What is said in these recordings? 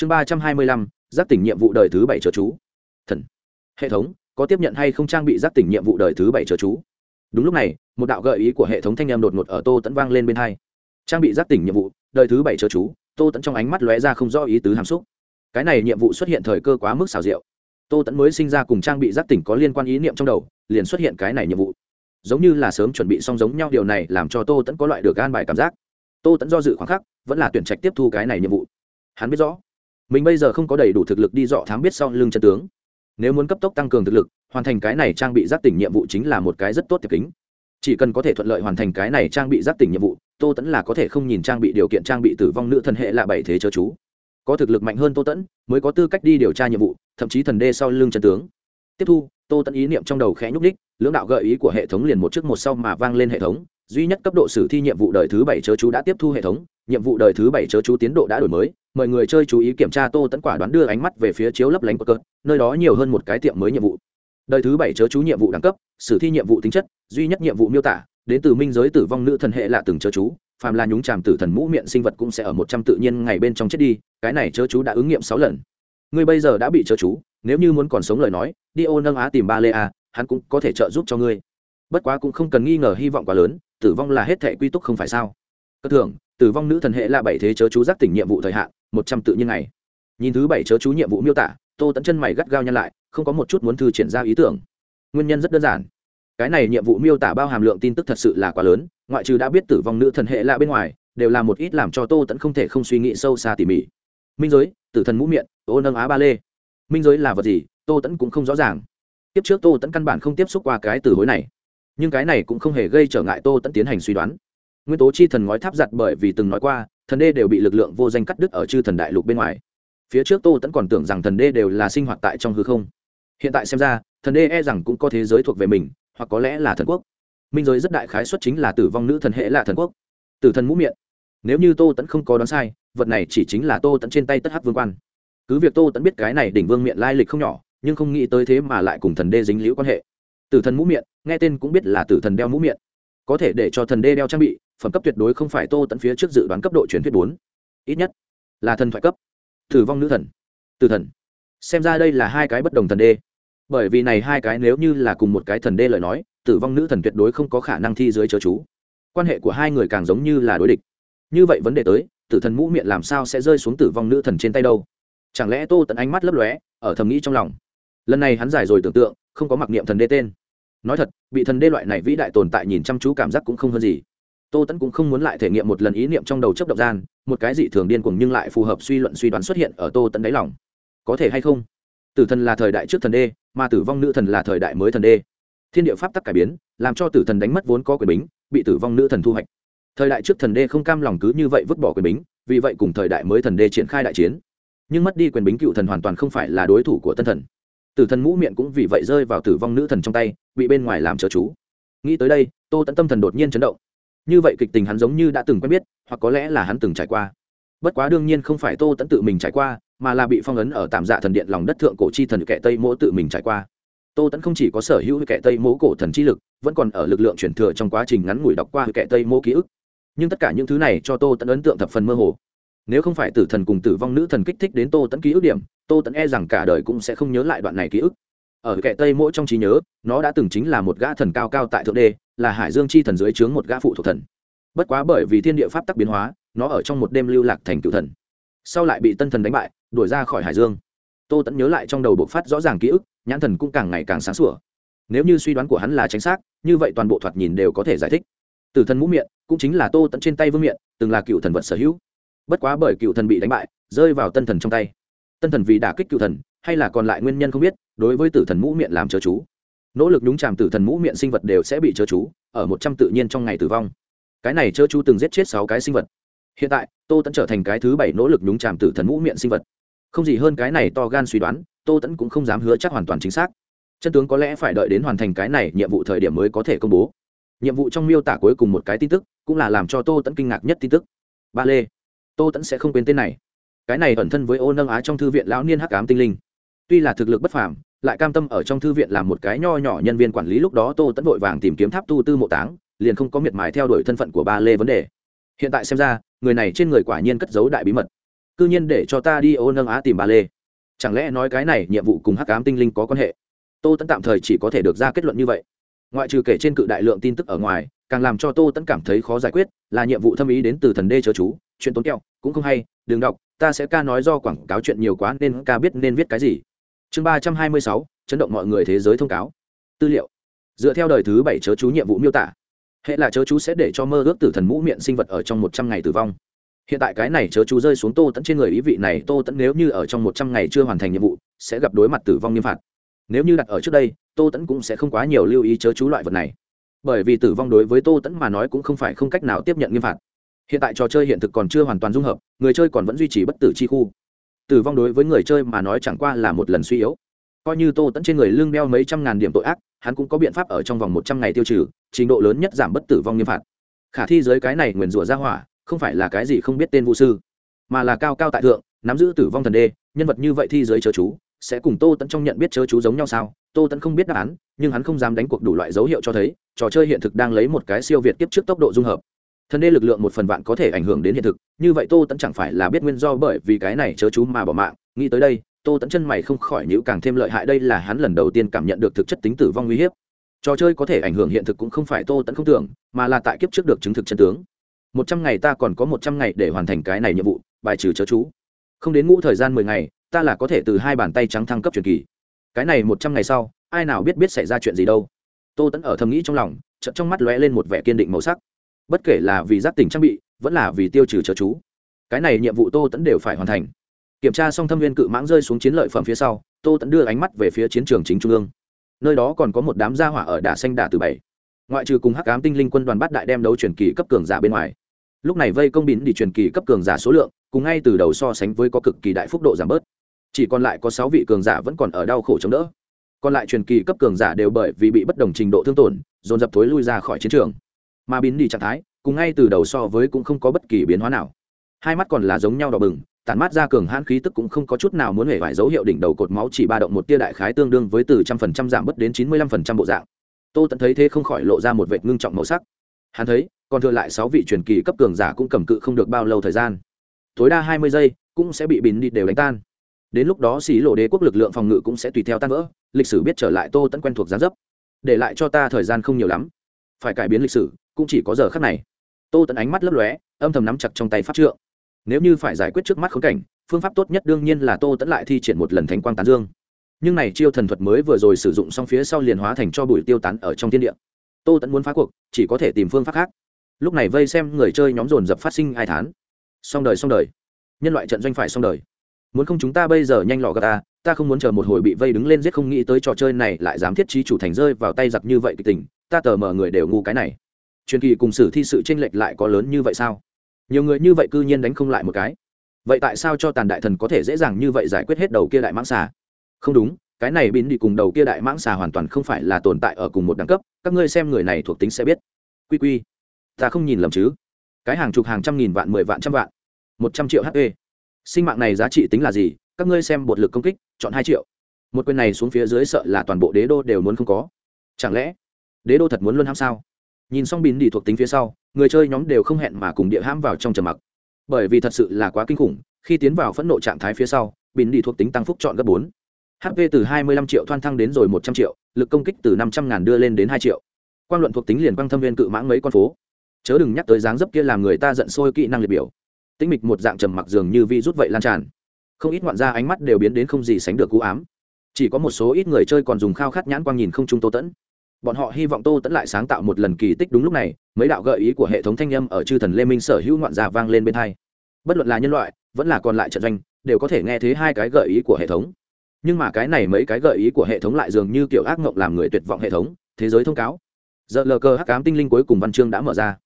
chương ba trăm hai mươi lăm, giác tỉnh nhiệm vụ đời thứ bảy trợ chú. Thần. Hệ thống, có tiếp nhận hay không trang bị giác tỉnh nhiệm vụ đời thứ bảy trợ chú? Đúng lúc này, một đạo gợi ý của hệ thống thanh em đột ngột ở tô tẫn vang lên bên hai. Trang bị giác tỉnh nhiệm vụ, đời thứ bảy trợ chú, tô tẫn trong ánh mắt lóe ra không rõ ý tứ hàm xúc. Cái này nhiệm vụ xuất hiện thời cơ quá mức xào rượu tô tẫn mới sinh ra cùng trang bị giác tỉnh có liên quan ý niệm trong đầu, liền xuất hiện cái này nhiệm vụ. Giống như là sớm chuẩn bị xong giống nhau điều này làm cho tô tẫn có loại được gan bài cảm giác. Tô tẫn do dự khoảng khắc, vẫn là tuyển trạch tiếp thu cái này nhiệm vụ. Hắn biết rõ mình bây giờ không có đầy đủ thực lực đi dọ thám biết sau lưng chân tướng. Nếu muốn cấp tốc tăng cường thực lực, hoàn thành cái này trang bị giác tỉnh nhiệm vụ chính là một cái rất tốt tiệp kính. Chỉ cần có thể thuận lợi hoàn thành cái này trang bị giác tỉnh nhiệm vụ, tô tẫn là có thể không nhìn trang bị điều kiện trang bị tử vong nữ thần hệ là bảy thế chớ chú. Có thực lực mạnh hơn tô tẫn, mới có tư cách đi điều tra nhiệm vụ, thậm chí thần đê sau lưng chân tướng. Tiếp thu, tô tẫn ý niệm trong đầu khẽ nhúc đích lưỡng đạo gợi ý của hệ thống liền một trước một sau mà vang lên hệ thống. Duy nhất cấp độ sử thi nhiệm vụ đời thứ bảy chớ chú đã tiếp thu hệ thống, nhiệm vụ đời thứ bảy chớ chú tiến độ đã đổi mới mời người chơi chú ý kiểm tra tô tẫn quả đoán đưa ánh mắt về phía chiếu lấp lánh của cơ. nơi đó nhiều hơn một cái tiệm mới nhiệm vụ. Đời thứ bảy chớ chú nhiệm vụ đẳng cấp, sử thi nhiệm vụ tính chất, duy nhất nhiệm vụ miêu tả, đến từ minh giới tử vong nữ thần hệ lạ từng chớ chú, phàm là nhúng tràm tử thần mũ miệng sinh vật cũng sẽ ở một trăm tự nhiên ngày bên trong chết đi, cái này chớ chú đã ứng nghiệm sáu lần. Ngươi bây giờ đã bị chớ chú, nếu như muốn còn sống lời nói, đi ô nâng á tìm ba lê a, hắn cũng có thể trợ giúp cho ngươi. Bất quá cũng không cần nghi ngờ hy vọng quá lớn, tử vong là hết thệ quy túc không phải sao? Cất thưởng, tử vong nữ thần hệ là bảy thế chớ chú giác tỉnh nhiệm vụ thời hạn, một trăm tự nhiên ngày. Nhìn thứ bảy chớ chú nhiệm vụ miêu tả, tô tẫn chân mày gắt gao nhăn lại, không có một chút muốn thư triển ra ý tưởng. Nguyên nhân rất đơn giản. Cái này nhiệm vụ miêu tả bao hàm lượng tin tức thật sự là quá lớn, ngoại trừ đã biết tử vong nữ thần hệ lạ bên ngoài, đều là một ít làm cho tô tẫn không thể không suy nghĩ sâu xa tỉ mỉ. Minh giới, tử thần mũ miệng, ô nâng á ba lê. Minh giới là vật gì, tô tẫn cũng không rõ ràng. Tiếp trước tô tẫn căn bản không tiếp xúc qua cái từ hối này. Nhưng cái này cũng không hề gây trở ngại tô tẫn tiến hành suy đoán nguyên tố chi thần ngói tháp giặt bởi vì từng nói qua, thần đê đều bị lực lượng vô danh cắt đứt ở chư thần đại lục bên ngoài. Phía trước tô tẫn còn tưởng rằng thần đê đều là sinh hoạt tại trong hư không. Hiện tại xem ra, thần đê e rằng cũng có thế giới thuộc về mình, hoặc có lẽ là thần quốc. Minh giới rất đại khái xuất chính là tử vong nữ thần hệ là thần quốc. Tử thần mũ miệng. Nếu như tô tẫn không có đoán sai, vật này chỉ chính là tô tẫn trên tay tất hát vương quan. Cứ việc tô tẫn biết cái này đỉnh vương miệng lai lịch không nhỏ, nhưng không nghĩ tới thế mà lại cùng thần đê dính liễu quan hệ. Tử thần mũ miệng, nghe tên cũng biết là tử thần đeo mũ miệng có thể để cho thần đê đeo trang bị, phẩm cấp tuyệt đối không phải tô tận phía trước dự đoán cấp độ truyền thuyết bốn. Ít nhất là thần thoại cấp. Tử vong nữ thần. Từ thần. Xem ra đây là hai cái bất đồng thần đê. Bởi vì này hai cái nếu như là cùng một cái thần đê lời nói, tử vong nữ thần tuyệt đối không có khả năng thi dưới chớ chú. Quan hệ của hai người càng giống như là đối địch. Như vậy vấn đề tới, tử thần mũ miệng làm sao sẽ rơi xuống tử vong nữ thần trên tay đâu? Chẳng lẽ tô tận ánh mắt lấp lóe, ở thầm nghĩ trong lòng. Lần này hắn giải rồi tưởng tượng, không có mặc niệm thần đê tên nói thật, bị thần đê loại này vĩ đại tồn tại nhìn chăm chú cảm giác cũng không hơn gì. Tô tẫn cũng không muốn lại thể nghiệm một lần ý niệm trong đầu chấp độc gian, một cái dị thường điên cuồng nhưng lại phù hợp suy luận suy đoán xuất hiện ở tô tẫn đáy lòng. Có thể hay không? Tử thần là thời đại trước thần đê, mà tử vong nữ thần là thời đại mới thần đê. Thiên địa pháp tắc cải biến, làm cho tử thần đánh mất vốn có quyền bính, bị tử vong nữ thần thu hoạch. Thời đại trước thần đê không cam lòng cứ như vậy vứt bỏ quyền bính, vì vậy cùng thời đại mới thần đê triển khai đại chiến. Nhưng mất đi quyền bính cựu thần hoàn toàn không phải là đối thủ của tân thần tử thần mũ miệng cũng vì vậy rơi vào tử vong nữ thần trong tay, bị bên ngoài làm trợ chú. Nghĩ tới đây, tô tẫn tâm thần đột nhiên chấn động. Như vậy kịch tình hắn giống như đã từng quen biết, hoặc có lẽ là hắn từng trải qua. Bất quá đương nhiên không phải tô tẫn tự mình trải qua, mà là bị phong ấn ở tạm dạ thần điện lòng đất thượng cổ chi thần kệ tây mỗ tự mình trải qua. Tô tẫn không chỉ có sở hữu kệ tây mỗ cổ thần chi lực, vẫn còn ở lực lượng chuyển thừa trong quá trình ngắn ngủi đọc qua kệ tây mỗ ký ức. Nhưng tất cả những thứ này cho tô tẫn ấn tượng thập phần mơ hồ nếu không phải tử thần cùng tử vong nữ thần kích thích đến tô tẫn ký ức điểm, tô tẫn e rằng cả đời cũng sẽ không nhớ lại đoạn này ký ức. Ở kệ tây mỗi trong trí nhớ, nó đã từng chính là một gã thần cao cao tại thượng đê là hải dương chi thần dưới trướng một gã phụ thuộc thần. Bất quá bởi vì thiên địa pháp tắc biến hóa, nó ở trong một đêm lưu lạc thành cựu thần. Sau lại bị tân thần đánh bại, đuổi ra khỏi hải dương. Tô tẫn nhớ lại trong đầu bộc phát rõ ràng ký ức, nhãn thần cũng càng ngày càng sáng sủa. Nếu như suy đoán của hắn là chính xác, như vậy toàn bộ thoạt nhìn đều có thể giải thích. Từ thần mũ miệng cũng chính là tô tẫn trên tay vương miệng từng là cựu thần vật sở hữu bất quá bởi cựu thần bị đánh bại, rơi vào tân thần trong tay. Tân thần vì đả kích cựu thần, hay là còn lại nguyên nhân không biết, đối với tử thần mũ miệng làm chớ chú. Nỗ lực nhúng chàm tử thần mũ miệng sinh vật đều sẽ bị chớ chú, ở một trăm tự nhiên trong ngày tử vong. Cái này chớ chú từng giết chết sáu cái sinh vật. Hiện tại, tô tẫn trở thành cái thứ bảy nỗ lực nhúng chàm tử thần mũ miệng sinh vật. Không gì hơn cái này to gan suy đoán, tô tẫn cũng không dám hứa chắc hoàn toàn chính xác. Chân tướng có lẽ phải đợi đến hoàn thành cái này nhiệm vụ thời điểm mới có thể công bố. Nhiệm vụ trong miêu tả cuối cùng một cái tin tức, cũng là làm cho tô tẫn kinh ngạc nhất tin tức. Ba lê tô tẫn sẽ không quên tên này. Cái này ẩn thân với ô nâng á trong thư viện lão niên hắc ám tinh linh. Tuy là thực lực bất phàm, lại cam tâm ở trong thư viện làm một cái nho nhỏ nhân viên quản lý lúc đó tô tẫn vội vàng tìm kiếm tháp tu tư mộ táng, liền không có miệt mài theo đuổi thân phận của ba lê vấn đề. Hiện tại xem ra, người này trên người quả nhiên cất giấu đại bí mật. Cư nhiên để cho ta đi ô nâng á tìm Ba lê. Chẳng lẽ nói cái này nhiệm vụ cùng hắc ám tinh linh có quan hệ? Tô tẫn tạm thời chỉ có thể được ra kết luận như vậy. Ngoại trừ kể trên cự đại lượng tin tức ở ngoài càng làm cho tô tẫn cảm thấy khó giải quyết, là nhiệm vụ thâm ý đến từ thần đê chớ chú, chuyện tốn kẹo, cũng không hay, đừng đọc, ta sẽ ca nói do quảng cáo chuyện nhiều quá nên ca biết nên viết cái gì. Chương ba trăm hai mươi sáu, chấn động mọi người thế giới thông cáo. Tư liệu. Dựa theo đời thứ bảy chớ chú nhiệm vụ miêu tả, hệ là chớ chú sẽ để cho mơ ước tử thần mũ miệng sinh vật ở trong một trăm ngày tử vong. Hiện tại cái này chớ chú rơi xuống tô tẫn trên người ý vị này, tô tẫn nếu như ở trong một trăm ngày chưa hoàn thành nhiệm vụ, sẽ gặp đối mặt tử vong nghiêm phạt. Nếu như đặt ở trước đây, tô tẫn cũng sẽ không quá nhiều lưu ý chớ chú loại vật này bởi vì tử vong đối với tô tẫn mà nói cũng không phải không cách nào tiếp nhận nghiêm phạt. Hiện tại trò chơi hiện thực còn chưa hoàn toàn dung hợp, người chơi còn vẫn duy trì bất tử chi khu. Tử vong đối với người chơi mà nói chẳng qua là một lần suy yếu. Coi như tô tẫn trên người lương đeo mấy trăm ngàn điểm tội ác, hắn cũng có biện pháp ở trong vòng một trăm ngày tiêu trừ, trình độ lớn nhất giảm bất tử vong nghiêm phạt. Khả thi giới cái này nguyền rủa ra hỏa, không phải là cái gì không biết tên vũ sư, mà là cao cao tại thượng, nắm giữ tử vong thần đê, nhân vật như vậy thi giới chớ chú sẽ cùng tô tẫn trong nhận biết chớ chú giống nhau sao? Tô tẫn không biết đáp án, nhưng hắn không dám đánh cuộc đủ loại dấu hiệu cho thấy, trò chơi hiện thực đang lấy một cái siêu việt tiếp trước tốc độ dung hợp. Thần đê lực lượng một phần vạn có thể ảnh hưởng đến hiện thực, như vậy tô tẫn chẳng phải là biết nguyên do bởi vì cái này chớ chú mà bỏ mạng. Nghĩ tới đây, tô tẫn chân mày không khỏi nhữ càng thêm lợi hại, đây là hắn lần đầu tiên cảm nhận được thực chất tính tử vong uy hiếp. Trò chơi có thể ảnh hưởng hiện thực cũng không phải tô tẫn không tưởng, mà là tại kiếp trước được chứng thực chân tướng. Một trăm ngày ta còn có một trăm ngày để hoàn thành cái này nhiệm vụ, bài trừ chớ chú. Không đến ngũ thời gian mười ngày ta là có thể từ hai bàn tay trắng thăng cấp truyền kỳ. Cái này một trăm ngày sau, ai nào biết biết xảy ra chuyện gì đâu. Tô tẫn ở thầm nghĩ trong lòng, chợt trong mắt lóe lên một vẻ kiên định màu sắc. Bất kể là vì giác tỉnh trang bị, vẫn là vì tiêu trừ chớ chú, cái này nhiệm vụ tô tẫn đều phải hoàn thành. Kiểm tra xong thâm viên cự mãng rơi xuống chiến lợi phẩm phía sau, tô tẫn đưa ánh mắt về phía chiến trường chính trung ương. Nơi đó còn có một đám gia hỏa ở đả xanh đả từ bảy. Ngoại trừ cùng hắc ám tinh linh quân đoàn bắt đại đem đấu truyền kỳ cấp cường giả bên ngoài. Lúc này vây công bín đi truyền kỳ cấp cường giả số lượng, cùng ngay từ đầu so sánh với có cực kỳ đại phúc độ giảm bớt chỉ còn lại có sáu vị cường giả vẫn còn ở đau khổ chống đỡ. Còn lại truyền kỳ cấp cường giả đều bởi vì bị bất đồng trình độ thương tổn, dồn dập thối lui ra khỏi chiến trường. Mà biến đi trạng thái, cùng ngay từ đầu so với cũng không có bất kỳ biến hóa nào. Hai mắt còn là giống nhau đỏ bừng, tản mát ra cường hãn khí tức cũng không có chút nào muốn hề vải dấu hiệu đỉnh đầu cột máu chỉ ba động một tia đại khái tương đương với từ trăm phần trăm giảm bớt đến chín mươi lăm phần trăm bộ dạng. Tô tận thấy thế không khỏi lộ ra một vệt ngưng trọng màu sắc. Hắn thấy, còn thừa lại sáu vị truyền kỳ cấp cường giả cũng cầm cự không được bao lâu thời gian. Tối đa hai mươi giây, cũng sẽ bị bín đi đều đánh tan đến lúc đó xí lộ đế quốc lực lượng phòng ngự cũng sẽ tùy theo tan vỡ, lịch sử biết trở lại tô tẫn quen thuộc gián dấp. Để lại cho ta thời gian không nhiều lắm. Phải cải biến lịch sử, cũng chỉ có giờ khắc này. Tô tẫn ánh mắt lấp lóe, âm thầm nắm chặt trong tay pháp trượng. Nếu như phải giải quyết trước mắt khống cảnh, phương pháp tốt nhất đương nhiên là tô tẫn lại thi triển một lần thánh quang tán dương. Nhưng này chiêu thần thuật mới vừa rồi sử dụng xong phía sau liền hóa thành cho bụi tiêu tán ở trong thiên địa. Tô tẫn muốn phá cuộc, chỉ có thể tìm phương pháp khác. Lúc này vây xem người chơi nhóm dồn dập phát sinh ai thán. Xong đời xong đời. Nhân loại trận doanh phải xong đời muốn không chúng ta bây giờ nhanh lọ gà ta ta không muốn chờ một hồi bị vây đứng lên giết không nghĩ tới trò chơi này lại dám thiết trí chủ thành rơi vào tay giặc như vậy kịch tình, ta tờ mở người đều ngu cái này. Truyền kỳ cùng sử thi sự tranh lệch lại có lớn như vậy sao? Nhiều người như vậy cư nhiên đánh không lại một cái. Vậy tại sao cho tàn đại thần có thể dễ dàng như vậy giải quyết hết đầu kia đại mãng xà? Không đúng, cái này biến đi cùng đầu kia đại mãng xà hoàn toàn không phải là tồn tại ở cùng một đẳng cấp, các ngươi xem người này thuộc tính sẽ biết. Quy quy, ta không nhìn lầm chứ. Cái hàng chục hàng trăm nghìn vạn, mười vạn, trăm vạn, một trăm triệu hp sinh mạng này giá trị tính là gì, các ngươi xem bột lực công kích, chọn hai triệu. Một quyền này xuống phía dưới sợ là toàn bộ đế đô đều muốn không có. Chẳng lẽ, đế đô thật muốn luôn ham sao? Nhìn xong bín đi thuộc tính phía sau, người chơi nhóm đều không hẹn mà cùng địa ham vào trong trầm mặc. Bởi vì thật sự là quá kinh khủng, khi tiến vào phẫn nộ trạng thái phía sau bín đi thuộc tính tăng phúc chọn gấp bốn. Hp từ hai mươi lăm triệu thoan thăng đến rồi một trăm triệu, lực công kích từ năm trăm ngàn đưa lên đến hai triệu. Quan luận thuộc tính liền quang thâm viên cự mãng mấy con phố. Chớ đừng nhắc tới dáng dấp kia làm người ta giận sôi kỹ năng liệt biểu tĩnh mịch một dạng trầm mặc dường như vi rút vậy lan tràn. Không ít ngoạn gia ánh mắt đều biến đến không gì sánh được cú ám. Chỉ có một số ít người chơi còn dùng khao khát nhãn quang nhìn không trung tô tẫn. Bọn họ hy vọng tô tẫn lại sáng tạo một lần kỳ tích đúng lúc này, mấy đạo gợi ý của hệ thống thanh â m ở chư thần lê minh sở hữu ngoạn gia vang lên bên hai. Bất luận là nhân loại, vẫn là còn lại trận doanh, đều có thể nghe thấy hai cái gợi ý của hệ thống. Nhưng mà cái này mấy cái gợi ý của hệ thống lại dường như kiểu ác mộng làm người tuyệt vọng hệ thống, thế giới thông cáo. Giờ lờ cờ hắc cám tinh linh cuối cùng văn chương đã mở ra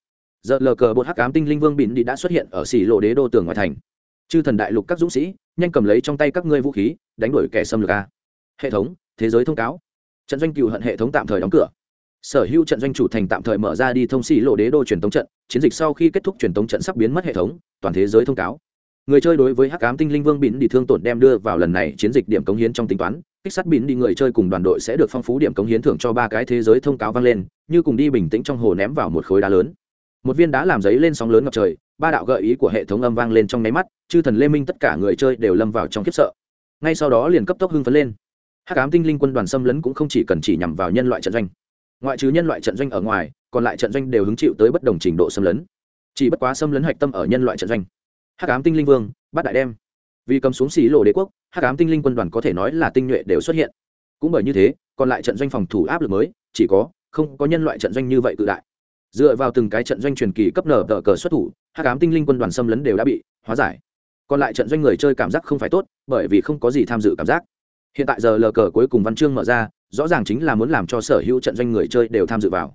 giờ lờ cờ bột hắc ám tinh linh vương bỉn đi đã xuất hiện ở xỉ lộ đế đô tường ngoài thành. Chư thần đại lục các dũng sĩ, nhanh cầm lấy trong tay các ngươi vũ khí, đánh đuổi kẻ xâm lược a. Hệ thống, thế giới thông cáo. Trận doanh cựu hận hệ thống tạm thời đóng cửa. Sở hữu trận doanh chủ thành tạm thời mở ra đi thông xỉ lộ đế đô truyền tống trận, chiến dịch sau khi kết thúc truyền tống trận sắp biến mất hệ thống, toàn thế giới thông cáo. Người chơi đối với hắc ám tinh linh vương bỉn đi thương tổn đem đưa vào lần này chiến dịch điểm cống hiến trong tính toán. Kích sát bỉn đi người chơi cùng đoàn đội sẽ được phong phú điểm cống hiến thưởng cho ba cái thế giới thông cáo vang lên, như cùng đi bình tĩnh trong hồ ném vào một khối đá lớn một viên đá làm giấy lên sóng lớn ngập trời, ba đạo gợi ý của hệ thống âm vang lên trong nháy mắt, chư thần lê minh tất cả người chơi đều lâm vào trong khiếp sợ. Ngay sau đó liền cấp tốc hưng phấn lên. Hắc ám tinh linh quân đoàn xâm lấn cũng không chỉ cần chỉ nhằm vào nhân loại trận doanh. Ngoại trừ nhân loại trận doanh ở ngoài, còn lại trận doanh đều hứng chịu tới bất đồng trình độ xâm lấn. Chỉ bất quá xâm lấn hạch tâm ở nhân loại trận doanh. Hắc ám tinh linh vương, bắt đại đem. Vì cầm xuống xí lộ đế quốc, hắc ám tinh linh quân đoàn có thể nói là tinh nhuệ đều xuất hiện. Cũng bởi như thế, còn lại trận doanh phòng thủ áp lực mới, chỉ có, không có nhân loại trận doanh như vậy cự đại dựa vào từng cái trận doanh truyền kỳ cấp nở tờ cờ xuất thủ hát ám tinh linh quân đoàn xâm lấn đều đã bị hóa giải. Còn lại trận doanh người chơi cảm giác không phải tốt, bởi vì không có gì tham dự cảm giác. Hiện tại giờ lờ cờ cuối cùng văn chương mở ra, rõ ràng chính là muốn làm cho sở hữu trận doanh người chơi đều tham dự vào.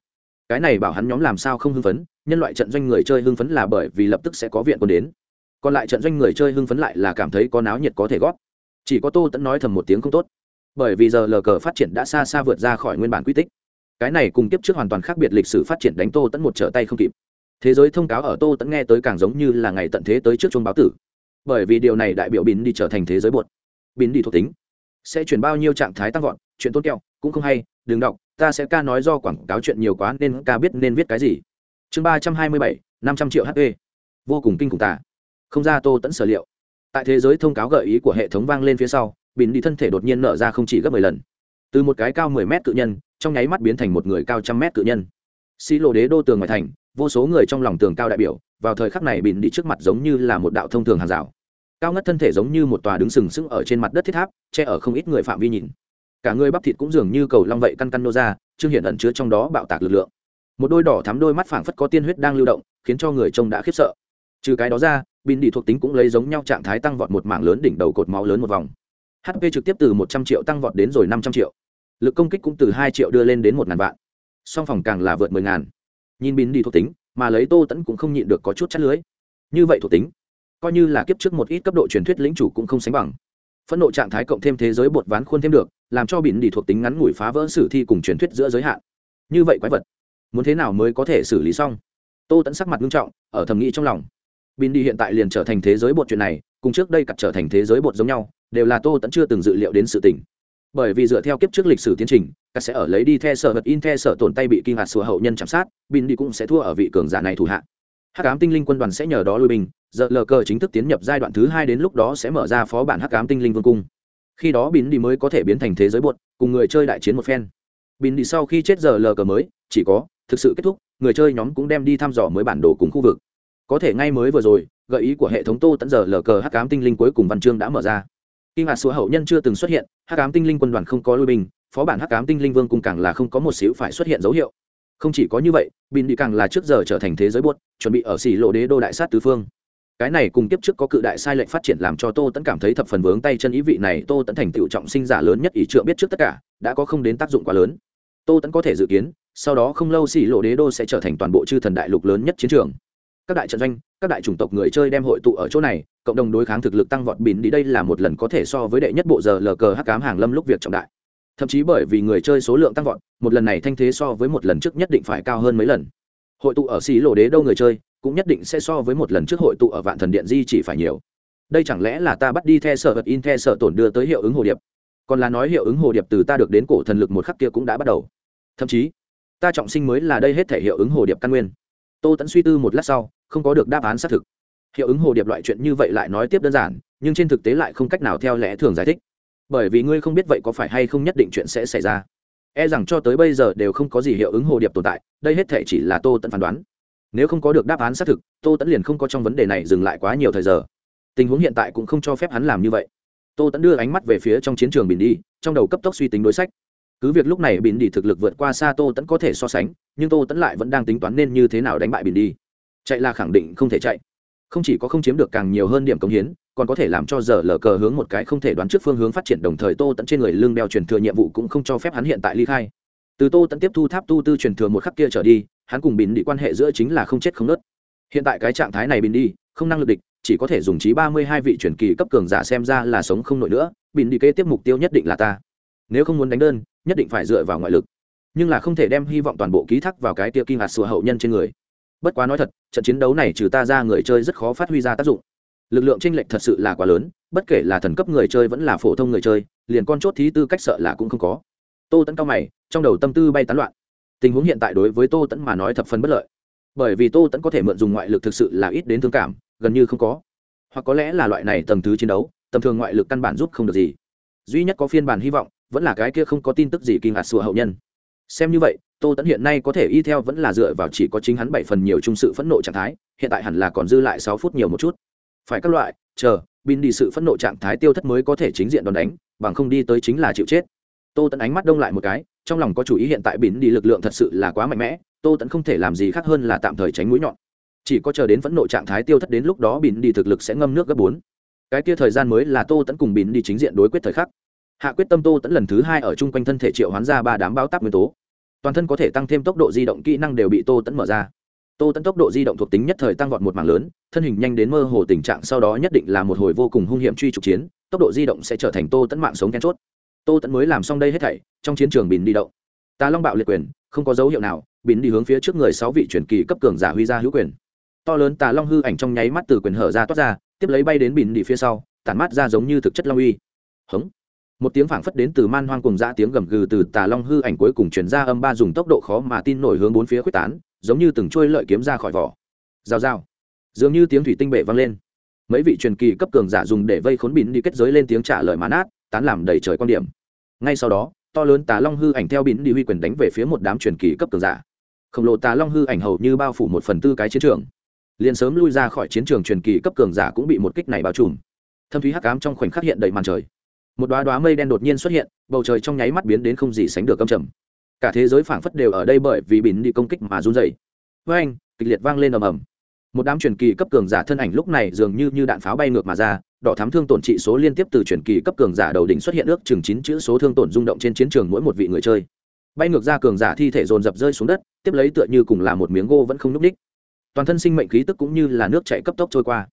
Cái này bảo hắn nhóm làm sao không hưng phấn, nhân loại trận doanh người chơi hưng phấn là bởi vì lập tức sẽ có viện quân đến. Còn lại trận doanh người chơi hưng phấn lại là cảm thấy có náo nhiệt có thể gót chỉ có tô tẫn nói thầm một tiếng không tốt. Bởi vì giờ lờ cờ phát triển đã xa xa vượt ra khỏi nguyên bản quy tích cái này cùng tiếp trước hoàn toàn khác biệt, lịch sử phát triển đánh tô tẫn một trở tay không kịp. Thế giới thông cáo ở tô tẫn nghe tới càng giống như là ngày tận thế tới trước chuông báo tử. Bởi vì điều này đại biểu bín đi trở thành thế giới bột. Bín đi thuộc tính. Sẽ chuyển bao nhiêu trạng thái tăng vọt, chuyện tốt kẹo, cũng không hay, đừng đọc, ta sẽ ca nói do quảng cáo chuyện nhiều quá nên ca biết nên viết cái gì. Chương ba trăm hai mươi bảy, năm trăm triệu hp vô cùng kinh khủng tả không ra tô tẫn sở liệu. Tại thế giới thông cáo gợi ý của hệ thống vang lên phía sau, bín đi thân thể đột nhiên nở ra không chỉ gấp mười lần. Từ một cái cao mười mét cự nhân trong nháy mắt biến thành một người cao trăm mét cự nhân. Xi lộ đế đô tường ngoại thành, vô số người trong lòng tường cao đại biểu, vào thời khắc này bịn đi trước mặt giống như là một đạo thông thường hàng rào. Cao ngất thân thể giống như một tòa đứng sừng sững ở trên mặt đất thiết tháp, che ở không ít người phạm vi nhìn. Cả người bắp thịt cũng dường như cầu long vậy căn căn nô ra chương hiện ẩn chứa trong đó bạo tạc lực lượng. Một đôi đỏ thắm đôi mắt phảng phất có tiên huyết đang lưu động, khiến cho người trông đã khiếp sợ. Trừ cái đó ra, bịn đi thuộc tính cũng lấy giống nhau trạng thái tăng vọt một mảng lớn đỉnh đầu cột máu lớn một vòng. Hp trực tiếp từ một trăm triệu tăng vọt đến rồi năm trăm triệu lực công kích cũng từ hai triệu đưa lên đến một ngàn vạn. Song phòng càng là vượt mười ngàn. Nhìn bin đi thuộc tính, mà lấy tô tẫn cũng không nhịn được có chút chắt lưới. Như vậy thuộc tính, coi như là kiếp trước một ít cấp độ truyền thuyết lĩnh chủ cũng không sánh bằng. Phẫn nộ trạng thái cộng thêm thế giới bột ván khuôn thêm được, làm cho bỉn đi thuộc tính ngắn ngủi phá vỡ sử thi cùng truyền thuyết giữa giới hạn. Như vậy quái vật, muốn thế nào mới có thể xử lý xong? Tô tẫn sắc mặt nghiêm trọng, ở thầm nghĩ trong lòng. Bỉn đi hiện tại liền trở thành thế giới bột chuyện này, cùng trước đây cặp trở thành thế giới bột giống nhau, đều là tô tẫn chưa từng dự liệu đến sự tình bởi vì dựa theo kiếp trước lịch sử tiến trình các sẽ ở lấy đi the sở vật in the sở tổn tay bị kinh hạt sửa hậu nhân chạm sát bin đi cũng sẽ thua ở vị cường giả này thủ hạ. Hắc ám tinh linh quân đoàn sẽ nhờ đó lui bình, giờ lờ cờ chính thức tiến nhập giai đoạn thứ hai đến lúc đó sẽ mở ra phó bản hắc ám tinh linh vương cung. Khi đó bin đi mới có thể biến thành thế giới buột cùng người chơi đại chiến một phen. Bin đi sau khi chết giờ lờ cờ mới chỉ có thực sự kết thúc người chơi nhóm cũng đem đi thăm dò mới bản đồ cùng khu vực. Có thể ngay mới vừa rồi gợi ý của hệ thống tô tận giờ lờ cờ hắc ám tinh linh cuối cùng văn chương đã mở ra kinh ngạc sửa hậu nhân chưa từng xuất hiện, hắc ám tinh linh quân đoàn không có lui binh, phó bản hắc ám tinh linh vương cung càng là không có một xíu phải xuất hiện dấu hiệu. Không chỉ có như vậy bình đi càng là trước giờ trở thành thế giới buốt, chuẩn bị ở xỉ lộ đế đô đại sát tứ phương. Cái này cùng tiếp trước có cự đại sai lệnh phát triển làm cho tô tẫn cảm thấy thập phần vướng tay chân ý vị này tô tẫn thành tựu trọng sinh giả lớn nhất ý trượng biết trước tất cả, đã có không đến tác dụng quá lớn. Tô tẫn có thể dự kiến, sau đó không lâu xỉ lộ đế đô sẽ trở thành toàn bộ chư thần đại lục lớn nhất chiến trường các đại trận doanh, các đại chủng tộc người chơi đem hội tụ ở chỗ này, cộng đồng đối kháng thực lực tăng vọt bỉn đi đây là một lần có thể so với đệ nhất bộ giờ lờ cờ hắc cám hàng lâm lúc việc trọng đại. Thậm chí bởi vì người chơi số lượng tăng vọt, một lần này thanh thế so với một lần trước nhất định phải cao hơn mấy lần. Hội tụ ở xí lộ đế đâu người chơi, cũng nhất định sẽ so với một lần trước hội tụ ở vạn thần điện di chỉ phải nhiều. Đây chẳng lẽ là ta bắt đi the sở vật in the sở tổn đưa tới hiệu ứng hồ điệp? Còn là nói hiệu ứng hồ điệp từ ta được đến cổ thần lực một khắc kia cũng đã bắt đầu. Thậm chí, ta trọng sinh mới là đây hết thể hiệu ứng hồ điệp căn nguyên. Tô tẫn suy tư một lát sau không có được đáp án xác thực. Hiệu ứng hồ điệp loại chuyện như vậy lại nói tiếp đơn giản, nhưng trên thực tế lại không cách nào theo lẽ thường giải thích. Bởi vì ngươi không biết vậy có phải hay không nhất định chuyện sẽ xảy ra. E rằng cho tới bây giờ đều không có gì hiệu ứng hồ điệp tồn tại, đây hết thể chỉ là tô tẫn phán đoán. Nếu không có được đáp án xác thực, tô tẫn liền không có trong vấn đề này dừng lại quá nhiều thời giờ. Tình huống hiện tại cũng không cho phép hắn làm như vậy. Tô tẫn đưa ánh mắt về phía trong chiến trường bình đi, trong đầu cấp tốc suy tính đối sách. Cứ việc lúc này bình đi thực lực vượt qua xa tô tẫn có thể so sánh, nhưng tô tẫn lại vẫn đang tính toán nên như thế nào đánh bại bình đi chạy là khẳng định không thể chạy. Không chỉ có không chiếm được càng nhiều hơn điểm công hiến, còn có thể làm cho giờ lờ cờ hướng một cái không thể đoán trước phương hướng phát triển đồng thời tô tẫn trên người lương đeo truyền thừa nhiệm vụ cũng không cho phép hắn hiện tại ly khai. Từ tô tẫn tiếp thu tháp tu tư truyền thừa một khắc kia trở đi, hắn cùng bình đi quan hệ giữa chính là không chết không nớt hiện tại cái trạng thái này bình đi, không năng lực địch, chỉ có thể dùng trí ba mươi hai vị truyền kỳ cấp cường giả xem ra là sống không nổi nữa, bình đi kế tiếp mục tiêu nhất định là ta. Nếu không muốn đánh đơn, nhất định phải dựa vào ngoại lực. Nhưng là không thể đem hy vọng toàn bộ ký thác vào cái tia kinh hạt sùa hậu nhân trên người bất quá nói thật, trận chiến đấu này trừ ta ra người chơi rất khó phát huy ra tác dụng. Lực lượng tranh lệch thật sự là quá lớn, bất kể là thần cấp người chơi vẫn là phổ thông người chơi, liền con chốt thí tư cách sợ là cũng không có. Tô tẫn cao mày, trong đầu tâm tư bay tán loạn. Tình huống hiện tại đối với tô tẫn mà nói thập phần bất lợi. Bởi vì tô tẫn có thể mượn dùng ngoại lực thực sự là ít đến thương cảm, gần như không có. Hoặc có lẽ là loại này tầng thứ chiến đấu, tầm thường ngoại lực căn bản giúp không được gì. Duy nhất có phiên bản hy vọng, vẫn là cái kia không có tin tức gì kinh ngạc sùa hậu nhân. Xem như vậy tô tẫn hiện nay có thể y theo vẫn là dựa vào chỉ có chính hắn bảy phần nhiều trung sự phẫn nộ trạng thái, hiện tại hẳn là còn dư lại sáu phút nhiều một chút. Phải các loại, chờ, bin đi sự phẫn nộ trạng thái tiêu thất mới có thể chính diện đòn đánh, bằng không đi tới chính là chịu chết. Tô tẫn ánh mắt đông lại một cái, trong lòng có chủ ý hiện tại bin đi lực lượng thật sự là quá mạnh mẽ, tô tẫn không thể làm gì khác hơn là tạm thời tránh mũi nhọn. Chỉ có chờ đến phẫn nộ trạng thái tiêu thất đến lúc đó bin đi thực lực sẽ ngâm nước gấp bốn. Cái kia thời gian mới là tô tẫn cùng bin đi chính diện đối quyết thời khắc. Hạ quyết tâm tô tẫn lần thứ hai ở chung quanh thân thể triệu hoán ra ba đám báo táp nguyên tố toàn thân có thể tăng thêm tốc độ di động kỹ năng đều bị tô tẫn mở ra tô tẫn tốc độ di động thuộc tính nhất thời tăng vọt một mảng lớn thân hình nhanh đến mơ hồ tình trạng sau đó nhất định là một hồi vô cùng hung hiểm truy trục chiến tốc độ di động sẽ trở thành tô tẫn mạng sống then chốt tô tẫn mới làm xong đây hết thảy trong chiến trường bìn đi động Ta long bạo liệt quyền không có dấu hiệu nào bìn đi hướng phía trước người sáu vị truyền kỳ cấp cường giả huy ra hữu quyền to lớn tà long hư ảnh trong nháy mắt từ quyền hở ra toát ra tiếp lấy bay đến bìn đi phía sau tản mắt ra giống như thực chất long uy hống một tiếng phảng phất đến từ man hoang cùng dã tiếng gầm gừ từ tà long hư ảnh cuối cùng chuyển ra âm ba dùng tốc độ khó mà tin nổi hướng bốn phía quyết tán, giống như từng trôi lợi kiếm ra khỏi vỏ. Rào rào. Dường như tiếng thủy tinh bệ vang lên. Mấy vị truyền kỳ cấp cường giả dùng để vây khốn bỉn đi kết giới lên tiếng trả lời mán át, tán làm đầy trời quan điểm. Ngay sau đó, to lớn tà long hư ảnh theo bỉn đi huy quyền đánh về phía một đám truyền kỳ cấp cường giả. Khổng lồ tà long hư ảnh hầu như bao phủ một phần tư cái chiến trường. Liền sớm lui ra khỏi chiến trường truyền kỳ cấp cường giả cũng bị một kích này bao trùm. Thâm thúy hắc ám trong khoảnh khắc hiện đầy màn trời một đoá đoá mây đen đột nhiên xuất hiện, bầu trời trong nháy mắt biến đến không gì sánh được âm trầm. Cả thế giới phảng phất đều ở đây bởi vì bỉn đi công kích mà run dày với anh kịch liệt vang lên ầm ầm. Một đám truyền kỳ cấp cường giả thân ảnh lúc này dường như như đạn pháo bay ngược mà ra, đỏ thám thương tổn trị số liên tiếp từ truyền kỳ cấp cường giả đầu đỉnh xuất hiện ước chừng chín chữ số thương tổn rung động trên chiến trường mỗi một vị người chơi. Bay ngược ra cường giả thi thể dồn dập rơi xuống đất, tiếp lấy tựa như cùng là một miếng gô vẫn không n ú c ních toàn thân sinh mệnh khí tức cũng như là nước chạy cấp tốc trôi qua.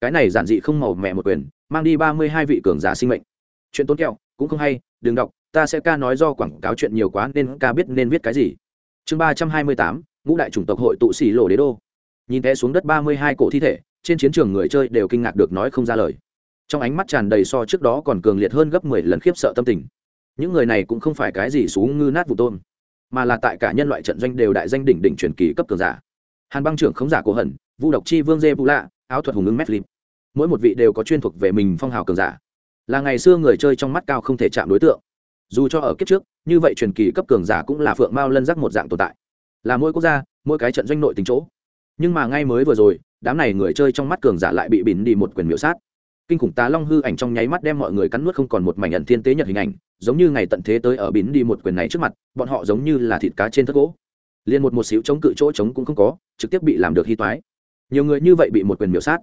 Cái này giản dị không màu mẹ một quyền, mang đi ba mươi hai vị cường giả sinh mệnh chuyện tốn kẹo cũng không hay đừng đọc ta sẽ ca nói do quảng cáo chuyện nhiều quá nên ca biết nên viết cái gì. Chương ba trăm hai mươi tám ngũ đại chủng tộc hội tụ xỉ lộ đế đô. Nhìn té xuống đất ba mươi hai cổ thi thể trên chiến trường người chơi đều kinh ngạc được nói không ra lời. Trong ánh mắt tràn đầy so trước đó còn cường liệt hơn gấp mười lần khiếp sợ tâm tình. Những người này cũng không phải cái gì xú ngư nát vụ tôn, mà là tại cả nhân loại trận doanh đều đại danh đỉnh đỉnh truyền kỳ cấp cường giả. Hàn băng trưởng khống giả cổ hẩn vu độc chi vương dê vũ lạ áo thuật hùng ứng mét mỗi một vị đều có chuyên thuộc về mình phong hào cường giả là ngày xưa người chơi trong mắt cao không thể chạm đối tượng. Dù cho ở kiếp trước, như vậy truyền kỳ cấp cường giả cũng là phượng mao lân giác một dạng tồn tại. Là mỗi quốc gia, mỗi cái trận doanh nội tính chỗ. Nhưng mà ngay mới vừa rồi, đám này người chơi trong mắt cường giả lại bị bỉn đi một quyền miễu sát. Kinh khủng tá long hư ảnh trong nháy mắt đem mọi người cắn nuốt không còn một mảnh nhận thiên tế nhật hình ảnh, giống như ngày tận thế tới ở bỉn đi một quyền này trước mặt, bọn họ giống như là thịt cá trên thất gỗ. Liền một một xíu chống cự chỗ chống cũng không có, trực tiếp bị làm được hy toái. Nhiều người như vậy bị một quyền miểu sát.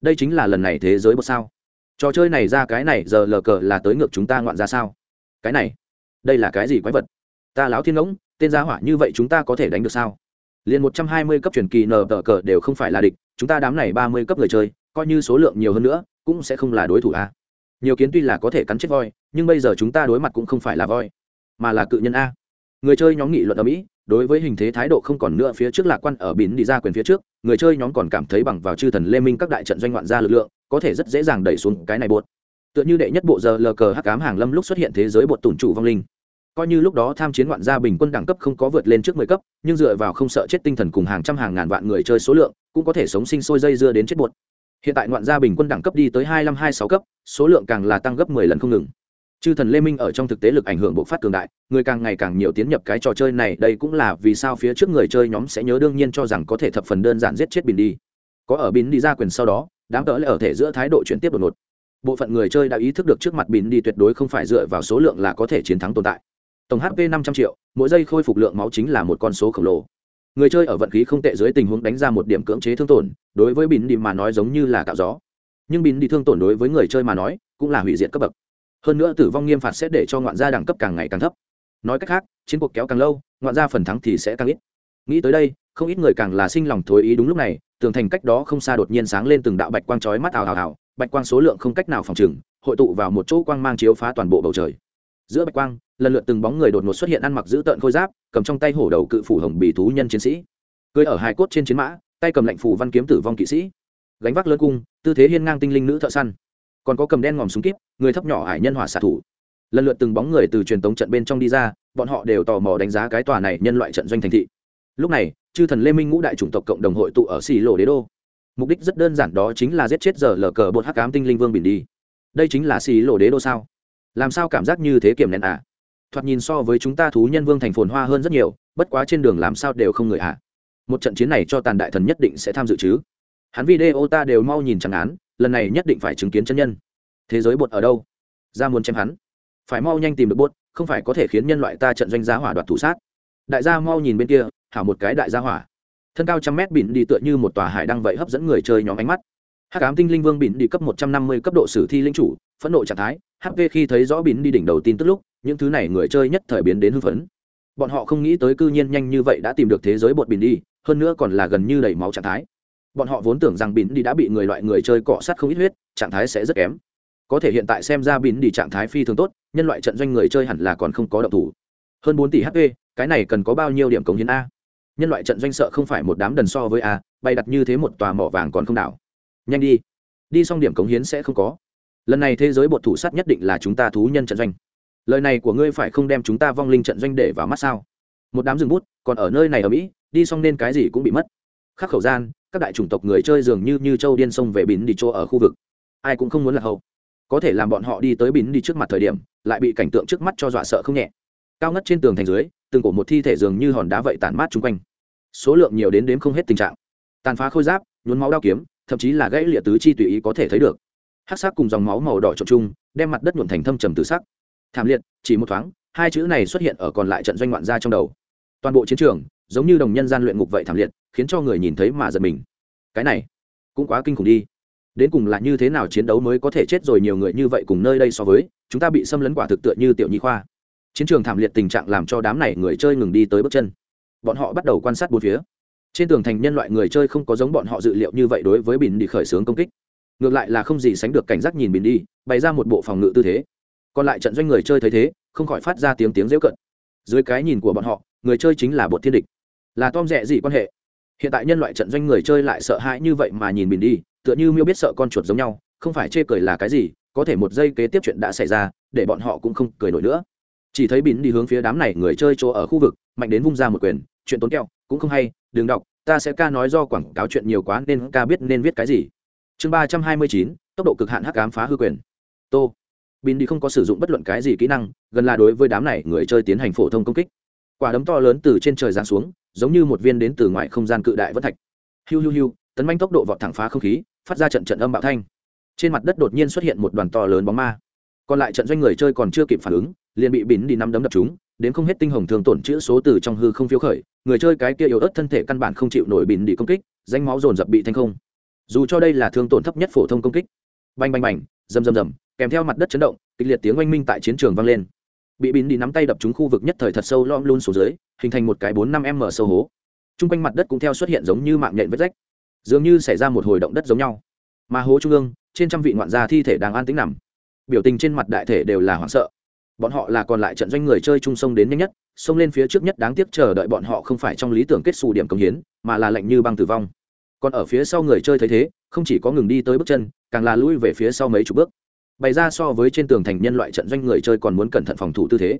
Đây chính là lần này thế giới một sao trò chơi này ra cái này giờ lờ cờ là tới ngược chúng ta ngoạn ra sao? Cái này, đây là cái gì quái vật? Ta láo thiên ngỗng, tên gia hỏa như vậy chúng ta có thể đánh được sao? Liền một trăm hai mươi cấp truyền kỳ nờ tờ cờ đều không phải là địch, chúng ta đám này ba mươi cấp người chơi, coi như số lượng nhiều hơn nữa, cũng sẽ không là đối thủ a nhiều kiến tuy là có thể cắn chết voi, nhưng bây giờ chúng ta đối mặt cũng không phải là voi, mà là cự nhân a. Người chơi nhóm nghị luận ở mỹ, đối với hình thế thái độ không còn nữa phía trước lạc quan ở bỉn đi ra quyền phía trước, người chơi nhóm còn cảm thấy bằng vào chư thần lê minh các đại trận doanh ngoạn ra lực lượng có thể rất dễ dàng đẩy xuống cái này bột. Tựa như đệ nhất bộ giờ lờ cờ hắc cám hàng lâm lúc xuất hiện thế giới bột tủn chủ vong linh. Coi như lúc đó tham chiến ngoạn gia bình quân đẳng cấp không có vượt lên trước mười cấp, nhưng dựa vào không sợ chết tinh thần cùng hàng trăm hàng ngàn vạn người chơi số lượng, cũng có thể sống sinh sôi dây dưa đến chết bột. Hiện tại ngoạn gia bình quân đẳng cấp đi tới hai mươi hai sáu cấp, số lượng càng là tăng gấp mười lần không ngừng. Chư thần lê minh ở trong thực tế lực ảnh hưởng bộ phát cường đại, người càng ngày càng nhiều tiến nhập cái trò chơi này, đây cũng là vì sao phía trước người chơi nhóm sẽ nhớ đương nhiên cho rằng có thể thập phần đơn giản giết chết bình đi. Có ở bình đi ra quyền sau đó đám tớ lại ở thể giữa thái độ chuyển tiếp đột ngột. Bộ phận người chơi đã ý thức được trước mặt bỉn đi tuyệt đối không phải dựa vào số lượng là có thể chiến thắng tồn tại. Tổng hp năm trăm triệu, mỗi giây khôi phục lượng máu chính là một con số khổng lồ. Người chơi ở vận khí không tệ dưới tình huống đánh ra một điểm cưỡng chế thương tổn, đối với bỉn đi mà nói giống như là cạo gió. Nhưng bỉn đi thương tổn đối với người chơi mà nói, cũng là hủy diệt cấp bậc. Hơn nữa tử vong nghiêm phạt sẽ để cho ngoạn gia đẳng cấp càng ngày càng thấp. Nói cách khác, chiến cuộc kéo càng lâu, ngoạn gia phần thắng thì sẽ càng ít nghĩ tới đây, không ít người càng là sinh lòng thối ý đúng lúc này, tường thành cách đó không xa đột nhiên sáng lên từng đạo bạch quang chói mắt ào ào ào, bạch quang số lượng không cách nào phòng trừng, hội tụ vào một chỗ quang mang chiếu phá toàn bộ bầu trời. Giữa bạch quang, lần lượt từng bóng người đột ngột xuất hiện ăn mặc dữ tợn khôi giáp, cầm trong tay hổ đầu cự phủ hồng bì thú nhân chiến sĩ. Cưới ở hai cốt trên chiến mã, tay cầm lệnh phủ văn kiếm tử vong kỵ sĩ. Gánh vác lớn cung, tư thế hiên ngang tinh linh nữ thợ săn. Còn có cầm đen ngòm súng kíp, người thấp nhỏ hải nhân hỏa xạ thủ. Lần lượt từng bóng người từ truyền tống trận bên trong đi ra, bọn họ đều tò mò đánh giá cái tòa này nhân loại trận doanh thành thị lúc này, chư thần lê minh ngũ đại chủng tộc cộng đồng hội tụ ở xì lộ đế đô. Mục đích rất đơn giản đó chính là giết chết giờ lờ cờ bột hắc cám tinh linh vương bình đi. Đây chính là xì lộ đế đô sao? Làm sao cảm giác như thế kiểm nén à? Thoạt nhìn so với chúng ta thú nhân vương thành phồn hoa hơn rất nhiều, bất quá trên đường làm sao đều không người à? Một trận chiến này cho tàn đại thần nhất định sẽ tham dự chứ. Hắn video ta đều mau nhìn chẳng án, lần này nhất định phải chứng kiến chân nhân. Thế giới bột ở đâu? Ra muốn chém hắn. Phải mau nhanh tìm được bột, không phải có thể khiến nhân loại ta trận doanh giá hỏa đoạt thủ sát. Đại gia mau nhìn bên kia hảo một cái đại gia hỏa. Thân cao trăm mét bỉn đi tựa như một tòa hải đăng vậy hấp dẫn người chơi nhóm ánh mắt. Hắc ám tinh linh vương bỉn đi cấp một trăm năm mươi cấp độ sử thi linh chủ, phẫn nộ trạng thái hp khi thấy rõ bỉn đi đỉnh đầu tin tức lúc, những thứ này người chơi nhất thời biến đến hưng phấn. Bọn họ không nghĩ tới cư nhiên nhanh như vậy đã tìm được thế giới bột bỉn đi, hơn nữa còn là gần như đầy máu trạng thái. Bọn họ vốn tưởng rằng bỉn đi đã bị người loại người chơi cọ sát không ít huyết, trạng thái sẽ rất kém. Có thể hiện tại xem ra bỉn đi trạng thái phi thường tốt, nhân loại trận doanh người chơi hẳn là còn không có động thủ. Hơn bốn tỷ hp cái này cần có bao nhiêu điểm cống hiến a? Nhân loại trận doanh sợ không phải một đám đần so với a bay đặt như thế một tòa mỏ vàng còn không đảo. Nhanh đi. Đi xong điểm cống hiến sẽ không có. Lần này thế giới bột thủ sát nhất định là chúng ta thú nhân trận doanh. Lời này của ngươi phải không đem chúng ta vong linh trận doanh để vào mắt sao? Một đám rừng bút, còn ở nơi này ở mỹ, đi xong nên cái gì cũng bị mất. Khắc khẩu gian, các đại chủng tộc người chơi dường như như châu điên sông về bín đi chỗ ở khu vực. Ai cũng không muốn là hậu. Có thể làm bọn họ đi tới bín đi trước mặt thời điểm, lại bị cảnh tượng trước mắt cho dọa sợ không nhẹ. Cao ngất trên tường thành dưới, từng cổ một thi thể dường như hòn đá vậy tản mát chung quanh số lượng nhiều đến đếm không hết tình trạng. Tàn phá khôi giáp, nhuốm máu đao kiếm, thậm chí là gãy lịa tứ chi tùy ý có thể thấy được. Hát sắc cùng dòng máu màu đỏ trộn chung, đem mặt đất nhuộn thành thâm trầm tự sắc. Thảm liệt, chỉ một thoáng, hai chữ này xuất hiện ở còn lại trận doanh ngoạn gia trong đầu. Toàn bộ chiến trường, giống như đồng nhân gian luyện ngục vậy thảm liệt, khiến cho người nhìn thấy mà giật mình. Cái này, cũng quá kinh khủng đi. Đến cùng là như thế nào chiến đấu mới có thể chết rồi nhiều người như vậy cùng nơi đây so với, chúng ta bị xâm lấn quả thực tựa như tiểu nhi khoa. Chiến trường thảm liệt tình trạng làm cho đám này người chơi ngừng đi tới bước chân bọn họ bắt đầu quan sát bốn phía. Trên tường thành nhân loại người chơi không có giống bọn họ dự liệu như vậy đối với bỉn đi khởi xướng công kích. Ngược lại là không gì sánh được cảnh giác nhìn bỉn đi, bày ra một bộ phòng ngự tư thế. Còn lại trận doanh người chơi thấy thế, không khỏi phát ra tiếng tiếng rêu cận dưới cái nhìn của bọn họ, người chơi chính là bột thiên địch. Là tom rẻ gì quan hệ. Hiện tại nhân loại trận doanh người chơi lại sợ hãi như vậy mà nhìn bỉn đi, tựa như miêu biết sợ con chuột giống nhau, không phải chê cười là cái gì, có thể một giây kế tiếp chuyện đã xảy ra, để bọn họ cũng không cười nổi nữa chỉ thấy bỉn đi hướng phía đám này người chơi chỗ ở khu vực, mạnh đến vung ra một quyền, chuyện tốn kẹo, cũng không hay, đừng đọc, ta sẽ ca nói do quảng cáo chuyện nhiều quá nên ca biết nên viết cái gì. Chương ba trăm hai mươi chín, tốc độ cực hạn hắc ám phá hư quyền. Tô. Bỉn đi không có sử dụng bất luận cái gì kỹ năng, gần là đối với đám này người chơi tiến hành phổ thông công kích. Quả đấm to lớn từ trên trời giáng xuống, giống như một viên đến từ ngoài không gian cự đại vân thạch. Hiu hiu hiu, tấn manh tốc độ vọt thẳng phá không khí, phát ra trận trận âm bạo thanh. Trên mặt đất đột nhiên xuất hiện một đoàn to lớn bóng ma. Còn lại trận doanh người chơi còn chưa kịp phản ứng liền bị bỉn đi nắm đấm đập chúng, đến không hết tinh hồng thường tổn chữ số từ trong hư không phiếu khởi, người chơi cái kia yếu ớt thân thể căn bản không chịu nổi bỉn đi công kích, danh máu dồn dập bị thanh không. Dù cho đây là thương tổn thấp nhất phổ thông công kích. Bành bành bành, rầm rầm rầm, kèm theo mặt đất chấn động, kịch liệt tiếng oanh minh tại chiến trường vang lên. Bị bỉn đi nắm tay đập chúng khu vực nhất thời thật sâu lom luôn xuống dưới, hình thành một cái bốn năm m sâu hố. Chung quanh mặt đất cũng theo xuất hiện giống như mạng nhện vết rách, dường như xảy ra một hồi động đất giống nhau. Mà hố trung ương, trên trăm vị ngoạn gia thi thể đang an tính nằm. Biểu tình trên mặt đại thể đều là hoảng sợ bọn họ là còn lại trận doanh người chơi chung sông đến nhanh nhất xông lên phía trước nhất đáng tiếc chờ đợi bọn họ không phải trong lý tưởng kết xù điểm công hiến, mà là lạnh như băng tử vong. Còn ở phía sau người chơi thấy thế, không chỉ có ngừng đi tới bước chân, càng là lui về phía sau mấy chục bước. Bày ra so với trên tường thành nhân loại trận doanh người chơi còn muốn cẩn thận phòng thủ tư thế.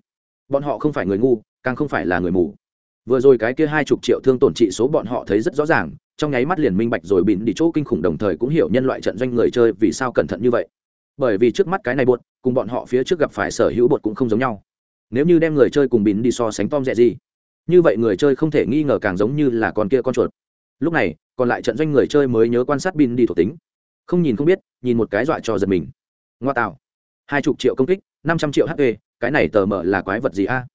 Bọn họ không phải người ngu, càng không phải là người mù. Vừa rồi cái kia hai chục triệu thương tổn trị số bọn họ thấy rất rõ ràng, trong nháy mắt liền minh bạch rồi bịn đi chỗ kinh khủng đồng thời cũng hiểu nhân loại trận doanh người chơi vì sao cẩn thận như vậy bởi vì trước mắt cái này bột, cùng bọn họ phía trước gặp phải sở hữu bột cũng không giống nhau. Nếu như đem người chơi cùng bín đi so sánh tom rẻ gì như vậy người chơi không thể nghi ngờ càng giống như là con kia con chuột. Lúc này, còn lại trận doanh người chơi mới nhớ quan sát bịn đi thuộc tính. Không nhìn không biết, nhìn một cái dọa cho giật mình. Ngoa tạo. Hai chục triệu công kích, năm trăm triệu hp cái này tờ mở là quái vật gì a?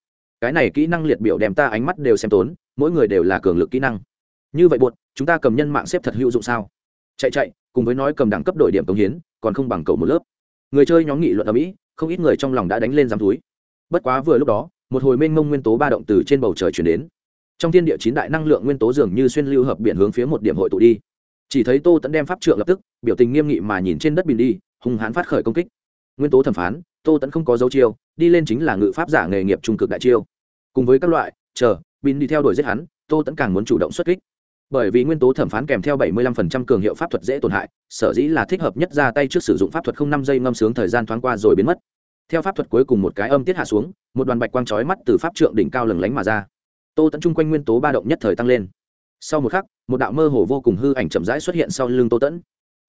Cái này kỹ năng liệt biểu đem ta ánh mắt đều xem tốn, mỗi người đều là cường lực kỹ năng. Như vậy buột chúng ta cầm nhân mạng xếp thật hữu dụng sao? Chạy chạy, cùng với nói cầm đẳng cấp đội điểm công hiến, còn không bằng cầu một lớp người chơi nhóm nghị luận ở mỹ, không ít người trong lòng đã đánh lên giám túi. Bất quá vừa lúc đó, một hồi mênh mông nguyên tố ba động từ trên bầu trời chuyển đến. Trong thiên địa chín đại năng lượng nguyên tố dường như xuyên lưu hợp biển hướng phía một điểm hội tụ đi. Chỉ thấy tô tẫn đem pháp trượng lập tức, biểu tình nghiêm nghị mà nhìn trên đất bình đi, hung hãn phát khởi công kích. Nguyên tố thẩm phán, tô tẫn không có dấu chiêu, đi lên chính là ngự pháp giả nghề nghiệp trung cực đại chiêu. Cùng với các loại, chờ bin đi theo đuổi giết hắn, tô tẫn càng muốn chủ động xuất kích bởi vì nguyên tố thẩm phán kèm theo 75% cường hiệu pháp thuật dễ tổn hại, sở dĩ là thích hợp nhất ra tay trước sử dụng pháp thuật không năm giây ngâm sướng thời gian thoáng qua rồi biến mất. Theo pháp thuật cuối cùng một cái âm tiết hạ xuống, một đoàn bạch quang chói mắt từ pháp trượng đỉnh cao lừng lánh mà ra. Tô tẫn chung quanh nguyên tố ba động nhất thời tăng lên. Sau một khắc, một đạo mơ hồ vô cùng hư ảnh chậm rãi xuất hiện sau lưng tô tẫn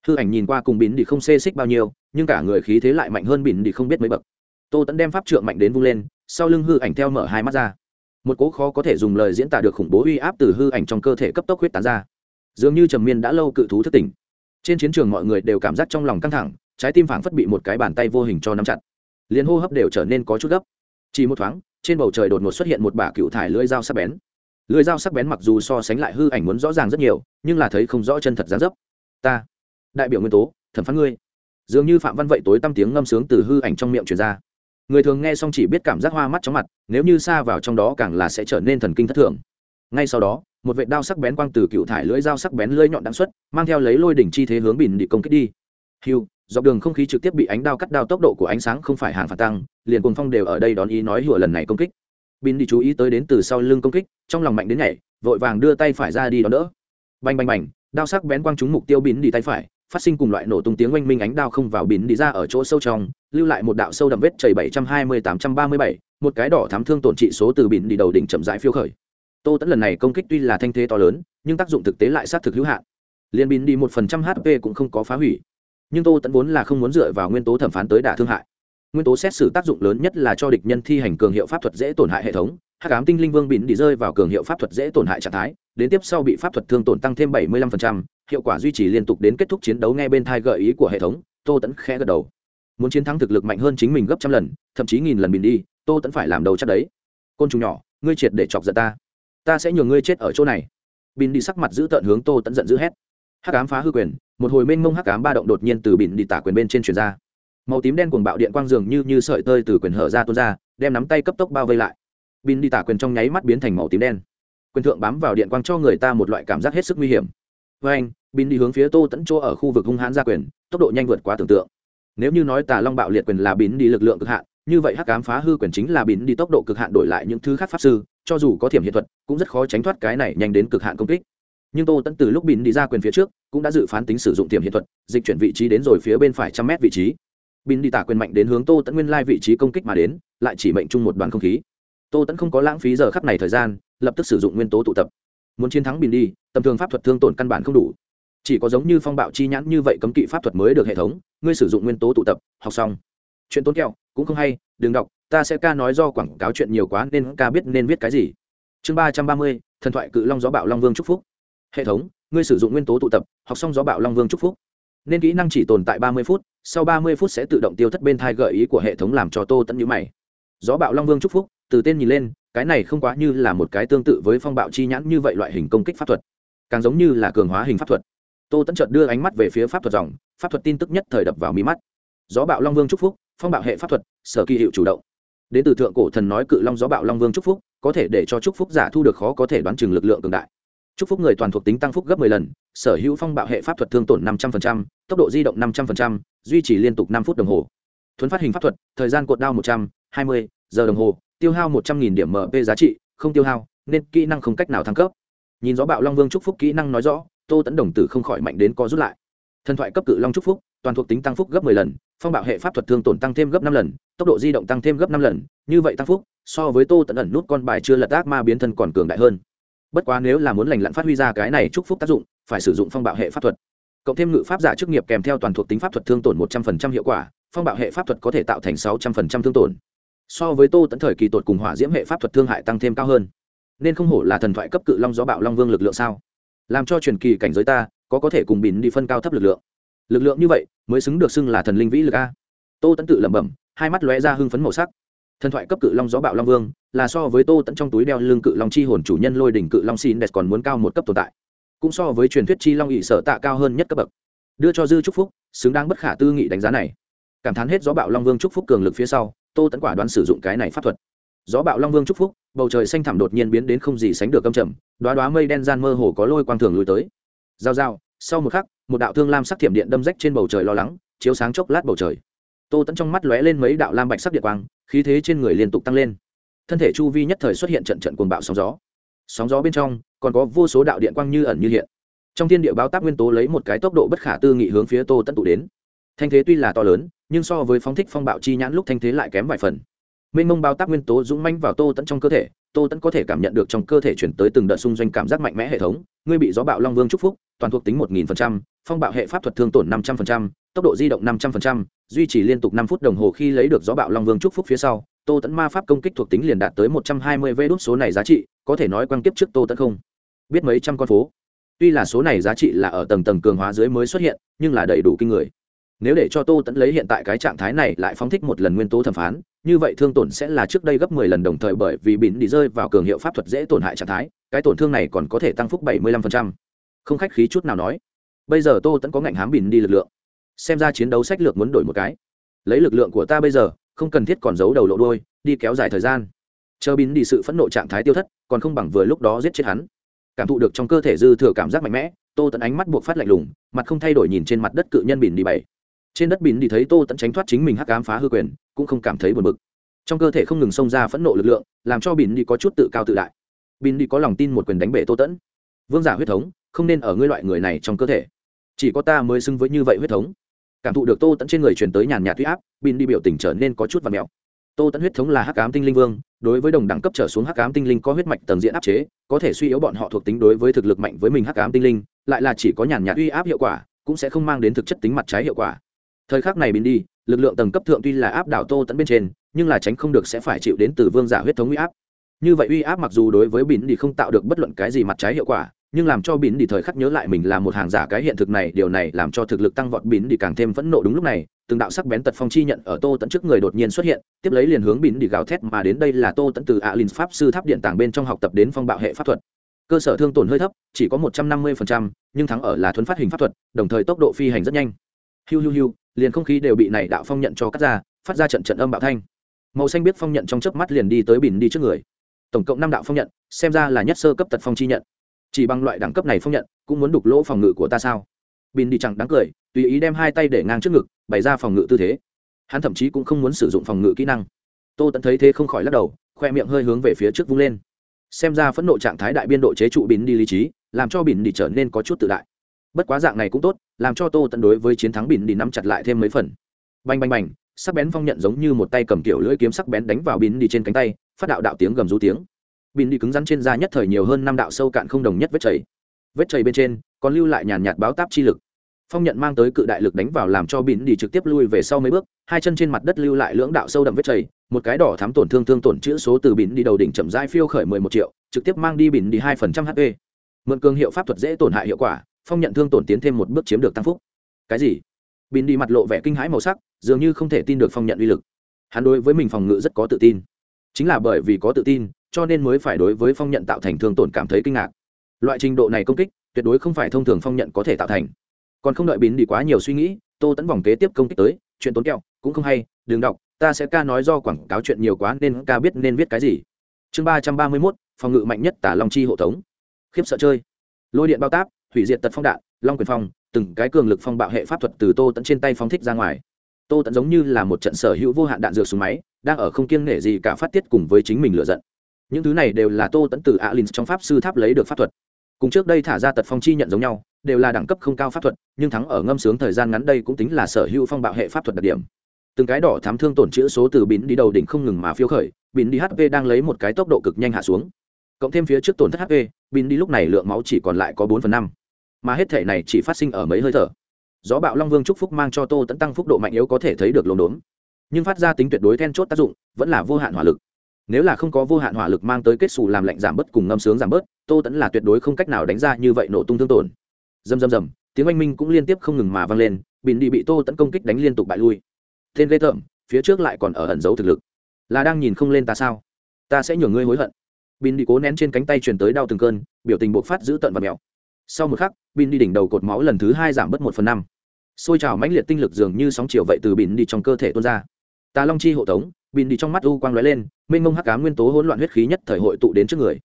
hư ảnh nhìn qua cùng bỉn đi không xê xích bao nhiêu, nhưng cả người khí thế lại mạnh hơn bỉn đi không biết mấy bậc. Tô tẫn đem pháp trượng mạnh đến vung lên, sau lưng hư ảnh theo mở hai mắt ra một cỗ khó có thể dùng lời diễn tả được khủng bố uy áp từ hư ảnh trong cơ thể cấp tốc huyết tán ra. Dường như trầm miên đã lâu cự thú thất tỉnh. Trên chiến trường mọi người đều cảm giác trong lòng căng thẳng, trái tim phảng phất bị một cái bàn tay vô hình cho nắm chặt. Liền hô hấp đều trở nên có chút gấp. Chỉ một thoáng, trên bầu trời đột ngột xuất hiện một bả cựu thải lưỡi dao sắc bén. Lưỡi dao sắc bén mặc dù so sánh lại hư ảnh muốn rõ ràng rất nhiều, nhưng là thấy không rõ chân thật giá dấp. Ta, đại biểu nguyên tố, thẩm phán ngươi. Dường như phạm văn vậy tối tăm tiếng ngâm sướng từ hư ảnh trong miệng truyền ra người thường nghe xong chỉ biết cảm giác hoa mắt chóng mặt, nếu như xa vào trong đó càng là sẽ trở nên thần kinh thất thường. Ngay sau đó, một vệ đao sắc bén quang từ cựu thải lưỡi dao sắc bén lưỡi nhọn đáng xuất, mang theo lấy lôi đỉnh chi thế hướng bỉn đi công kích đi. Hiu dọc đường không khí trực tiếp bị ánh đao cắt đao tốc độ của ánh sáng không phải hàng phản tăng, liền cùng phong đều ở đây đón ý nói hùa lần này công kích. Bỉn đi chú ý tới đến từ sau lưng công kích, trong lòng mạnh đến nhảy, vội vàng đưa tay phải ra đi đón đỡ. Bành bành bành, đao sắc bén quang trúng mục tiêu bỉn đi tay phải phát sinh cùng loại nổ tung tiếng oanh minh ánh đao không vào bỉn đi ra ở chỗ sâu trong, lưu lại một đạo sâu đậm vết chảy bảy trăm hai mươi tám trăm ba mươi bảy, một cái đỏ thám thương tổn trị số từ bỉn đi đầu đỉnh chậm rãi phiêu khởi. Tô tẫn lần này công kích tuy là thanh thế to lớn, nhưng tác dụng thực tế lại sát thực hữu hạn. Liên bỉn đi một phần trăm hp cũng không có phá hủy. Nhưng tô tẫn vốn là không muốn dựa vào nguyên tố thẩm phán tới đả thương hại. Nguyên tố xét xử tác dụng lớn nhất là cho địch nhân thi hành cường hiệu pháp thuật dễ tổn hại hệ thống hắc ám tinh linh vương bỉn đi rơi vào cường hiệu pháp thuật dễ tổn hại trạng thái, đến tiếp sau bị pháp thuật thương tổn tăng thêm bảy mươi lăm phần trăm, hiệu quả duy trì liên tục đến kết thúc chiến đấu nghe bên thai gợi ý của hệ thống, tô tẫn khẽ gật đầu. Muốn chiến thắng thực lực mạnh hơn chính mình gấp trăm lần, thậm chí nghìn lần bỉn đi, tô tẫn phải làm đầu chắc đấy. Côn trùng nhỏ, ngươi triệt để chọc giận ta. Ta sẽ nhường ngươi chết ở chỗ này. Bỉn đi sắc mặt giữ tợn hướng tô tẫn giận dữ hét. Hắc ám phá hư quyền, một hồi mênh mông hắc ám ba động đột nhiên từ bỉn đi tả quyền bên trên truyền ra. Màu tím đen cuồng bạo điện quang dường như như sợi tơi từ quyền hở ra tuôn ra, đem nắm tay cấp tốc bao vây lại bin đi tả quyền trong nháy mắt biến thành màu tím đen. Quyền thượng bám vào điện quang cho người ta một loại cảm giác hết sức nguy hiểm. Với anh, bin đi hướng phía tô tẫn chỗ ở khu vực hung hãn ra quyền, tốc độ nhanh vượt quá tưởng tượng. Nếu như nói tà long bạo liệt quyền là bin đi lực lượng cực hạn, như vậy hắc ám phá hư quyền chính là bin đi tốc độ cực hạn đổi lại những thứ khác pháp sư, cho dù có thiểm hiện thuật, cũng rất khó tránh thoát cái này nhanh đến cực hạn công kích. Nhưng tô tẫn từ lúc bin đi ra quyền phía trước, cũng đã dự phán tính sử dụng tiềm hiện thuật, dịch chuyển vị trí đến rồi phía bên phải trăm mét vị trí. Bin đi tả quyền mạnh đến hướng tô tẫn nguyên lai vị trí công kích mà đến, lại chỉ mệnh chung một đoàn không khí tô tẫn không có lãng phí giờ khắc này thời gian, lập tức sử dụng nguyên tố tụ tập. Muốn chiến thắng bình đi tầm thường pháp thuật thương tổn căn bản không đủ. Chỉ có giống như phong bạo chi nhãn như vậy cấm kỵ pháp thuật mới được hệ thống, ngươi sử dụng nguyên tố tụ tập, học xong. Chuyện tốn kẹo, cũng không hay, đừng đọc, ta sẽ ca nói do quảng cáo chuyện nhiều quá nên ca biết nên viết cái gì. Chương ba trăm ba mươi, thần thoại cự long gió bạo long vương chúc phúc. Hệ thống, ngươi sử dụng nguyên tố tụ tập, học xong gió bạo long vương chúc phúc. Nên kỹ năng chỉ tồn tại ba mươi phút, sau ba mươi phút sẽ tự động tiêu thất bên thai gợi ý của hệ thống làm cho tô tẫn nhữ mày. Gió bạo long vương chúc phúc từ tên nhìn lên cái này không quá như là một cái tương tự với phong bạo chi nhãn như vậy loại hình công kích pháp thuật. Càng giống như là cường hóa hình pháp thuật. Tô tẫn chợt đưa ánh mắt về phía pháp thuật dòng pháp thuật tin tức nhất thời đập vào mí mắt. Gió bạo long vương chúc phúc phong bạo hệ pháp thuật sở kỳ hiệu chủ động. Đến từ thượng cổ thần nói cự long gió bạo long vương chúc phúc có thể để cho chúc phúc giả thu được khó có thể đoán chừng lực lượng cường đại. Chúc phúc người toàn thuộc tính tăng phúc gấp 10 lần sở hữu phong bạo hệ pháp thuật thương tổn 500%, tốc độ di động 500%, duy trì liên tục năm phút đồng hồ. Thuấn phát hình pháp thuật thời gian cột đao 120 giờ đồng hồ tiêu hao 100.000 điểm mp giá trị, không tiêu hao, nên kỹ năng không cách nào thăng cấp. Nhìn gió bạo long vương trúc phúc kỹ năng nói rõ, tô tẫn đồng tử không khỏi mạnh đến co rút lại. Thần thoại cấp cự long trúc phúc, toàn thuộc tính tăng phúc gấp 10 lần, phong bạo hệ pháp thuật thương tổn tăng thêm gấp năm lần, tốc độ di động tăng thêm gấp năm lần, như vậy tăng phúc, so với tô tẫn ẩn nút con bài chưa lật ác ma biến thân còn cường đại hơn. Bất quá nếu là muốn lành lặn phát huy ra cái này trúc phúc tác dụng, phải sử dụng phong bạo hệ pháp thuật. Cộng thêm ngự pháp giả chức nghiệp kèm theo toàn thuộc tính pháp thuật thương tổn một trăm phần trăm hiệu quả, phong bạo hệ pháp thuật có thể tạo thành sáu trăm phần trăm thương tổn so với tô tẫn thời kỳ tột cùng hỏa diễm hệ pháp thuật thương hại tăng thêm cao hơn. Nên không hổ là thần thoại cấp cự long gió bạo long vương lực lượng sao? Làm cho truyền kỳ cảnh giới ta, có có thể cùng bỉn đi phân cao thấp lực lượng. Lực lượng như vậy, mới xứng được xưng là thần linh vĩ lực a. Tô tẫn tự lẩm bẩm, hai mắt lóe ra hưng phấn màu sắc. Thần thoại cấp cự long gió bạo long vương, là so với tô tẫn trong túi đeo lưng cự long chi hồn chủ nhân lôi đỉnh cự long xin đẹp còn muốn cao một cấp tồn tại. Cũng so với truyền thuyết chi long ỵ sở tạ cao hơn nhất cấp bậc. Đưa cho dư trúc phúc, xứng đáng bất khả tư nghị đánh giá này. Cảm thán hết gió bạo long vương trúc phúc cường lực phía sau tô tẫn quả đoán sử dụng cái này pháp thuật. Gió bạo long vương chúc phúc, bầu trời xanh thẳm đột nhiên biến đến không gì sánh được câm trầm đoá đoá mây đen gian mơ hồ có lôi quang thường lùi tới. Giao giao, sau một khắc, một đạo thương lam sắc thiểm điện đâm rách trên bầu trời lo lắng, chiếu sáng chốc lát bầu trời. Tô tẫn trong mắt lóe lên mấy đạo lam bạch sắc điện quang, khí thế trên người liên tục tăng lên. Thân thể chu vi nhất thời xuất hiện trận trận cuồng bạo sóng gió. Sóng gió bên trong, còn có vô số đạo điện quang như ẩn như hiện. Trong thiên địa báo tác nguyên tố lấy một cái tốc độ bất khả tư nghị hướng phía tô tẫn tụ đến. Thanh thế tuy là to lớn nhưng so với phóng thích phong bạo chi nhãn lúc thanh thế lại kém vài phần. Mênh mông bao tác nguyên tố dũng manh vào tô tẫn trong cơ thể, tô tẫn có thể cảm nhận được trong cơ thể chuyển tới từng đợt xung doanh cảm giác mạnh mẽ hệ thống. Ngươi bị gió bạo long vương chúc phúc, toàn thuộc tính một nghìn phần trăm, phong bạo hệ pháp thuật thương tổn năm trăm phần trăm, tốc độ di động năm trăm phần trăm, duy trì liên tục năm phút đồng hồ khi lấy được gió bạo long vương chúc phúc phía sau, tô tẫn ma pháp công kích thuộc tính liền đạt tới một trăm hai mươi vê đốt số này giá trị, có thể nói quang kiếp trước tô tẫn không. Biết mấy trăm con phố. Tuy là số này giá trị là ở tầng tầng cường hóa dưới mới xuất hiện, nhưng là đầy đủ kinh người nếu để cho tô tẫn lấy hiện tại cái trạng thái này lại phóng thích một lần nguyên tố thẩm phán, như vậy thương tổn sẽ là trước đây gấp mười lần đồng thời bởi vì bỉn đi rơi vào cường hiệu pháp thuật dễ tổn hại trạng thái, cái tổn thương này còn có thể tăng phúc bảy mươi lăm phần trăm. Không khách khí chút nào nói. Bây giờ tô tẫn có ngạnh hám bỉn đi lực lượng. Xem ra chiến đấu sách lược muốn đổi một cái. Lấy lực lượng của ta bây giờ, không cần thiết còn giấu đầu lộ đôi đi kéo dài thời gian. Chờ bỉn đi sự phẫn nộ trạng thái tiêu thất, còn không bằng vừa lúc đó giết chết hắn. Cảm thụ được trong cơ thể dư thừa cảm giác mạnh mẽ, tô tẫn ánh mắt buộc phát lạnh lùng, mặt không thay đổi nhìn trên mặt đất cự nhân bỉn đi bảy trên đất bỉn đi thấy tô tẫn tránh thoát chính mình hắc cám phá hư quyền, cũng không cảm thấy buồn bực. Trong cơ thể không ngừng xông ra phẫn nộ lực lượng, làm cho bỉn đi có chút tự cao tự đại. Bỉn đi có lòng tin một quyền đánh bể tô tẫn vương giả huyết thống, không nên ở ngươi loại người này trong cơ thể. Chỉ có ta mới xứng với như vậy huyết thống. Cảm thụ được tô tẫn trên người truyền tới nhàn nhạt huy áp, bỉn đi biểu tình trở nên có chút và mèo. Tô tẫn huyết thống là hắc cám tinh linh vương, đối với đồng đẳng cấp trở xuống hắc cám tinh linh có huyết mạch tầng diện áp chế, có thể suy yếu bọn họ thuộc tính đối với thực lực mạnh với mình hắc cám tinh linh, lại là chỉ có nhàn nhạt uy áp hiệu quả, cũng sẽ không mang đến thực chất tính mặt trái hiệu quả thời khắc này bỉn đi, lực lượng tầng cấp thượng tuy là áp đảo tô tẫn bên trên, nhưng là tránh không được sẽ phải chịu đến từ vương giả huyết thống uy áp. Như vậy uy áp mặc dù đối với bỉn đi không tạo được bất luận cái gì mặt trái hiệu quả, nhưng làm cho bỉn đi thời khắc nhớ lại mình là một hàng giả cái hiện thực này, điều này làm cho thực lực tăng vọt bỉn đi càng thêm phẫn nộ đúng lúc này, từng đạo sắc bén tật phong chi nhận ở tô tẫn trước người đột nhiên xuất hiện, tiếp lấy liền hướng bỉn đi gào thét mà đến đây là tô tẫn từ alin pháp sư tháp điện tàng bên trong học tập đến phong bạo hệ pháp thuật. Cơ sở thương tổn hơi thấp, chỉ có một trăm năm mươi nhưng thắng ở là thuấn phát hình pháp thuật, đồng thời tốc độ phi hành rất nhanh. Hiu hiu hiu liền không khí đều bị này đạo phong nhận cho cắt ra, phát ra trận trận âm bạo thanh. Màu xanh biết phong nhận trong chớp mắt liền đi tới bỉn đi trước người. Tổng cộng năm đạo phong nhận, xem ra là nhất sơ cấp tật phong chi nhận. Chỉ bằng loại đẳng cấp này phong nhận, cũng muốn đục lỗ phòng ngự của ta sao? Bỉn đi chẳng đáng cười, tùy ý đem hai tay để ngang trước ngực, bày ra phòng ngự tư thế. Hắn thậm chí cũng không muốn sử dụng phòng ngự kỹ năng. Tô tẫn thấy thế không khỏi lắc đầu, khoe miệng hơi hướng về phía trước vung lên. Xem ra phẫn nộ trạng thái đại biên độ chế trụ bỉn đi lý trí, làm cho bỉn đi trở nên có chút tự đại. Bất quá dạng này cũng tốt làm cho tô tận đối với chiến thắng bỉn đi nắm chặt lại thêm mấy phần. Bành bành bành, sắc bén phong nhận giống như một tay cầm kiểu lưỡi kiếm sắc bén đánh vào bỉn đi trên cánh tay, phát đạo đạo tiếng gầm rú tiếng. Bỉn đi cứng rắn trên da nhất thời nhiều hơn năm đạo sâu cạn không đồng nhất vết chảy. Vết chảy bên trên, còn lưu lại nhàn nhạt báo táp chi lực. Phong nhận mang tới cự đại lực đánh vào làm cho bỉn đi trực tiếp lui về sau mấy bước, hai chân trên mặt đất lưu lại lưỡng đạo sâu đậm vết chảy, một cái đỏ thắm tổn thương thương tổn chữ số từ bỉn đi đầu đỉnh chậm rãi phiêu khởi mười một triệu, trực tiếp mang đi bỉn đi hai phần trăm hp mượn cường hiệu pháp thuật dễ tổn hại hiệu quả phong nhận thương tổn tiến thêm một bước chiếm được tăng phúc. Cái gì? Bin đi mặt lộ vẻ kinh hãi màu sắc, dường như không thể tin được phong nhận uy lực. Hắn đối với mình phòng ngự rất có tự tin. Chính là bởi vì có tự tin, cho nên mới phải đối với phong nhận tạo thành thương tổn cảm thấy kinh ngạc. Loại trình độ này công kích, tuyệt đối không phải thông thường phong nhận có thể tạo thành. Còn không đợi bín đi quá nhiều suy nghĩ, tô tẫn vòng kế tiếp công kích tới, chuyện tốn kẹo, cũng không hay, đừng đọc, ta sẽ ca nói do quảng cáo chuyện nhiều quá nên ca biết nên viết cái gì. Chương ba trăm ba mươi mốt, phòng ngự mạnh nhất tả long chi hộ tống. Khiếp sợ chơi. Lôi điện bao táp hủy diệt tật phong đạn, long quyền phong, từng cái cường lực phong bạo hệ pháp thuật từ tô tẫn trên tay phóng thích ra ngoài. Tô tẫn giống như là một trận sở hữu vô hạn đạn dược súng máy, đang ở không kiêng nể gì cả phát tiết cùng với chính mình lựa giận. Những thứ này đều là tô tẫn từ alin trong pháp sư tháp lấy được pháp thuật. Cùng trước đây thả ra tật phong chi nhận giống nhau, đều là đẳng cấp không cao pháp thuật, nhưng thắng ở ngâm sướng thời gian ngắn đây cũng tính là sở hữu phong bạo hệ pháp thuật đặc điểm. Từng cái đỏ thám thương tổn chữ số từ bín đi đầu đỉnh không ngừng mà phiêu khởi bín đi hp đang lấy một cái tốc độ cực nhanh hạ xuống. Cộng thêm phía trước tổn thất hp bín đi lúc này lượng máu chỉ còn lại có bốn phần năm mà hết thể này chỉ phát sinh ở mấy hơi thở. Gió bạo long vương trúc phúc mang cho tô tẫn tăng phúc độ mạnh yếu có thể thấy được lồn đốn nhưng phát ra tính tuyệt đối then chốt tác dụng, vẫn là vô hạn hỏa lực. Nếu là không có vô hạn hỏa lực mang tới kết xù làm lạnh giảm bớt cùng ngâm sướng giảm bớt, tô tẫn là tuyệt đối không cách nào đánh ra như vậy nổ tung thương tổn. Dầm dầm dầm tiếng oanh minh cũng liên tiếp không ngừng mà vang lên bìn đi bị tô tẫn công kích đánh liên tục bại lui. Tên ghê thợm phía trước lại còn ở ẩn giấu thực lực. Là đang nhìn không lên ta sao? Ta sẽ nhường ngươi hối hận. Bin đi cố nén trên cánh tay truyền tới đau từng cơn, biểu tình bộc phát giữ tận và mèo sau một khắc, bin đi đỉnh đầu cột máu lần thứ hai giảm bớt một phần năm. Xôi trào mãnh liệt tinh lực dường như sóng chiều vậy từ bin đi trong cơ thể tuôn ra. Tà long chi hộ tống, bin đi trong mắt u quang lóe lên, mênh mông hắc cá nguyên tố hỗn loạn huyết khí nhất thời hội tụ đến trước người.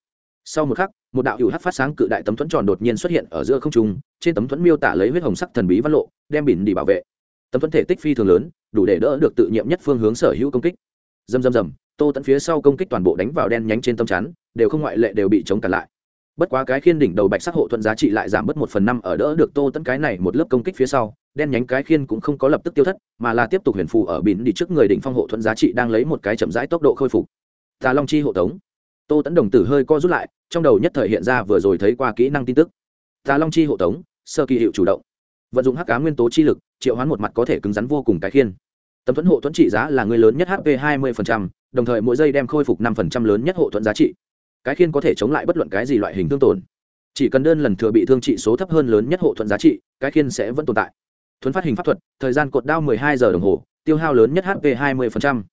Sau một khắc, một đạo hữu hắc phát sáng cự đại tấm thuẫn tròn đột nhiên xuất hiện ở giữa không trung, trên tấm thuẫn miêu tả lấy huyết hồng sắc thần bí văn lộ, đem bỉn đi bảo vệ. Tấm thuẫn thể tích phi thường lớn, đủ để đỡ được tự nhiệm nhất phương hướng sở hữu công kích. Dầm dầm dầm tô tận phía sau công kích toàn bộ đánh vào đen nhánh trên tâm chắn, đều không ngoại lệ đều bị chống cản lại bất quá cái khiên đỉnh đầu bạch sắc hộ thuận giá trị lại giảm bớt một phần năm ở đỡ được tô tẫn cái này một lớp công kích phía sau đen nhánh cái khiên cũng không có lập tức tiêu thất mà là tiếp tục huyền phù ở bỉn đi trước người đỉnh phong hộ thuận giá trị đang lấy một cái chậm rãi tốc độ khôi phục. Tà long chi hộ tống. Tô tẫn đồng tử hơi co rút lại trong đầu nhất thời hiện ra vừa rồi thấy qua kỹ năng tin tức. Tà long chi hộ tống sơ kỳ hiệu chủ động. Vận dụng hắc cá nguyên tố chi lực triệu hoán một mặt có thể cứng rắn vô cùng cái khiên. Tấm thuẫn hộ thuẫn trị giá là người lớn nhất hp 20%, đồng thời mỗi giây đem khôi phục 5% lớn nhất hộ thuẫn giá trị cái khiên có thể chống lại bất luận cái gì loại hình thương tổn. Chỉ cần đơn lần thừa bị thương trị số thấp hơn lớn nhất hộ thuận giá trị, cái khiên sẽ vẫn tồn tại. Thuấn phát hình pháp thuật, thời gian cột đao 12 giờ đồng hồ, tiêu hao lớn nhất hp 20%.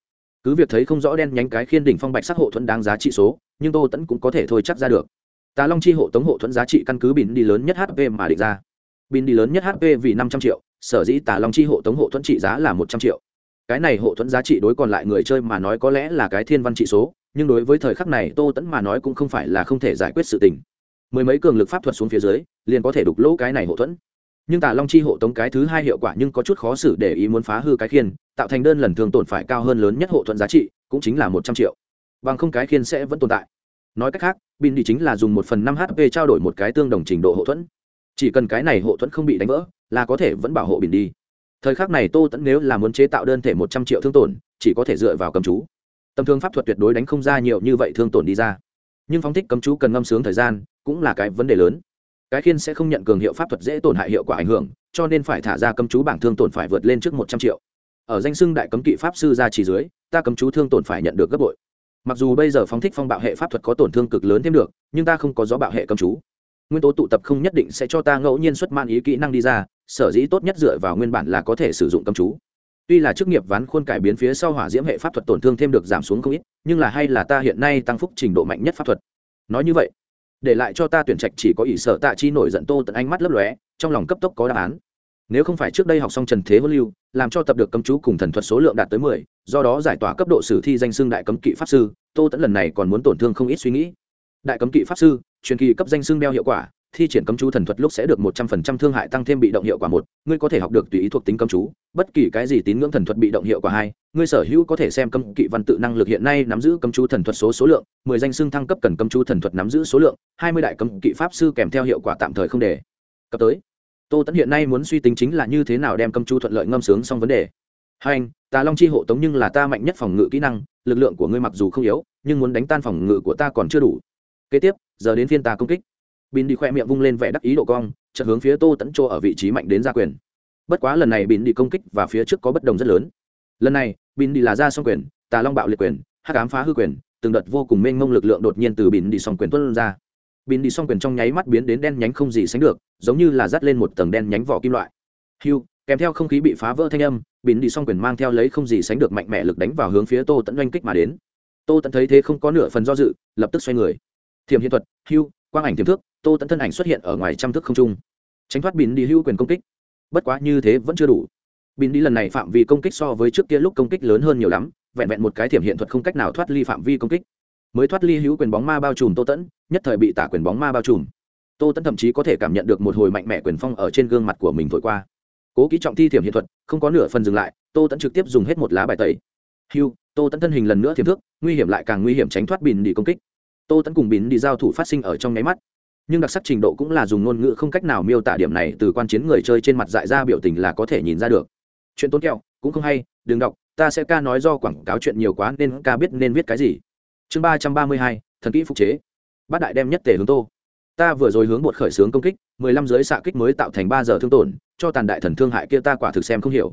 cứ việc thấy không rõ đen nhánh cái khiên đỉnh phong bạch sắc hộ thuẫn đáng giá trị số, nhưng tô tẫn cũng có thể thôi chắc ra được. Tà long chi hộ tống hộ thuẫn giá trị căn cứ bình đi lớn nhất hp mà định ra. Bình đi lớn nhất hp vì 500 triệu, sở dĩ tà long chi hộ tống hộ thuẫn trị giá là 100 triệu cái này hộ thuẫn giá trị đối còn lại người chơi mà nói có lẽ là cái thiên văn trị số, nhưng đối với thời khắc này tô tẫn mà nói cũng không phải là không thể giải quyết sự tình. Mười mấy cường lực pháp thuật xuống phía dưới, liền có thể đục lỗ cái này hộ thuẫn. Nhưng tà long chi hộ tống cái thứ hai hiệu quả nhưng có chút khó xử để ý muốn phá hư cái khiên, tạo thành đơn lần thường tổn phải cao hơn lớn nhất hộ thuẫn giá trị, cũng chính là một trăm triệu. Bằng không cái khiên sẽ vẫn tồn tại. Nói cách khác, bin đi chính là dùng một phần năm hp trao đổi một cái tương đồng trình độ hộ thuẫn. Chỉ cần cái này hộ thuẫn không bị đánh vỡ, là có thể vẫn bảo hộ bin đi thời khắc này tô tẫn nếu là muốn chế tạo đơn thể một trăm triệu thương tổn, chỉ có thể dựa vào cầm chú. Tầm thương pháp thuật tuyệt đối đánh không ra nhiều như vậy thương tổn đi ra. Nhưng phóng thích cầm chú cần ngâm sướng thời gian, cũng là cái vấn đề lớn. Cái khiên sẽ không nhận cường hiệu pháp thuật dễ tổn hại hiệu quả ảnh hưởng, cho nên phải thả ra cấm chú bảng thương tổn phải vượt lên trước một trăm triệu. Ở danh xưng đại cấm kỵ pháp sư ra chỉ dưới, ta cấm chú thương tổn phải nhận được gấp bội. Mặc dù bây giờ phóng thích phong bạo hệ pháp thuật có tổn thương cực lớn thêm được, nhưng ta không có gió bạo hệ cấm chú nguyên tố tụ tập không nhất định sẽ cho ta ngẫu nhiên xuất man ý kỹ năng đi ra, sở dĩ tốt nhất dựa vào nguyên bản là có thể sử dụng cấm chú. Tuy là chức nghiệp ván khuôn cải biến phía sau hỏa diễm hệ pháp thuật tổn thương thêm được giảm xuống không ít, nhưng là hay là ta hiện nay tăng phúc trình độ mạnh nhất pháp thuật. Nói như vậy, để lại cho ta tuyển trạch chỉ có ỷ sở tạ chi nổi giận tô tận ánh mắt lấp lóe, trong lòng cấp tốc có đáp án. Nếu không phải trước đây học xong trần thế hô lưu, làm cho tập được cấm chú cùng thần thuật số lượng đạt tới mười, do đó giải tỏa cấp độ sử thi danh xưng đại cấm kỵ pháp sư, tô tẫn lần này còn muốn tổn thương không ít suy nghĩ. Đại cấm kỵ pháp sư truyền kỳ cấp danh xưng đeo hiệu quả, thi triển cấm chú thần thuật lúc sẽ được một trăm phần trăm thương hại tăng thêm bị động hiệu quả một, ngươi có thể học được tùy ý thuộc tính cấm chú, bất kỳ cái gì tín ngưỡng thần thuật bị động hiệu quả hai, ngươi sở hữu có thể xem cấm kỵ văn tự năng lực hiện nay nắm giữ cấm chú thần thuật số số lượng, mười danh xưng thăng cấp cần cấm chú thần thuật nắm giữ số lượng, hai mươi đại cấm kỵ pháp sư kèm theo hiệu quả tạm thời không để. Cấp tới. Tô tẫn hiện nay muốn suy tính chính là như thế nào đem cấm chú thuận lợi ngâm sướng xong vấn đề. Hai anh, tà long chi hộ tống nhưng là ta mạnh nhất phòng ngự kỹ năng, lực lượng của ngươi mặc dù không yếu, nhưng muốn đánh tan phòng ngự của ta còn chưa đủ. Kế tiếp giờ đến phiên ta công kích. Bin đi khoe miệng vung lên vẻ đắc ý độ cong, chợt hướng phía tô tẫn chỗ ở vị trí mạnh đến ra quyền. Bất quá lần này bin đi công kích và phía trước có bất đồng rất lớn. Lần này bin đi là ra song quyền, tà long bạo liệt quyền hát cám phá hư quyền, từng đợt vô cùng mênh mông lực lượng đột nhiên từ bin đi song quyền tuân ra. Bin đi song quyền trong nháy mắt biến đến đen nhánh không gì sánh được, giống như là dắt lên một tầng đen nhánh vỏ kim loại. Hiu kèm theo không khí bị phá vỡ thanh âm bin đi song quyền mang theo lấy không gì sánh được mạnh mẽ lực đánh vào hướng phía tô tẫn oanh kích mà đến. Tô tẫn thấy thế không có nửa phần do dự, lập tức xoay người thiềm hiện thuật hưu, quang ảnh tiềm thước tô tẫn thân ảnh xuất hiện ở ngoài trăm thước không trung. Tránh thoát bìn đi hưu quyền công kích. Bất quá như thế vẫn chưa đủ. Bìn đi lần này phạm vi công kích so với trước kia lúc công kích lớn hơn nhiều lắm vẹn vẹn một cái thiểm hiện thuật không cách nào thoát ly phạm vi công kích. Mới thoát ly hữu quyền bóng ma bao trùm tô tẫn nhất thời bị tả quyền bóng ma bao trùm. Tô tẫn thậm chí có thể cảm nhận được một hồi mạnh mẽ quyền phong ở trên gương mặt của mình thổi qua. Cố kỹ trọng thi thiểm hiện thuật không có nửa phần dừng lại tô tẫn trực tiếp dùng hết một lá bài tẩy. Hưu tô tẫn thân hình lần nữa thiểm thước nguy hiểm lại càng nguy hiểm tránh thoát bìn đi công kích tô tẫn cùng bín đi giao thủ phát sinh ở trong nháy mắt. Nhưng đặc sắc trình độ cũng là dùng ngôn ngữ không cách nào miêu tả điểm này từ quan chiến người chơi trên mặt dại ra biểu tình là có thể nhìn ra được. Chuyện tốn kẹo, cũng không hay, đừng đọc, ta sẽ ca nói do quảng cáo chuyện nhiều quá nên ca biết nên viết cái gì. Chương ba trăm ba mươi hai, thần kỹ phục chế. Bát đại đem nhất tể hướng tô. Ta vừa rồi hướng một khởi xướng công kích, mười lăm giới xạ kích mới tạo thành ba giờ thương tổn, cho tàn đại thần thương hại kia ta quả thực xem không hiểu.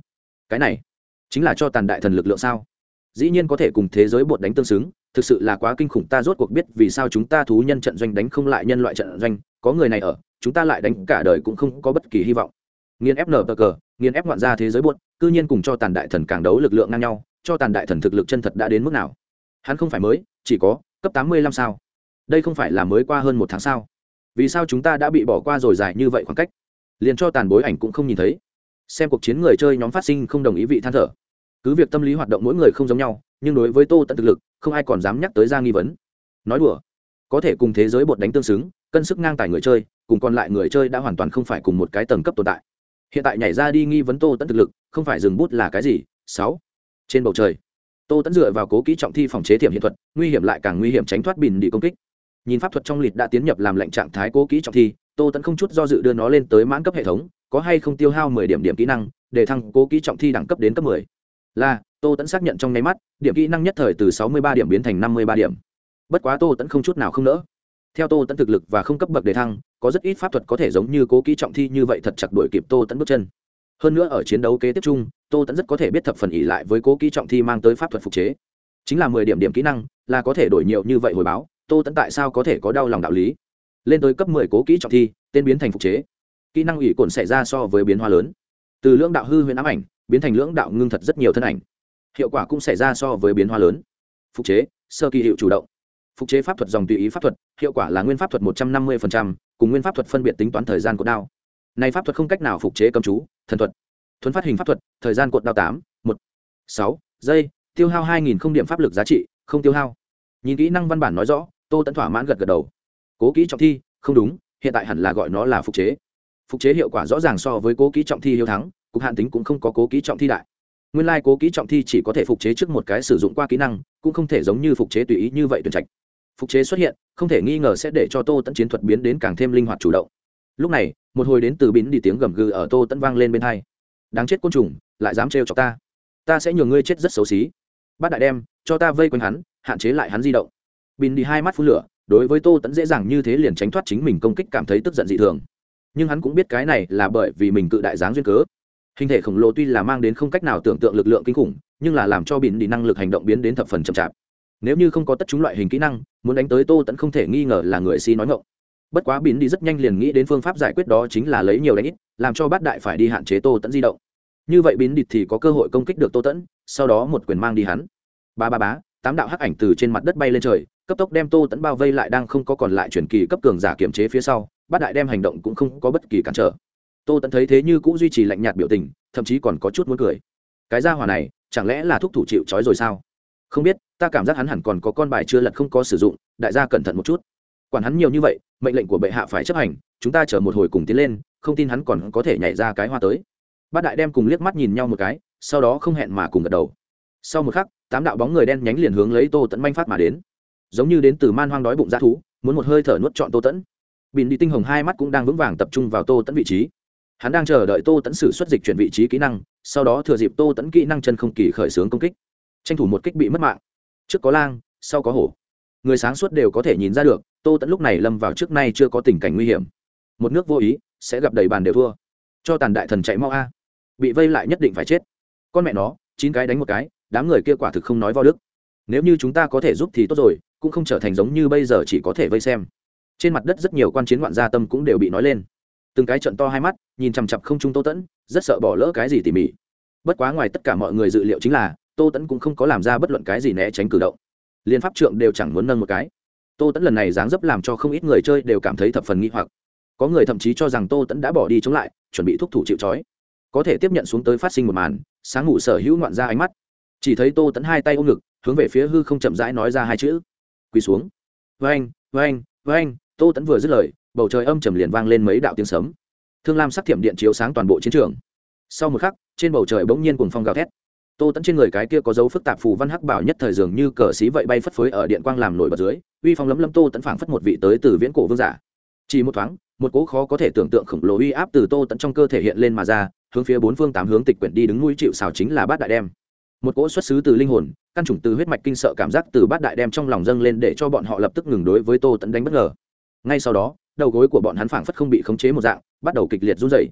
Cái này, chính là cho tàn đại thần lực lượng sao? Dĩ nhiên có thể cùng thế giới bột đánh tương xứng, thực sự là quá kinh khủng, ta rốt cuộc biết vì sao chúng ta thú nhân trận doanh đánh không lại nhân loại trận doanh, có người này ở, chúng ta lại đánh cả đời cũng không có bất kỳ hy vọng. Nghiên ép nở cờ nghiên ép ngoạn ra thế giới buốt cư nhiên cùng cho tàn đại thần càng đấu lực lượng ngang nhau, cho tàn đại thần thực lực chân thật đã đến mức nào? Hắn không phải mới, chỉ có cấp tám mươi lăm sao? Đây không phải là mới qua hơn một tháng sao? Vì sao chúng ta đã bị bỏ qua rồi dài như vậy khoảng cách? Liền cho tàn bối ảnh cũng không nhìn thấy. Xem cuộc chiến người chơi nhóm phát sinh không đồng ý vị than thở cứ việc tâm lý hoạt động mỗi người không giống nhau, nhưng đối với tô tận thực lực, không ai còn dám nhắc tới ra nghi vấn. Nói đùa, có thể cùng thế giới bột đánh tương xứng, cân sức ngang tài người chơi, cùng còn lại người chơi đã hoàn toàn không phải cùng một cái tầng cấp tồn tại. Hiện tại nhảy ra đi nghi vấn tô tận thực lực, không phải dừng bút là cái gì? Sáu. Trên bầu trời, tô tẫn dựa vào cố kỹ trọng thi phòng chế thiểm hiện thuật, nguy hiểm lại càng nguy hiểm tránh thoát bình đi công kích. Nhìn pháp thuật trong lịt đã tiến nhập làm lệnh trạng thái cố kỹ trọng thi, tô tẫn không chút do dự đưa nó lên tới mãn cấp hệ thống, có hay không tiêu hao mười điểm điểm kỹ năng, để thăng cố kỹ trọng thi đẳng cấp đến cấp mười là, tô tẫn xác nhận trong nháy mắt, điểm kỹ năng nhất thời từ sáu mươi ba điểm biến thành năm mươi ba điểm. Bất quá tô tẫn không chút nào không nỡ. Theo tô tẫn thực lực và không cấp bậc đề thăng, có rất ít pháp thuật có thể giống như cố kỹ trọng thi như vậy thật chặt đuổi kịp tô tẫn bước chân. Hơn nữa ở chiến đấu kế tiếp chung, tô tẫn rất có thể biết thập phần ỉ lại với cố kỹ trọng thi mang tới pháp thuật phục chế. Chính là mười điểm điểm kỹ năng, là có thể đổi nhiều như vậy hồi báo, tô tẫn tại sao có thể có đau lòng đạo lý? Lên tới cấp mười cố kỹ trọng thi, tên biến thành phục chế. Kỹ năng ủy cồn xảy ra so với biến hóa lớn. Từ lưỡng đạo hư huyễn ám ảnh biến thành lưỡng đạo ngưng thật rất nhiều thân ảnh. Hiệu quả cũng xảy ra so với biến hóa lớn. Phục chế, sơ kỳ hiệu chủ động. Phục chế pháp thuật dòng tùy ý pháp thuật, hiệu quả là nguyên pháp thuật một trăm năm mươi cùng nguyên pháp thuật phân biệt tính toán thời gian cột đao. Này pháp thuật không cách nào phục chế cầm chú, thần thuật. Thuấn phát hình pháp thuật, thời gian cột đao tám, một, sáu, giây, tiêu hao hai nghìn không điểm pháp lực giá trị, không tiêu hao. Nhìn kỹ năng văn bản nói rõ, tô tẫn thỏa mãn gật gật đầu. Cố kỹ trọng thi, không đúng, hiện tại hẳn là gọi nó là phục chế. Phục chế hiệu quả rõ ràng so với cố kỹ trọng thi hiếu thắng cục hạn tính cũng không có cố kỹ trọng thi đại. Nguyên lai、like、cố kỹ trọng thi chỉ có thể phục chế trước một cái sử dụng qua kỹ năng, cũng không thể giống như phục chế tùy ý như vậy tuyển trạch. Phục chế xuất hiện, không thể nghi ngờ sẽ để cho tô tẫn chiến thuật biến đến càng thêm linh hoạt chủ động. Lúc này, một hồi đến từ bín đi tiếng gầm gừ ở tô tẫn vang lên bên hai. Đáng chết côn trùng, lại dám trêu chọc ta. Ta sẽ nhường ngươi chết rất xấu xí. Bát đại đem, cho ta vây quanh hắn, hạn chế lại hắn di động. Bín đi hai mắt phun lửa, đối với tô tẫn dễ dàng như thế liền tránh thoát chính mình công kích cảm thấy tức giận dị thường. Nhưng hắn cũng biết cái này là bởi vì mình cự đại dáng duyên cớ hình thể khổng lồ tuy là mang đến không cách nào tưởng tượng lực lượng kinh khủng, nhưng là làm cho bín đi năng lực hành động biến đến thập phần chậm chạp. Nếu như không có tất chúng loại hình kỹ năng, muốn đánh tới tô tẫn không thể nghi ngờ là người si nói ngộng bất quá bín đi rất nhanh liền nghĩ đến phương pháp giải quyết đó chính là lấy nhiều đánh ít, làm cho bát đại phải đi hạn chế tô tẫn di động. Như vậy bín đi thì có cơ hội công kích được tô tẫn sau đó một quyền mang đi hắn. Ba ba bá tám đạo hắc ảnh từ trên mặt đất bay lên trời, cấp tốc đem tô tẫn bao vây lại đang không có còn lại chuyển kỳ cấp cường giả kiểm chế phía sau, bát đại đem hành động cũng không có bất kỳ cản trở tô tẫn thấy thế như cũng duy trì lạnh nhạt biểu tình, thậm chí còn có chút muốn cười. Cái gia hỏa này, chẳng lẽ là thúc thủ chịu trói rồi sao? Không biết, ta cảm giác hắn hẳn còn có con bài chưa lật không có sử dụng, đại gia cẩn thận một chút. Quản hắn nhiều như vậy, mệnh lệnh của bệ hạ phải chấp hành, chúng ta chờ một hồi cùng tiến lên, không tin hắn còn có thể nhảy ra cái hoa tới. Bát đại đem cùng liếc mắt nhìn nhau một cái, sau đó không hẹn mà cùng gật đầu. Sau một khắc, tám đạo bóng người đen nhánh liền hướng lấy tô tẫn manh phát mà đến. Giống như đến từ man hoang đói bụng g thú, muốn một hơi thở nuốt trọn tô tẫn bìn đi tinh hồng hai mắt cũng đang vững vàng tập trung vào tô tẫn vị trí hắn đang chờ đợi tô tẫn sử xuất dịch chuyển vị trí kỹ năng, sau đó thừa dịp tô tẫn kỹ năng chân không kỳ khởi xướng công kích. Tranh thủ một kích bị mất mạng. Trước có lang, sau có hổ. Người sáng suốt đều có thể nhìn ra được, tô tẫn lúc này lâm vào trước nay chưa có tình cảnh nguy hiểm. Một nước vô ý, sẽ gặp đầy bàn đều thua. Cho tàn đại thần chạy mau a. Bị vây lại nhất định phải chết. Con mẹ nó, chín cái đánh một cái, đám người kia quả thực không nói vo đức. Nếu như chúng ta có thể giúp thì tốt rồi, cũng không trở thành giống như bây giờ chỉ có thể vây xem. Trên mặt đất rất nhiều quan chiến ngoạn gia tâm cũng đều bị nói lên từng cái trận to hai mắt, nhìn chằm chặp không trung tô tẫn, rất sợ bỏ lỡ cái gì tỉ mỉ. Bất quá ngoài tất cả mọi người dự liệu chính là, tô tẫn cũng không có làm ra bất luận cái gì né tránh cử động. Liên pháp trượng đều chẳng muốn nâng một cái. Tô tẫn lần này dáng dấp làm cho không ít người chơi đều cảm thấy thập phần nghi hoặc. Có người thậm chí cho rằng tô tẫn đã bỏ đi chống lại, chuẩn bị thúc thủ chịu trói. Có thể tiếp nhận xuống tới phát sinh một màn, sáng ngủ sở hữu ngoạn ra ánh mắt. Chỉ thấy tô tẫn hai tay ôm ngực, hướng về phía hư không chậm rãi nói ra hai chữ. Quỳ xuống. Vênh vênh vênh tô tẫn vừa dứt lời bầu trời âm trầm liền vang lên mấy đạo tiếng sấm. Thương lam sắc thiểm điện chiếu sáng toàn bộ chiến trường. Sau một khắc, trên bầu trời bỗng nhiên cùng phong gào thét. Tô tẫn trên người cái kia có dấu phức tạp phù văn hắc bảo nhất thời dường như cờ xí vậy bay phất phới ở điện quang làm nổi bật dưới, uy phong lấm lấm tô tẫn phảng phất một vị tới từ viễn cổ vương giả. Chỉ một thoáng, một cỗ khó có thể tưởng tượng khổng lồ uy áp từ tô tẫn trong cơ thể hiện lên mà ra, hướng phía bốn phương tám hướng tịch quyển đi đứng mũi chịu xào chính là bát đại đem. Một cỗ xuất xứ từ linh hồn, căn chủng từ huyết mạch kinh sợ cảm giác từ bát đại đem trong lòng dâng lên để cho bọn họ lập tức ngừng đối với tô tẫn đánh bất ngờ. Ngay sau đó đầu gối của bọn hắn phảng phất không bị khống chế một dạng, bắt đầu kịch liệt run rẩy.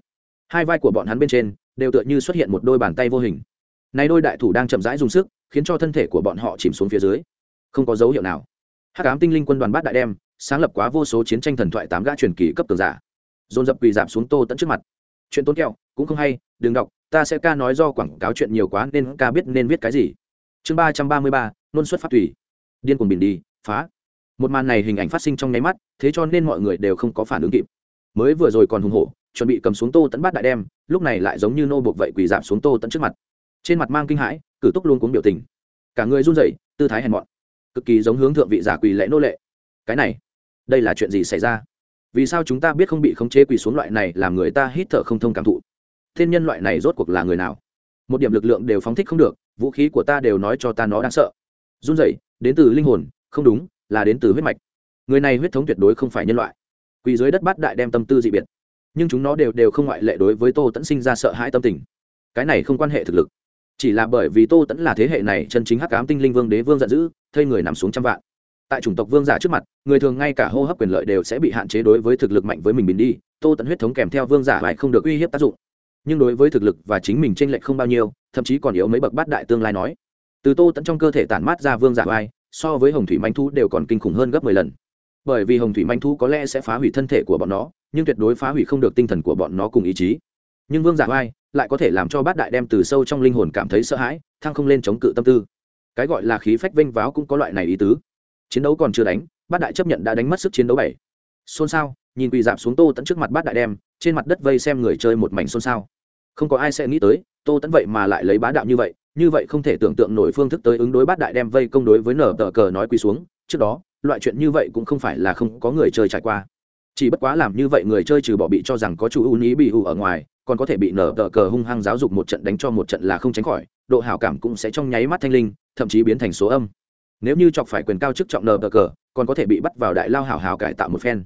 Hai vai của bọn hắn bên trên đều tựa như xuất hiện một đôi bàn tay vô hình. Này đôi đại thủ đang chậm rãi dùng sức, khiến cho thân thể của bọn họ chìm xuống phía dưới. Không có dấu hiệu nào. Hắc ám tinh linh quân đoàn bát đại đem, sáng lập quá vô số chiến tranh thần thoại tám gã truyền kỳ cấp cường giả. Dồn dập quỳ giảm xuống tô tận trước mặt. Chuyện tốn kẹo, cũng không hay, đừng đọc, ta sẽ ca nói do quảng cáo chuyện nhiều quá nên ca biết nên viết cái gì. Chương ba trăm ba mươi ba, nôn xuất phát tùy. Điên cuồng bình đi, phá một màn này hình ảnh phát sinh trong nháy mắt, thế cho nên mọi người đều không có phản ứng kịp. Mới vừa rồi còn hùng hổ, chuẩn bị cầm xuống tô tẫn bát đại đem, lúc này lại giống như nô buộc vậy quỳ giảm xuống tô tẫn trước mặt. Trên mặt mang kinh hãi, cử túc luôn cuốn biểu tình. Cả người run rẩy, tư thái hèn mọn. Cực kỳ giống hướng thượng vị giả quỳ lễ nô lệ. Cái này, đây là chuyện gì xảy ra? Vì sao chúng ta biết không bị khống chế quỳ xuống loại này làm người ta hít thở không thông cảm thụ? Thiên nhân loại này rốt cuộc là người nào? Một điểm lực lượng đều phóng thích không được, vũ khí của ta đều nói cho ta nó đáng sợ. Run rẩy, đến từ linh hồn, không đúng là đến từ huyết mạch. Người này huyết thống tuyệt đối không phải nhân loại. Quỳ dưới đất bát đại đem tâm tư dị biệt. Nhưng chúng nó đều đều không ngoại lệ đối với tô tẫn sinh ra sợ hãi tâm tình. Cái này không quan hệ thực lực. Chỉ là bởi vì tô tẫn là thế hệ này chân chính hắc ám tinh linh vương đế vương giận dữ, thây người nằm xuống trăm vạn. Tại chủng tộc vương giả trước mặt, người thường ngay cả hô hấp quyền lợi đều sẽ bị hạn chế đối với thực lực mạnh với mình bình đi, tô tẫn huyết thống kèm theo vương giả lại không được uy hiếp tác dụng. Nhưng đối với thực lực và chính mình tranh lệch không bao nhiêu, thậm chí còn yếu mấy bậc bát đại tương lai nói. Từ tô tẫn trong cơ thể tản mát ra vương giả vai so với hồng thủy manh thu đều còn kinh khủng hơn gấp mười lần. Bởi vì hồng thủy manh thu có lẽ sẽ phá hủy thân thể của bọn nó, nhưng tuyệt đối phá hủy không được tinh thần của bọn nó cùng ý chí. Nhưng vương giả vai lại có thể làm cho bát đại đem từ sâu trong linh hồn cảm thấy sợ hãi, thăng không lên chống cự tâm tư. Cái gọi là khí phách vênh váo cũng có loại này ý tứ. Chiến đấu còn chưa đánh, bát đại chấp nhận đã đánh mất sức chiến đấu bảy. Xôn xao, nhìn quỳ dạp xuống tô tẫn trước mặt bát đại đem, trên mặt đất vây xem người chơi một mảnh xôn xao. Không có ai sẽ nghĩ tới, tô tẫn vậy mà lại lấy bá đạo như vậy như vậy không thể tưởng tượng nổi phương thức tới ứng đối bát đại đem vây công đối với nở tờ cờ nói quỳ xuống. Trước đó, loại chuyện như vậy cũng không phải là không có người chơi trải qua. Chỉ bất quá làm như vậy người chơi trừ bỏ bị cho rằng có chủ ưu ý bị hù ở ngoài, còn có thể bị nở tờ cờ hung hăng giáo dục một trận đánh cho một trận là không tránh khỏi, độ hảo cảm cũng sẽ trong nháy mắt thanh linh, thậm chí biến thành số âm. Nếu như chọc phải quyền cao chức trọng nở tờ cờ, còn có thể bị bắt vào đại lao hảo hảo cải tạo một phen.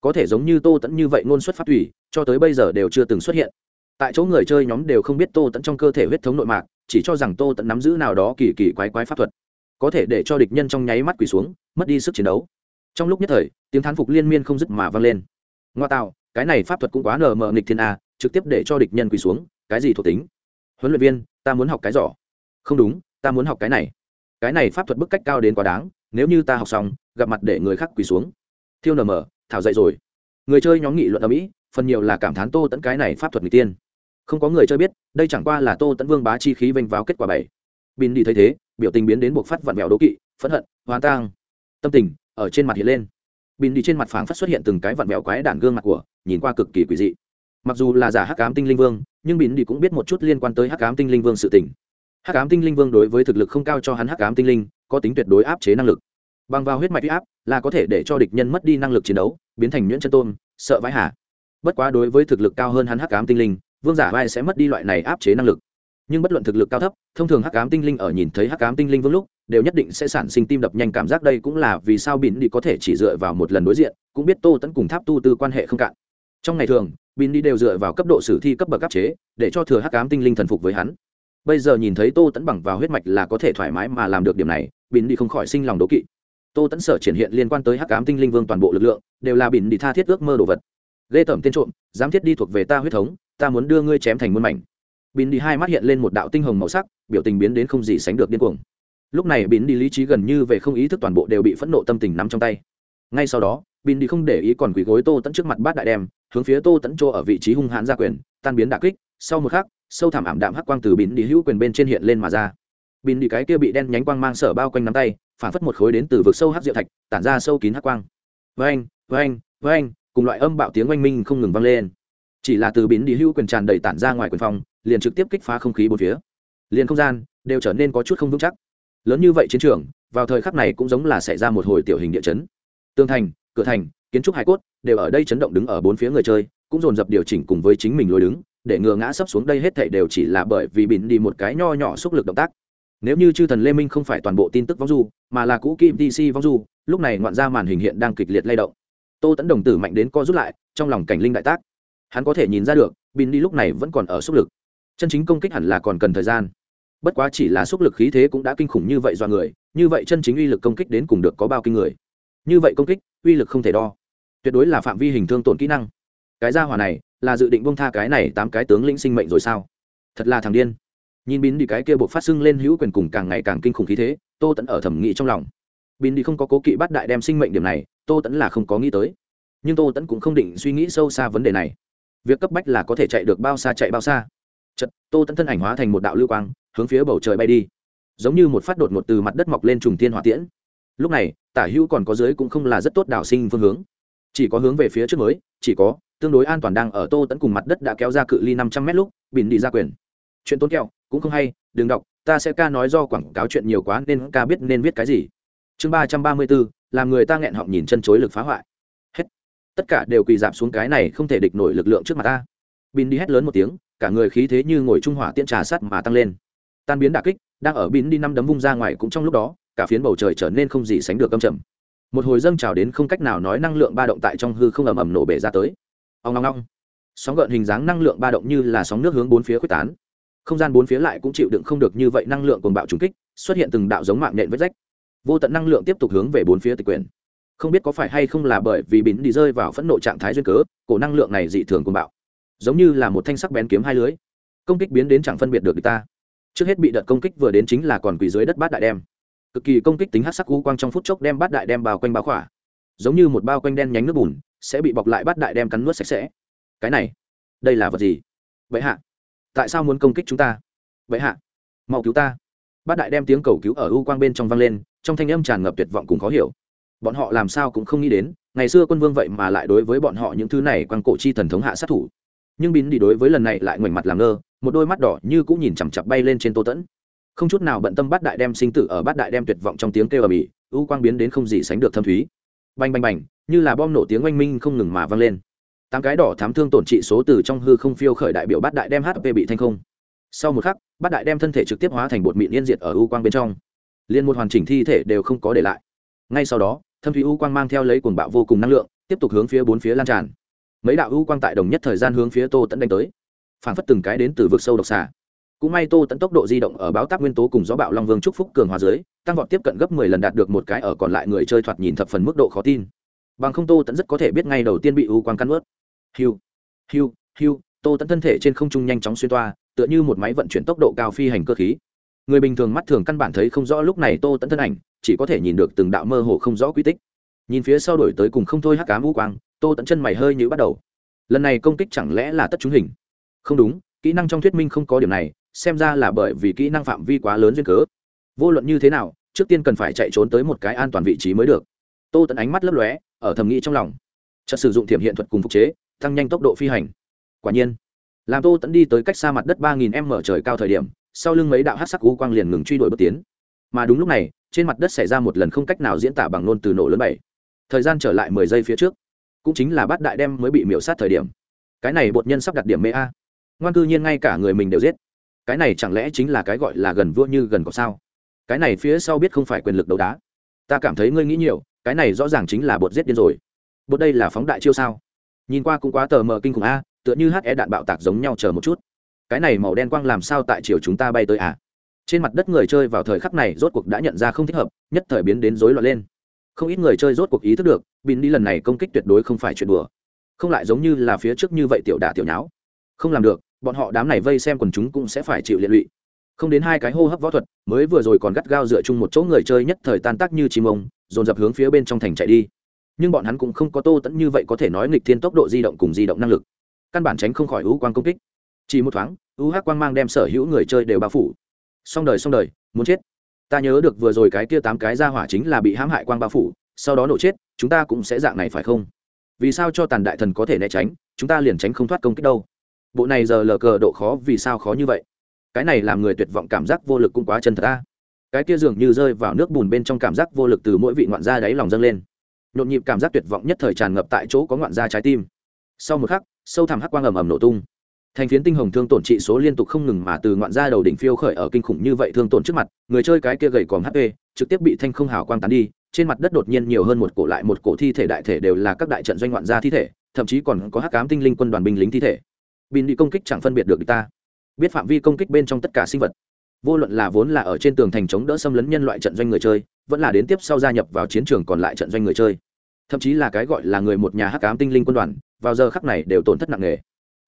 Có thể giống như tô tẫn như vậy ngôn xuất phát thủy cho tới bây giờ đều chưa từng xuất hiện. Tại chỗ người chơi nhóm đều không biết tô tẫn trong cơ thể huyết thống nội mạc chỉ cho rằng tô tẫn nắm giữ nào đó kỳ kỳ quái quái pháp thuật, có thể để cho địch nhân trong nháy mắt quỳ xuống, mất đi sức chiến đấu. Trong lúc nhất thời, tiếng thán phục liên miên không dứt mà vang lên. Ngoa tạo, cái này pháp thuật cũng quá nờ mờ nghịch thiên a trực tiếp để cho địch nhân quỳ xuống, cái gì thuộc tính? Huấn luyện viên, ta muốn học cái giỏ. Không đúng, ta muốn học cái này. Cái này pháp thuật bức cách cao đến quá đáng, nếu như ta học xong, gặp mặt để người khác quỳ xuống. Thiêu nờ mờ, thảo dậy rồi. Người chơi nhóm nghị luận ở mỹ phần nhiều là cảm thán tô tẫn cái này pháp thuật người tiên không có người chơi biết, đây chẳng qua là tô tẫn vương bá chi khí vênh vào kết quả bảy. Bin đi thấy thế, biểu tình biến đến buộc phát vặn vẹo đố kỵ, phẫn hận, hoang tang. Tâm tình ở trên mặt hiện lên. Bin đi trên mặt phảng phát xuất hiện từng cái vặn vẹo quái đản gương mặt của, nhìn qua cực kỳ quỷ dị. Mặc dù là giả hắc ám tinh linh vương, nhưng bin đi cũng biết một chút liên quan tới hắc ám tinh linh vương sự tình. Hắc ám tinh linh vương đối với thực lực không cao cho hắn hắc ám tinh linh, có tính tuyệt đối áp chế năng lực. Bằng vào huyết mạch huy áp, là có thể để cho địch nhân mất đi năng lực chiến đấu, biến thành nhuyễn chân tôn sợ vãi hả bất quá đối với thực lực cao hơn hắn hắc ám tinh linh vương giả vai sẽ mất đi loại này áp chế năng lực. Nhưng bất luận thực lực cao thấp, thông thường hắc ám tinh linh ở nhìn thấy hắc ám tinh linh vương lúc, đều nhất định sẽ sản sinh tim đập nhanh cảm giác đây cũng là vì sao bỉn đi có thể chỉ dựa vào một lần đối diện, cũng biết tô tẫn cùng tháp tu tư quan hệ không cạn. Trong ngày thường bỉn đi đều dựa vào cấp độ sử thi cấp bậc áp chế, để cho thừa hắc ám tinh linh thần phục với hắn. Bây giờ nhìn thấy tô tẫn bằng vào huyết mạch là có thể thoải mái mà làm được điểm này bỉn đi không khỏi sinh lòng đố kỵ. Tô tẫn sở triển hiện liên quan tới hắc ám tinh linh vương toàn bộ lực lượng, đều là bỉn đi tha thiết ước mơ đồ vật. Ghê tởm tên trộm, dám thiết đi thuộc về ta huyết thống ta muốn đưa ngươi chém thành muôn mảnh. Bỉn đi hai mắt hiện lên một đạo tinh hồng màu sắc, biểu tình biến đến không gì sánh được điên cuồng. Lúc này bỉn đi lý trí gần như về không ý thức toàn bộ đều bị phẫn nộ tâm tình nắm trong tay. Ngay sau đó bỉn đi không để ý còn quỳ gối tô tẫn trước mặt bát đại đem, hướng phía tô tẫn chỗ ở vị trí hung hãn ra quyền, tan biến đà kích. Sau một khắc, sâu thảm ảm đạm hắc quang từ bỉn đi hữu quyền bên trên hiện lên mà ra. Bỉn đi cái kia bị đen nhánh quang mang sở bao quanh nắm tay, phản phất một khối đến từ vực sâu hắc diệu thạch, tản ra sâu kín hắc quang. Vang vang vang cùng loại âm bạo tiếng oanh minh không ngừng vang lên chỉ là từ biến đi hưu quyền tràn đầy tản ra ngoài quyền phòng liền trực tiếp kích phá không khí bốn phía. Liền không gian đều trở nên có chút không vững chắc. Lớn như vậy chiến trường, vào thời khắc này cũng giống là xảy ra một hồi tiểu hình địa chấn. Tương thành, cửa thành, kiến trúc hải cốt đều ở đây chấn động đứng ở bốn phía người chơi, cũng dồn dập điều chỉnh cùng với chính mình lối đứng, để ngừa ngã sấp xuống đây hết thảy đều chỉ là bởi vì bỉn đi một cái nho nhỏ xúc lực động tác. Nếu như chư thần lê minh không phải toàn bộ tin tức vong du, mà là cũ kim dc vong du, lúc này ngoạn ra màn hình hiện đang kịch liệt lay động. Tô tẫn đồng tử mạnh đến co rút lại, trong lòng cảnh linh đại tác hắn có thể nhìn ra được, bin đi lúc này vẫn còn ở xúc lực. Chân chính công kích hẳn là còn cần thời gian. Bất quá chỉ là xúc lực khí thế cũng đã kinh khủng như vậy do người, như vậy chân chính uy lực công kích đến cùng được có bao kinh người. Như vậy công kích, uy lực không thể đo. Tuyệt đối là phạm vi hình thương tổn kỹ năng. Cái gia hỏa này, là dự định bông tha cái này tám cái tướng lĩnh sinh mệnh rồi sao? Thật là thằng điên. Nhìn bin đi cái kia buộc phát sưng lên hữu quyền cùng càng ngày càng kinh khủng khí thế, tô tẫn ở thẩm nghị trong lòng. Bin đi không có cố kỵ bắt đại đem sinh mệnh điểm này, tô tẫn là không có nghĩ tới. Nhưng tô tẫn cũng không định suy nghĩ sâu xa vấn đề này việc cấp bách là có thể chạy được bao xa chạy bao xa. Chật tô tẫn thân ảnh hóa thành một đạo lưu quang, hướng phía bầu trời bay đi. Giống như một phát đột ngột từ mặt đất mọc lên trùng thiên hỏa tiễn. Lúc này, tả hữu còn có dưới cũng không là rất tốt đảo sinh phương hướng. Chỉ có hướng về phía trước mới, chỉ có, tương đối an toàn đang ở tô tẫn cùng mặt đất đã kéo ra cự ly năm trăm mét lúc, bỉn đi ra quyền. Chuyện tốn kẹo, cũng không hay, đừng đọc, ta sẽ ca nói do quảng cáo chuyện nhiều quá nên ca biết nên viết cái gì. Chương ba trăm ba mươi bốn, làm người ta nghẹn họng nhìn chân chối lực phá hoại tất cả đều quỳ dạp xuống cái này không thể địch nổi lực lượng trước mặt ta. Bin đi hét lớn một tiếng, cả người khí thế như ngồi trung hỏa tiễn trà sắt mà tăng lên. Tan biến đà kích, đang ở bin đi năm đấm vung ra ngoài cũng trong lúc đó, cả phiến bầu trời trở nên không gì sánh được âm trầm. Một hồi dâng trào đến không cách nào nói năng lượng ba động tại trong hư không ầm ầm nổ bể ra tới. Ông ngong ngong sóng gợn hình dáng năng lượng ba động như là sóng nước hướng bốn phía quyết tán. Không gian bốn phía lại cũng chịu đựng không được như vậy năng lượng cuồng bạo trùng kích, xuất hiện từng đạo giống mạng nện vết rách. Vô tận năng lượng tiếp tục hướng về bốn phía tịch quyền không biết có phải hay không là bởi vì bín đi rơi vào phẫn nộ trạng thái duyên cớ, cổ năng lượng này dị thường cùng bạo, giống như là một thanh sắc bén kiếm hai lưới, công kích biến đến chẳng phân biệt được ta. Trước hết bị đợt công kích vừa đến chính là còn quỳ dưới đất bát đại đem. Cực kỳ công kích tính hát sắc u quang trong phút chốc đem bát đại đem bao quanh bao khỏa. Giống như một bao quanh đen nhánh nước bùn, sẽ bị bọc lại bát đại đem cắn nuốt sạch sẽ. Cái này, đây là vật gì? Vậy hạ, tại sao muốn công kích chúng ta? Vậy hạ, mau cứu ta. Bát đại đem tiếng cầu cứu ở u quang bên trong vang lên, trong thanh âm tràn ngập tuyệt vọng cùng khó hiểu bọn họ làm sao cũng không nghĩ đến, ngày xưa quân vương vậy mà lại đối với bọn họ những thứ này quang cổ chi thần thống hạ sát thủ. Nhưng bín đi đối với lần này lại ngoảnh mặt làm ngơ, một đôi mắt đỏ như cũng nhìn chằm chặp bay lên trên tô tẫn. Không chút nào bận tâm bát đại đem sinh tử ở bát đại đem tuyệt vọng trong tiếng kêu ở bỉ u quang biến đến không gì sánh được thâm thúy. Bành bành bành, như là bom nổ tiếng oanh minh không ngừng mà vang lên. Tám cái đỏ thám thương tổn trị số từ trong hư không phiêu khởi đại biểu bát đại đem hp bị thanh không. Sau một khắc, bát đại đem thân thể trực tiếp hóa thành bột mịn yên diệt ở u quang bên trong. Liên một hoàn chỉnh thi thể đều không có để lại ngay sau đó, thâm thủy u quang mang theo lấy cuồng bạo vô cùng năng lượng, tiếp tục hướng phía bốn phía lan tràn. Mấy đạo u quang tại đồng nhất thời gian hướng phía tô tẫn đánh tới phản phất từng cái đến từ vực sâu độc xà. Cũng may tô tẫn tốc độ di động ở báo tác nguyên tố cùng gió bạo long vương trúc phúc cường hòa dưới, tăng vọt tiếp cận gấp mười lần đạt được một cái ở còn lại người chơi thoạt nhìn thập phần mức độ khó tin. Bằng không tô tẫn rất có thể biết ngay đầu tiên bị u quang căn ướt hiu hiu hiu, tô tẫn thân thể trên không trung nhanh chóng xuyên toa, tựa như một máy vận chuyển tốc độ cao phi hành cơ khí. Người bình thường mắt thường căn bản thấy không rõ lúc này tô tẫn thân ảnh chỉ có thể nhìn được từng đạo mơ hồ không rõ quy tích. Nhìn phía sau đổi tới cùng không thôi hắc cám u quang, tô tận chân mày hơi như bắt đầu. Lần này công kích chẳng lẽ là tất chúng hình? Không đúng, kỹ năng trong thuyết minh không có điểm này, xem ra là bởi vì kỹ năng phạm vi quá lớn duyên cớ. Vô luận như thế nào, trước tiên cần phải chạy trốn tới một cái an toàn vị trí mới được. Tô tận ánh mắt lấp lóe, ở thầm nghĩ trong lòng. Chợt sử dụng thiểm hiện thuật cùng phục chế, tăng nhanh tốc độ phi hành. Quả nhiên, làm tô tẫn đi tới cách xa mặt đất ba nghìn m trời cao thời điểm, sau lưng mấy đạo hát sắc u quang liền ngừng truy đuổi bước tiến. Mà đúng lúc này trên mặt đất xảy ra một lần không cách nào diễn tả bằng nôn từ nổ lớn bảy. Thời gian trở lại mười giây phía trước, cũng chính là bát đại đem mới bị miễu sát thời điểm. Cái này bột nhân sắp đặt điểm mê a. Ngoan cư nhiên ngay cả người mình đều giết. Cái này chẳng lẽ chính là cái gọi là gần vua như gần có sao? Cái này phía sau biết không phải quyền lực đấu đá. Ta cảm thấy ngươi nghĩ nhiều, cái này rõ ràng chính là bột giết điên rồi. Bột đây là phóng đại chiêu sao? Nhìn qua cũng quá tờ mờ kinh khủng a, tựa như he đạn bạo tạc giống nhau chờ một chút. Cái này màu đen quang làm sao tại chiều chúng ta bay tới à? Trên mặt đất người chơi vào thời khắc này rốt cuộc đã nhận ra không thích hợp, nhất thời biến đến rối loạn lên. Không ít người chơi rốt cuộc ý thức được, bin đi lần này công kích tuyệt đối không phải chuyện đùa. Không lại giống như là phía trước như vậy tiểu đả tiểu nháo. Không làm được, bọn họ đám này vây xem quần chúng cũng sẽ phải chịu liệt lụy. Không đến hai cái hô hấp võ thuật, mới vừa rồi còn gắt gao dựa chung một chỗ người chơi nhất thời tan tác như chim ông, dồn dập hướng phía bên trong thành chạy đi. Nhưng bọn hắn cũng không có tô tẫn như vậy có thể nói nghịch thiên tốc độ di động cùng di động năng lực. Căn bản tránh không khỏi u quang công kích. Chỉ một thoáng u hắc quang mang đem sở hữu người chơi đều bao phủ xong đời xong đời, muốn chết. Ta nhớ được vừa rồi cái kia tám cái ra hỏa chính là bị hãm hại quang bao phủ, sau đó nổ chết, chúng ta cũng sẽ dạng này phải không? Vì sao cho tàn đại thần có thể né tránh, chúng ta liền tránh không thoát công kích đâu? Bộ này giờ lờ cờ độ khó vì sao khó như vậy? Cái này làm người tuyệt vọng cảm giác vô lực cũng quá chân thật ta cái kia dường như rơi vào nước bùn bên trong cảm giác vô lực từ mỗi vị ngoạn gia đáy lòng dâng lên. Nhộn nhịp cảm giác tuyệt vọng nhất thời tràn ngập tại chỗ có ngoạn gia trái tim. Sau một khắc, sâu thẳm hắc quang ầm ầm nổ tung thành phiến tinh hồng thương tổn trị số liên tục không ngừng mà từ ngoạn ra đầu đỉnh phiêu khởi ở kinh khủng như vậy thương tổn trước mặt, người chơi cái kia gầy còm hp trực tiếp bị thanh không hào quang tán đi, trên mặt đất đột nhiên nhiều hơn một cổ lại một cổ thi thể đại thể đều là các đại trận doanh ngoạn gia thi thể, thậm chí còn có hắc cám tinh linh quân đoàn binh lính thi thể. Bin đi công kích chẳng phân biệt được ta. Biết phạm vi công kích bên trong tất cả sinh vật. Vô luận là vốn là ở trên tường thành chống đỡ xâm lấn nhân loại trận doanh người chơi, vẫn là đến tiếp sau gia nhập vào chiến trường còn lại trận doanh người chơi. Thậm chí là cái gọi là người một nhà hắc cám tinh linh quân đoàn, vào giờ khắc này đều tổn thất nặng nề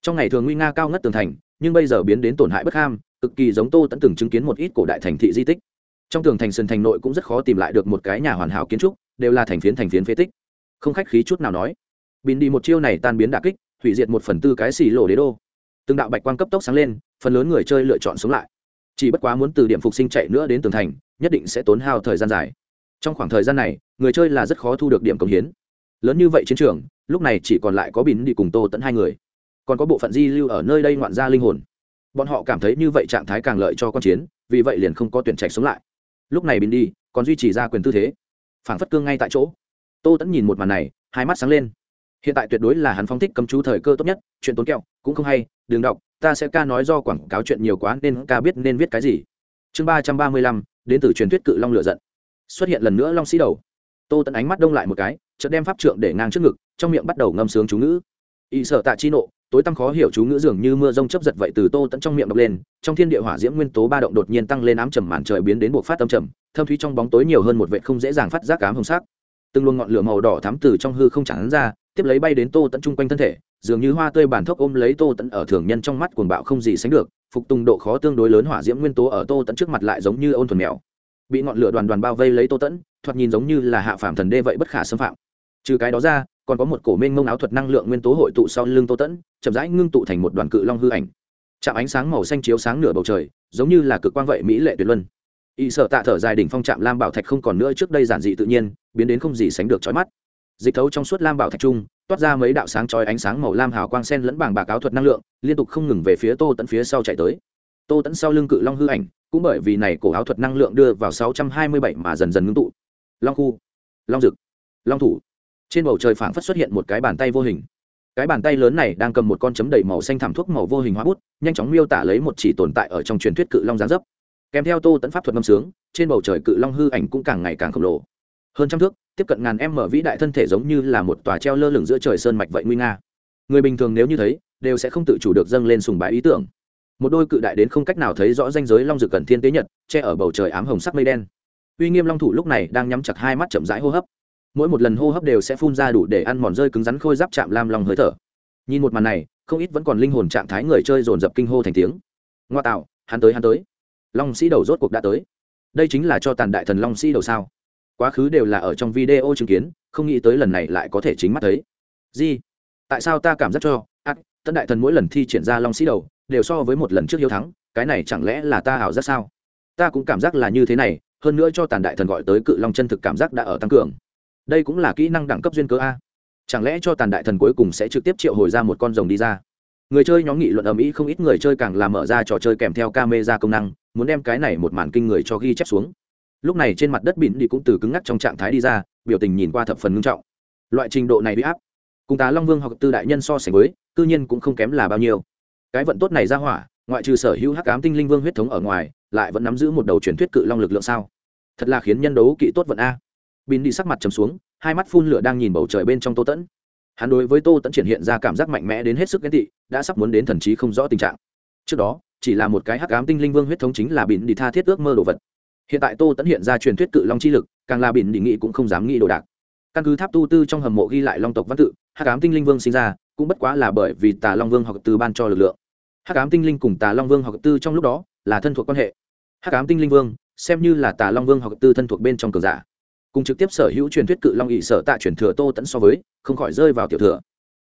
trong ngày thường nguy nga cao ngất tường thành, nhưng bây giờ biến đến tổn hại bất ham, cực kỳ giống tô tẫn từng chứng kiến một ít cổ đại thành thị di tích. Trong tường thành sân thành nội cũng rất khó tìm lại được một cái nhà hoàn hảo kiến trúc, đều là thành phiến thành phiến phế tích. Không khách khí chút nào nói. Bình đi một chiêu này tan biến đà kích, hủy diệt một phần tư cái xì lộ đế đô. Từng đạo bạch quang cấp tốc sáng lên, phần lớn người chơi lựa chọn sống lại. Chỉ bất quá muốn từ điểm phục sinh chạy nữa đến tường thành, nhất định sẽ tốn hao thời gian dài. Trong khoảng thời gian này, người chơi là rất khó thu được điểm công hiến. Lớn như vậy chiến trường, lúc này chỉ còn lại có bín đi cùng tô tẫn hai người còn có bộ phận di lưu ở nơi đây ngoạn ra linh hồn. Bọn họ cảm thấy như vậy trạng thái càng lợi cho con chiến, vì vậy liền không có tuyển trạch sống lại. Lúc này bình đi còn duy trì ra quyền tư thế. Phảng phất cương ngay tại chỗ. Tô tẫn nhìn một màn này, hai mắt sáng lên. Hiện tại tuyệt đối là hắn phong thích cấm chú thời cơ tốt nhất, chuyện tốn kẹo, cũng không hay, đừng đọc, ta sẽ ca nói do quảng cáo chuyện nhiều quá nên ca biết nên viết cái gì. Chương ba trăm ba mươi lăm, đến từ truyền thuyết cự long lựa giận. Xuất hiện lần nữa long sĩ đầu. Tô tẫn ánh mắt đông lại một cái, chợt đem pháp trượng để ngang trước ngực, trong miệng bắt đầu ngâm sướng chú ngữ. Y sợ tạ chi nộ tối tăm khó hiểu chú ngữ dường như mưa rông chấp giật vậy từ tô tẫn trong miệng đập lên, trong thiên địa hỏa diễm nguyên tố ba động đột nhiên tăng lên ám trầm màn trời biến đến buộc phát tâm trầm, thâm thúy trong bóng tối nhiều hơn một vệ không dễ dàng phát giác cám hồng sắc. Từng luồng ngọn lửa màu đỏ thắm từ trong hư không chẳng ra, tiếp lấy bay đến tô tẫn chung quanh thân thể, dường như hoa tươi bản thốc ôm lấy tô tẫn ở thường nhân trong mắt cuồng bạo không gì sánh được, phục tùng độ khó tương đối lớn hỏa diễm nguyên tố ở tô tẫn trước mặt lại giống như ôn thuần mèo. Bị ngọn lửa đoàn đoàn bao vây lấy tô tẫn, thoạt nhìn giống như là hạ phạm thần đê vậy bất khả xâm phạm. Trừ cái đó ra còn có một cổ mênh mông áo thuật năng lượng nguyên tố hội tụ sau lưng tô tẫn, chậm rãi ngưng tụ thành một đoàn cự long hư ảnh. Chạm ánh sáng màu xanh chiếu sáng nửa bầu trời, giống như là cực quang vậy mỹ lệ tuyệt luân. Y sợ tạ thở dài đỉnh phong trạm lam bảo thạch không còn nữa trước đây giản dị tự nhiên, biến đến không gì sánh được trói mắt. Dịch thấu trong suốt lam bảo thạch trung, toát ra mấy đạo sáng chói ánh sáng màu lam hào quang sen lẫn bảng bạc áo thuật năng lượng, liên tục không ngừng về phía tô tẫn phía sau chạy tới. Tô tẫn sau lưng cự long hư ảnh, cũng bởi vì này cổ áo thuật năng lượng đưa vào sáu trăm hai mươi bảy mà dần dần ngưng tụ. Long khu, long dực, long thủ trên bầu trời phảng phất xuất hiện một cái bàn tay vô hình. Cái bàn tay lớn này đang cầm một con chấm đầy màu xanh thảm thuốc màu vô hình hóa bút, nhanh chóng miêu tả lấy một chỉ tồn tại ở trong truyền thuyết cự long gián dấp. Kèm theo tô tẫn pháp thuật ngâm sướng, trên bầu trời cự long hư ảnh cũng càng ngày càng khổng lồ. Hơn trăm thước, tiếp cận ngàn em mở vĩ đại thân thể giống như là một tòa treo lơ lửng giữa trời sơn mạch vậy nguy nga. Người bình thường nếu như thấy, đều sẽ không tự chủ được dâng lên sùng bái ý tưởng. Một đôi cự đại đến không cách nào thấy rõ danh giới long Dực cần thiên tế nhật, che ở bầu trời ám hồng sắc mây đen. Uy nghiêm long thủ lúc này đang nhắm chặt hai mắt chậm rãi hô hấp mỗi một lần hô hấp đều sẽ phun ra đủ để ăn mòn rơi cứng rắn khôi giáp chạm lam long hơi thở. Nhìn một màn này, không ít vẫn còn linh hồn trạng thái người chơi dồn dập kinh hô thành tiếng. Ngoa tạo, hắn tới hắn tới. Long sĩ đầu rốt cuộc đã tới. Đây chính là cho tàn đại thần long sĩ đầu sao? Quá khứ đều là ở trong video chứng kiến, không nghĩ tới lần này lại có thể chính mắt thấy. Gì? Tại sao ta cảm giác cho à, ác tân đại thần mỗi lần thi triển ra long sĩ đầu, đều so với một lần trước hiếu thắng, cái này chẳng lẽ là ta ảo giác sao? Ta cũng cảm giác là như thế này, hơn nữa cho tàn đại thần gọi tới cự long chân thực cảm giác đã ở tăng cường đây cũng là kỹ năng đẳng cấp duyên cơ a. Chẳng lẽ cho tàn đại thần cuối cùng sẽ trực tiếp triệu hồi ra một con rồng đi ra? Người chơi nhóm nghị luận ầm ĩ không ít người chơi càng làm mở ra trò chơi kèm theo camera công năng, muốn đem cái này một màn kinh người cho ghi chép xuống. Lúc này trên mặt đất bỉn đi cũng từ cứng ngắc trong trạng thái đi ra, biểu tình nhìn qua thập phần ngưng trọng. Loại trình độ này bị áp, cùng tá long vương học tư đại nhân so sánh với tư nhiên cũng không kém là bao nhiêu. Cái vận tốt này ra hỏa, ngoại trừ sở hữu hắc ám tinh linh vương huyết thống ở ngoài, lại vẫn nắm giữ một đầu truyền thuyết cự long lực lượng sao? Thật là khiến nhân đấu kỵ tốt vận a bin đi sắc mặt trầm xuống, hai mắt phun lửa đang nhìn bầu trời bên trong tô tẫn. Hắn đối với tô tẫn triển hiện ra cảm giác mạnh mẽ đến hết sức ghen tị, đã sắp muốn đến thần trí không rõ tình trạng. Trước đó, chỉ là một cái hắc ám tinh linh vương huyết thống chính là bin đi tha thiết ước mơ đồ vật. Hiện tại tô tẫn hiện ra truyền thuyết cự long chi lực, càng là bin đi nghĩ cũng không dám nghĩ đồ đạc. Căn cứ tháp tu tư trong hầm mộ ghi lại long tộc văn tự, hắc ám tinh linh vương sinh ra, cũng bất quá là bởi vì tà long vương học tư ban cho lực lượng. Hắc ám tinh linh cùng tà long vương học tư trong lúc đó là thân thuộc quan hệ. Hắc ám tinh linh vương, xem như là tà long vương học tư thân thuộc bên trong cường giả cùng trực tiếp sở hữu truyền thuyết cự long ỵ sở tạ truyền thừa tô tẫn so với, không khỏi rơi vào tiểu thừa.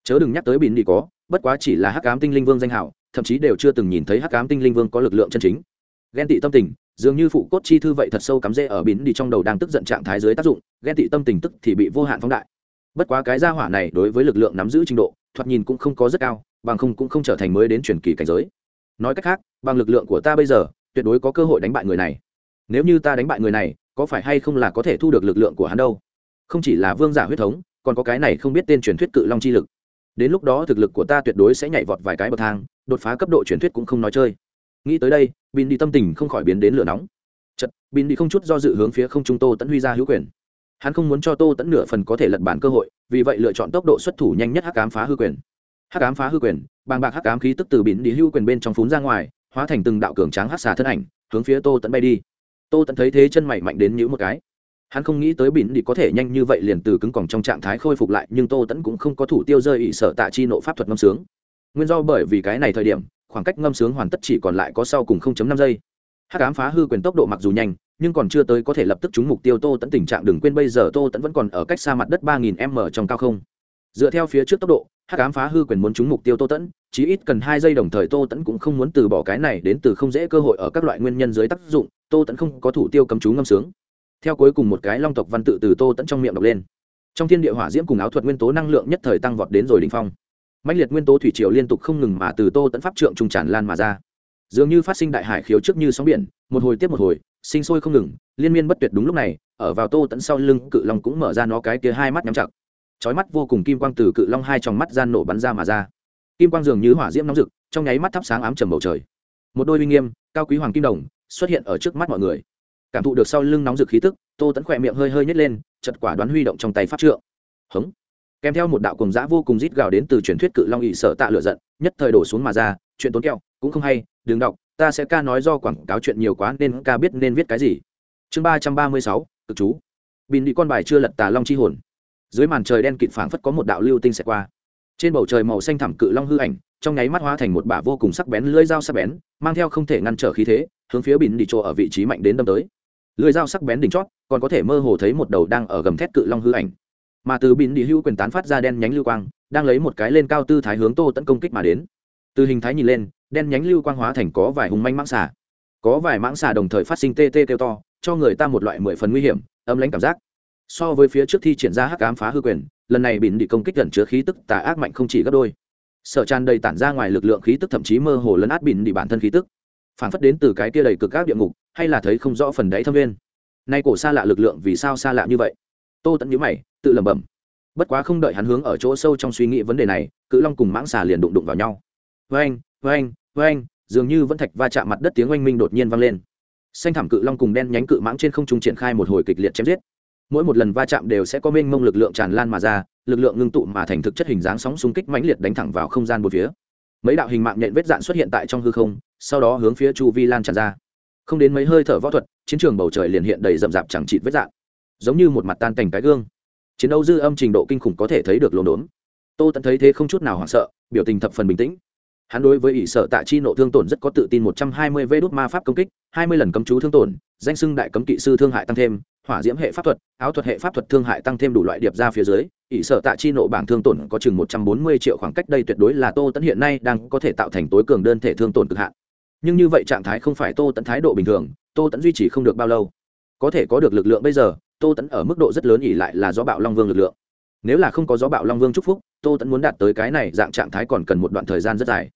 Chớ đừng nhắc tới bỉn đi có, bất quá chỉ là hắc ám tinh linh vương danh hảo, thậm chí đều chưa từng nhìn thấy hắc ám tinh linh vương có lực lượng chân chính. Ghen tị tâm tình, dường như phụ cốt chi thư vậy thật sâu cắm rễ ở bỉn đi trong đầu đang tức giận trạng thái dưới tác dụng, ghen tị tâm tình tức thì bị vô hạn phóng đại. Bất quá cái gia hỏa này đối với lực lượng nắm giữ trình độ, thoạt nhìn cũng không có rất cao, bằng không cũng không trở thành mới đến truyền kỳ cảnh giới. Nói cách khác, bằng lực lượng của ta bây giờ, tuyệt đối có cơ hội đánh bại người này. Nếu như ta đánh bại người này có phải hay không là có thể thu được lực lượng của hắn đâu? Không chỉ là vương giả huyết thống, còn có cái này không biết tên truyền thuyết cự long chi lực. Đến lúc đó thực lực của ta tuyệt đối sẽ nhảy vọt vài cái bậc thang, đột phá cấp độ truyền thuyết cũng không nói chơi. Nghĩ tới đây, bin đi tâm tình không khỏi biến đến lửa nóng. Chật bin đi không chút do dự hướng phía không trung tô tẫn huy ra hữu quyền. Hắn không muốn cho tô tẫn nửa phần có thể lật bản cơ hội, vì vậy lựa chọn tốc độ xuất thủ nhanh nhất hắc cám phá hư quyền. Hắc cám phá hư quyền, bàng bạc hắc cám khí tức từ bỉn đi hưu quyền bên trong phún ra ngoài, hóa thành từng đạo cường tráng hắc xà thân ảnh, hướng phía tô tẫn bay đi tô tẫn thấy thế chân mày mạnh đến nhữ một cái. Hắn không nghĩ tới bỉn đi có thể nhanh như vậy liền từ cứng còng trong trạng thái khôi phục lại, nhưng tô tẫn cũng không có thủ tiêu rơi ỵ sở tạ chi nộ pháp thuật ngâm sướng. Nguyên do bởi vì cái này thời điểm, khoảng cách ngâm sướng hoàn tất chỉ còn lại có sau cùng 0.5 giây. Hát cám phá hư quyền tốc độ mặc dù nhanh, nhưng còn chưa tới có thể lập tức trúng mục tiêu tô tẫn tình trạng đừng quên bây giờ tô tẫn vẫn còn ở cách xa mặt đất 3.000 m trong cao không dựa theo phía trước tốc độ hát cám phá hư quyền muốn trúng mục tiêu tô tẫn, chí ít cần hai giây đồng thời tô tẫn cũng không muốn từ bỏ cái này đến từ không dễ cơ hội ở các loại nguyên nhân dưới tác dụng, tô tẫn không có thủ tiêu cấm chú ngâm sướng. Theo cuối cùng một cái long tộc văn tự từ tô tẫn trong miệng đọc lên. Trong thiên địa hỏa diễm cùng áo thuật nguyên tố năng lượng nhất thời tăng vọt đến rồi đ ỉ n h phong. Mạnh liệt nguyên tố thủy triều liên tục không ngừng mà từ tô tẫn pháp trượng trùng tràn lan mà ra. Dường như phát sinh đại hải khiếu trước như sóng biển, một hồi tiếp một hồi, sinh sôi không ngừng, liên miên bất tuyệt đúng lúc này, ở vào tô tẫn sau lưng, cự long cũng mở ra nó cái kia hai mắt nhắm chặt chói mắt vô cùng kim quang từ cự long hai trong mắt gian nổ bắn ra mà ra. Kim quang dường như hỏa diễm nóng rực, trong nháy mắt thắp sáng ám trầm bầu trời. Một đôi uy nghiêm, cao quý hoàng kim đồng, xuất hiện ở trước mắt mọi người. Cảm thụ được sau lưng nóng rực khí tức, tô tẫn khỏe miệng hơi hơi nhét lên chật quả đoán huy động trong tay pháp trượng. Hống. Kèm theo một đạo cùng giã vô cùng rít gào đến từ truyền thuyết cự long ỵ sở tạ lựa giận, nhất thời đổ xuống mà ra, chuyện tốn kẹo, cũng không hay, đừng đọc, ta sẽ ca nói do quảng cáo chuyện nhiều quá nên ca biết nên viết cái gì. Chương ba trăm ba mươi sáu, cực chú. Bình đi con bài chưa lật tà long chi hồn dưới màn trời đen kịt phảng phất có một đạo lưu tinh xẹt qua. Trên bầu trời màu xanh thẳm cự long hư ảnh, trong nháy mắt hóa thành một bả vô cùng sắc bén lưỡi dao sắc bén, mang theo không thể ngăn trở khí thế, hướng phía bìn đi chỗ ở vị trí mạnh đến đâm tới. Lưỡi dao sắc bén đỉnh chót, còn có thể mơ hồ thấy một đầu đang ở gầm thét cự long hư ảnh. Mà từ bìn đi hưu quyền tán phát ra đen nhánh lưu quang, đang lấy một cái lên cao tư thái hướng tô tấn công kích mà đến. Từ hình thái nhìn lên, đen nhánh lưu quang hóa thành có vài hùng manh mãng xà. Có vài mãng xà đồng thời phát sinh tê tê kêu to, cho người ta một loại mười phần nguy hiểm âm lãnh cảm giác so với phía trước thi triển ra hắc ám phá hư quyền, lần này bỉn đi công kích gần chứa khí tức, tà ác mạnh không chỉ gấp đôi. Sở tràn đầy tản ra ngoài lực lượng khí tức, thậm chí mơ hồ lấn át bỉn đi bản thân khí tức. Phản phất đến từ cái kia đầy cực ác địa ngục, hay là thấy không rõ phần đáy thâm viên. Nay cổ xa lạ lực lượng vì sao xa lạ như vậy? Tô tẫn nhíu mày, tự lẩm bẩm. Bất quá không đợi hắn hướng ở chỗ sâu trong suy nghĩ vấn đề này, cự long cùng mãng xà liền đụng đụng vào nhau. Vênh vênh vênh dường như vẫn thạch va chạm mặt đất tiếng oanh minh đột nhiên vang lên. Xanh thảm cự long cùng đen nhánh cự mãng trên không trung triển khai một hồi kịch liệt chém giết mỗi một lần va chạm đều sẽ có mênh mông lực lượng tràn lan mà ra, lực lượng ngưng tụ mà thành thực chất hình dáng sóng xung kích mãnh liệt đánh thẳng vào không gian một phía. Mấy đạo hình mạng nhện vết dạn xuất hiện tại trong hư không, sau đó hướng phía chu vi lan tràn ra. Không đến mấy hơi thở võ thuật, chiến trường bầu trời liền hiện đầy rậm rạp chẳng chịt vết dạn, giống như một mặt tan cảnh cái gương. Chiến đấu dư âm trình độ kinh khủng có thể thấy được lồn đốn. Tô tẫn thấy thế không chút nào hoảng sợ, biểu tình thập phần bình tĩnh hắn đối với ỷ sở tạ chi nộ thương tổn rất có tự tin một trăm hai mươi vê đốt ma pháp công kích, hai mươi lần cấm chú thương tổn, danh sưng đại cấm kỵ sư thương hại tăng thêm, hỏa diễm hệ pháp thuật, áo thuật hệ pháp thuật thương hại tăng thêm đủ loại điệp ra phía dưới, ỷ sở tạ chi nộ bảng thương tổn có chừng một trăm bốn mươi triệu khoảng cách đây tuyệt đối là tô tẫn hiện nay đang có thể tạo thành tối cường đơn thể thương tổn cực hạn. Nhưng như vậy trạng thái không phải tô tẫn thái độ bình thường, tô tẫn duy trì không được bao lâu. Có thể có được lực lượng bây giờ, tô tẫn ở mức độ rất lớn ỉ lại là do bạo long vương lực lượng. Nếu là không có gió bạo long vương chúc phúc, tô tẫn muốn đạt tới cái này dạng trạng thái còn cần một đoạn thời gian rất dài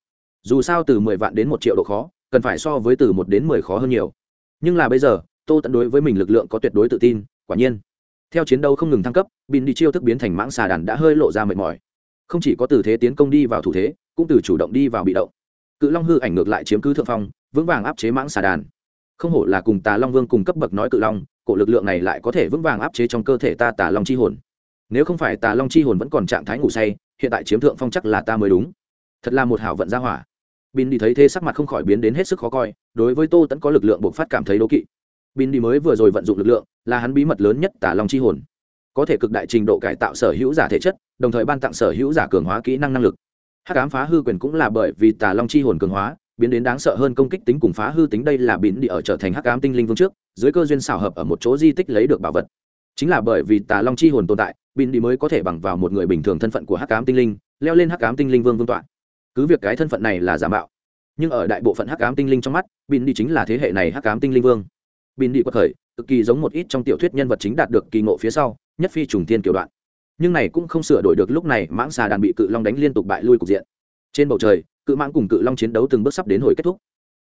dù sao từ mười vạn đến một triệu độ khó, cần phải so với từ một đến mười khó hơn nhiều. Nhưng là bây giờ, tô tẫn đối với mình lực lượng có tuyệt đối tự tin, quả nhiên. Theo chiến đấu không ngừng thăng cấp, bin đi chiêu thức biến thành mãng xà đàn đã hơi lộ ra mệt mỏi. Không chỉ có từ thế tiến công đi vào thủ thế, cũng từ chủ động đi vào bị động. Cự long hư ảnh ngược lại chiếm cứ thượng phong, vững vàng áp chế mãng xà đàn. Không hổ là cùng tà long vương cùng cấp bậc nói cự long, cổ lực lượng này lại có thể vững vàng áp chế trong cơ thể ta tà long chi hồn. Nếu không phải tà long chi hồn vẫn còn trạng thái ngủ say, hiện tại chiếm thượng phong chắc là ta mới đúng. Thật là một hảo vận gia hỏa bin đi thấy thế sắc mặt không khỏi biến đến hết sức khó coi, đối với tô tẫn có lực lượng buộc phát cảm thấy đố kỵ. Bin đi mới vừa rồi vận dụng lực lượng, là hắn bí mật lớn nhất tả long chi hồn. Có thể cực đại trình độ cải tạo sở hữu giả thể chất, đồng thời ban tặng sở hữu giả cường hóa kỹ năng năng lực. Hát cám phá hư quyền cũng là bởi vì tà long chi hồn cường hóa, biến đến đáng sợ hơn công kích tính cùng phá hư tính đây là biến đi ở trở thành hắc ám tinh linh vương trước, dưới cơ duyên xảo hợp ở một chỗ di tích lấy được bảo vật. Chính là bởi vì tà long chi hồn tồn tại biến đi mới có thể bằng vào một người bình thường thân phận của hắc ám tinh linh, leo lên hắc ám tinh linh vương vương tọa cứ việc cái thân phận này là giả mạo, nhưng ở đại bộ phận hắc ám tinh linh trong mắt, bin đi chính là thế hệ này hắc ám tinh linh vương. Bin đi quật khởi, cực kỳ giống một ít trong tiểu thuyết nhân vật chính đạt được kỳ ngộ phía sau, nhất phi trùng tiên kiểu đoạn. Nhưng này cũng không sửa đổi được lúc này mãng xà đàn bị cự long đánh liên tục bại lui cục diện. Trên bầu trời, cự mãng cùng cự long chiến đấu từng bước sắp đến hồi kết thúc.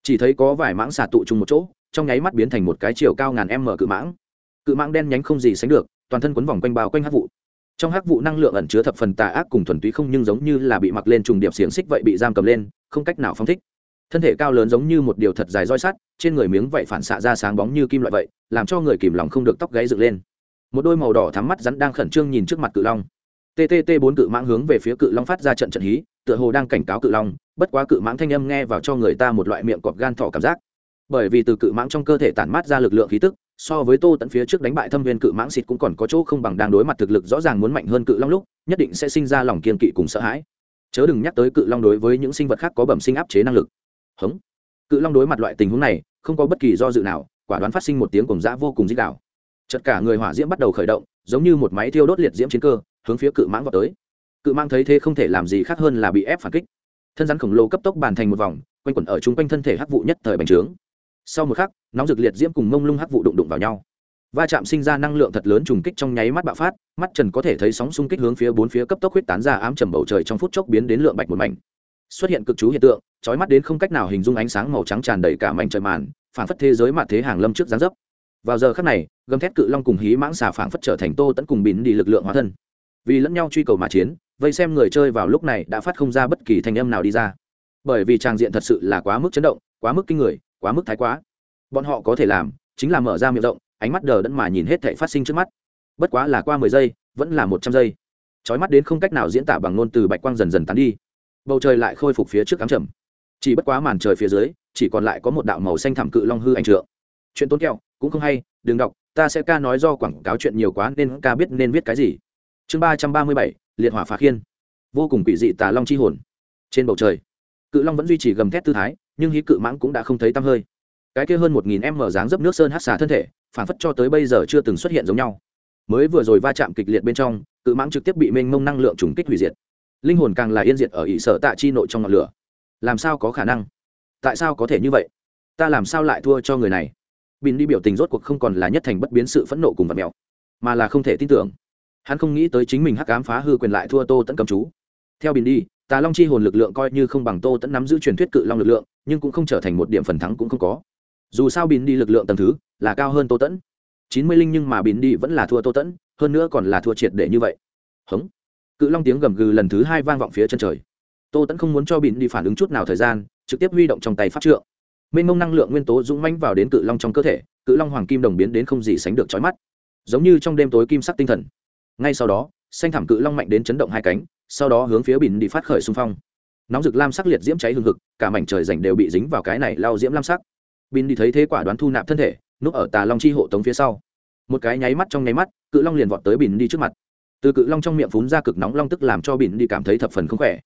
Chỉ thấy có vài mãng xà tụ chung một chỗ, trong nháy mắt biến thành một cái chiều cao ngàn m cự mãng. Cự mãng đen nhánh không gì sánh được, toàn thân quấn vòng quanh bao quanh hắc vụ trong hắc vụ năng lượng ẩn chứa thập phần tà ác cùng thuần túy không nhưng giống như là bị mặc lên trùng điệp xiềng xích vậy bị giam cầm lên, không cách nào phóng thích. Thân thể cao lớn giống như một điều thật dài roi sắt, trên người miếng vậy phản xạ ra sáng bóng như kim loại vậy, làm cho người kìm lòng không được tóc gáy dựng lên. Một đôi màu đỏ thắm mắt rắn đang khẩn trương nhìn trước mặt cự long. Ttt bốn cự mãng hướng về phía cự long phát ra trận trận hí, tựa hồ đang cảnh cáo cự long, bất quá cự mãng thanh âm nghe vào cho người ta một loại miệng cọp gan thỏ cảm giác. Bởi vì từ cự mãng trong cơ thể tản mát ra lực lượng khí tức so với tô tận phía trước đánh bại thâm viên cự mãng xịt cũng còn có chỗ không bằng đang đối mặt thực lực rõ ràng muốn mạnh hơn cự long lúc, nhất định sẽ sinh ra lòng kiên kỵ cùng sợ hãi. Chớ đừng nhắc tới cự long đối với những sinh vật khác có bẩm sinh áp chế năng lực. Hống. Cự long đối mặt loại tình huống này, không có bất kỳ do dự nào, quả đoán phát sinh một tiếng cùng dã vô cùng dích đạo chật cả người hỏa diễm bắt đầu khởi động, giống như một máy thiêu đốt liệt diễm chiến cơ, hướng phía cự mãng vào tới. Cự mãng thấy thế không thể làm gì khác hơn là bị ép phản kích. Thân rắn khổng lồ cấp tốc bàn thành một vòng, quanh quẩn ở chung quanh thân thể hắc vụ nhất thời bành trướng sau một khắc, nóng rực liệt diễm cùng mông lung hắc vụ đụng đụng vào nhau. Va chạm sinh ra năng lượng thật lớn trùng kích trong nháy mắt bạo phát, mắt trần có thể thấy sóng xung kích hướng phía bốn phía cấp tốc huyết tán ra ám trầm bầu trời trong phút chốc biến đến lượng bạch một mảnh. Xuất hiện cực chú hiện tượng trói mắt đến không cách nào hình dung ánh sáng màu trắng tràn đầy cả mảnh trời màn phản phất thế giới mặt thế hàng lâm trước giáng dấp. Vào giờ khắc này, gầm thét cự long cùng hí mãng xà phản phất trở thành tô tẫn cùng bín đi lực lượng hóa thân. Vì lẫn nhau truy cầu mà chiến, vây xem người chơi vào lúc này đã phát không ra bất kỳ thanh âm nào đi ra. Bởi vì tràng diện thật sự là quá mức chấn động, quá mức kinh người quá mức thái quá. Bọn họ có thể làm, chính là mở ra miệng rộng, ánh mắt đờ đẫn mà nhìn hết thể phát sinh trước mắt. Bất quá là qua mười giây, vẫn là một trăm giây. Trói mắt đến không cách nào diễn tả bằng ngôn từ bạch quang dần dần tán đi. Bầu trời lại khôi phục phía trước cắm trầm chỉ bất quá màn trời phía dưới, chỉ còn lại có một đạo màu xanh thảm cự long hư ảnh trượng. Chuyện tốn kẹo, cũng không hay, đừng đọc, ta sẽ ca nói do quảng cáo chuyện nhiều quá nên ca biết nên viết cái gì. Chương ba trăm ba mươi bảy, liệt hỏa phá khiên. Vô cùng quỷ dị tà long chi hồn. Trên bầu trời, cự long vẫn duy trì gầm thét tư thái nhưng hí cự mãng cũng đã không thấy tăm hơi. Cái kia hơn một nghìn em mở dáng dấp nước sơn hát xà thân thể, phản phất cho tới bây giờ chưa từng xuất hiện giống nhau. Mới vừa rồi va chạm kịch liệt bên trong, cự mãng trực tiếp bị mênh mông năng lượng trùng kích hủy diệt. Linh hồn càng là yên diệt ở ỷ sở tạ chi nội trong ngọn lửa. Làm sao có khả năng? Tại sao có thể như vậy? Ta làm sao lại thua cho người này? Bình đi biểu tình rốt cuộc không còn là nhất thành bất biến sự phẫn nộ cùng vật mèo, mà là không thể tin tưởng. Hắn không nghĩ tới chính mình hắc ám phá hư quyền lại thua tô tẫn cầm chú. Theo bình đi, tà long chi hồn lực lượng coi như không bằng tô tẫn nắm giữ truyền thuyết cự long lực lượng nhưng cũng không trở thành một điểm phần thắng cũng không có. Dù sao bin đi lực lượng tầng thứ là cao hơn tô tẫn. Chín mươi linh nhưng mà bin đi vẫn là thua tô tẫn, hơn nữa còn là thua triệt để như vậy. Hống. Cự long tiếng gầm gừ lần thứ hai vang vọng phía chân trời. Tô tẫn không muốn cho bin đi phản ứng chút nào thời gian, trực tiếp huy động trong tay pháp trượng. Mênh mông năng lượng nguyên tố dũng mãnh vào đến cự long trong cơ thể, cự long hoàng kim đồng biến đến không gì sánh được trói mắt. Giống như trong đêm tối kim sắc tinh thần. Ngay sau đó, xanh thảm cự long mạnh đến chấn động hai cánh, sau đó hướng phía bìn đi phát khởi xung phong nóng rực lam sắc liệt diễm cháy hừng hực, cả mảnh trời rảnh đều bị dính vào cái này lao diễm lam sắc. Bin đi thấy thế quả đoán thu nạp thân thể, núp ở tà long chi hộ tống phía sau. Một cái nháy mắt trong nháy mắt, cự long liền vọt tới bỉn đi trước mặt. Từ cự long trong miệng phún ra cực nóng long tức làm cho bỉn đi cảm thấy thập phần không khỏe.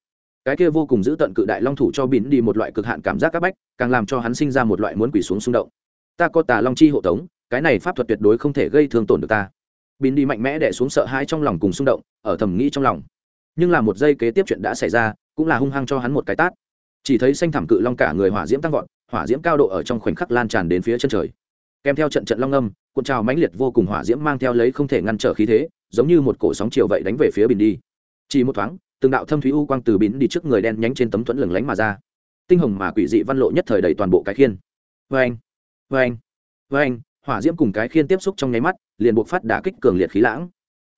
Cái kia vô cùng giữ tận cự đại long thủ cho bỉn đi một loại cực hạn cảm giác c áp bách, càng làm cho hắn sinh ra một loại muốn quỷ xuống xung động. Ta có tà long chi hộ tống, cái này pháp thuật tuyệt đối không thể gây thương tổn được ta. Bỉn đi mạnh mẽ đẻ xuống sợ hãi trong lòng cùng xung động, ở thầm nghĩ trong lòng. Nhưng là một giây kế tiếp chuyện đã xảy ra cũng là hung hăng cho hắn một cái tát. Chỉ thấy xanh thảm cự long cả người hỏa diễm tăng vọt, hỏa diễm cao độ ở trong khoảnh khắc lan tràn đến phía chân trời. Kèm theo trận trận long âm, cuộn trào mãnh liệt vô cùng hỏa diễm mang theo lấy không thể ngăn trở khí thế, giống như một cổ sóng chiều vậy đánh về phía bình đi. Chỉ một thoáng, từng đạo thâm thúy u quang từ bìn đi trước người đen nhánh trên tấm thuẫn lửng lánh mà ra. Tinh hồng mà quỷ dị văn lộ nhất thời đầy toàn bộ cái khiên. Vê anh vê anh vê anh hỏa diễm cùng cái khiên tiếp xúc trong nháy mắt, liền buộc phát đả kích cường liệt khí lãng.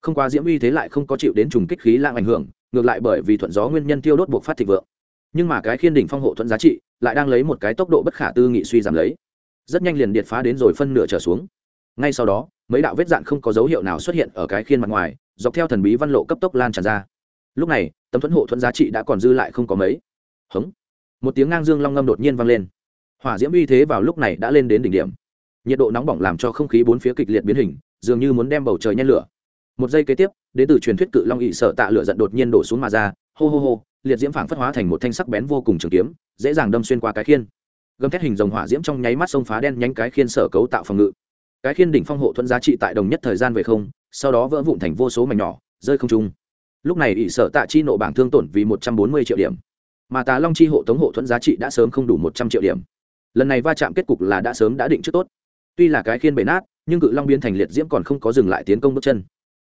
Không qua diễm uy thế lại không có chịu đến trùng kích khí lãng ảnh hưởng ngược lại bởi vì thuận gió nguyên nhân tiêu đốt buộc phát thịnh vượng. Nhưng mà cái khiên đỉnh phong hộ thuận giá trị lại đang lấy một cái tốc độ bất khả tư nghị suy giảm lấy. Rất nhanh liền điệt phá đến rồi phân nửa trở xuống. Ngay sau đó, mấy đạo vết dạn không có dấu hiệu nào xuất hiện ở cái khiên mặt ngoài, dọc theo thần bí văn lộ cấp tốc lan tràn ra. Lúc này, tấm thuẫn hộ thuẫn giá trị đã còn dư lại không có mấy. Hống! Một tiếng ngang dương long ngâm đột nhiên vang lên. Hỏa diễm uy thế vào lúc này đã lên đến đỉnh điểm. Nhiệt độ nóng bỏng làm cho không khí bốn phía kịch liệt biến hình, dường như muốn đem bầu trời nhen lửa một giây kế tiếp, đến từ truyền thuyết cự long ỵ sợ tạ lửa giận đột nhiên đổ xuống mà ra, hô hô hô, liệt diễm phảng phất hóa thành một thanh sắc bén vô cùng trường kiếm, dễ dàng đâm xuyên qua cái khiên. Gầm thét hình dòng hỏa diễm trong nháy mắt sông phá đen nhánh cái khiên sở cấu tạo phòng ngự. Cái khiên đỉnh phong hộ thuẫn giá trị tại đồng nhất thời gian về không, sau đó vỡ vụn thành vô số mảnh nhỏ, rơi không trung. Lúc này ỵ sở tạ chi nộ bảng thương tổn vì một trăm bốn mươi triệu điểm. Mà tà long chi hộ tống hộ thuẫn giá trị đã sớm không đủ một trăm triệu điểm. Lần này va chạm kết cục là đã sớm đã định trước tốt. Tuy là cái khiên bể nát, nhưng cự long biến thành liệt diễm còn không có dừng lại tiến công bước chân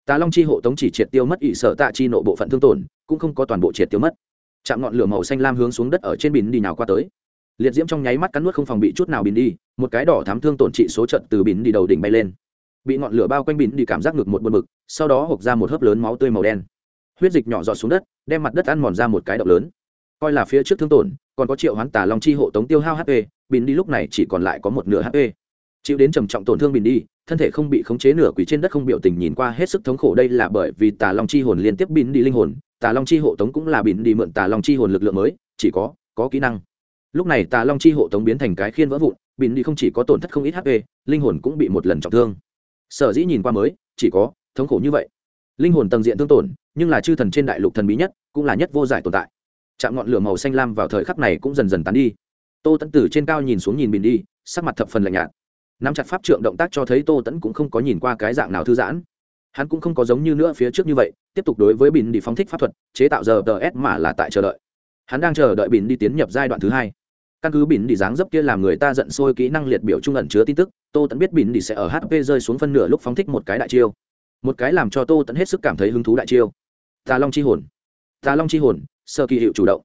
tà long chi hộ tống chỉ triệt tiêu mất ỵ sở tạ chi nộ bộ phận thương tổn, cũng không có toàn bộ triệt tiêu mất. Chạm ngọn lửa màu xanh lam hướng xuống đất ở trên bìn đi nào qua tới. Liệt diễm trong nháy mắt cắn nuốt không phòng bị chút nào bìn đi, một cái đỏ thám thương tổn trị số trận từ bìn đi đầu đỉnh bay lên. Bị ngọn lửa bao quanh bìn đi cảm giác ngực một buồn mực sau đó hộc ra một hớp lớn máu tươi màu đen. Huyết dịch nhỏ giọt xuống đất, đem mặt đất ăn mòn ra một cái động lớn. Coi là phía trước thương tổn, còn có triệu hoán tà long chi hộ tống tiêu hao hp bìn đi lúc này chỉ còn lại có một nửa hp chịu đến trầm trọng tổn thương bìn đi thân thể không bị khống chế nửa quỷ trên đất không biểu tình nhìn qua hết sức thống khổ. Đây là bởi vì tà long chi hồn liên tiếp bịn đi linh hồn, tà long chi hộ tống cũng là bịn đi mượn tà long chi hồn lực lượng mới, chỉ có có kỹ năng. Lúc này tà long chi hộ tống biến thành cái khiên vỡ vụn bịn đi không chỉ có tổn thất không ít hp linh hồn cũng bị một lần trọng thương. Sở dĩ nhìn qua mới, chỉ có, thống khổ như vậy. Linh hồn tầng diện thương tổn, nhưng là chư thần trên đại lục thần bí nhất, cũng là nhất vô giải tồn tại. Chạm ngọn lửa màu xanh lam vào thời khắc này cũng dần dần tán đi. Tô tẫn tử trên cao nhìn xuống nhìn bịn đi, sắc mặt thập phần lạnh nhạt nắm chặt pháp trượng động tác cho thấy tô tẫn cũng không có nhìn qua cái dạng nào thư giãn. Hắn cũng không có giống như nữa phía trước như vậy, tiếp tục đối với bỉn đi phóng thích pháp thuật, chế tạo giờ tờ s mà là tại chờ đợi. Hắn đang chờ đợi bỉn đi tiến nhập giai đoạn thứ hai. Căn cứ bỉn đi dáng dấp kia làm người ta giận sôi kỹ năng liệt biểu trung ẩn chứa tin tức, tô tẫn biết bỉn đi sẽ ở hp rơi xuống phân nửa lúc phóng thích một cái đại chiêu. Một cái làm cho tô tẫn hết sức cảm thấy hứng thú đại chiêu. Tà long chi hồn. Tà long chi hồn, sơ kỳ hiệu chủ động.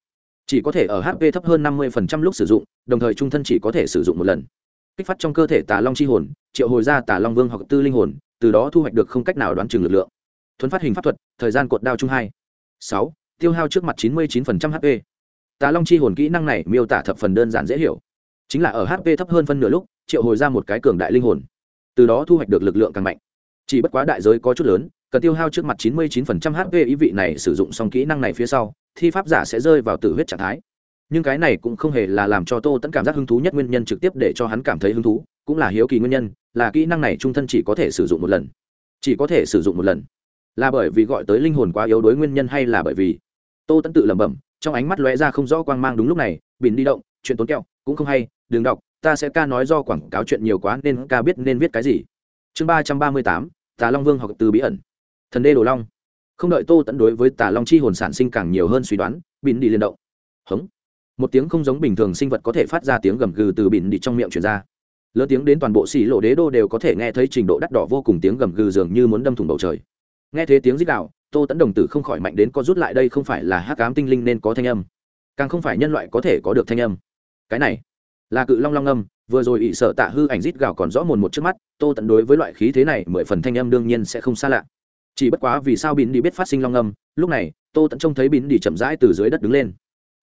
Chỉ có thể ở hp thấp hơn năm mươi lúc sử dụng, đồng thời trung thân chỉ có thể sử dụng một lần kích phát trong cơ thể tà long chi hồn, triệu hồi ra tà long vương hoặc tư linh hồn, từ đó thu hoạch được không cách nào đoán chừng lực lượng. Thuấn phát hình pháp thuật, thời gian cột đao chung hai. Sáu, tiêu hao trước mặt chín mươi chín hp tà long chi hồn kỹ năng này miêu tả thập phần đơn giản dễ hiểu. Chính là ở hp thấp hơn phân nửa lúc, triệu hồi ra một cái cường đại linh hồn. Từ đó thu hoạch được lực lượng càng mạnh. Chỉ bất quá đại giới có chút lớn, cần tiêu hao trước mặt 99% hp ý vị này sử dụng xong kỹ năng này phía sau, thi pháp giả sẽ rơi vào tử huyết trạng thái nhưng cái này cũng không hề là làm cho tô tẫn cảm giác hứng thú nhất nguyên nhân trực tiếp để cho hắn cảm thấy hứng thú, cũng là hiếu kỳ nguyên nhân, là kỹ năng này trung thân chỉ có thể sử dụng một lần. Chỉ có thể sử dụng một lần. Là bởi vì gọi tới linh hồn quá yếu đối nguyên nhân hay là bởi vì? Tô tẫn tự lẩm bẩm, trong ánh mắt lóe ra không rõ quang mang đúng lúc này bình đi động, chuyện tốn kẹo, cũng không hay, đừng đọc, ta sẽ ca nói do quảng cáo chuyện nhiều quá nên ca biết nên viết cái gì. Chương ba trăm ba mươi tám, tà long vương học từ bí ẩn. Thần đê đồ long. Không đợi tô tẫn đối với tà long chi hồn sản sinh càng nhiều hơn suy đoán bình đi liên động. Hống một tiếng không giống bình thường sinh vật có thể phát ra tiếng gầm gừ từ bỉn đi trong miệng truyền ra. Lớn tiếng đến toàn bộ xỉ lộ đế đô đều có thể nghe thấy trình độ đắt đỏ vô cùng tiếng gầm gừ dường như muốn đâm thủng bầu trời. Nghe thấy tiếng rít đạo tô tẫn đồng tử không khỏi mạnh đến có rút lại đây không phải là hắc ám tinh linh nên có thanh âm. Càng không phải nhân loại có thể có được thanh âm. Cái này là cự long long âm, vừa rồi ỵ sợ tạ hư ảnh rít gào còn rõ mồn một trước mắt, tô tẫn đối với loại khí thế này mười phần thanh âm đương nhiên sẽ không xa lạ. Chỉ bất quá vì sao bỉn đi biết phát sinh long âm, lúc này tô tẫn trông thấy bỉn đi chậm rãi từ dưới đất đứng lên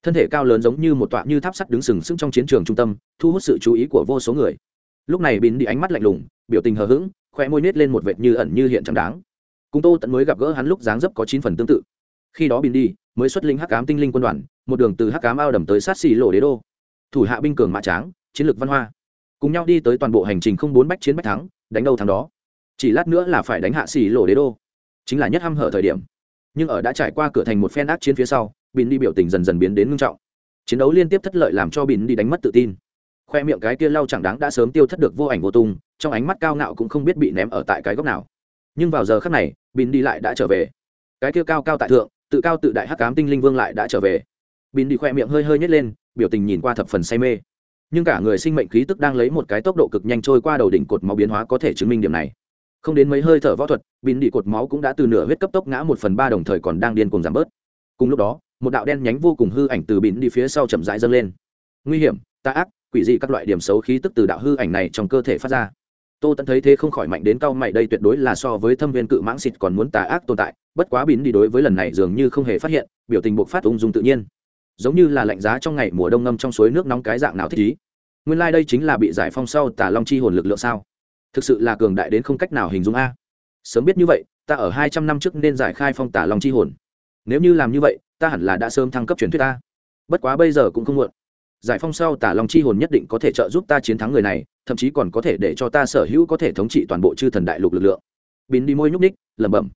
thân thể cao lớn giống như một tọa như tháp sắt đứng sừng sững trong chiến trường trung tâm, thu hút sự chú ý của vô số người. Lúc này bín đi ánh mắt lạnh lùng, biểu tình hờ hững khoe môi nết lên một vệt như ẩn như hiện chẳng đáng. Cùng tô tận mới gặp gỡ hắn lúc dáng dấp có chín phần tương tự. Khi đó bín đi, mới xuất linh hắc ám tinh linh quân đoàn, một đường từ hắc ám ao đầm tới sát xì lộ đế đô. Thủ hạ binh cường mã tráng, chiến lược văn hoa. Cùng nhau đi tới toàn bộ hành trình không bốn bách chiến bách thắng, đánh đâu thắng đó. Chỉ lát nữa là phải đánh hạ xì lộ đế đô. Chính là nhất hăm hở thời điểm. Nhưng ở đã trải qua cửa thành một phen ác chiến phía sau Bình đi biểu tình dần dần biến đến ngưng trọng. Chiến đấu liên tiếp thất lợi làm cho Bình đi đánh mất tự tin. Khoe miệng cái kia lau chẳng đáng đã sớm tiêu thất được vô ảnh vô tung, trong ánh mắt cao ngạo cũng không biết bị ném ở tại cái góc nào. Nhưng vào giờ khắc này Bình đi lại đã trở về. Cái kia cao cao tại thượng, tự cao tự đại hắc cám tinh linh vương lại đã trở về. Bình đi khoe miệng hơi hơi nhét lên, biểu tình nhìn qua thập phần say mê. Nhưng cả người sinh mệnh khí tức đang lấy một cái tốc độ cực nhanh trôi qua đầu đỉnh cột máu biến hóa có thể chứng minh điểm này. Không đến mấy hơi thở võ thuật Bình đi cột máu cũng đã từ nửa huyết cấp tốc ngã một phần ba đồng thời còn đang điên cuồng giảm bớt. Cùng lúc đó một đạo đen nhánh vô cùng hư ảnh từ bịn đi phía sau chậm rãi dâng lên. Nguy hiểm tà ác, quỷ dị các loại điểm xấu khí tức từ đạo hư ảnh này trong cơ thể phát ra. Tô tẫn thấy thế không khỏi mạnh đến cao mày, đây tuyệt đối là so với thâm viên cự mãng xịt còn muốn tà ác tồn tại, bất quá bìn đi đối với lần này dường như không hề phát hiện, biểu tình buộc phát ung dung tự nhiên. Giống như là lạnh giá trong ngày mùa đông ngâm trong suối nước nóng cái dạng nào thích ý. Nguyên lai、like、đây chính là bị giải phong sau tà long chi hồn lực lượng sao? Thực sự là cường đại đến không cách nào hình dung a. Sớm biết như vậy, ta ở hai trăm năm trước nên giải khai phong tà long chi hồn. Nếu như làm như vậy ta hẳn là đã sớm thăng cấp truyền thuyết ta. Bất quá bây giờ cũng không muộn. Giải phong sau tả long chi hồn nhất định có thể trợ giúp ta chiến thắng người này, thậm chí còn có thể để cho ta sở hữu có thể thống trị toàn bộ chư thần đại lục lực lượng. Bín đi môi nhúc ních lẩm bẩm.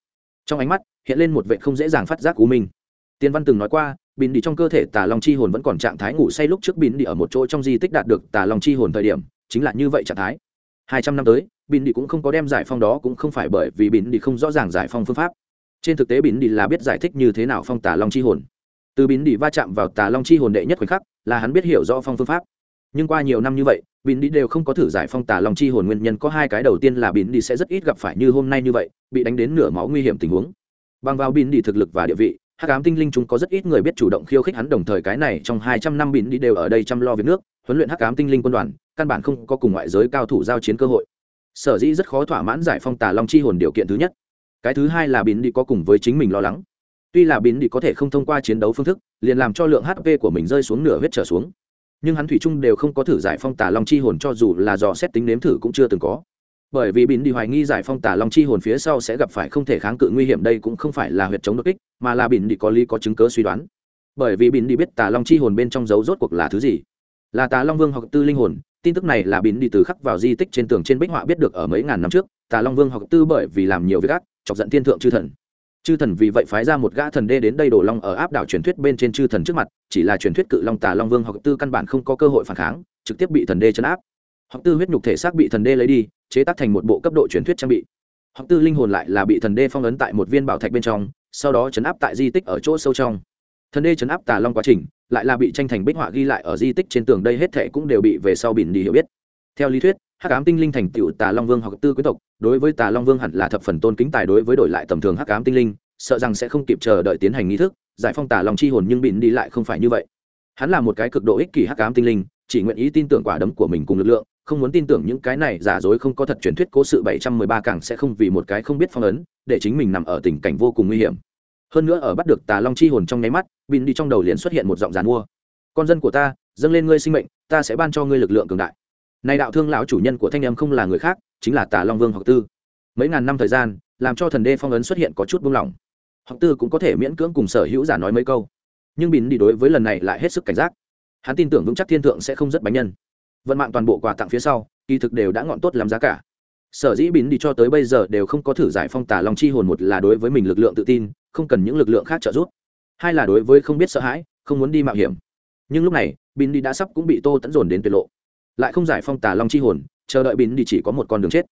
Trong ánh mắt, hiện lên một vệ không dễ dàng phát giác của mình. Tiên văn từng nói qua, bín đi trong cơ thể tà long chi hồn vẫn còn trạng thái ngủ say lúc trước bín đi ở một chỗ trong di tích đạt được tà long chi hồn thời điểm, chính là như vậy trạng thái. Hai trăm năm tới, bín đi cũng không có đem giải phong đó cũng không phải bởi vì bín đi không rõ ràng giải phong phương pháp trên thực tế bín đi là biết giải thích như thế nào phong tà long chi hồn. Từ bín đi va chạm vào tà long chi hồn đệ nhất khoảnh khắc, là hắn biết hiểu rõ phong phương pháp. Nhưng qua nhiều năm như vậy, bín đi đều không có thử giải phong tà long chi hồn nguyên nhân, có hai cái đầu tiên là bín đi sẽ rất ít gặp phải như hôm nay như vậy, bị đánh đến nửa máu nguy hiểm tình huống. Bằng vào bín đi thực lực và địa vị, hắc ám tinh linh chúng có rất ít người biết chủ động khiêu khích hắn, đồng thời cái này trong hai trăm năm bín đi đều ở đây chăm lo việc nước, huấn luyện hắc ám tinh linh quân đoàn, căn bản không có cùng ngoại giới cao thủ giao chiến cơ hội. Sở dĩ rất khó thỏa mãn giải phong tà long chi hồn điều kiện thứ nhất cái thứ hai là bín đi có cùng với chính mình lo lắng. Tuy là bín đi có thể không thông qua chiến đấu phương thức, liền làm cho lượng hp của mình rơi xuống nửa huyết trở xuống. Nhưng hắn thủy chung đều không có thử giải phong tà long chi hồn cho dù là dò xét tính nếm thử cũng chưa từng có. Bởi vì bín đi hoài nghi giải phong tà long chi hồn phía sau sẽ gặp phải không thể kháng cự nguy hiểm đây cũng không phải là huyệt chống đột kích, mà là bín đi có lý có chứng cớ suy đoán. Bởi vì bín đi biết tà long chi hồn bên trong dấu rốt cuộc là thứ gì. Là tà long vương hoặc tư linh hồn, tin tức này là bín đi từ khắc vào di tích trên tường trên bích họa biết được ở mấy ngàn năm trước. Tà long vương hoặc tư bởi vì làm nhiều việc ác chọc giận thiên thượng chư thần. Chư thần vì vậy phái ra một gã thần đê đến đây đổ long ở áp đảo truyền thuyết bên trên chư thần trước mặt, chỉ là truyền thuyết cự long tà long vương hoặc tư căn bản không có cơ hội phản kháng, trực tiếp bị thần đê chấn áp. Hoặc tư huyết nhục thể xác bị thần đê lấy đi, chế tác thành một bộ cấp độ truyền thuyết trang bị. Hoặc tư linh hồn lại là bị thần đê phong ấn tại một viên bảo thạch bên trong, sau đó chấn áp tại di tích ở chỗ sâu trong. Thần đê chấn áp tà long quá trình, lại là bị tranh thành bích họa ghi lại ở di tích trên tường, đây hết thệ cũng đều bị về sau bỉn đi hiểu biết. Theo lý thuyết hắc ám tinh linh thành tựu tà long vương hoặc tư quý tộc, đối với tà long vương hẳn là thập phần tôn kính tài đối với đổi lại tầm thường hắc ám tinh linh, sợ rằng sẽ không kịp chờ đợi tiến hành nghi thức, giải phong tà long chi hồn nhưng bịn đi lại không phải như vậy. Hắn là một cái cực độ ích kỷ hắc ám tinh linh, chỉ nguyện ý tin tưởng quả đấm của mình cùng lực lượng, không muốn tin tưởng những cái này giả dối không có thật truyền thuyết cố sự bảy trăm mười ba càng sẽ không vì một cái không biết phong ấn, để chính mình nằm ở tình cảnh vô cùng nguy hiểm. Hơn nữa ở bắt được tà long chi hồn trong nháy mắt, bịn đi trong đầu liền xuất hiện một giọng dàn mua. Con dân của ta, dâng lên ngươi sinh mệnh, ta sẽ ban cho ngươi lực lượng cường đại nay đạo thương lão chủ nhân của thanh em không là người khác, chính là tà long vương hoặc tư. Mấy ngàn năm thời gian, làm cho thần đê phong ấn xuất hiện có chút buông lỏng. Hoặc tư cũng có thể miễn cưỡng cùng sở hữu giả nói mấy câu. Nhưng bỉn đi đối với lần này lại hết sức cảnh giác. Hắn tin tưởng vững chắc thiên thượng sẽ không rất bánh nhân. Vận mạng toàn bộ quà tặng phía sau, kỳ thực đều đã ngọn tốt làm giá cả. Sở dĩ bỉn đi cho tới bây giờ đều không có thử giải phong tà long chi hồn một là đối với mình lực lượng tự tin, không cần những lực lượng khác trợ giúp. Hai là đối với không biết sợ hãi, không muốn đi mạo hiểm. Nhưng lúc này, bỉn đi đã sắp cũng bị tô tẫn dồn đến tuyệt lộ lại không giải phong tà long chi hồn, chờ đợi bín đi chỉ có một con đường chết.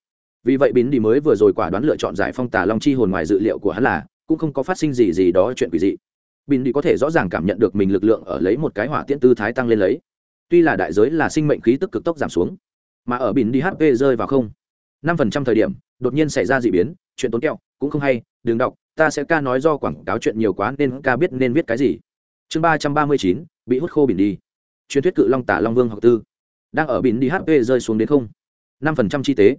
Vì vậy bín đi mới vừa rồi quả đoán lựa chọn giải phong tà long chi hồn ngoài dự liệu của hắn là, cũng không có phát sinh gì gì đó chuyện quỷ dị. Bín đi có thể rõ ràng cảm nhận được mình lực lượng ở lấy một cái hỏa tiễn tư thái tăng lên lấy. Tuy là đại giới là sinh mệnh khí tức cực tốc giảm xuống, mà ở bín đi hp rơi vào không. năm phần trăm thời điểm, đột nhiên xảy ra d ị biến, chuyện tốn kẹo, cũng không hay, đừng đọc, ta sẽ ca nói do quảng cáo chuyện nhiều quá nên ca biết nên viết cái gì. Chương ba trăm ba mươi chín, bị hút khô bỉn đi. Truyền thuyết cự long tả long vương học tư đang ở bỉn đi hp rơi xuống đến không. Năm phần trăm chi tế.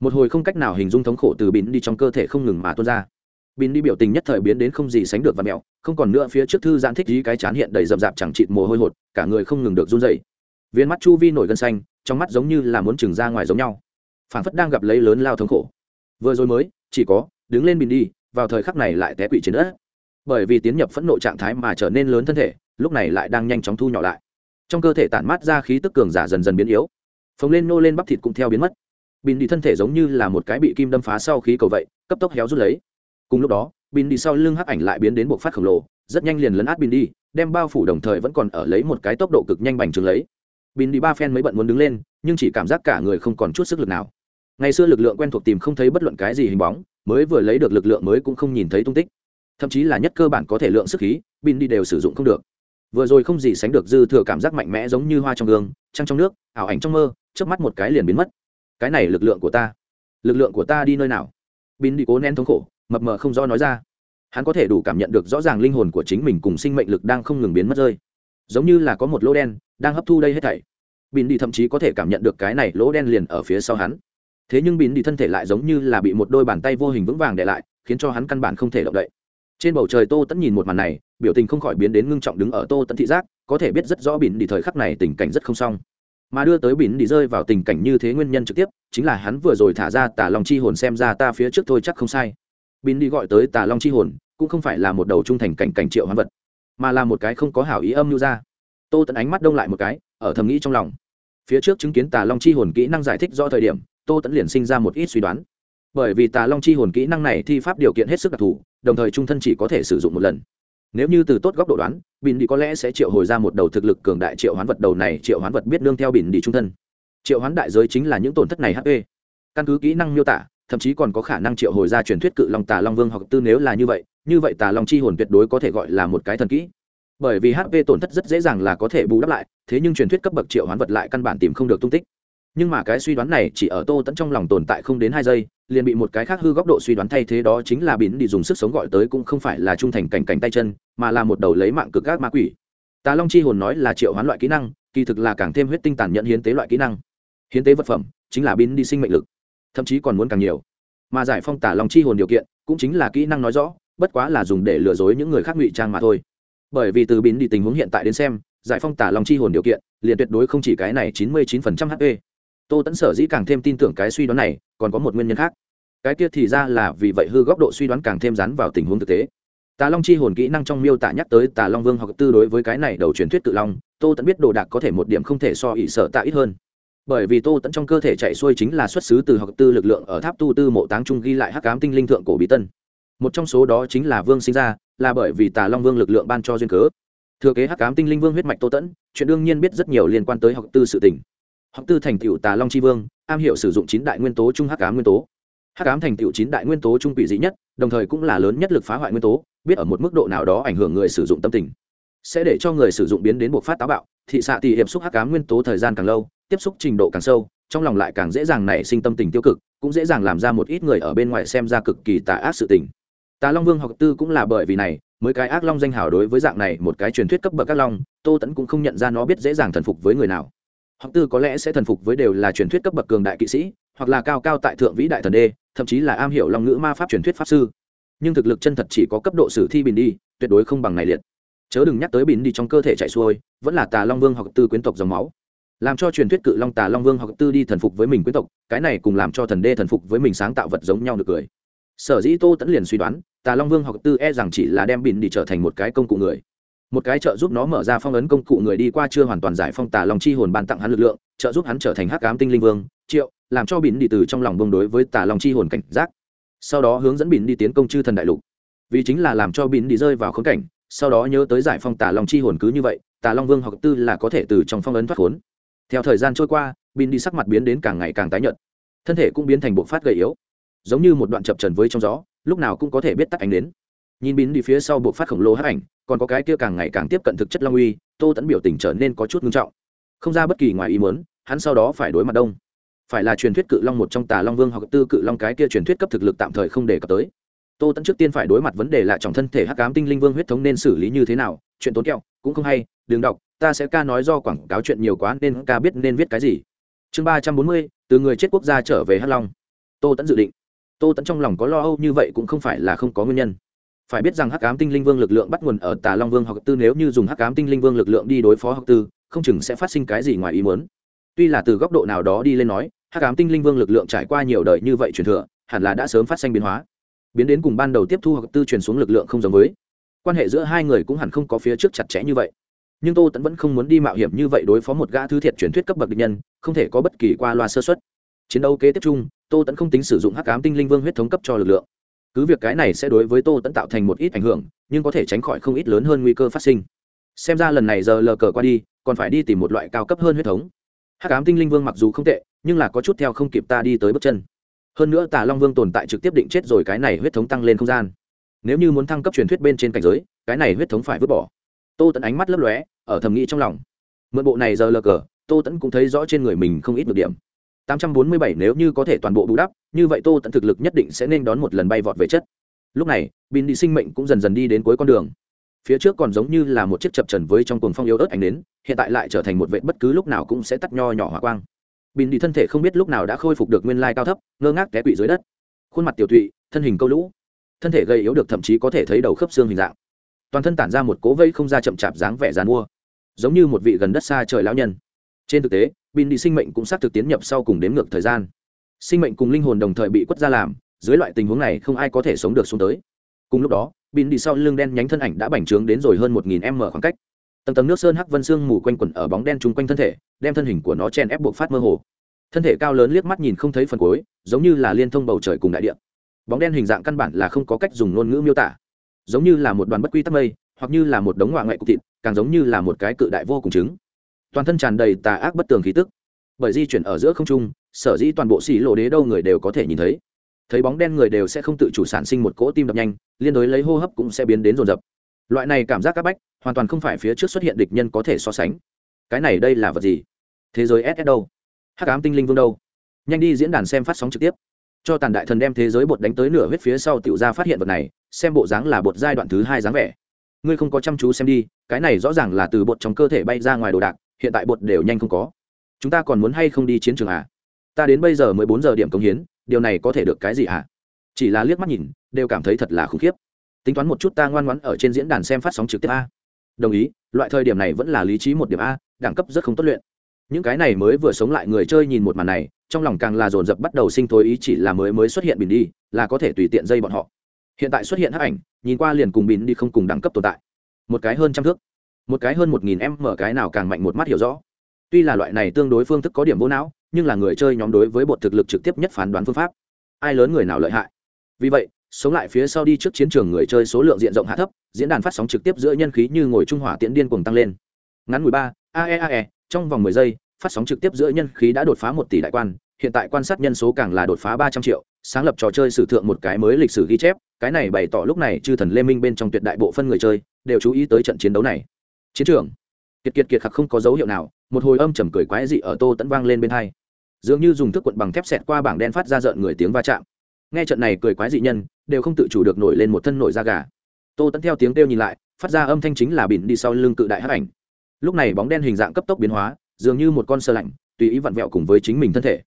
Một hồi không cách nào hình dung thống khổ từ bỉn đi trong cơ thể không ngừng mà tuôn ra. Bỉn đi biểu tình nhất thời biến đến không gì sánh được và mẹo, không còn nữa phía trước thư giãn thích dí cái chán hiện đầy rậm rạp chẳng chịt mồ hôi hột, cả người không ngừng được run dậy viên mắt chu vi nổi gân xanh, trong mắt giống như là muốn trừng ra ngoài giống nhau. Phản phất đang gặp lấy lớn lao thống khổ. Vừa rồi mới, chỉ có, đứng lên bình đi, vào thời khắc này lại té quỵ trên đất. Bởi vì tiến nhập phẫn nộ trạng thái mà trở nên lớn thân thể, lúc này lại đang nhanh chóng thu nhỏ lại trong cơ thể tản mát ra khí tức cường giả dần dần biến yếu. Phồng lên, nô lên bắp thịt cũng theo biến mất. Bình đi thân thể giống như là một cái bị kim đâm phá sau khí cầu vậy, cấp tốc héo rút lấy. Cùng lúc đó bình đi sau lưng hắc ảnh lại biến đến bộc phát khổng lồ, rất nhanh liền lấn át bình đi, đem bao phủ đồng thời vẫn còn ở lấy một cái tốc độ cực nhanh bành trướng lấy. Bình đi ba phen mới bận muốn đứng lên, nhưng chỉ cảm giác cả người không còn chút sức lực nào. Ngày xưa lực lượng quen thuộc tìm không thấy bất luận cái gì hình bóng, mới vừa lấy được lực lượng mới cũng không nhìn thấy tung tích. Thậm chí là nhất cơ bản có thể lượng sức khí bin đi đều sử dụng không được vừa rồi không gì sánh được dư thừa cảm giác mạnh mẽ giống như hoa trong gương, trăng trong nước, ảo ảnh trong mơ trước mắt một cái liền biến mất. Cái này lực lượng của ta, lực lượng của ta đi nơi nào? Bin đi cố nén thống khổ, mập mờ không do nói ra. Hắn có thể đủ cảm nhận được rõ ràng linh hồn của chính mình cùng sinh mệnh lực đang không ngừng biến mất rơi. Giống như là có một lỗ đen đang hấp thu đây hết thảy. Bin đi thậm chí có thể cảm nhận được cái này lỗ đen liền ở phía sau hắn. Thế nhưng bin đi thân thể lại giống như là bị một đôi bàn tay vô hình vững vàng để lại, khiến cho hắn căn bản không thể động đậy. Trên bầu trời tô tẫn nhìn một màn này biểu tình không khỏi biến đến ngưng trọng đứng ở tô tẫn thị giác, có thể biết rất rõ bỉn đi thời khắc này tình cảnh rất không xong. Mà đưa tới bỉn đi rơi vào tình cảnh như thế nguyên nhân trực tiếp, chính là hắn vừa rồi thả ra tà long chi hồn xem ra ta phía trước thôi chắc không sai. Bỉn đi gọi tới tà long chi hồn, cũng không phải là một đầu trung thành cảnh cảnh triệu hoán vật, mà là một cái không có hảo ý âm như ra. Tô tẫn ánh mắt đông lại một cái, ở thầm nghĩ trong lòng. Phía trước chứng kiến tà long chi hồn kỹ năng giải thích rõ thời điểm, tô tẫn liền sinh ra một ít suy đoán. Bởi vì tà long chi hồn kỹ năng này thi pháp điều kiện hết sức đặc thù, đồng thời trung thân chỉ có thể sử dụng một lần nếu như từ tốt góc độ đoán, bỉn đi có lẽ sẽ triệu hồi ra một đầu thực lực cường đại triệu hoán vật đầu này, triệu hoán vật biết nương theo bỉn đi trung thân. Triệu hoán đại giới chính là những tổn thất này hp căn cứ kỹ năng miêu tả, thậm chí còn có khả năng triệu hồi ra truyền thuyết cự long tà long vương hoặc tư nếu là như vậy như vậy tà long chi hồn tuyệt đối có thể gọi là một cái thần kỹ. Bởi vì hp tổn thất rất dễ dàng là có thể bù đắp lại, thế nhưng truyền thuyết cấp bậc triệu hoán vật lại căn bản tìm không được tung tích nhưng mà cái suy đoán này chỉ ở tô tẫn trong lòng tồn tại không đến hai giây, liền bị một cái khác hư góc độ suy đoán thay thế đó chính là bỉn đi dùng sức sống gọi tới cũng không phải là trung thành cảnh cảnh tay chân, mà là một đầu lấy mạng cực gác ma quỷ. Tà long chi hồn nói là triệu hoán loại kỹ năng, kỳ thực là càng thêm huyết tinh tàn nhận hiến tế loại kỹ năng. Hiến tế vật phẩm chính là bỉn đi sinh mệnh lực, thậm chí còn muốn càng nhiều. Mà giải phong tà long chi hồn điều kiện cũng chính là kỹ năng nói rõ, bất quá là dùng để lừa dối những người khác ngụy trang mà thôi. Bởi vì từ bỉn đi tình huống hiện tại đến xem, giải phong tà long chi hồn điều kiện, liền tuyệt đối không chỉ cái này chín mươi chín phần trăm hp tô tẫn sở dĩ càng thêm tin tưởng cái suy đoán này, còn có một nguyên nhân khác. Cái kia thì ra là vì vậy hư góc độ suy đoán càng thêm rắn vào tình huống thực tế. Tà long chi hồn kỹ năng trong miêu tả nhắc tới tà long vương học tư đối với cái này đầu truyền thuyết tự long, tô tẫn biết đồ đạc có thể một điểm không thể so ỉ sợ tạ ít hơn. Bởi vì tô tẫn trong cơ thể chạy xuôi chính là xuất xứ từ học tư lực lượng ở tháp tu tư mộ táng trung ghi lại hắc cám tinh linh thượng cổ bí tân. Một trong số đó chính là vương sinh ra là bởi vì tà long vương lực lượng ban cho duyên cớ. Thừa kế hắc cám tinh linh vương huyết mạch tô tẫn chuyện đương nhiên biết rất nhiều liên quan tới học tư sự tỉnh Học tư thành tựu tà long chi vương, am hiểu sử dụng chín đại nguyên tố trung hắc ám nguyên tố. Hắc ám thành tựu chín đại nguyên tố trung quỷ dị nhất, đồng thời cũng là lớn nhất lực phá hoại nguyên tố, biết ở một mức độ nào đó ảnh hưởng người sử dụng tâm tình. Sẽ để cho người sử dụng biến đến buộc phát táo bạo, thị xạ tỷ hiệp xúc hắc ám nguyên tố thời gian càng lâu, tiếp xúc trình độ càng sâu, trong lòng lại càng dễ dàng nảy sinh tâm tình tiêu cực, cũng dễ dàng làm ra một ít người ở bên ngoài xem ra cực kỳ tà ác sự tình. Tà long vương học tư cũng là bởi vì này, mới cái ác long danh hào đối với dạng này một cái truyền thuyết cấp bậc các long, tô tẫn cũng không nhận ra nó biết dễ dàng thần phục với người nào hoặc tư có lẽ sẽ thần phục với đều là truyền thuyết cấp bậc cường đại kỵ sĩ, hoặc là cao cao tại thượng vĩ đại thần đê, thậm chí là am hiểu long ngữ ma pháp truyền thuyết pháp sư. Nhưng thực lực chân thật chỉ có cấp độ sử thi bình đi, tuyệt đối không bằng này liệt. Chớ đừng nhắc tới bình đi trong cơ thể chạy xuôi, vẫn là tà long vương hoặc tư quyến tộc dòng máu. Làm cho truyền thuyết cự long tà long vương hoặc tư đi thần phục với mình quyến tộc, cái này cùng làm cho thần đê thần phục với mình sáng tạo vật giống nhau được cười. Sở dĩ tô tẫn liền suy đoán, tà long vương hoặc tư e rằng chỉ là đem bình đi trở thành một cái công cụ người một cái trợ giúp nó mở ra phong ấn công cụ người đi qua chưa hoàn toàn giải phong tà long chi hồn ban tặng hắn lực lượng, trợ giúp hắn trở thành hắc ám tinh linh vương, triệu, làm cho bỉn đi từ trong lòng bông đối với tà long chi hồn cảnh giác. Sau đó hướng dẫn bỉn đi tiến công chư thần đại lục. Vì chính là làm cho bỉn đi rơi vào khốn cảnh, sau đó nhớ tới giải phong tà long chi hồn cứ như vậy, tà long vương học tư là có thể từ trong phong ấn thoát khốn. Theo thời gian trôi qua, bỉn đi sắc mặt biến đến càng ngày càng tái nhợt. Thân thể cũng biến thành bộ phát gầy yếu. Giống như một đoạn chập trần với trong gió, lúc nào cũng có thể biết tắt ánh đến nhìn bỉn đi phía sau bộ phát khổng lồ hắc ảnh còn có cái kia càng ngày càng tiếp cận thực chất long uy, tô tẫn biểu tình trở nên có chút ngưng trọng. Không ra bất kỳ ngoài ý muốn, hắn sau đó phải đối mặt đông. Phải là truyền thuyết cự long một trong tà long vương hoặc tư cự long cái kia truyền thuyết cấp thực lực tạm thời không đề cập tới. Tô tẫn trước tiên phải đối mặt vấn đề là trọng thân thể hắc cám tinh linh vương huyết thống nên xử lý như thế nào, chuyện tốn kẹo, cũng không hay, đừng đọc, ta sẽ ca nói do quảng cáo chuyện nhiều quá nên ca biết nên viết cái gì. Chương ba trăm bốn mươi, từ người chết quốc gia trở về hắc long. Tô tẫn dự định. Tô tẫn trong lòng có lo âu như vậy cũng không phải là không có nguyên nhân phải biết rằng hắc ám tinh linh vương lực lượng bắt nguồn ở tà long vương hoặc tư nếu như dùng hắc ám tinh linh vương lực lượng đi đối phó hoặc tư, không chừng sẽ phát sinh cái gì ngoài ý muốn. Tuy là từ góc độ nào đó đi lên nói, hắc ám tinh linh vương lực lượng trải qua nhiều đời như vậy truyền thừa, hẳn là đã sớm phát sinh biến hóa. Biến đến cùng ban đầu tiếp thu hoặc tư truyền xuống lực lượng không giống với. Quan hệ giữa hai người cũng hẳn không có phía trước chặt chẽ như vậy. Nhưng tô tẫn vẫn không muốn đi mạo hiểm như vậy đối phó một gã thứ thiệt truyền thuyết cấp bậc địch nhân, không thể có bất kỳ qua loa sơ xuất chiến đấu kế tiếp chung, tô tẫn không tính sử dụng hắc ám tinh linh vương huyết thống cấp cho lực lượng cứ việc cái này sẽ đối với tô tẫn tạo thành một ít ảnh hưởng, nhưng có thể tránh khỏi không ít lớn hơn nguy cơ phát sinh. Xem ra lần này giờ lờ cờ qua đi, còn phải đi tìm một loại cao cấp hơn huyết thống. Hắc ám tinh linh vương mặc dù không tệ, nhưng là có chút theo không kịp ta đi tới bước chân. Hơn nữa tà long vương tồn tại trực tiếp định chết rồi cái này huyết thống tăng lên không gian. Nếu như muốn thăng cấp truyền thuyết bên trên cảnh giới, cái này huyết thống phải vứt bỏ. Tô tẫn ánh mắt lấp lóe, ở thầm nghĩ trong lòng. Mượn bộ này giờ lờ cờ, tô tẫn cũng thấy rõ trên người mình không ít được điểm. 847 nếu như có thể toàn bộ bù đắp, như vậy tô tận thực lực nhất định sẽ nên đón một lần bay vọt về chất. Lúc này bin đi sinh mệnh cũng dần dần đi đến cuối con đường. Phía trước còn giống như là một chiếc chập trần với trong cuồng phong yếu ớt ánh đến hiện tại lại trở thành một vệ bất cứ lúc nào cũng sẽ tắt nho nhỏ hỏa quang. Bin đi thân thể không biết lúc nào đã khôi phục được nguyên lai cao thấp, ngơ ngác té quỵ dưới đất. Khuôn mặt tiểu thụy, thân hình câu lũ. Thân thể gầy yếu được thậm chí có thể thấy đầu khớp xương hình dạng. Toàn thân tản ra một cố vây không ra chậm chạp dáng vẻ dàn mua, giống như một vị gần đất xa trời lão nhân. Trên thực tế bin đi sinh mệnh cũng xác thực tiến nhập sau cùng đếm ngược thời gian. Sinh mệnh cùng linh hồn đồng thời bị quất ra làm, dưới loại tình huống này không ai có thể sống được xuống tới. Cùng lúc đó, bin đi sau lưng đen nhánh thân ảnh đã bành trướng đến rồi hơn một nghìn m khoảng cách. Tầng tầng nước sơn hắc vân sương mù quanh quẩn ở bóng đen chung quanh thân thể, đem thân hình của nó chen ép buộc phát mơ hồ. Thân thể cao lớn liếc mắt nhìn không thấy phần cuối, giống như là liên thông bầu trời cùng đại địa. Bóng đen hình dạng căn bản là không có cách dùng ngôn ngữ miêu tả. Giống như là một đoàn bất quy tắc mây, hoặc như là một đống ngoại ngoại cục thịt, càng giống như là một cái cự đại vô cùng trứng toàn thân tràn đầy tà ác bất tường khí tức. Bởi di chuyển ở giữa không trung, sở dĩ toàn bộ xì lộ đế đâu người đều có thể nhìn thấy. Thấy bóng đen người đều sẽ không tự chủ sản sinh một cỗ tim đập nhanh, liên đối lấy hô hấp cũng sẽ biến đến rồn rập loại này cảm giác c áp bách, hoàn toàn không phải phía trước xuất hiện địch nhân có thể so sánh. Cái này đây là vật gì? Thế giới ss đâu? Hắc ám tinh linh vương đâu? Nhanh đi diễn đàn xem phát sóng trực tiếp. Cho tàn đại thần đem thế giới bột đánh tới nửa huyết phía sau tiểu ra phát hiện vật này, xem bộ dáng là bột giai đoạn thứ hai dáng vẻ. Ngươi không có chăm chú xem đi, cái này rõ ràng là từ bột trong cơ thể bay ra ngoài đồ đạc hiện tại bột đều nhanh không có. Chúng ta còn muốn hay không đi chiến trường à? Ta đến bây giờ mới bốn giờ điểm công hiến, điều này có thể được cái gì à? Chỉ là liếc mắt nhìn, đều cảm thấy thật là khủng khiếp. Tính toán một chút ta ngoan ngoãn ở trên diễn đàn xem phát sóng trực tiếp a. Đồng ý, loại thời điểm này vẫn là lý trí một điểm a, đẳng cấp rất không tốt luyện. Những cái này mới vừa sống lại người chơi nhìn một màn này, trong lòng càng là dồn dập bắt đầu sinh thối ý chỉ là mới mới xuất hiện bình đi, là có thể tùy tiện dây bọn họ. Hiện tại xuất hiện hắc ảnh, nhìn qua liền cùng bình đi không cùng đẳng cấp tồn tại. Một cái hơn trăm thước một cái hơn một nghìn em mở cái nào càng mạnh một mắt hiểu rõ. Tuy là loại này tương đối phương thức có điểm vô não, nhưng là người chơi nhóm đối với bột thực lực trực tiếp nhất phán đoán phương pháp. Ai lớn người nào lợi hại? Vì vậy, sống lại phía sau đi trước chiến trường người chơi số lượng diện rộng hạ thấp, diễn đàn phát sóng trực tiếp giữa nhân khí như ngồi trung hỏa tiễn điên cuồng tăng lên. Ngắn mười ba aeae e, trong vòng mười giây, phát sóng trực tiếp giữa nhân khí đã đột phá một tỷ đại quan, hiện tại quan sát nhân số càng là đột phá ba trăm triệu, sáng lập trò chơi sử thượng một cái mới lịch sử ghi chép, cái này bày tỏ lúc này chư thần lê minh bên trong tuyệt đại bộ phân người chơi đều chú ý tới trận chiến đấu này chiến trường. Kiệt kiệt kiệt khắc không có dấu hiệu nào, một hồi âm trầm cười quái dị ở tô tẫn vang lên bên hai. Dường như dùng thức quận bằng thép xẹt qua bảng đen phát ra rợn người tiếng va chạm. Nghe trận này cười quái dị nhân, đều không tự chủ được nổi lên một thân nổi da gà. Tô tẫn theo tiếng kêu nhìn lại, phát ra âm thanh chính là bỉn đi sau lưng cự đại hắc ảnh. Lúc này bóng đen hình dạng cấp tốc biến hóa, dường như một con sơ lạnh, tùy ý vặn vẹo cùng với chính mình thân thể.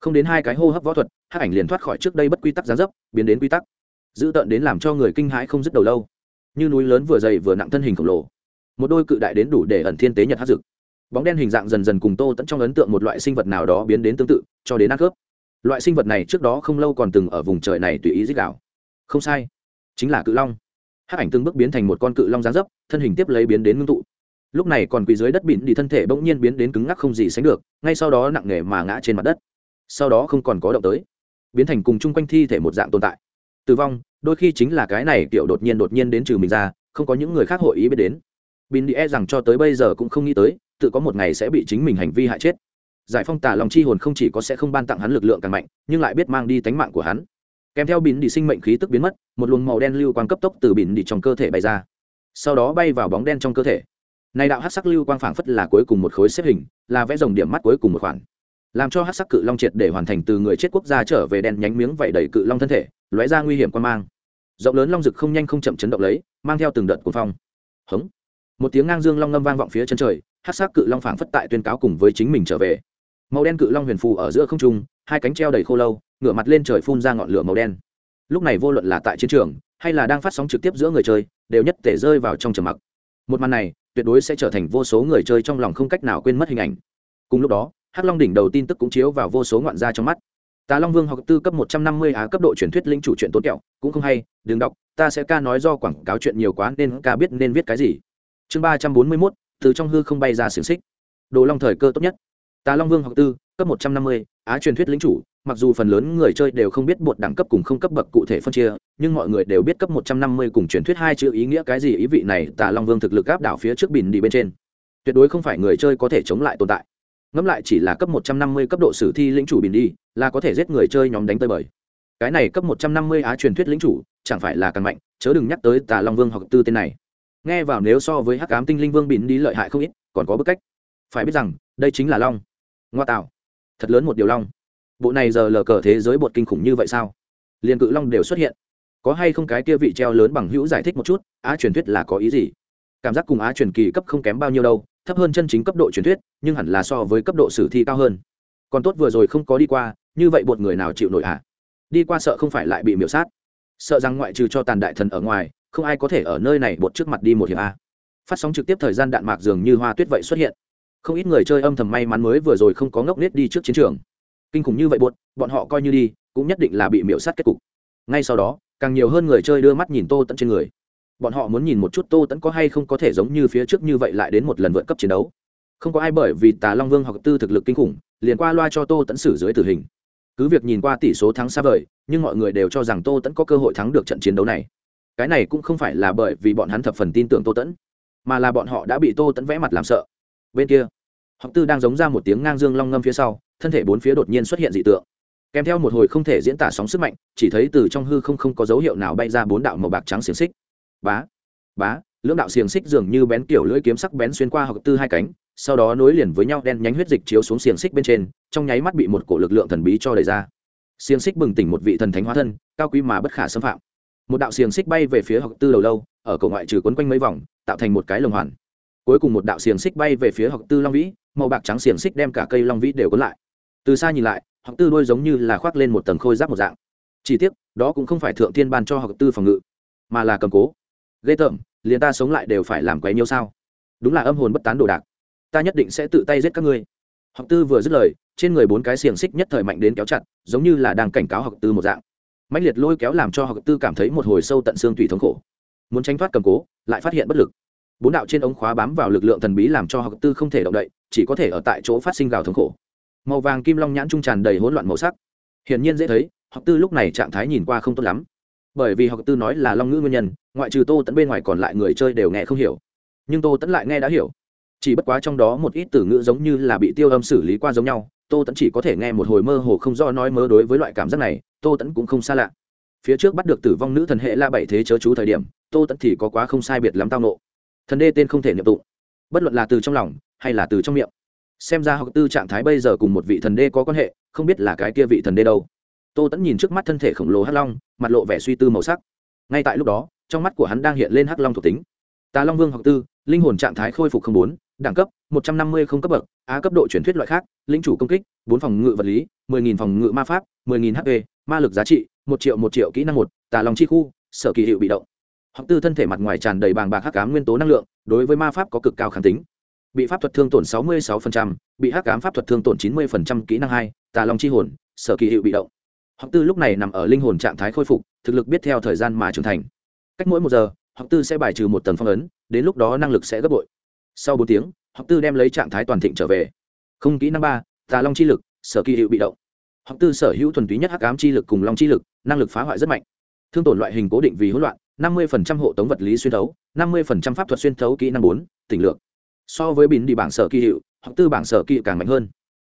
Không đến hai cái hô hấp võ thuật, hắc ảnh liền thoát khỏi trước đây bất quy tắc giá dấp, biến đến quy tắc. Dữ tợn đến làm cho người kinh hãi không dứt đầu lâu. Như núi lớn vừa dày vừa nặng thân hình khổng lồ một đôi cự đại đến đủ để ẩn thiên tế nhật hát dực. Bóng đen hình dạng dần dần cùng tô tẫn trong ấn tượng một loại sinh vật nào đó biến đến tương tự, cho đến ăn cướp. Loại sinh vật này trước đó không lâu còn từng ở vùng trời này tùy ý dích đảo không sai, chính là cự long. Hắc ảnh từng bước biến thành một con cự long giáng dấp, thân hình tiếp lấy biến đến ngưng tụ. Lúc này còn quỳ dưới đất bịn đi thân thể bỗng nhiên biến đến cứng ngắc không gì sánh được, ngay sau đó nặng nề mà ngã trên mặt đất. Sau đó không còn có động tới, biến thành cùng chung quanh thi thể một dạng tồn tại. Tử vong, đôi khi chính là cái này kiểu đột nhiên đột nhiên đến trừ mình ra, không có những người khác hội ý biết đến bin đi e rằng cho tới bây giờ cũng không nghĩ tới, tự có một ngày sẽ bị chính mình hành vi hại chết. Giải phong tả lòng chi hồn không chỉ có sẽ không ban tặng hắn lực lượng càng mạnh, nhưng lại biết mang đi tánh mạng của hắn. Kèm theo bình đi sinh mệnh khí tức biến mất, một luồng màu đen lưu quang cấp tốc từ bình đi trong cơ thể bay ra. Sau đó bay vào bóng đen trong cơ thể. Này đạo hát sắc lưu quang phảng phất là cuối cùng một khối xếp hình, là vẽ rồng điểm mắt cuối cùng một khoản. Làm cho hát sắc cự long triệt để hoàn thành từ người chết quốc gia trở về đen nhánh miếng vẩy đầy cự long thân thể, lóe ra nguy hiểm quan mang. Rộng lớn long rực không nhanh không chậm chấn động lấy, mang theo từng đợt cuồng phong. Hống một tiếng ngang dương long ngâm vang vọng phía chân trời hát sắc cự long phảng phất tại tuyên cáo cùng với chính mình trở về. Màu đen cự long huyền phù ở giữa không trung, hai cánh treo đầy khô lâu, ngửa mặt lên trời phun ra ngọn lửa màu đen. Lúc này vô luận là tại chiến trường, hay là đang phát sóng trực tiếp giữa người chơi, đều nhất thể rơi vào trong trầm mặc. Một màn này, tuyệt đối sẽ trở thành vô số người chơi trong lòng không cách nào quên mất hình ảnh. Cùng lúc đó, hắc long đỉnh đầu tin tức cũng chiếu vào vô số ngoạn gia trong mắt. Tà long vương học tư cấp một trăm năm mươi á cấp độ truyền thuyết linh chủ chuyện tốn kẹo, cũng không hay, đừng đọc, ta sẽ ca nói do quảng cáo chuyện nhiều quá nên ca biết nên viết cái gì chương ba trăm bốn mươi mốt, từ trong hư không bay ra xiềng xích. Đồ long thời cơ tốt nhất. Tà long vương học tư, cấp một trăm năm mươi, á truyền thuyết lính chủ, mặc dù phần lớn người chơi đều không biết bột đẳng cấp cùng không cấp bậc cụ thể phân chia, nhưng mọi người đều biết cấp một trăm năm mươi cùng truyền thuyết hai chữ ý nghĩa cái gì ý vị này, tà long vương thực lực áp đảo phía trước bìn đi bên trên. Tuyệt đối không phải người chơi có thể chống lại tồn tại. Ngẫm lại chỉ là cấp một trăm năm mươi cấp độ sử thi lĩnh chủ bìn đi, là có thể giết người chơi nhóm đánh tơi bời. Cái này cấp một trăm năm mươi á truyền thuyết lĩnh chủ, chẳng phải là càng mạnh, chớ đừng nhắc tới tà long vương hoặc tư tên này nghe vào nếu so với hắc ám tinh linh vương bìn đi lợi hại không ít, còn có bức cách. Phải biết rằng, đây chính là long. Ngoa tạo. Thật lớn một điều long. Bộ này giờ lờ cờ thế giới bột kinh khủng như vậy sao? Liền cự long đều xuất hiện. Có hay không cái kia vị treo lớn bằng hữu giải thích một chút, á truyền thuyết là có ý gì? Cảm giác cùng á truyền kỳ cấp không kém bao nhiêu đâu, thấp hơn chân chính cấp độ truyền thuyết, nhưng hẳn là so với cấp độ sử thi cao hơn. Còn tốt vừa rồi không có đi qua, như vậy bột người nào chịu nổi hả? À? đi qua sợ không phải lại bị miểu sát. Sợ rằng ngoại trừ cho tàn đại thần ở ngoài không ai có thể ở nơi này bột trước mặt đi một hiệp a. Phát sóng trực tiếp thời gian đạn mạc dường như hoa tuyết vậy xuất hiện. Không ít người chơi âm thầm may mắn mới vừa rồi không có ngốc nết đi trước chiến trường. Kinh khủng như vậy buột bọn họ coi như đi, cũng nhất định là bị miễu sát kết cục. Ngay sau đó, càng nhiều hơn người chơi đưa mắt nhìn tô tẫn trên người. Bọn họ muốn nhìn một chút tô tẫn có hay không có thể giống như phía trước như vậy lại đến một lần vượt cấp chiến đấu. Không có ai bởi vì tà long vương học tư thực lực kinh khủng, liền qua loa cho tô tẫn xử dưới tử hình. Cứ việc nhìn qua tỷ số thắng xa vời, nhưng mọi người đều cho rằng tô tẫn có cơ hội thắng được trận chiến đấu này cái này cũng không phải là bởi vì bọn hắn thập phần tin tưởng tô tẫn, mà là bọn họ đã bị tô tẫn vẽ mặt làm sợ. Bên kia, học tư đang giống ra một tiếng ngang dương long ngâm phía sau, thân thể bốn phía đột nhiên xuất hiện dị tượng. Kèm theo một hồi không thể diễn tả sóng sức mạnh, chỉ thấy từ trong hư không không có dấu hiệu nào bay ra bốn đạo màu bạc trắng xiềng xích. Bá bá, lưỡng đạo xiềng xích dường như bén kiểu lưỡi kiếm sắc bén xuyên qua học tư hai cánh, sau đó nối liền với nhau đen nhánh huyết dịch chiếu xuống xiềng xích bên trên, trong nháy mắt bị một cổ lực lượng thần bí cho đẩy ra. Xiềng xích bừng tỉnh một vị thần thánh hóa thân, cao quý mà bất khả xâm phạm một đạo xiềng xích bay về phía học tư đầu lâu, ở cổ ngoại trừ quấn quanh mấy vòng, tạo thành một cái lồng hoàn. Cuối cùng một đạo xiềng xích bay về phía học tư long vĩ, màu bạc trắng xiềng xích đem cả cây long vĩ đều cuốn lại. Từ xa nhìn lại, học tư đôi giống như là khoác lên một tầng khôi giáp một dạng. Chỉ tiếc, đó cũng không phải thượng thiên ban cho học tư phòng ngự, mà là cầm cố. Ghê tởm, liền ta sống lại đều phải làm quấy nhiêu sao? Đúng là âm hồn bất tán đồ đạc. Ta nhất định sẽ tự tay giết các ngươi. Học tư vừa dứt lời, trên người bốn cái xiềng xích nhất thời mạnh đến kéo chặt, giống như là đang cảnh cáo học tư một dạng mạnh liệt lôi kéo làm cho học tư cảm thấy một hồi sâu tận xương thủy thống khổ. Muốn tránh thoát cầm cố, lại phát hiện bất lực. Bốn đạo trên ống khóa bám vào lực lượng thần bí làm cho học tư không thể động đậy, chỉ có thể ở tại chỗ phát sinh gào thống khổ. Màu vàng kim long nhãn trung tràn đầy hỗn loạn màu sắc. Hiển nhiên dễ thấy học tư lúc này trạng thái nhìn qua không tốt lắm. Bởi vì học tư nói là long ngữ nguyên nhân, ngoại trừ tô tẫn bên ngoài còn lại người chơi đều nghe không hiểu. Nhưng tô tẫn lại nghe đã hiểu. Chỉ bất quá trong đó một ít từ ngữ giống như là bị tiêu âm xử lý qua giống nhau, tô tẫn chỉ có thể nghe một hồi mơ hồ không do nói mơ đối với loại cảm giác này tô tẫn cũng không xa lạ. Phía trước bắt được tử vong nữ thần hệ la bảy thế chớ chú thời điểm, tô tẫn thì có quá không sai biệt lắm tao nộ. Thần đê tên không thể niệm tụng. Bất luận là từ trong lòng, hay là từ trong miệng. Xem ra học tư trạng thái bây giờ cùng một vị thần đê có quan hệ, không biết là cái kia vị thần đê đâu. Tô tẫn nhìn trước mắt thân thể khổng lồ hắc long, mặt lộ vẻ suy tư màu sắc. Ngay tại lúc đó, trong mắt của hắn đang hiện lên hắc long thuộc tính. Tà long vương học tư, linh hồn trạng thái khôi phục không bốn, đẳng cấp, một trăm năm mươi không cấp bậc, á cấp độ truyền thuyết loại khác lĩnh chủ công kích, bốn phòng ngự vật lý, mười nghìn phòng ngự ma pháp, mười nghìn hp ma lực giá trị một triệu một triệu kỹ năng một tà long chi khu sở kỳ hiệu bị động. Học tư thân thể mặt ngoài tràn đầy bàng bạc hắc cám nguyên tố năng lượng đối với ma pháp có cực cao kháng tính. Bị pháp thuật thương tổn 66%, bị hắc ám pháp thuật thương tổn 90% kỹ năng hai tà long chi hồn sở kỳ hiệu bị động. Học tư lúc này nằm ở linh hồn trạng thái khôi phục thực lực biết theo thời gian mà trưởng thành. Cách mỗi một giờ học tư sẽ bài trừ một tầng phong ấn đến lúc đó năng lực sẽ gấp bội. Sau bốn tiếng học tư đem lấy trạng thái toàn thịnh trở về. Không kỹ năng ba tà long chi lực sở kỳ hiệu bị động học tư sở hữu thuần túy nhất hắc ám chi lực cùng long chi lực, năng lực phá hoại rất mạnh. Thương tổn loại hình cố định vì hỗn loạn, năm mươi hộ tống vật lý xuyên thấu, năm mươi pháp thuật xuyên thấu kỹ năng bốn, tỉnh lược. So với bín đi bảng sở kỳ hiệu, học tư bảng sở kỳ càng mạnh hơn.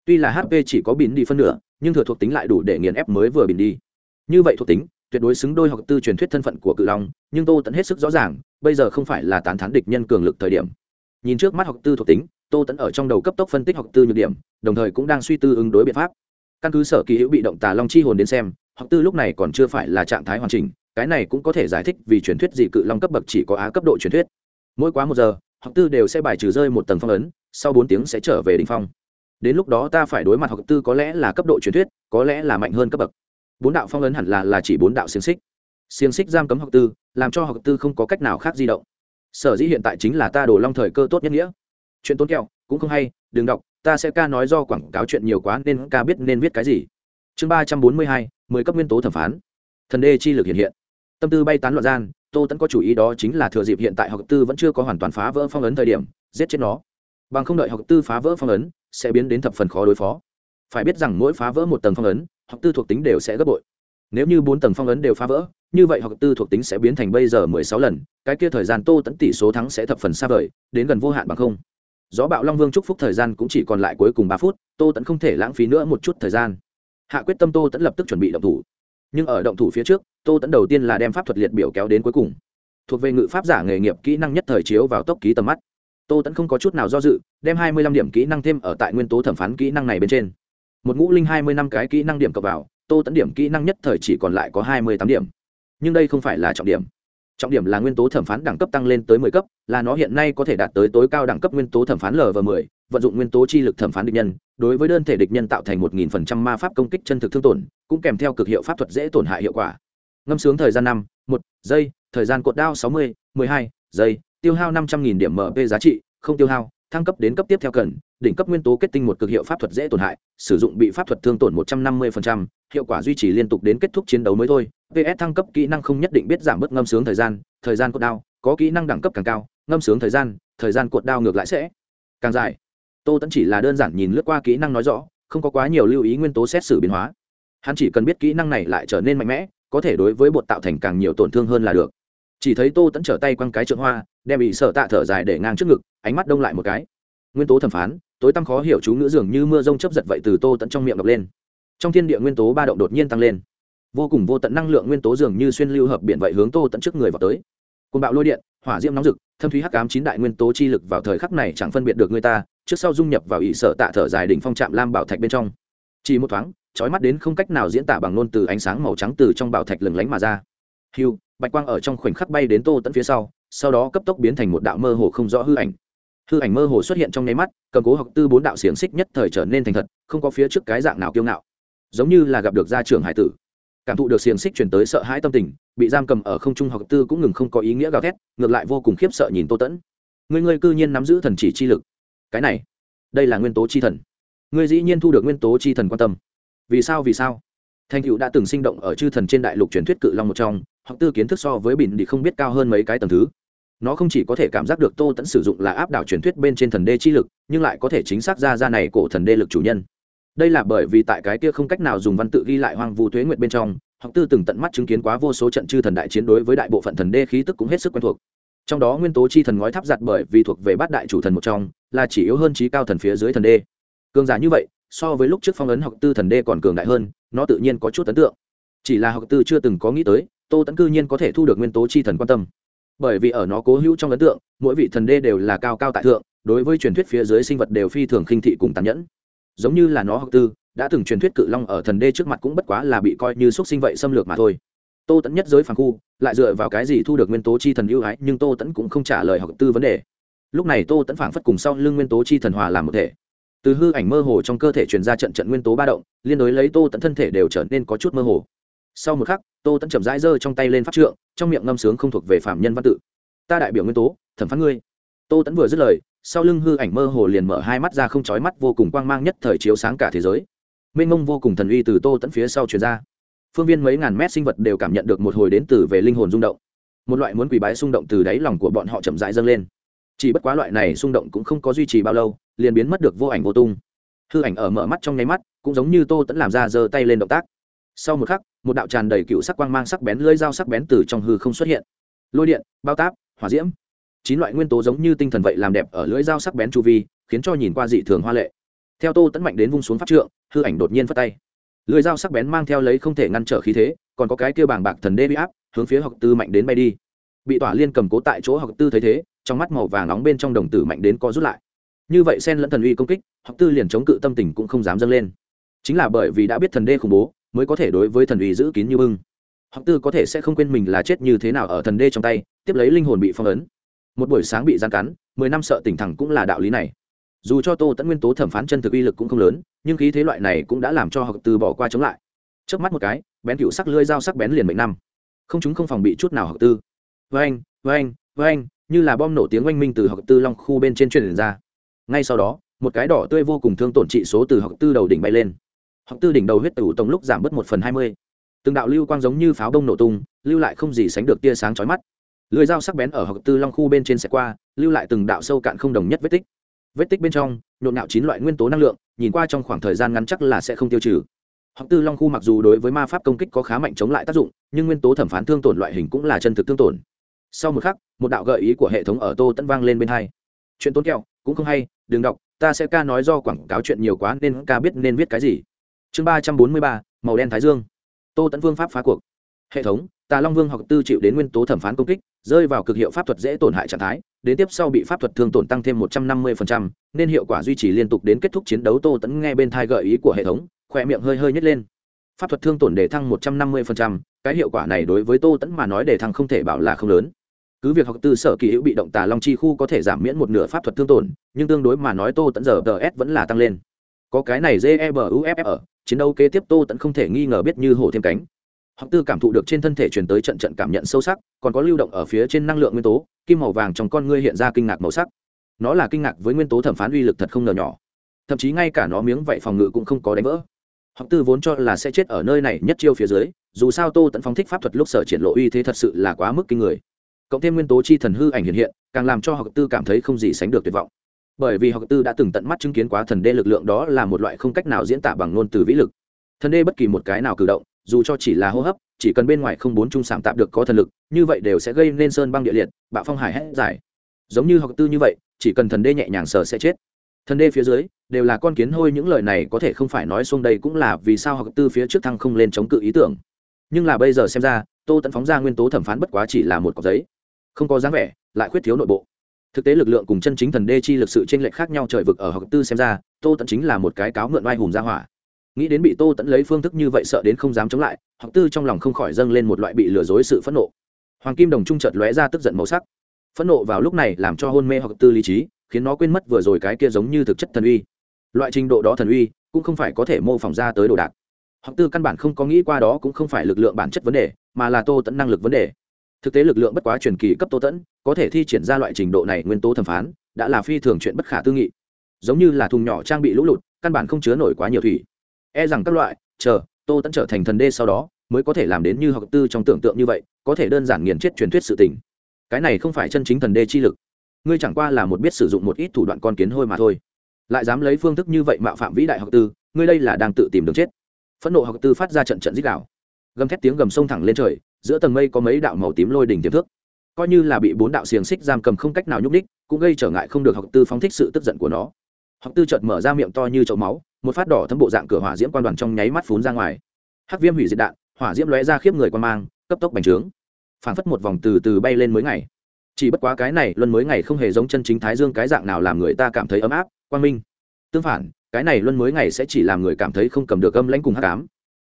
Tuy là hp chỉ có bín đi phân nửa, nhưng thừa thuộc tính lại đủ để nghiền ép mới vừa bín đi. Như vậy thuộc tính, tuyệt đối xứng đôi học tư truyền thuyết thân phận của cự long, nhưng tô tẫn hết sức rõ ràng, bây giờ không phải là tán thán địch nhân cường lực thời điểm. Nhìn trước mắt học tư thuộc tính, tô tẫn ở trong đầu cấp tốc phân tích học tư nhược điểm, đồng thời cũng đang suy tư ứng đối biện pháp căn cứ sở kỳ hữu bị động tà long chi hồn đến xem học tư lúc này còn chưa phải là trạng thái hoàn chỉnh, cái này cũng có thể giải thích vì truyền thuyết dị cự long cấp bậc chỉ có á cấp độ truyền thuyết. Mỗi quá một giờ học tư đều sẽ bài trừ rơi một tầng phong ấn, sau bốn tiếng sẽ trở về đ ỉ n h phong. Đến lúc đó ta phải đối mặt học tư có lẽ là cấp độ truyền thuyết, có lẽ là mạnh hơn cấp bậc. Bốn đạo phong ấn hẳn là là chỉ bốn đạo xiềng xích. Xiềng xích giam cấm học tư, làm cho học tư không có cách nào khác di động. Sở dĩ hiện tại chính là ta đổ long thời cơ tốt nhất nghĩa. Chuyện tốn kẹo, cũng không hay, đừng đọc ta sẽ ca nói do quảng cáo chuyện nhiều quá nên ca biết nên viết cái gì. Chương ba trăm bốn mươi hai, mười cấp nguyên tố thẩm phán. Thần đê chi lực hiện hiện. Tâm tư bay tán loạn gian, tô tẫn có chủ ý đó chính là thừa dịp hiện tại học tư vẫn chưa có hoàn toàn phá vỡ phong ấn thời điểm, giết chết nó. Bằng không đợi học tư phá vỡ phong ấn, sẽ biến đến thập phần khó đối phó. Phải biết rằng mỗi phá vỡ một tầng phong ấn, học tư thuộc tính đều sẽ gấp bội. Nếu như bốn tầng phong ấn đều phá vỡ, như vậy học tư thuộc tính sẽ biến thành bây giờ mười sáu lần, cái kia thời gian tô tẫn tỷ số thắng sẽ thập phần xa vời, đến gần vô hạn bằng không gió bạo long vương chúc phúc thời gian cũng chỉ còn lại cuối cùng ba phút, tô tẫn không thể lãng phí nữa một chút thời gian. Hạ quyết tâm tô tẫn lập tức chuẩn bị động thủ. Nhưng ở động thủ phía trước, tô tẫn đầu tiên là đem pháp thuật liệt biểu kéo đến cuối cùng. Thuộc về ngự pháp giả nghề nghiệp kỹ năng nhất thời chiếu vào tốc ký tầm mắt. Tô tẫn không có chút nào do dự, đem hai mươi lăm điểm kỹ năng thêm ở tại nguyên tố thẩm phán kỹ năng này bên trên. Một ngũ linh hai mươi năm cái kỹ năng điểm cập vào, tô tẫn điểm kỹ năng nhất thời chỉ còn lại có hai mươi tám điểm. Nhưng đây không phải là trọng điểm trọng điểm là nguyên tố thẩm phán đẳng cấp tăng lên tới mười cấp, là nó hiện nay có thể đạt tới tối cao đẳng cấp nguyên tố thẩm phán lv mười, vận dụng nguyên tố chi lực thẩm phán địch nhân, đối với đơn thể địch nhân tạo thành một nghìn phần trăm ma pháp công kích chân thực thương tổn, cũng kèm theo cực hiệu pháp thuật dễ tổn hại hiệu quả. Ngâm sướng thời gian năm, một, giây, thời gian cột đao sáu mươi, mười hai, giây, tiêu hao năm trăm nghìn điểm mp giá trị, không tiêu hao, thăng cấp đến cấp tiếp theo cần, đỉnh cấp nguyên tố kết tinh một cực hiệu pháp thuật dễ tổn hại, sử dụng bị pháp thuật thương tổn một trăm năm mươi hiệu quả duy trì liên tục đến kết thúc chiến đấu mới thôi ps thăng cấp kỹ năng không nhất định biết giảm bớt ngâm sướng thời gian thời gian cột đao, có kỹ năng đẳng cấp càng cao, ngâm sướng thời gian thời gian cột đao ngược lại sẽ càng dài. Tô tẫn chỉ là đơn giản nhìn lướt qua kỹ năng nói rõ, không có quá nhiều lưu ý nguyên tố xét xử biến hóa. Hắn chỉ cần biết kỹ năng này lại trở nên mạnh mẽ, có thể đối với bột tạo thành càng nhiều tổn thương hơn là được. Chỉ thấy tô tẫn trở tay quăng cái trượng hoa, đem bị sợ tạ thở dài để ngang trước ngực, ánh mắt đông lại một cái. Nguyên tố thẩm phán, tối tăm khó hiểu chú ngữ dường như mưa rông chấp giật vậy từ tô tận trong miệng đọc lên. Trong thiên địa nguyên tố ba động đột nhiên tăng lên vô cùng vô tận năng lượng nguyên tố dường như xuyên lưu hợp biển vậy hướng tô tận trước người vào tới. Côn bạo lôi điện, hỏa diễm nóng rực, thâm thúy hắc cám chín đại nguyên tố chi lực vào thời khắc này chẳng phân biệt được người ta, trước sau dung nhập vào ỷ sợ tạ thở dài đỉnh phong trạm lam bảo thạch bên trong. Chỉ một thoáng trói mắt đến không cách nào diễn tả bằng ngôn từ ánh sáng màu trắng từ trong bảo thạch lừng lánh mà ra. Hiu bạch quang ở trong khoảnh khắc bay đến tô tận phía sau sau đó cấp tốc biến thành một đạo mơ hồ không rõ hư ảnh. Hư ảnh mơ hồ xuất hiện trong nháy mắt, cầm cố học tư bốn đạo xiềng xích nhất thời trở nên thành thật, không có phía trước cái dạng nào kiêu ngạo. Giống như là gặp được gia trưởng hải tử cảm thụ được xiềng xích chuyển tới sợ hãi tâm tình, bị giam cầm ở không trung học tư cũng ngừng không có ý nghĩa gào thét, ngược lại vô cùng khiếp sợ nhìn tô tẫn. Người người cư nhiên nắm giữ thần chỉ chi lực. Cái này, đây là nguyên tố chi thần. Người dĩ nhiên thu được nguyên tố chi thần quan tâm. Vì sao vì sao? Thanh cựu đã từng sinh động ở chư thần trên đại lục truyền thuyết cự long một trong, học tư kiến thức so với bỉn thì không biết cao hơn mấy cái tầng thứ. Nó không chỉ có thể cảm giác được tô tẫn sử dụng là áp đảo truyền thuyết bên trên thần đê chi lực, nhưng lại có thể chính xác ra ra này cổ thần đê lực chủ nhân đây là bởi vì tại cái kia không cách nào dùng văn tự ghi lại hoang vu thuế nguyệt bên trong, Học tư từng tận mắt chứng kiến quá vô số trận chư thần đại chiến đối với đại bộ phận thần đê khí tức cũng hết sức quen thuộc. Trong đó nguyên tố chi thần ngói tháp giặt bởi vì thuộc về bát đại chủ thần một trong, là chỉ yếu hơn trí cao thần phía dưới thần đê. Cường giả như vậy, so với lúc trước phong ấn học tư thần đê còn cường đại hơn, nó tự nhiên có chút ấn tượng. Chỉ là học tư chưa từng có nghĩ tới, tô tẫn cư nhiên có thể thu được nguyên tố chi thần quan tâm. Bởi vì ở nó cố hữu trong ấn tượng, mỗi vị thần đê đều là cao cao tại thượng, đối với truyền thuyết phía dưới sinh vật đều phi thường khinh thị cùng tàn nhẫn giống như là nó học tư, đã từng truyền thuyết cự long ở thần đê trước mặt cũng bất quá là bị coi như x sinh vậy xâm lược mà thôi. Tô tẫn nhất giới phàng khu, lại dựa vào cái gì thu được nguyên tố chi thần ưu ái, nhưng tô tẫn cũng không trả lời học tư vấn đề. Lúc này tô tẫn phảng phất cùng sau lưng nguyên tố chi thần hòa làm một thể. Từ hư ảnh mơ hồ trong cơ thể truyền ra trận trận nguyên tố ba động, liên đối lấy tô tẫn thân thể đều trở nên có chút mơ hồ. Sau một khắc, tô tẫn chậm rãi giơ trong tay lên pháp trượng, trong miệng ngâm sướng không thuộc về phạm nhân văn tự. Ta đại biểu nguyên tố, thẩm phán ngươi tô tẫn vừa dứt lời, sau lưng hư ảnh mơ hồ liền mở hai mắt ra không trói mắt vô cùng quang mang nhất thời chiếu sáng cả thế giới. Mênh mông vô cùng thần uy từ tô tẫn phía sau truyền ra. Phương viên mấy ngàn mét sinh vật đều cảm nhận được một hồi đến từ về linh hồn rung động. Một loại muốn quỳ bái xung động từ đáy lòng của bọn họ chậm rãi dâng lên. Chỉ bất quá loại này xung động cũng không có duy trì bao lâu, liền biến mất được vô ảnh vô tung. Hư ảnh ở mở mắt trong nháy mắt, cũng giống như tô tẫn làm ra giơ tay lên động tác. Sau một khắc, một đạo tràn đầy cựu sắc quang mang sắc bén lưỡi dao sắc bén từ trong hư không xuất hiện. Lôi điện, bao táp, hỏa diễm chín loại nguyên tố giống như tinh thần vậy làm đẹp ở lưỡi dao sắc bén chu vi, khiến cho nhìn qua dị thường hoa lệ. Theo tô tẫn mạnh đến vung xuống pháp trượng, hư ảnh đột nhiên phất tay. Lưỡi dao sắc bén mang theo lấy không thể ngăn trở khí thế, còn có cái kêu bảng bạc thần đê bị áp, hướng phía học tư mạnh đến bay đi. Bị tỏa liên cầm cố tại chỗ học tư thấy thế, trong mắt màu vàng nóng bên trong đồng tử mạnh đến co rút lại. Như vậy sen lẫn thần uy công kích, học tư liền chống cự tâm tình cũng không dám dâng lên. Chính là bởi vì đã biết thần đê khủng bố, mới có thể đối với thần uy giữ kín như bưng. Học tư có thể sẽ không quên mình là chết như thế nào ở thần đê trong tay, tiếp lấy linh hồn bị phong ấn một buổi sáng bị gian cắn, mười năm sợ tỉnh thẳng cũng là đạo lý này. Dù cho tô tẫn nguyên tố thẩm phán chân thực uy lực cũng không lớn, nhưng khí thế loại này cũng đã làm cho học tư bỏ qua chống lại. Trước mắt một cái, bén cựu sắc lưỡi dao sắc bén liền mệnh năm. Không chúng không phòng bị chút nào học tư. Vang vang vang như là bom nổ tiếng oanh minh từ học tư long khu bên trên truyền ra. Ngay sau đó, một cái đỏ tươi vô cùng thương tổn trị số từ học tư đầu đỉnh bay lên. Học tư đỉnh đầu huyết tử tổng lúc giảm bớt một phần hai mươi. Từng đạo lưu quang giống như pháo đông nổ tung, lưu lại không gì sánh được tia sáng chói mắt lưỡi dao sắc bén ở học tư long khu bên trên xe qua, lưu lại từng đạo sâu cạn không đồng nhất vết tích. Vết tích bên trong, nhộn nạo chín loại nguyên tố năng lượng, nhìn qua trong khoảng thời gian ngắn chắc là sẽ không tiêu trừ. Học tư long khu mặc dù đối với ma pháp công kích có khá mạnh chống lại tác dụng, nhưng nguyên tố thẩm phán thương tổn loại hình cũng là chân thực thương tổn. Sau một khắc, một đạo gợi ý của hệ thống ở tô tẫn vang lên bên hai. Chuyện tốn kẹo, cũng không hay, đừng đọc, ta sẽ ca nói do quảng cáo chuyện nhiều quá nên ca biết nên viết cái gì. Chương ba trăm bốn mươi ba, màu đen thái dương. Tô tẫn vương pháp phá cuộc. Hệ thống, tà long vương học tư chịu đến nguyên tố thẩm phán công kích rơi vào cực hiệu pháp thuật dễ tổn hại trạng thái, đến tiếp sau bị pháp thuật thương tổn tăng thêm một trăm năm mươi nên hiệu quả duy trì liên tục đến kết thúc chiến đấu tô tẫn nghe bên thai gợi ý của hệ thống, khỏe miệng hơi hơi nhét lên. Pháp thuật thương tổn để thăng một trăm năm mươi cái hiệu quả này đối với tô tẫn mà nói để thăng không thể bảo là không lớn. Cứ việc học tư sở kỳ hữu bị động tà long chi khu có thể giảm miễn một nửa pháp thuật thương tổn, nhưng tương đối mà nói tô tẫn giờ ts vẫn là tăng lên. Có cái này jebuff ở, chiến đấu kế tiếp tô tẫn không thể nghi ngờ biết như hổ thêm cánh học tư cảm thụ được trên thân thể truyền tới trận trận cảm nhận sâu sắc, còn có lưu động ở phía trên năng lượng nguyên tố, kim màu vàng trong con ngươi hiện ra kinh ngạc màu sắc. Nó là kinh ngạc với nguyên tố thẩm phán uy lực thật không ngờ nhỏ. Thậm chí ngay cả nó miếng vậy phòng ngự cũng không có đánh vỡ. Học tư vốn cho là sẽ chết ở nơi này nhất chiêu phía dưới, dù sao tô tẫn phóng thích pháp thuật lúc sở triển lộ uy thế thật sự là quá mức kinh người. Cộng thêm nguyên tố chi thần hư ảnh hiện hiện, càng làm cho học tư cảm thấy không gì sánh được tuyệt vọng. Bởi vì học tư đã từng tận mắt chứng kiến quá thần đê lực lượng đó là một loại không cách nào diễn tả bằng ngôn từ vĩ lực. Thần đê bất kỳ một cái nào cử động dù cho chỉ là hô hấp, chỉ cần bên ngoài không bốn trung sạm tạm được có thần lực, như vậy đều sẽ gây nên sơn băng địa liệt, bạo phong hải hết dài. Giống như học tư như vậy, chỉ cần thần đê nhẹ nhàng sờ sẽ chết. Thần đê phía dưới, đều là con kiến hôi, những lời này có thể không phải nói xuông đây cũng là vì sao học tư phía trước thăng không lên chống cự ý tưởng. Nhưng là bây giờ xem ra, tô tẫn phóng ra nguyên tố thẩm phán bất quá chỉ là một cọc giấy. Không có dáng vẻ, lại khuyết thiếu nội bộ. Thực tế lực lượng cùng chân chính thần đê chi lực sự tranh lệch khác nhau trời vực ở học tư xem ra, tô tẫn chính là một cái cáo mượn oai hùm ra hỏa nghĩ đến bị tô tẫn lấy phương thức như vậy sợ đến không dám chống lại hoặc tư trong lòng không khỏi dâng lên một loại bị lừa dối sự phẫn nộ. Hoàng kim đồng trung chợt lóe ra tức giận màu sắc. Phẫn nộ vào lúc này làm cho hôn mê hoặc tư lý trí, khiến nó quên mất vừa rồi cái kia giống như thực chất thần uy. Loại trình độ đó thần uy cũng không phải có thể mô phỏng ra tới đồ đạc. Hoặc tư căn bản không có nghĩ qua đó cũng không phải lực lượng bản chất vấn đề, mà là tô tẫn năng lực vấn đề. Thực tế lực lượng bất quá truyền kỳ cấp tô tẫn có thể thi triển ra loại trình độ này nguyên tố thẩm phán, đã là phi thường chuyện bất khả tư nghị. Giống như là thùng nhỏ trang bị lũ lụt, căn bản không chứa nổi quá nhiều thủy e rằng các loại, chờ, tô tẫn trở thành thần đê sau đó, mới có thể làm đến như học tư trong tưởng tượng như vậy, có thể đơn giản nghiền chết truyền thuyết sự tình. Cái này không phải chân chính thần đê chi lực. Ngươi chẳng qua là một biết sử dụng một ít thủ đoạn con kiến hôi mà thôi. Lại dám lấy phương thức như vậy mạo phạm vĩ đại học tư, ngươi đây là đang tự tìm đường chết. Phẫn nộ học tư phát ra trận trận dích đạo gầm thét tiếng gầm sông thẳng lên trời, giữa tầng mây có mấy đạo màu tím lôi đỉnh tiềm thước coi như là bị bốn đạo xiềng xích giam cầm không cách nào nhúc đích cũng gây trở ngại không được học tư phóng thích sự tức giận của nó. Học tư chợt mở ra miệng to như chậu máu một phát đỏ thấm bộ dạng cửa hỏa diễm quan đoàn trong nháy mắt phún ra ngoài. Hắc viêm hủy diệt đạn, hỏa diễm lóe ra khiếp người quan mang, cấp tốc bành trướng. Phản phất một vòng từ từ bay lên mới ngày. Chỉ bất quá cái này luân mới ngày không hề giống chân chính thái dương cái dạng nào làm người ta cảm thấy ấm áp, quang minh. Tương phản, cái này luân mới ngày sẽ chỉ làm người cảm thấy không cầm được âm lãnh cùng hắc ám.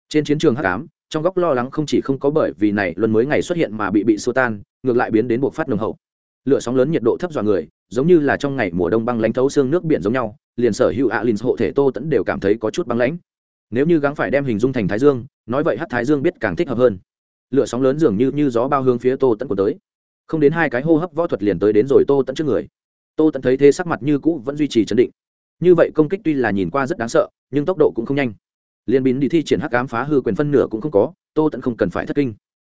Trên chiến trường hắc ám, trong góc lo lắng không chỉ không có bởi vì này luân mới ngày xuất hiện mà bị bị xua tan, ngược lại biến đến buộc phát nồng hậu. Lửa sóng lớn nhiệt độ thấp dọa người, giống như là trong ngày mùa đông băng lãnh thấu xương nước biển giống nhau liền sở hữu alin hộ thể tô tẫn đều cảm thấy có chút băng lãnh. Nếu như gắng phải đem hình dung thành thái dương, nói vậy hát thái dương biết càng thích hợp hơn. Lửa sóng lớn dường như như gió bao hướng phía tô tẫn của tới. Không đến hai cái hô hấp võ thuật liền tới đến rồi tô tẫn trước người. Tô tẫn thấy thế sắc mặt như cũ vẫn duy trì chấn định. Như vậy công kích tuy là nhìn qua rất đáng sợ, nhưng tốc độ cũng không nhanh. Liên biến đi thi triển hắc ám phá hư quyền phân nửa cũng không có, tô tẫn không cần phải thất kinh.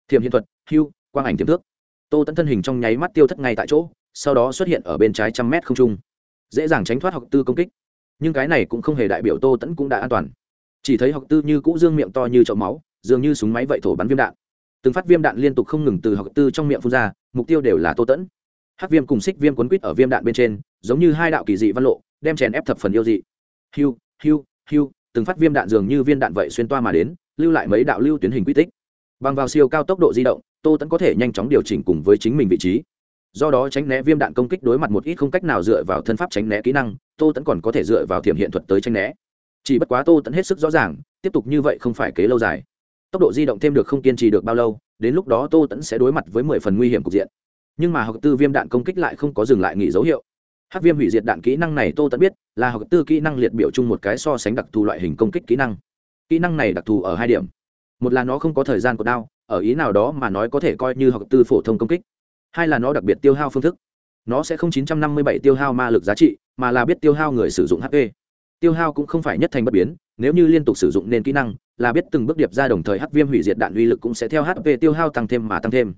Thiềm hiện thuật, hưu, quang ảnh tiềm thước. Tô tẫn thân hình trong nháy mắt tiêu thất ngay tại chỗ, sau đó xuất hiện ở bên trái trăm mét không trung dễ dàng tránh thoát học tư công kích. Nhưng cái này cũng không hề đại biểu tô tẫn cũng đã an toàn. Chỉ thấy học tư như cũ dương miệng to như chậu máu, dường như súng máy vậy thổ bắn viêm đạn. Từng phát viêm đạn liên tục không ngừng từ học tư trong miệng phun ra, mục tiêu đều là tô tẫn hắc viêm cùng xích viêm quấn quýt ở viêm đạn bên trên, giống như hai đạo kỳ dị văn lộ, đem chèn ép thập phần yêu dị. Hiu hiu hiu, từng phát viêm đạn dường như viên đạn vậy xuyên toa mà đến, lưu lại mấy đạo lưu tuyến hình quy tích. Bằng vào siêu cao tốc độ di động, tô tẫn có thể nhanh chóng điều chỉnh cùng với chính mình vị trí do đó tránh né viêm đạn công kích đối mặt một ít không cách nào dựa vào thân pháp tránh né kỹ năng, tô tẫn còn có thể dựa vào thiểm hiện thuật tới tránh né. Chỉ bất quá tô tẫn hết sức rõ ràng, tiếp tục như vậy không phải kế lâu dài. Tốc độ di động thêm được không kiên trì được bao lâu, đến lúc đó tô tẫn sẽ đối mặt với mười phần nguy hiểm cục diện. Nhưng mà học tư viêm đạn công kích lại không có dừng lại nghỉ dấu hiệu. Hát viêm hủy diệt đạn kỹ năng này tô tẫn biết, là học tư kỹ năng liệt biểu chung một cái so sánh đặc thù loại hình công kích kỹ năng. Kỹ năng này đặc thù ở hai điểm. Một là nó không có thời gian của đao, ở ý nào đó mà nói có thể coi như học tư phổ thông công kích hai là nó đặc biệt tiêu hao phương thức. Nó sẽ không 957 tiêu hao ma lực giá trị, mà là biết tiêu hao người sử dụng hp tiêu hao cũng không phải nhất thành bất biến, nếu như liên tục sử dụng nên kỹ năng, là biết từng bước điệp ra đồng thời hắc viêm hủy diệt đạn uy lực cũng sẽ theo hp tiêu hao tăng thêm mà tăng thêm.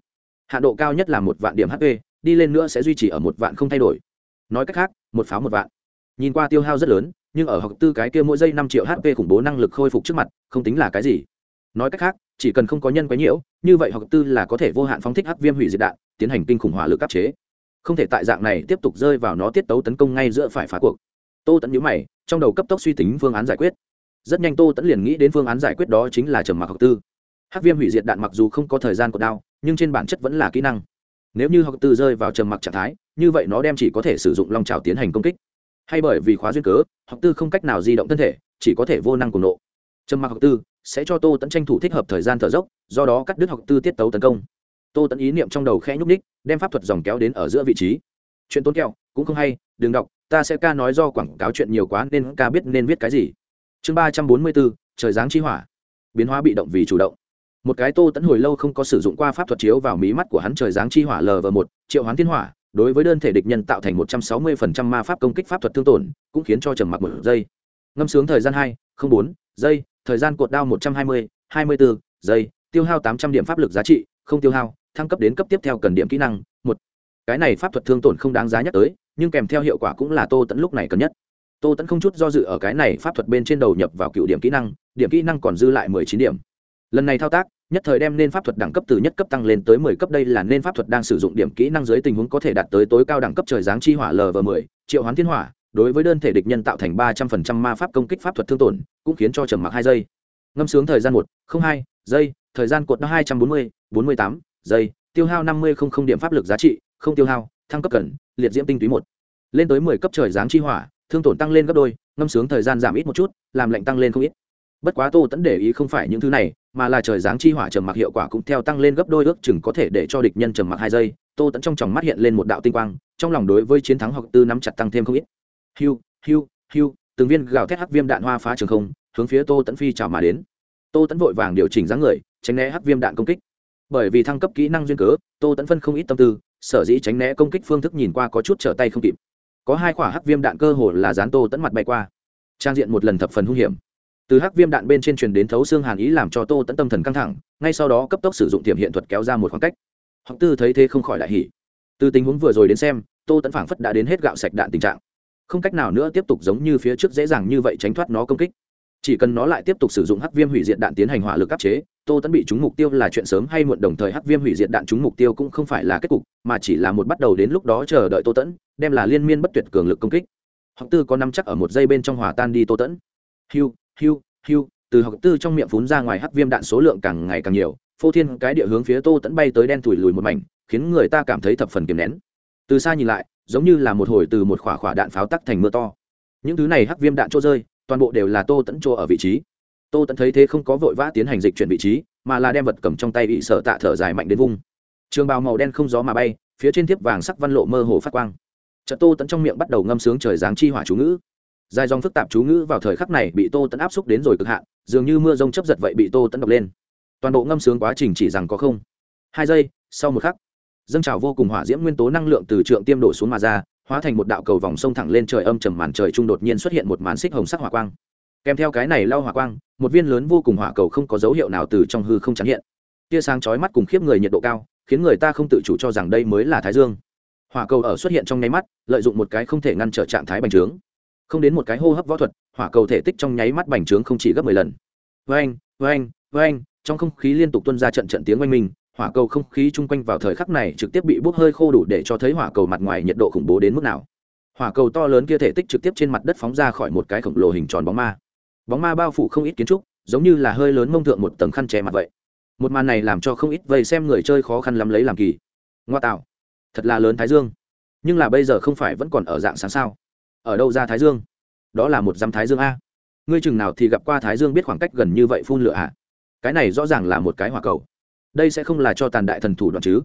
Hạ độ cao nhất là một vạn điểm hp đi lên nữa sẽ duy trì ở một vạn không thay đổi. Nói cách khác, một pháo một vạn. Nhìn qua tiêu hao rất lớn, nhưng ở học tư cái kia mỗi giây năm triệu hp khủng bố năng lực khôi phục trước mặt, không tính là cái gì. Nói cách khác chỉ cần không có nhân quấy nhiễu, như vậy học tư là có thể vô hạn phóng thích hắc viêm hủy diệt đạn, tiến hành kinh khủng hỏa lực áp chế. Không thể tại dạng này tiếp tục rơi vào nó tiết tấu tấn công ngay giữa phải phá cuộc. Tô tẫn nhữ mày, trong đầu cấp tốc suy tính phương án giải quyết. Rất nhanh tô tẫn liền nghĩ đến phương án giải quyết đó chính là trầm mặc học tư. Hắc viêm hủy diệt đạn mặc dù không có thời gian của đao, nhưng trên bản chất vẫn là kỹ năng. Nếu như học tư rơi vào trầm mặc trạng thái, như vậy nó đem chỉ có thể sử dụng long trào tiến hành công kích. Hay bởi vì khóa duyên cớ, học tư không cách nào di động thân thể, chỉ có thể vô năng cùng nộ. Trầm mặc học tư sẽ cho tô tẫn tranh thủ thích hợp thời gian thở dốc, do đó cắt đứt học tư tiết tấu tấn công. Tô tẫn ý niệm trong đầu khẽ nhúc ních đem pháp thuật dòng kéo đến ở giữa vị trí. Chuyện tốn kẹo, cũng không hay, đừng đọc, ta sẽ ca nói do quảng cáo chuyện nhiều quá nên ca biết nên viết cái gì. Chương ba trăm bốn mươi bốn, trời giáng chi hỏa. Biến hóa bị động vì chủ động. Một cái tô tẫn hồi lâu không có sử dụng qua pháp thuật chiếu vào mí mắt của hắn trời giáng chi hỏa lv một, triệu hoán thiên hỏa, đối với đơn thể địch nhân tạo thành một trăm sáu mươi phần trăm ma pháp công kích pháp thuật thương tổn, cũng khiến cho trầm mặc một giây. Ngâm sướng thời gian hai, không bốn, giây thời gian cột đao một trăm hai mươi hai mươi bốn giây, tiêu hao tám trăm điểm pháp lực giá trị, không tiêu hao, thăng cấp đến cấp tiếp theo cần điểm kỹ năng, một. Cái này pháp thuật thương tổn không đáng giá nhắc tới, nhưng kèm theo hiệu quả cũng là tô tẫn lúc này cần nhất. Tô tẫn không chút do dự ở cái này pháp thuật bên trên đầu nhập vào cựu điểm kỹ năng, điểm kỹ năng còn dư lại mười chín điểm. Lần này thao tác, nhất thời đem nên pháp thuật đẳng cấp từ nhất cấp tăng lên tới mười cấp, đây là nên pháp thuật đang sử dụng điểm kỹ năng dưới tình huống có thể đạt tới tối cao đẳng cấp trời giáng chi hỏa lv mười, triệu hoán thiên hỏa đối với đơn thể địch nhân tạo thành ba trăm phần trăm ma pháp công kích pháp thuật thương tổn, cũng khiến cho trầm mặc hai giây. Ngâm sướng thời gian một, không hai, giây, thời gian cột hai trăm bốn mươi bốn mươi tám, giây, tiêu hao năm mươi không không điểm pháp lực giá trị, không tiêu hao, thăng cấp cần liệt diễm tinh túy một. Lên tới mười cấp trời giáng chi hỏa, thương tổn tăng lên gấp đôi, ngâm sướng thời gian giảm ít một chút, làm lạnh tăng lên không ít. Bất quá tô tẫn để ý không phải những thứ này, mà là trời giáng chi hỏa trầm mặc hiệu quả cũng theo tăng lên gấp đôi ước chừng có thể để cho địch nhân trầm mặc hai giây. Tô tẫn trong tròng mắt hiện lên một đạo tinh quang, trong lòng đối với chiến thắng học tư nắm chặt tăng thêm không ít hiu hiu hiu, từng viên gào thét hắc viêm đạn hoa phá trường không, hướng phía tô tẫn phi trào mà đến. Tô tẫn vội vàng điều chỉnh dáng người, tránh né hắc viêm đạn công kích. Bởi vì thăng cấp kỹ năng duyên cớ, tô tẫn phân không ít tâm tư, sở dĩ tránh né công kích phương thức nhìn qua có chút trở tay không kịp. Có hai quả hắc viêm đạn cơ hồ là dán tô tẫn mặt bay qua. Trang diện một lần thập phần hung hiểm. Từ hắc viêm đạn bên trên truyền đến thấu xương hàn ý làm cho tô tẫn tâm thần căng thẳng, ngay sau đó cấp tốc sử dụng tiềm hiện thuật kéo ra một khoảng cách. Học tư thấy thế không khỏi đại hỉ. Từ tình huống vừa rồi đến xem, tô tẫn phảng phất đã đến hết gạo sạch đạn tình trạng không cách nào nữa tiếp tục giống như phía trước dễ dàng như vậy tránh thoát nó công kích. Chỉ cần nó lại tiếp tục sử dụng hắc viêm hủy diệt đạn tiến hành hỏa lực áp chế, tô tẫn bị trúng mục tiêu là chuyện sớm hay muộn, đồng thời hắc viêm hủy diệt đạn trúng mục tiêu cũng không phải là kết cục, mà chỉ là một bắt đầu đến lúc đó chờ đợi tô tẫn đem là liên miên bất tuyệt cường lực công kích. Học tư có năm chắc ở một giây bên trong hòa tan đi tô tẫn hiu hiu hiu, từ học tư trong miệng phún ra ngoài hắc viêm đạn số lượng càng ngày càng nhiều, phô thiên cái địa hướng phía tô tẫn bay tới đen thủi lùi một mảnh, khiến người ta cảm thấy thập phần kiềm nén. Từ xa nhìn lại giống như là một hồi từ một khỏa khỏa đạn pháo tắc thành mưa to. Những thứ này hắc viêm đạn trô rơi, toàn bộ đều là tô tẫn trô ở vị trí. Tô tẫn thấy thế không có vội vã tiến hành dịch chuyển vị trí, mà là đem vật cầm trong tay bị sợ tạ thở dài mạnh đến vung. Trường bào màu đen không gió mà bay, phía trên thiếp vàng sắc văn lộ mơ hồ phát quang. Chợt tô tẫn trong miệng bắt đầu ngâm sướng trời giáng chi hỏa chú ngữ. Dài dòng phức tạp chú ngữ vào thời khắc này bị tô tẫn áp xúc đến rồi cực hạn, dường như mưa rông chấp giật vậy bị tô tẫn đọc lên. Toàn bộ ngâm sướng quá trình chỉ rằng có không. Hai giây, sau một khắc dâng trào vô cùng hỏa diễm nguyên tố năng lượng từ trượng tiêm đổ xuống mà ra, hóa thành một đạo cầu vòng sông thẳng lên trời âm trầm màn trời trung đột nhiên xuất hiện một màn xích hồng sắc hỏa quang. Kèm theo cái này lao hỏa quang, một viên lớn vô cùng hỏa cầu không có dấu hiệu nào từ trong hư không trắng hiện. Tia sáng chói mắt cùng khiếp người nhiệt độ cao, khiến người ta không tự chủ cho rằng đây mới là thái dương. Hỏa cầu ở xuất hiện trong nháy mắt, lợi dụng một cái không thể ngăn trở trạng thái bành trướng. Không đến một cái hô hấp võ thuật, hỏa cầu thể tích trong nháy mắt bành trướng không chỉ gấp mười lần. Vang vang vang trong không khí liên tục tuôn ra trận trận tiếng oanh minh hỏa cầu không khí chung quanh vào thời khắc này trực tiếp bị bốc hơi khô đủ để cho thấy hỏa cầu mặt ngoài nhiệt độ khủng bố đến mức nào. Hỏa cầu to lớn kia thể tích trực tiếp trên mặt đất phóng ra khỏi một cái khổng lồ hình tròn bóng ma. Bóng ma bao phủ không ít kiến trúc, giống như là hơi lớn mông thượng một tầng khăn che mặt vậy. Một màn này làm cho không ít vây xem người chơi khó khăn lắm lấy làm kỳ. Ngoa tạo. Thật là lớn thái dương. Nhưng là bây giờ không phải vẫn còn ở dạng sáng sao? Ở đâu ra thái dương? Đó là một dăm thái dương a. Ngươi chừng nào thì gặp qua thái dương biết khoảng cách gần như vậy phun lửa à cái này rõ ràng là một cái hỏa cầu đây sẽ không là cho tàn đại thần thủ đoạn chứ.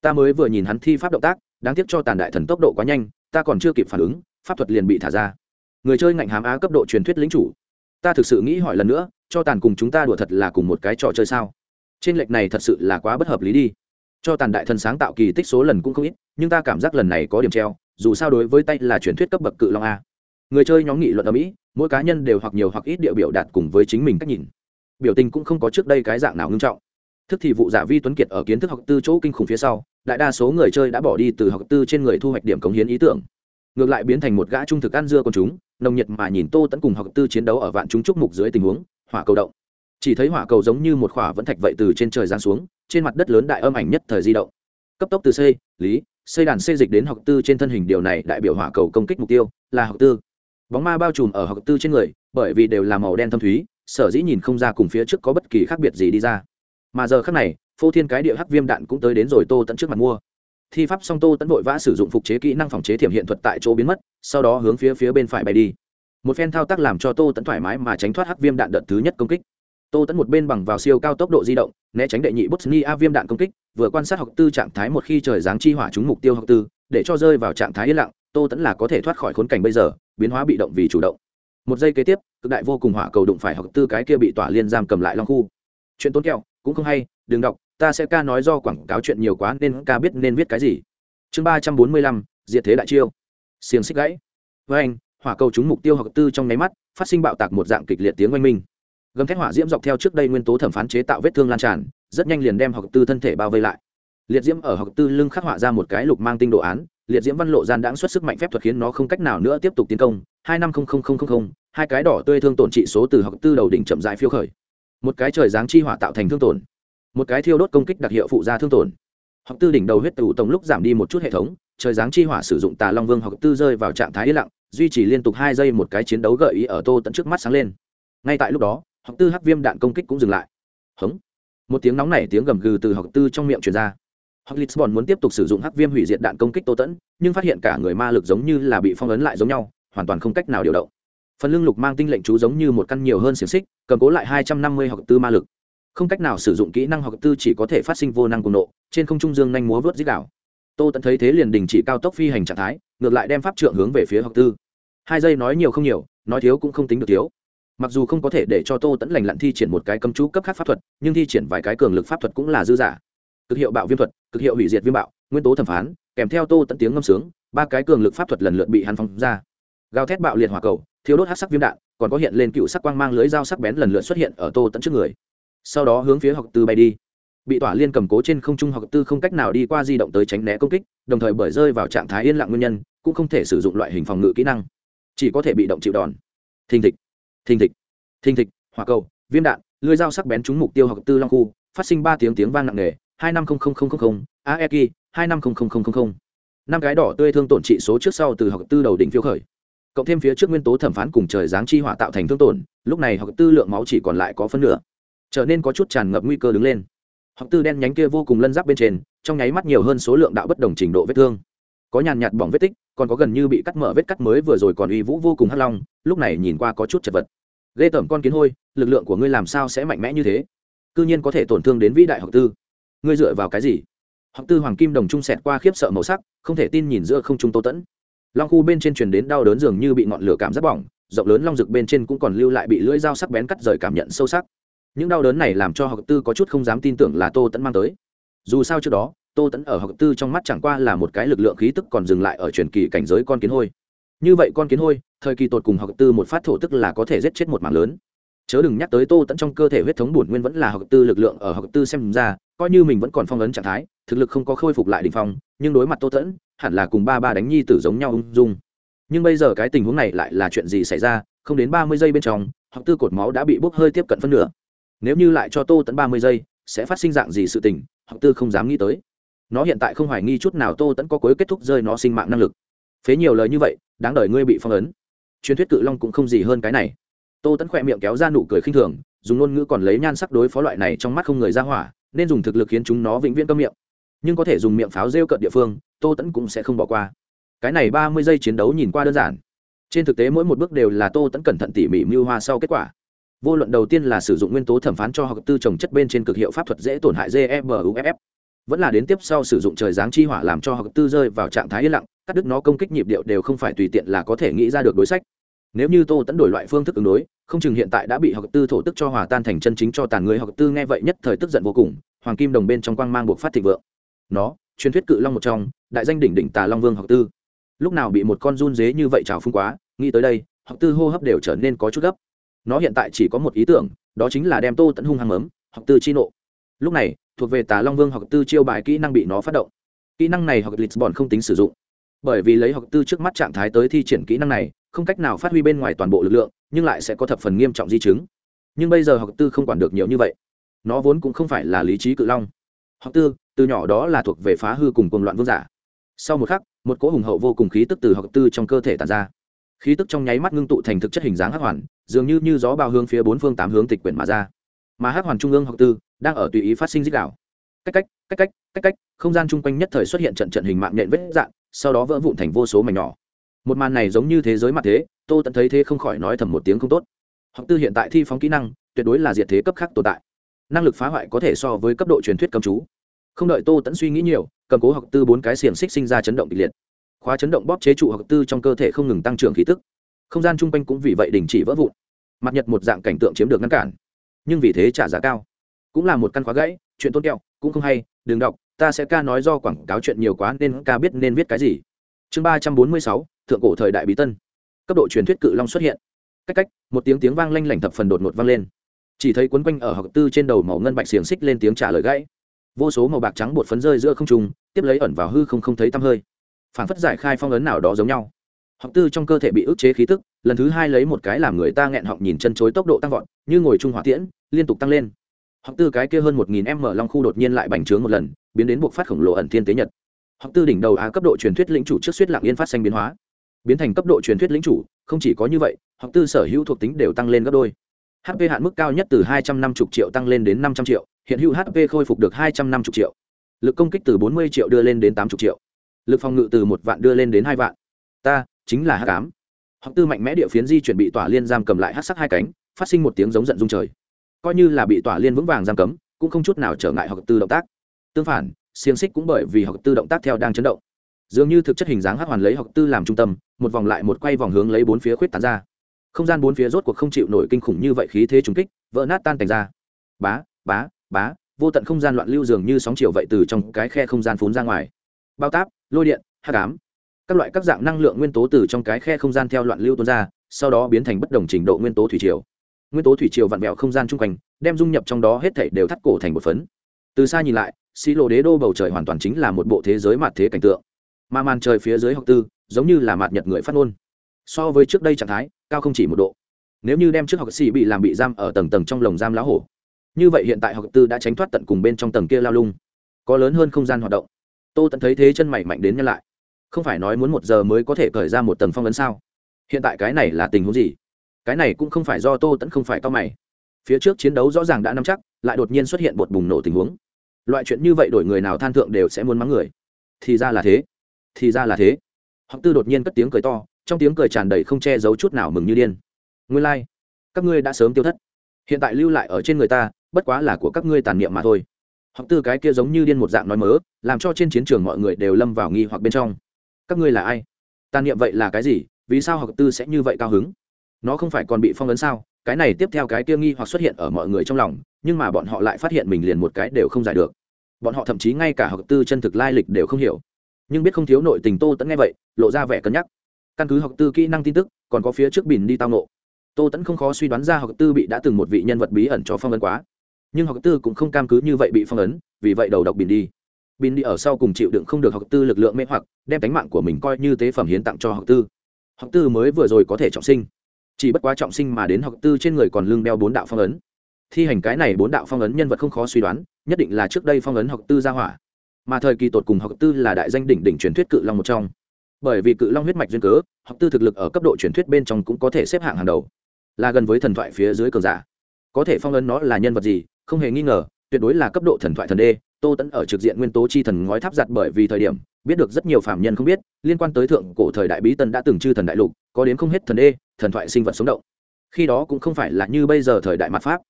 Ta mới vừa nhìn hắn thi pháp động tác, đáng tiếc cho tàn đại thần tốc độ quá nhanh, ta còn chưa kịp phản ứng, pháp thuật liền bị thả ra. Người chơi ngạnh hám á cấp độ truyền thuyết lính chủ. Ta thực sự nghĩ hỏi lần nữa, cho tàn cùng chúng ta đùa thật là cùng một cái trò chơi sao? Trên lệch này thật sự là quá bất hợp lý đi. Cho tàn đại thần sáng tạo kỳ tích số lần cũng không ít, nhưng ta cảm giác lần này có điểm treo, dù sao đối với tay là truyền thuyết cấp bậc cự long a. Người chơi nhóm nghị luận ở mỹ mỗi cá nhân đều hoặc nhiều hoặc ít địa biểu đạt cùng với chính mình cách nhìn. Biểu tình cũng không có trước đây cái dạng nào ngưng trọng thức thì vụ giả vi tuấn kiệt ở kiến thức học tư chỗ kinh khủng phía sau, đại đa số người chơi đã bỏ đi từ học tư trên người thu hoạch điểm cống hiến ý tưởng. Ngược lại biến thành một gã trung thực ăn dưa con chúng, nồng nhiệt mà nhìn tô tẫn cùng học tư chiến đấu ở vạn chúng trúc mục dưới tình huống, hỏa cầu động. Chỉ thấy hỏa cầu giống như một khỏa vẫn thạch vậy từ trên trời giáng xuống, trên mặt đất lớn đại âm ảnh nhất thời di động. Cấp tốc từ xây lý xây đàn xây dịch đến học tư trên thân hình điều này đại biểu hỏa cầu công kích mục tiêu, là học tư. Bóng ma bao trùm ở học tư trên người, bởi vì đều là màu đen thâm thúy, sở dĩ nhìn không ra cùng phía trước có bất kỳ khác biệt gì đi ra mà giờ khác này, phô thiên cái địa hắc viêm đạn cũng tới đến rồi tô tận trước mặt mua. Thi pháp song tô tẫn vội vã sử dụng phục chế kỹ năng phòng chế thiểm hiện thuật tại chỗ biến mất, sau đó hướng phía phía bên phải bay đi. Một phen thao tác làm cho tô tẫn thoải mái mà tránh thoát hắc viêm đạn đợt thứ nhất công kích. Tô tẫn một bên bằng vào siêu cao tốc độ di động, né tránh đệ nhị bút ni a viêm đạn công kích, vừa quan sát học tư trạng thái một khi trời giáng chi hỏa trúng mục tiêu học tư, để cho rơi vào trạng thái yên lặng, tô tẫn là có thể thoát khỏi khốn cảnh bây giờ, biến hóa bị động vì chủ động. Một giây kế tiếp, cực đại vô cùng hỏa cầu đụng phải học tư cái kia bị tỏa liên giam cầm lại long khu. Chuyện tốn kẹo cũng không hay, đừng đọc, ta sẽ ca nói do quảng cáo chuyện nhiều quá nên ca biết nên viết cái gì. Chương ba trăm bốn mươi lăm, diệt thế đại chiêu. Xiềng xích gãy. Với anh, hỏa cầu trúng mục tiêu học tư trong nháy mắt, phát sinh bạo tạc một dạng kịch liệt tiếng oanh minh. Gầm thép hỏa diễm dọc theo trước đây nguyên tố thẩm phán chế tạo vết thương lan tràn, rất nhanh liền đem học tư thân thể bao vây lại. Liệt diễm ở học tư lưng khắc họa ra một cái lục mang tinh đồ án, liệt diễm văn lộ gian đãng xuất sức mạnh phép thuật khiến nó không cách nào nữa tiếp tục tiến công. Hai năm hai cái đỏ tươi thương tổn trị số từ học tư đầu đỉnh chậm dại phiêu khởi một cái trời giáng chi hỏa tạo thành thương tổn, một cái thiêu đốt công kích đặc hiệu phụ gia thương tổn. Học tư đỉnh đầu huyết tủ tổng lúc giảm đi một chút hệ thống, trời giáng chi hỏa sử dụng tà long vương học tư rơi vào trạng thái yên lặng, duy trì liên tục hai giây một cái chiến đấu gợi ý ở tô tận trước mắt sáng lên. Ngay tại lúc đó, học tư hắc viêm đạn công kích cũng dừng lại. Hống. Một tiếng nóng nảy tiếng gầm gừ từ học tư trong miệng truyền ra. Học lisbon muốn tiếp tục sử dụng hắc viêm hủy diệt đạn công kích tô tẫn nhưng phát hiện cả người ma lực giống như là bị phong ấn lại giống nhau, hoàn toàn không cách nào điều động phần lưng lục mang tinh lệnh chú giống như một căn nhiều hơn xiềng xích, cầm cố lại hai trăm năm mươi học tư ma lực. Không cách nào sử dụng kỹ năng học tư chỉ có thể phát sinh vô năng cùng nộ, trên không trung dương nhanh múa vớt dích đảo tô tẫn thấy thế liền đình chỉ cao tốc phi hành trạng thái, ngược lại đem pháp trượng hướng về phía học tư. Hai giây nói nhiều không nhiều, nói thiếu cũng không tính được thiếu. Mặc dù không có thể để cho tô tẫn lành lặn thi triển một cái cấm chú cấp khác pháp thuật, nhưng thi triển vài cái cường lực pháp thuật cũng là dư giả cực hiệu bạo viêm thuật, cực hiệu hủy diệt viêm bạo, nguyên tố thẩm phán, kèm theo tô tẫn tiếng ngâm sướng, ba cái cường lực pháp thuật lần lượt bị hắn phóng ra. Gào thét bạo liệt hỏa cầu thiếu đốt hát sắc viêm đạn, còn có hiện lên cựu sắc quang mang lưới dao sắc bén lần lượt xuất hiện ở tô tẫn trước người. Sau đó hướng phía học tư bay đi. Bị tỏa liên cầm cố trên không trung học tư không cách nào đi qua di động tới tránh né công kích, đồng thời bởi rơi vào trạng thái yên lặng nguyên nhân, cũng không thể sử dụng loại hình phòng ngự kỹ năng. Chỉ có thể bị động chịu đòn. Thình thịch thình thịch thình thịch, hỏa cầu, viêm đạn, lưới dao sắc bén trúng mục tiêu học tư long khu, phát sinh ba tiếng tiếng vang nặng nề, hai năm aeki hai năm năm cái đỏ tươi thương tổn trị số trước sau từ học tư đầu đỉnh phiêu khởi cộng thêm phía trước nguyên tố thẩm phán cùng trời giáng chi hỏa tạo thành thương tổn, lúc này học tư lượng máu chỉ còn lại có phân nửa, trở nên có chút tràn ngập nguy cơ đứng lên. Học tư đen nhánh kia vô cùng lân giáp bên trên, trong nháy mắt nhiều hơn số lượng đạo bất đồng trình độ vết thương. Có nhàn nhạt bỏng vết tích, còn có gần như bị cắt mở vết cắt mới vừa rồi còn uy vũ vô cùng hắc long, lúc này nhìn qua có chút chật vật. Ghê tởm con kiến hôi, lực lượng của ngươi làm sao sẽ mạnh mẽ như thế? C nhiên có thể tổn thương đến vĩ đại học tư. Ngươi dựa vào cái gì? Học tư hoàng kim đồng trung sẹt qua khiếp sợ màu sắc, không thể tin nhìn giữa không trung tô tẫn long khu bên trên truyền đến đau đớn dường như bị ngọn lửa cảm giác bỏng, rộng lớn long rực bên trên cũng còn lưu lại bị lưỡi dao sắc bén cắt rời cảm nhận sâu sắc. Những đau đớn này làm cho học tư có chút không dám tin tưởng là tô tẫn mang tới. Dù sao trước đó, tô tẫn ở học tư trong mắt chẳng qua là một cái lực lượng khí tức còn dừng lại ở truyền kỳ cảnh giới con kiến hôi. Như vậy con kiến hôi, thời kỳ tột cùng học tư một phát thổ tức là có thể giết chết một mạng lớn. Chớ đừng nhắc tới tô tẫn trong cơ thể huyết thống bổn nguyên vẫn là học tư lực lượng ở học tư xem ra, coi như mình vẫn còn phong ấn trạng thái thực lực không có khôi phục lại đ ỉ n h phong, nhưng đối mặt tô tẫn hẳn là cùng ba ba đánh nhi tử giống nhau ung dung. Nhưng bây giờ cái tình huống này lại là chuyện gì xảy ra, không đến ba mươi giây bên trong hoặc tư cột máu đã bị bốc hơi tiếp cận phân nửa. Nếu như lại cho tô tẫn ba mươi giây, sẽ phát sinh dạng gì sự tình hoặc tư không dám nghĩ tới. Nó hiện tại không hoài nghi chút nào tô tẫn có cuối kết thúc rơi nó sinh mạng năng lực. Phế nhiều lời như vậy, đáng đời ngươi bị phong ấn. Truyền thuyết cự long cũng không gì hơn cái này. Tô tẫn khỏe miệng kéo ra nụ cười khinh thường, dùng ngôn ngữ còn lấy nhan sắc đối phó loại này trong mắt không người ra hỏa, nên dùng thực lực khiến chúng nó vĩnh viễn câm miệng nhưng có thể dùng miệng pháo rêu cận địa phương, tô tẫn cũng sẽ không bỏ qua. Cái này ba mươi giây chiến đấu nhìn qua đơn giản. Trên thực tế mỗi một bước đều là tô tẫn cẩn thận tỉ mỉ mưu hoa sau kết quả. Vô luận đầu tiên là sử dụng nguyên tố thẩm phán cho học tư trồng chất bên trên cực hiệu pháp thuật dễ tổn hại gfuff vẫn là đến tiếp sau sử dụng trời giáng chi hỏa làm cho học tư rơi vào trạng thái yên lặng, cắt đứt nó công kích nhịp điệu đều không phải tùy tiện là có thể nghĩ ra được đối sách. Nếu như tô tẫn đổi loại phương thức ứng đối, không chừng hiện tại đã bị học tư thổ tức cho hòa tan thành chân chính cho tàn người. Học tư nghe vậy nhất thời tức giận vô cùng, hoàng kim đồng bên trong quang mang buộc phát thịnh vượng nó, truyền thuyết cự long một trong, đại danh đỉnh đỉnh tà long vương học tư. Lúc nào bị một con run dế như vậy trào phung quá, nghĩ tới đây, học tư hô hấp đều trở nên có chút gấp. Nó hiện tại chỉ có một ý tưởng, đó chính là đem tô tận hung hăng mớm, học tư chi nộ. Lúc này, thuộc về tà long vương học tư chiêu bài kỹ năng bị nó phát động. Kỹ năng này học lisbon không tính sử dụng. Bởi vì lấy học tư trước mắt trạng thái tới thi triển kỹ năng này, không cách nào phát huy bên ngoài toàn bộ lực lượng, nhưng lại sẽ có thập phần nghiêm trọng di chứng. Nhưng bây giờ học tư không quản được nhiều như vậy. Nó vốn cũng không phải là lý trí cự long học tư, từ nhỏ đó là thuộc về phá hư cùng cùng loạn vương giả. Sau một khắc, một cỗ hùng hậu vô cùng khí tức từ học tư trong cơ thể tàn ra. Khí tức trong nháy mắt ngưng tụ thành thực chất hình dáng hắc hoàn, dường như như gió bao hướng phía bốn phương tám hướng tịch quyển mà ra. Mà hắc hoàn trung ương học tư đang ở tùy ý phát sinh dích đạo. Cách cách cách cách cách cách, không gian chung quanh nhất thời xuất hiện trận trận hình mạng nhện vết dạng sau đó vỡ vụn thành vô số mảnh nhỏ. Một màn này giống như thế giới mặt thế, tô tận thấy thế không khỏi nói thầm một tiếng không tốt. Học tư hiện tại thi phóng kỹ năng, tuyệt đối là diệt thế cấp khác tồn tại. Năng lực phá hoại có thể so với cấp độ truyền thuyết cầm chú không đợi tô tẫn suy nghĩ nhiều, cầm cố học tư bốn cái xiềng xích sinh ra chấn động kịch liệt. Khóa chấn động bóp chế trụ học tư trong cơ thể không ngừng tăng trưởng khí tức. Không gian chung quanh cũng vì vậy đình chỉ vỡ vụn. Mặt nhật một dạng cảnh tượng chiếm được ngăn cản. Nhưng vì thế trả giá cao. Cũng là một căn khóa gãy, chuyện tôn kẹo, cũng không hay, đừng đọc, ta sẽ ca nói do quảng cáo chuyện nhiều quá nên ca biết nên viết cái gì. Chương ba trăm bốn mươi sáu, thượng cổ thời đại bí tân. Cấp độ truyền thuyết cự long xuất hiện. Cách cách, một tiếng tiếng vang lanh lảnh thập phần đột ngột vang lên. Chỉ thấy quấn quanh ở học tư trên đầu màu ngân bạch xiềng xích lên tiếng trả lời gãy vô số màu bạc trắng bột phấn rơi giữa không trung, tiếp lấy ẩn vào hư không không thấy tăm hơi. Phản phất giải khai phong ấn nào đó giống nhau. Học tư trong cơ thể bị ức chế khí tức, lần thứ hai lấy một cái làm người ta nghẹn họng nhìn chân chối tốc độ tăng vọt, như ngồi trung hỏa tiễn, liên tục tăng lên. Học tư cái kia hơn một nghìn m long khu đột nhiên lại bành trướng một lần, biến đến buộc phát khổng lồ ẩn thiên tế nhật. Học tư đỉnh đầu á cấp độ truyền thuyết lĩnh chủ trước suýt lạng yên phát xanh biến hóa. Biến thành cấp độ truyền thuyết lĩnh chủ, không chỉ có như vậy, học tư sở hữu thuộc tính đều tăng lên gấp đôi. Hp hạn mức cao nhất từ hai trăm năm mươi triệu tăng lên đến năm trăm triệu hiện hữu hp khôi phục được hai trăm năm mươi triệu. Lực công kích từ bốn mươi triệu đưa lên đến tám mươi triệu. Lực phòng ngự từ một vạn đưa lên đến hai vạn. Ta, chính là h tám học tư mạnh mẽ địa phiến di chuyển bị tỏa liên giam cầm lại hát sắc hai cánh, phát sinh một tiếng giống giận dung trời. Coi như là bị tỏa liên vững vàng giam cấm, cũng không chút nào trở ngại học tư động tác. Tương phản, xiềng xích cũng bởi vì học tư động tác theo đang chấn động. Dường như thực chất hình dáng hắc hoàn lấy học tư làm trung tâm, một vòng lại một quay vòng hướng lấy bốn phía khuyết tán ra. Không gian bốn phía rốt cuộc không chịu nổi kinh khủng như vậy khí thế trùng kích, vỡ nát tan tành ra. Bá bá bá, vô tận không gian loạn lưu dường như sóng chiều vậy từ trong cái khe không gian phún ra ngoài. Bao táp, lôi điện, hắc ám, các loại các dạng năng lượng nguyên tố từ trong cái khe không gian theo loạn lưu tuôn ra, sau đó biến thành bất đồng trình độ nguyên tố thủy triều. Nguyên tố thủy triều vặn vẹo không gian chung quanh, đem dung nhập trong đó hết thảy đều thắt cổ thành một phấn. Từ xa nhìn lại xi lộ đế đô bầu trời hoàn toàn chính là một bộ thế giới mặt thế cảnh tượng. Mà màn trời phía dưới học tư, giống như là mặt nhật người phát ngôn. So với trước đây trạng thái, cao không chỉ một độ. Nếu như đem trước học sĩ bị làm bị giam ở tầng tầng trong lồng giam lá hổ như vậy hiện tại học tư đã tránh thoát tận cùng bên trong tầng kia lao lung. Có lớn hơn không gian hoạt động. Tô tận thấy thế chân mày mạnh đến nhân lại. Không phải nói muốn một giờ mới có thể cởi ra một tầng phong ấn sao? Hiện tại cái này là tình huống gì? Cái này cũng không phải do tô tẫn không phải cao mày. Phía trước chiến đấu rõ ràng đã nắm chắc, lại đột nhiên xuất hiện bột bùng nổ tình huống. Loại chuyện như vậy đổi người nào than thượng đều sẽ muốn mắng người. Thì ra là thế. Thì ra là thế. Học tư đột nhiên cất tiếng cười to, trong tiếng cười tràn đầy không che giấu chút nào mừng như điên. Nguyên lai、like. các ngươi đã sớm tiêu thất. Hiện tại lưu lại ở trên người ta bất quá là của các ngươi tàn niệm mà thôi. Học tư cái kia giống như điên một dạng nói mớ, làm cho trên chiến trường mọi người đều lâm vào nghi hoặc bên trong. Các ngươi là ai? Tàn niệm vậy là cái gì? Vì sao học tư sẽ như vậy cao hứng? Nó không phải còn bị phong ấn sao? Cái này tiếp theo cái kia nghi hoặc xuất hiện ở mọi người trong lòng, nhưng mà bọn họ lại phát hiện mình liền một cái đều không giải được. Bọn họ thậm chí ngay cả học tư chân thực lai lịch đều không hiểu. Nhưng biết không thiếu nội tình tô tẫn nghe vậy, lộ ra vẻ cân nhắc. Căn cứ học tư kỹ năng tin tức, còn có phía trước bìn đi tao nộ tô tẫn không khó suy đoán ra học tư bị đã từng một vị nhân vật bí ẩn cho phong ấn quá nhưng học tư cũng không cam cứ như vậy bị phong ấn, vì vậy đầu độc bìn đi. Bin đi ở sau cùng chịu đựng không được học tư lực lượng mê hoặc, đem tánh mạng của mình coi như tế phẩm hiến tặng cho học tư. Học tư mới vừa rồi có thể trọng sinh. Chỉ bất quá trọng sinh mà đến học tư trên người còn lưng đeo bốn đạo phong ấn. Thi hành cái này bốn đạo phong ấn nhân vật không khó suy đoán, nhất định là trước đây phong ấn học tư gia hỏa. Mà thời kỳ tột cùng học tư là đại danh đỉnh đỉnh truyền thuyết cự long một trong. Bởi vì cự long huyết mạch duyên cớ, học tư thực lực ở cấp độ truyền thuyết bên trong cũng có thể xếp hạng hàng đầu. Là gần với thần thoại phía dưới cường giả có thể phong ấn nó là nhân vật gì, không hề nghi ngờ, tuyệt đối là cấp độ thần thoại thần đê, tô tẫn ở trực diện nguyên tố chi thần ngói tháp giặt bởi vì thời điểm, biết được rất nhiều phạm nhân không biết, liên quan tới thượng cổ thời đại bí tân đã từng chư thần đại lục, có đến không hết thần đê, thần thoại sinh vật sống động. Khi đó cũng không phải là như bây giờ thời đại mặt pháp.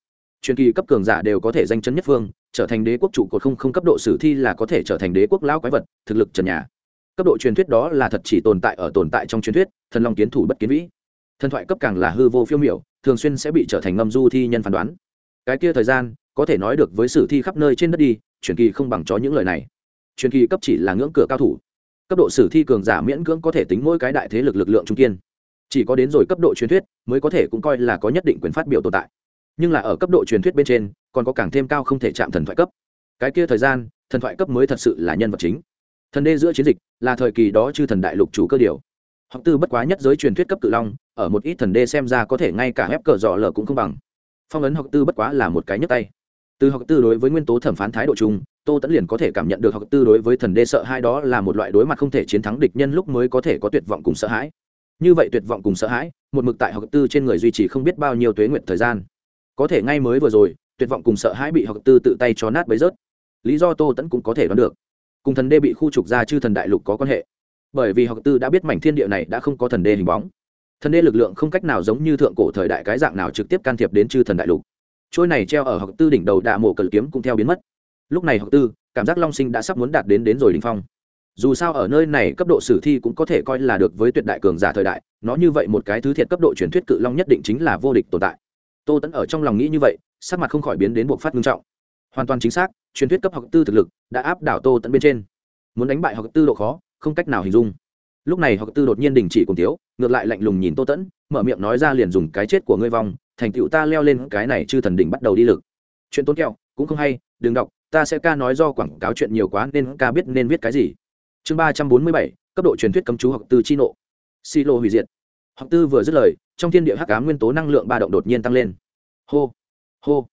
Truyền kỳ cấp cường giả đều có thể danh chấn nhất phương, trở thành đế quốc trụ cột không không cấp độ sử thi là có thể trở thành đế quốc lao quái vật, thực lực trần nhà. Cấp độ truyền thuyết đó là thật chỉ tồn tại ở tồn tại trong truyền thuyết, thần long kiến thủ bất kiến vĩ. Thần thoại cấp càng là hư vô phiêu miểu thường xuyên sẽ bị trở thành ngâm du thi nhân phán đoán. Cái kia thời gian, có thể nói được với sử thi khắp nơi trên đất đi, truyền kỳ không bằng chó những lời này. Truyền kỳ cấp chỉ là ngưỡng cửa cao thủ. Cấp độ sử thi cường giả miễn cưỡng có thể tính mỗi cái đại thế lực lực lượng trung kiên. Chỉ có đến rồi cấp độ truyền thuyết, mới có thể cũng coi là có nhất định quyền phát biểu tồn tại. Nhưng là ở cấp độ truyền thuyết bên trên, còn có càng thêm cao không thể chạm thần thoại cấp. Cái kia thời gian, thần thoại cấp mới thật sự là nhân vật chính. Thần đê giữa chiến dịch là thời kỳ đó chư thần đại lục chủ cơ điều. Học tư bất quá nhất giới truyền thuyết cấp cự long ở một ít thần đê xem ra có thể ngay cả ép cờ dọ lở cũng không bằng. Phong ấn học tư bất quá là một cái nhấp tay. Từ học tư đối với nguyên tố thẩm phán thái độ chung, tô tẫn liền có thể cảm nhận được học tư đối với thần đê sợ hãi đó là một loại đối mặt không thể chiến thắng địch nhân lúc mới có thể có tuyệt vọng cùng sợ hãi. Như vậy tuyệt vọng cùng sợ hãi, một mực tại học tư trên người duy trì không biết bao nhiêu tuế nguyện thời gian. Có thể ngay mới vừa rồi, tuyệt vọng cùng sợ hãi bị học tư tự tay cho nát bấy rớt. Lý do tô tẫn cũng có thể đoán được. Cùng thần đê bị khu trục ra chư thần đại lục có quan hệ. Bởi vì học tư đã biết mảnh thiên địa này đã không có thần đê hình bóng thần đê lực lượng không cách nào giống như thượng cổ thời đại cái dạng nào trực tiếp can thiệp đến chư thần đại lục. Trôi này treo ở học tư đỉnh đầu đạ mổ cờ kiếm cũng theo biến mất. Lúc này học tư, cảm giác long sinh đã sắp muốn đạt đến đến rồi đ ỉ n h phong. Dù sao ở nơi này cấp độ sử thi cũng có thể coi là được với tuyệt đại cường giả thời đại, nó như vậy một cái thứ thiệt cấp độ truyền thuyết cự long nhất định chính là vô địch tồn tại. Tô tẫn ở trong lòng nghĩ như vậy, sắc mặt không khỏi biến đến buộc phát nghiêm trọng. Hoàn toàn chính xác, truyền thuyết cấp học tư thực lực đã áp đảo tô tẫn bên trên. Muốn đánh bại học tư độ khó, không cách nào hình dung lúc này học tư đột nhiên đình chỉ cùng tiếu, ngược lại lạnh lùng nhìn tô tẫn, mở miệng nói ra liền dùng cái chết của ngươi vong, thành tựu ta leo lên cái này chư thần đỉnh bắt đầu đi lực. Chuyện tốn kẹo, cũng không hay, đừng đọc, ta sẽ ca nói do quảng cáo chuyện nhiều quá nên ca biết nên viết cái gì. Chương ba trăm bốn mươi bảy, cấp độ truyền thuyết cấm chú học tư chi nộ. Xi lô hủy diệt. Học tư vừa dứt lời, trong thiên địa hắc cá nguyên tố năng lượng ba động đột nhiên tăng lên. Hô hô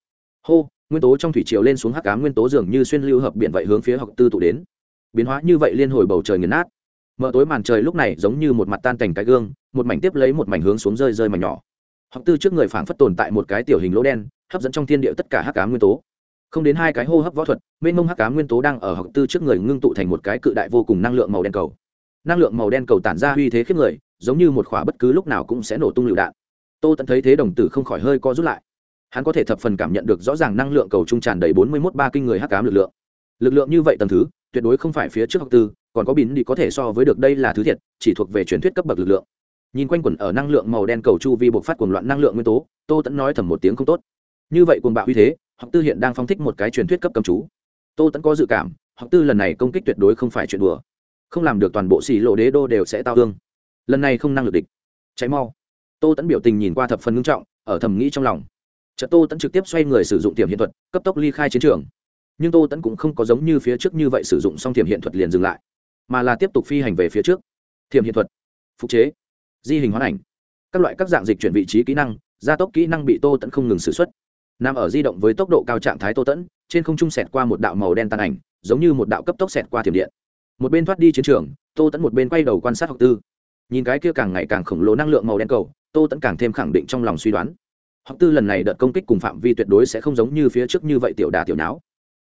hô, nguyên tố trong thủy triều lên xuống hắc cá nguyên tố dường như xuyên lưu hợp biển vậy hướng phía học tư tụ đến. Biến hóa như vậy liên hồi bầu trời nghiền nát mở tối màn trời lúc này giống như một mặt tan cảnh cái gương, một mảnh tiếp lấy một mảnh hướng xuống rơi rơi mảnh nhỏ. Hoặc tư trước người phảng phất tồn tại một cái tiểu hình lỗ đen, hấp dẫn trong thiên địa tất cả hắc cá nguyên tố. Không đến hai cái hô hấp võ thuật, mênh mông hắc cá nguyên tố đang ở học tư trước người ngưng tụ thành một cái cự đại vô cùng năng lượng màu đen cầu. Năng lượng màu đen cầu tản ra uy thế khiếp người, giống như một khỏa bất cứ lúc nào cũng sẽ nổ tung lựu đạn. Tô tận thấy thế đồng tử không khỏi hơi co rút lại. Hắn có thể thập phần cảm nhận được rõ ràng năng lượng cầu trung tràn đầy bốn mươi mốt ba kinh người hắc cám lực lượng. Lực lượng như vậy tầm thứ, tuyệt đối không phải phía trước học tư còn có bín đi có thể so với được đây là thứ thiệt, chỉ thuộc về truyền thuyết cấp bậc lực lượng. Nhìn quanh quẩn ở năng lượng màu đen cầu chu vi buộc phát cuồng loạn năng lượng nguyên tố, tô tẫn nói thầm một tiếng không tốt. Như vậy cuồng bạo uy thế, học tư hiện đang phong thích một cái truyền thuyết cấp cầm chú. Tô tẫn có dự cảm, học tư lần này công kích tuyệt đối không phải chuyện đùa. Không làm được toàn bộ xì lộ đế đô đều sẽ tao thương. Lần này không năng lực địch. Cháy mau. Tô tẫn biểu tình nhìn qua thập phần ngưng trọng, ở thầm nghĩ trong lòng. Chợt tô tẫn trực tiếp xoay người sử dụng tiềm hiện thuật, cấp tốc ly khai chiến trường. Nhưng tô tẫn cũng không có giống như phía trước như vậy sử dụng xong tiềm hiện thuật liền dừng lại mà là tiếp tục phi hành về phía trước. Thiềm hiện thuật, phục chế, di hình hoán ảnh. Các loại các dạng dịch chuyển vị trí kỹ năng, gia tốc kỹ năng bị tô tẫn không ngừng xử x u ấ t nằm ở di động với tốc độ cao trạng thái tô tẫn, trên không trung sẹt qua một đạo màu đen tàn ảnh, giống như một đạo cấp tốc sẹt qua thiểm điện. Một bên thoát đi chiến trường, tô tẫn một bên quay đầu quan sát học tư. Nhìn cái kia càng ngày càng khổng lồ năng lượng màu đen cầu, tô tẫn càng thêm khẳng định trong lòng suy đoán. Học tư lần này đợt công kích cùng phạm vi tuyệt đối sẽ không giống như phía trước như vậy tiểu đà tiểu não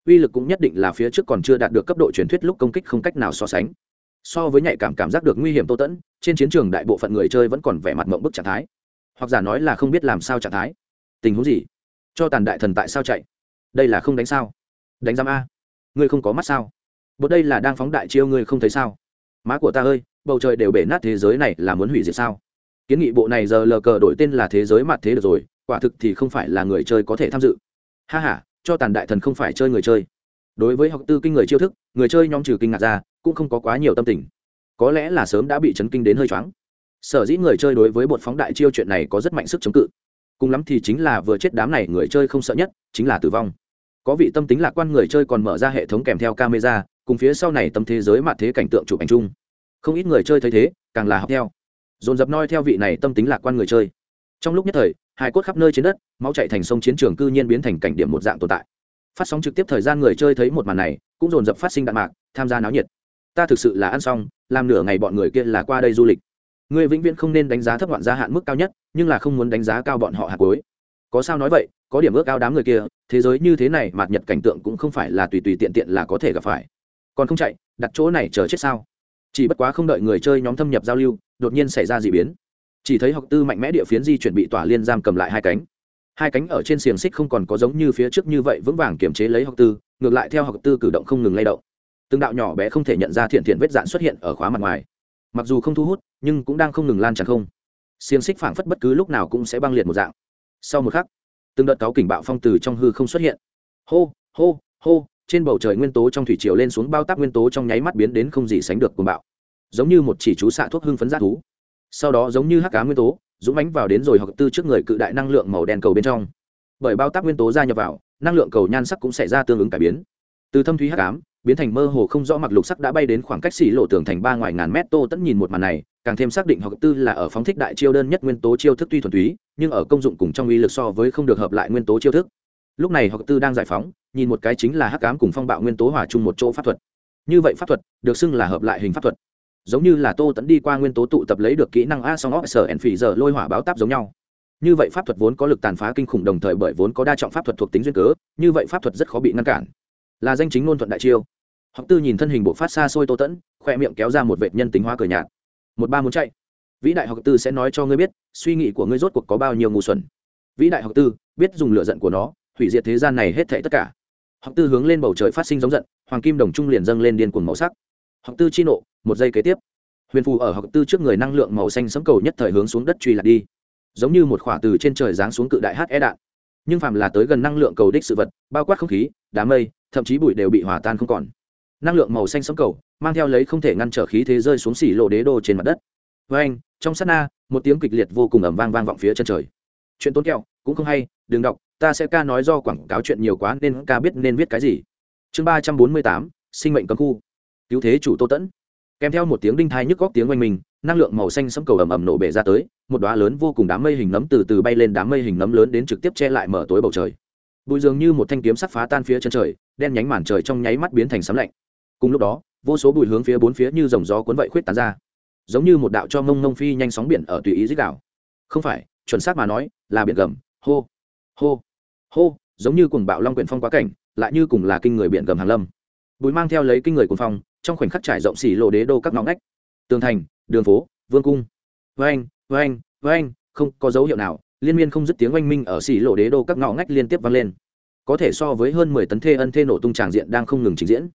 uy lực cũng nhất định là phía trước còn chưa đạt được cấp độ truyền thuyết lúc công kích không cách nào so sánh. So với nhạy cảm cảm giác được nguy hiểm tô tẫn, trên chiến trường đại bộ phận người chơi vẫn còn vẻ mặt mộng bức trạng thái. Hoặc giả nói là không biết làm sao trạng thái. Tình huống gì? Cho tàn đại thần tại sao chạy? Đây là không đánh sao? Đánh giam a. Ngươi không có mắt sao? Bột đây là đang phóng đại chiêu ngươi không thấy sao? Má của ta ơi, bầu trời đều bể nát thế giới này là muốn hủy diệt sao? Kiến nghị bộ này giờ lờ cờ đổi tên là thế giới mặt thế được rồi, quả thực thì không phải là người chơi có thể tham dự. Ha h a cho tàn đại thần không phải chơi người chơi. Đối với học tư kinh người chiêu thức, người chơi nhóm trừ kinh ngạc ra, cũng không có quá nhiều tâm tình. Có lẽ là sớm đã bị chấn kinh đến hơi choáng. Sở dĩ người chơi đối với bột phóng đại chiêu chuyện này có rất mạnh sức chống cự. Cùng lắm thì chính là vừa chết đám này người chơi không sợ nhất, chính là tử vong. Có vị tâm tính lạc quan người chơi còn mở ra hệ thống kèm theo camera, cùng phía sau này tâm thế giới mặt thế cảnh tượng chụp ảnh chung. Không ít người chơi thấy thế, càng là học theo. Dồn dập noi theo vị này tâm tính lạc quan người chơi trong lúc nhất thời, hài cốt khắp nơi trên đất, máu chạy thành sông chiến trường cư nhiên biến thành cảnh điểm một dạng tồn tại. Phát sóng trực tiếp thời gian người chơi thấy một màn này, cũng dồn dập phát sinh đạn mạc, tham gia náo nhiệt. Ta thực sự là ăn xong, làm nửa ngày bọn người kia là qua đây du lịch. Người vĩnh viễn không nên đánh giá thấp đoạn gia hạn mức cao nhất, nhưng là không muốn đánh giá cao bọn họ hạt cuối. Có sao nói vậy, có điểm ước cao đám người kia, thế giới như thế này, mạt nhật cảnh tượng cũng không phải là tùy tùy tiện tiện là có thể gặp phải. Còn không chạy, đặt chỗ này chờ chết sao? Chỉ bất quá không đợi người chơi nhóm thâm nhập giao lưu, đột nhiên xảy ra d ị biến chỉ thấy học tư mạnh mẽ địa phiến di chuẩn bị tỏa liên giam cầm lại hai cánh. Hai cánh ở trên xiềng xích không còn có giống như phía trước như vậy vững vàng kiềm chế lấy học tư, ngược lại theo học tư cử động không ngừng lay động. Từng đạo nhỏ bé không thể nhận ra thiện thiện vết dạn xuất hiện ở khóa mặt ngoài. Mặc dù không thu hút, nhưng cũng đang không ngừng lan tràn không. Xiềng xích phảng phất bất cứ lúc nào cũng sẽ băng liệt một dạng. Sau một khắc, từng đợt cáo kỉnh bạo phong từ trong hư không xuất hiện. Hô hô hô, trên bầu trời nguyên tố trong thủy triều lên xuống bao tác nguyên tố trong nháy mắt biến đến không gì sánh được cuồng bạo. Giống như một chỉ chú xạ thuốc hưng phấn giác thú sau đó giống như hắc cá nguyên tố, dũng bánh vào đến rồi học tư trước người cự đại năng lượng màu đen cầu bên trong. Bởi bao tác nguyên tố gia nhập vào, năng lượng cầu nhan sắc cũng xảy ra tương ứng cải biến. Từ thâm thúy hắc ám, biến thành mơ hồ không rõ mặc lục sắc đã bay đến khoảng cách xỉ lộ tường thành ba ngoài ngàn mét, tô tẫn nhìn một màn này, càng thêm xác định học tư là ở phóng thích đại chiêu đơn nhất nguyên tố chiêu thức tuy thuần túy, nhưng ở công dụng cùng trong uy lực so với không được hợp lại nguyên tố chiêu thức. Lúc này học tư đang giải phóng, nhìn một cái chính là hắc ám cùng phong bạo nguyên tố hòa chung một chỗ pháp thuật. Như vậy pháp thuật, được xưng là hợp lại hình pháp thuật giống như là tô tẫn đi qua nguyên tố tụ tập lấy được kỹ năng a song óc sở ẩn phỉ giờ lôi hỏa báo táp giống nhau. Như vậy pháp thuật vốn có lực tàn phá kinh khủng đồng thời bởi vốn có đa trọng pháp thuật thuộc tính duyên cớ, như vậy pháp thuật rất khó bị ngăn cản. Là danh chính ngôn thuận đại chiêu. Học tư nhìn thân hình bộ phát xa xôi tô tẫn, khoe miệng kéo ra một vệt nhân tính hóa cờ nhạt. Một ba muốn chạy. Vĩ đại học tư sẽ nói cho ngươi biết, suy nghĩ của ngươi rốt cuộc có bao nhiêu ngu xuẩn. Vĩ đại học tư, biết dùng lửa giận của nó, hủy diệt thế gian này hết thảy tất cả. Học tư hướng lên bầu trời phát sinh giống giận, hoàng kim đồng trung liền dâng lên điên cuồng màu sắc học tư chi nộ, một giây kế tiếp. Huyền phù ở học tư trước người năng lượng màu xanh sấm cầu nhất thời hướng xuống đất truy lạc đi. Giống như một khỏa từ trên trời giáng xuống cự đại he đạn. Nhưng phàm là tới gần năng lượng cầu đích sự vật, bao quát không khí, đám mây, thậm chí bụi đều bị hòa tan không còn. Năng lượng màu xanh sấm cầu, mang theo lấy không thể ngăn trở khí thế rơi xuống xỉ lộ đế đô trên mặt đất. Với anh, trong sát na, một tiếng kịch liệt vô cùng ẩm vang vang vọng phía chân trời. Chuyện tốn kẹo, cũng không hay, đừng đọc, ta sẽ ca nói do quảng cáo chuyện nhiều quá nên ca biết nên viết cái gì. Chương ba trăm bốn mươi tám, sinh mệnh cấm khu cứu thế chủ tô tẫn. Kèm theo một tiếng đinh thai nhức góc tiếng oanh mình, năng lượng màu xanh sấm cầu ầm ầm nổ bể ra tới, một đoá lớn vô cùng đám mây hình nấm từ từ bay lên đám mây hình nấm lớn đến trực tiếp che lại mở tối bầu trời. Bụi dường như một thanh kiếm sắt phá tan phía chân trời, đen nhánh màn trời trong nháy mắt biến thành sấm lạnh. Cùng lúc đó, vô số bụi hướng phía bốn phía như dòng gió cuốn vậy khuyết tán ra. Giống như một đạo cho mông mông phi nhanh sóng biển ở tùy ý dích đảo không phải, chuẩn xác mà nói, là biển gầm, hô hô hô, giống như cùng bạo long quyển phong quá cảnh, lại như cùng là kinh người biển gầm hàng lâm. Bụi mang theo lấy kinh người cuồng phong trong khoảnh khắc trải rộng xỉ lộ đế đô các ngõ ngách. Tường thành, đường phố, vương cung. Vang vang vang không có dấu hiệu nào, liên miên không dứt tiếng oanh minh ở xỉ lộ đế đô các ngõ ngách liên tiếp vang lên. Có thể so với hơn mười tấn thê ân thê nổ tung tràng diện đang không ngừng trình diễn.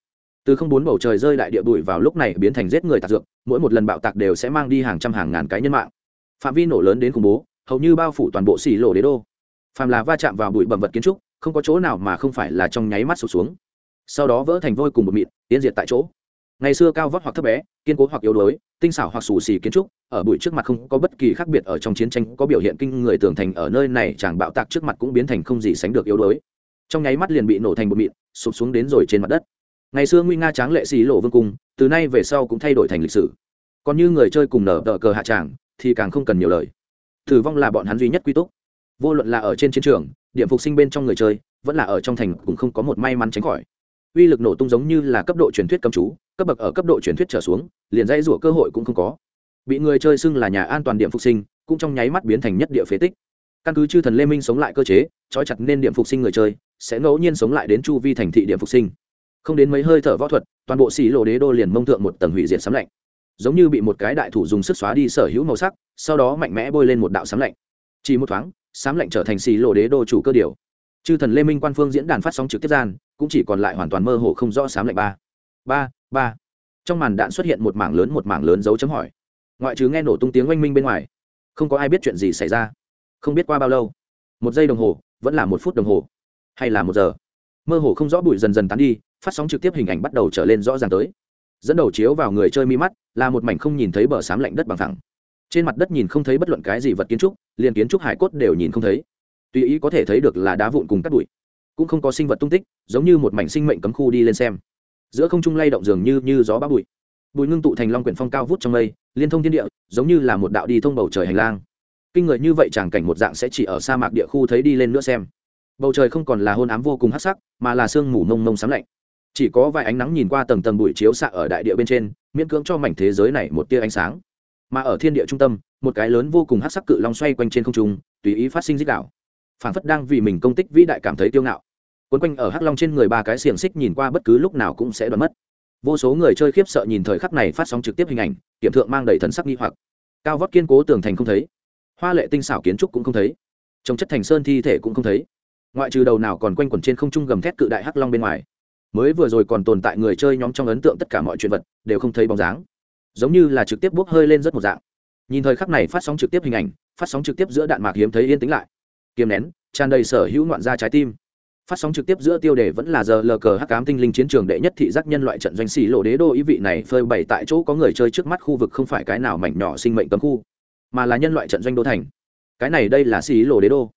Từ không bốn bầu trời rơi đại địa bụi vào lúc này biến thành giết người tạc dược, mỗi một lần bạo tạc đều sẽ mang đi hàng trăm hàng ngàn cái nhân mạng. Phạm vi nổ lớn đến khủng bố, hầu như bao phủ toàn bộ xỉ lộ đế đô. Phàm là va chạm vào bụi bẩm vật kiến trúc, không có chỗ nào mà không phải là trong nháy mắt sụt xuống. Sau đó vỡ thành vôi cùng một mịn, tiến diệt tại chỗ ngày xưa cao vóc hoặc thấp bé, kiên cố hoặc yếu đuối, tinh xảo hoặc xù xì kiến trúc, ở bụi trước mặt không có bất kỳ khác biệt, ở trong chiến tranh có biểu hiện kinh người tường thành, ở nơi này chẳng bạo tạc trước mặt cũng biến thành không gì sánh được yếu đuối. Trong nháy mắt liền bị nổ thành bột mịn, sụp xuống đến rồi trên mặt đất. Ngày xưa nguy nga tráng lệ xì lộ vương cung, từ nay về sau cũng thay đổi thành lịch sử. Còn như người chơi cùng nở tờ cờ hạ tràng, thì càng không cần nhiều lời. Thử vong là bọn hắn duy nhất quy túc. Vô luận là ở trên chiến trường, điểm phục sinh bên trong người chơi, vẫn là ở trong thành cũng không có một may mắn tránh khỏi uy lực nổ tung giống như là cấp độ truyền thuyết cấm chú, cấp bậc ở cấp độ truyền thuyết trở xuống, liền dãy rủa cơ hội cũng không có. Bị người chơi xưng là nhà an toàn điểm phục sinh, cũng trong nháy mắt biến thành nhất địa phế tích. Căn cứ chư thần lê minh sống lại cơ chế, trói chặt nên điểm phục sinh người chơi, sẽ ngẫu nhiên sống lại đến chu vi thành thị điểm phục sinh. Không đến mấy hơi thở võ thuật, toàn bộ xì lộ đế đô liền mông thượng một tầng hủy diệt sấm lạnh. Giống như bị một cái đại thủ dùng sức xóa đi sở hữu màu sắc, sau đó mạnh mẽ bôi lên một đạo sấm lạnh. Chỉ một thoáng, sấm lạnh trở thành xì lộ đế đô chủ cơ điều chư thần lê minh quan phương diễn đàn phát sóng trực tiếp gian, cũng chỉ còn lại hoàn toàn mơ hồ không rõ sám lạnh ba. Ba ba. Trong màn đạn xuất hiện một mảng lớn một mảng lớn dấu chấm hỏi. Ngoại trừ nghe nổ tung tiếng oanh minh bên ngoài, không có ai biết chuyện gì xảy ra. Không biết qua bao lâu. Một giây đồng hồ, vẫn là một phút đồng hồ. Hay là một giờ. Mơ hồ không rõ bụi dần dần tán đi, phát sóng trực tiếp hình ảnh bắt đầu trở lên rõ ràng tới. Dẫn đầu chiếu vào người chơi mi mắt, là một mảnh không nhìn thấy bờ sám lạnh đất bằng thẳng trên mặt đất nhìn không thấy bất luận cái gì vật kiến trúc, liền kiến trúc hải cốt đều nhìn không thấy tùy ý có thể thấy được là đá vụn cùng cắt bụi. Cũng không có sinh vật tung tích, giống như một mảnh sinh mệnh cấm khu đi lên xem. Giữa không trung lay động dường như như gió bão bụi. Bụi ngưng tụ thành long quyển phong cao vút trong mây, liên thông thiên địa, giống như là một đạo đi thông bầu trời hành lang. Kinh người như vậy chẳng cảnh một dạng sẽ chỉ ở sa mạc địa khu thấy đi lên nữa xem. Bầu trời không còn là hôn ám vô cùng hắc sắc, mà là sương mù mông mông sám lạnh. Chỉ có vài ánh nắng nhìn qua tầng tầng bụi chiếu xạ ở đại địa bên trên, miễn cưỡng cho mảnh thế giới này một tia ánh sáng. Mà ở thiên địa trung tâm, một cái lớn vô cùng hắc sắc cự long xoay quanh trên không trung, tùy ý phát sinh dích đảo phản phất đang vì mình công tích vĩ đại cảm thấy kiêu ngạo. Quấn quanh ở hắc long trên người ba cái xiềng xích nhìn qua bất cứ lúc nào cũng sẽ đoán mất. Vô số người chơi khiếp sợ nhìn thời khắc này phát sóng trực tiếp hình ảnh, kiểm thượng mang đầy thần sắc nghi hoặc. Cao vót kiên cố tường thành không thấy. Hoa lệ tinh xảo kiến trúc cũng không thấy. Trồng chất thành sơn thi thể cũng không thấy. Ngoại trừ đầu nào còn quanh quẩn trên không trung gầm thét cự đại hắc long bên ngoài. Mới vừa rồi còn tồn tại người chơi nhóm trong ấn tượng tất cả mọi chuyện vật, đều không thấy bóng dáng. Giống như là trực tiếp bốc hơi lên rất một dạng. Nhìn thời khắc này phát sóng trực tiếp hình ảnh, phát sóng trực tiếp giữa đạn mạc hiếm thấy yên tĩnh lại kiềm nén, tràn đầy sở hữu ngoạn ra trái tim. Phát sóng trực tiếp giữa tiêu đề vẫn là giờ lờ cờ hắc cám tinh linh chiến trường đệ nhất thị giác nhân loại trận doanh xì lộ đế đô ý vị này phơi bày tại chỗ có người chơi trước mắt khu vực không phải cái nào mảnh nhỏ sinh mệnh cấm khu, mà là nhân loại trận doanh đô thành. Cái này đây là xì lộ đế đô.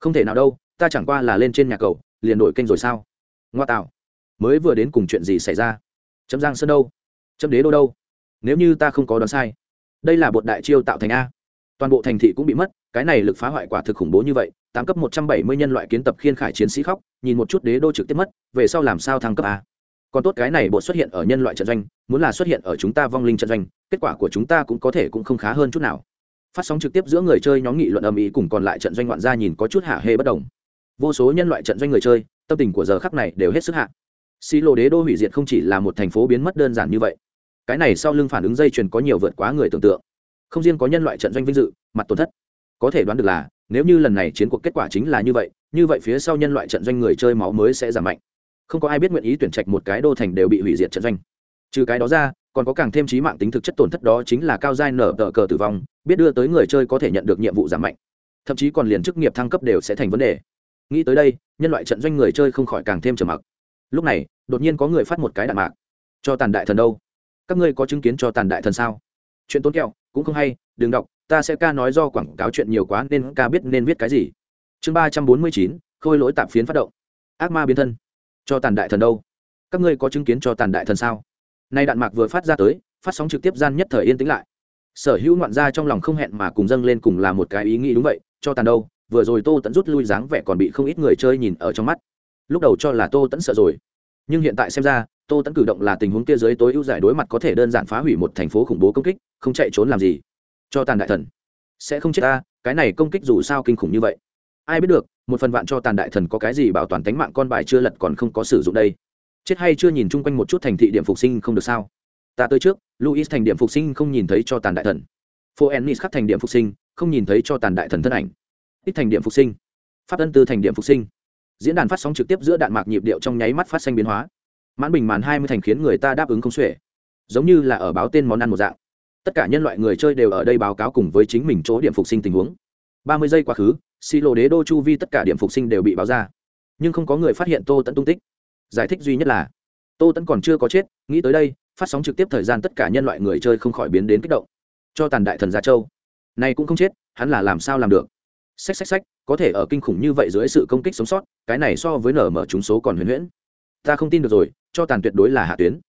Không thể nào đâu, ta chẳng qua là lên trên nhà cầu, liền đổi kênh rồi sao? Ngoa tạo. Mới vừa đến cùng chuyện gì xảy ra? Chấm giang sơn đâu? Chấm đế đô đâu? Nếu như ta không có đoán sai, đây là bột đại chiêu tạo thành a toàn bộ thành thị cũng bị mất, cái này lực phá hoại quả thực khủng bố như vậy, tám cấp một trăm bảy mươi nhân loại kiến tập khiên khải chiến sĩ khóc, nhìn một chút đế đô trực tiếp mất, về sau làm sao thăng cấp a còn tốt cái này bộ xuất hiện ở nhân loại trận doanh, muốn là xuất hiện ở chúng ta vong linh trận doanh, kết quả của chúng ta cũng có thể cũng không khá hơn chút nào. Phát sóng trực tiếp giữa người chơi nhóm nghị luận âm ý cùng còn lại trận doanh ngoạn gia nhìn có chút hạ hê bất đồng. Vô số nhân loại trận doanh người chơi, tâm tình của giờ khắc này đều hết sức hạ. Xi lô đế đô hủy diệt không chỉ là một thành phố biến mất đơn giản như vậy. Cái này sau lưng phản ứng dây chuyền có nhiều vượt quá người tưởng tượng không riêng có nhân loại trận doanh vinh dự, mặt tổn thất. Có thể đoán được là, nếu như lần này chiến cuộc kết quả chính là như vậy như vậy phía sau nhân loại trận doanh người chơi máu mới sẽ giảm mạnh. Không có ai biết nguyện ý tuyển trạch một cái đô thành đều bị hủy diệt trận doanh. Trừ cái đó ra, còn có càng thêm trí mạng tính thực chất tổn thất đó chính là cao giai nở tờ cờ tử vong, biết đưa tới người chơi có thể nhận được nhiệm vụ giảm mạnh. Thậm chí còn liền chức nghiệp thăng cấp đều sẽ thành vấn đề. Nghĩ tới đây, nhân loại trận doanh người chơi không khỏi càng thêm trầm mặc. Lúc này, đột nhiên có người phát một cái đạn mạc. Cho tàn đại thần đâu? Các ngươi có chứng kiến cho tàn đại thần sao? Chuyện tốn kẹo cũng không hay, đừng đọc, ta sẽ ca nói do quảng cáo chuyện nhiều quá nên ca biết nên viết cái gì. Chương ba trăm bốn mươi chín, khôi lỗi tạp phiến phát động. Ác ma biến thân. Cho tàn đại thần đâu? Các ngươi có chứng kiến cho tàn đại thần sao? Nay đạn mạc vừa phát ra tới, phát sóng trực tiếp gian nhất thời yên tĩnh lại. Sở hữu ngoạn gia trong lòng không hẹn mà cùng dâng lên cùng là một cái ý nghĩ đúng vậy, cho tàn đâu? Vừa rồi tô tẫn rút lui dáng vẻ còn bị không ít người chơi nhìn ở trong mắt. Lúc đầu cho là tô tẫn sợ rồi. Nhưng hiện tại xem ra, tô tẫn cử động là tình huống kia giới tối ưu giải đối mặt có thể đơn giản phá hủy một thành phố khủng bố công kích không chạy trốn làm gì. Cho tàn đại thần. Sẽ không chết ta, cái này công kích dù sao kinh khủng như vậy. Ai biết được, một phần vạn cho tàn đại thần có cái gì bảo toàn tánh mạng con bài chưa lật còn không có sử dụng đây. Chết hay chưa nhìn chung quanh một chút thành thị điểm phục sinh không được sao? Ta tới trước luis thành điểm phục sinh không nhìn thấy cho tàn đại thần. Phố ennis khắc thành điểm phục sinh, không nhìn thấy cho tàn đại thần thân ảnh. Ít thành điểm phục sinh. Pháp ân tư thành điểm phục sinh. Diễn đàn phát sóng trực tiếp giữa đạn mạc nhịp điệu trong nháy mắt phát xanh biến hóa. Mãn bình màn hai mươi thành khiến người ta đáp ứng không xuể. Giống như là ở báo tên món ăn một dạng tất cả nhân loại người chơi đều ở đây báo cáo cùng với chính mình chỗ điểm phục sinh tình huống. Ba mươi giây quá khứ, xi lô đế đô chu vi tất cả điểm phục sinh đều bị báo ra. Nhưng không có người phát hiện tô tẫn tung tích. Giải thích duy nhất là, tô tẫn còn chưa có chết, nghĩ tới đây, phát sóng trực tiếp thời gian tất cả nhân loại người chơi không khỏi biến đến kích động. Cho tàn đại thần gia châu. Này cũng không chết, hắn là làm sao làm được? Xách xách xách, có thể ở kinh khủng như vậy dưới sự công kích sống sót, cái này so với nở mở chúng số còn huyền huyễn. Ta không tin được rồi, cho tàn tuyệt đối là hạ tuyến.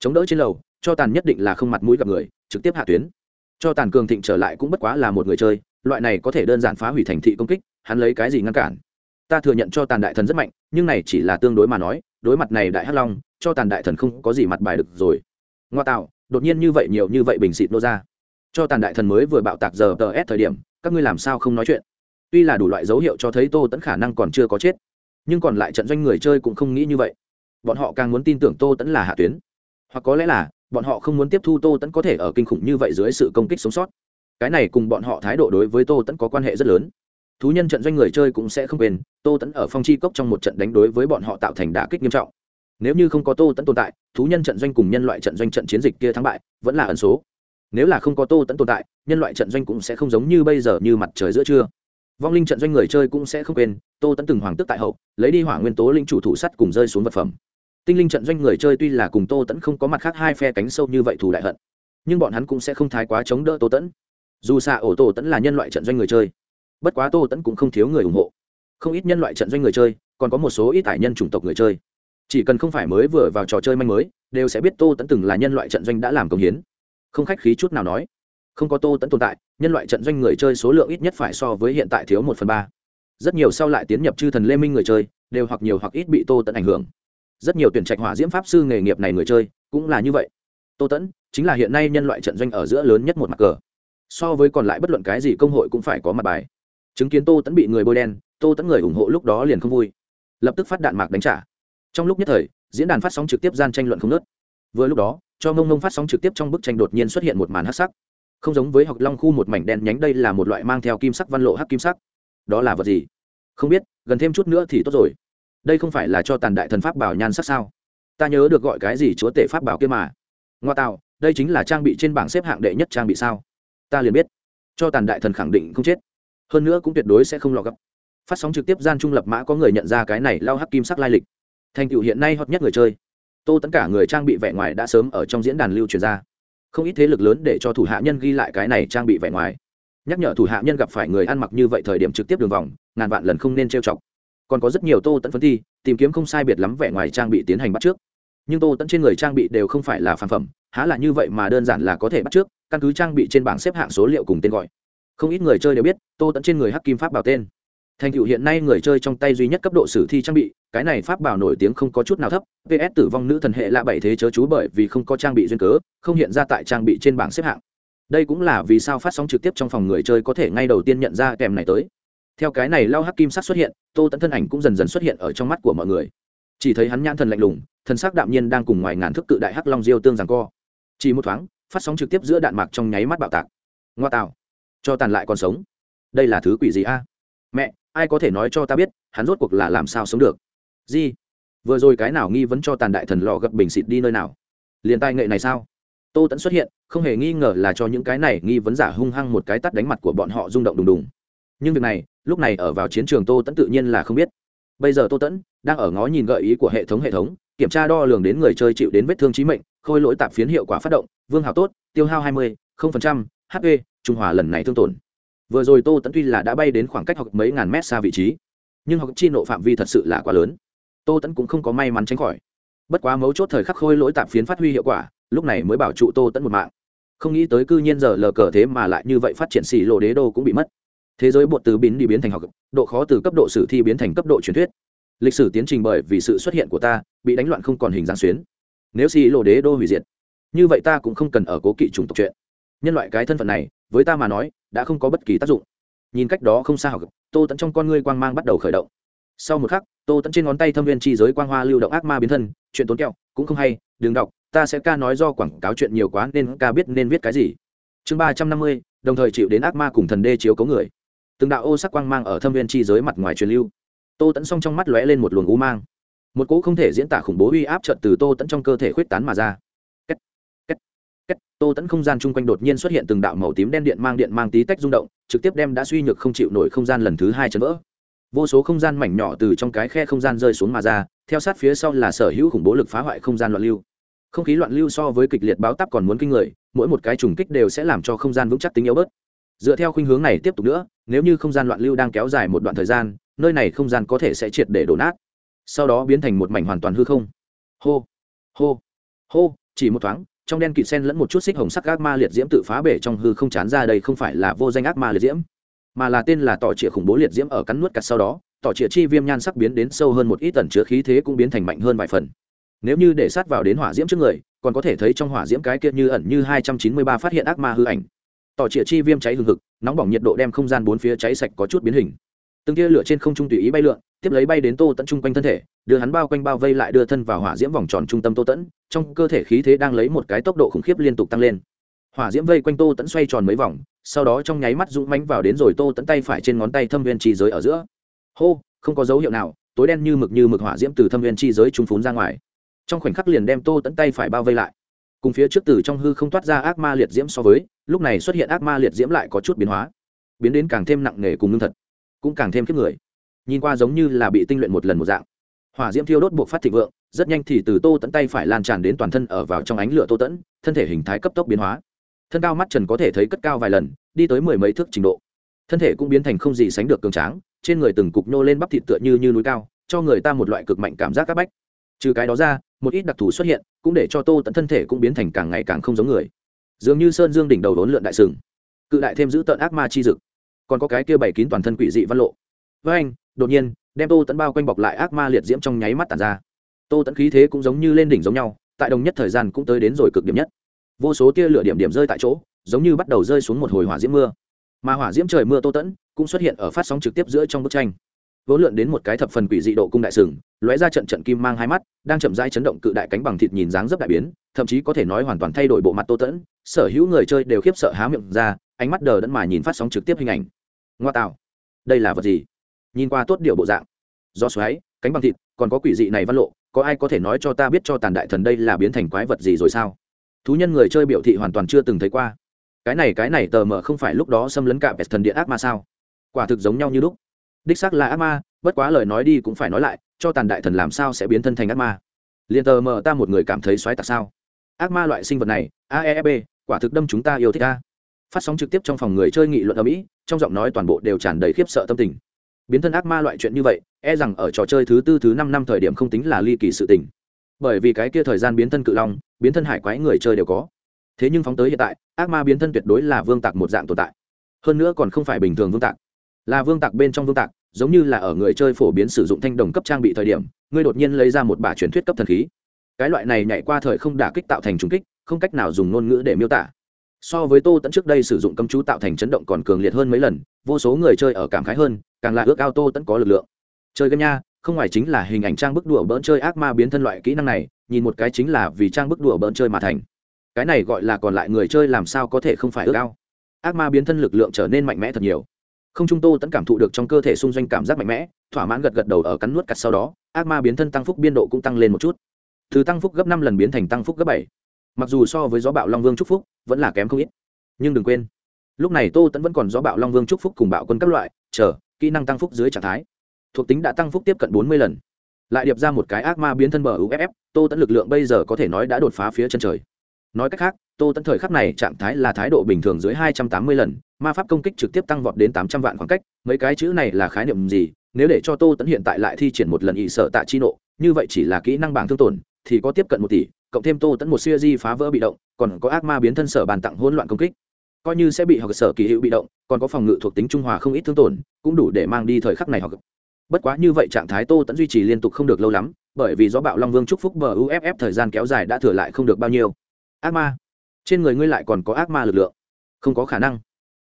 Chống đỡ trên lầu, cho tàn nhất định là không mặt mũi gặp người trực tiếp hạ tuyến. Cho tàn cường thịnh trở lại cũng bất quá là một người chơi, loại này có thể đơn giản phá hủy thành thị công kích, hắn lấy cái gì ngăn cản? Ta thừa nhận cho tàn đại thần rất mạnh, nhưng này chỉ là tương đối mà nói, đối mặt này đại hắc long, cho tàn đại thần không có gì mặt bài được rồi. Ngoa tạo, đột nhiên như vậy nhiều như vậy bình xịt nô ra. Cho tàn đại thần mới vừa bạo tạc giờ tờ s thời điểm, các ngươi làm sao không nói chuyện? Tuy là đủ loại dấu hiệu cho thấy tô tẫn khả năng còn chưa có chết, nhưng còn lại trận doanh người chơi cũng không nghĩ như vậy. Bọn họ càng muốn tin tưởng tô tẫn là hạ tuyến. Hoặc có lẽ là bọn họ không muốn tiếp thu tô tẫn có thể ở kinh khủng như vậy dưới sự công kích sống sót. Cái này cùng bọn họ thái độ đối với tô tẫn có quan hệ rất lớn. Thú nhân trận doanh người chơi cũng sẽ không quên, tô tẫn ở phong chi cốc trong một trận đánh đối với bọn họ tạo thành đả kích nghiêm trọng. Nếu như không có tô tẫn tồn tại, thú nhân trận doanh cùng nhân loại trận doanh trận chiến dịch kia thắng bại, vẫn là ẩn số. Nếu là không có tô tẫn tồn tại, nhân loại trận doanh cũng sẽ không giống như bây giờ như mặt trời giữa trưa. Vong linh trận doanh người chơi cũng sẽ không quên, tô tẫn từng hoàng tức tại hậu, lấy đi hỏa nguyên tố linh chủ thủ sắt cùng rơi xuống vật phẩm tinh linh trận doanh người chơi tuy là cùng tô tẫn không có mặt khác hai phe cánh sâu như vậy thù đại hận, nhưng bọn hắn cũng sẽ không thái quá chống đỡ tô tẫn. Dù xạ ổ tô tẫn là nhân loại trận doanh người chơi, bất quá tô tẫn cũng không thiếu người ủng hộ. Không ít nhân loại trận doanh người chơi, còn có một số ít tài nhân chủng tộc người chơi. Chỉ cần không phải mới vừa vào trò chơi manh mới, đều sẽ biết tô tẫn từng là nhân loại trận doanh đã làm công hiến. Không khách khí chút nào nói, không có tô tẫn tồn tại, nhân loại trận doanh người chơi số lượng ít nhất phải so với hiện tại thiếu một phần ba. Rất nhiều sau lại tiến nhập chư thần lê minh người chơi, đều hoặc nhiều hoặc ít bị tô tẫn ảnh hưởng rất nhiều tuyển trạch hỏa diễm pháp sư nghề nghiệp này người chơi cũng là như vậy. Tô tẫn, chính là hiện nay nhân loại trận doanh ở giữa lớn nhất một mặt cờ. So với còn lại bất luận cái gì công hội cũng phải có mặt bài. Chứng kiến tô tẫn bị người bôi đen, tô tẫn người ủng hộ lúc đó liền không vui. Lập tức phát đạn mạc đánh trả. Trong lúc nhất thời, diễn đàn phát sóng trực tiếp gian tranh luận không nớt vừa lúc đó, cho mông mông phát sóng trực tiếp trong bức tranh đột nhiên xuất hiện một màn hắc sắc. Không giống với học long khu một mảnh đen nhánh đây là một loại mang theo kim sắc văn lộ hắc kim sắc. Đó là vật gì? Không biết, gần thêm chút nữa thì tốt rồi đây không phải là cho tàn đại thần pháp bảo nhan sắc sao? Ta nhớ được gọi cái gì chúa tể pháp bảo kia mà. Ngoa tạo, đây chính là trang bị trên bảng xếp hạng đệ nhất trang bị sao? Ta liền biết. Cho tàn đại thần khẳng định không chết. Hơn nữa cũng tuyệt đối sẽ không lọt gấp phát sóng trực tiếp gian trung lập mã có người nhận ra cái này lao hắc kim sắc lai lịch. Thành tựu hiện nay hot nhất người chơi. Tô tất cả người trang bị vẻ ngoài đã sớm ở trong diễn đàn lưu truyền ra. Không ít thế lực lớn để cho thủ hạ nhân ghi lại cái này trang bị vẻ ngoài. Nhắc nhở thủ hạ nhân gặp phải người ăn mặc như vậy thời điểm trực tiếp đường vòng, ngàn vạn lần không nên trêu chọc còn có rất nhiều tô tẫn phân thi, tìm kiếm không sai biệt lắm vẻ ngoài trang bị tiến hành bắt trước. Nhưng tô tẫn trên người trang bị đều không phải là phản phẩm, há là như vậy mà đơn giản là có thể bắt trước, căn cứ trang bị trên bảng xếp hạng số liệu cùng tên gọi. Không ít người chơi đều biết, tô tẫn trên người hắc kim pháp bảo tên. Thành tựu hiện nay người chơi trong tay duy nhất cấp độ sử thi trang bị, cái này pháp bảo nổi tiếng không có chút nào thấp ps tử vong nữ thần hệ lạ bảy thế chớ chú bởi vì không có trang bị duyên cớ, không hiện ra tại trang bị trên bảng xếp hạng. Đây cũng là vì sao phát sóng trực tiếp trong phòng người chơi có thể ngay đầu tiên nhận ra kèm này tới theo cái này lao hắc kim sắc xuất hiện, tô tẫn thân ảnh cũng dần dần xuất hiện ở trong mắt của mọi người. Chỉ thấy hắn nhãn thần lạnh lùng, thần sắc đạm nhiên đang cùng ngoài ngàn thức cự đại hắc long diêu tương rằng co. Chỉ một thoáng, phát sóng trực tiếp giữa đạn mạc trong nháy mắt bạo tạc. Ngoa tạo. Cho tàn lại còn sống. Đây là thứ quỷ gì a? Mẹ, ai có thể nói cho ta biết, hắn rốt cuộc là làm sao sống được? Di vừa rồi cái nào nghi vấn cho tàn đại thần lò gập bình xịt đi nơi nào? Liền tai nghệ này sao? Tô tẫn xuất hiện, không hề nghi ngờ là cho những cái này nghi vấn giả hung hăng một cái tắt đánh mặt của bọn họ rung động đùng đùng. Nhưng việc này lúc này ở vào chiến trường tô tẫn tự nhiên là không biết. Bây giờ tô tẫn đang ở ngó nhìn gợi ý của hệ thống hệ thống, kiểm tra đo lường đến người chơi chịu đến vết thương trí mệnh, khôi lỗi tạp phiến hiệu quả phát động, vương hào tốt, tiêu hao hai mươi hp trung hòa lần này thương tổn. Vừa rồi tô tẫn tuy là đã bay đến khoảng cách học mấy ngàn mét xa vị trí, nhưng học chi nộ phạm vi thật sự là quá lớn. Tô tẫn cũng không có may mắn tránh khỏi. Bất quá mấu chốt thời khắc khôi lỗi tạp phiến phát huy hiệu quả, lúc này mới bảo trụ tô tẫn một mạng. Không nghĩ tới cư nhiên giờ lờ cờ thế mà lại như vậy phát triển xỉ lộ đế đô cũng bị mất thế giới bột từ biến đi biến thành học, độ khó từ cấp độ sử thi biến thành cấp độ truyền thuyết. Lịch sử tiến trình bởi vì sự xuất hiện của ta, bị đánh loạn không còn hình dáng xuyến. Nếu xì lộ đế đô hủy diệt, như vậy ta cũng không cần ở cố kỵ chủng tộc chuyện. Nhân loại cái thân phận này, với ta mà nói, đã không có bất kỳ tác dụng. Nhìn cách đó không xa học, tô tẫn trong con ngươi quang mang bắt đầu khởi động. Sau một khắc, tô tẫn trên ngón tay thâm viên chi giới quang hoa lưu động ác ma biến thân, chuyện tốn kẹo, cũng không hay, đừng đọc, ta sẽ ca nói do quảng cáo chuyện nhiều quá nên ca biết nên viết cái gì. Chương ba trăm năm mươi, đồng thời chịu đến ác ma cùng thần đê chiếu cấu người từng đạo ô sắc quang mang ở thâm viên chi giới mặt ngoài truyền lưu tô tẫn s trong mắt lóe lên một luồng u mang một cỗ không thể diễn tả khủng bố uy áp trợt từ tô tẫn trong cơ thể khuyết tán mà ra Kết. Kết. Kết. tô tẫn không gian chung quanh đột nhiên xuất hiện từng đạo màu tím đen điện mang điện mang tí tách rung động, trực tiếp đem đã suy nhược không chịu nổi không gian lần thứ hai chấn vỡ vô số không gian mảnh nhỏ từ trong cái khe không gian rơi xuống mà ra, theo sát phía sau là sở hữu khủng bố lực phá hoại không gian loạn lưu không khí loạn lưu so với kịch liệt báo tắp còn muốn kinh người, mỗi một cái trùng kích đều sẽ làm cho không gian vững chắc tính yếu bớt dựa theo khuynh hướng này tiếp tục nữa, nếu như không gian loạn lưu đang kéo dài một đoạn thời gian, nơi này không gian có thể sẽ triệt để đổ nát. Sau đó biến thành một mảnh hoàn toàn hư không. Hô hô hô, chỉ một thoáng, trong đen kịt sen lẫn một chút xích hồng sắc ác ma liệt diễm tự phá bể trong hư không chán ra đây không phải là vô danh ác ma liệt diễm, mà là tên là tỏ trịa khủng bố liệt diễm ở cắn nuốt cặt sau đó, tỏ trịa chi viêm nhan sắc biến đến sâu hơn một ít tần chứa khí thế cũng biến thành mạnh hơn vài phần. Nếu như để sát vào đến hỏa diễm trước người, còn có thể thấy trong hỏa diễm cái kia như ẩn như hai trăm chín mươi ba phát hiện ác ma hư ảnh tỏ trịa chi viêm cháy hừng hực, nóng bỏng nhiệt độ đem không gian bốn phía cháy sạch có chút biến hình. Từng tia lửa trên không trung tùy ý bay lượn, tiếp lấy bay đến tô tẫn chung quanh thân thể, đưa hắn bao quanh bao vây lại đưa thân vào hỏa diễm vòng tròn trung tâm tô tẫn, trong cơ thể khí thế đang lấy một cái tốc độ khủng khiếp liên tục tăng lên. Hỏa diễm vây quanh tô tẫn xoay tròn mấy vòng, sau đó trong nháy mắt rũ mánh vào đến rồi tô tẫn tay phải trên ngón tay thâm viên chi giới ở giữa. Hô, không có dấu hiệu nào, tối đen như mực như mực hỏa diễm từ thâm viên chi giới trung phún ra ngoài. Trong khoảnh khắc liền đem tô tẫn tay phải bao vây lại cùng phía trước từ trong hư không toát ra ác ma liệt diễm so với lúc này xuất hiện ác ma liệt diễm lại có chút biến hóa biến đến càng thêm nặng nề cùng ngưng thật cũng càng thêm kiếp người. Nhìn qua giống như là bị tinh luyện một lần một dạng. Hỏa diễm thiêu đốt buộc phát thịnh vượng rất nhanh thì từ tô tẫn tay phải lan tràn đến toàn thân ở vào trong ánh lửa tô tẫn thân thể hình thái cấp tốc biến hóa. Thân cao mắt trần có thể thấy cất cao vài lần đi tới mười mấy thước trình độ. Thân thể cũng biến thành không gì sánh được cường tráng trên người từng cục nhô lên bắp thịt tựa như, như núi cao cho người ta một loại cực mạnh cảm giác c áp bách. Trừ cái đó ra một ít đặc thù xuất hiện, cũng để cho tô tận thân thể cũng biến thành càng ngày càng không giống người. Dường như sơn dương đỉnh đầu đốn lượn đại sừng, cự đại thêm giữ tợn ác ma chi dực. Còn có cái kia bày kín toàn thân quỷ dị văn lộ. Với anh, đột nhiên, đem tô tẫn bao quanh bọc lại ác ma liệt diễm trong nháy mắt tàn ra. Tô tẫn khí thế cũng giống như lên đỉnh giống nhau, tại đồng nhất thời gian cũng tới đến rồi cực điểm nhất. Vô số tia lửa điểm điểm rơi tại chỗ, giống như bắt đầu rơi xuống một hồi hỏa diễm mưa. Mà hỏa diễm trời mưa tô tẫn cũng xuất hiện ở phát sóng trực tiếp giữa trong bức tranh vỗ lượn đến một cái thập phần quỷ dị độ cung đại sừng, lóe ra trận trận kim mang hai mắt, đang chậm rãi chấn động cự đại cánh bằng thịt nhìn dáng dấp đại biến, thậm chí có thể nói hoàn toàn thay đổi bộ mặt tô tẫn, sở hữu người chơi đều khiếp sợ há miệng ra, ánh mắt đờ đẫn mà nhìn phát sóng trực tiếp hình ảnh. Ngoa tạo. Đây là vật gì? Nhìn qua tốt điệu bộ dạng. Do xoáy, cánh bằng thịt, còn có quỷ dị này văn lộ, có ai có thể nói cho ta biết cho tàn đại thần đây là biến thành quái vật gì rồi sao? Thú nhân người chơi biểu thị hoàn toàn chưa từng thấy qua. Cái này cái này tờ mờ không phải lúc đó xâm lấn cả vẹt thần điện ác mà sao? Quả thực giống nhau như lúc đích xác là ác ma, bất quá lời nói đi cũng phải nói lại, cho tàn đại thần làm sao sẽ biến thân thành ác ma? Liền tờ mờ ta một người cảm thấy xoáy tạc sao? Ác ma loại sinh vật này aeb quả thực đâm chúng ta yêu thích ta. Phát sóng trực tiếp trong phòng người chơi nghị luận ở mỹ trong giọng nói toàn bộ đều tràn đầy khiếp sợ tâm tình. Biến thân ác ma loại chuyện như vậy e rằng ở trò chơi thứ tư, thứ năm năm thời điểm không tính là ly kỳ sự tình. Bởi vì cái kia thời gian biến thân cự long, biến thân hải quái người chơi đều có. Thế nhưng phóng tới hiện tại, ác ma biến thân tuyệt đối là vương tạc một dạng tồn tại. Hơn nữa còn không phải bình thường vương tạc là vương tạc bên trong vương tạc, giống như là ở người chơi phổ biến sử dụng thanh đồng cấp trang bị thời điểm, ngươi đột nhiên lấy ra một bả truyền thuyết cấp thần khí. Cái loại này nhảy qua thời không đả kích tạo thành trùng kích, không cách nào dùng ngôn ngữ để miêu tả. So với tô tẫn trước đây sử dụng cấm chú tạo thành chấn động còn cường liệt hơn mấy lần, vô số người chơi ở cảm khái hơn, càng là ước ao tô tẫn có lực lượng. Chơi game nha, không ngoài chính là hình ảnh trang bức đùa bỡn chơi ác ma biến thân loại kỹ năng này, nhìn một cái chính là vì trang bức đùa bỡn chơi mà thành. Cái này gọi là còn lại người chơi làm sao có thể không phải ước ao? Ác ma biến thân lực lượng trở nên mạnh mẽ thật nhiều không trung tô tẫn cảm thụ được trong cơ thể xung doanh cảm giác mạnh mẽ, thỏa mãn gật gật đầu ở cắn nuốt cặt sau đó, ác ma biến thân tăng phúc biên độ cũng tăng lên một chút. Từ tăng phúc gấp năm lần biến thành tăng phúc gấp bảy. Mặc dù so với gió bạo long vương trúc phúc, vẫn là kém không ít. Nhưng đừng quên, lúc này tô tẫn vẫn còn gió bạo long vương trúc phúc cùng bạo quân các loại, chờ, kỹ năng tăng phúc dưới trạng thái. Thuộc tính đã tăng phúc tiếp cận bốn mươi lần. Lại điệp ra một cái ác ma biến thân bờ uff tô tẫn lực lượng bây giờ có thể nói đã đột phá phía chân trời nói cách khác, tô tẫn thời khắc này trạng thái là thái độ bình thường dưới hai trăm tám mươi lần, ma pháp công kích trực tiếp tăng vọt đến tám trăm vạn khoảng cách, mấy cái chữ này là khái niệm gì? Nếu để cho tô tẫn hiện tại lại thi triển một lần ỵ sợ tạ chi nộ, như vậy chỉ là kỹ năng bảng thương tổn, thì có tiếp cận một tỷ, cộng thêm tô tẫn một siêu di phá vỡ bị động, còn có ác ma biến thân sở bàn tặng hỗn loạn công kích. Coi như sẽ bị học sở kỳ hữu bị động, còn có phòng ngự thuộc tính trung hòa không ít thương tổn, cũng đủ để mang đi thời khắc này học. Bất quá như vậy trạng thái tô tẫn duy trì liên tục không được lâu lắm, bởi vì do bạo long vương chúc phúc bờ uff thời gian kéo dài đã thừa lại không được bao nhiêu ác ma. Trên người ngươi lại còn có ác ma lực lượng. Không có khả năng.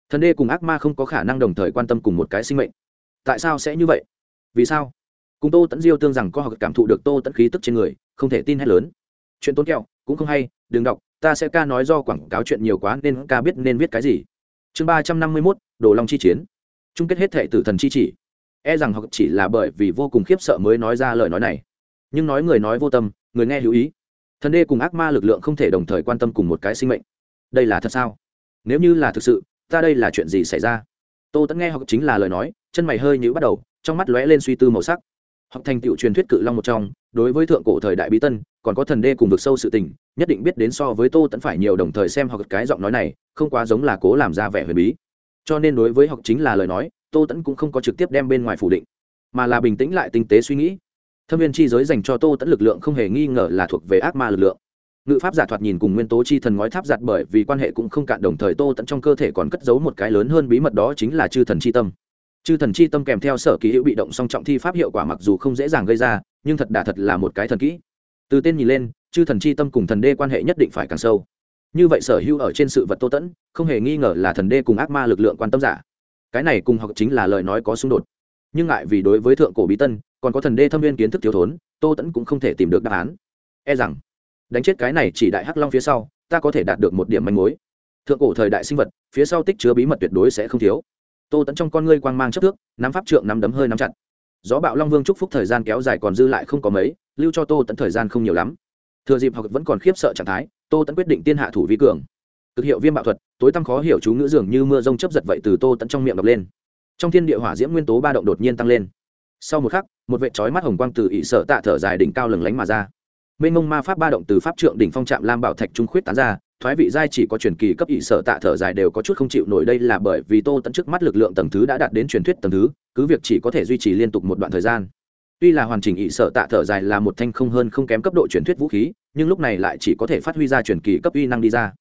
Thần đê cùng ác ma không có khả năng đồng thời quan tâm cùng một cái sinh mệnh. Tại sao sẽ như vậy? Vì sao? Cùng tô tẫn diêu tương rằng có học cảm thụ được tô tẫn khí tức trên người, không thể tin hay lớn. Chuyện tốn kẹo, cũng không hay, đừng đọc, ta sẽ ca nói do quảng cáo chuyện nhiều quá nên ca biết nên viết cái gì. Chương ba trăm năm mươi mốt, đồ long chi chiến. Chung kết hết thệ tử thần chi chỉ. E rằng học chỉ là bởi vì vô cùng khiếp sợ mới nói ra lời nói này. Nhưng nói người nói vô tâm, người nghe hữu ý thần đê cùng ác ma lực lượng không thể đồng thời quan tâm cùng một cái sinh mệnh. Đây là thật sao? Nếu như là thực sự, ta đây là chuyện gì xảy ra? Tô tẫn nghe học chính là lời nói, chân mày hơi nhữ bắt đầu, trong mắt lóe lên suy tư màu sắc. Học thành tựu truyền thuyết cự long một trong, đối với thượng cổ thời đại bí tân, còn có thần đê cùng vực sâu sự tình, nhất định biết đến so với tô tẫn phải nhiều đồng thời xem học cái giọng nói này, không quá giống là cố làm ra vẻ huyền bí. Cho nên đối với học chính là lời nói, tô tẫn cũng không có trực tiếp đem bên ngoài phủ định, mà là bình tĩnh lại tinh tế suy nghĩ thâm viên chi giới dành cho tô tẫn lực lượng không hề nghi ngờ là thuộc về ác ma lực lượng. Ngự pháp giả thoạt nhìn cùng nguyên tố chi thần ngói tháp giặt bởi vì quan hệ cũng không cạn đồng thời tô tẫn trong cơ thể còn cất giấu một cái lớn hơn bí mật đó chính là chư thần chi tâm. Chư thần chi tâm kèm theo sở ký hữu bị động song trọng thi pháp hiệu quả mặc dù không dễ dàng gây ra, nhưng thật đà thật là một cái thần kỹ. Từ tên nhìn lên, chư thần chi tâm cùng thần đê quan hệ nhất định phải càng sâu. Như vậy sở hữu ở trên sự vật tô tẫn, không hề nghi ngờ là thần đê cùng ác ma lực lượng quan tâm giả. Cái này cùng học chính là lời nói có xung đột. Nhưng ngại vì đối với thượng cổ bí tân còn có thần đê thâm viên kiến thức thiếu thốn, tô tẫn cũng không thể tìm được đáp án. E rằng, đánh chết cái này chỉ đại hắc long phía sau, ta có thể đạt được một điểm manh mối. Thượng cổ thời đại sinh vật, phía sau tích chứa bí mật tuyệt đối sẽ không thiếu. Tô tẫn trong con ngươi quang mang chất thước, nắm pháp trượng nắm đấm hơi nắm chặt. Gió bạo long vương chúc phúc thời gian kéo dài còn dư lại không có mấy, lưu cho tô tẫn thời gian không nhiều lắm. Thừa dịp học vẫn còn khiếp sợ trạng thái, tô tẫn quyết định tiên hạ thủ vi cường. Thực hiệu viêm bạo thuật, tối tăm khó hiểu chú ngữ dường như mưa rông chấp giật vậy từ tô tẫn trong miệng đọc lên. Trong thiên địa hỏa diễm nguyên tố ba động đột nhiên tăng lên. Sau một khắc một vệ trói mắt hồng quang từ ỵ sợ tạ thở dài đỉnh cao lừng lánh mà ra. Mênh mông ma pháp ba động từ pháp trượng đỉnh phong trạm lam bảo thạch trung khuyết tán ra, thoái vị giai chỉ có truyền kỳ cấp ỵ sở tạ thở dài đều có chút không chịu nổi đây là bởi vì tô tận trước mắt lực lượng tầng thứ đã đạt đến truyền thuyết tầng thứ, cứ việc chỉ có thể duy trì liên tục một đoạn thời gian. Tuy là hoàn chỉnh ỵ sợ tạ thở dài là một thanh không hơn không kém cấp độ truyền thuyết vũ khí, nhưng lúc này lại chỉ có thể phát huy ra truyền kỳ cấp uy năng đi ra.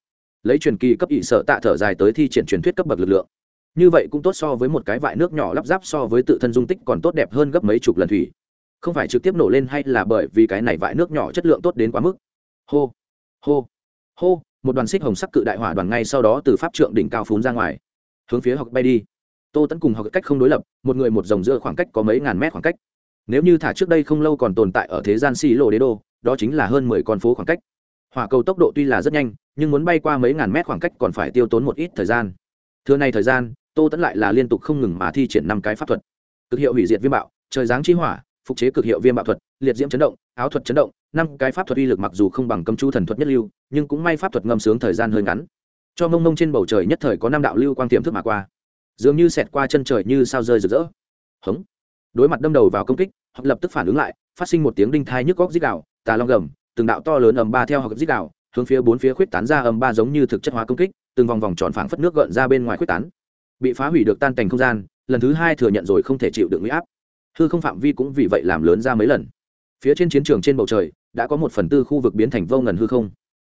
Lấy truyền kỳ cấp ỵ sợ tạ thở dài tới thi triển truyền thuyết cấp bậc lực lượng như vậy cũng tốt so với một cái vại nước nhỏ lắp ráp so với tự thân dung tích còn tốt đẹp hơn gấp mấy chục lần thủy. Không phải trực tiếp nổ lên hay là bởi vì cái này vại nước nhỏ chất lượng tốt đến quá mức. Hô hô hô, một đoàn xích hồng sắc cự đại hỏa đoàn ngay sau đó từ pháp trượng đỉnh cao phún ra ngoài. Hướng phía học bay đi. Tô tẫn cùng học cách không đối lập, một người một dòng giữa khoảng cách có mấy ngàn mét khoảng cách. Nếu như thả trước đây không lâu còn tồn tại ở thế gian xì lộ đế đô đó chính là hơn mười con phố khoảng cách. Hỏa cầu tốc độ tuy là rất nhanh, nhưng muốn bay qua mấy ngàn mét khoảng cách còn phải tiêu tốn một ít thời gian thưa này thời gian, tô tẫn lại là liên tục không ngừng mà thi triển năm cái pháp thuật. Cực hiệu hủy diệt viêm bạo, trời giáng chi hỏa, phục chế cực hiệu viêm bạo thuật, liệt diễm chấn động, áo thuật chấn động, năm cái pháp thuật uy lực mặc dù không bằng cầm chu thần thuật nhất lưu, nhưng cũng may pháp thuật ngâm sướng thời gian hơi ngắn. Cho mông mông trên bầu trời nhất thời có năm đạo lưu quang tiềm thức mà qua. Dường như xẹt qua chân trời như sao rơi rực rỡ. Hống. Đối mặt đâm đầu vào công kích hoặc lập tức phản ứng lại, phát sinh một tiếng đinh thai nhức góc dít đạo tà long gầm, từng đạo to lớn ầm ba theo hoặc dít đạo hướng phía bốn phía khuyết tán ra ầm ba giống như thực chất hóa công kích từng vòng vòng tròn phảng phất nước gợn ra bên ngoài quyết tán. Bị phá hủy được tan cảnh không gian, lần thứ hai thừa nhận rồi không thể chịu được nguy áp. Hư không phạm vi cũng vì vậy làm lớn ra mấy lần. Phía trên chiến trường trên bầu trời, đã có một phần tư khu vực biến thành vô ngần hư không.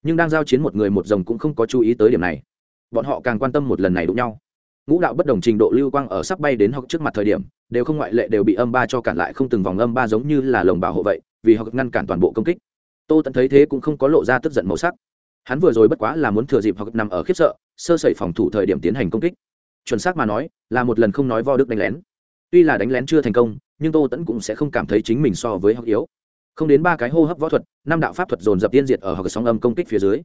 Nhưng đang giao chiến một người một rồng cũng không có chú ý tới điểm này. Bọn họ càng quan tâm một lần này đụng nhau. Ngũ đạo bất đồng trình độ lưu quang ở sắp bay đến học trước mặt thời điểm, đều không ngoại lệ đều bị âm ba cho cản lại không từng vòng âm ba giống như là lồng bảo hộ vậy, vì họ ngăn cản toàn bộ công kích. Tô tẫn thấy thế cũng không có lộ ra tức giận màu sắc hắn vừa rồi bất quá là muốn thừa dịp hoặc nằm ở khiếp sợ, sơ sẩy phòng thủ thời điểm tiến hành công kích. Chuẩn xác mà nói, là một lần không nói vo đức đánh lén. Tuy là đánh lén chưa thành công, nhưng tô tẫn cũng sẽ không cảm thấy chính mình so với học yếu. Không đến ba cái hô hấp võ thuật, năm đạo pháp thuật dồn dập tiên diệt ở học sóng âm công kích phía dưới.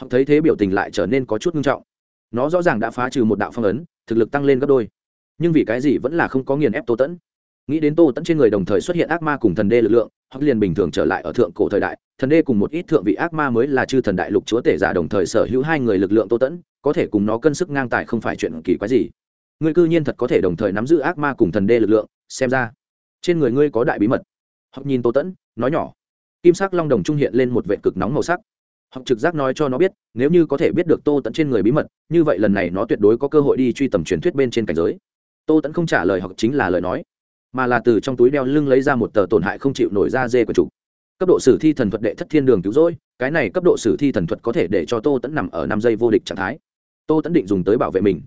Hoặc thấy thế biểu tình lại trở nên có chút nghiêm trọng. Nó rõ ràng đã phá trừ một đạo phong ấn, thực lực tăng lên gấp đôi. Nhưng vì cái gì vẫn là không có nghiền ép tô tẫn nghĩ đến tô tẫn trên người đồng thời xuất hiện ác ma cùng thần đê lực lượng hoặc liền bình thường trở lại ở thượng cổ thời đại. Thần đê cùng một ít thượng vị ác ma mới là chư thần đại lục chúa tể giả đồng thời sở hữu hai người lực lượng tô tẫn có thể cùng nó cân sức ngang tài không phải chuyện kỳ quái gì. Ngươi cư nhiên thật có thể đồng thời nắm giữ ác ma cùng thần đê lực lượng, xem ra trên người ngươi có đại bí mật. Hoặc nhìn tô tẫn nói nhỏ. Kim sắc long đồng trung hiện lên một vệ cực nóng màu sắc. Hoặc trực giác nói cho nó biết, nếu như có thể biết được tô tẫn trên người bí mật, như vậy lần này nó tuyệt đối có cơ hội đi truy tầm truyền thuyết bên trên cảnh giới. Tô tẫn không trả lời hoặc chính là lời nói mà là từ trong túi đeo lưng lấy ra một tờ tổn hại không chịu nổi ra dê của chủ. Cấp độ sử thi thần thuật đệ thất thiên đường cứu rỗi, cái này cấp độ sử thi thần thuật có thể để cho tô tẫn nằm ở năm giây vô địch trạng thái. Tô tẫn định dùng tới bảo vệ mình.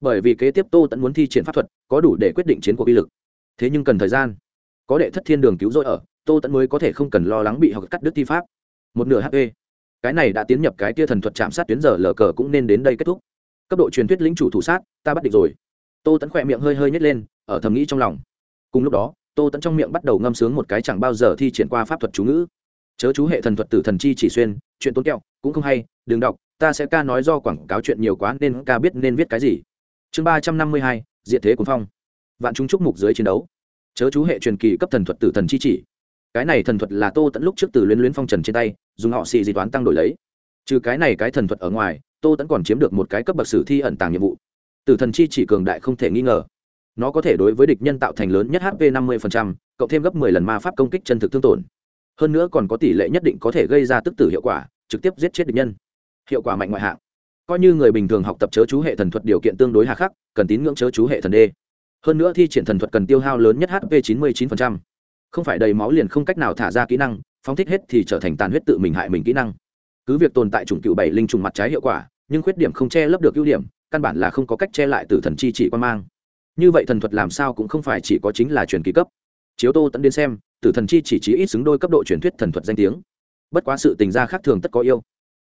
Bởi vì kế tiếp tô tẫn muốn thi triển pháp thuật, có đủ để quyết định chiến cuộc uy lực. Thế nhưng cần thời gian. Có đệ thất thiên đường cứu rỗi ở, tô tẫn mới có thể không cần lo lắng bị hoặc cắt đứt thi pháp. Một nửa hp cái này đã tiến nhập cái tia thần thuật chạm sát tuyến giờ lờ cờ cũng nên đến đây kết thúc. Cấp độ truyền thuyết lĩnh chủ thủ sát, ta bắt địch rồi. Tô tẫn khỏe miệng hơi hơi nhét lên, ở thầm nghĩ trong lòng cùng lúc đó, tô tẫn trong miệng bắt đầu ngâm sướng một cái chẳng bao giờ thi triển qua pháp thuật chú ngữ. Chớ chú hệ thần thuật tử thần chi chỉ xuyên, chuyện tốn kẹo, cũng không hay, đừng đọc, ta sẽ ca nói do quảng cáo chuyện nhiều quá nên ca biết nên viết cái gì. Chương ba trăm năm mươi hai diện thế cuốn phong. Vạn chúng chúc mục dưới chiến đấu. Chớ chú hệ truyền kỳ cấp thần thuật tử thần chi chỉ. Cái này thần thuật là tô tẫn lúc trước từ luyến luyến phong trần trên tay, dùng họ xì di toán tăng đổi lấy. Trừ cái này cái thần thuật ở ngoài, tô tẫn còn chiếm được một cái cấp bậc sử thi ẩn tàng nhiệm vụ. Tử thần chi chỉ cường đại không thể nghi ngờ nó có thể đối với địch nhân tạo thành lớn nhất hp năm mươi cộng thêm gấp 10 lần ma pháp công kích chân thực thương tổn. Hơn nữa còn có tỷ lệ nhất định có thể gây ra tức tử hiệu quả, trực tiếp giết chết địch nhân. Hiệu quả mạnh ngoại hạng. Coi như người bình thường học tập chớ chú hệ thần thuật điều kiện tương đối hà khắc, cần tín ngưỡng chớ chú hệ thần d hơn nữa thi triển thần thuật cần tiêu hao lớn nhất hp 99%. không phải đầy máu liền không cách nào thả ra kỹ năng, phóng thích hết thì trở thành tàn huyết tự mình hại mình kỹ năng. Cứ việc tồn tại chủng cựu bảy linh trùng mặt trái hiệu quả, nhưng khuyết điểm không che lấp được ưu điểm, căn bản là không có cách che lại từ thần chi chỉ quan mang như vậy thần thuật làm sao cũng không phải chỉ có chính là truyền kỳ cấp. Chiếu tô tẫn đến xem, tử thần chi chỉ chí ít xứng đôi cấp độ truyền thuyết thần thuật danh tiếng. Bất quá sự tình gia khác thường tất có yêu.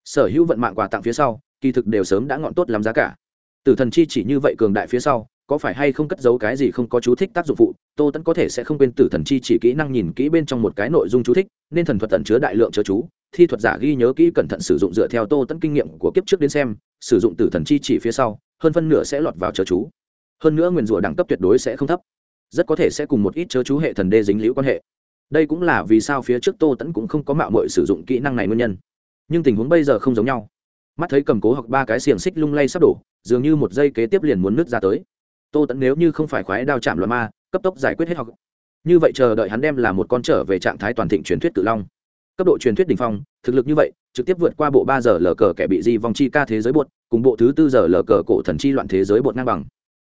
Sở hữu vận mạng quà tặng phía sau, kỳ thực đều sớm đã ngọn tốt làm giá cả. Tử thần chi chỉ như vậy cường đại phía sau, có phải hay không cất giấu cái gì không có chú thích tác dụng phụ, tô tẫn có thể sẽ không quên tử thần chi chỉ kỹ năng nhìn kỹ bên trong một cái nội dung chú thích, nên thần thuật tận chứa đại lượng chớ chú, thi thuật giả ghi nhớ kỹ cẩn thận sử dụng dựa theo tô tẫn kinh nghiệm của kiếp trước đến xem, sử dụng tử thần chi chỉ phía sau, hơn phân nửa sẽ lọt vào chớ chú hơn nữa nguyền rủa đẳng cấp tuyệt đối sẽ không thấp. Rất có thể sẽ cùng một ít chớ chú hệ thần đê dính liễu quan hệ. Đây cũng là vì sao phía trước tô tẫn cũng không có mạo mội sử dụng kỹ năng này nguyên nhân. Nhưng tình huống bây giờ không giống nhau. Mắt thấy cầm cố hoặc ba cái xiềng xích lung lay sắp đổ, dường như một giây kế tiếp liền muốn nứt ra tới. Tô tẫn nếu như không phải khoái đao chạm loạn ma, cấp tốc giải quyết hết học. Như vậy chờ đợi hắn đem là một con trở về trạng thái toàn thịnh truyền thuyết tự long. Cấp độ truyền thuyết đỉnh phong, thực lực như vậy, trực tiếp vượt qua bộ ba giờ lờ cờ kẻ bị di vong chi ca thế giới bột, cùng bộ thứ tư giờ lờ cờ cổ thần chi loạn thế giới bột ngang bằng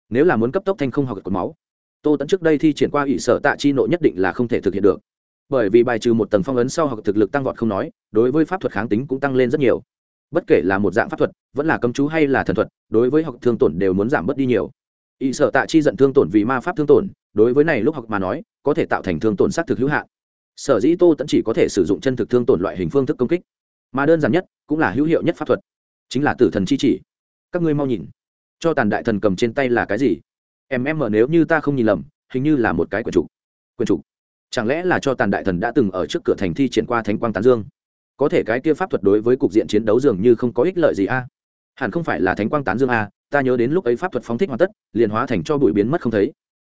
nếu là muốn cấp tốc thanh không hoặc cột máu, tô tẫn trước đây thi triển qua ỷ sở tạ chi nộ nhất định là không thể thực hiện được. Bởi vì bài trừ một tầng phong ấn sau hoặc thực lực tăng vọt không nói, đối với pháp thuật kháng tính cũng tăng lên rất nhiều. Bất kể là một dạng pháp thuật, vẫn là cấm chú hay là thần thuật, đối với học thương tổn đều muốn giảm bớt đi nhiều. Ỷ sở tạ chi giận thương tổn vì ma pháp thương tổn, đối với này lúc học mà nói, có thể tạo thành thương tổn xác thực hữu hạn. Sở dĩ tô tẫn chỉ có thể sử dụng chân thực thương tổn loại hình phương thức công kích, mà đơn giản nhất cũng là hữu hiệu nhất pháp thuật, chính là tử thần chi chỉ. Các ngươi mau nhìn cho tàn đại thần cầm trên tay là cái gì? Em em mở nếu như ta không nhìn lầm, hình như là một cái quyển trục. Quyển trục? Chẳng lẽ là cho tàn đại thần đã từng ở trước cửa thành thi triển qua thánh quang tán dương? Có thể cái kia pháp thuật đối với cục diện chiến đấu dường như không có ích lợi gì a. Hẳn không phải là thánh quang tán dương a, ta nhớ đến lúc ấy pháp thuật phóng thích hoàn tất, liền hóa thành cho bụi biến mất không thấy.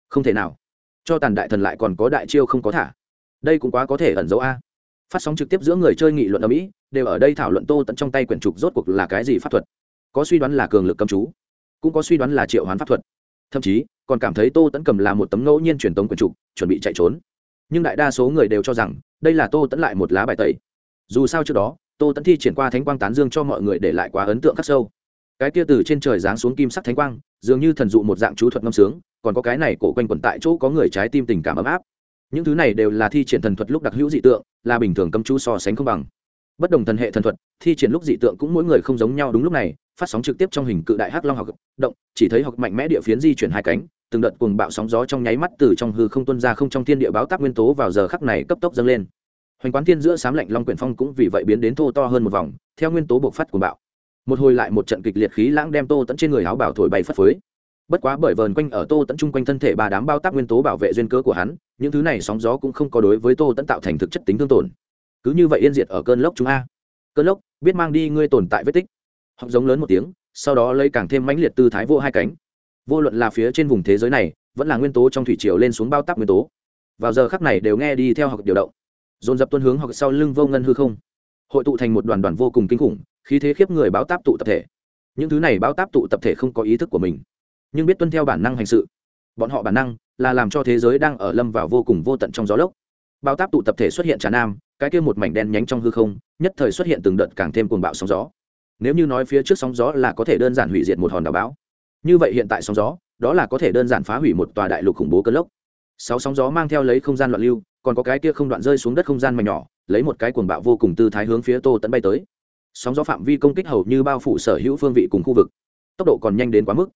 Không thể nào. Cho tàn đại thần lại còn có đại chiêu không có thả. Đây cũng quá có thể ẩn dấu a. Phát sóng trực tiếp giữa người chơi nghị luận ở mỹ, đều ở đây thảo luận tô tận trong tay quyển trục rốt cuộc là cái gì pháp thuật. Có suy đoán là cường lực cầm chú cũng có suy đoán là triệu hoán pháp thuật. Thậm chí, còn cảm thấy tô tẫn cầm là một tấm ngẫu nhiên truyền tống quyền trục chuẩn bị chạy trốn. Nhưng đại đa số người đều cho rằng, đây là tô tẫn lại một lá bài tẩy. Dù sao trước đó, tô tẫn thi triển qua thánh quang tán dương cho mọi người để lại quá ấn tượng khắc sâu. Cái kia từ trên trời giáng xuống kim sắc thánh quang, dường như thần dụ một dạng chú thuật ngâm sướng, còn có cái này cổ quanh quẩn tại chỗ có người trái tim tình cảm ấm áp. Những thứ này đều là thi triển thần thuật lúc đặc hữu dị tượng, là bình thường cấm chú so sánh không bằng bất đồng thần hệ thần thuật, thi triển lúc dị tượng cũng mỗi người không giống nhau đúng lúc này, phát sóng trực tiếp trong hình cự đại hắc long học động, chỉ thấy học mạnh mẽ địa phiến di chuyển hai cánh, từng đợt cuồng bạo sóng gió trong nháy mắt từ trong hư không tuân ra không trong thiên địa báo tác nguyên tố vào giờ khắc này cấp tốc dâng lên. Hoành quán thiên giữa sám lạnh long quyển phong cũng vì vậy biến đến thô to hơn một vòng, theo nguyên tố bộc phát cuồng bạo. Một hồi lại một trận kịch liệt khí lãng đem tô tẫn trên người áo bảo thổi bay phất phới. Bất quá bởi vờn quanh ở tô tẫn chung quanh thân thể ba đám bao tác nguyên tố bảo vệ duyên cớ của hắn, những thứ này sóng gió cũng không có đối với tô tẫn tạo thành thực chất tính thương tổn cứ như vậy yên diệt ở cơn lốc chúng a. Cơn lốc, biết mang đi ngươi tồn tại vết tích. Hoặc giống lớn một tiếng, sau đó lấy càng thêm mãnh liệt tư thái vô hai cánh. Vô luận là phía trên vùng thế giới này, vẫn là nguyên tố trong thủy triều lên xuống bao tắc nguyên tố. Vào giờ khắc này đều nghe đi theo học điều động. Dồn dập tuân hướng hoặc sau lưng vô ngân hư không. Hội tụ thành một đoàn đoàn vô cùng kinh khủng, khí thế khiếp người báo táp tụ tập thể. Những thứ này báo táp tụ tập thể không có ý thức của mình, nhưng biết tuân theo bản năng hành sự. Bọn họ bản năng là làm cho thế giới đang ở lâm vào vô cùng vô tận trong gió lốc. Bao táp tụ tập thể xuất hiện trà nam cái kia một mảnh đen nhánh trong hư không, nhất thời xuất hiện từng đợt càng thêm cuồng bạo sóng gió. Nếu như nói phía trước sóng gió là có thể đơn giản hủy diệt một hòn đảo bão, như vậy hiện tại sóng gió, đó là có thể đơn giản phá hủy một tòa đại lục khủng bố cơn lốc. Sáu sóng gió mang theo lấy không gian loạn lưu, còn có cái kia không đoạn rơi xuống đất không gian mảnh nhỏ, lấy một cái cuồng bạo vô cùng tư thái hướng phía tô tấn bay tới. Sóng gió phạm vi công kích hầu như bao phủ sở hữu phương vị cùng khu vực, tốc độ còn nhanh đến quá mức.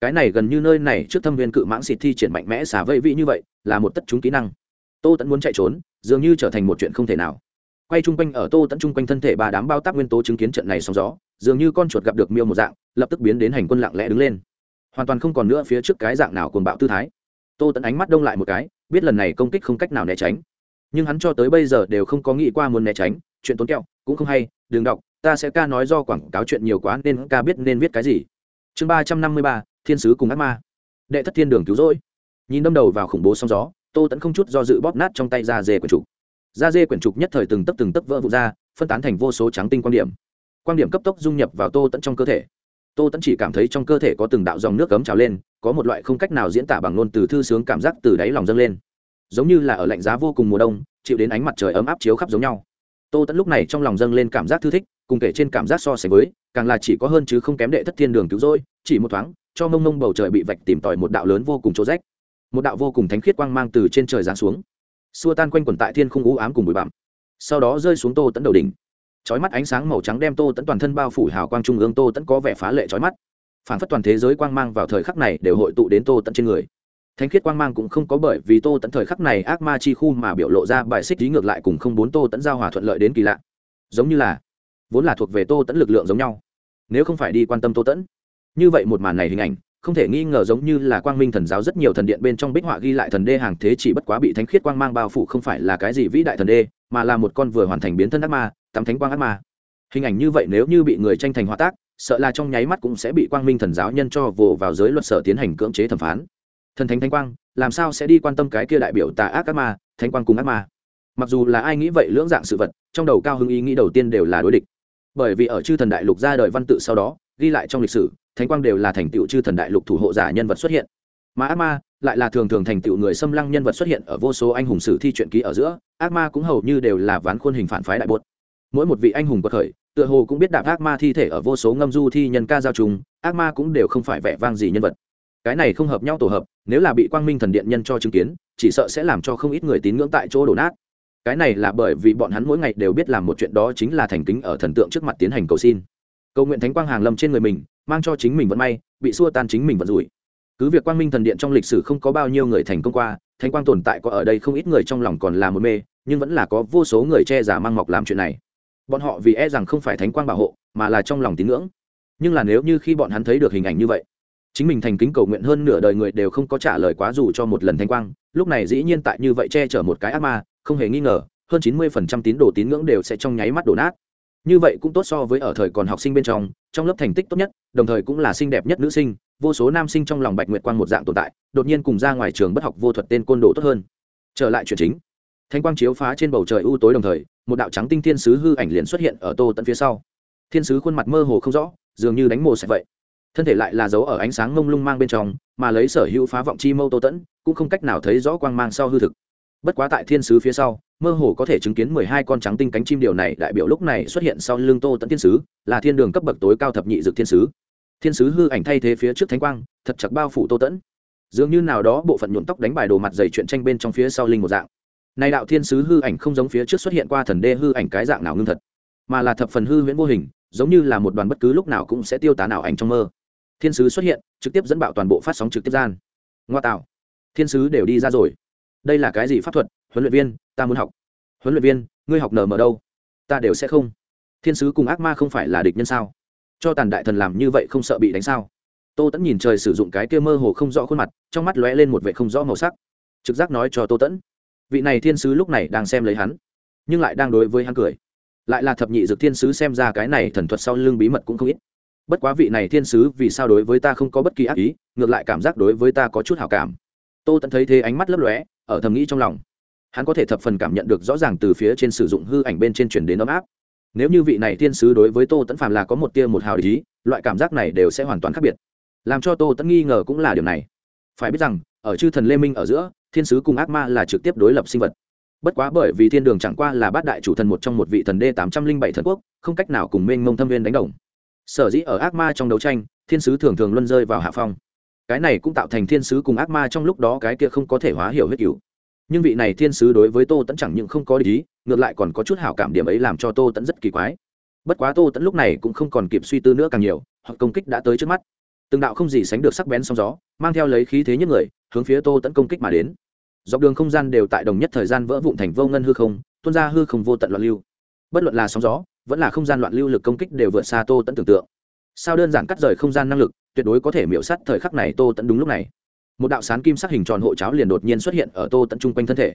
Cái này gần như nơi này trước thâm viên cự mãng xịt thi triển mạnh mẽ xả vây vị như vậy, là một tất chúng kỹ năng. Tô tẫn muốn chạy trốn dường như trở thành một chuyện không thể nào. Quay chung quanh ở tô tẫn chung quanh thân thể ba đám bao tác nguyên tố chứng kiến trận này sóng gió, dường như con chuột gặp được miêu một dạng, lập tức biến đến hành quân lặng lẽ đứng lên. Hoàn toàn không còn nữa phía trước cái dạng nào cuồng bạo tư thái. Tô tẫn ánh mắt đông lại một cái, biết lần này công kích không cách nào né tránh. Nhưng hắn cho tới bây giờ đều không có nghĩ qua muốn né tránh, chuyện tốn kẹo, cũng không hay, đừng đọc, ta sẽ ca nói do quảng cáo chuyện nhiều quá nên ca biết nên viết cái gì. Chương ba trăm năm mươi ba, thiên sứ cùng ác ma. Đệ thất thiên đường cứu rỗi. Nhìn đâm đầu vào khủng bố sóng gió tô tẫn không chút do dự bóp nát trong tay da dê quyển trục. Da dê quyển trục nhất thời từng tấp từng tấp vỡ vụ ra, phân tán thành vô số trắng tinh quan điểm. Quan điểm cấp tốc dung nhập vào tô tẫn trong cơ thể. Tô tẫn chỉ cảm thấy trong cơ thể có từng đạo dòng nước cấm trào lên, có một loại không cách nào diễn tả bằng ngôn từ thư sướng cảm giác từ đáy lòng dâng lên. Giống như là ở lạnh giá vô cùng mùa đông, chịu đến ánh mặt trời ấm áp chiếu khắp giống nhau. Tô tẫn lúc này trong lòng dâng lên cảm giác thư thích, cùng kể trên cảm giác so sánh với, càng là chỉ có hơn chứ không kém đệ thất thiên đường cứu rỗi, chỉ một thoáng, cho mông mông bầu trời bị vạch tìm tòi một đạo lớn vô cùng chỗ rách một đạo vô cùng thánh khiết quang mang từ trên trời giáng xuống. Xua tan quanh quẩn tại thiên không u ám cùng bụi bặm. Sau đó rơi xuống tô tẫn đầu đỉnh. Chói mắt ánh sáng màu trắng đem tô tẫn toàn thân bao phủ hào quang trung ương, tô tẫn có vẻ phá lệ chói mắt. Phản phất toàn thế giới quang mang vào thời khắc này đều hội tụ đến tô tẫn trên người. Thánh khiết quang mang cũng không có bởi vì tô tẫn thời khắc này ác ma chi khu mà biểu lộ ra bài xích lý ngược lại cùng không bốn tô tẫn giao hòa thuận lợi đến kỳ lạ. Giống như là, vốn là thuộc về tô tẫn lực lượng giống nhau. Nếu không phải đi quan tâm tô tẫn như vậy một màn này hình ảnh không thể nghi ngờ giống như là quang minh thần giáo rất nhiều thần điện bên trong bích họa ghi lại thần đê hàng thế chỉ bất quá bị thánh khiết quang mang bao phủ không phải là cái gì vĩ đại thần đê, mà là một con vừa hoàn thành biến thân ác ma, tắm thánh quang ác ma. Hình ảnh như vậy nếu như bị người tranh thành hóa tác, sợ là trong nháy mắt cũng sẽ bị quang minh thần giáo nhân cho vồ vào giới luật sở tiến hành cưỡng chế thẩm phán. Thần thánh thánh quang, làm sao sẽ đi quan tâm cái kia đại biểu tà ác ác ma, thánh quang cùng ác ma? Mặc dù là ai nghĩ vậy lưỡng dạng sự vật, trong đầu cao hưng ý nghĩ đầu tiên đều là đối địch. Bởi vì ở chư thần đại lục ra đời văn tự sau đó ghi lại trong lịch sử, thánh quang đều là thành tựu chư thần đại lục thủ hộ giả nhân vật xuất hiện. Mà ác ma lại là thường thường thành tựu người xâm lăng nhân vật xuất hiện ở vô số anh hùng sử thi truyện ký ở giữa, ác ma cũng hầu như đều là ván khuôn hình phản phái đại bột. Mỗi một vị anh hùng bậc khởi, tựa hồ cũng biết đạp ác ma thi thể ở vô số ngâm du thi nhân ca giao trùng, ác ma cũng đều không phải vẻ vang gì nhân vật. Cái này không hợp nhau tổ hợp, nếu là bị quang minh thần điện nhân cho chứng kiến, chỉ sợ sẽ làm cho không ít người tín ngưỡng tại chỗ đổ nát. Cái này là bởi vì bọn hắn mỗi ngày đều biết làm một chuyện đó chính là thành kính ở thần tượng trước mặt tiến hành cầu xin cầu nguyện thánh quang hàng lâm trên người mình, mang cho chính mình vận may, bị xua tan chính mình vận rủi. Cứ việc quang minh thần điện trong lịch sử không có bao nhiêu người thành công qua, thánh quang tồn tại có ở đây không ít người trong lòng còn là một mê, nhưng vẫn là có vô số người che giả mang mọc làm chuyện này. Bọn họ vì e rằng không phải thánh quang bảo hộ, mà là trong lòng tín ngưỡng. Nhưng là nếu như khi bọn hắn thấy được hình ảnh như vậy, chính mình thành kính cầu nguyện hơn nửa đời người đều không có trả lời quá dù cho một lần thanh quang, lúc này dĩ nhiên tại như vậy che chở một cái ác ma, không hề nghi ngờ, hơn chín mươi phần trăm tín đồ tín ngưỡng đều sẽ trong nháy mắt đổ nát như vậy cũng tốt so với ở thời còn học sinh bên trong trong lớp thành tích tốt nhất, đồng thời cũng là xinh đẹp nhất nữ sinh, vô số nam sinh trong lòng bạch nguyệt quang một dạng tồn tại, đột nhiên cùng ra ngoài trường bất học vô thuật tên côn đồ tốt hơn. Trở lại chuyện chính. Thanh quang chiếu phá trên bầu trời u tối đồng thời, một đạo trắng tinh thiên sứ hư ảnh liền xuất hiện ở tô tận phía sau. Thiên sứ khuôn mặt mơ hồ không rõ, dường như đánh mồ sạch vậy. Thân thể lại là dấu ở ánh sáng mông lung mang bên trong, mà lấy sở hữu phá vọng chi mâu tô tẫn cũng không cách nào thấy rõ quang mang sau hư thực bất quá tại thiên sứ phía sau, mơ hồ có thể chứng kiến mười hai con trắng tinh cánh chim điều này đại biểu lúc này xuất hiện sau lưng tô tẫn thiên sứ, là thiên đường cấp bậc tối cao thập nhị dực thiên sứ. Thiên sứ hư ảnh thay thế phía trước thánh quang, thật chặt bao phủ tô tẫn dường như nào đó bộ phận nhuộm tóc đánh bài đồ mặt dày chuyện tranh bên trong phía sau linh một dạng. Này đạo thiên sứ hư ảnh không giống phía trước xuất hiện qua thần đê hư ảnh cái dạng nào ngưng thật, mà là thập phần hư huyễn vô hình, giống như là một đoàn bất cứ lúc nào cũng sẽ tiêu tán ảo ảnh trong mơ. Thiên sứ xuất hiện, trực tiếp dẫn bạo toàn bộ phát sóng trực tiếp gian. Ngoa tạo. Thiên sứ đều đi ra rồi đây là cái gì pháp thuật huấn luyện viên ta muốn học huấn luyện viên ngươi học nở mở đâu ta đều sẽ không thiên sứ cùng ác ma không phải là địch nhân sao cho tàn đại thần làm như vậy không sợ bị đánh sao tô tẫn nhìn trời sử dụng cái kia mơ hồ không rõ khuôn mặt trong mắt lóe lên một vệ không rõ màu sắc trực giác nói cho tô tẫn vị này thiên sứ lúc này đang xem lấy hắn nhưng lại đang đối với hắn cười lại là thập nhị dược thiên sứ xem ra cái này thần thuật sau lưng bí mật cũng không ít bất quá vị này thiên sứ vì sao đối với ta không có bất kỳ ác ý ngược lại cảm giác đối với ta có chút hảo cảm tô tẫn thấy thế ánh mắt lấp lóe ở thầm nghĩ trong lòng. Hắn có thể thập phần cảm nhận được rõ ràng từ phía trên sử dụng hư ảnh bên trên chuyển đến ấm áp. Nếu như vị này thiên sứ đối với tô tẫn phàm là có một tia một hào ý, loại cảm giác này đều sẽ hoàn toàn khác biệt. Làm cho tô tẫn nghi ngờ cũng là điều này. Phải biết rằng, ở chư thần lê minh ở giữa, thiên sứ cùng ác ma là trực tiếp đối lập sinh vật. Bất quá bởi vì thiên đường chẳng qua là bát đại chủ thần một trong một vị thần đê tám trăm linh bảy thần quốc, không cách nào cùng mênh mông thâm viên đánh đồng. Sở dĩ ở ác ma trong đấu tranh, thiên sứ thường thường luân rơi vào hạ phong cái này cũng tạo thành thiên sứ cùng ác ma trong lúc đó cái kia không có thể hóa hiểu huyết cựu nhưng vị này thiên sứ đối với tô tẫn chẳng những không có lý ngược lại còn có chút hảo cảm điểm ấy làm cho tô tẫn rất kỳ quái. Bất quá tô tẫn lúc này cũng không còn kịp suy tư nữa càng nhiều, hoặc công kích đã tới trước mắt. Từng đạo không gì sánh được sắc bén sóng gió, mang theo lấy khí thế nhất người, hướng phía tô tẫn công kích mà đến. Dọc đường không gian đều tại đồng nhất thời gian vỡ vụn thành vô ngân hư không, tuôn ra hư không vô tận loạn lưu. Bất luận là sóng gió, vẫn là không gian loạn lưu lực công kích đều vượt xa tô tẫn tưởng tượng. Sao đơn giản cắt rời không gian năng lực tuyệt đối có thể miễu sát thời khắc này tô tẫn đúng lúc này. Một đạo sán kim sắc hình tròn hộ cháo liền đột nhiên xuất hiện ở tô tẫn chung quanh thân thể.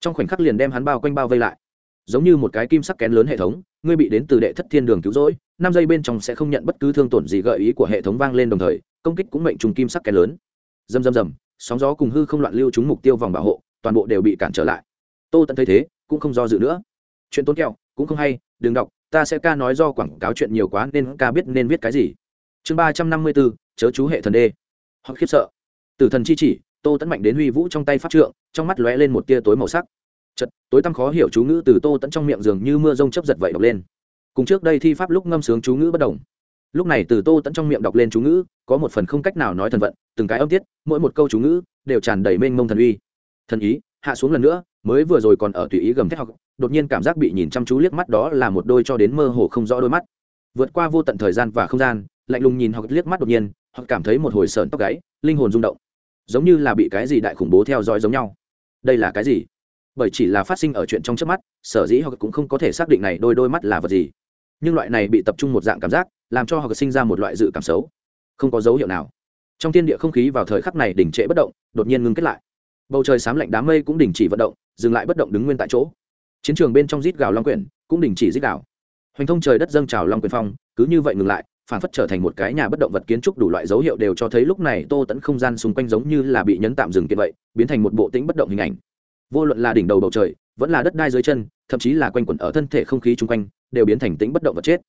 Trong khoảnh khắc liền đem hắn bao quanh bao vây lại. Giống như một cái kim sắc kén lớn hệ thống, ngươi bị đến từ đệ thất thiên đường cứu rỗi, năm giây bên trong sẽ không nhận bất cứ thương tổn gì gợi ý của hệ thống vang lên đồng thời, công kích cũng mệnh trùng kim sắc kén lớn. Dầm dầm dầm sóng gió cùng hư không loạn lưu chúng mục tiêu vòng bảo hộ, toàn bộ đều bị cản trở lại. Tô tẫn thấy thế, cũng không do dự nữa. Chuyện tốn kẹo, cũng không hay, đừng đọc, ta sẽ ca nói do quảng cáo chuyện nhiều quá nên ca biết nên viết cái gì chương ba trăm năm mươi bốn, chớ chú hệ thần đê. Hoặc khiếp sợ. Tử thần chi chỉ, tô tẫn mạnh đến huy vũ trong tay pháp trượng, trong mắt lóe lên một tia tối màu sắc. Chật, tối tăm khó hiểu chú ngữ từ tô tẫn trong miệng dường như mưa rông chấp giật vậy đọc lên. Cùng trước đây thi pháp lúc ngâm sướng chú ngữ bất đồng. Lúc này từ tô tẫn trong miệng đọc lên chú ngữ, có một phần không cách nào nói thần vận, từng cái âm tiết, mỗi một câu chú ngữ đều tràn đầy mênh mông thần uy. Thần ý, hạ xuống lần nữa, mới vừa rồi còn ở tùy ý gầm thét học, đột nhiên cảm giác bị nhìn chăm chú liếc mắt đó là một đôi cho đến mơ hồ không rõ đôi mắt vượt qua vô tận thời gian và không gian, lạnh lùng nhìn hoặc liếc mắt đột nhiên hoặc cảm thấy một hồi sợn tóc gáy, linh hồn rung động. Giống như là bị cái gì đại khủng bố theo dõi giống nhau. Đây là cái gì? Bởi chỉ là phát sinh ở chuyện trong trước mắt, sở dĩ họ cũng không có thể xác định này đôi đôi mắt là vật gì. Nhưng loại này bị tập trung một dạng cảm giác, làm cho họ sinh ra một loại dự cảm xấu. Không có dấu hiệu nào. Trong thiên địa không khí vào thời khắc này đỉnh trệ bất động, đột nhiên ngưng kết lại. Bầu trời sám lạnh đám mây cũng đình chỉ vận động, dừng lại bất động đứng nguyên tại chỗ. Chiến trường bên trong rít gào long quyển, cũng đình chỉ rít gào hoành thông trời đất dâng trào long quyền phong, cứ như vậy ngừng lại, phản phất trở thành một cái nhà bất động vật kiến trúc đủ loại dấu hiệu đều cho thấy lúc này tô tẫn không gian xung quanh giống như là bị nhấn tạm dừng kiện vậy, biến thành một bộ tĩnh bất động hình ảnh. Vô luận là đỉnh đầu bầu trời, vẫn là đất đai dưới chân, thậm chí là quanh quẩn ở thân thể không khí chung quanh, đều biến thành tĩnh bất động vật chết.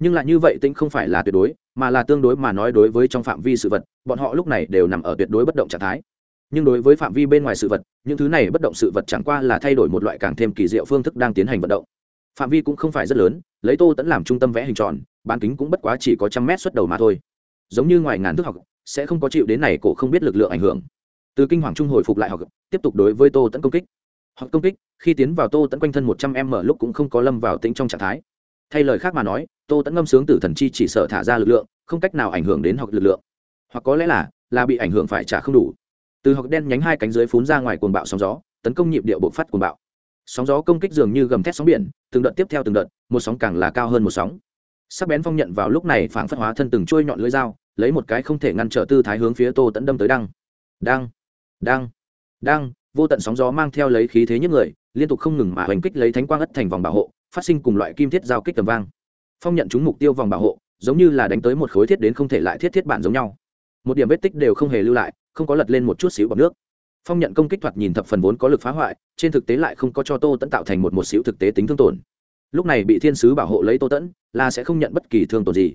Nhưng lại như vậy tĩnh không phải là tuyệt đối, mà là tương đối mà nói đối với trong phạm vi sự vật, bọn họ lúc này đều nằm ở tuyệt đối bất động trạng thái. Nhưng đối với phạm vi bên ngoài sự vật, những thứ này bất động sự vật chẳng qua là thay đổi một loại càng thêm kỳ diệu phương thức đang tiến hành vận động phạm vi cũng không phải rất lớn, lấy tô tẫn làm trung tâm vẽ hình tròn, bán kính cũng bất quá chỉ có trăm mét xuất đầu mà thôi. Giống như ngoài ngàn thước học, sẽ không có chịu đến này cổ không biết lực lượng ảnh hưởng. Từ kinh hoàng trung hồi phục lại học, tiếp tục đối với tô tẫn công kích. Hoặc công kích, khi tiến vào tô tẫn quanh thân một trăm em mở lúc cũng không có lâm vào tính trong trạng thái. Thay lời khác mà nói, tô tẫn ngâm sướng tử thần chi chỉ sợ thả ra lực lượng, không cách nào ảnh hưởng đến học lực lượng. Hoặc có lẽ là là bị ảnh hưởng phải trả không đủ. Từ học đen nhánh hai cánh dưới phún ra ngoài cuồng bạo sóng gió, tấn công nhịp điệu bộc phát cuồng bạo sóng gió công kích dường như gầm thét sóng biển, từng đợt tiếp theo từng đợt, một sóng càng là cao hơn một sóng. Sắc bén phong nhận vào lúc này phảng phất hóa thân từng trôi nhọn lưỡi dao, lấy một cái không thể ngăn trở tư thái hướng phía tô tẫn đâm tới đăng. Đăng đăng đăng, vô tận sóng gió mang theo lấy khí thế nhất người, liên tục không ngừng mà hoành kích lấy thánh quang ất thành vòng bảo hộ, phát sinh cùng loại kim thiết giao kích tầm vang. Phong nhận chúng mục tiêu vòng bảo hộ, giống như là đánh tới một khối thiết đến không thể lại thiết thiết bản giống nhau. Một điểm vết tích đều không hề lưu lại, không có lật lên một chút xíu bằng nước phong nhận công kích thoạt nhìn thập phần vốn có lực phá hoại, trên thực tế lại không có cho tô tẫn tạo thành một một xíu thực tế tính thương tổn. Lúc này bị thiên sứ bảo hộ lấy tô tẫn là sẽ không nhận bất kỳ thương tổn gì.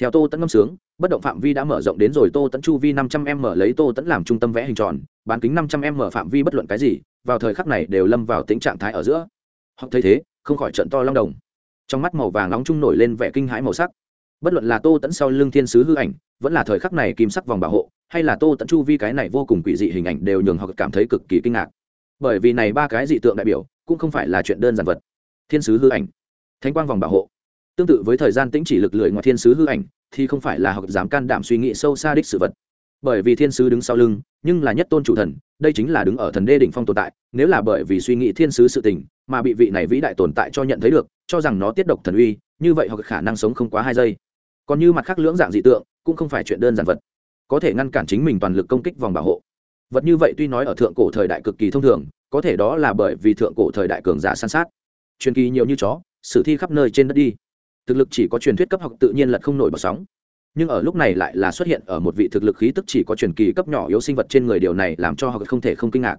Theo tô tẫn ngâm sướng, bất động phạm vi đã mở rộng đến rồi tô tẫn chu vi năm trăm m lấy tô tẫn làm trung tâm vẽ hình tròn, bán kính năm trăm m phạm vi bất luận cái gì, vào thời khắc này đều lâm vào tính trạng thái ở giữa. Họ thấy thế, không khỏi trận to long đồng. Trong mắt màu vàng nóng trung nổi lên vẻ kinh hãi màu sắc. Bất luận là tô tẫn sau lưng thiên sứ hư ảnh, vẫn là thời khắc này kim sắc vòng bảo hộ hay là tô tận chu vi cái này vô cùng quỷ dị hình ảnh đều nhường họ cảm thấy cực kỳ kinh ngạc. Bởi vì này ba cái dị tượng đại biểu, cũng không phải là chuyện đơn giản vật. Thiên sứ hư ảnh, thánh quang vòng bảo hộ. Tương tự với thời gian tĩnh chỉ lực lưỡi ngoài thiên sứ hư ảnh, thì không phải là học dám can đảm suy nghĩ sâu xa đích sự vật. Bởi vì thiên sứ đứng sau lưng, nhưng là nhất tôn chủ thần, đây chính là đứng ở thần đê đỉnh phong tồn tại, nếu là bởi vì suy nghĩ thiên sứ sự tình, mà bị vị này vĩ đại tồn tại cho nhận thấy được, cho rằng nó tiết độc thần uy, như vậy hoặc khả năng sống không quá hai giây. Còn như mặt khác lưỡng dạng dị tượng, cũng không phải chuyện đơn giản vật có thể ngăn cản chính mình toàn lực công kích vòng bảo hộ. Vật như vậy tuy nói ở thượng cổ thời đại cực kỳ thông thường, có thể đó là bởi vì thượng cổ thời đại cường giả san sát. Truyền kỳ nhiều như chó, sử thi khắp nơi trên đất đi. Thực lực chỉ có truyền thuyết cấp học tự nhiên lật không nổi bọt sóng. Nhưng ở lúc này lại là xuất hiện ở một vị thực lực khí tức chỉ có truyền kỳ cấp nhỏ yếu sinh vật trên người điều này làm cho họ không thể không kinh ngạc.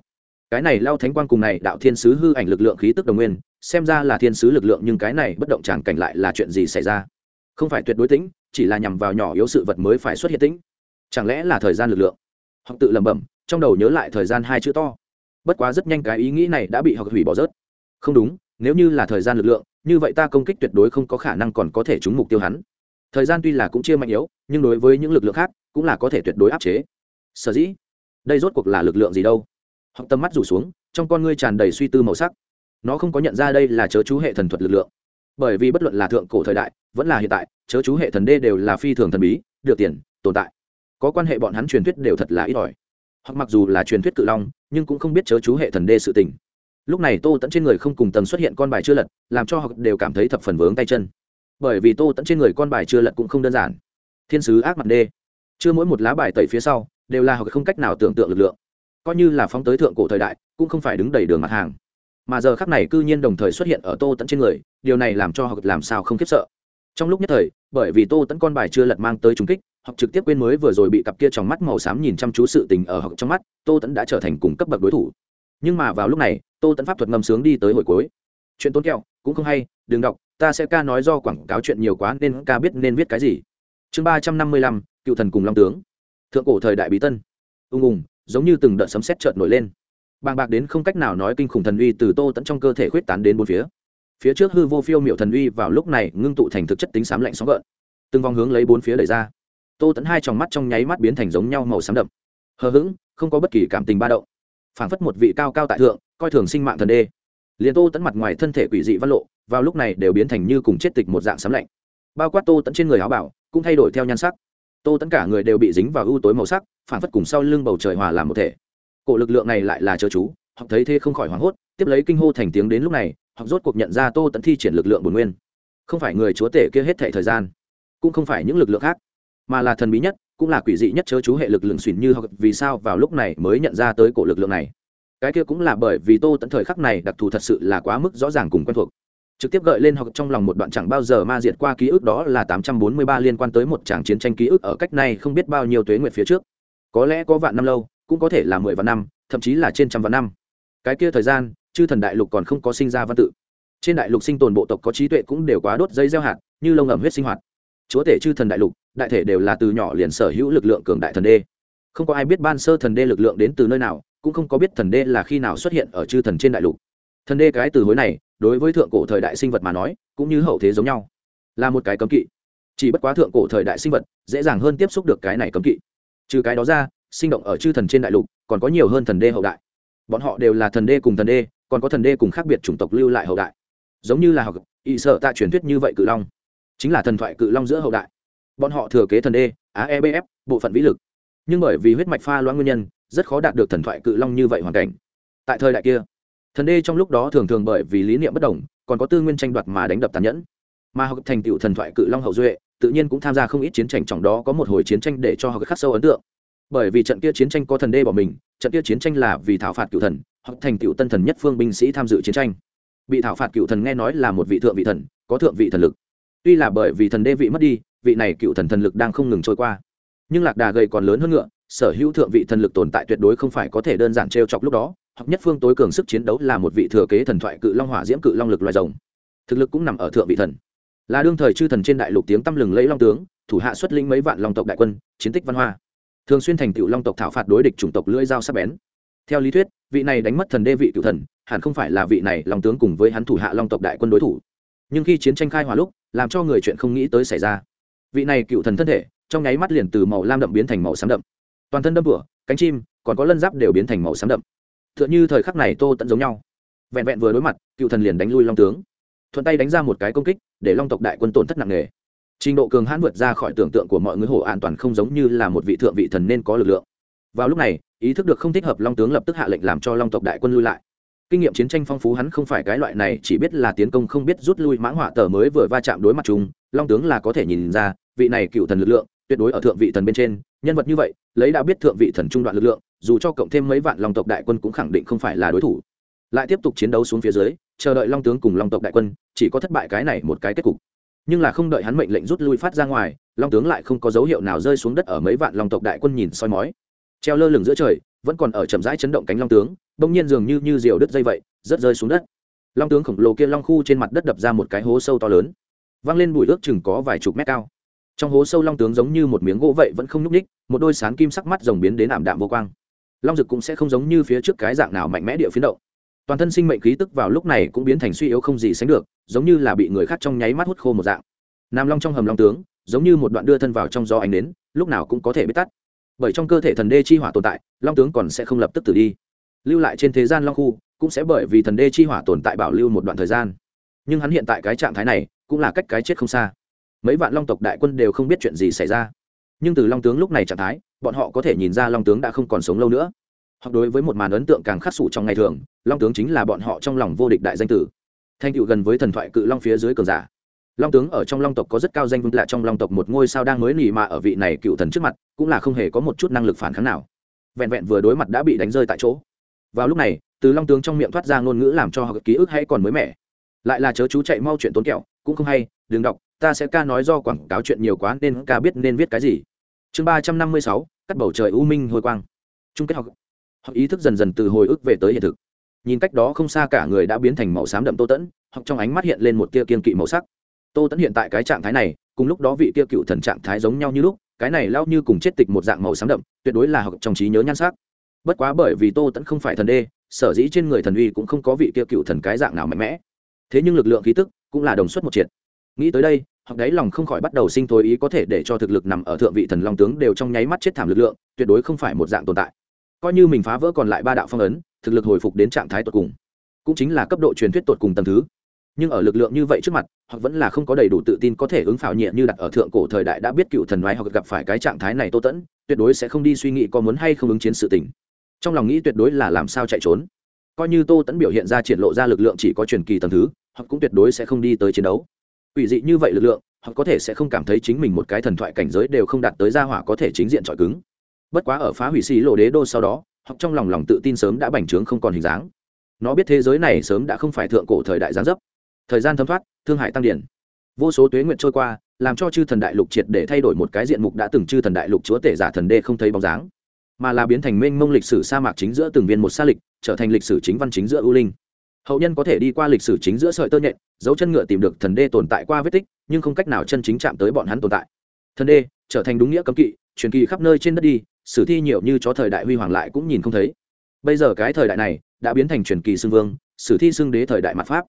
Cái này lao thánh quang cùng này đạo thiên sứ hư ảnh lực lượng khí tức đồng nguyên, xem ra là thiên sứ lực lượng nhưng cái này bất động tràng cảnh lại là chuyện gì xảy ra? Không phải tuyệt đối tĩnh, chỉ là nhằm vào nhỏ yếu sự vật mới phải xuất hiện tĩnh chẳng lẽ là thời gian lực lượng? Họ tự lẩm bẩm, trong đầu nhớ lại thời gian hai chữ to. Bất quá rất nhanh cái ý nghĩ này đã bị họ hủy bỏ rớt. Không đúng, nếu như là thời gian lực lượng, như vậy ta công kích tuyệt đối không có khả năng còn có thể trúng mục tiêu hắn. Thời gian tuy là cũng chia mạnh yếu, nhưng đối với những lực lượng khác, cũng là có thể tuyệt đối áp chế. Sở dĩ? Đây rốt cuộc là lực lượng gì đâu? Họ tầm mắt rủ xuống, trong con ngươi tràn đầy suy tư màu sắc. Nó không có nhận ra đây là chớ chú hệ thần thuật lực lượng. Bởi vì bất luận là thượng cổ thời đại, vẫn là hiện tại, chớ chú hệ thần đê đều là phi thường thần bí, được tiền, tồn tại có quan hệ bọn hắn truyền thuyết đều thật là ít ỏi. Hoặc mặc dù là truyền thuyết cự long, nhưng cũng không biết chớ chú hệ thần đê sự tình. Lúc này tô tẫn trên người không cùng tầng xuất hiện con bài chưa lật, làm cho họ đều cảm thấy thập phần vướng tay chân. Bởi vì tô tẫn trên người con bài chưa lật cũng không đơn giản. Thiên sứ ác mặt đê. Chưa mỗi một lá bài tẩy phía sau, đều là họ không cách nào tưởng tượng lực lượng. Coi như là phóng tới thượng cổ thời đại, cũng không phải đứng đầy đường mặt hàng. Mà giờ khắc này cư nhiên đồng thời xuất hiện ở tô tẫn trên người, điều này làm cho họ làm sao không khiếp sợ. Trong lúc nhất thời, bởi vì tô tẫn con bài chưa lật mang tới trung kích học trực tiếp quên mới vừa rồi bị cặp kia trong mắt màu xám nhìn chăm chú sự tình ở học trong mắt, tô tẫn đã trở thành cùng cấp bậc đối thủ. Nhưng mà vào lúc này, tô tẫn pháp thuật ngâm sướng đi tới hồi cuối. Chuyện tốn kẹo, cũng không hay, đừng đọc, ta sẽ ca nói do quảng cáo chuyện nhiều quá nên ca biết nên viết cái gì. Chương ba trăm năm mươi lăm, cựu thần cùng long tướng. Thượng cổ thời đại bí tân. Ung ùng giống như từng đợt sấm sét trợn nổi lên. Bàng bạc đến không cách nào nói kinh khủng thần uy từ tô tẫn trong cơ thể khuyết tán đến bốn phía. Phía trước hư vô phiêu m i ệ u thần uy vào lúc này ngưng tụ thành thực chất tính sám lạnh sóng gợn. Từng vòng hướng lấy bốn phía đẩy ra tô tẫn hai tròng mắt trong nháy mắt biến thành giống nhau màu xám đậm. Hờ hững, không có bất kỳ cảm tình ba động. Phảng phất một vị cao cao tại thượng, coi thường sinh mạng thần đê. Liền tô tẫn mặt ngoài thân thể quỷ dị văn lộ, vào lúc này đều biến thành như cùng chết tịch một dạng sấm lạnh. Bao quát tô tẫn trên người áo bảo, cũng thay đổi theo nhan sắc. Tô tẫn cả người đều bị dính vào ưu tối màu sắc, phảng phất cùng sau lưng bầu trời hòa làm một thể. Cổ lực lượng này lại là chớ chú hoặc thấy thế không khỏi hoảng hốt, tiếp lấy kinh hô thành tiếng đến lúc này hoặc rốt cuộc nhận ra tô tẫn thi triển lực lượng bồn nguyên. Không phải người chúa tể kia hết thể thời gian, cũng không phải những lực lượng khác mà là thần bí nhất, cũng là quỷ dị nhất chớ chú hệ lực lượng xuyên như hoặc vì sao vào lúc này mới nhận ra tới cổ lực lượng này? Cái kia cũng là bởi vì tô tận thời khắc này đặc thù thật sự là quá mức rõ ràng cùng quen thuộc. Trực tiếp gợi lên hoặc trong lòng một đoạn chẳng bao giờ ma diệt qua ký ức đó là tám trăm bốn mươi ba liên quan tới một tràng chiến tranh ký ức ở cách này không biết bao nhiêu tuế nguyệt phía trước. Có lẽ có vạn năm lâu, cũng có thể là mười vạn năm, thậm chí là trên trăm vạn năm. Cái kia thời gian, chư thần đại lục còn không có sinh ra văn tự. Trên đại lục sinh tồn bộ tộc có trí tuệ cũng đều quá đốt dây gieo hạt, như lông ẩm huyết sinh hoạt. Chúa tể chư thần đại lục đại thể đều là từ nhỏ liền sở hữu lực lượng cường đại thần đê. Không có ai biết ban sơ thần đê lực lượng đến từ nơi nào, cũng không có biết thần đê là khi nào xuất hiện ở chư thần trên đại lục. Thần đê cái từ hối này, đối với thượng cổ thời đại sinh vật mà nói, cũng như hậu thế giống nhau. Là một cái cấm kỵ. Chỉ bất quá thượng cổ thời đại sinh vật, dễ dàng hơn tiếp xúc được cái này cấm kỵ. Trừ cái đó ra, sinh động ở chư thần trên đại lục, còn có nhiều hơn thần đê hậu đại. Bọn họ đều là thần đê cùng thần đê, còn có thần đê cùng khác biệt chủng tộc lưu lại hậu đại. Giống như là học ý sợ tạ truyền thuyết như vậy cự long. Chính là thần thoại cự long giữa hậu đại bọn họ thừa kế thần đê aebf bộ phận vĩ lực. Nhưng bởi vì huyết mạch pha loãng nguyên nhân, rất khó đạt được thần thoại cự long như vậy hoàn cảnh. Tại thời đại kia, thần đê trong lúc đó thường thường bởi vì lý niệm bất đồng, còn có tư nguyên tranh đoạt mà đánh đập tàn nhẫn. Mà học thành tựu thần thoại cự long hậu duệ, tự nhiên cũng tham gia không ít chiến tranh, trong đó có một hồi chiến tranh để cho họ khắc sâu ấn tượng. Bởi vì trận kia chiến tranh có thần đê bỏ mình, trận kia chiến tranh là vì thảo phạt cựu thần hoặc thành cựu tân thần nhất phương binh sĩ tham dự chiến tranh. Bị thảo phạt cựu thần nghe nói là một vị thượng vị thần, có thượng vị thần lực. Tuy là bởi vì thần đê vị mất đi vị này cựu thần thần lực đang không ngừng trôi qua. Nhưng lạc đà gầy còn lớn hơn ngựa, sở hữu thượng vị thần lực tồn tại tuyệt đối không phải có thể đơn giản t r e o chọc lúc đó, hoặc nhất phương tối cường sức chiến đấu là một vị thừa kế thần thoại cự long hỏa diễm cự long lực loài rồng. Thực lực cũng nằm ở thượng vị thần. Là đương thời chư thần trên đại lục tiếng tăm lừng lấy long tướng, thủ hạ xuất linh mấy vạn long tộc đại quân, chiến tích văn hoa. Thường xuyên thành tựu long tộc thảo phạt đối địch chủng tộc lưỡi dao sắc bén. Theo lý thuyết, vị này đánh mất thần đê vị cựu thần, hẳn không phải là vị này long tướng cùng với hắn thủ hạ long tộc đại quân đối thủ. Nhưng khi chiến tranh khai hòa lúc, làm cho người chuyện không nghĩ tới xảy ra vị này cựu thần thân thể, trong nháy mắt liền từ màu lam đậm biến thành màu xám đậm. Toàn thân đâm bửa cánh chim, còn có lân giáp đều biến thành màu xám đậm. T h ư ợ n h ư thời khắc này tô tận giống nhau. Vẹn vẹn vừa đối mặt, cựu thần liền đánh lui long tướng. Thuận tay đánh ra một cái công kích, để long tộc đại quân tổn thất nặng nề. Trình độ cường hãn vượt ra khỏi tưởng tượng của mọi người, hổ an toàn không giống như là một vị thượng vị thần nên có lực lượng. Vào lúc này, ý thức được không thích hợp, long tướng lập tức hạ lệnh làm cho long tộc đại quân lui lại kinh nghiệm chiến tranh phong phú hắn không phải cái loại này chỉ biết là tiến công không biết rút lui mãng họa tờ mới vừa va chạm đối mặt chúng, long tướng là có thể nhìn ra vị này cựu thần lực lượng tuyệt đối ở thượng vị thần bên trên nhân vật như vậy lấy đã biết thượng vị thần trung đoạn lực lượng dù cho cộng thêm mấy vạn long tộc đại quân cũng khẳng định không phải là đối thủ. Lại tiếp tục chiến đấu xuống phía dưới chờ đợi long tướng cùng long tộc đại quân chỉ có thất bại cái này một cái kết cục. Nhưng là không đợi hắn mệnh lệnh rút lui phát ra ngoài long tướng lại không có dấu hiệu nào rơi xuống đất ở mấy vạn long tộc đại quân nhìn soi mói. Treo lơ lửng giữa trời vẫn còn ở chậm rãi chấn động cánh long tướng bỗng nhiên dường như như diều đứt dây vậy rất rơi xuống đất. Long tướng khổng lồ kia long khu trên mặt đất đập ra một cái hố sâu to lớn văng lên bụi ước chừng có vài chục mét cao. Trong hố sâu long tướng giống như một miếng gỗ vậy vẫn không nhúc ních một đôi sán kim sắc mắt rồng biến đến ảm đạm vô quang. Long dực cũng sẽ không giống như phía trước cái dạng nào mạnh mẽ địa phiến động. Toàn thân sinh mệnh khí tức vào lúc này cũng biến thành suy yếu không gì sánh được, giống như là bị người khác trong nháy mắt hút khô một dạng. Nam long trong hầm long tướng, giống như một đoạn đưa thân vào trong gió ánh đến lúc nào cũng có thể bị tắt bởi trong cơ thể thần đê chi hỏa tồn tại, long tướng còn sẽ không lập tức tử đi lưu lại trên thế gian long khu, cũng sẽ bởi vì thần đê chi hỏa tồn tại bảo lưu một đoạn thời gian. Nhưng hắn hiện tại cái trạng thái này, cũng là cách cái chết không xa. Mấy vạn long tộc đại quân đều không biết chuyện gì xảy ra. Nhưng từ long tướng lúc này trạng thái, bọn họ có thể nhìn ra long tướng đã không còn sống lâu nữa. Hoặc đối với một màn ấn tượng càng khắc sủ trong ngày thường, long tướng chính là bọn họ trong lòng vô địch đại danh tử. Thanh cựu gần với thần thoại cự long phía dưới cường giả. Long tướng ở trong long tộc có rất cao danh vương lạ trong long tộc một ngôi sao đang mới nỉ mà ở vị này cựu thần trước mặt, cũng là không hề có một chút năng lực phản kháng nào. Vẹn vẹn vừa đối mặt đã bị đánh rơi tại chỗ vào lúc này, từ long tướng trong miệng thoát ra ngôn ngữ làm cho họ ký ức hay còn mới mẻ. Lại là chớ chú chạy mau chuyện tốn kẹo, cũng không hay, đừng đọc, ta sẽ ca nói do quảng cáo chuyện nhiều quá nên ca biết nên viết cái gì. Chương ba trăm năm mươi sáu, cắt bầu trời u minh hồi quang. Chung kết học. Học ý thức dần dần từ hồi ức về tới hiện thực. Nhìn cách đó không xa cả người đã biến thành màu xám đậm tô tẫn hoặc trong ánh mắt hiện lên một tia kiên kỵ màu sắc. Tô tẫn hiện tại cái trạng thái này, cùng lúc đó vị kia cựu thần trạng thái giống nhau như lúc, cái này lao như cùng chết tịch một dạng màu xám đậm, tuyệt đối là học trong trí nhớ nhan sắc bất quá bởi vì tô tẫn không phải thần đê, sở dĩ trên người thần uy cũng không có vị kia cựu thần cái dạng nào mạnh mẽ. Thế nhưng lực lượng khí tức cũng là đồng suất một triệt. Nghĩ tới đây hoặc đáy lòng không khỏi bắt đầu sinh thối ý có thể để cho thực lực nằm ở thượng vị thần long tướng đều trong nháy mắt chết thảm lực lượng, tuyệt đối không phải một dạng tồn tại. Coi như mình phá vỡ còn lại ba đạo phong ấn, thực lực hồi phục đến trạng thái tột cùng, cũng chính là cấp độ truyền thuyết tột cùng tầm thứ. Nhưng ở lực lượng như vậy trước mặt, hoặc vẫn là không có đầy đủ tự tin có thể ứng phảo nhẹ như đặt ở thượng cổ thời đại đã biết cựu thần oai hoặc gặp phải cái trạng thái này tô tẫn tuyệt đối sẽ không đi suy nghĩ có muốn hay không ứng chiến sự tình trong lòng nghĩ tuyệt đối là làm sao chạy trốn. Coi như tô tẫn biểu hiện ra triển lộ ra lực lượng chỉ có truyền kỳ tầm thứ hoặc cũng tuyệt đối sẽ không đi tới chiến đấu. Ủy dị như vậy lực lượng hoặc có thể sẽ không cảm thấy chính mình một cái thần thoại cảnh giới đều không đạt tới gia hỏa có thể chính diện trọi cứng. Bất quá ở phá hủy xì lộ đế đô sau đó hoặc trong lòng lòng tự tin sớm đã bành trướng không còn hình dáng. Nó biết thế giới này sớm đã không phải thượng cổ thời đại giáng dấp. Thời gian thấm thoát, thương hại tăng điển. Vô số tuế nguyện trôi qua, làm cho chư thần đại lục triệt để thay đổi một cái diện mục đã từng chư thần đại lục chúa tể giả thần đê không thấy bóng dáng mà là biến thành mênh mông lịch sử sa mạc chính giữa từng viên một sa lịch, trở thành lịch sử chính văn chính giữa ưu linh. Hậu nhân có thể đi qua lịch sử chính giữa sợi tơ nhện, dấu chân ngựa tìm được thần đê tồn tại qua vết tích, nhưng không cách nào chân chính chạm tới bọn hắn tồn tại. Thần đê trở thành đúng nghĩa cấm kỵ, truyền kỳ khắp nơi trên đất đi, sử thi nhiều như chó thời đại huy hoàng lại cũng nhìn không thấy. Bây giờ cái thời đại này đã biến thành truyền kỳ xưng vương, sử thi xưng đế thời đại mặt pháp.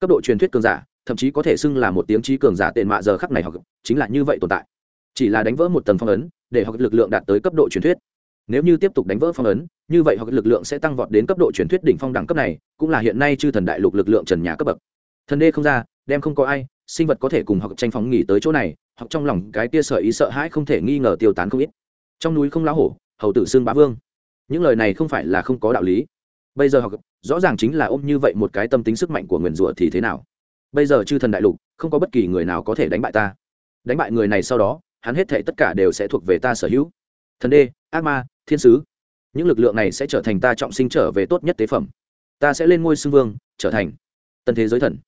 Cấp độ truyền thuyết cường giả, thậm chí có thể xưng là một tiếng trí cường giả tệ mạ giờ khắc này hoặc chính là như vậy tồn tại. Chỉ là đánh vỡ một tầng phong ấn, để học lực lượng đạt tới cấp độ truyền thuyết nếu như tiếp tục đánh vỡ phong ấn, như vậy hoặc lực lượng sẽ tăng vọt đến cấp độ truyền thuyết đỉnh phong đẳng cấp này, cũng là hiện nay chư thần đại lục lực lượng trần nhà cấp bậc. Thần đê không ra, đem không có ai, sinh vật có thể cùng hoặc tranh phóng nghỉ tới chỗ này hoặc trong lòng cái tia sợ ý sợ hãi không thể nghi ngờ tiêu tán không ít. Trong núi không lá hổ, hầu tử xương bá vương. Những lời này không phải là không có đạo lý. Bây giờ học, rõ ràng chính là ôm như vậy một cái tâm tính sức mạnh của nguyền rủa thì thế nào? Bây giờ chư thần đại lục, không có bất kỳ người nào có thể đánh bại ta. Đánh bại người này sau đó, hắn hết thể tất cả đều sẽ thuộc về ta sở hữu. Thần đê, ác ma thiên sứ. Những lực lượng này sẽ trở thành ta trọng sinh trở về tốt nhất tế phẩm. Ta sẽ lên ngôi xưng vương, trở thành tân thế giới thần.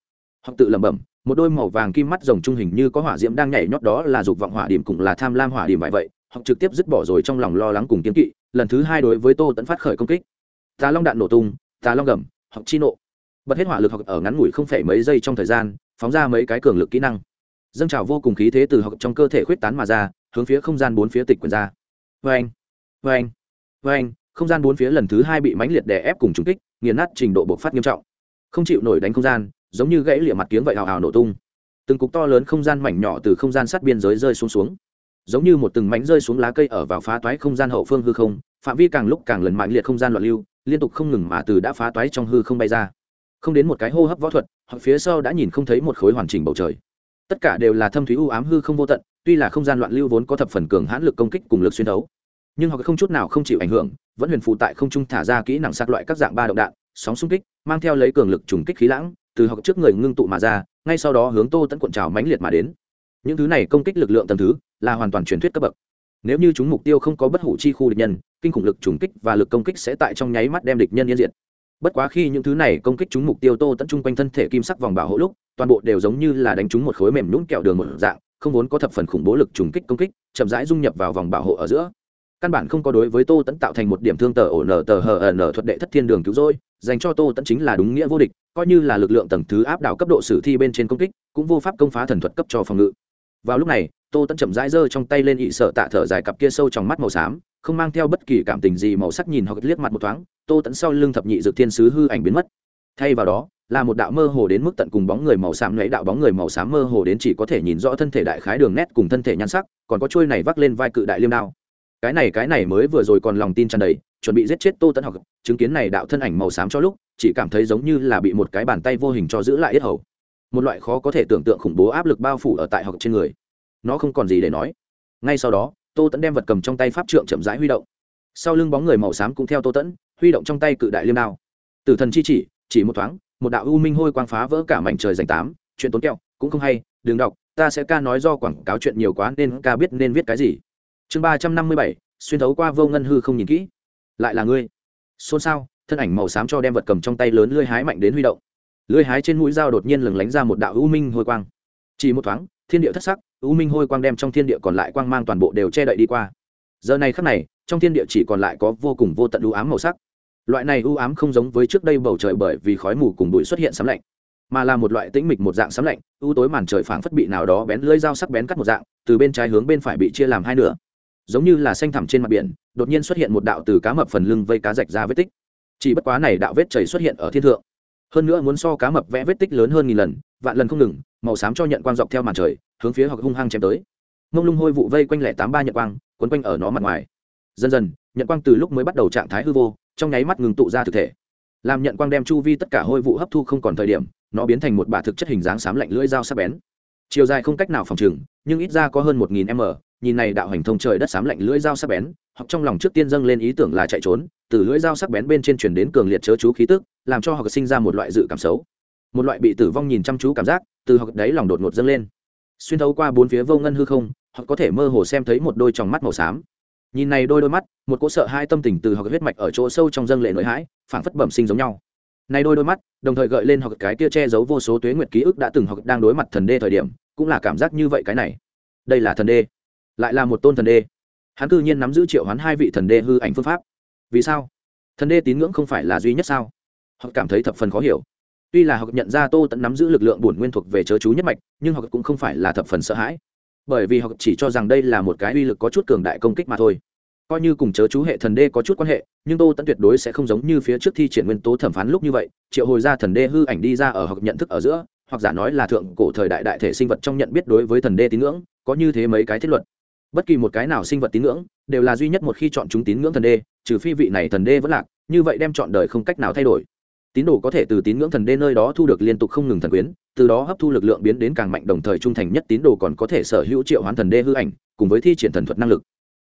Hoặc tự lẩm bẩm, một đôi màu vàng kim mắt rồng trung hình như có hỏa diễm đang nhảy nhót đó là dục vọng hỏa điểm cũng là tham lam hỏa điểm vậy vậy, hoặc trực tiếp dứt bỏ rồi trong lòng lo lắng cùng kiếm kỵ, lần thứ hai đối với tô tẫn phát khởi công kích. Tà long đạn nổ tung tà long gầm, hoặc chi nộ. Bật hết hỏa lực học ở ngắn ngủi không phải mấy giây trong thời gian, phóng ra mấy cái cường lực kỹ năng. Dâng trào vô cùng khí thế từ học trong cơ thể khuyết tán mà ra, hướng phía không gian bốn phía tịch quyền ra. Vê anh vê anh. Vê anh, không gian bốn phía lần thứ hai bị mãnh liệt đè ép cùng trúng kích, nghiền nát trình độ bộc phát nghiêm trọng. Không chịu nổi đánh không gian, giống như gãy lịa mặt tiếng vậy hào hào nổ tung. Từng cục to lớn không gian mảnh nhỏ từ không gian sát biên giới rơi xuống xuống. Giống như một từng mảnh rơi xuống lá cây ở vào phá toái không gian hậu phương hư không, phạm vi càng lúc càng lần mạnh liệt không gian loạn lưu, liên tục không ngừng mà từ đã phá toái trong hư không bay ra. Không đến một cái hô hấp võ thuật hoặc phía sau đã nhìn không thấy một khối hoàn chỉnh bầu trời. Tất cả đều là thâm thúy u ám hư không vô tận, tuy là không gian loạn lưu vốn có thập phần cường hãn lực công kích cùng lực xuyên đấu nhưng họ không chút nào không chịu ảnh hưởng, vẫn huyền phụ tại không trung thả ra kỹ năng sạc loại các dạng ba động đạn, sóng xung kích, mang theo lấy cường lực trùng kích khí lãng, từ họ trước người ngưng tụ mà ra, ngay sau đó hướng tô tẫn cuộn trào mãnh liệt mà đến. Những thứ này công kích lực lượng tầm thứ, là hoàn toàn truyền thuyết cấp bậc. Nếu như chúng mục tiêu không có bất hủ chi khu địch nhân, kinh khủng lực trùng kích và lực công kích sẽ tại trong nháy mắt đem địch nhân yên diệt. Bất quá khi những thứ này công kích chúng mục tiêu tô tẫn chung quanh thân thể kim sắc vòng bảo hộ lúc, toàn bộ đều giống như là đánh trúng một khối mềm nhún kẹo đường một dạng, không vốn có thập phần khủng bố lực trùng kích công kích, chậm rãi dung nhập vào vòng bảo hộ ở giữa căn bản không có đối với tô tẫn tạo thành một điểm thương tờ ổ nở tờ hờ ờ nở thuật đệ thất thiên đường cứu rỗi, dành cho tô tẫn chính là đúng nghĩa vô địch, coi như là lực lượng tầng thứ áp đảo cấp độ sử thi bên trên công kích, cũng vô pháp công phá thần thuật cấp cho phòng ngự. Vào lúc này, tô tẫn chậm rãi giơ trong tay lên ị sợ tạ thở dài cặp kia sâu trong mắt màu xám, không mang theo bất kỳ cảm tình gì màu sắc nhìn hoặc liếc mặt một thoáng, tô tẫn sau lưng thập nhị dược thiên sứ hư ảnh biến mất. Thay vào đó, là một đạo mơ hồ đến mức tận cùng bóng người màu xám nãy đạo bóng người màu xám mơ hồ đến chỉ có thể nhìn rõ thân thể đại khái đường nét cùng thân thể nhan sắc, còn có chuôi này vác lên vai cự đại liêm đao cái này cái này mới vừa rồi còn lòng tin tràn đầy, chuẩn bị giết chết tô tẫn học, chứng kiến này đạo thân ảnh màu xám cho lúc, chỉ cảm thấy giống như là bị một cái bàn tay vô hình cho giữ lại yết hầu. Một loại khó có thể tưởng tượng khủng bố áp lực bao phủ ở tại học trên người. Nó không còn gì để nói. Ngay sau đó, tô tẫn đem vật cầm trong tay pháp trượng chậm rãi huy động. Sau lưng bóng người màu xám cũng theo tô tẫn huy động trong tay cự đại liêm đao. Tử thần chi chỉ chỉ một thoáng, một đạo u minh hôi quang phá vỡ cả mảnh trời dành tám, chuyện tốn kẹo, cũng không hay, đừng đọc, ta sẽ ca nói do quảng cáo chuyện nhiều quá nên ca biết nên viết cái gì chương ba trăm năm mươi bảy, xuyên thấu qua vô ngân hư không nhìn kỹ. Lại là ngươi. Xôn xao, thân ảnh màu xám cho đem vật cầm trong tay lớn lưới hái mạnh đến huy động. Lưới hái trên mũi dao đột nhiên lừng lánh ra một đạo u minh hôi quang. Chỉ một thoáng, thiên địa thất sắc, u minh hôi quang đem trong thiên địa còn lại quang mang toàn bộ đều che đậy đi qua. Giờ này khắc này, trong thiên địa chỉ còn lại có vô cùng vô tận u ám màu sắc. Loại này u ám không giống với trước đây bầu trời bởi vì khói mù cùng bụi xuất hiện sấm lạnh, mà là một loại tĩnh mịch một dạng sấm lạnh, u tối màn trời phảng phất bị nào đó bén lưỡi dao sắc bén cắt một dạng, từ bên trái hướng bên phải bị chia làm hai nửa giống như là xanh thẳm trên mặt biển, đột nhiên xuất hiện một đạo từ cá mập phần lưng vây cá rạch ra vết tích. Chỉ bất quá này đạo vết chảy xuất hiện ở thiên thượng. Hơn nữa muốn so cá mập vẽ vết tích lớn hơn nghìn lần, vạn lần không ngừng, màu xám cho nhận quang dọc theo màn trời, hướng phía hoặc hung hăng chém tới. Mông lung hôi vụ vây quanh lẻ tám ba nhận quang, quấn quanh ở nó mặt ngoài. Dần dần, nhận quang từ lúc mới bắt đầu trạng thái hư vô, trong nháy mắt ngừng tụ ra thực thể. Làm nhận quang đem chu vi tất cả hôi vụ hấp thu không còn thời điểm, nó biến thành một bả thực chất hình dáng xám lạnh lưỡi dao sắc bén. Chiều dài không cách nào phòng trừng, nhưng ít ra có hơn một nghìn m nhìn này đạo hành thông trời đất xám lạnh lưỡi dao sắc bén, hoặc trong lòng trước tiên dâng lên ý tưởng là chạy trốn, từ lưỡi dao sắc bén bên trên chuyển đến cường liệt chớ chú khí tức, làm cho họ sinh ra một loại dự cảm xấu. Một loại bị tử vong nhìn chăm chú cảm giác, từ họ đấy lòng đột ngột dâng lên. Xuyên thấu qua bốn phía vô ngân hư không, họ có thể mơ hồ xem thấy một đôi tròng mắt màu xám. Nhìn này đôi đôi mắt, một cỗ sợ hai tâm tình từ họ huyết mạch ở chỗ sâu trong dâng lệ nỗi hãi, phảng phất bẩm sinh giống nhau. Này đôi đôi mắt, đồng thời gợi lên họ cái kia che giấu vô số tuế nguyệt ký ức đã từng họ đang đối mặt thần đê thời điểm, cũng là cảm giác như vậy cái này. Đây là thần đê lại là một tôn thần đê. Hắn cư nhiên nắm giữ triệu hoán hai vị thần đê hư ảnh phương pháp. Vì sao? Thần đê tín ngưỡng không phải là duy nhất sao? Họ cảm thấy thập phần khó hiểu. Tuy là họ nhận ra tô tẫn nắm giữ lực lượng bổn nguyên thuộc về chớ chú nhất mạch, nhưng họ cũng không phải là thập phần sợ hãi. Bởi vì họ chỉ cho rằng đây là một cái uy lực có chút cường đại công kích mà thôi. Coi như cùng chớ chú hệ thần đê có chút quan hệ, nhưng tô tẫn tuyệt đối sẽ không giống như phía trước thi triển nguyên tố thẩm phán lúc như vậy, triệu hồi ra thần đê hư ảnh đi ra ở họ nhận thức ở giữa, hoặc giả nói là thượng cổ thời đại đại thể sinh vật trong nhận biết đối với thần đê tín ngưỡng, có như thế mấy cái thiết luận bất kỳ một cái nào sinh vật tín ngưỡng, đều là duy nhất một khi chọn chúng tín ngưỡng thần đê, trừ phi vị này thần đê vẫn lạc, như vậy đem chọn đời không cách nào thay đổi. Tín đồ có thể từ tín ngưỡng thần đê nơi đó thu được liên tục không ngừng thần quyến, từ đó hấp thu lực lượng biến đến càng mạnh, đồng thời trung thành nhất tín đồ còn có thể sở hữu triệu hoán thần đê hư ảnh, cùng với thi triển thần thuật năng lực.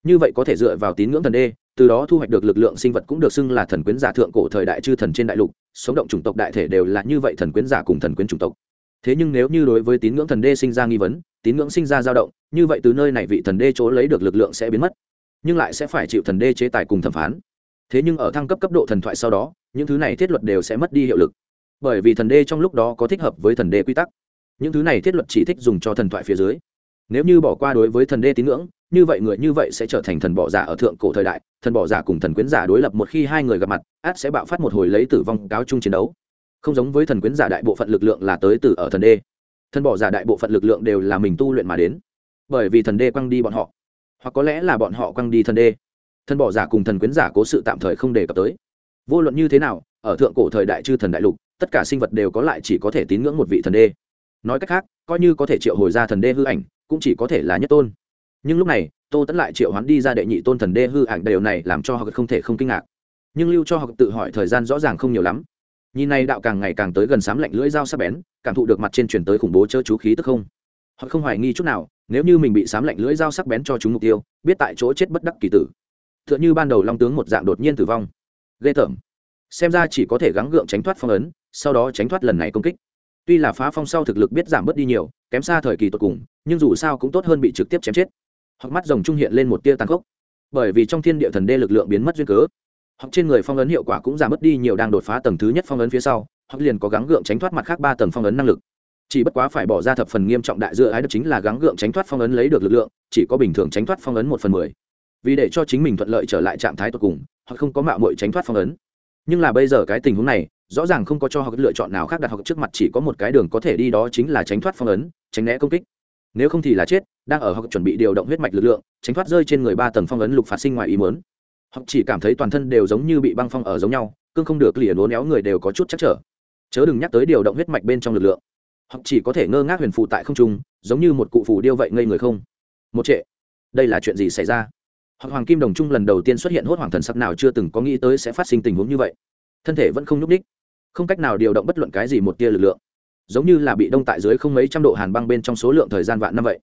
Như vậy có thể dựa vào tín ngưỡng thần đê, từ đó thu hoạch được lực lượng sinh vật cũng được xưng là thần quyến giả thượng cổ thời đại chư thần trên đại lục, sống động chủng tộc đại thể đều là như vậy thần quyến giả cùng thần quyến chủng tộc thế nhưng nếu như đối với tín ngưỡng thần đê sinh ra nghi vấn, tín ngưỡng sinh ra dao động, như vậy từ nơi này vị thần đê chỗ lấy được lực lượng sẽ biến mất, nhưng lại sẽ phải chịu thần đê chế tài cùng thẩm phán. Thế nhưng ở thăng cấp cấp độ thần thoại sau đó, những thứ này thiết luật đều sẽ mất đi hiệu lực. Bởi vì thần đê trong lúc đó có thích hợp với thần đê quy tắc. Những thứ này thiết luật chỉ thích dùng cho thần thoại phía dưới. Nếu như bỏ qua đối với thần đê tín ngưỡng, như vậy người như vậy sẽ trở thành thần bỏ giả ở thượng cổ thời đại, thần bỏ giả cùng thần quyến giả đối lập một khi hai người gặp mặt, át sẽ bạo phát một hồi lấy tử vong cáo chung chiến đấu không giống với thần quyến giả đại bộ phận lực lượng là tới từ ở thần đê. Thần bỏ giả đại bộ phận lực lượng đều là mình tu luyện mà đến. Bởi vì thần đê quăng đi bọn họ. Hoặc có lẽ là bọn họ quăng đi thần đê. Thần bỏ giả cùng thần quyến giả cố sự tạm thời không đề cập tới. Vô luận như thế nào, ở thượng cổ thời đại chư thần đại lục, tất cả sinh vật đều có lại chỉ có thể tín ngưỡng một vị thần đê. Nói cách khác, coi như có thể triệu hồi ra thần đê hư ảnh, cũng chỉ có thể là nhất tôn. Nhưng lúc này, tô tẫn lại triệu hoán đi ra đệ nhị tôn thần đê hư ảnh đều này làm cho họ không thể không kinh ngạc. Nhưng lưu cho họ tự hỏi thời gian rõ ràng không nhiều lắm nhìn này đạo càng ngày càng tới gần sám lạnh lưỡi dao sắc bén, cảm thụ được mặt trên chuyển tới khủng bố chớ chú khí tức không? Họ không hoài nghi chút nào, nếu như mình bị sám lạnh lưỡi dao sắc bén cho chúng mục tiêu, biết tại chỗ chết bất đắc kỳ tử. T h ư ợ n h ư ban đầu long tướng một dạng đột nhiên tử vong. Ghê tởm. Xem ra chỉ có thể gắng gượng tránh thoát phong ấn, sau đó tránh thoát lần này công kích. Tuy là phá phong sau thực lực biết giảm bớt đi nhiều, kém xa thời kỳ tột cùng, nhưng dù sao cũng tốt hơn bị trực tiếp chém chết. Hoặc mắt rồng trung hiện lên một tia tàn khốc. Bởi vì trong thiên địa thần đê lực lượng biến mất duyên cớ hoặc trên người phong ấn hiệu quả cũng giảm mất đi nhiều đang đột phá tầng thứ nhất phong ấn phía sau, hoặc liền có gắng gượng tránh thoát mặt khác ba tầng phong ấn năng lực. Chỉ bất quá phải bỏ ra thập phần nghiêm trọng đại dựa ái được chính là gắng gượng tránh thoát phong ấn lấy được lực lượng, chỉ có bình thường tránh thoát phong ấn một phần mười. Vì để cho chính mình thuận lợi trở lại trạng thái tột cùng, hoặc không có mạo mội tránh thoát phong ấn. Nhưng là bây giờ cái tình huống này, rõ ràng không có cho họ lựa chọn nào khác đặt học trước mặt chỉ có một cái đường có thể đi đó chính là tránh thoát phong ấn, tránh né công kích. Nếu không thì là chết, đang ở họ chuẩn bị điều động huyết mạch lực lượng, tránh thoát rơi trên người ba tầng phong ấn lục phạt sinh ngoài ý muốn hoặc chỉ cảm thấy toàn thân đều giống như bị băng phong ở giống nhau, cương không được liền uốn éo người đều có chút chắc trở. Chớ đừng nhắc tới điều động huyết mạch bên trong lực lượng. Hoặc chỉ có thể ngơ ngác huyền phụ tại không trung, giống như một cụ phù điêu vậy ngây người không. Một trệ. Đây là chuyện gì xảy ra? Hoặc hoàng kim đồng trung lần đầu tiên xuất hiện hốt hoàng thần sắc nào chưa từng có nghĩ tới sẽ phát sinh tình huống như vậy. Thân thể vẫn không nhúc ních không cách nào điều động bất luận cái gì một tia lực lượng. Giống như là bị đông tại dưới không mấy trăm độ hàn băng bên trong số lượng thời gian vạn năm vậy.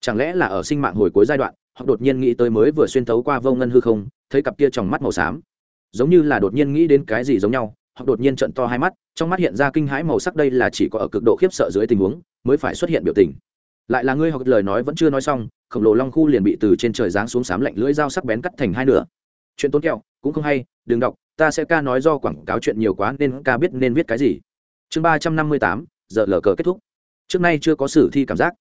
Chẳng lẽ là ở sinh mạng hồi cuối giai đoạn hoặc đột nhiên nghĩ tới mới vừa xuyên thấu qua vô ngân hư không thấy cặp kia trong mắt màu xám. Giống như là đột nhiên nghĩ đến cái gì giống nhau hoặc đột nhiên trận to hai mắt, trong mắt hiện ra kinh hãi màu sắc đây là chỉ có ở cực độ khiếp sợ dưới tình huống mới phải xuất hiện biểu tình. Lại là ngươi hoặc lời nói vẫn chưa nói xong, khổng lồ long khu liền bị từ trên trời giáng xuống sám lạnh lưỡi dao sắc bén cắt thành hai nửa. Chuyện tốn kẹo, cũng không hay, đừng đọc, ta sẽ ca nói do quảng cáo chuyện nhiều quá nên ca biết nên viết cái gì. Chương ba trăm năm mươi tám, giờ lờ cờ kết thúc. Trước nay chưa có sử thi cảm giác.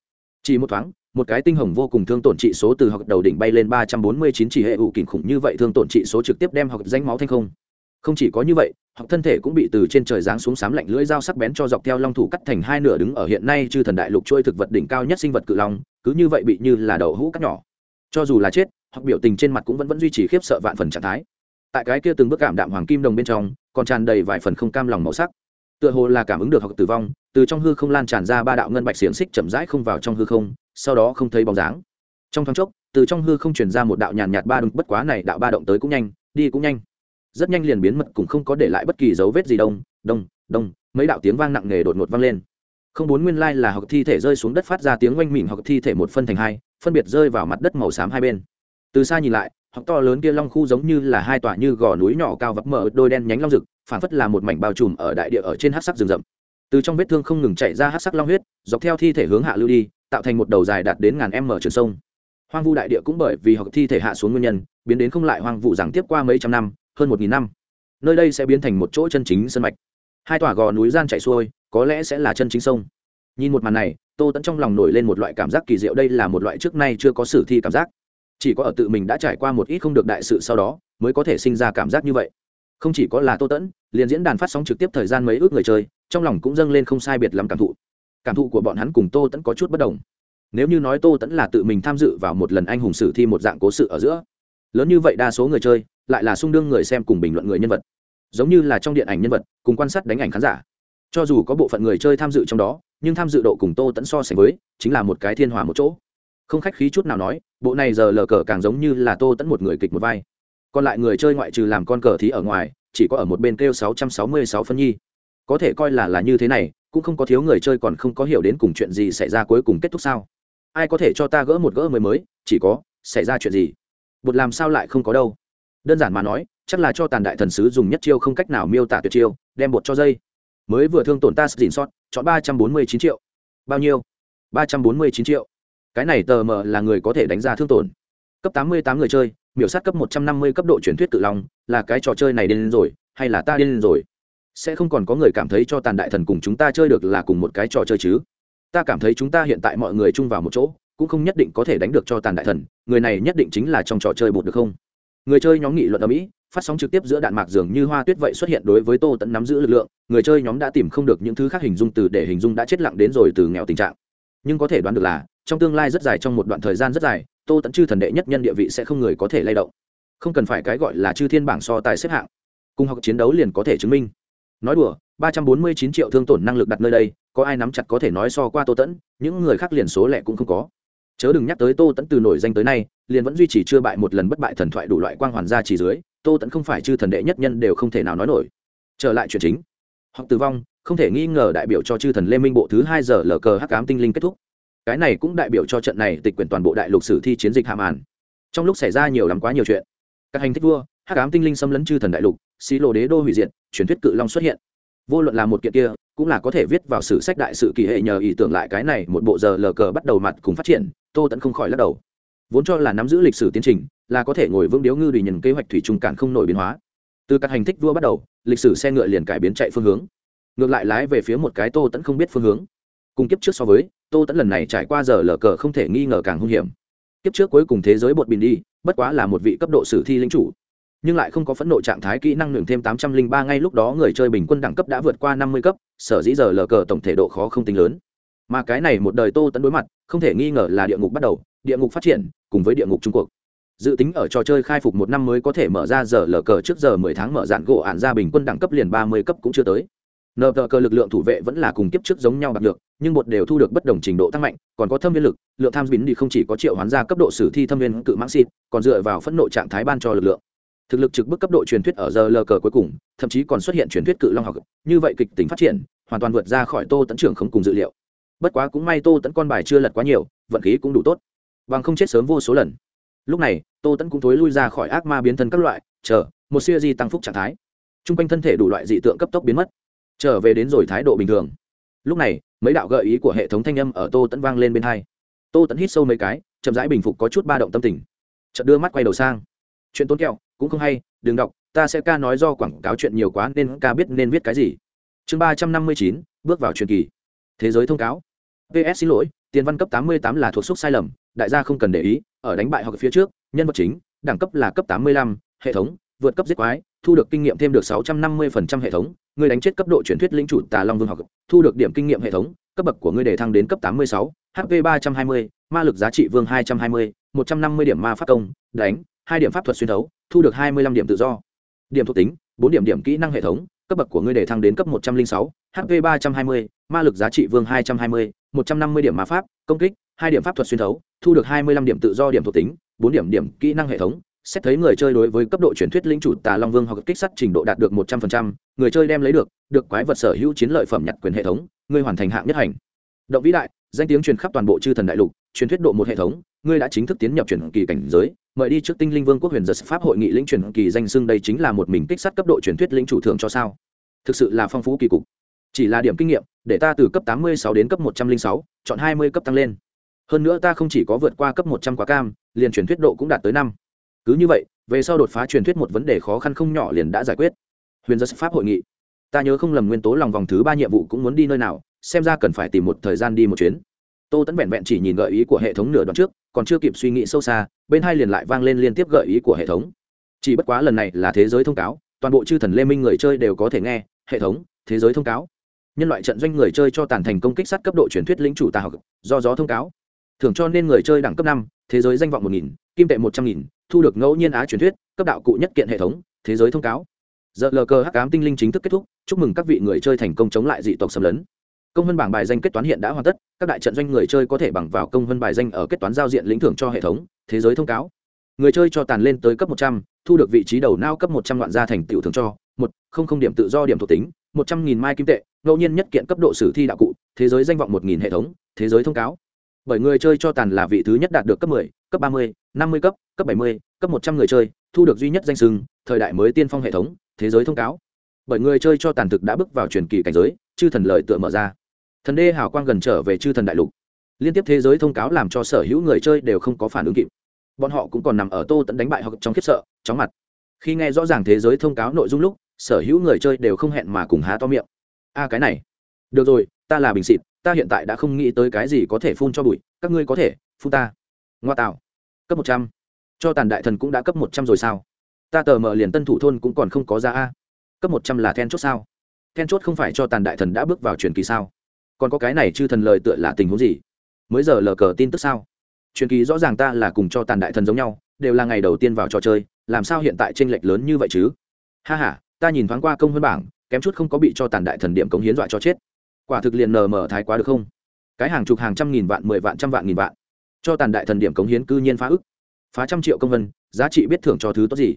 Chỉ một thoáng một cái tinh hồng vô cùng thương tổn trị số từ học đầu đỉnh bay lên ba trăm bốn mươi chín chỉ hệ ủ kỉnh khủng như vậy thương tổn trị số trực tiếp đem học danh máu thanh không. Không chỉ có như vậy, học thân thể cũng bị từ trên trời giáng xuống sám lạnh lưỡi dao sắc bén cho dọc theo long thủ cắt thành hai nửa đứng ở hiện nay chư thần đại lục trôi thực vật đỉnh cao nhất sinh vật cự long, cứ như vậy bị như là đầu hũ cắt nhỏ. Cho dù là chết hoặc biểu tình trên mặt cũng vẫn vẫn duy trì khiếp sợ vạn phần trạng thái. Tại cái kia từng bước cảm đạm hoàng kim đồng bên trong, còn tràn đầy vài phần không cam lòng màu sắc. Tựa hồ là cảm ứng được học tử vong, từ trong hư không lan tràn ra ba đạo ngân bạch xiềng xích chậm rãi không vào trong hư không sau đó không thấy bóng dáng. Trong thoáng chốc, từ trong hư không chuyển ra một đạo nhàn nhạt ba đụng bất quá này đạo ba động tới cũng nhanh, đi cũng nhanh. Rất nhanh liền biến mật cũng không có để lại bất kỳ dấu vết gì đông đông đông, mấy đạo tiếng vang nặng nề đột ngột vang lên. Không bốn nguyên lai là học thi thể rơi xuống đất phát ra tiếng oanh mịn, học thi thể một phân thành hai, phân biệt rơi vào mặt đất màu xám hai bên. Từ xa nhìn lại, học to lớn kia long khu giống như là hai tòa như gò núi nhỏ cao vấp mở, đôi đen nhánh long rực phản phất là một mảnh bao trùm ở đại địa ở trên hát sắc rừng rậm. Từ trong vết thương không ngừng chạy ra hát sắc long huyết, dọc theo thi thể hướng hạ lưu đi tạo thành một đầu dài đạt đến ngàn em mở trường sông. Hoang vu đại địa cũng bởi vì học thi thể hạ xuống nguyên nhân, biến đến không lại hoang vụ rằng tiếp qua mấy trăm năm, hơn một nghìn năm. Nơi đây sẽ biến thành một chỗ chân chính sân mạch. Hai tòa gò núi gian chạy xuôi, có lẽ sẽ là chân chính sông. Nhìn một màn này, tô tẫn trong lòng nổi lên một loại cảm giác kỳ diệu, đây là một loại trước nay chưa có sử thi cảm giác. Chỉ có ở tự mình đã trải qua một ít không được đại sự sau đó, mới có thể sinh ra cảm giác như vậy. Không chỉ có là tô tẫn liền diễn đàn phát sóng trực tiếp thời gian mấy ước người chơi, trong lòng cũng dâng lên không sai biệt lắm cảm thụ cảm thụ của bọn hắn cùng tô tẫn có chút bất đồng. Nếu như nói tô tẫn là tự mình tham dự vào một lần anh hùng sử thi một dạng cố sự ở giữa, lớn như vậy đa số người chơi lại là sung đương người xem cùng bình luận người nhân vật. Giống như là trong điện ảnh nhân vật, cùng quan sát đánh ảnh khán giả. Cho dù có bộ phận người chơi tham dự trong đó, nhưng tham dự độ cùng tô tẫn so sánh với chính là một cái thiên hòa một chỗ. Không khách khí chút nào nói, bộ này giờ lờ cờ càng giống như là tô tẫn một người kịch một vai. Còn lại người chơi ngoại trừ làm con cờ thí ở ngoài, chỉ có ở một bên kêu 666 phân nhi. Có thể coi là là như thế này cũng không có thiếu người chơi còn không có hiểu đến cùng chuyện gì xảy ra cuối cùng kết thúc sao. Ai có thể cho ta gỡ một gỡ mới mới, chỉ có, xảy ra chuyện gì? Bột làm sao lại không có đâu? Đơn giản mà nói, chắc là cho tàn đại thần sứ dùng nhất chiêu không cách nào miêu tả tuyệt chiêu, đem bột cho dây. Mới vừa thương tổn ta dình sót, chọn ba trăm bốn mươi chín triệu. Bao nhiêu? ba trăm bốn mươi chín triệu. Cái này tờ mờ là người có thể đánh ra thương tổn. Cấp tám mươi tám người chơi, miểu sát cấp một trăm năm mươi cấp độ truyền thuyết tự long là cái trò chơi này điên rồi, hay là ta điên rồi? Sẽ không còn có người cảm thấy cho tàn đại thần cùng chúng ta chơi được là cùng một cái trò chơi chứ. Ta cảm thấy chúng ta hiện tại mọi người chung vào một chỗ, cũng không nhất định có thể đánh được cho tàn đại thần, người này nhất định chính là trong trò chơi bột được không? Người chơi nhóm nghị luận ở mỹ phát sóng trực tiếp giữa đạn mạc dường như hoa tuyết vậy xuất hiện đối với tô tẫn nắm giữ lực lượng, người chơi nhóm đã tìm không được những thứ khác hình dung từ để hình dung đã chết lặng đến rồi từ nghèo tình trạng. Nhưng có thể đoán được là, trong tương lai rất dài trong một đoạn thời gian rất dài, tô tẫn chư thần đệ nhất nhân địa vị sẽ không người có thể lay động. Không cần phải cái gọi là chư thiên bảng so tài xếp hạng. Cùng học chiến đấu liền có thể chứng minh nói đùa, ba trăm bốn mươi chín triệu thương tổn năng lực đặt nơi đây, có ai nắm chặt có thể nói so qua tô tẫn, những người khác liền số lẻ cũng không có. Chớ đừng nhắc tới tô tẫn từ nổi danh tới nay, liền vẫn duy trì chưa bại một lần bất bại thần thoại đủ loại quang hoàn ra chỉ dưới, tô tẫn không phải chư thần đệ nhất nhân đều không thể nào nói nổi. Trở lại chuyện chính. Hoặc tử vong, không thể nghi ngờ đại biểu cho chư thần lê minh bộ thứ hai giờ lờ cờ hắc ám tinh linh kết thúc. Cái này cũng đại biểu cho trận này tịch quyền toàn bộ đại lục sử thi chiến dịch hàm an trong lúc xảy ra nhiều lắm quá nhiều chuyện. Các hành thích vua, hắc ám tinh linh xâm lấn chư thần đại lục xí lộ đế đô hủy diệt, truyền thuyết cự long xuất hiện. Vô luận là một kiện kia, cũng là có thể viết vào sử sách đại sự kỳ hệ nhờ ý tưởng lại cái này một bộ giờ lờ cờ bắt đầu mặt cùng phát triển, tô tẫn không khỏi lắc đầu. Vốn cho là nắm giữ lịch sử tiến trình, là có thể ngồi vững điếu ngư đùy nhìn kế hoạch thủy trung cản không nổi biến hóa. Từ các hành thích vua bắt đầu, lịch sử xe ngựa liền cải biến chạy phương hướng. Ngược lại lái về phía một cái tô tẫn không biết phương hướng. Cùng kiếp trước so với, tô tẫn lần này trải qua giờ lờ cờ không thể nghi ngờ càng hung hiểm. Kiếp trước cuối cùng thế giới bột bình đi, bất quá là một vị cấp độ sử thi lính chủ nhưng lại không có phẫn nộ trạng thái kỹ năng lượng thêm tám trăm linh ba ngay lúc đó người chơi bình quân đẳng cấp đã vượt qua năm mươi cấp, sở dĩ giờ lờ cờ tổng thể độ khó không tính lớn. Mà cái này một đời tô tẫn đối mặt, không thể nghi ngờ là địa ngục bắt đầu, địa ngục phát triển, cùng với địa ngục trung quốc dự tính ở trò chơi khai phục một năm mới có thể mở ra giờ lờ cờ trước giờ mười tháng mở dạn gỗ ạn ra bình quân đẳng cấp liền ba mươi cấp cũng chưa tới. Nờ tờ cờ lực lượng thủ vệ vẫn là cùng kiếp trước giống nhau bạc được nhưng một đều thu được bất đồng trình độ tăng mạnh, còn có thâm viên lực, lượng tham bính đi không chỉ có triệu hoán ra cấp độ sử thi thâm viên cự mãng xịt, còn dựa vào phẫn nộ trạng thái ban cho lực lượng thực lực trực bức cấp độ truyền thuyết ở giờ lờ cờ cuối cùng, thậm chí còn xuất hiện truyền thuyết cự long học. Như vậy kịch tính phát triển, hoàn toàn vượt ra khỏi tô tấn trưởng không cùng dự liệu. Bất quá cũng may tô tấn con bài chưa lật quá nhiều, vận khí cũng đủ tốt. Bằng không chết sớm vô số lần. Lúc này, tô tấn cũng thối lui ra khỏi ác ma biến thân các loại, chờ, một siêu di tăng phúc trạng thái. T r u n g quanh thân thể đủ loại dị tượng cấp tốc biến mất. Trở về đến rồi thái độ bình thường. Lúc này, mấy đạo gợi ý của hệ thống thanh âm ở tô tấn vang lên bên hai. Tô tấn hít sâu mấy cái, chậm rãi bình phục có chút ba động tâm tình. Chợt đưa mắt quay đầu sang. Chuyện tốn kẹo cũng không hay, đừng đọc, ta sẽ ca nói do quảng cáo chuyện nhiều quá nên ca biết nên viết cái gì. Chương ba trăm năm mươi chín, bước vào truyền kỳ. Thế giới thông cáo. Ps xin lỗi, tiền văn cấp tám mươi tám là thuộc xúc sai lầm, đại gia không cần để ý, ở đánh bại hoặc phía trước, nhân vật chính, đẳng cấp là cấp tám mươi lăm, hệ thống, vượt cấp giết quái, thu được kinh nghiệm thêm được sáu trăm năm mươi phần trăm hệ thống, người đánh chết cấp độ truyền thuyết lĩnh chủ tà long vương học, thu được điểm kinh nghiệm hệ thống, cấp bậc của ngươi để thăng đến cấp tám mươi sáu hp ba trăm hai mươi, ma lực giá trị vương hai trăm hai mươi, một trăm năm mươi điểm ma pháp công, đánh, hai điểm pháp thuật xuyên thấu thu được hai mươi lăm điểm tự do. Điểm thuộc tính, bốn điểm điểm kỹ năng hệ thống, cấp bậc của ngươi để thăng đến cấp một trăm linh sáu hp ba trăm hai mươi, ma lực giá trị vương hai trăm hai mươi, một trăm năm mươi điểm ma pháp, công kích, hai điểm pháp thuật xuyên thấu, thu được hai mươi lăm điểm tự do điểm thuộc tính, bốn điểm điểm kỹ năng hệ thống. Xét thấy người chơi đối với cấp độ truyền thuyết linh chủ tà long vương hoặc kích sắt trình độ đạt được một trăm phần trăm, người chơi đem lấy được được quái vật sở hữu chiến lợi phẩm nhặt quyền hệ thống, ngươi hoàn thành hạng nhất hành. Động vĩ đại, danh tiếng truyền khắp toàn bộ chư thần đại lục, truyền thuyết độ một hệ thống, ngươi đã chính thức tiến nhập truyền kỳ cảnh giới mời đi trước tinh linh vương quốc huyền giật pháp hội nghị lĩnh truyền kỳ danh xưng đây chính là một mình kích sát cấp độ truyền thuyết lĩnh chủ thường cho sao. Thực sự là phong phú kỳ cục. Chỉ là điểm kinh nghiệm, để ta từ cấp tám mươi sáu đến cấp một trăm linh sáu, chọn hai mươi cấp tăng lên. Hơn nữa ta không chỉ có vượt qua cấp một trăm quá cam, liền truyền thuyết độ cũng đạt tới năm. Cứ như vậy, về sau đột phá truyền thuyết một vấn đề khó khăn không nhỏ liền đã giải quyết. Huyền giật pháp hội nghị. Ta nhớ không lầm nguyên tố lòng vòng thứ ba nhiệm vụ cũng muốn đi nơi nào, xem ra cần phải tìm một thời gian đi một chuyến tô tẫn vẹn vẹn chỉ nhìn gợi ý của hệ thống nửa đoạn trước, còn chưa kịp suy nghĩ sâu xa, bên hai liền lại vang lên liên tiếp gợi ý của hệ thống. Chỉ bất quá lần này là thế giới thông cáo, toàn bộ chư thần lê minh người chơi đều có thể nghe, hệ thống, thế giới thông cáo. Nhân loại trận doanh người chơi cho tàn thành công kích sát cấp độ truyền thuyết lĩnh chủ tà học, do gió thông cáo. Thưởng cho nên người chơi đẳng cấp năm, thế giới danh vọng một nghìn, kim tệ một trăm nghìn, thu được ngẫu nhiên á truyền thuyết, cấp đạo cụ nhất kiện hệ thống, thế giới thông cáo. Giờ lờ cờ hắc ám tinh linh chính thức kết thúc, chúc mừng các vị người chơi thành công chống lại dị tộc xâm lấn công vân bảng bài danh kết toán hiện đã hoàn tất các đại trận doanh người chơi có thể bằng vào công vân bài danh ở kết toán giao diện lĩnh thưởng cho hệ thống thế giới thông cáo người chơi cho tàn lên tới cấp một trăm thu được vị trí đầu nao cấp một trăm loạn gia thành tiểu thường cho một không không điểm tự do điểm thuộc tính một trăm nghìn mai kim tệ ngẫu nhiên nhất kiện cấp độ sử thi đạo cụ thế giới danh vọng một nghìn hệ thống thế giới thông cáo bởi người chơi cho tàn là vị thứ nhất đạt được cấp 10, cấp 30, 50 cấp, cấp 70, cấp 100 người chơi, thu được duy nhất danh sừng, thời đại mới tiên phong hệ thống, thế giới thông cáo. Bởi người chơi cho tàn thực đã bước vào truyền kỳ cảnh giới, chư thần lợi tựa mở ra. Thần đê hào quang gần trở về chư thần đại lục. Liên tiếp thế giới thông cáo làm cho sở hữu người chơi đều không có phản ứng kịp. Bọn họ cũng còn nằm ở tô tận đánh bại hoặc trong khiếp sợ, chóng mặt. Khi nghe rõ ràng thế giới thông cáo nội dung lúc, sở hữu người chơi đều không hẹn mà cùng há to miệng. A cái này, được rồi, ta là bình xịt, ta hiện tại đã không nghĩ tới cái gì có thể phun cho bụi các ngươi có thể phun ta ngoa tạo cấp một trăm cho tàn đại thần cũng đã cấp một trăm rồi sao ta tờ mờ liền tân thủ thôn cũng còn không có ra a cấp một trăm là then chốt sao then chốt không phải cho tàn đại thần đã bước vào truyền kỳ sao? Còn có cái này chư thần lời tựa là tình huống gì? Mới giờ lờ cờ tin tức sao? Truyền kỳ rõ ràng ta là cùng cho tàn đại thần giống nhau, đều là ngày đầu tiên vào trò chơi, làm sao hiện tại tranh lệch lớn như vậy chứ? Ha h a ta nhìn thoáng qua công hơn bảng, kém chút không có bị cho tàn đại thần điểm cống hiến dọa cho chết. Quả thực liền nờ mở thái quá được không? Cái hàng chục hàng trăm nghìn vạn, mười vạn, trăm vạn nghìn vạn. Cho tàn đại thần điểm cống hiến cư nhiên phá ức. Phá trăm triệu công vân, giá trị biết thưởng cho thứ tốt gì?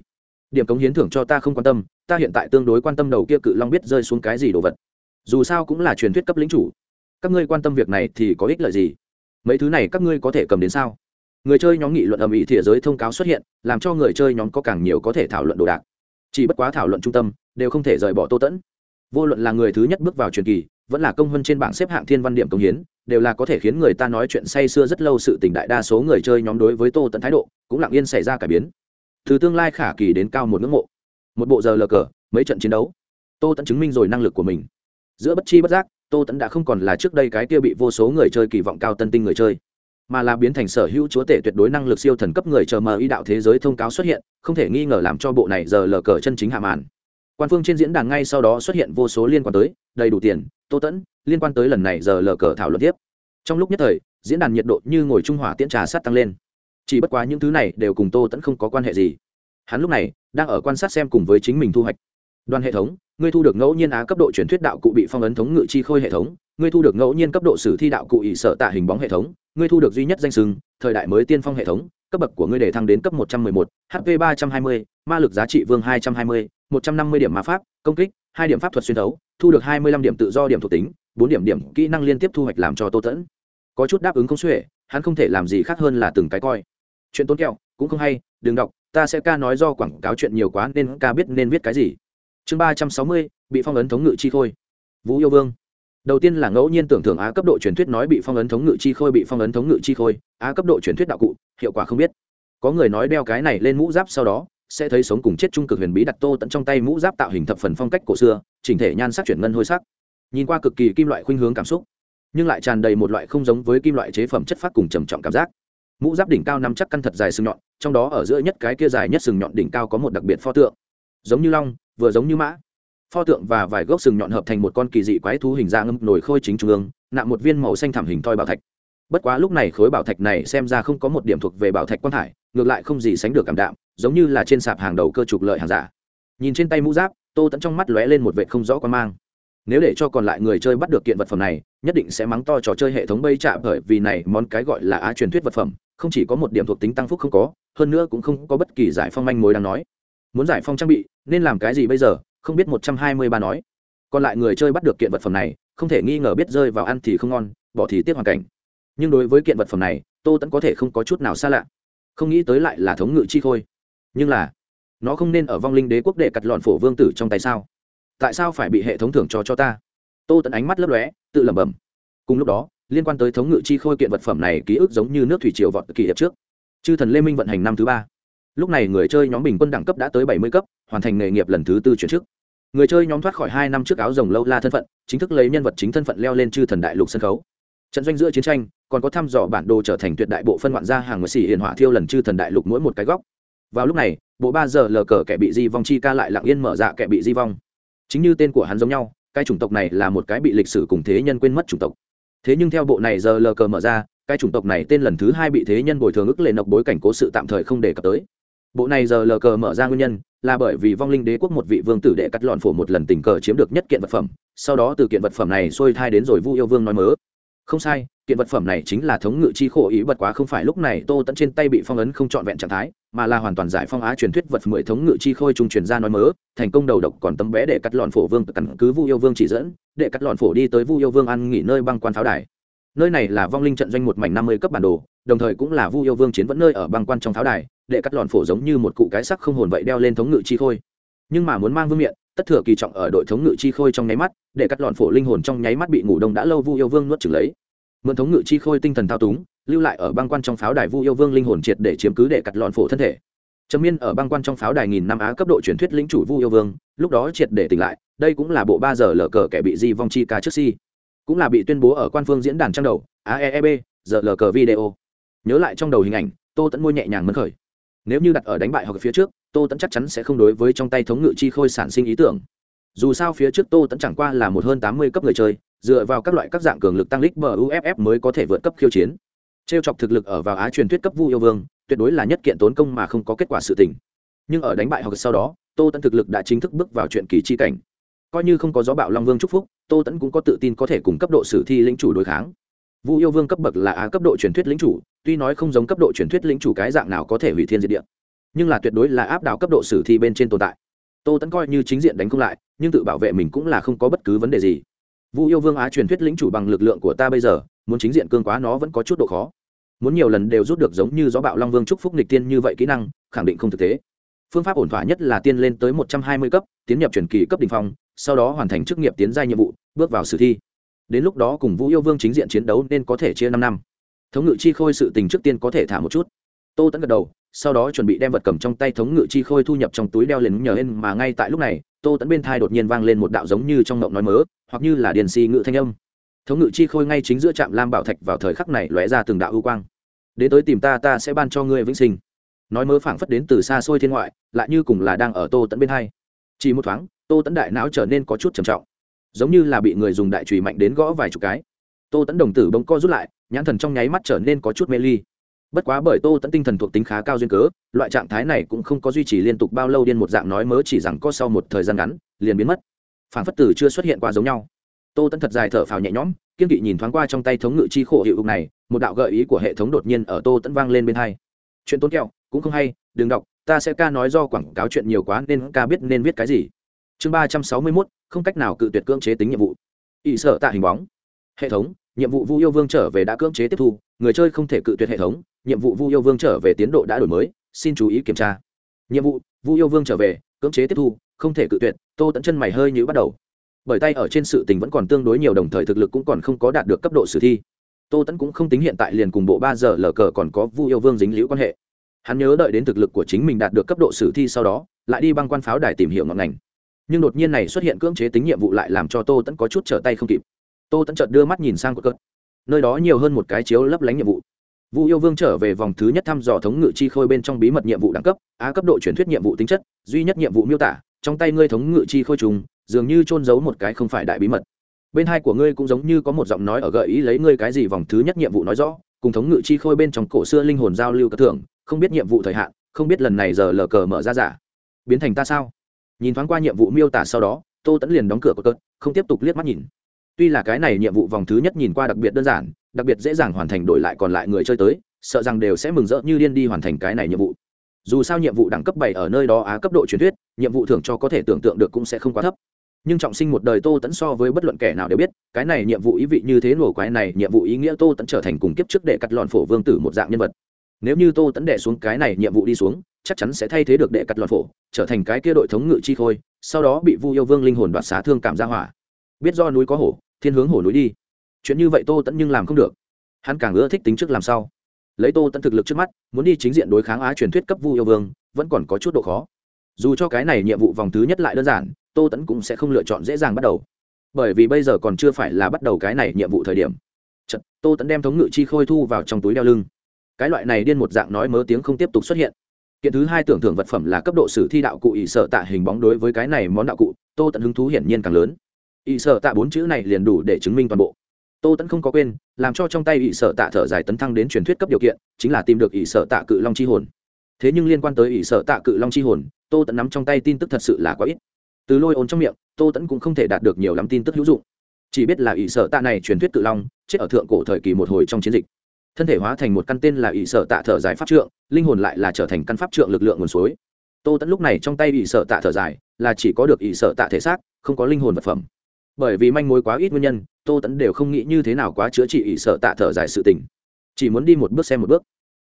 Điểm cống hiến thưởng cho ta không quan tâm, ta hiện tại tương đối quan tâm đầu kia cự long biết rơi xuống cái gì đồ vật. Dù sao cũng là truyền thuyết cấp lính chủ. Các ngươi quan tâm việc này thì có ích lợi gì? Mấy thứ này các ngươi có thể cầm đến sao? Người chơi nhóm nghị luận ầm ĩ thế giới thông cáo xuất hiện, làm cho người chơi nhóm có càng nhiều có thể thảo luận đồ đạc. Chỉ bất quá thảo luận trung tâm, đều không thể rời bỏ tô tẫn. Vô luận là người thứ nhất bước vào truyền kỳ, vẫn là công hơn trên bảng xếp hạng thiên văn điểm công hiến, đều là có thể khiến người ta nói chuyện say sưa rất lâu sự tình đại đa số người chơi nhóm đối với tô Tẫn thái độ cũng lặng yên xảy ra cải biến từ tương lai khả kỳ đến cao một ngưỡng mộ. Một bộ giờ lờ cờ, mấy trận chiến đấu. Tô tận chứng minh rồi năng lực của mình. Giữa bất chi bất giác, tô tẫn đã không còn là trước đây cái kia bị vô số người chơi kỳ vọng cao tân tinh người chơi, mà là biến thành sở hữu chúa tể tuyệt đối năng lực siêu thần cấp người chờ mờ y đạo thế giới thông cáo xuất hiện, không thể nghi ngờ làm cho bộ này giờ lờ cờ chân chính hạ màn. Quan phương trên diễn đàn ngay sau đó xuất hiện vô số liên quan tới, đầy đủ tiền, tô tẫn liên quan tới lần này giờ lờ cờ thảo luận tiếp. Trong lúc nhất thời, diễn đàn nhiệt độ như ngồi trung hỏa tiễn trà sát tăng lên chỉ bất quá những thứ này đều cùng tô tẫn không có quan hệ gì. Hắn lúc này đang ở quan sát xem cùng với chính mình thu hoạch. Đoàn hệ thống, ngươi thu được ngẫu nhiên á cấp độ truyền thuyết đạo cụ bị phong ấn thống ngự chi khôi hệ thống, ngươi thu được ngẫu nhiên cấp độ sử thi đạo cụ ỷ sợ tạ hình bóng hệ thống, ngươi thu được duy nhất danh sừng, thời đại mới tiên phong hệ thống, cấp bậc của ngươi đề thăng đến cấp một trăm mười một hp ba trăm hai mươi, ma lực giá trị vương hai trăm hai mươi, một trăm năm mươi điểm ma pháp, công kích, hai điểm pháp thuật xuyên thấu, thu được hai mươi lăm điểm tự do điểm thuộc tính, bốn điểm điểm kỹ năng liên tiếp thu hoạch làm cho tô tẫn. Có chút đáp ứng không xuể hắn không thể làm gì khác hơn là từng cái coi. Chuyện tốn kẹo, cũng không hay, đừng đọc, ta sẽ ca nói do quảng cáo chuyện nhiều quá nên ca biết nên viết cái gì. Chương ba trăm sáu mươi, bị phong ấn thống ngự chi khôi. Vũ yêu vương. Đầu tiên là ngẫu nhiên tưởng thưởng á cấp độ truyền thuyết nói bị phong ấn thống ngự chi khôi, bị phong ấn thống ngự chi khôi, á cấp độ truyền thuyết đạo cụ, hiệu quả không biết. Có người nói đeo cái này lên mũ giáp sau đó, sẽ thấy sống cùng chết trung cực huyền bí đặt tô tận trong tay mũ giáp tạo hình thập phần phong cách cổ xưa, chỉnh thể nhan sắc chuyển ngân hôi sắc. Nhìn qua cực kỳ kim loại khuynh hướng cảm xúc nhưng lại tràn đầy một loại không giống với kim loại chế phẩm chất phát cùng trầm trọng cảm giác. Mũ giáp đỉnh cao nằm chắc căn thật dài sừng nhọn, trong đó ở giữa nhất cái kia dài nhất sừng nhọn đỉnh cao có một đặc biệt pho tượng. Giống như long, vừa giống như mã. Pho tượng và vài gốc sừng nhọn hợp thành một con kỳ dị quái thú hình dạng ngâm nổi khôi chính trung ương, nạm một viên màu xanh thảm hình thoi bảo thạch. Bất quá lúc này khối bảo thạch này xem ra không có một điểm thuộc về bảo thạch quang hải ngược lại không gì sánh được cảm đạm, giống như là trên sạp hàng đầu cơ trục lợi hàng giả. Nhìn trên tay mũ giáp, tô tẫn trong mắt lóe lên một vệ không rõ quan mang nếu để cho còn lại người chơi bắt được kiện vật phẩm này, nhất định sẽ mắng to trò chơi hệ thống bây trạm bởi vì này món cái gọi là á truyền thuyết vật phẩm, không chỉ có một điểm thuộc tính tăng phúc không có, hơn nữa cũng không có bất kỳ giải phong manh mối đang nói. Muốn giải phong trang bị, nên làm cái gì bây giờ, không biết một trăm hai mươi ba nói. Còn lại người chơi bắt được kiện vật phẩm này, không thể nghi ngờ biết rơi vào ăn thì không ngon, bỏ thì tiếc hoàn cảnh. Nhưng đối với kiện vật phẩm này, tô tẫn có thể không có chút nào xa lạ. Không nghĩ tới lại là thống ngự chi khôi. Nhưng là, nó không nên ở vong linh đế quốc để cặt lọn phổ vương tử trong tay sao? Tại sao phải bị hệ thống thưởng cho cho ta? Tô tẫn ánh mắt lấp lóe, tự lẩm bẩm. Cùng lúc đó, liên quan tới thống ngự chi khôi kiện vật phẩm này ký ức giống như nước thủy triều vọt kỳ hiệp trước. Chư thần lê minh vận hành năm thứ ba. Lúc này người chơi nhóm bình quân đẳng cấp đã tới bảy mươi cấp, hoàn thành nghề nghiệp lần thứ tư chuyển chức người chơi nhóm thoát khỏi hai năm trước áo rồng lâu la thân phận, chính thức lấy nhân vật chính thân phận leo lên chư thần đại lục sân khấu. Trận doanh giữa chiến tranh, còn có thăm dò bản đồ trở thành tuyệt đại bộ phân ngoạn gia hàng người xỉ hiền hỏa thiêu lần chư thần đại lục mỗi một cái góc. Vào lúc này, bộ ba giờ lờ cờ kẻ bị di vong chi ca lại lặng yên mở dạ kẻ bị di vong chính như tên của hắn giống nhau, cái chủng tộc này là một cái bị lịch sử cùng thế nhân quên mất chủng tộc. Thế nhưng theo bộ này giờ lờ cờ mở ra, cái chủng tộc này tên lần thứ hai bị thế nhân bồi thường ức lệ nộp bối cảnh cố sự tạm thời không đề cập tới. Bộ này giờ lờ cờ mở ra nguyên nhân là bởi vì vong linh đế quốc một vị vương tử đệ cắt lọn phổ một lần tình cờ chiếm được nhất kiện vật phẩm, sau đó từ kiện vật phẩm này xuôi thai đến rồi vu yêu vương nói mớ. Không sai, kiện vật phẩm này chính là thống ngự chi khổ ý bật quá không phải lúc này tô tẫn trên tay bị phong ấn không trọn vẹn trạng thái mà là hoàn toàn giải phong á truyền thuyết vật mười thống ngự chi khôi trung truyền ra nói mớ, thành công đầu độc còn tấm bé để cắt lọn phổ vương căn cứ vu yêu vương chỉ dẫn, để cắt lọn phổ đi tới vu yêu vương ăn nghỉ nơi băng quan pháo đài. Nơi này là vong linh trận doanh một mảnh năm mươi cấp bản đồ, đồng thời cũng là vu yêu vương chiến vẫn nơi ở băng quan trong pháo đài, để cắt lọn phổ giống như một cụ cái sắc không hồn vậy đeo lên thống ngự chi khôi. Nhưng mà muốn mang vương miện, tất thừa kỳ trọng ở đội thống ngự chi khôi trong nháy mắt, để cắt lọn phổ linh hồn trong nháy mắt bị ngủ đông đã lâu vu yêu vương nuốt chừng lấy. Mượn thống ngự chi khôi tinh thần thao túng lưu lại ở băng quan trong pháo đài vu yêu vương linh hồn triệt để chiếm cứ để cặt lọn phổ thân thể. Trầm miên ở băng quan trong pháo đài nghìn năm á cấp độ truyền thuyết lĩnh chủ vu yêu vương, lúc đó triệt để tỉnh lại, đây cũng là bộ ba giờ lờ cờ kẻ bị di vong chi ca trước si. Cũng là bị tuyên bố ở quan phương diễn đàn trang đầu aeb giờ lờ cờ video. Nhớ lại trong đầu hình ảnh, tô tẫn môi nhẹ nhàng mấn khởi. Nếu như đặt ở đánh bại hoặc phía trước, tô tẫn chắc chắn sẽ không đối với trong tay thống ngự chi khôi sản sinh ý tưởng. Dù sao phía trước tô tẫn chẳng qua là một hơn tám mươi cấp người chơi, dựa vào các loại các dạng cường lực tăng lít bờ uff mới có thể vượt cấp khiêu chiến trêu chọc thực lực ở vào á truyền thuyết cấp vu yêu vương, tuyệt đối là nhất kiện tốn công mà không có kết quả sự tình. Nhưng ở đánh bại học sau đó, tô tẫn thực lực đã chính thức bước vào chuyện kỳ chi cảnh. Coi như không có gió bạo long vương chúc phúc, tô tẫn cũng có tự tin có thể cùng cấp độ sử thi lĩnh chủ đối kháng. Vu yêu vương cấp bậc là á cấp độ truyền thuyết lĩnh chủ, tuy nói không giống cấp độ truyền thuyết lĩnh chủ cái dạng nào có thể hủy thiên diệt địa, nhưng là tuyệt đối là áp đảo cấp độ sử thi bên trên tồn tại. Tô tẫn coi như chính diện đánh không lại, nhưng tự bảo vệ mình cũng là không có bất cứ vấn đề gì. Vu yêu vương á truyền thuyết lĩnh chủ bằng lực lượng của ta bây giờ, muốn chính diện cương quá nó vẫn có chút độ khó muốn nhiều lần đều rút được giống như gió bạo long vương chúc phúc nịch tiên như vậy kỹ năng, khẳng định không thực tế. Phương pháp ổn thỏa nhất là tiên lên tới một trăm hai mươi cấp, tiến nhập truyền kỳ cấp đ ỉ n h phong, sau đó hoàn thành chức nghiệp tiến gia nhiệm vụ, bước vào sử thi. Đến lúc đó cùng vũ yêu vương chính diện chiến đấu nên có thể chia năm năm. Thống ngự chi khôi sự tình trước tiên có thể thả một chút. Tô tẫn gật đầu, sau đó chuẩn bị đem vật cầm trong tay thống ngự chi khôi thu nhập trong túi đeo lên nhờ lên mà ngay tại lúc này, tô tẫn bên thai đột nhiên vang lên một đạo giống như trong mộng nói mớ, hoặc như là điền si ngự thanh âm. Thống ngự chi khôi ngay chính giữa trạm lam bảo thạch vào thời khắc này lóe ra từng đạo ưu quang đến tới tìm ta ta sẽ ban cho ngươi vĩnh sinh. Nói mớ phảng phất đến từ xa xôi thiên ngoại, lại như cùng là đang ở tô tẫn bên hai. Chỉ một thoáng, tô tẫn đại não trở nên có chút trầm trọng. Giống như là bị người dùng đại trùy mạnh đến gõ vài chục cái. Tô tẫn đồng tử bỗng co rút lại, nhãn thần trong nháy mắt trở nên có chút mê ly. Bất quá bởi tô tẫn tinh thần thuộc tính khá cao duyên cớ, loại trạng thái này cũng không có duy trì liên tục bao lâu điên một dạng nói mớ chỉ rằng có sau một thời gian ngắn, liền biến mất. Phản phất tử chưa xuất hiện qua giống nhau. Tô tẫn thật dài thở phào nhẹ nhõm, kiên kỵ nhìn thoáng qua trong tay thống ngự chi khổ hiệu ục này một đạo gợi ý của hệ thống đột nhiên ở tô tẫn vang lên bên hai. Chuyện tốn kẹo, cũng không hay, đừng đọc, ta sẽ ca nói do quảng cáo chuyện nhiều quá nên ca biết nên viết cái gì. Chương ba trăm sáu mươi mốt, không cách nào cự tuyệt cưỡng chế tính nhiệm vụ. Ỵ sợ tạ hình bóng. Hệ thống, nhiệm vụ vu yêu vương trở về đã cưỡng chế tiếp thu, người chơi không thể cự tuyệt hệ thống, nhiệm vụ vu yêu vương trở về tiến độ đã đổi mới, xin chú ý kiểm tra. Nhiệm vụ, vu yêu vương trở về, cưỡng chế tiếp thu, không thể cự tuyệt, tô tẫn chân mày hơi như bắt đầu. Bởi tay ở trên sự tình vẫn còn tương đối nhiều đồng thời thực lực cũng còn không có đạt được cấp độ sử thi tô tẫn cũng không tính hiện tại liền cùng bộ ba giờ lờ cờ còn có vu yêu vương dính liễu quan hệ. Hắn nhớ đợi đến thực lực của chính mình đạt được cấp độ sử thi sau đó, lại đi băng quan pháo đài tìm hiểu ngọn ngành. Nhưng đột nhiên này xuất hiện cưỡng chế tính nhiệm vụ lại làm cho tô tẫn có chút trở tay không kịp. Tô tẫn chợt đưa mắt nhìn sang cột cợt nơi đó nhiều hơn một cái chiếu lấp lánh nhiệm vụ. Vu yêu vương trở về vòng thứ nhất thăm dò thống ngự chi khôi bên trong bí mật nhiệm vụ đẳng cấp, á cấp độ truyền thuyết nhiệm vụ tính chất, duy nhất nhiệm vụ miêu tả, trong tay ngươi thống ngự chi khôi trùng, dường như trôn giấu một cái không phải đại bí mật bên hai của ngươi cũng giống như có một giọng nói ở gợi ý lấy ngươi cái gì vòng thứ nhất nhiệm vụ nói rõ, cùng thống ngự chi khôi bên trong cổ xưa linh hồn giao lưu cất thưởng, không biết nhiệm vụ thời hạn, không biết lần này giờ lờ cờ mở ra giả. Biến thành ta sao? Nhìn thoáng qua nhiệm vụ miêu tả sau đó, tô tẫn liền đóng cửa cờ cợt không tiếp tục liếc mắt nhìn. Tuy là cái này nhiệm vụ vòng thứ nhất nhìn qua đặc biệt đơn giản, đặc biệt dễ dàng hoàn thành đổi lại còn lại người chơi tới, sợ rằng đều sẽ mừng rỡ như điên đi hoàn thành cái này nhiệm vụ. Dù sao nhiệm vụ đẳng cấp bảy ở nơi đó á cấp độ truyền thuyết, nhiệm vụ thưởng cho có thể tưởng tượng được cũng sẽ không quá thấp nhưng trọng sinh một đời tô tẫn so với bất luận kẻ nào đều biết, cái này nhiệm vụ ý vị như thế nổ quái này, nhiệm vụ ý nghĩa tô tẫn trở thành cùng kiếp trước để cắt lọn phổ vương tử một dạng nhân vật. Nếu như tô tẫn đẻ xuống cái này nhiệm vụ đi xuống, chắc chắn sẽ thay thế được đệ cắt lọn phổ, trở thành cái kia đội thống ngự chi khôi, sau đó bị vu yêu vương linh hồn đoạt xá thương cảm ra hỏa. Biết do núi có hổ, thiên hướng hổ núi đi. Chuyện như vậy tô tẫn nhưng làm không được. Hắn càng ưa thích tính trước làm sao lấy tô tẫn thực lực trước mắt, muốn đi chính diện đối kháng á truyền thuyết cấp vu yêu vương, vẫn còn có chút độ khó. Dù cho cái này nhiệm vụ vòng thứ nhất lại đơn giản tô tẫn cũng sẽ không lựa chọn dễ dàng bắt đầu. Bởi vì bây giờ còn chưa phải là bắt đầu cái này nhiệm vụ thời điểm. Chật, tô tẫn đem thống ngự chi khôi thu vào trong túi đeo lưng. Cái loại này điên một dạng nói mớ tiếng không tiếp tục xuất hiện. Kiện thứ hai tưởng thưởng vật phẩm là cấp độ sử thi đạo cụ ỷ sợ tạ hình bóng đối với cái này món đạo cụ tô tẫn hứng thú hiển nhiên càng lớn. Ỷ sợ tạ bốn chữ này liền đủ để chứng minh toàn bộ. Tô tẫn không có quên làm cho trong tay ỷ sợ tạ thở dài tấn thăng đến truyền thuyết cấp điều kiện chính là tìm được ỷ sợ tạ cự long chi hồn. Thế nhưng liên quan tới ỷ sợ tạ cự long chi hồn tô tẫn nắm trong tay tin tức thật sự là quá ít từ lôi ồn trong miệng, tô tẫn cũng không thể đạt được nhiều lắm tin tức hữu dụng. Chỉ biết là ỷ sở tạ này truyền thuyết cự long, chết ở thượng cổ thời kỳ một hồi trong chiến dịch. Thân thể hóa thành một căn tên là ỷ sở tạ thở dài pháp trượng, linh hồn lại là trở thành căn pháp trượng lực lượng nguồn suối. Tô tẫn lúc này trong tay ỷ sở tạ thở dài, là chỉ có được ỷ sở tạ thể xác, không có linh hồn vật phẩm. Bởi vì manh mối quá ít nguyên nhân, tô tẫn đều không nghĩ như thế nào quá chữa trị ỷ sở tạ thở dài sự tình. Chỉ muốn đi một bước xem một bước.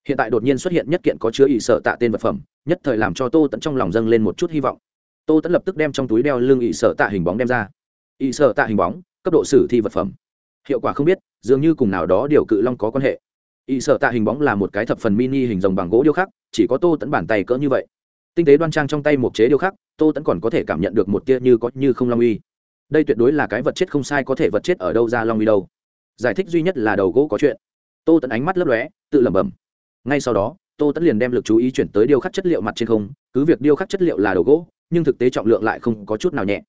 Hiện tại đột nhiên xuất hiện nhất kiện có chứa ỷ sở tạ tên vật phẩm, nhất thời làm cho tô tẫn trong lòng dâng lên một chút hy vọng tô tẫn lập tức đem trong túi đeo lưng ỵ sợ tạ hình bóng đem ra. Ỵ sợ tạ hình bóng, cấp độ sử thi vật phẩm. Hiệu quả không biết, dường như cùng nào đó điều cự long có quan hệ. Ỵ sợ tạ hình bóng là một cái thập phần mini hình rồng bằng gỗ điêu khắc, chỉ có tô tẫn bàn tay cỡ như vậy. Tinh tế đoan trang trong tay một chế điêu khắc, tô tẫn còn có thể cảm nhận được một tia như có như không long uy. Đây tuyệt đối là cái vật chết không sai có thể vật chết ở đâu ra long uy đâu. Giải thích duy nhất là đầu gỗ có chuyện. Tô tẫn ánh mắt lấp lóe, tự lẩm bẩm. Ngay sau đó, tô tẫn liền đem l ự c chú ý chuyển tới điêu khắc chất liệu mặt trên không, cứ việc điêu khắc chất liệu là đầu gỗ nhưng thực tế trọng lượng lại không có chút nào nhẹ.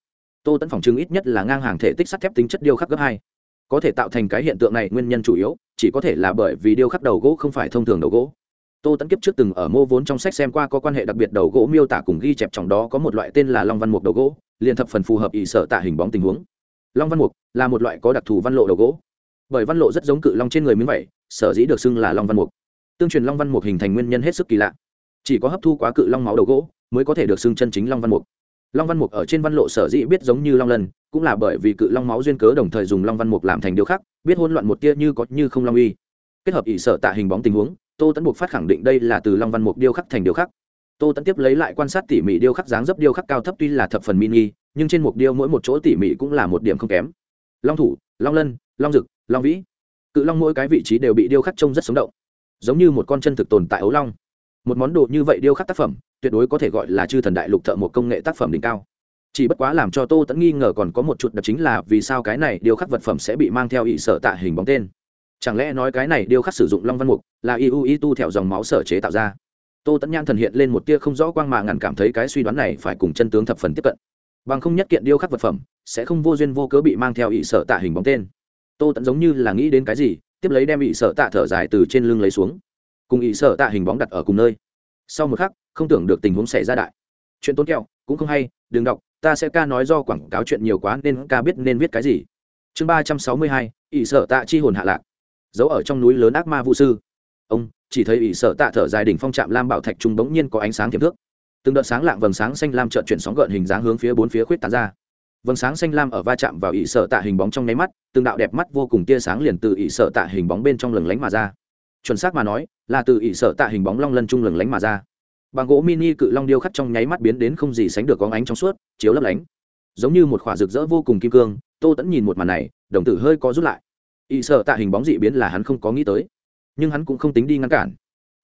Tô tẫn phòng chứng ít nhất là ngang hàng thể tích sắt thép tính chất điêu khắc gấp hai. Có thể tạo thành cái hiện tượng này nguyên nhân chủ yếu, chỉ có thể là bởi vì điêu khắc đầu gỗ không phải thông thường đầu gỗ. Tô tẫn kiếp trước từng ở mô vốn trong sách xem qua có quan hệ đặc biệt đầu gỗ miêu tả cùng ghi chép trong đó có một loại tên là long văn mục đầu gỗ, liền thập phần phù hợp ý sở tạ hình bóng tình huống. Long văn mục là một loại có đặc thù văn lộ đầu gỗ. Bởi văn lộ rất giống cự long trên người miếng vẩy sở dĩ được xưng là long văn mục. Tương truyền long văn mục hình thành nguyên nhân hết sức kỳ lạ chỉ có hấp thu quá cự long máu đầu gỗ mới có thể được xưng chân chính long văn mục. Long văn mục ở trên văn lộ sở dĩ biết giống như long lân, cũng là bởi vì cự long máu duyên cớ đồng thời dùng long văn mục làm thành điều khác, biết hôn loạn một tia như có như không long uy. Kết hợp ỷ sở tạ hình bóng tình huống, tô tẫn buộc phát khẳng định đây là từ long văn mục điêu khắc thành điêu khắc tô tẫn tiếp lấy lại quan sát tỉ mỉ điêu khắc dáng dấp điêu khắc cao thấp tuy là thập phần mini, nhưng trên mục điêu mỗi một chỗ tỉ mỉ cũng là một điểm không kém. Long thủ, long lân, long dực, long vĩ. Cự long mỗi cái vị trí đều bị điêu khắc trông rất sống động. Giống như một con chân thực tồn tại ấu long một món đồ như vậy điêu khắc tác phẩm, tuyệt đối có thể gọi là chư thần đại lục thợ một công nghệ tác phẩm đỉnh cao. Chỉ bất quá làm cho tô tẫn nghi ngờ còn có một chút đập chính là vì sao cái này điêu khắc vật phẩm sẽ bị mang theo ỵ sở tạ hình bóng tên. Chẳng lẽ nói cái này điêu khắc sử dụng long văn mục là iu i tu theo dòng máu sở chế tạo ra? Tô tẫn nhan thần hiện lên một tia không rõ quang mà ngàn cảm thấy cái suy đoán này phải cùng chân tướng thập phần tiếp cận. Bằng không nhất kiện điêu khắc vật phẩm sẽ không vô duyên vô cớ bị mang theo ỵ sở tạ hình bóng tên. Tô tẫn giống như là nghĩ đến cái gì, tiếp lấy đem ỵ sở tạ thở dài từ trên lưng lấy xuống cùng ý sở tạ hình bóng đặt ở cùng nơi. Sau một khắc, không tưởng được tình huống xảy ra đại. Chuyện tốn kẹo, cũng không hay, đừng đọc, ta sẽ ca nói do quảng cáo chuyện nhiều quá nên ca biết nên viết cái gì. Chương ba trăm sáu mươi hai ỷ sở tạ chi hồn hạ lạc. Giấu ở trong núi lớn ác ma vũ sư. Ông, chỉ thấy ỷ sợ tạ thở dài đỉnh phong trạm lam bảo thạch trung bỗng nhiên có ánh sáng tiềm thước. Từng đợt sáng lạng vầng sáng xanh lam trợn chuyển sóng gợn hình dáng hướng phía bốn phía khuyết tán ra. Vầng sáng xanh lam ở va chạm vào ỷ sợ tạ hình bóng trong nháy mắt, từng đạo đẹp mắt vô cùng tia sáng liền từ ỷ sợ tạ hình bóng bên trong lừng lánh mà ra chuẩn xác mà nói, là từ ỷ sợ tạ hình bóng long lân trung lừng lánh mà ra. Bằng gỗ mini cự long điêu khắc trong nháy mắt biến đến không gì sánh được có ánh trong suốt, chiếu lấp lánh. Giống như một khỏa rực rỡ vô cùng kim cương, tô tẫn nhìn một màn này, đồng tử hơi có rút lại. Ỵ sợ tạ hình bóng dị biến là hắn không có nghĩ tới, nhưng hắn cũng không tính đi ngăn cản.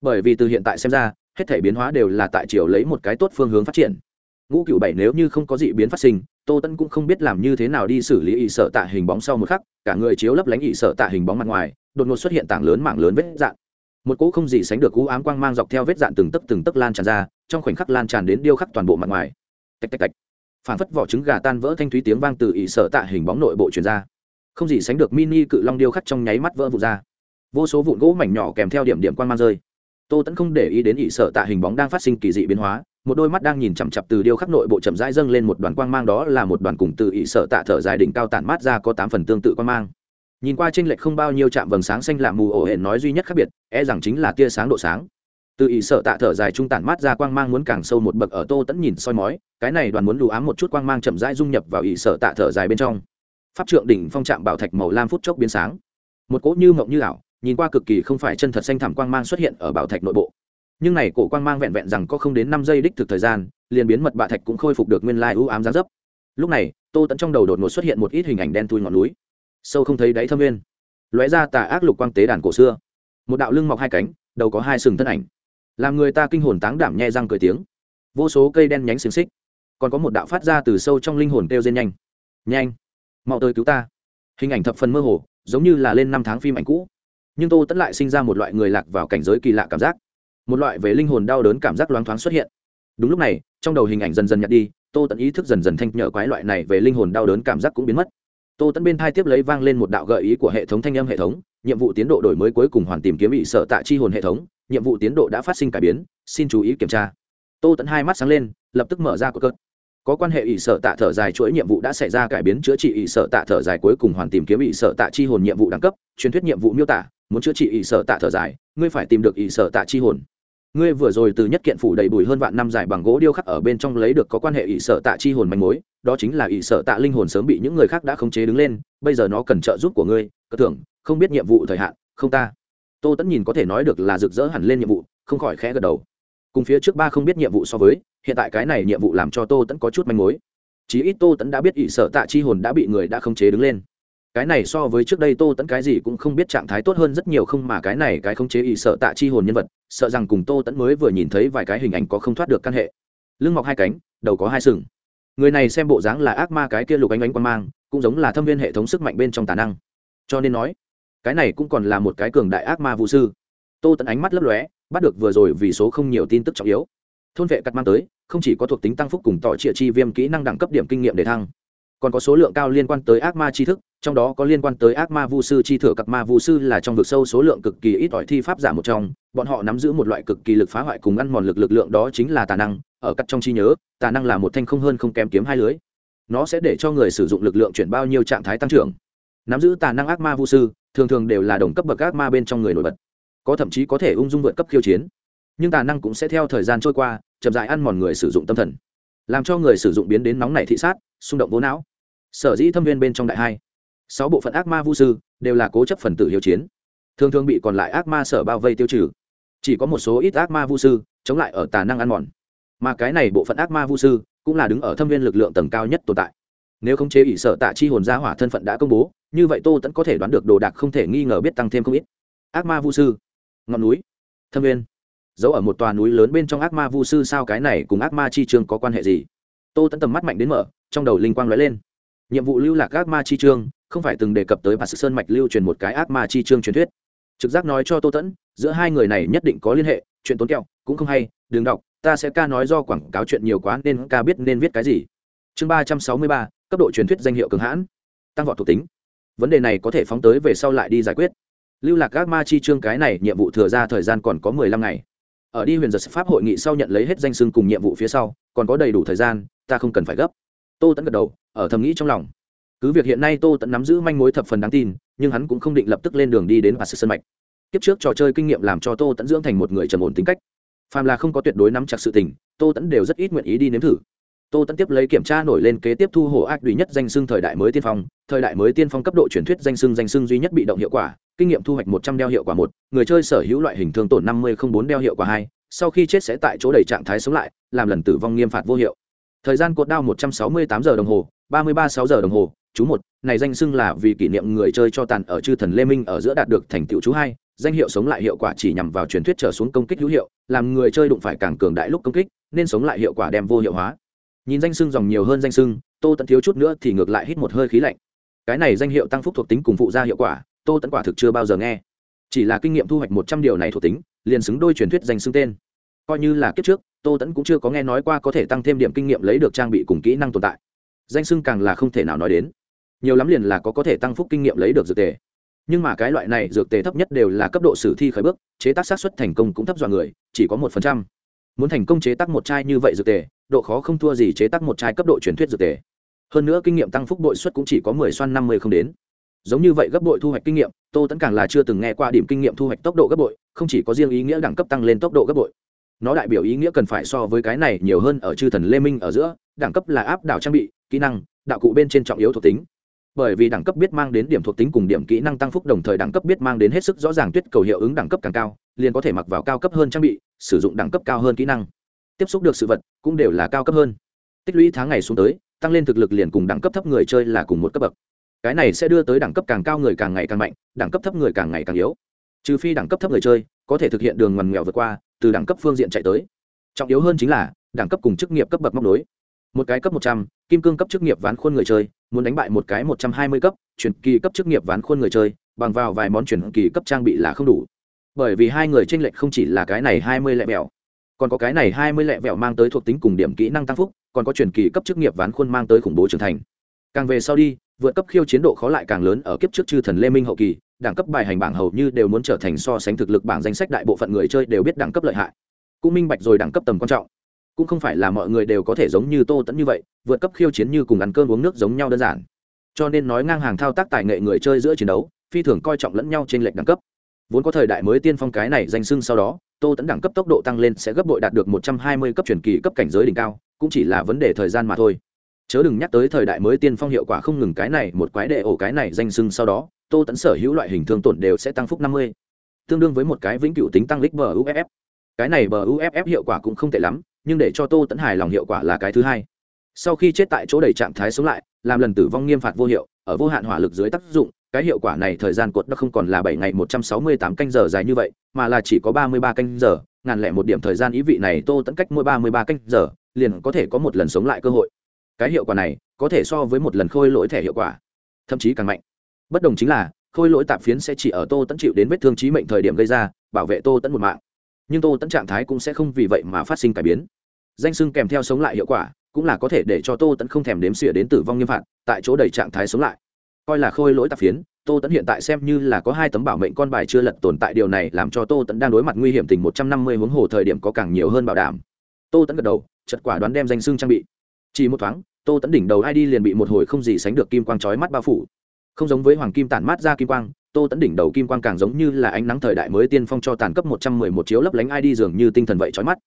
Bởi vì từ hiện tại xem ra, hết thể biến hóa đều là tại chiều lấy một cái tốt phương hướng phát triển. Ngũ cựu bảy nếu như không có dị biến phát sinh tô tân cũng không biết làm như thế nào đi xử lý ỵ sợ tạ hình bóng sau một khắc, cả người chiếu lấp lánh ỵ sợ tạ hình bóng mặt ngoài, đột ngột xuất hiện tảng lớn mảng lớn vết dạn. Một cỗ không gì sánh được cú ám quang mang dọc theo vết dạn từng tấc từng tấc lan tràn ra, trong khoảnh khắc lan tràn đến điêu khắc toàn bộ mặt ngoài. Tạch tạch tạch. Phản phất vỏ trứng gà tan vỡ thanh thúy tiếng vang từ ỵ sợ tạ hình bóng nội bộ truyền ra. Không gì sánh được mini cự long điêu khắc trong nháy mắt vỡ vụt ra. Vô số vụn gỗ mảnh nhỏ kèm theo điểm điểm quang mang rơi. Tô tẫn không để ý đến ỵ sợ tạ hình bóng đang phát sinh kỳ dị biến hóa một đôi mắt đang nhìn chằm chặp từ điêu khắc nội bộ chậm rãi dâng lên một đoàn quang mang, đó là một đoàn cùng từ ị sợ tạ thở dài đỉnh cao tản mát ra có tám phần tương tự quang mang. Nhìn qua trên lệch không bao nhiêu chạm vầng sáng xanh lạ mù ổ hển nói duy nhất khác biệt e rằng chính là tia sáng độ sáng. Từ ỷ sợ tạ thở dài trung tản mát ra quang mang muốn càng sâu một bậc ở tô tẫn nhìn soi mói, cái này đoàn muốn lù ám một chút quang mang chậm rãi dung nhập vào ỷ sợ tạ thở dài bên trong. Pháp trượng đỉnh phong trạm bảo thạch màu lam phút chốc biến sáng. Một cỗ như mộng như ảo, nhìn qua cực kỳ không phải chân thật xanh thẳm quang mang xuất hiện ở bảo thạch nội bộ nhưng này cổ quang mang vẹn vẹn rằng có không đến năm giây đích thực thời gian, liền biến mật bạ thạch cũng khôi phục được nguyên lai ưu ám giá dấp. Lúc này, tô tẫn trong đầu đột ngột xuất hiện một ít hình ảnh đen thui ngọn núi. Sâu không thấy đáy thâm nguyên. Lóe ra tà ác lục quang tế đàn cổ xưa. Một đạo lưng mọc hai cánh, đầu có hai sừng thân ảnh. Làm người ta kinh hồn táng đảm nhẹ răng cười tiếng. Vô số cây đen nhánh xiềng xích. Còn có một đạo phát ra từ sâu trong linh hồn kêu rên nhanh. Nhanh! Mau tới cứu ta! Hình ảnh thập phần mơ hồ, giống như là lên năm tháng phim ảnh cũ. Nhưng tô tẫn lại sinh ra một loại người lạc vào cảnh giới kỳ lạ cảm giác một loại về linh hồn đau đớn cảm giác loáng thoáng xuất hiện. Đúng lúc này, trong đầu hình ảnh dần dần nhặt đi, tô tẫn ý thức dần dần thanh nhở quái loại này về linh hồn đau đớn cảm giác cũng biến mất. Tô tẫn bên thai tiếp lấy vang lên một đạo gợi ý của hệ thống thanh âm hệ thống, nhiệm vụ tiến độ đổi mới cuối cùng hoàn tìm kiếm bị sợ tạ chi hồn hệ thống, nhiệm vụ tiến độ đã phát sinh cải biến, xin chú ý kiểm tra. Tô tẫn hai mắt sáng lên, lập tức mở ra cột cớt có quan hệ ỷ sợ tạ thở dài chuỗi nhiệm vụ đã xảy ra cải biến chữa trị ỷ sợ tạ thở dài cuối cùng hoàn tìm kiếm ỷ sợ tạ chi hồn nhiệm vụ đẳng cấp, truyền thuyết nhiệm vụ miêu tả, muốn chữa trị ỷ sợ tạ thở dài, ngươi phải tìm được ỷ sợ tạ chi hồn. Ngươi vừa rồi từ nhất kiện phủ đầy bùi hơn vạn năm dài bằng gỗ điêu khắc ở bên trong lấy được có quan hệ ỷ sợ tạ chi hồn manh mối, đó chính là ỷ sợ tạ linh hồn sớm bị những người khác đã khống chế đứng lên, bây giờ nó cần trợ giúp của ngươi, cơ tưởng không biết nhiệm vụ thời hạn, không ta. Tô tẫn nhìn có thể nói được là rực rỡ hẳn lên nhiệm vụ, không khỏi khẽ gật đầu cùng phía trước ba không biết nhiệm vụ so với, hiện tại cái này nhiệm vụ làm cho tô tẫn có chút manh mối. Chí ít tô tẫn đã biết ỵ sợ tạ chi hồn đã bị người đã khống chế đứng lên. Cái này so với trước đây tô tẫn cái gì cũng không biết trạng thái tốt hơn rất nhiều không mà cái này cái khống chế ỵ sợ tạ chi hồn nhân vật, sợ rằng cùng tô tẫn mới vừa nhìn thấy vài cái hình ảnh có không thoát được căn hệ. Lưng mọc hai cánh, đầu có hai sừng. Người này xem bộ dáng là ác ma cái kia lục ánh ánh quan mang, cũng giống là thâm viên hệ thống sức mạnh bên trong tà năng. Cho nên nói, cái này cũng còn là một cái cường đại ác ma vũ sư. Tô tẫn ánh mắt lấp lóe bắt được vừa rồi vì số không nhiều tin tức trọng yếu. Thôn vệ cắt mang tới, không chỉ có thuộc tính tăng phúc cùng tỏ trịa chi viêm kỹ năng đẳng cấp điểm kinh nghiệm để thăng, còn có số lượng cao liên quan tới ác ma tri thức, trong đó có liên quan tới ác ma vu sư chi thừa cặp ma vu sư là trong vực sâu số lượng cực kỳ ít ỏi thi pháp giả một trong, bọn họ nắm giữ một loại cực kỳ lực phá hoại cùng ăn mòn lực lực lượng đó chính là tà năng, ở cắt trong trí nhớ, tà năng là một thanh không hơn không kém kiếm hai lưới. Nó sẽ để cho người sử dụng lực lượng chuyển bao nhiêu trạng thái tăng trưởng. Nắm giữ tà năng ác ma vu sư, thường thường đều là đồng cấp bậc ác ma bên trong người nổi bật có thậm chí có thể ung dung vượt cấp khiêu chiến. Nhưng tà năng cũng sẽ theo thời gian trôi qua, chậm dại ăn mòn người sử dụng tâm thần. Làm cho người sử dụng biến đến nóng nảy thị sát, xung động vô não. Sở dĩ thâm viên bên trong đại hai, sáu bộ phận ác ma vu sư đều là cố chấp phần tử hiếu chiến. Thường thường bị còn lại ác ma sở bao vây tiêu trừ. Chỉ có một số ít ác ma vu sư chống lại ở tà năng ăn mòn. Mà cái này bộ phận ác ma vu sư cũng là đứng ở thâm viên lực lượng tầng cao nhất tồn tại. Nếu không chế ỷ sở tạ chi hồn gia hỏa thân phận đã công bố, như vậy tô tẫn có thể đoán được đồ đạc không thể nghi ngờ biết tăng thêm không ít. Ác ma vu sư ngọn núi. Thâm viên. Giấu ở một tòa núi lớn bên trong ác ma vu sư sao cái này cùng ác ma chi trương có quan hệ gì? Tô tẫn tầm mắt mạnh đến mở, trong đầu linh quang lóe lên. Nhiệm vụ lưu lạc ác ma chi trương, không phải từng đề cập tới bà sự sơn mạch lưu truyền một cái ác ma chi trương truyền thuyết. Trực giác nói cho tô tẫn giữa hai người này nhất định có liên hệ, chuyện tốn kẹo, cũng không hay, đừng đọc, ta sẽ ca nói do quảng cáo chuyện nhiều quá nên ca biết nên viết cái gì. Chương ba trăm sáu mươi ba, cấp độ truyền thuyết danh hiệu cường hãn. Tăng vọt thuộc tính. Vấn đề này có thể phóng tới về sau lại đi giải quyết lưu lạc các ma chi trương cái này nhiệm vụ thừa ra thời gian còn có mười lăm ngày. Ở đi huyền giật pháp hội nghị sau nhận lấy hết danh sưng cùng nhiệm vụ phía sau, còn có đầy đủ thời gian, ta không cần phải gấp. Tô tẫn gật đầu, ở thầm nghĩ trong lòng. Cứ việc hiện nay tô tẫn nắm giữ manh mối thập phần đáng tin, nhưng hắn cũng không định lập tức lên đường đi đến và sư sân mạch. Kiếp trước trò chơi kinh nghiệm làm cho tô tẫn dưỡng thành một người trầm ổn tính cách. Phàm là không có tuyệt đối nắm chặt sự tình, tô tẫn đều rất ít nguyện ý đi nếm thử tô tẫn tiếp lấy kiểm tra nổi lên kế tiếp thu hồ ác duy nhất danh xưng thời đại mới tiên phong, thời đại mới tiên phong cấp độ truyền thuyết danh xưng danh xưng duy nhất bị động hiệu quả, kinh nghiệm thu hoạch một trăm đeo hiệu quả một, người chơi sở hữu loại hình thương tổn năm mươi không bốn đeo hiệu quả hai, sau khi chết sẽ tại chỗ đầy trạng thái sống lại, làm lần tử vong nghiêm phạt vô hiệu. Thời gian cột đao một trăm sáu mươi tám giờ đồng hồ, ba mươi ba sáu giờ đồng hồ, chú một, này danh xưng là vì kỷ niệm người chơi cho tàn ở chư thần lê minh ở giữa đạt được thành tựu chú hai, danh hiệu sống lại hiệu quả chỉ nhằm vào truyền thuyết trở xuống công kích hữu hiệu, làm người chơi đụng phải càng cường đại lúc công kích, nên sống lại hiệu quả đem vô hiệu hóa nhìn danh sưng dòng nhiều hơn danh sưng, tô tẫn thiếu chút nữa thì ngược lại hít một hơi khí lạnh. Cái này danh hiệu tăng phúc thuộc tính cùng phụ gia hiệu quả, tô tẫn quả thực chưa bao giờ nghe. Chỉ là kinh nghiệm thu hoạch một trăm điều này thuộc tính, liền xứng đôi truyền thuyết danh xưng tên. Coi như là kiếp trước, tô tẫn cũng chưa có nghe nói qua có thể tăng thêm điểm kinh nghiệm lấy được trang bị cùng kỹ năng tồn tại. Danh xưng càng là không thể nào nói đến. Nhiều lắm liền là có có thể tăng phúc kinh nghiệm lấy được dược tề. Nhưng mà cái loại này dược tề thấp nhất đều là cấp độ sử thi khởi bước, chế tác sát xuất thành công cũng thấp dọa người, chỉ có một phần trăm. Muốn thành công chế tác một chai như vậy dược tề độ khó không thua gì chế tác một chai cấp độ truyền thuyết dược tề. Hơn nữa kinh nghiệm tăng phúc bội suất cũng chỉ có mười xoan năm mươi không đến. Giống như vậy gấp bội thu hoạch kinh nghiệm, tô tẫn càng là chưa từng nghe qua điểm kinh nghiệm thu hoạch tốc độ gấp bội, không chỉ có riêng ý nghĩa đẳng cấp tăng lên tốc độ gấp bội. Nó đại biểu ý nghĩa cần phải so với cái này nhiều hơn ở chư thần lê minh ở giữa, đẳng cấp là áp đảo trang bị, kỹ năng, đạo cụ bên trên trọng yếu thuộc tính. Bởi vì đẳng cấp biết mang đến điểm thuộc tính cùng điểm kỹ năng tăng phúc đồng thời đẳng cấp biết mang đến hết sức rõ ràng tuyết cầu hiệu ứng đẳng cấp càng cao, liền có thể mặc vào cao cấp hơn trang bị, sử dụng đẳng cấp cao hơn kỹ năng tiếp xúc được sự vật, cũng đều là cao cấp hơn. Tích lũy tháng ngày xuống tới, tăng lên thực lực liền cùng đẳng cấp thấp người chơi là cùng một cấp bậc. Cái này sẽ đưa tới đẳng cấp càng cao người càng ngày càng mạnh, đẳng cấp thấp người càng ngày càng yếu. Trừ phi đẳng cấp thấp người chơi có thể thực hiện đường ngoằn nghèo vượt qua, từ đẳng cấp phương diện chạy tới. Trọng yếu hơn chính là, đẳng cấp cùng chức nghiệp cấp bậc móc nối. Một cái cấp một trăm, kim cương cấp chức nghiệp ván khuôn người chơi, muốn đánh bại một cái một trăm hai mươi cấp, chuyển kỳ cấp chức nghiệp ván khuôn người chơi, bằng vào vài món chuyển kỳ cấp trang bị là không đủ. Bởi vì hai người tranh lệch không chỉ là cái này hai mươi lẻ mèo còn có cái này hai mươi lẹ vẹo mang tới thuộc tính cùng điểm kỹ năng tăng phúc, còn có truyền kỳ cấp chức nghiệp ván khuôn mang tới khủng bố trưởng thành. Càng về sau đi, vượt cấp khiêu chiến độ khó lại càng lớn ở kiếp trước chư thần lê minh hậu kỳ, đẳng cấp bài hành bảng hầu như đều muốn trở thành so sánh thực lực bảng danh sách đại bộ phận người chơi đều biết đẳng cấp lợi hại. Cũng minh bạch rồi đẳng cấp tầm quan trọng. Cũng không phải là mọi người đều có thể giống như tô tẫn như vậy, vượt cấp khiêu chiến như cùng ăn cơm uống nước giống nhau đơn giản. Cho nên nói ngang hàng thao tác tài nghệ người chơi giữa chiến đấu, phi thường coi trọng lẫn nhau trên lệch đẳng cấp. Vốn có thời đại mới tiên phong cái này danh sưng sau đó tô tẫn đẳng cấp tốc độ tăng lên sẽ gấp bội đạt được một trăm hai mươi cấp truyền kỳ cấp cảnh giới đỉnh cao, cũng chỉ là vấn đề thời gian mà thôi. Chớ đừng nhắc tới thời đại mới tiên phong hiệu quả không ngừng cái này, một quái đệ ổ cái này danh sưng sau đó, tô tẫn sở hữu loại hình thương tổn đều sẽ tăng phúc năm mươi. Tương đương với một cái vĩnh cửu tính tăng lích bờ uff cái này bờ uff hiệu quả cũng không tệ lắm, nhưng để cho tô tẫn hài lòng hiệu quả là cái thứ hai. Sau khi chết tại chỗ đầy trạng thái sống lại, làm lần tử vong nghiêm phạt vô hiệu, ở vô hạn hỏa lực dưới tác dụng cái hiệu quả này thời gian cột nó không còn là bảy ngày một trăm sáu mươi tám canh giờ dài như vậy, mà là chỉ có ba mươi ba canh giờ, ngàn lẻ một điểm thời gian ý vị này tô Tấn cách mỗi ba mươi ba canh giờ, liền có thể có một lần sống lại cơ hội. Cái hiệu quả này có thể so với một lần khôi lỗi thẻ hiệu quả, thậm chí càng mạnh. Bất đồng chính là, khôi lỗi tạp phiến sẽ chỉ ở tô Tấn chịu đến vết thương chí mệnh thời điểm gây ra, bảo vệ tô Tấn một mạng. Nhưng tô Tấn trạng thái cũng sẽ không vì vậy mà phát sinh cải biến. Danh sưng kèm theo sống lại hiệu quả, cũng là có thể để cho tô Tấn không thèm đếm xỉa đến tử vong nghiêm phạt, tại chỗ đầy trạng thái sống lại coi là khôi lỗi tạp phiến, tô tẫn hiện tại xem như là có hai tấm bảo mệnh con bài chưa lật tồn tại điều này làm cho tô tẫn đang đối mặt nguy hiểm tình một trăm năm mươi huống hồ thời điểm có càng nhiều hơn bảo đảm. Tô tẫn gật đầu chật quả đoán đem danh xưng trang bị. Chỉ một thoáng, tô tẫn đỉnh đầu id liền bị một hồi không gì sánh được kim quang trói mắt bao phủ. Không giống với hoàng kim tản mát ra kim quang, tô tẫn đỉnh đầu kim quang càng giống như là ánh nắng thời đại mới tiên phong cho tàn cấp một trăm mười một chiếu lấp lánh id dường như tinh thần vậy trói mắt.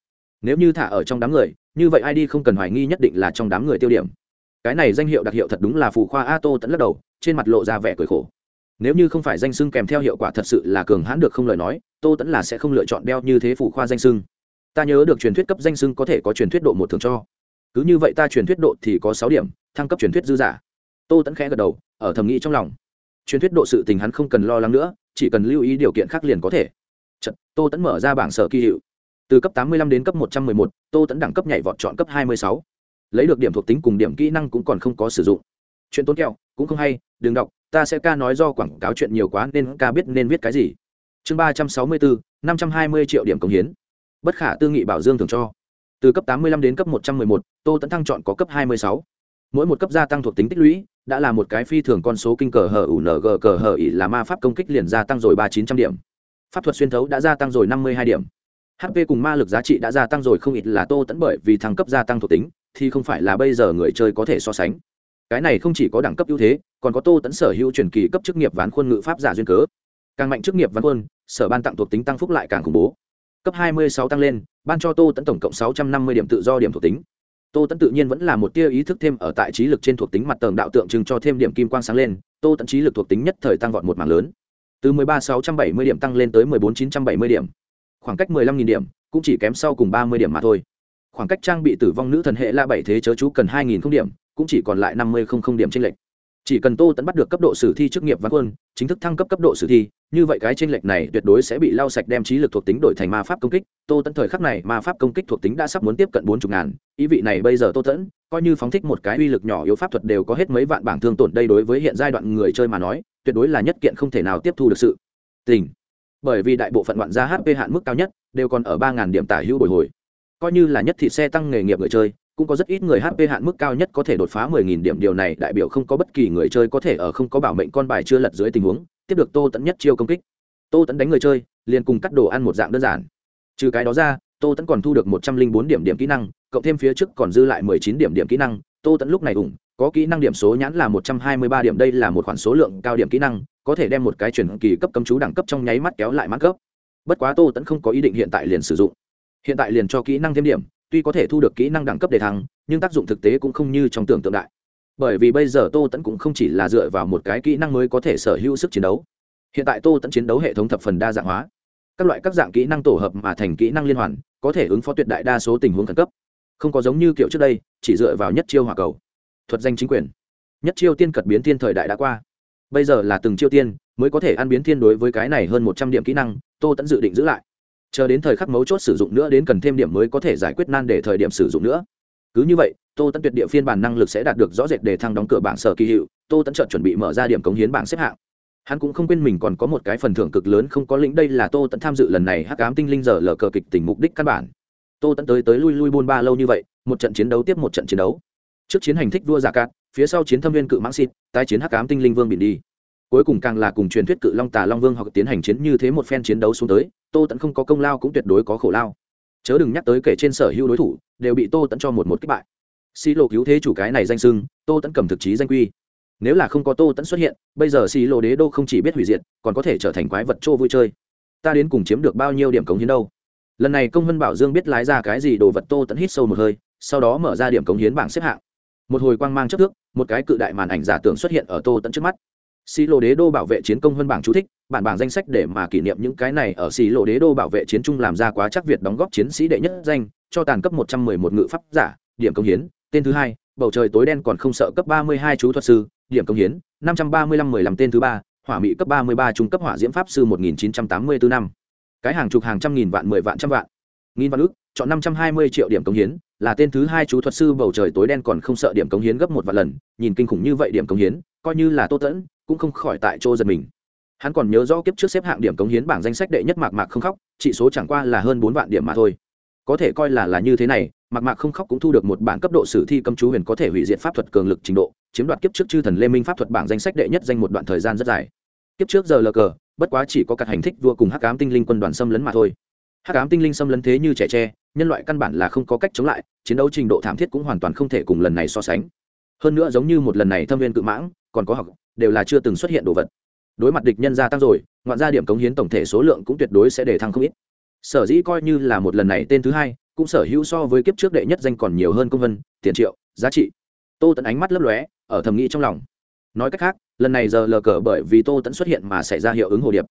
Nếu như thả ở trong đám người, như vậy id không cần hoài nghi nhất định là trong đám người tiêu điểm cái này danh hiệu đặc hiệu thật đúng là phù khoa a tô tẫn lắc đầu trên mặt lộ ra vẻ cười khổ. Nếu như không phải danh sưng kèm theo hiệu quả thật sự là cường hãn được không lời nói tô tẫn là sẽ không lựa chọn đeo như thế phù khoa danh sưng ta nhớ được truyền thuyết cấp danh sưng có thể có truyền thuyết độ một thường cho. Cứ như vậy ta truyền thuyết độ thì có sáu điểm thăng cấp truyền thuyết dư giả. Tô tẫn khẽ gật đầu ở thầm nghĩ trong lòng. Truyền thuyết độ sự tình hắn không cần lo lắng nữa chỉ cần lưu ý điều kiện khác liền có thể. Chật, tô tẫn mở ra bảng sở kỳ hiệu. Từ cấp 85 đến cấp 111, tô tẫn đẳng cấp nhảy vọt chọn cấp 26 lấy được điểm thuộc tính cùng điểm kỹ năng cũng còn không có sử dụng. Chuyện tốn kẹo cũng không hay đừng đọc ta sẽ ca nói do quảng cáo chuyện nhiều quá nên ca biết nên viết cái gì. Chương 364, 520 triệu điểm công hiến. Bất khả tư nghị bảo dương thường cho. Từ cấp 85 đến cấp 111, tô tẫn thăng chọn có cấp 26. mỗi một cấp gia tăng thuộc tính tích lũy đã là một cái phi thường con số kinh cờ hở ủ ng cờ hở ỉ là ma pháp công kích liền gia tăng rồi ba chín trăm điểm. Pháp thuật xuyên thấu đã gia tăng rồi năm mươi hai điểm. Hp cùng ma lực giá trị đã gia tăng rồi không ít là tô tẫn bởi vì thăng cấp gia tăng thuộc tính thì không phải là bây giờ người chơi có thể so sánh. Cái này không chỉ có đẳng cấp ưu thế, còn có tô tẫn sở hữu truyền kỳ cấp chức nghiệp ván khuôn ngữ pháp giả duyên cớ. Càng mạnh chức nghiệp ván khuôn sở ban tặng thuộc tính tăng phúc lại càng khủng bố. Cấp 26 tăng lên, ban cho tô tẫn tổng cộng 650 điểm tự do điểm thuộc tính. Tô tẫn tự nhiên vẫn là một tia ý thức thêm ở tại trí lực trên thuộc tính mặt tầng đạo tượng trưng cho thêm điểm kim quang sáng lên, tô tẫn trí lực thuộc tính nhất thời tăng vọt một mảng lớn. Từ 13.670 điểm tăng lên tới 14.970 điểm. Khoảng cách 15.000 điểm, cũng chỉ kém sau cùng 30 điểm mà thôi khoảng cách trang bị tử vong nữ thần hệ la bảy thế chớ chú cần 2.000 không điểm, cũng chỉ còn lại 50 không không điểm trên lệch. Chỉ cần tô tẫn bắt được cấp độ sử thi chức nghiệp văn quân, chính thức thăng cấp cấp độ sử thi, như vậy cái t r ê n lệch này tuyệt đối sẽ bị lau sạch đem trí lực thuộc tính đổi thành ma pháp công kích. Tô tẫn thời khắc này ma pháp công kích thuộc tính đã sắp muốn tiếp cận bốn chục ngàn, ý vị này bây giờ tô tẫn coi như phóng thích một cái uy lực nhỏ yếu pháp thuật đều có hết mấy vạn bảng thương tổn đây đối với hiện giai đoạn người chơi mà nói, tuyệt đối là nhất kiện không thể nào tiếp thu được sự tình. Bởi vì đại bộ phận đoạn gia hp hạn mức cao nhất đều còn ở ba ngàn điểm tả hữu bồi hồi coi như là nhất thị xe tăng nghề nghiệp người chơi cũng có rất ít người HP hạn mức cao nhất có thể đột phá 10.000 điểm điều này đại biểu không có bất kỳ người chơi có thể ở không có bảo mệnh con bài chưa lật dưới tình huống tiếp được Tô Tấn nhất chiêu công kích. Tô Tấn đánh người chơi, liền cùng cắt đồ ăn một dạng đơn giản. Trừ cái đó ra, Tô Tấn còn thu được 104 điểm điểm kỹ năng, cộng thêm phía trước còn dư lại 19 điểm điểm kỹ năng, Tô Tấn lúc này ủng có kỹ năng điểm số nhãn là 123 điểm đây là một khoản số lượng cao điểm kỹ năng, có thể đem một cái chuyển kỳ cấp cấm chú đẳng cấp trong nháy mắt kéo lại mãn cấp. Bất quá Tô Tấn không có ý định hiện tại liền sử dụng. Hiện tại liền cho kỹ năng thêm điểm, tuy có thể thu được kỹ năng đẳng cấp để thăng nhưng tác dụng thực tế cũng không như trong tưởng tượng đại. Bởi vì bây giờ tô tẫn cũng không chỉ là dựa vào một cái kỹ năng mới có thể sở hữu sức chiến đấu. Hiện tại tô tẫn chiến đấu hệ thống thập phần đa dạng hóa. Các loại các dạng kỹ năng tổ hợp mà thành kỹ năng liên hoàn có thể ứng phó tuyệt đại đa số tình huống khẩn cấp. Không có giống như kiểu trước đây chỉ dựa vào nhất chiêu hỏa cầu. Thuật danh chính quyền. Nhất chiêu tiên cật biến thiên thời đại đã qua. Bây giờ là từng chiêu tiên mới có thể ăn biến thiên đối với cái này hơn một trăm điểm kỹ năng tô tẫn dự định giữ lại chờ đến thời khắc mấu chốt sử dụng nữa đến cần thêm điểm mới có thể giải quyết nan để thời điểm sử dụng nữa. Cứ như vậy, tô tẫn tuyệt địa phiên bản năng lực sẽ đạt được rõ rệt để thăng đóng cửa bảng sở kỳ hiệu, tô tẫn chợt chuẩn bị mở ra điểm cống hiến bảng xếp hạng. Hắn cũng không quên mình còn có một cái phần thưởng cực lớn không có lĩnh, đây là tô tẫn tham dự lần này hắc ám tinh linh giờ lờ cờ kịch tình mục đích căn bản. Tô tẫn tới tới lui lui buôn ba lâu như vậy, một trận chiến đấu tiếp một trận chiến đấu. Trước chiến hành thích vua giả cát, phía sau chiến thâm viên cự mãng xịt tái chiến hắc ám tinh linh vương biển đi cuối cùng càng là cùng truyền thuyết cự long tà long vương hoặc tiến hành chiến như thế một phen chiến đấu xuống tới, tô tẫn không có công lao cũng tuyệt đối có khổ lao. Chớ đừng nhắc tới kể trên sở hữu đối thủ, đều bị tô tẫn cho một một kích bại. Xi lộ cứu thế chủ cái này danh sưng tô tẫn cầm thực chí danh quy. Nếu là không có tô tẫn xuất hiện, bây giờ xi lộ đế đô không chỉ biết hủy diệt, còn có thể trở thành quái vật trô vui chơi. Ta đến cùng chiếm được bao nhiêu điểm cống hiến đâu? Lần này công vân bảo dương biết lái ra cái gì đồ vật, tô tẫn hít sâu một hơi, sau đó mở ra điểm cống hiến bảng xếp hạng. Một hồi quang mang chất thước một cái cự đại màn ảnh giả tưởng xuất hiện ở tô tẫn trước mắt xì lộ đế đô bảo vệ chiến công vân bảng chú thích, bản bảng danh sách để mà kỷ niệm những cái này ở xì lộ đế đô bảo vệ chiến trung làm ra quá chắc việt đóng góp chiến sĩ đệ nhất danh, cho tàn cấp một trăm mười một ngự pháp giả, điểm công hiến. Tên thứ hai, bầu trời tối đen còn không sợ cấp ba mươi hai chú thuật sư, điểm công hiến. Năm trăm ba mươi lăm mười lăm tên thứ ba, hỏa mỹ cấp ba mươi ba trung cấp hỏa diễm pháp sư một nghìn chín trăm tám mươi bốn năm. Cái hàng chục hàng trăm nghìn vạn mười vạn trăm vạn. Nghìn vạn ước chọn năm trăm hai mươi triệu điểm công hiến, là tên thứ hai chú thuật sư bầu trời tối đen còn không sợ điểm công hiến gấp một vạn lần. Nhìn kinh khủng như vậy điểm công hiến, coi như là tô tẫn cũng không khỏi tại chỗ giật mình. Hắn còn nhớ rõ kiếp trước xếp hạng điểm cống hiến bảng danh sách đệ nhất mạc mạc không khóc, chỉ số chẳng qua là hơn bốn vạn điểm mà thôi. Có thể coi là là như thế này, mạc mạc không khóc cũng thu được một bản cấp độ sử thi cấm chú huyền có thể hủy diệt pháp thuật cường lực trình độ, chiếm đoạt kiếp trước chư thần lê minh pháp thuật bảng danh sách đệ nhất danh một đoạn thời gian rất dài. Kiếp trước giờ lờ cờ, bất quá chỉ có các hành thích vua cùng hắc ám tinh linh quân đoàn xâm lấn mà thôi. Hắc ám tinh linh xâm lấn thế như trẻ tre, nhân loại căn bản là không có cách chống lại, chiến đấu trình độ thảm thiết cũng hoàn toàn không thể cùng lần này so sánh. Hơn nữa giống như một lần này thâm viên cự mãng, còn có học đều là chưa từng xuất hiện đồ vật. Đối mặt địch nhân gia tăng rồi, ngoạn ra điểm cống hiến tổng thể số lượng cũng tuyệt đối sẽ để thăng không ít. Sở dĩ coi như là một lần này tên thứ hai, cũng sở hữu so với kiếp trước đệ nhất danh còn nhiều hơn công vân, tiền triệu, giá trị. Tô tẫn ánh mắt lấp lóe, ở thầm nghĩ trong lòng. Nói cách khác, lần này giờ lờ cờ bởi vì tô tẫn xuất hiện mà xảy ra hiệu ứng hồ điệp,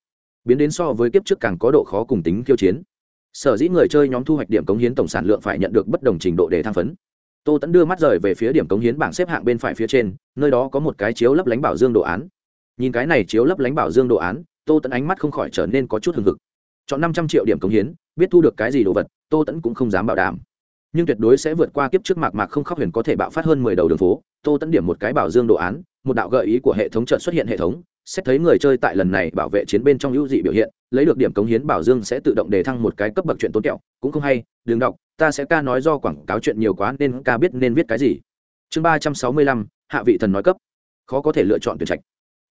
biến đến so với kiếp trước càng có độ khó cùng tính kiêu chiến. Sở dĩ người chơi nhóm thu hoạch điểm cống hiến tổng sản lượng phải nhận được bất đồng trình độ để thăng phấn tô tẫn đưa mắt rời về phía điểm cống hiến bảng xếp hạng bên phải phía trên, nơi đó có một cái chiếu lấp lánh bảo dương đồ án. Nhìn cái này chiếu lấp lánh bảo dương đồ án, tô tẫn ánh mắt không khỏi trở nên có chút hừng hực. Chọn năm trăm triệu điểm cống hiến, biết thu được cái gì đồ vật, tô tẫn cũng không dám bảo đảm. Nhưng tuyệt đối sẽ vượt qua kiếp trước mạc mạc không khóc huyền có thể bạo phát hơn mười đầu đường phố, tô tẫn điểm một cái bảo dương đồ án, một đạo gợi ý của hệ thống trận xuất hiện hệ thống xét thấy người chơi tại lần này bảo vệ chiến bên trong hữu dị biểu hiện, lấy được điểm cống hiến bảo dương sẽ tự động đề thăng một cái cấp bậc chuyện tốn kẹo, cũng không hay, đừng đọc, ta sẽ ca nói do quảng cáo chuyện nhiều quá nên ca biết nên viết cái gì. Chương ba trăm sáu mươi lăm, hạ vị thần nói cấp. Khó có thể lựa chọn tuyển trạch.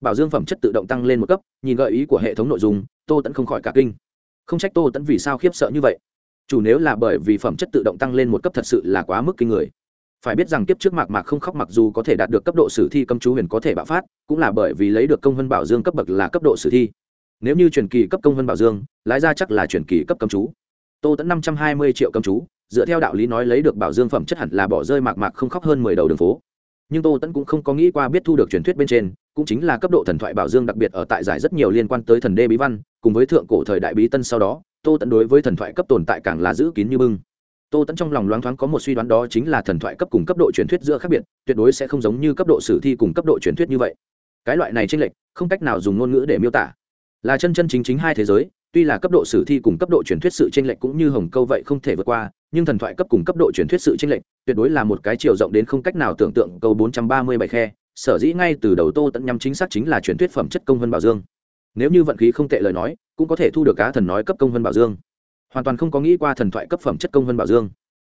Bảo dương phẩm chất tự động tăng lên một cấp, nhìn gợi ý của hệ thống nội dung, tô tẫn không khỏi cả kinh. Không trách tô tẫn vì sao khiếp sợ như vậy. Chủ nếu là bởi vì phẩm chất tự động tăng lên một cấp thật sự là quá mức kinh người phải biết rằng kiếp trước mạc mạc không khóc mặc dù có thể đạt được cấp độ sử thi cấm chú huyền có thể bạo phát, cũng là bởi vì lấy được công vân bảo dương cấp bậc là cấp độ sử thi. Nếu như truyền kỳ cấp công vân bảo dương, lái ra chắc là truyền kỳ cấp cấm chú. Tô tẫn năm trăm hai mươi triệu cấm chú, dựa theo đạo lý nói lấy được bảo dương phẩm chất hẳn là bỏ rơi mạc mạc không khóc hơn mười đầu đường phố. Nhưng tô tẫn cũng không có nghĩ qua biết thu được truyền thuyết bên trên, cũng chính là cấp độ thần thoại bảo dương đặc biệt ở tại giải rất nhiều liên quan tới thần đê bí văn, cùng với thượng cổ thời đại bí tân sau đó, tô tẫn đối với thần thoại cấp tồn tại càng là giữ kín như bưng tô tẫn trong lòng loáng thoáng có một suy đoán đó chính là thần thoại cấp cùng cấp độ truyền thuyết giữa khác biệt, tuyệt đối sẽ không giống như cấp độ sử thi cùng cấp độ truyền thuyết như vậy. Cái loại này tranh lệch, không cách nào dùng ngôn ngữ để miêu tả. Là chân chân chính chính hai thế giới, tuy là cấp độ sử thi cùng cấp độ truyền thuyết sự tranh lệch cũng như hồng câu vậy không thể vượt qua, nhưng thần thoại cấp cùng cấp độ truyền thuyết sự tranh lệch, tuyệt đối là một cái chiều rộng đến không cách nào tưởng tượng câu bốn trăm ba mươi bảy khe, sở dĩ ngay từ đầu tô tẫn nhắm chính xác chính là truyền thuyết phẩm chất công vân bảo dương. Nếu như vận khí không tệ lời nói, cũng có thể thu được cá thần nói cấp công vân bảo dương hoàn toàn không có nghĩ qua thần thoại cấp phẩm chất công vân bảo dương.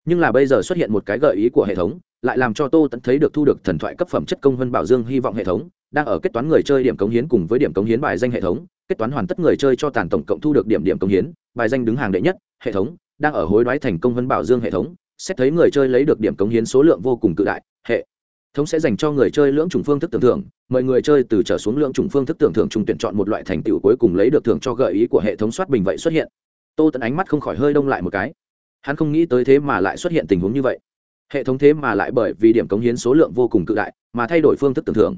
Nhưng là bây giờ xuất hiện một cái gợi ý của hệ thống, lại làm cho tô tẫn thấy được thu được thần thoại cấp phẩm chất công vân bảo dương hy vọng hệ thống, đang ở kết toán người chơi điểm cống hiến cùng với điểm cống hiến bài danh hệ thống, kết toán hoàn tất người chơi cho tàn tổng cộng thu được điểm điểm cống hiến, bài danh đứng hàng đệ nhất, hệ thống đang ở hối đoái thành công vân bảo dương hệ thống, xét thấy người chơi lấy được điểm cống hiến số lượng vô cùng cự đại, hệ thống sẽ dành cho người chơi lưỡng chủng phương thức tưởng thưởng, mời người chơi từ trở xuống lưỡng chủng phương thức tưởng thưởng trung tuyển chọn một loại thành tựu cuối cùng lấy được thưởng cho gợi ý của hệ thống soát bình vậy xuất hiện tô tẫn ánh mắt không khỏi hơi đông lại một cái. Hắn không nghĩ tới thế mà lại xuất hiện tình huống như vậy. Hệ thống thế mà lại bởi vì điểm cống hiến số lượng vô cùng cự đại mà thay đổi phương thức tưởng thưởng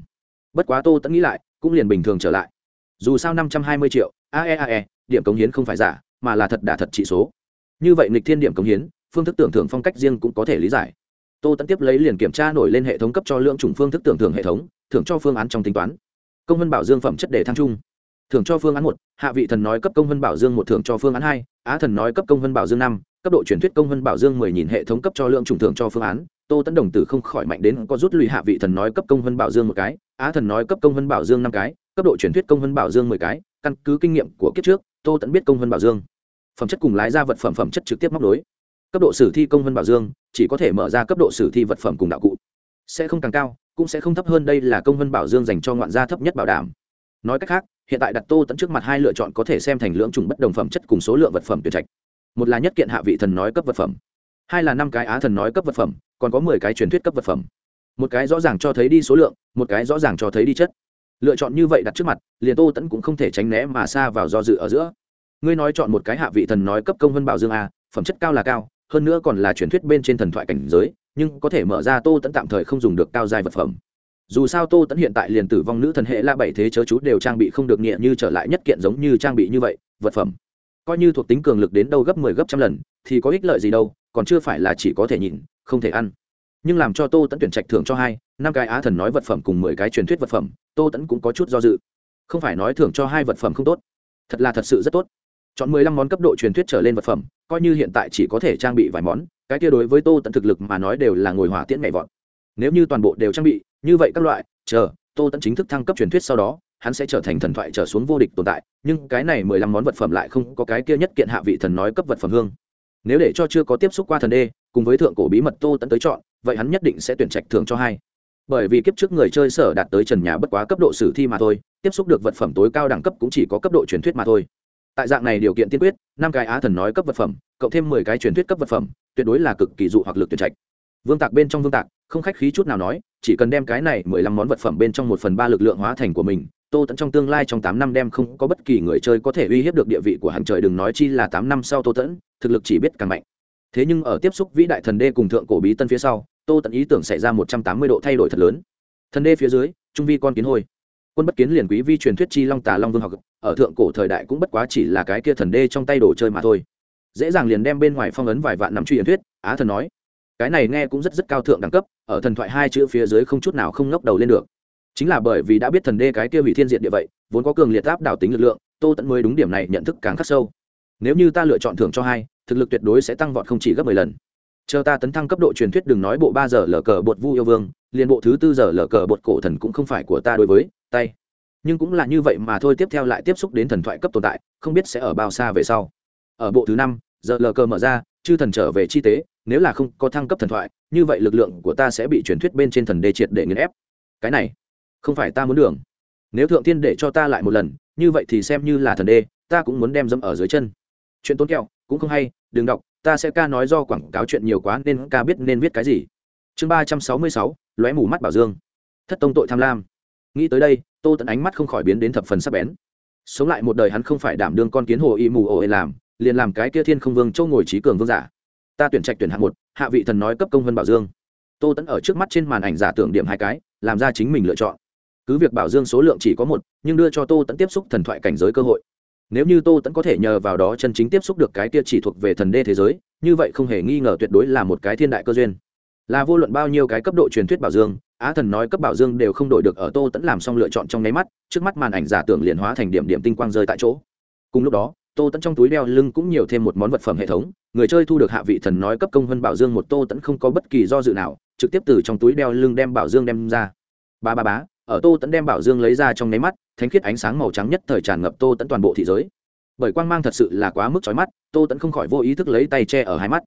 bất quá tô tẫn nghĩ lại cũng liền bình thường trở lại. Dù sao năm trăm hai mươi triệu aeae e, điểm cống hiến không phải giả mà là thật đả thật trị số. Như vậy nghịch thiên điểm cống hiến phương thức tưởng thưởng phong cách riêng cũng có thể lý giải. Tô tẫn tiếp lấy liền kiểm tra nổi lên hệ thống cấp cho lượng chủng phương thức tưởng thưởng hệ thống thưởng cho phương án trong tính toán. Công vân bảo dương phẩm chất đề thăng trung thưởng cho phương án một, hạ vị thần nói cấp công vân bảo dương một thưởng cho phương án hai, á thần nói cấp công vân bảo dương năm, cấp độ truyền thuyết công vân bảo dương mười nhìn hệ thống cấp cho lượng trùng thưởng cho phương án. Tô tấn đồng tử không khỏi mạnh đến có rút lùi hạ vị thần nói cấp công vân bảo dương một cái, á thần nói cấp công vân bảo dương năm cái, cấp độ truyền thuyết công vân bảo dương mười cái, căn cứ kinh nghiệm của kiếp trước, tô tẫn biết công vân bảo dương. Phẩm chất cùng lái ra vật phẩm phẩm chất trực tiếp móc đối cấp độ sử thi công vân bảo dương, chỉ có thể mở ra cấp độ sử thi vật phẩm cùng đạo cụ. Sẽ không càng cao, cũng sẽ không thấp hơn đây là công vân bảo dương dành cho ngoạn gia thấp nhất bảo đảm. Nói cách khác hiện tại đặt tô tẫn trước mặt hai lựa chọn có thể xem thành lưỡng trùng bất đồng phẩm chất cùng số lượng vật phẩm tuyển trạch. Một là nhất kiện hạ vị thần nói cấp vật phẩm, hai là năm cái á thần nói cấp vật phẩm, còn có mười cái truyền thuyết cấp vật phẩm. Một cái rõ ràng cho thấy đi số lượng, một cái rõ ràng cho thấy đi chất. Lựa chọn như vậy đặt trước mặt, liền tô tẫn cũng không thể tránh né mà xa vào do dự ở giữa. Ngươi nói chọn một cái hạ vị thần nói cấp công vân bảo dương a, phẩm chất cao là cao, hơn nữa còn là truyền thuyết bên trên thần thoại cảnh giới, nhưng có thể mở ra tô tẫn tạm thời không dùng được cao dài vật phẩm dù sao tô tẫn hiện tại liền tử vong nữ thần hệ la bảy thế chớ chú đều trang bị không được nghĩa như trở lại nhất kiện giống như trang bị như vậy, vật phẩm. Coi như thuộc tính cường lực đến đâu gấp mười 10 gấp trăm lần, thì có ích lợi gì đâu, còn chưa phải là chỉ có thể nhìn, không thể ăn. Nhưng làm cho tô tẫn tuyển trạch thưởng cho hai, năm cái á thần nói vật phẩm cùng mười cái truyền thuyết vật phẩm, tô tẫn cũng có chút do dự. Không phải nói thưởng cho hai vật phẩm không tốt, thật là thật sự rất tốt. Chọn mười lăm món cấp độ truyền thuyết trở lên vật phẩm, coi như hiện tại chỉ có thể trang bị vài món, cái kia đối với tô tận thực lực mà nói đều là ngồi hỏa tiễn nhảy vọt. Nếu như toàn bộ đều trang bị như vậy các loại, chờ, tô tẫn chính thức thăng cấp truyền thuyết sau đó, hắn sẽ trở thành thần thoại trở xuống vô địch tồn tại, nhưng cái này mười lăm món vật phẩm lại không có cái kia nhất kiện hạ vị thần nói cấp vật phẩm hương. Nếu để cho chưa có tiếp xúc qua thần đê, cùng với thượng cổ bí mật tô tẫn tới chọn, vậy hắn nhất định sẽ tuyển trạch thưởng cho hai. Bởi vì kiếp trước người chơi sở đạt tới trần nhà bất quá cấp độ sử thi mà thôi, tiếp xúc được vật phẩm tối cao đẳng cấp cũng chỉ có cấp độ truyền thuyết mà thôi. Tại dạng này điều kiện tiên quyết, năm cái á thần nói cấp vật phẩm, cộng thêm mười cái truyền thuyết cấp vật phẩm, tuyệt đối là cực kỳ dụ hoặc lực tuyển trạch. Vương tạc bên trong vương tạc không khách khí chút nào nói, chỉ cần đem cái này mười lăm món vật phẩm bên trong một phần ba lực lượng hóa thành của mình, tô tẫn trong tương lai trong tám năm đem không có bất kỳ người chơi có thể uy hiếp được địa vị của hàng trời đừng nói chi là tám năm sau tô tẫn thực lực chỉ biết càng mạnh. Thế nhưng ở tiếp xúc vĩ đại thần đê cùng thượng cổ bí tân phía sau, tô tẫn ý tưởng xảy ra một trăm tám mươi độ thay đổi thật lớn. Thần đê phía dưới, trung vi con kiến hôi. Quân bất kiến liền quý vi truyền thuyết chi long tà long vương học, ở thượng cổ thời đại cũng bất quá chỉ là cái kia thần đê trong tay đồ chơi mà thôi. Dễ dàng liền đem bên ngoài phong ấn vài vạn nằm truy hiển thuyết, á thần nói. Cái này nghe cũng rất rất cao thượng đẳng cấp ở thần thoại hai chữ phía dưới không chút nào không ngóc đầu lên được. Chính là bởi vì đã biết thần đê cái kia hủy thiên diện địa vậy, vốn có cường liệt áp đảo tính lực lượng, tô tẫn mới đúng điểm này nhận thức càng khắc sâu. Nếu như ta lựa chọn thưởng cho hai, thực lực tuyệt đối sẽ tăng vọt không chỉ gấp mười lần. Chờ ta tấn thăng cấp độ truyền thuyết đừng nói bộ ba giờ lờ cờ bột vu yêu vương, liền bộ thứ tư giờ lờ cờ bột cổ thần cũng không phải của ta đối với, tay. Nhưng cũng là như vậy mà thôi, tiếp theo lại tiếp xúc đến thần thoại cấp tồn tại, không biết sẽ ở bao xa về sau. Ở bộ thứ năm, giờ lờ cờ mở ra, chư thần trở về chi tế nếu là không có thăng cấp thần thoại, như vậy lực lượng của ta sẽ bị truyền thuyết bên trên thần đê triệt để nghiền ép. Cái này, không phải ta muốn đường. Nếu thượng tiên để cho ta lại một lần, như vậy thì xem như là thần đê, ta cũng muốn đem dâm ở dưới chân. Chuyện tốn kẹo, cũng không hay, đừng đọc, ta sẽ ca nói do quảng cáo chuyện nhiều quá nên ca biết nên viết cái gì. Chương ba trăm sáu mươi sáu, lóe mù mắt bảo dương. Thất tông tội tham lam. Nghĩ tới đây, tô tận ánh mắt không khỏi biến đến thập phần sắc bén. Sống lại một đời hắn không phải đảm đương con kiến hồ y mù ồ làm, liền làm cái kia thiên không vương châu ngồi trí cường vương giả ta tuyển trạch tuyển hạng một, hạ vị thần nói cấp công vân bảo dương. Tô tẫn ở trước mắt trên màn ảnh giả tưởng điểm hai cái, làm ra chính mình lựa chọn. Cứ việc bảo dương số lượng chỉ có một, nhưng đưa cho tô tẫn tiếp xúc thần thoại cảnh giới cơ hội. Nếu như tô tẫn có thể nhờ vào đó chân chính tiếp xúc được cái kia chỉ thuộc về thần đê thế giới, như vậy không hề nghi ngờ tuyệt đối là một cái thiên đại cơ duyên. Là vô luận bao nhiêu cái cấp độ truyền thuyết bảo dương, á thần nói cấp bảo dương đều không đổi được ở tô tẫn làm xong lựa chọn trong nháy mắt, trước mắt màn ảnh giả tưởng liền hóa thành điểm điểm tinh quang rơi tại chỗ. Cùng lúc đó tô tẫn trong túi đeo lưng cũng nhiều thêm một món vật phẩm hệ thống. Người chơi thu được hạ vị thần nói cấp công vân bảo dương một, tô tẫn không có bất kỳ do dự nào, trực tiếp từ trong túi đeo lưng đem bảo dương đem ra. Ba ba bá, ở tô tẫn đem bảo dương lấy ra trong nháy mắt, thánh khiết ánh sáng màu trắng nhất thời tràn ngập tô tẫn toàn bộ thị giới. Bởi quang mang thật sự là quá mức trói mắt, tô tẫn không khỏi vô ý thức lấy tay che ở hai mắt.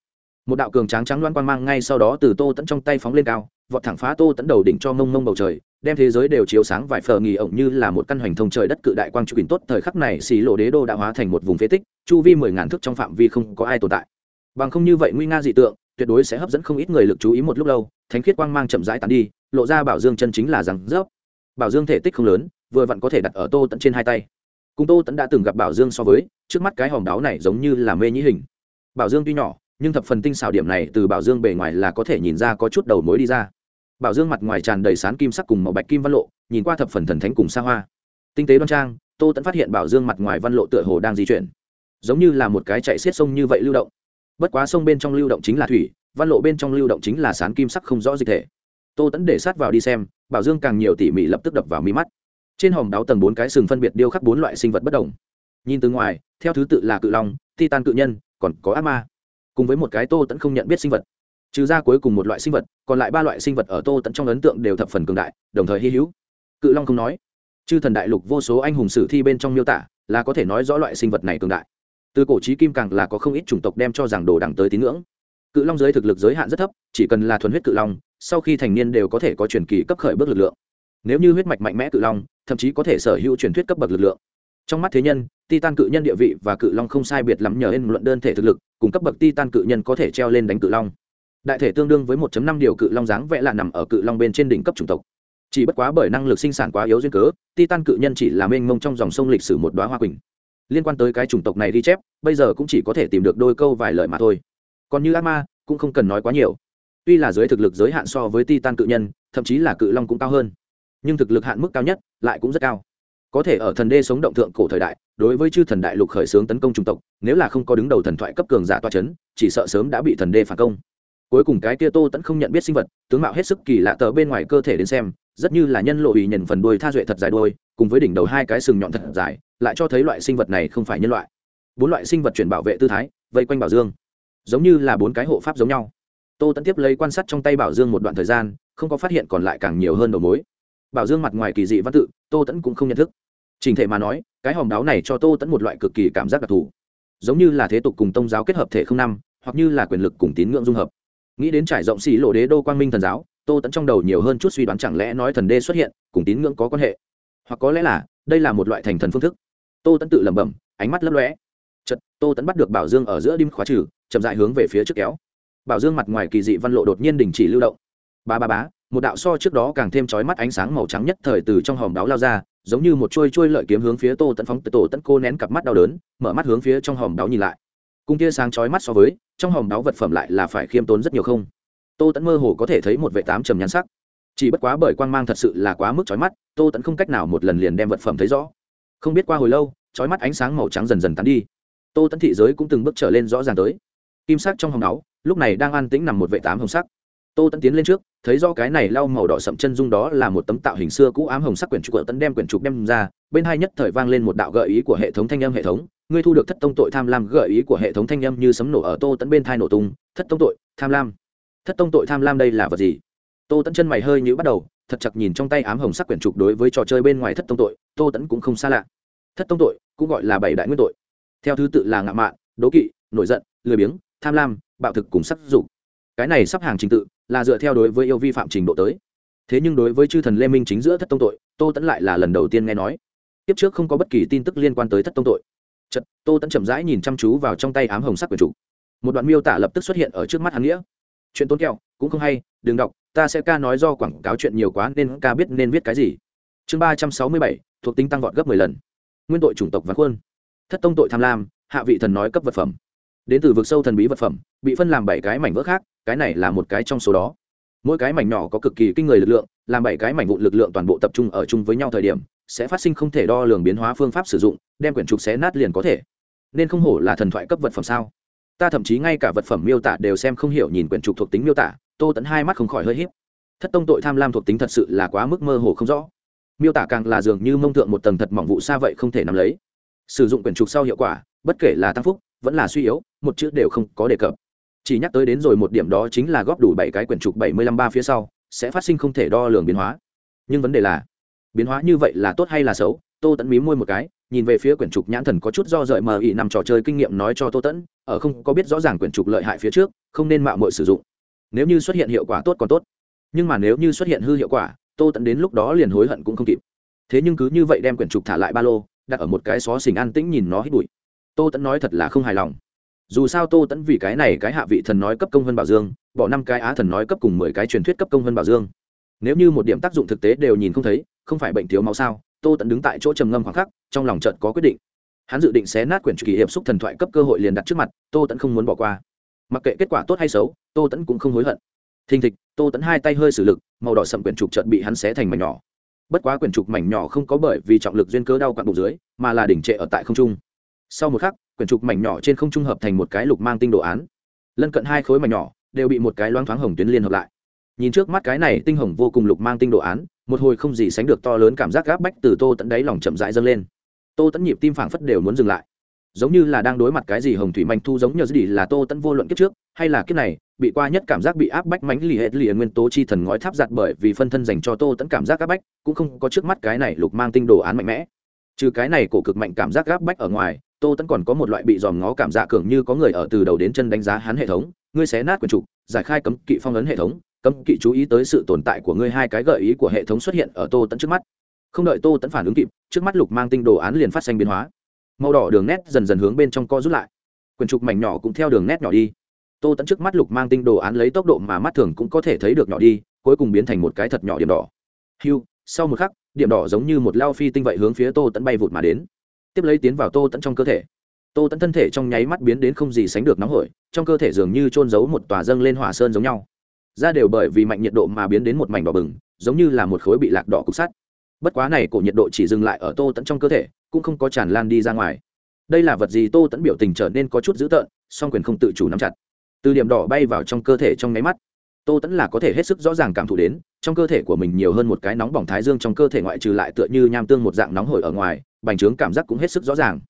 Một đạo cường tráng trắng loan quang mang ngay sau đó từ tô tẫn trong tay phóng lên cao vọt thẳng phá tô tấn đầu đỉnh cho mông mông bầu trời, đem thế giới đều chiếu sáng vài phờ nghỉ ổng như là một căn hoành thông trời đất cự đại quang trụ tốt thời khắc này xì lộ đế đô đã hóa thành một vùng phế tích, chu vi mười ngàn thước trong phạm vi không có ai tồn tại. Bằng không như vậy nguy nga dị tượng, tuyệt đối sẽ hấp dẫn không ít người lực chú ý một lúc lâu, thánh khiết quang mang chậm rãi tàn đi, lộ ra bảo dương chân chính là rằng rớp. Bảo dương thể tích không lớn, vừa vặn có thể đặt ở tô tận trên hai tay. Cùng tô tẫn đã từng gặp bảo dương so với, trước mắt cái hòm đáo này giống như là mê nhĩ hình. Bảo dương tuy nhỏ, nhưng thập phần tinh xảo điểm này từ bảo dương bề ngoài là có thể nhìn ra có chút đầu mối đi ra bảo dương mặt ngoài tràn đầy sán kim sắc cùng màu bạch kim văn lộ, nhìn qua thập phần thần thánh cùng xa hoa. Tinh tế đoan trang, tô tẫn phát hiện bảo dương mặt ngoài văn lộ tựa hồ đang di chuyển, giống như là một cái chạy xiết sông như vậy lưu động. Bất quá sông bên trong lưu động chính là thủy, văn lộ bên trong lưu động chính là sán kim sắc không rõ dịch thể. Tô tẫn để sát vào đi xem, bảo dương càng nhiều tỉ mỉ lập tức đập vào mi mắt. Trên hòm đáo tầng bốn cái sừng phân biệt điêu khắc bốn loại sinh vật bất đồng. Nhìn từ ngoài, theo thứ tự là cự long, titan cự nhân, còn có ác ma. Cùng với một cái tô tẫn không nhận biết sinh vật trừ ra cuối cùng một loại sinh vật, còn lại ba loại sinh vật ở tô tận trong ấn tượng đều thập phần cường đại, đồng thời hy hữu. Cự long không nói. Chư thần đại lục vô số anh hùng sử thi bên trong miêu tả, là có thể nói rõ loại sinh vật này cường đại. Từ cổ trí kim càng là có không ít chủng tộc đem cho rằng đồ đẳng tới tín ngưỡng. Cự long giới thực lực giới hạn rất thấp, chỉ cần là thuần huyết cự long, sau khi thành niên đều có thể có truyền kỳ cấp khởi bước lực lượng. Nếu như huyết mạch mạnh mẽ cự long, thậm chí có thể sở hữu truyền thuyết cấp bậc lực lượng. Trong mắt thế nhân, titan cự nhân địa vị và cự long không sai biệt lắm nhờ ên luận đơn thể thực lực, cùng cấp bậc titan cự nhân có thể treo lên đánh cự long đại thể tương đương với 1.5 điều cự long dáng vẽ là nằm ở cự long bên trên đỉnh cấp chủng tộc. Chỉ bất quá bởi năng lực sinh sản quá yếu duyên cớ, titan cự nhân chỉ là mênh mông trong dòng sông lịch sử một đoá hoa quỳnh. Liên quan tới cái chủng tộc này ghi chép, bây giờ cũng chỉ có thể tìm được đôi câu vài lời mà thôi. Còn như ác ma, cũng không cần nói quá nhiều. Tuy là dưới thực lực giới hạn so với titan cự nhân, thậm chí là cự long cũng cao hơn. Nhưng thực lực hạn mức cao nhất lại cũng rất cao. Có thể ở thần đê sống động thượng cổ thời đại, đối với chư thần đại lục khởi xướng tấn công chủng tộc, nếu là không có đứng đầu thần thoại cấp cường giả toa c h ấ n chỉ sợ sớm đã bị thần đê phản công cuối cùng cái kia tô tẫn không nhận biết sinh vật, tướng mạo hết sức kỳ lạ tờ bên ngoài cơ thể đến xem, rất như là nhân lộ ủy nhận phần đuôi tha duệ thật dài đuôi, cùng với đỉnh đầu hai cái sừng nhọn thật dài, lại cho thấy loại sinh vật này không phải nhân loại. Bốn loại sinh vật chuyển bảo vệ tư thái, vây quanh bảo dương, giống như là bốn cái hộ pháp giống nhau. Tô tẫn tiếp lấy quan sát trong tay bảo dương một đoạn thời gian, không có phát hiện còn lại càng nhiều hơn đầu mối. Bảo dương mặt ngoài kỳ dị văn tự, tô tẫn cũng không nhận thức. Trình thể mà nói, cái hòm đáo này cho tô tẫn một loại cực kỳ cảm giác đặc thù. Giống như là thế tục cùng tông giáo kết hợp thể không năm, hoặc như là quyền lực cùng tín ngưỡng dung hợp nghĩ đến trải rộng xì lộ đế đô quang minh thần giáo, tô tẫn trong đầu nhiều hơn chút suy đoán chẳng lẽ nói thần đê xuất hiện, cùng tín ngưỡng có quan hệ. Hoặc có lẽ là, đây là một loại thành thần phương thức. Tô tẫn tự lẩm bẩm, ánh mắt lấp lóe. Chật tô tẫn bắt được bảo dương ở giữa đinh khóa trừ, chậm dại hướng về phía trước kéo. Bảo dương mặt ngoài kỳ dị văn lộ đột nhiên đình chỉ lưu động. Ba ba bá một đạo so trước đó càng thêm chói mắt ánh sáng màu trắng nhất thời từ trong hòm đáo lao ra, giống như một chuôi chuôi lợi kiếm hướng phía tô tẫn phóng tổ tẫn cô nén cặp mắt đau đớn, mở mắt hướng phía trong hòm đáo nhìn lại cung tia sáng chói mắt so với, trong hòm đáo vật phẩm lại là phải khiêm tốn rất nhiều không. Tô tẫn mơ hồ có thể thấy một vệ tám trầm nhắn sắc. Chỉ bất quá bởi quang mang thật sự là quá mức chói mắt, tô tẫn không cách nào một lần liền đem vật phẩm thấy rõ. Không biết qua hồi lâu, chói mắt ánh sáng màu trắng dần dần tắn đi. Tô tẫn thị giới cũng từng bước trở lên rõ ràng tới. Kim sắc trong hòm đáo, lúc này đang an tĩnh nằm một vệ tám hồng sắc. Tô tẫn tiến lên trước, thấy do cái này lau màu đỏ sậm chân dung đó là một tấm tạo hình xưa cũ ám hồng sắc quyển trục tẫn đem quyển trục đem ra, bên hai nhất thời vang lên một đạo gợi ý của hệ thống thanh âm hệ thống ngươi thu được thất tông tội tham lam gợi ý của hệ thống thanh âm như sấm nổ ở tô tẫn bên thai nổ tung, thất tông tội, tham lam. Thất tông tội tham lam đây là vật gì? Tô tẫn chân mày hơi nhữ bắt đầu, thật chặt nhìn trong tay ám hồng sắc quyển trục đối với trò chơi bên ngoài thất tông tội, tô tẫn cũng không xa lạ. Thất tông tội cũng gọi là bảy đại nguyên tội. Theo thứ tự là ngạo mạn, đố kỵ, nổi giận, lười biếng, tham lam, bạo thực cùng sắc dục. Cái này sắp hàng trình tự, là dựa theo đối với yêu vi phạm trình độ tới. Thế nhưng đối với chư thần lê minh chính giữa thất tông tội, tô tẫn lại là lần đầu tiên nghe nói. Tiếp trước không có bất kỳ tin tức liên quan tới thất tông tội chật, tô tẫn chậm rãi nhìn chăm chú vào trong tay ám hồng sắc quyển chủ một đoạn miêu tả lập tức xuất hiện ở trước mắt hắn nghĩa. Chuyện tốn kẹo, cũng không hay, đừng đọc, ta sẽ ca nói do quảng cáo chuyện nhiều quá nên ca biết nên viết cái gì. Chương ba trăm sáu mươi bảy, thuộc tính tăng vọt gấp mười lần. Nguyên tội chủng tộc và khuôn. Thất tông tội tham lam, hạ vị thần nói cấp vật phẩm. Đến từ vực sâu thần bí vật phẩm, bị phân làm bảy cái mảnh vỡ khác, cái này là một cái trong số đó. Mỗi cái mảnh nhỏ có cực kỳ kinh người lực lượng, làm bảy cái mảnh vụn lực lượng toàn bộ tập trung ở chung với nhau thời điểm sẽ phát sinh không thể đo lường biến hóa phương pháp sử dụng, đem quyển trục xé nát liền có thể. Nên không hổ là thần thoại cấp vật phẩm sao? Ta thậm chí ngay cả vật phẩm miêu tả đều xem không hiểu nhìn quyển trục thuộc tính miêu tả, tô tẫn hai mắt không khỏi hơi hiếp thất tông tội tham lam thuộc tính thật sự là quá mức mơ hồ không rõ. Miêu tả càng là dường như mông thượng một tầng thật mỏng vụ xa vậy không thể nắm lấy. Sử dụng quyển trục sau hiệu quả, bất kể là tăng phúc, vẫn là suy yếu, một chữ đều không có đề cập. Chỉ nhắc tới đến rồi một điểm đó chính là góp đủ bảy cái quyển trục bảy mươi lăm ba phía sau, sẽ phát sinh không thể đo lường biến hóa. Nhưng vấn đề là biến hóa như vậy là tốt hay là xấu? Tô tẫn mí môi một cái, nhìn về phía quyển trục nhãn thần có chút do rợi mờ ỉ nằm trò chơi kinh nghiệm nói cho tô tẫn ở không có biết rõ ràng quyển trục lợi hại phía trước, không nên mạo mội sử dụng. Nếu như xuất hiện hiệu quả tốt còn tốt. Nhưng mà nếu như xuất hiện hư hiệu quả, tô tẫn đến lúc đó liền hối hận cũng không kịp. Thế nhưng cứ như vậy đem quyển trục thả lại ba lô, đặt ở một cái xó xình an tĩnh nhìn nó hít bụi. Tô tẫn nói thật là không hài lòng. Dù sao tô tẫn vì cái này cái hạ vị thần nói cấp công vân bảo dương, bỏ năm cái á thần nói cấp cùng mười cái truyền thuyết cấp công vân bảo dương. Nếu như một điểm tác dụng thực tế đều nhìn không thấy không phải bệnh thiếu máu sao? Tô tẫn đứng tại chỗ trầm ngâm khoảng khắc, trong lòng trận có quyết định. Hắn dự định xé nát quyển kỳ hiệp xúc thần thoại cấp cơ hội liền đặt trước mặt, tô tẫn không muốn bỏ qua. Mặc kệ kết quả tốt hay xấu, tô tẫn cũng không hối hận. Thình thịch, tô tẫn hai tay hơi xử lực, màu đỏ sậm quyển trục trợt bị hắn xé thành mảnh nhỏ. Bất quá quyển trục mảnh nhỏ không có bởi vì trọng lực duyên cớ đau quặn bụng dưới, mà là đỉnh trệ ở tại không trung. Sau một khắc, quyển trục mảnh nhỏ trên không trung hợp thành một cái lục mang tinh đồ án. Lân cận hai khối mảnh nhỏ đều bị một cái loáng thoáng hồng tuyến liên hợp lại. Nhìn trước mắt cái này tinh hồng vô cùng lục mang tinh đồ án một hồi không gì sánh được to lớn cảm giác gáp bách từ tô tẫn đáy lòng chậm rãi dâng lên. Tô tẫn nhịp tim phảng phất đều muốn dừng lại. Giống như là đang đối mặt cái gì hồng thủy manh thu giống như gì là tô tẫn vô luận kiếp trước, hay là kiếp này, bị qua nhất cảm giác bị áp bách mánh lì hết lìa nguyên tố chi thần ngói tháp giặt bởi vì phân thân dành cho tô tẫn cảm giác áp bách, cũng không có trước mắt cái này lục mang tinh đồ án mạnh mẽ. Trừ cái này cổ cực mạnh cảm giác áp bách ở ngoài, tô tẫn còn có một loại bị dòm ngó cảm giác cường như có người ở từ đầu đến chân đánh giá hắn hệ thống, ngươi xé nát quyền trục, giải khai cấm kỵ phong ấn hệ thống cấm kỵ chú ý tới sự tồn tại của ngươi hai cái gợi ý của hệ thống xuất hiện ở tô tẫn trước mắt. Không đợi tô tẫn phản ứng kịp, trước mắt lục mang tinh đồ án liền phát xanh biến hóa. Màu đỏ đường nét dần dần hướng bên trong co rút lại. Quyển trục mảnh nhỏ cũng theo đường nét nhỏ đi. Tô tẫn trước mắt lục mang tinh đồ án lấy tốc độ mà mắt thường cũng có thể thấy được nhỏ đi, cuối cùng biến thành một cái thật nhỏ điểm đỏ. Hiu sau một khắc, điểm đỏ giống như một lao phi tinh vậy hướng phía tô tẫn bay vụt mà đến. Tiếp lấy tiến vào tô tẫn trong cơ thể. Tô tẫn thân thể trong nháy mắt biến đến không gì sánh được nóng hổi, trong cơ thể dường như trôn giấu một tòa dâng lên hỏa sơn giống nhau ra đều bởi vì mạnh nhiệt độ mà biến đến một mảnh đỏ bừng, giống như là một khối bị lạc đỏ cục sắt. Bất quá này cổ nhiệt độ chỉ dừng lại ở tô tẫn trong cơ thể, cũng không có tràn lan đi ra ngoài. Đây là vật gì tô tẫn biểu tình trở nên có chút dữ tợn, song quyền không tự chủ nắm chặt. Từ điểm đỏ bay vào trong cơ thể trong nháy mắt, tô tẫn là có thể hết sức rõ ràng cảm thụ đến, trong cơ thể của mình nhiều hơn một cái nóng bỏng thái dương trong cơ thể ngoại trừ lại tựa như nham tương một dạng nóng hổi ở ngoài, bành trướng cảm giác cũng hết sức rõ ràng.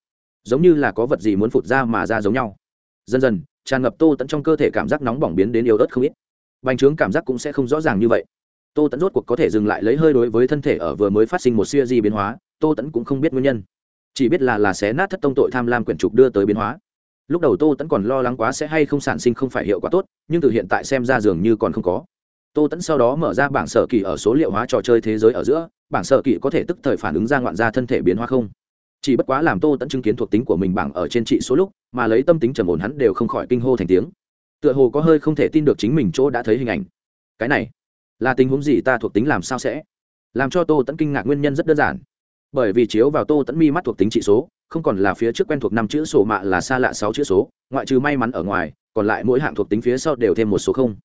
Giống như là có vật gì muốn phụt ra mà ra giống nhau. Dần dần, tràn ngập tô tẫn trong cơ thể cảm giác nóng bỏng biến đến yếu ớt không ít bành trướng cảm giác cũng sẽ không rõ ràng như vậy. Tô tẫn rốt cuộc có thể dừng lại lấy hơi đối với thân thể ở vừa mới phát sinh một siêu di biến hóa, tô tẫn cũng không biết nguyên nhân. Chỉ biết là là xé nát thất tông tội tham lam quyển trục đưa tới biến hóa. Lúc đầu tô tẫn còn lo lắng quá sẽ hay không sản sinh không phải hiệu quả tốt, nhưng từ hiện tại xem ra dường như còn không có. Tô tẫn sau đó mở ra bảng sở kỳ ở số liệu hóa trò chơi thế giới ở giữa, bảng sở kỳ có thể tức thời phản ứng ra ngoạn ra thân thể biến hóa không? Chỉ bất quá làm tô tẫn chứng kiến thuộc tính của mình bảng ở trên trị số lúc, mà lấy tâm tính trầm ổn hắn đều không khỏi kinh hô thành tiếng tựa hồ có hơi không thể tin được chính mình chỗ đã thấy hình ảnh. Cái này, là tình huống gì ta thuộc tính làm sao sẽ? Làm cho tô tẫn kinh ngạc nguyên nhân rất đơn giản. Bởi vì chiếu vào tô tẫn mi mắt thuộc tính trị số, không còn là phía trước quen thuộc năm chữ sổ mạ là xa lạ sáu chữ số, ngoại trừ may mắn ở ngoài, còn lại mỗi hạng thuộc tính phía sau đều thêm một số không.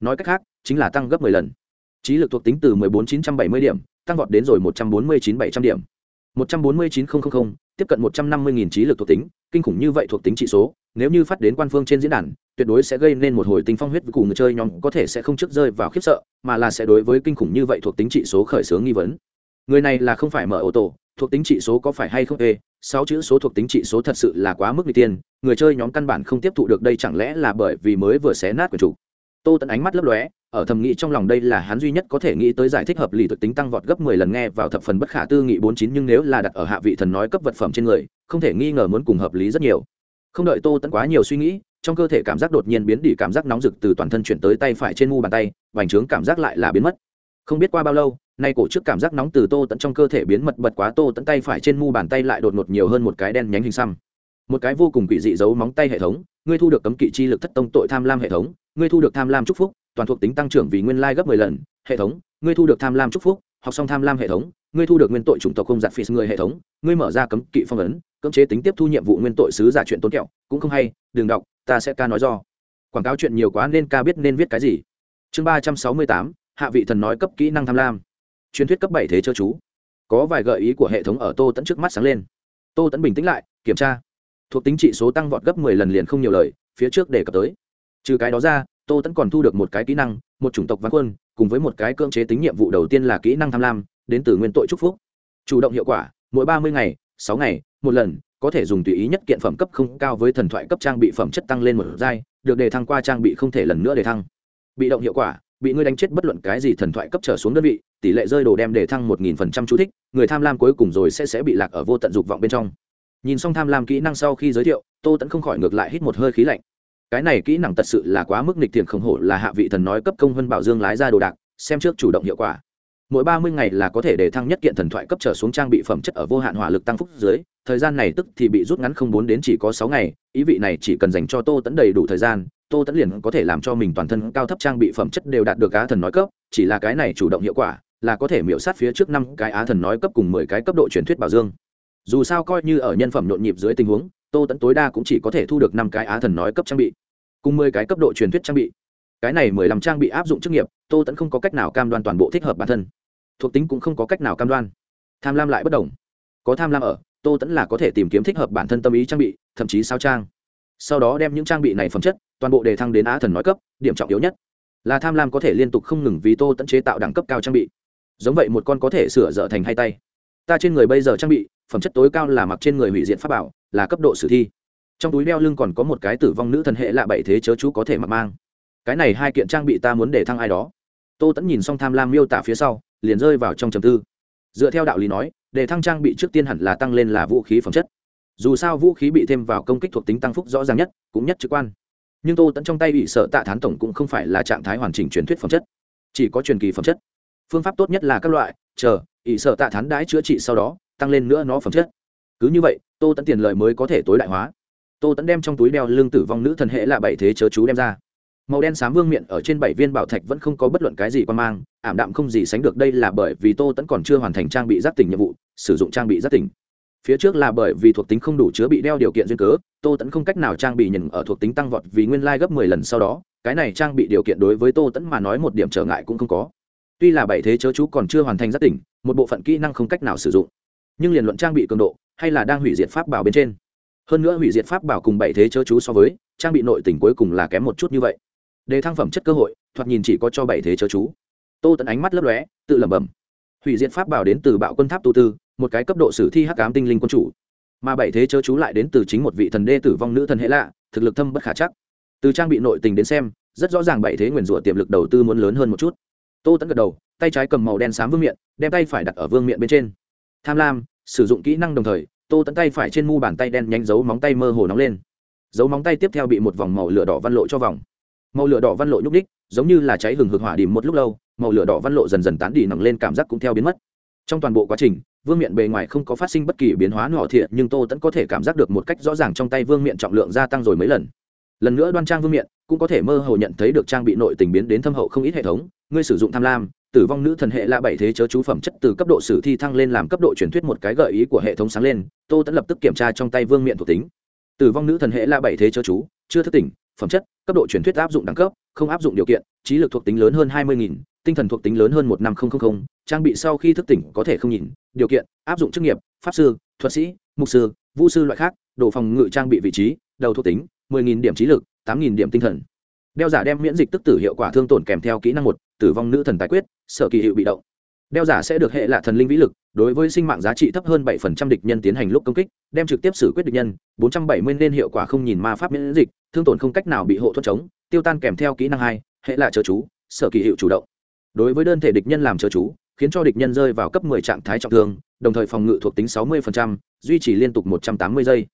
Nói cách khác, chính là tăng gấp mười lần. Trí lực thuộc tính từ mười bốn chín trăm bảy mươi điểm, tăng vọt đến rồi một trăm bốn mươi chín bảy trăm điểm. Một trăm bốn mươi chín tiếp cận một trăm năm mươi nghìn trí lực thuộc tính, kinh khủng như vậy thuộc tính trị số, nếu như phát đến quan phương trên diễn đàn tuyệt đối sẽ gây nên một hồi tinh phong huyết cùng người chơi nhóm có thể sẽ không trước rơi vào khiếp sợ, mà là sẽ đối với kinh khủng như vậy thuộc tính trị số khởi xướng nghi vấn. Người này là không phải mở ô tô, thuộc tính trị số có phải hay không? Ê, sáu chữ số thuộc tính trị số thật sự là quá mức n tiên, người chơi nhóm căn bản không tiếp thụ được đây chẳng lẽ là bởi vì mới vừa xé nát của chủ. Tô tận ánh mắt lấp lóe, ở thầm nghĩ trong lòng đây là hắn duy nhất có thể nghĩ tới giải thích hợp lý thực tính tăng vọt gấp mười lần nghe vào thập phần bất khả tư nghị bốn chín, nhưng nếu là đặt ở hạ vị thần nói cấp vật phẩm trên người, không thể nghi ngờ muốn cùng hợp lý rất nhiều. Không đợi tô tận quá nhiều suy nghĩ trong cơ thể cảm giác đột nhiên biến đi, cảm giác nóng rực từ toàn thân chuyển tới tay phải trên mu bàn tay, vành trướng cảm giác lại là biến mất. Không biết qua bao lâu, nay cổ trước cảm giác nóng từ tô tận trong cơ thể biến mật bật quá, tô tận tay phải trên mu bàn tay lại đột ngột nhiều hơn một cái đen nhánh hình xăm. Một cái vô cùng quỷ dị giấu móng tay hệ thống, ngươi thu được cấm kỵ chi lực thất tông tội tham lam hệ thống, ngươi thu được tham lam chúc phúc, toàn thuộc tính tăng trưởng vì nguyên lai gấp mười lần, hệ thống, ngươi thu được tham lam chúc phúc, học xong tham lam hệ thống, ngươi thu được nguyên tội chủng tộc không giặt phì người hệ thống, ngươi mở ra cấm kỵ phong ấn cấm chế tính tiếp thu nhiệm vụ nguyên tội sứ giả chuyện tốn kẹo, cũng không hay, đừng đọc ta sẽ ca nói do. Quảng cáo chuyện nhiều quá nên ca biết nên viết cái gì. Chương ba trăm sáu mươi tám, hạ vị thần nói cấp kỹ năng tham lam. Truyền thuyết cấp bảy thế chớ chú. Có vài gợi ý của hệ thống ở tô tẫn trước mắt sáng lên. Tô tẫn bình tĩnh lại, kiểm tra. Thuộc tính trị số tăng vọt gấp mười lần liền không nhiều lời, phía trước đề cập tới. Trừ cái đó ra, tô tẫn còn thu được một cái kỹ năng, một chủng tộc văn quân, cùng với một cái cưỡng chế tính nhiệm vụ đầu tiên là kỹ năng tham lam, đến từ nguyên tội chúc phúc. Chủ động hiệu quả, mỗi ba mươi ngày, sáu ngày, một lần có thể dùng tùy ý nhất kiện phẩm cấp không cao với thần thoại cấp trang bị phẩm chất tăng lên một giai, được đề thăng qua trang bị không thể lần nữa đề thăng. Bị động hiệu quả, bị ngươi đánh chết bất luận cái gì thần thoại cấp trở xuống đơn vị, tỷ lệ rơi đồ đem đề thăng một nghìn phần trăm chú thích, người tham lam cuối cùng rồi sẽ sẽ bị lạc ở vô tận dục vọng bên trong. Nhìn xong tham lam kỹ năng sau khi giới thiệu, tô tẫn không khỏi ngược lại hít một hơi khí lạnh. Cái này kỹ năng thật sự là quá mức nịch tiền không hổ là hạ vị thần nói cấp công vân bảo dương lái ra đồ đạc, xem trước chủ động hiệu quả mỗi ba mươi ngày là có thể để thăng nhất kiện thần thoại cấp trở xuống trang bị phẩm chất ở vô hạn hỏa lực tăng phúc dưới, thời gian này tức thì bị rút ngắn không bốn đến chỉ có sáu ngày, ý vị này chỉ cần dành cho tô tẫn đầy đủ thời gian, tô tẫn liền có thể làm cho mình toàn thân cao thấp trang bị phẩm chất đều đạt được á thần nói cấp, chỉ là cái này chủ động hiệu quả, là có thể miễu sát phía trước năm cái á thần nói cấp cùng mười cái cấp độ truyền thuyết bảo dương. Dù sao coi như ở nhân phẩm nhộn nhịp dưới tình huống, tô tẫn tối đa cũng chỉ có thể thu được năm cái á thần nói cấp trang bị, cùng mười cái cấp độ truyền thuyết trang bị cái này mười lăm trang bị áp dụng chức nghiệp, tô tẫn không có cách nào cam đoan toàn bộ thích hợp bản thân. Thuộc tính cũng không có cách nào cam đoan. Tham lam lại bất đồng có tham lam ở, tô tẫn là có thể tìm kiếm thích hợp bản thân tâm ý trang bị, thậm chí sao trang. Sau đó đem những trang bị này phẩm chất, toàn bộ đề thăng đến á thần nói cấp, điểm trọng yếu nhất. Là tham lam có thể liên tục không ngừng vì tô tẫn chế tạo đẳng cấp cao trang bị. Giống vậy một con có thể sửa dở thành hai tay. Ta trên người bây giờ trang bị, phẩm chất tối cao là mặc trên người hủy diện pháp bảo, là cấp độ sử thi. Trong túi đeo lưng còn có một cái tử vong nữ thần hệ lạ bảy thế chớ chú có thể mặc mang cái này hai kiện trang bị ta muốn để thăng ai đó. Tô tẫn nhìn xong tham lam miêu tả phía sau, liền rơi vào trong trầm tư. Dựa theo đạo lý nói, để thăng trang bị trước tiên hẳn là tăng lên là vũ khí phẩm chất. Dù sao vũ khí bị thêm vào công kích thuộc tính tăng phúc rõ ràng nhất, cũng nhất trực quan. Nhưng tô tẫn trong tay bị sợ tạ thán tổng cũng không phải là trạng thái hoàn chỉnh truyền thuyết phẩm chất, chỉ có truyền kỳ phẩm chất. Phương pháp tốt nhất là các loại, chờ, ỷ sợ tạ thán đãi chữa trị sau đó, tăng lên nữa nó phẩm chất. Cứ như vậy, tô tẫn tiền lợi mới có thể tối đại hóa. Tô tẫn đem trong túi đeo lương tử vong nữ thần hệ là bảy thế chớ chú đem ra màu đen xám vương miện ở trên bảy viên bảo thạch vẫn không có bất luận cái gì quan mang, ảm đạm không gì sánh được đây là bởi vì tô tẫn còn chưa hoàn thành trang bị giáp tỉnh nhiệm vụ, sử dụng trang bị giáp tỉnh. Phía trước là bởi vì thuộc tính không đủ chứa bị đeo điều kiện duyên cớ, tô tẫn không cách nào trang bị nhìn ở thuộc tính tăng vọt vì nguyên lai gấp mười lần sau đó, cái này trang bị điều kiện đối với tô tẫn mà nói một điểm trở ngại cũng không có. Tuy là bảy thế chớ chú còn chưa hoàn thành giác tỉnh, một bộ phận kỹ năng không cách nào sử dụng. Nhưng liền luận trang bị cường độ, hay là đang hủy diệt pháp bảo bên trên. Hơn nữa hủy diệt pháp bảo cùng bảy thế chớ chú so với, trang bị nội tỉnh cuối cùng là kém một chút như vậy đề thăng phẩm chất cơ hội, thoạt nhìn chỉ có cho bảy thế chớ chú. Tô tẫn ánh mắt lấp lóe, tự lẩm bẩm. Hủy diệt pháp bảo đến từ bạo quân tháp tu tư, một cái cấp độ sử thi hắc ám tinh linh quân chủ. Mà bảy thế chớ chú lại đến từ chính một vị thần đê tử vong nữ thần hệ lạ, thực lực thâm bất khả chắc. Từ trang bị nội tình đến xem, rất rõ ràng bảy thế nguyền rủa tiềm lực đầu tư muốn lớn hơn một chút. Tô tẫn gật đầu, tay trái cầm màu đen xám vương miện, đem tay phải đặt ở vương miện bên trên. Tham lam, sử dụng kỹ năng đồng thời, tô tẫn tay phải trên mu bàn tay đen nhánh dấu móng tay mơ hồ nóng lên. Dấu móng tay tiếp theo bị một vòng màu lửa đỏ văn lộ cho vòng màu lửa đỏ văn lộ nhúc đích giống như là cháy hừng hực hỏa điểm một lúc lâu, màu lửa đỏ văn lộ dần dần tán đi nặng lên, cảm giác cũng theo biến mất. Trong toàn bộ quá trình, vương miện bề ngoài không có phát sinh bất kỳ biến hóa nọ thiện nhưng tô tẫn có thể cảm giác được một cách rõ ràng trong tay vương miện trọng lượng gia tăng rồi mấy lần. Lần nữa đoan trang vương miện, cũng có thể mơ hồ nhận thấy được trang bị nội tình biến đến thâm hậu không ít hệ thống. Ngươi sử dụng tham lam, tử vong nữ thần hệ là bảy thế chớ chú phẩm chất từ cấp độ sử thi thăng lên làm cấp độ truyền thuyết một cái gợi ý của hệ thống sáng lên, tô tẫn lập tức kiểm tra trong tay vương miện thuộc tính. Tử vong nữ thần hệ là bảy thế chớ chú chưa thức tỉnh, phẩm chất, cấp độ truyền thuyết áp dụng đẳng cấp, không áp dụng điều kiện, trí lực thuộc tính lớn hơn hai mươi nghìn, tinh thần thuộc tính lớn hơn một năm nghìn trang bị sau khi thức tỉnh có thể không nhìn, điều kiện, áp dụng chức nghiệp, pháp sư, thuật sĩ, mục sư, vũ sư loại khác độ phòng ngự trang bị vị trí, đầu thuộc tính, mười nghìn điểm trí lực, tám nghìn điểm tinh thần. Đeo giả đem miễn dịch tức tử hiệu quả thương tổn kèm theo kỹ năng một, tử vong nữ thần tài quyết, sở kỳ hiệu bị động đeo giả sẽ được hệ lạ thần linh vĩ lực đối với sinh mạng giá trị thấp hơn bảy phần địch nhân tiến hành lúc công kích đem trực tiếp xử quyết địch nhân bốn trăm bảy mươi nên hiệu quả không nhìn ma pháp miễn dịch thương tổn không cách nào bị hộ thuật chống tiêu tan kèm theo kỹ năng hai hệ lạ chớ chú sở kỳ hiệu chủ động. Đối với đơn thể địch nhân làm chớ chú khiến cho địch nhân rơi vào cấp 10 trạng thái trọng thương đồng thời phòng ngự thuộc tính 60%, duy trì liên tục 180 giây.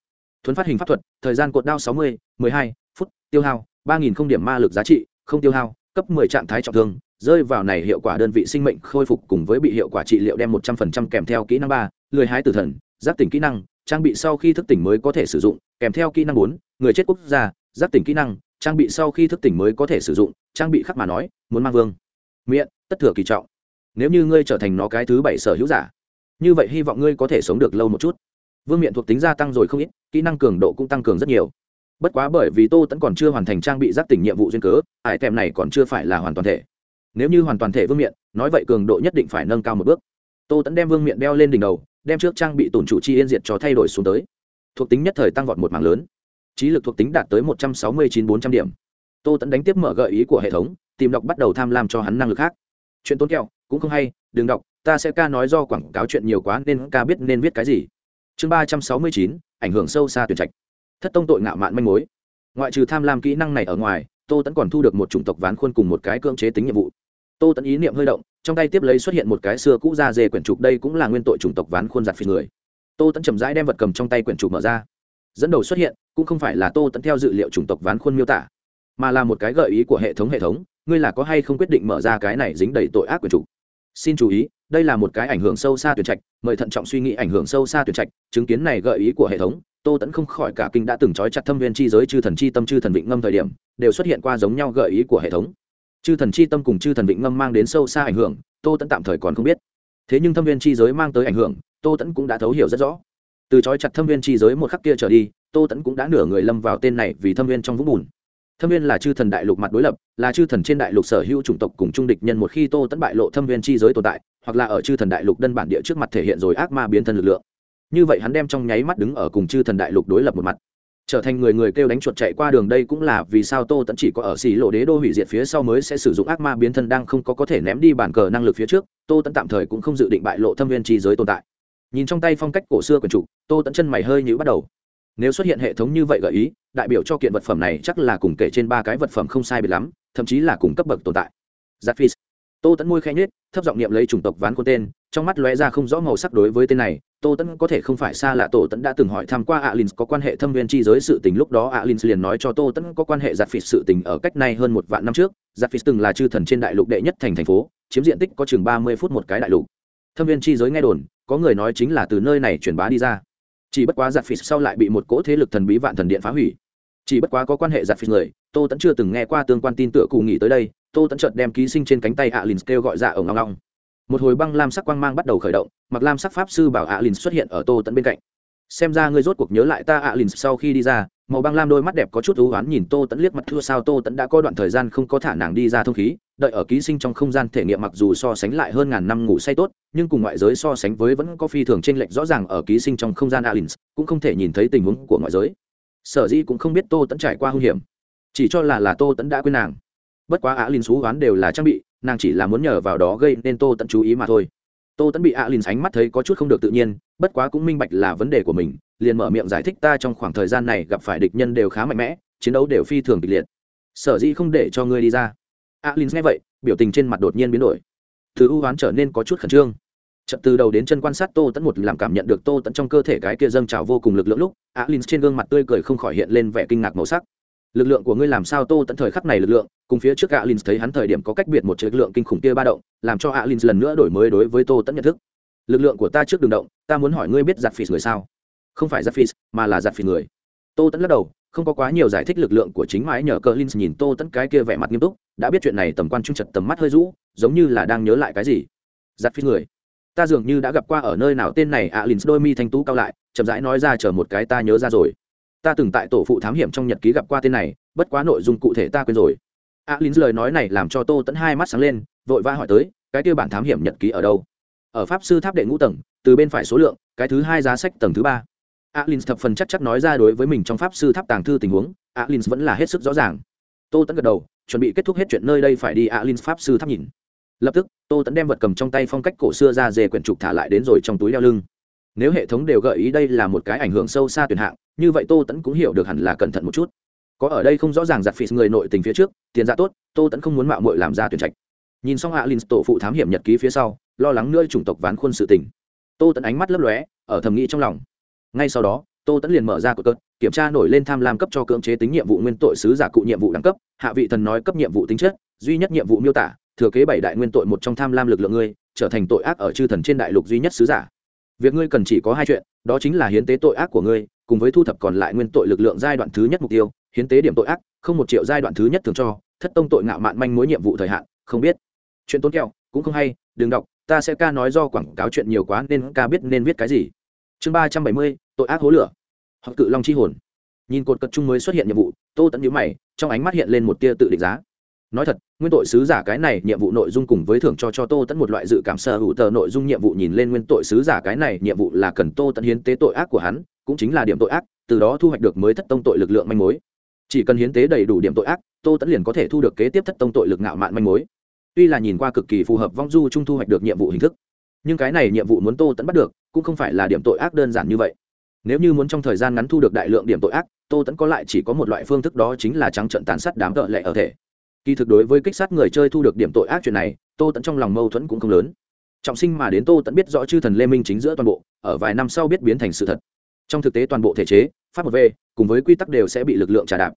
Thuấn phát hình pháp thuật thời gian cột đao 60, 12 phút tiêu hao 3.000 không điểm ma lực giá trị không tiêu hao cấp 10 trạng thái trọng thương rơi vào này hiệu quả đơn vị sinh mệnh khôi phục cùng với bị hiệu quả trị liệu đem 100% kèm theo kỹ năng ba, lười hái tử thần, giác tỉnh kỹ năng, trang bị sau khi thức tỉnh mới có thể sử dụng, kèm theo kỹ năng bốn, người chết quốc gia, giác tỉnh kỹ năng, trang bị sau khi thức tỉnh mới có thể sử dụng, trang bị khắc mà nói, muốn mang vương, miệng, tất thừa kỳ trọng. Nếu như ngươi trở thành nó cái thứ bảy sở hữu giả, như vậy hy vọng ngươi có thể sống được lâu một chút. Vương miện thuộc tính gia tăng rồi không ít, kỹ năng cường độ cũng tăng cường rất nhiều. Bất quá bởi vì tô tẫn còn chưa hoàn thành trang bị giác tỉnh nhiệm vụ duyên cớ, ải tem này còn chưa phải là hoàn toàn thể nếu như hoàn toàn thể vương miện, nói vậy cường độ nhất định phải nâng cao một bước. Tô tẫn đem vương miện đeo lên đỉnh đầu, đem trước trang bị tổn trụ chi yên diệt cho thay đổi xuống tới. Thuộc tính nhất thời tăng vọt một mảng lớn. Trí lực thuộc tính đạt tới một trăm sáu mươi chín bốn trăm điểm. Tô tẫn đánh tiếp mở gợi ý của hệ thống, tìm đọc bắt đầu tham lam cho hắn năng lực khác. Chuyện tốn kẹo, cũng không hay, đừng đọc, ta sẽ ca nói do quảng cáo chuyện nhiều quá nên ca biết nên viết cái gì. Chương ba trăm sáu mươi chín, ảnh hưởng sâu xa tuyển trạch. Thất tông tội ngạo mạn manh mối. Ngoại trừ tham lam kỹ năng này ở ngoài, tô tẫn còn thu được một chủng tộc ván khuôn cùng một cái cưỡng chế tính nhiệm vụ tô tẫn ý niệm hơi động, trong tay tiếp lấy xuất hiện một cái xưa cũ ra dê quyển trục, đây cũng là nguyên tội chủng tộc ván khuôn giặt phi người. Tô tẫn chậm rãi đem vật cầm trong tay quyển trục mở ra. Dẫn đầu xuất hiện, cũng không phải là tô tẫn theo dự liệu chủng tộc ván khuôn miêu tả, mà là một cái gợi ý của hệ thống hệ thống, ngươi là có hay không quyết định mở ra cái này dính đầy tội ác quyển chủ xin chú ý, đây là một cái ảnh hưởng sâu xa tuyển trạch, mời thận trọng suy nghĩ ảnh hưởng sâu xa tuyển trạch, chứng kiến này gợi ý của hệ thống, tô tẫn không khỏi cả kinh đã từng trói chặt thâm viên chi giới chư thần chi tâm chư thần vịnh ngâm thời điểm, đều xuất hiện qua giống nhau gợi ý của hệ thống chư thần chi tâm cùng chư thần vịnh ngâm mang đến sâu xa ảnh hưởng, tô tẫn tạm thời còn không biết. Thế nhưng thâm viên chi giới mang tới ảnh hưởng, tô tẫn cũng đã thấu hiểu rất rõ. Từ trói chặt thâm viên chi giới một khắc kia trở đi, tô tẫn cũng đã nửa người lâm vào tên này vì thâm viên trong vũng bùn. Thâm viên là chư thần đại lục mặt đối lập, là chư thần trên đại lục sở hữu chủng tộc cùng trung địch nhân một khi tô tẫn bại lộ thâm viên chi giới tồn tại, hoặc là ở chư thần đại lục đơn bản địa trước mặt thể hiện rồi ác ma biến thân lực lượng. Như vậy hắn đem trong nháy mắt đứng ở cùng chư thần đại lục đối lập một mặt trở thành người người kêu đánh chuột chạy qua đường đây cũng là vì sao tô tẫn chỉ có ở xì lộ đế đô hủy diệt phía sau mới sẽ sử dụng ác ma biến thân đang không có có thể ném đi bản cờ năng lực phía trước, tô tẫn tạm thời cũng không dự định bại lộ thâm viên chi giới tồn tại. Nhìn trong tay phong cách cổ xưa quần trục tô tẫn chân mày hơi nhữ bắt đầu. Nếu xuất hiện hệ thống như vậy gợi ý, đại biểu cho kiện vật phẩm này chắc là cùng kể trên ba cái vật phẩm không sai biệt lắm, thậm chí là cùng cấp bậc tồn tại. Giáp phi tô tẫn môi khẽ nhết thấp giọng niệm lấy chủng tộc ván khuôn tên, trong mắt lóe ra không rõ màu sắc đối với tên này tô tẫn có thể không phải xa lạ tổ tẫn đã từng hỏi tham q u a alin có quan hệ thâm viên chi giới sự tình, lúc đó alin liền nói cho tô tẫn có quan hệ giặt phịt sự tình ở cách này hơn một vạn năm trước. Giặt phịt từng là chư thần trên đại lục đệ nhất thành thành phố, chiếm diện tích có chừng ba mươi phút một cái đại lục. Thâm viên chi giới nghe đồn, có người nói chính là từ nơi này truyền bá đi ra. Chỉ bất quá giặt phịt sau lại bị một cỗ thế lực thần bí vạn thần điện phá hủy. Chỉ bất quá có quan hệ giặt phịt người, tô tẫn chưa từng nghe qua tương quan tin tựa cụ nghỉ tới đây. Tô tẫn chợt đem ký sinh trên cánh tay alin kêu gọi ra ở ngong ngong một hồi băng lam sắc quang mang bắt đầu khởi động, mặc lam sắc pháp sư bảo ạ lìn xuất hiện ở tô tẫn bên cạnh. Xem ra ngươi rốt cuộc nhớ lại ta ạ lìn sau khi đi ra, màu băng lam đôi mắt đẹp có chút thú oán nhìn tô tẫn liếc mặt thua sao tô tẫn đã có đoạn thời gian không có thả nàng đi ra thông khí, đợi ở ký sinh trong không gian thể nghiệm mặc dù so sánh lại hơn ngàn năm ngủ say tốt, nhưng cùng ngoại giới so sánh với vẫn có phi thường t r ê n lệch rõ ràng ở ký sinh trong không gian alins cũng không thể nhìn thấy tình huống của ngoại giới. Sở dĩ cũng không biết tô tẫn trải qua hung hiểm, chỉ cho là là tô tẫn đã quên nàng bất quá Á Linh xú oán đều là trang bị, nàng chỉ là muốn nhờ vào đó gây nên tô tẫn chú ý mà thôi. Tô tẫn bị Á Linh ánh mắt thấy có chút không được tự nhiên, bất quá cũng minh bạch là vấn đề của mình, liền mở miệng giải thích ta trong khoảng thời gian này gặp phải địch nhân đều khá mạnh mẽ, chiến đấu đều phi thường kịch liệt. Sở dĩ không để cho ngươi đi ra. Á Linh nghe vậy, biểu tình trên mặt đột nhiên biến đổi. Thứ ưu oán trở nên có chút khẩn trương. Trận từ đầu đến chân quan sát tô tẫn một làm cảm nhận được tô tẫn trong cơ thể cái kia dâng trào vô cùng lực lượng lúc Linh trên gương mặt tươi cười không khỏi hiện lên vẻ kinh ngạc màu sắc lực lượng của ngươi làm sao tô tận thời khắc này lực lượng, cùng phía trước alin thấy hắn thời điểm có cách biệt một lực lượng kinh khủng kia ba động, làm cho alin lần nữa đổi mới đối với tô tận nhận thức. Lực lượng của ta trước đường động, ta muốn hỏi ngươi biết giặt phì người sao? Không phải giặt phì mà là giặt phì người. Tô tẫn lắc đầu, không có quá nhiều giải thích lực lượng của chính mãi nhờ cờ linh nhìn tô tẫn cái kia vẻ mặt nghiêm túc, đã biết chuyện này tầm quan trung trật tầm mắt hơi rũ, giống như là đang nhớ lại cái gì. Giặt phì người. Ta dường như đã gặp qua ở nơi nào tên này ạ à đôi mi thanh tú cao lại, chậm rãi nói ra chờ một cái ta nhớ ra rồi ta từng tại tổ phụ thám hiểm trong nhật ký gặp qua tên này, bất quá nội dung cụ thể ta quên rồi. A à lời nói này làm cho tô tẫn hai mắt sáng lên, vội vã hỏi tới, cái kia bản thám hiểm nhật ký ở đâu? Ở pháp sư tháp đệ ngũ tầng, từ bên phải số lượng, cái thứ hai giá sách tầng thứ ba. A lính thập phần chắc chắc nói ra đối với mình trong pháp sư tháp tàng thư tình huống, a lính vẫn là hết sức rõ ràng. Tô tẫn gật đầu, chuẩn bị kết thúc hết chuyện nơi đây phải đi a lính pháp sư tháp nhìn. Lập tức, tô tẫn đem vật cầm trong tay phong cách cổ xưa ra dề quyển trục thả lại đến rồi trong túi đeo lưng. Nếu hệ thống đều gợi ý đây là một cái ảnh hưởng sâu xa tuyển hạng như vậy tô tẫn cũng hiểu được hẳn là cẩn thận một chút. Có ở đây không rõ ràng giặt phì người nội tình phía trước, tiền ra tốt, tô tẫn không muốn mạo mội làm ra tuyển trạch. Nhìn xong alin tổ phụ thám hiểm nhật ký phía sau, lo lắng nơi chủng tộc ván khuôn sự tình. Tô tẫn ánh mắt lấp lóe, ở thầm nghĩ trong lòng. Ngay sau đó, tô tẫn liền mở ra cờ cất kiểm tra nổi lên tham lam cấp cho cưỡng chế tính nhiệm vụ nguyên tội sứ giả cụ nhiệm vụ đẳng cấp, hạ vị thần nói cấp nhiệm vụ tính chất, duy nhất nhiệm vụ miêu tả, thừa kế bảy đại nguyên tội một trong tham lam lực lượng ngươi, trở thành tội ác ở chư thần trên đại lục duy nhất sứ giả. Việc ngươi cần chỉ có hai chuyện, đó chính là hiến tế tội ác của ngươi cùng với thu thập còn lại nguyên tội lực lượng giai đoạn thứ nhất mục tiêu, hiến tế điểm tội ác, không một triệu giai đoạn thứ nhất thường cho, thất tông tội ngạo mạn manh mối nhiệm vụ thời hạn, không biết. Chuyện tốn kẹo, cũng không hay, đừng đọc, ta sẽ ca nói do quảng cáo chuyện nhiều quá nên ca biết nên viết cái gì. Chương ba trăm bảy mươi, tội ác hố lửa. Hoặc cự long chi hồn. Nhìn cột cật trung mới xuất hiện nhiệm vụ, tô tẫn nhữ mày, trong ánh mắt hiện lên một tia tự định giá nói thật, nguyên tội sứ giả cái này nhiệm vụ nội dung cùng với thưởng cho cho tô tẫn một loại dự cảm sở hữu tờ nội dung nhiệm vụ nhìn lên nguyên tội sứ giả cái này nhiệm vụ là cần tô tẫn hiến tế tội ác của hắn, cũng chính là điểm tội ác, từ đó thu hoạch được mới thất tông tội lực lượng manh mối. Chỉ cần hiến tế đầy đủ điểm tội ác, tô tẫn liền có thể thu được kế tiếp thất tông tội lực ngạo mạn manh mối. Tuy là nhìn qua cực kỳ phù hợp vong du trung thu hoạch được nhiệm vụ hình thức, nhưng cái này nhiệm vụ muốn tô tẫn bắt được, cũng không phải là điểm tội ác đơn giản như vậy. Nếu như muốn trong thời gian ngắn thu được đại lượng điểm tội ác, tô tẫn có lại chỉ có một loại phương thức đó chính là trắng trận tàn sát đám tợ lệ ở thể kỳ thực đối với kích sát người chơi thu được điểm tội ác chuyện này, tô tẫn trong lòng mâu thuẫn cũng không lớn. Trọng sinh mà đến tô tẫn biết rõ chư thần lê minh chính giữa toàn bộ, ở vài năm sau biết biến thành sự thật. Trong thực tế toàn bộ thể chế, pháp một v, cùng với quy tắc đều sẽ bị lực lượng trả đạp.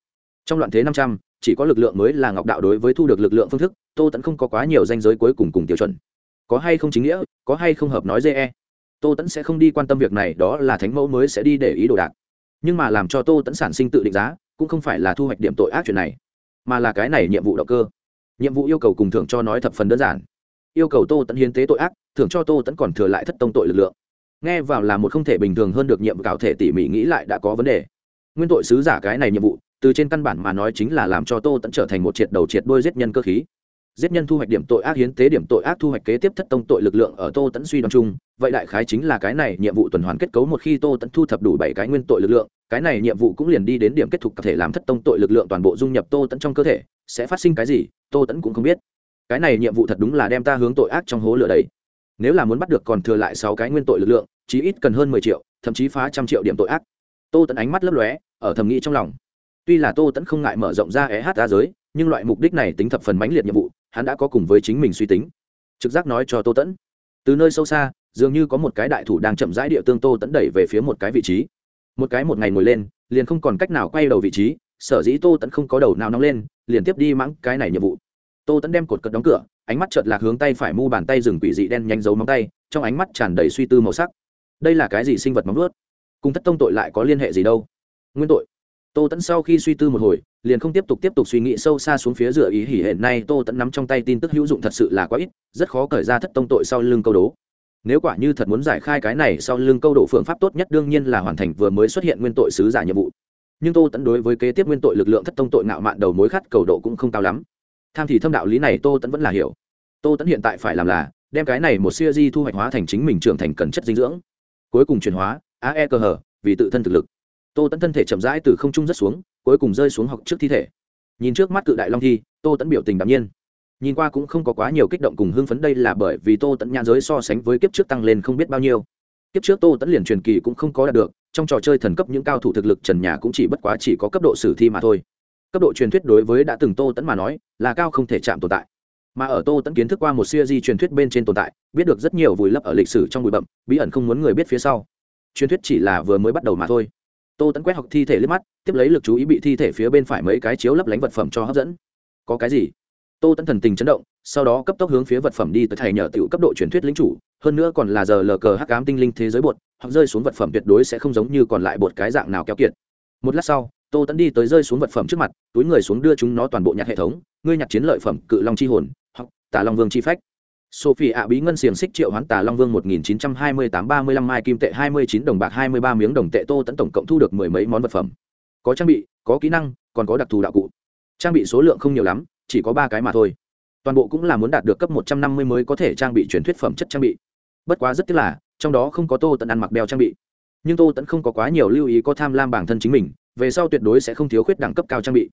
Trong loạn thế năm trăm, chỉ có lực lượng mới là ngọc đạo đối với thu được lực lượng phương thức, tô tẫn không có quá nhiều danh giới cuối cùng cùng tiêu chuẩn. Có hay không chính nghĩa, có hay không hợp nói dê e. Tô tẫn sẽ không đi quan tâm việc này, đó là thánh mẫu mới sẽ đi để ý đồ đạc. Nhưng mà làm cho tô tẫn sản sinh tự định giá, cũng không phải là thu hoạch điểm tội ác chuyện này mà là cái này nhiệm vụ động cơ. Nhiệm vụ yêu cầu cùng thưởng cho nói thập phần đơn giản. Yêu cầu tô tẫn hiến tế tội ác, thưởng cho tô tẫn còn thừa lại thất tông tội lực lượng. Nghe vào là một không thể bình thường hơn được nhiệm vụ thể tỉ mỉ nghĩ lại đã có vấn đề. Nguyên tội sứ giả cái này nhiệm vụ, từ trên căn bản mà nói chính là làm cho tô tẫn trở thành một triệt đầu triệt đôi giết nhân cơ khí giết nhân thu hoạch điểm tội ác hiến tế điểm tội ác thu hoạch kế tiếp thất tông tội lực lượng ở tô tẫn suy đoán chung. Vậy đại khái chính là cái này nhiệm vụ tuần hoàn kết cấu một khi tô tẫn thu thập đủ bảy cái nguyên tội lực lượng, cái này nhiệm vụ cũng liền đi đến điểm kết thúc có thể làm thất tông tội lực lượng toàn bộ dung nhập tô tẫn trong cơ thể. Sẽ phát sinh cái gì, tô tẫn cũng không biết. Cái này nhiệm vụ thật đúng là đem ta hướng tội ác trong hố lửa đấy nếu là muốn bắt được còn thừa lại sáu cái nguyên tội lực lượng, chí ít cần hơn mười triệu, thậm chí phá trăm triệu điểm tội ác. Tô tẫn ánh mắt lấp lóe, ở thầm nghĩ trong lòng. Tuy là tô tẫn không ngại mở rộng ra eh ra giới, nhưng loại mục đích này tính thập phần mãnh liệt nhiệm vụ hắn đã có cùng với chính mình suy tính. Trực giác nói cho tô tẫn. Từ nơi sâu xa, dường như có một cái đại thủ đang chậm rãi địa tương tô tẫn đẩy về phía một cái vị trí. Một cái một ngày ngồi lên, liền không còn cách nào quay đầu vị trí, sở dĩ tô tẫn không có đầu nào nóng lên, liền tiếp đi mãng cái này nhiệm vụ. Tô tẫn đem cột cật đóng cửa, ánh mắt chợt lạc hướng tay phải mu bàn tay rừng quỷ dị đen nhanh dấu móng tay, trong ánh mắt tràn đầy suy tư màu sắc. Đây là cái gì sinh vật móng ướt cùng thất tông tội lại có liên hệ gì đâu? Nguyên tội. Tô tẫn sau khi suy tư một hồi liền không tiếp tục tiếp tục suy nghĩ sâu xa xuống phía dựa ý hỉ hiện nay tô tẫn nắm trong tay tin tức hữu dụng thật sự là quá ít, rất khó cởi ra thất tông tội sau lưng câu đố. Nếu quả như thật muốn giải khai cái này sau lưng câu đổ phương pháp tốt nhất đương nhiên là hoàn thành vừa mới xuất hiện nguyên tội sứ giả nhiệm vụ. Nhưng tô tẫn đối với kế tiếp nguyên tội lực lượng thất tông tội ngạo mạn đầu mối khát cầu độ cũng không cao lắm. Tham thì thâm đạo lý này tô tẫn vẫn là hiểu. Tô tẫn hiện tại phải làm là đem cái này một siêu di thu hoạch hóa thành chính mình trưởng thành cần chất dinh dưỡng. Cuối cùng chuyển hóa ae cơ hở vì tự thân thực lực. Tô tẫn thân thể chậm rãi từ không trung rất xuống cuối cùng rơi xuống học trước thi thể. Nhìn trước mắt cự đại long thi, tô tẫn biểu tình đ nhiên. Nhìn qua cũng không có quá nhiều kích động cùng hưng phấn, đây là bởi vì tô tẫn nhãn giới so sánh với kiếp trước tăng lên không biết bao nhiêu. Kiếp trước tô tẫn liền truyền kỳ cũng không có đạt được, trong trò chơi thần cấp những cao thủ thực lực trần nhà cũng chỉ bất quá chỉ có cấp độ sử thi mà thôi. Cấp độ truyền thuyết đối với đã từng tô tẫn mà nói, là cao không thể chạm tồn tại. Mà ở tô tẫn kiến thức qua một siêu di truyền thuyết bên trên tồn tại, biết được rất nhiều vùi lấp ở lịch sử trong bụi bậm bí ẩn không muốn người biết phía sau. Truyền thuyết chỉ là vừa mới bắt đầu mà thôi tô tẫn quét học thi thể liếc mắt tiếp lấy lực chú ý bị thi thể phía bên phải mấy cái chiếu lấp lánh vật phẩm cho hấp dẫn có cái gì tô tẫn thần tình chấn động sau đó cấp tốc hướng phía vật phẩm đi tới thầy nhờ tiểu cấp độ truyền thuyết lính chủ hơn nữa còn là giờ lờ cờ hắc ám tinh linh thế giới bột hoặc rơi xuống vật phẩm tuyệt đối sẽ không giống như còn lại bột cái dạng nào kéo kiệt một lát sau tô tẫn đi tới rơi xuống vật phẩm trước mặt túi người xuống đưa chúng nó toàn bộ nhặt hệ thống ngươi nhặt chiến lợi phẩm cự long chi hồn hoặc tả long vương chi phách sophie ạ bí ngân xiềng xích triệu hoán tà long vương một nghìn chín trăm hai mươi tám ba mươi lăm mai kim tệ hai mươi chín đồng bạc hai mươi ba miếng đồng tệ tô tấn tổng cộng thu được mười mấy món vật phẩm. Có trang bị, có kỹ năng, còn có đặc thù đạo cụ. Trang bị số lượng không nhiều lắm, chỉ có ba cái mà thôi. Toàn bộ cũng là muốn đạt được cấp một trăm năm mươi mới có thể trang bị truyền thuyết phẩm chất trang bị. Bất quá rất tiếc là, trong đó không có tô Tấn ăn mặc đeo trang bị. Nhưng tô Tấn không có quá nhiều lưu ý có tham lam bản thân chính mình, về sau tuyệt đối sẽ không thiếu khuyết đẳng cấp cao trang bị.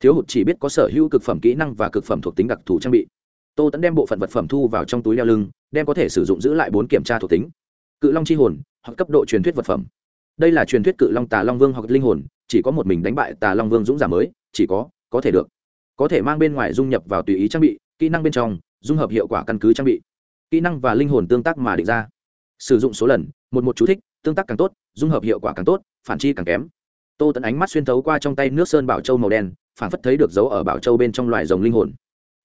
Thiếu hụt chỉ biết có sở hữu cực phẩm kỹ năng và cực phẩm thuộc tính đặc thù trang bị tô tẫn đem bộ phận vật phẩm thu vào trong túi đeo lưng, đem có thể sử dụng giữ lại bốn kiểm tra thuộc tính. Cự long c h i hồn, hoặc cấp độ truyền thuyết vật phẩm. Đây là truyền thuyết cự long tà long vương hoặc linh hồn, chỉ có một mình đánh bại tà long vương dũng giả mới, chỉ có có thể được. Có thể mang bên ngoài dung nhập vào tùy ý trang bị, kỹ năng bên trong, dung hợp hiệu quả căn cứ trang bị. Kỹ năng và linh hồn tương tác mà định ra. Sử dụng số lần, một một chú thích, tương tác càng tốt, dung hợp hiệu quả càng tốt, phản chi càng kém. Tô tẫn ánh mắt xuyên thấu qua trong tay nước sơn bảo châu màu đen, phản phất thấy được dấu ở bảo châu bên trong loài rồng linh hồn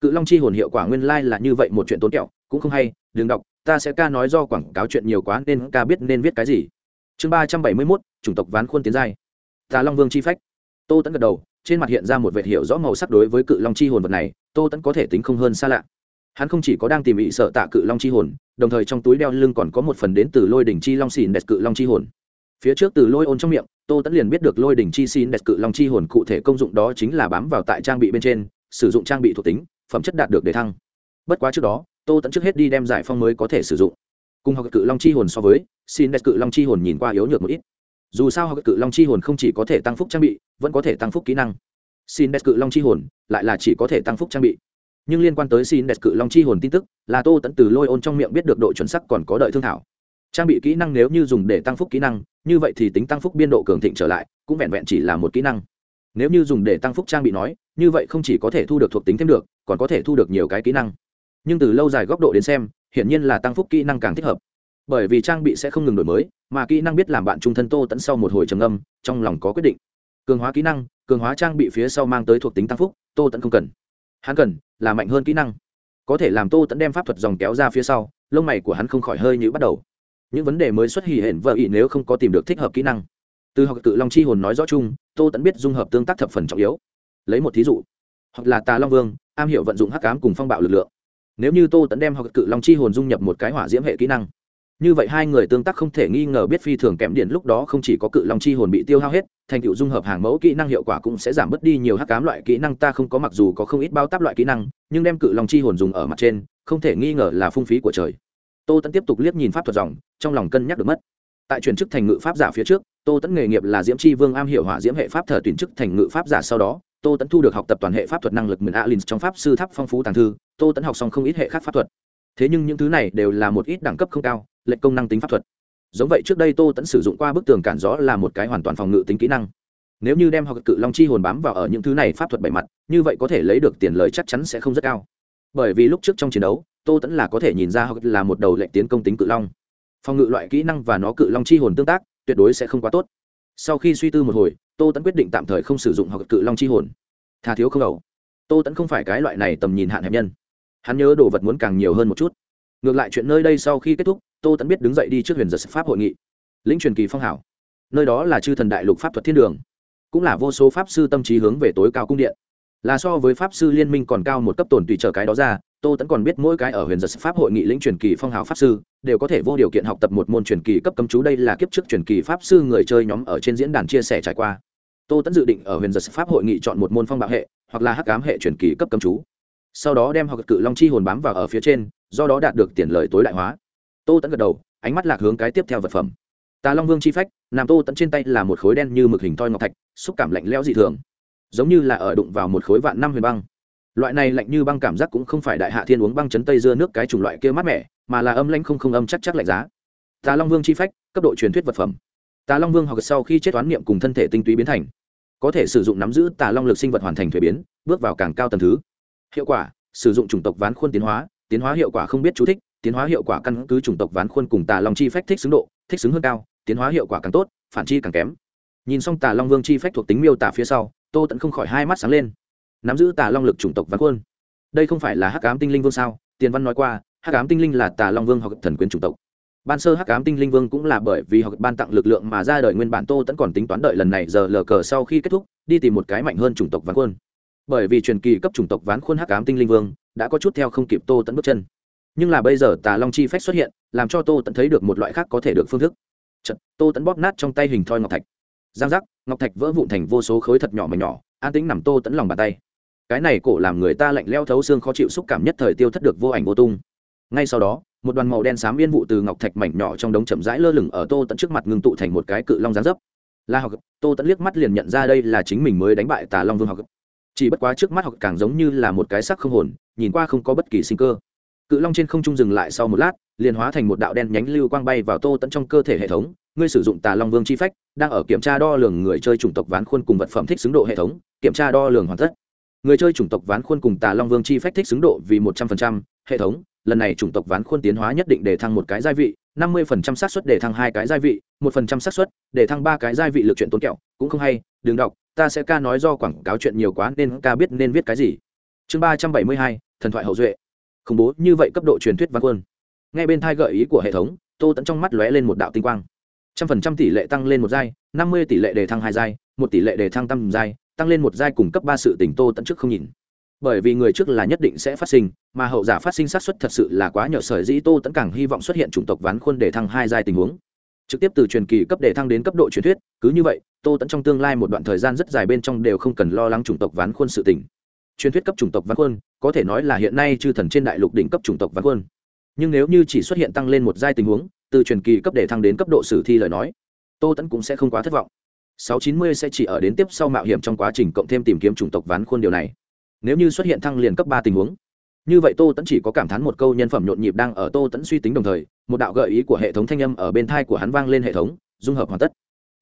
cự long chi hồn hiệu quả nguyên lai là như vậy một chuyện tốn kẹo, cũng không hay, đừng đọc, ta sẽ ca nói do quảng cáo chuyện nhiều quá nên ca biết nên viết cái gì. Chương ba trăm bảy mươi mốt, chủng tộc ván khuôn tiến giai. Tà long vương chi phách. Tô tẫn gật đầu, trên mặt hiện ra một vệt hiệu rõ màu sắc đối với cự long chi hồn vật này, tô tẫn có thể tính không hơn xa lạ. Hắn không chỉ có đang tìm bị sợ tạ cự long chi hồn, đồng thời trong túi đeo lưng còn có một phần đến từ lôi đỉnh chi long xìn đẹp cự long chi hồn. Phía trước từ lôi ôn trong miệng, tô tẫn liền biết được lôi đỉnh chi xin đẹp cự long chi hồn cụ thể công dụng đó chính là bám vào tại trang bị bên trên, sử dụng trang bị thuộc tính phẩm chất đạt được để thăng. Bất quá trước đó, tô tẫn trước hết đi đem giải phong mới có thể sử dụng. Cùng học cự long chi hồn so với, xin đẹp cự long chi hồn nhìn qua yếu nhược một ít. Dù sao học cự long chi hồn không chỉ có thể tăng phúc trang bị, vẫn có thể tăng phúc kỹ năng. Xin đẹp cự long chi hồn lại là chỉ có thể tăng phúc trang bị. Nhưng liên quan tới xin đẹp cự long chi hồn tin tức, là tô tẫn từ lôi ôn trong miệng biết được độ chuẩn sắc còn có đợi thương thảo. Trang bị kỹ năng nếu như dùng để tăng phúc kỹ năng, như vậy thì tính tăng phúc biên độ cường thịnh trở lại, cũng vẹn vẹn chỉ là một kỹ năng nếu như dùng để tăng phúc trang bị nói, như vậy không chỉ có thể thu được thuộc tính thêm được, còn có thể thu được nhiều cái kỹ năng. Nhưng từ lâu dài góc độ đến xem, hiển nhiên là tăng phúc kỹ năng càng thích hợp. Bởi vì trang bị sẽ không ngừng đổi mới, mà kỹ năng biết làm bạn trung thân tô tẫn sau một hồi trầm âm trong lòng có quyết định. Cường hóa kỹ năng, cường hóa trang bị phía sau mang tới thuộc tính tăng phúc, tô tẫn không cần. Hắn cần là mạnh hơn kỹ năng. Có thể làm tô tẫn đem pháp thuật dòng kéo ra phía sau, lông mày của hắn không khỏi hơi như bắt đầu. Những vấn đề mới xuất hiện hển vợ ý nếu không có tìm được thích hợp kỹ năng từ học tự long chi hồn nói rõ chung, tô tẫn biết dung hợp tương tác thập phần trọng yếu. Lấy một thí dụ, hoặc là tà long vương, am hiểu vận dụng hắc cám cùng phong bạo lực lượng. Nếu như tô tẫn đem học cự long chi hồn dung nhập một cái hỏa diễm hệ kỹ năng, như vậy hai người tương tác không thể nghi ngờ biết phi thường kém điện lúc đó không chỉ có cự long chi hồn bị tiêu hao hết, thành tựu dung hợp hàng mẫu kỹ năng hiệu quả cũng sẽ giảm bớt đi nhiều hắc cám loại kỹ năng, ta không có mặc dù có không ít bao táp loại kỹ năng, nhưng đem cự long chi hồn dùng ở mặt trên, không thể nghi ngờ là phung phí của trời. Tô tẫn tiếp tục liếc nhìn pháp thuật dòng, trong lòng cân nhắc được mất tại chuyển chức thành ngự pháp giả phía trước, tô tẫn nghề nghiệp là diễm tri vương am hiểu hỏa diễm hệ pháp thờ tuyển chức thành ngự pháp giả sau đó, tô tẫn thu được học tập toàn hệ pháp thuật năng lực mượn alin trong pháp sư tháp phong phú tàng thư, tô tẫn học xong không ít hệ khác pháp thuật. Thế nhưng những thứ này đều là một ít đẳng cấp không cao lệnh công năng tính pháp thuật. Giống vậy trước đây tô tẫn sử dụng qua bức tường cản gió là một cái hoàn toàn phòng ngự tính kỹ năng. Nếu như đem học cự long chi hồn bám vào ở những thứ này pháp thuật bảy mặt, như vậy có thể lấy được tiền lời chắc chắn sẽ không rất cao. Bởi vì lúc trước trong chiến đấu, tô tẫn là có thể nhìn ra học là một đầu lệnh tiến công tính cự long phòng ngự loại kỹ năng và nó cự long chi hồn tương tác, tuyệt đối sẽ không quá tốt. Sau khi suy tư một hồi, tô tẫn quyết định tạm thời không sử dụng hoặc cự long chi hồn. Thà thiếu không đầu tô tẫn không phải cái loại này tầm nhìn hạn hẹp nhân. Hắn nhớ đồ vật muốn càng nhiều hơn một chút. Ngược lại chuyện nơi đây sau khi kết thúc, tô tẫn biết đứng dậy đi trước huyền giật pháp hội nghị. Lĩnh truyền kỳ phong hảo. Nơi đó là chư thần đại lục pháp thuật thiên đường. Cũng là vô số pháp sư tâm trí hướng về tối cao cung điện. Là so với pháp sư liên minh còn cao một cấp tổn tùy trở cái đó ra tô tẫn còn biết mỗi cái ở huyền giật pháp hội nghị lĩnh truyền kỳ phong hào pháp sư, đều có thể vô điều kiện học tập một môn truyền kỳ cấp cấm chú. Đây là kiếp trước truyền kỳ pháp sư người chơi nhóm ở trên diễn đàn chia sẻ trải qua. Tô tẫn dự định ở huyền giật pháp hội nghị chọn một môn phong bạo hệ, hoặc là hắc cám hệ truyền kỳ cấp cấm chú. Sau đó đem học cự long chi hồn bám vào ở phía trên, do đó đạt được tiền lợi tối đại hóa. Tô tẫn gật đầu, ánh mắt lạc hướng cái tiếp theo vật phẩm. Tà long vương chi phách, nằm tô tẫn trên tay là một khối đen như mực hình toi ngọc thạch, xúc cảm lạnh lẽo dị thường. Giống như là ở đụng vào một khối vạn năm huyền băng loại này lạnh như băng cảm giác cũng không phải đại hạ thiên uống băng chấn tây dưa nước cái chủng loại kia mát mẻ, mà là âm lãnh không không âm chắc chắc lạnh giá. Tà long vương chi phách, cấp độ truyền thuyết vật phẩm. Tà long vương học sau khi chết toán niệm cùng thân thể tinh túy biến thành. Có thể sử dụng nắm giữ tà long lực sinh vật hoàn thành thuế biến, bước vào càng cao tầng thứ. Hiệu quả, sử dụng chủng tộc ván khuôn tiến hóa. Tiến hóa hiệu quả không biết chú thích, tiến hóa hiệu quả căn cứ chủng tộc ván khuôn cùng tà long chi phách thích xứng độ, thích xứng hơn cao, tiến hóa hiệu quả càng tốt, phản chi càng kém. Nhìn xong tà long vương chi phách thuộc tính miêu tả phía sau, tô tẫn không khỏi hai mắt sáng lên nắm giữ tà long lực chủng tộc ván khuôn. Đây không phải là hắc ám tinh linh vương sao? Tiền văn nói qua hắc ám tinh linh là tà long vương hoặc thần quyến chủng tộc. Ban sơ hắc ám tinh linh vương cũng là bởi vì học ban tặng lực lượng mà ra đời nguyên bản tô tẫn còn tính toán đợi lần này giờ lờ cờ sau khi kết thúc đi tìm một cái mạnh hơn chủng tộc ván khuôn. Bởi vì truyền kỳ cấp chủng tộc ván khuôn hắc ám tinh linh vương đã có chút theo không kịp tô tẫn bước chân. Nhưng là bây giờ tà long chi phách xuất hiện làm cho tô tẫn thấy được một loại khác có thể được phương thức. Chật, tô tẫn bóp nát trong tay hình thoi ngọc thạch. Giang giác ngọc thạch vỡ vụn thành vô số khối thật nhỏ mà nhỏ an tĩnh nằm tô tẫn lòng bàn tay cái này cổ làm người ta lạnh leo thấu xương khó chịu xúc cảm nhất thời tiêu thất được vô ảnh vô tung. Ngay sau đó, một đoàn màu đen xám yên vụ từ ngọc thạch mảnh nhỏ trong đống chậm rãi lơ lửng ở tô tận trước mặt ngưng tụ thành một cái cự long gián dấp. La học tô tận liếc mắt liền nhận ra đây là chính mình mới đánh bại tà long vương học chỉ bất quá trước mắt học càng giống như là một cái sắc không hồn, nhìn qua không có bất kỳ sinh cơ. Cự long trên không trung dừng lại sau một lát, liền hóa thành một đạo đen nhánh lưu quang bay vào tô tận trong cơ thể hệ thống. Ngươi sử dụng tà long vương chi phách, đang ở kiểm tra đo lường người chơi chủng tộc ván khuôn cùng vật phẩm thích xứng độ hệ thống, kiểm tra đo lường hoàn tất người chơi chủng tộc ván khuôn cùng tà long vương chi phách thích xứng độ vì một trăm phần trăm. Hệ thống, lần này chủng tộc ván khuôn tiến hóa nhất định để thăng một cái gia vị, năm mươi phần trăm xác suất để thăng hai cái gia vị, một phần trăm xác suất để thăng ba cái gia vị lực chuyện tốn kẹo. Cũng không hay, đừng đọc, ta sẽ ca nói do quảng cáo chuyện nhiều quá nên ca biết nên viết cái gì. Chương ba trăm bảy mươi hai, thần thoại hậu duệ. Khủng bố như vậy cấp độ truyền thuyết văn quân ngay bên thai gợi ý của hệ thống, tô tẫn trong mắt lóe lên một đạo tinh quang. Trăm phần trăm tỷ lệ tăng lên một giai, năm mươi tỷ lệ đề thăng hai giai, một tỷ lệ đề thăng tăng giai tăng lên một giai cùng cấp ba sự tỉnh tô tận trước không nhìn. Bởi vì người trước là nhất định sẽ phát sinh, mà hậu giả phát sinh sát xuất thật sự là quá nhỏ sở dĩ tô tẫn càng hy vọng xuất hiện chủng tộc ván khuôn để thăng hai giai tình huống. Trực tiếp từ truyền kỳ cấp để thăng đến cấp độ truyền thuyết, cứ như vậy, tô tẫn trong tương lai một đoạn thời gian rất dài bên trong đều không cần lo lắng chủng tộc ván khuôn sự tỉnh truyền thuyết cấp chủng tộc ván khuôn, có thể nói là hiện nay chư thần trên đại lục đỉnh cấp chủng tộc ván khuôn. Nhưng nếu như chỉ xuất hiện tăng lên một giai tình huống, từ truyền kỳ cấp để thăng đến cấp độ sử thi lời nói, tô tẫn cũng sẽ không quá thất vọng. 690 sẽ chỉ ở đến tiếp sau mạo hiểm trong quá trình cộng thêm tìm kiếm chủng tộc ván khuôn điều này. Nếu như xuất hiện thăng liền cấp ba tình huống, như vậy tô Tấn chỉ có cảm thán một câu nhân phẩm nhộn nhịp đang ở tô Tấn suy tính đồng thời, một đạo gợi ý của hệ thống thanh âm ở bên tai của hắn vang lên hệ thống, dung hợp hoàn tất.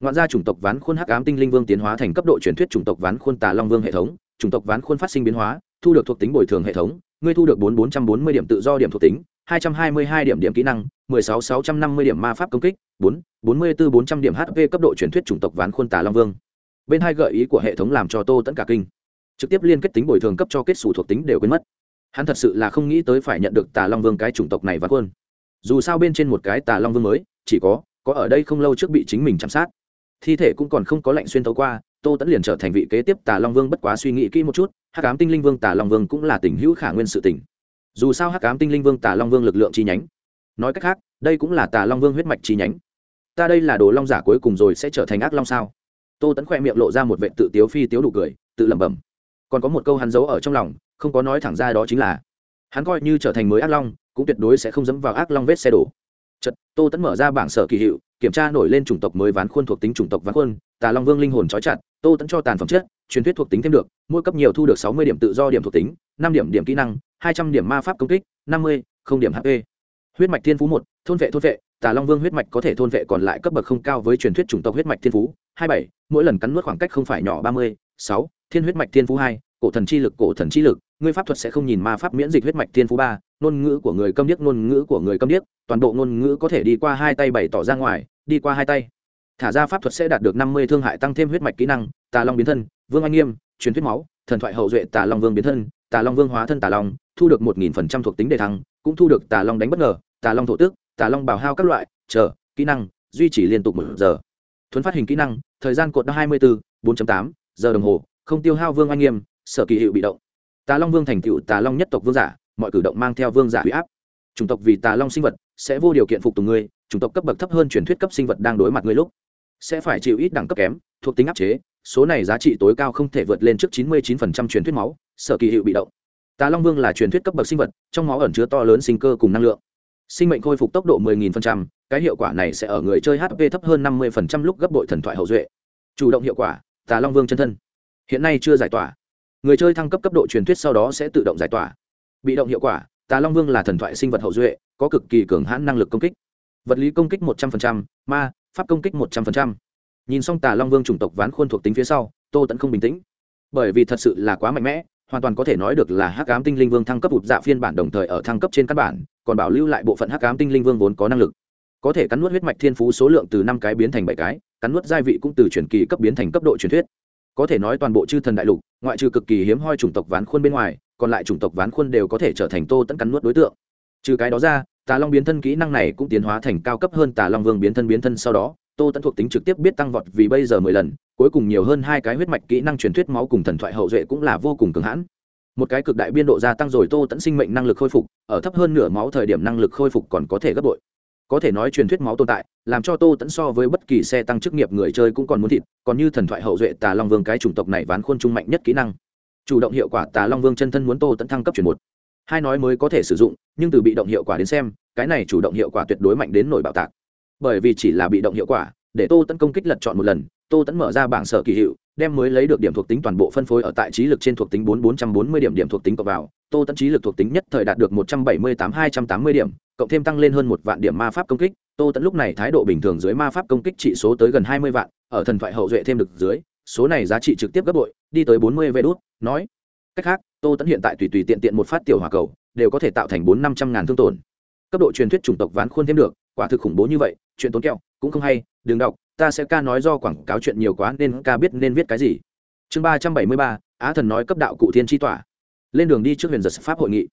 Ngoạn ra chủng tộc ván khuôn hắc ám tinh linh vương tiến hóa thành cấp độ truyền thuyết chủng tộc ván khuôn tà long vương hệ thống, chủng tộc ván khuôn phát sinh biến hóa, thu được thuộc tính bồi thường hệ thống ngươi thu được bốn bốn trăm bốn mươi điểm tự do điểm thuộc tính, hai trăm hai mươi hai điểm điểm kỹ năng, mười sáu sáu trăm năm mươi điểm ma pháp công kích, bốn bốn mươi bốn bốn trăm điểm hp cấp độ truyền thuyết chủng tộc ván khuôn tà long vương. Bên hai gợi ý của hệ thống làm cho tô tẫn cả kinh. Trực tiếp liên kết tính bồi thường cấp cho kết xù thuộc tính đều quên mất. Hắn thật sự là không nghĩ tới phải nhận được tà long vương cái chủng tộc này ván khuôn. Dù sao bên trên một cái tà long vương mới, chỉ có có ở đây không lâu trước bị chính mình chăm sát. Thi thể cũng còn không có lạnh xuyên tấu qua tô tẫn liền trở thành vị kế tiếp tà long vương bất quá suy nghĩ kỹ một chút, hắc ám tinh linh vương tà long vương cũng là tình hữu khả nguyên sự tỉnh dù sao hắc ám tinh linh vương tà long vương lực lượng chi nhánh. Nói cách khác, đây cũng là tà long vương huyết mạch chi nhánh. Ta đây là đồ long giả cuối cùng rồi sẽ trở thành ác long sao? Tô tẫn khoe miệng lộ ra một vệ tự tiếu phi tiếu đủ cười, tự lẩm bẩm. Còn có một câu hắn giấu ở trong lòng, không có nói thẳng ra đó chính là, hắn coi như trở thành mới ác long, cũng tuyệt đối sẽ không dẫm vào ác long vết xe đổ. Chật tô tẫn mở ra bảng sở kỳ hiệu, kiểm tra nổi lên chủng tộc mới ván khuôn thuộc tính chủng tộc ván khuôn, tà long vương linh hồn trói chặt tô tẫn cho tàn phẩm chất, truyền thuyết thuộc tính thêm được, mỗi cấp nhiều thu được sáu mươi điểm tự do điểm thuộc tính, năm điểm điểm kỹ năng, hai trăm điểm ma pháp công kích, năm mươi, không điểm hp huyết mạch thiên phú một, thôn vệ thôn vệ tà long vương huyết mạch có thể thôn vệ còn lại cấp bậc không cao với truyền thuyết chủng tộc huyết mạch thiên phú, hai bảy, mỗi lần cắn nuốt khoảng cách không phải nhỏ ba mươi, sáu, thiên huyết mạch thiên phú hai, cổ thần chi lực, cổ thần chi lực, ngươi pháp thuật sẽ không nhìn ma pháp miễn dịch huyết mạch thiên phú ba, ngôn ngữ của người câm điếc, ngôn ngữ của người câm điếc, toàn bộ ngôn ngữ có thể đi qua hai tay bày tỏ ra ngoài, đi qua hai tay thả ra pháp thuật sẽ đạt được năm mươi thương hại tăng thêm huyết mạch kỹ năng, tà long biến thân, vương anh nghiêm, truyền thuyết máu, thần thoại hậu duệ tà long vương biến thân, tà long vương hóa thân tà long, thu được một nghìn phần trăm thuộc tính đề thăng, cũng thu được tà long đánh bất ngờ, tà long thổ tước tà long bào hao các loại, chờ, kỹ năng, duy trì liên tục một giờ. Thuấn phát hình kỹ năng, thời gian cột hai mươi bốn bốn tám giờ đồng hồ, không tiêu hao vương anh nghiêm, sở kỳ hiệu bị động. Tà long vương thành tựu tà long nhất tộc vương giả, mọi cử động mang theo vương giả huy áp. Chủng tộc vì tà long sinh vật, sẽ vô điều kiện phục tùng ngươi, chủng tộc cấp bậc thấp hơn truyền thuyết cấp sinh vật đang đối mặt ngươi lúc sẽ phải chịu ít đẳng cấp kém thuộc tính áp chế số này giá trị tối cao không thể vượt lên trước 99% truyền thuyết máu sở kỳ hiệu bị động. Tà long vương là truyền thuyết cấp bậc sinh vật trong máu ẩn chứa to lớn sinh cơ cùng năng lượng. Sinh mệnh khôi phục tốc độ 10.000%, cái hiệu quả này sẽ ở người chơi hp thấp hơn 50% lúc gấp bội thần thoại hậu duệ. Chủ động hiệu quả tà long vương chân thân. Hiện nay chưa giải tỏa. Người chơi thăng cấp cấp độ truyền thuyết sau đó sẽ tự động giải tỏa. Bị động hiệu quả tà long vương là thần thoại sinh vật hậu duệ có cực kỳ cường hãn năng lực công kích. Vật lý công kích 100%, ma pháp công kích 100%. nhìn xong tà long vương chủng tộc ván khuôn thuộc tính phía sau, tô tẫn không bình tĩnh. Bởi vì thật sự là quá mạnh mẽ, hoàn toàn có thể nói được là hắc ám tinh linh vương thăng cấp ụt dạ phiên bản đồng thời ở thăng cấp trên căn bản, còn bảo lưu lại bộ phận hắc ám tinh linh vương vốn có năng lực. Có thể cắn nuốt huyết mạch thiên phú số lượng từ năm cái biến thành bảy cái, cắn nuốt gia vị cũng từ truyền kỳ cấp biến thành cấp độ truyền thuyết. Có thể nói toàn bộ chư thần đại lục, ngoại trừ cực kỳ hiếm hoi chủng tộc ván khuôn bên ngoài, còn lại chủng tộc ván khuôn đều có thể trở thành tô tẫn cắn nuốt đối tượng. Trừ cái đó ra tà long biến thân kỹ năng này cũng tiến hóa thành cao cấp hơn tà long vương biến thân biến thân sau đó, tô tẫn thuộc tính trực tiếp biết tăng vọt vì bây giờ mười lần, cuối cùng nhiều hơn hai cái huyết mạch kỹ năng truyền thuyết máu cùng thần thoại hậu duệ cũng là vô cùng cường hãn. Một cái cực đại biên độ gia tăng rồi tô tẫn sinh mệnh năng lực khôi phục, ở thấp hơn nửa máu thời điểm năng lực khôi phục còn có thể gấp bội. Có thể nói truyền thuyết máu tồn tại, làm cho tô tẫn so với bất kỳ xe tăng chức nghiệp người chơi cũng còn muốn thịt, còn như thần thoại hậu duệ tà long vương cái chủng tộc này ván khuôn trung mạnh nhất kỹ năng. Chủ động hiệu quả tà long vương chân thân muốn tô tẫn thăng cấp chuyển một hai nói mới có thể sử dụng, nhưng từ bị động hiệu quả đến xem, cái này chủ động hiệu quả tuyệt đối mạnh đến nổi bạo tạc. Bởi vì chỉ là bị động hiệu quả, để tô tẫn công kích lật chọn một lần, tô tẫn mở ra bảng sở kỳ hiệu, đem mới lấy được điểm thuộc tính toàn bộ phân phối ở tại trí lực trên thuộc tính bốn bốn trăm bốn mươi điểm điểm thuộc tính cộng vào, tô tẫn trí lực thuộc tính nhất thời đạt được một trăm bảy mươi tám hai trăm tám mươi điểm, cộng thêm tăng lên hơn một vạn điểm ma pháp công kích, tô tẫn lúc này thái độ bình thường dưới ma pháp công kích trị số tới gần hai mươi vạn, ở thần thoại hậu duệ thêm được dưới, số này giá trị trực tiếp gấp bội, đi tới bốn mươi vé đốt nói cách khác, tô tẫn hiện tại tùy tùy tiện tiện một phát tiểu hòa cầu, đều có thể tạo thành bốn năm trăm ngàn thương tổn. Cấp độ truyền thuyết chủng tộc ván khuôn thêm được, quả thực khủng bố như vậy, chuyện tốn kẹo, cũng không hay, đừng đọc, ta sẽ ca nói do quảng cáo chuyện nhiều quá nên ca biết nên viết cái gì. Chương ba trăm bảy mươi ba, á thần nói cấp đạo cụ thiên tri tỏa. Lên đường đi trước huyền giật pháp hội nghị.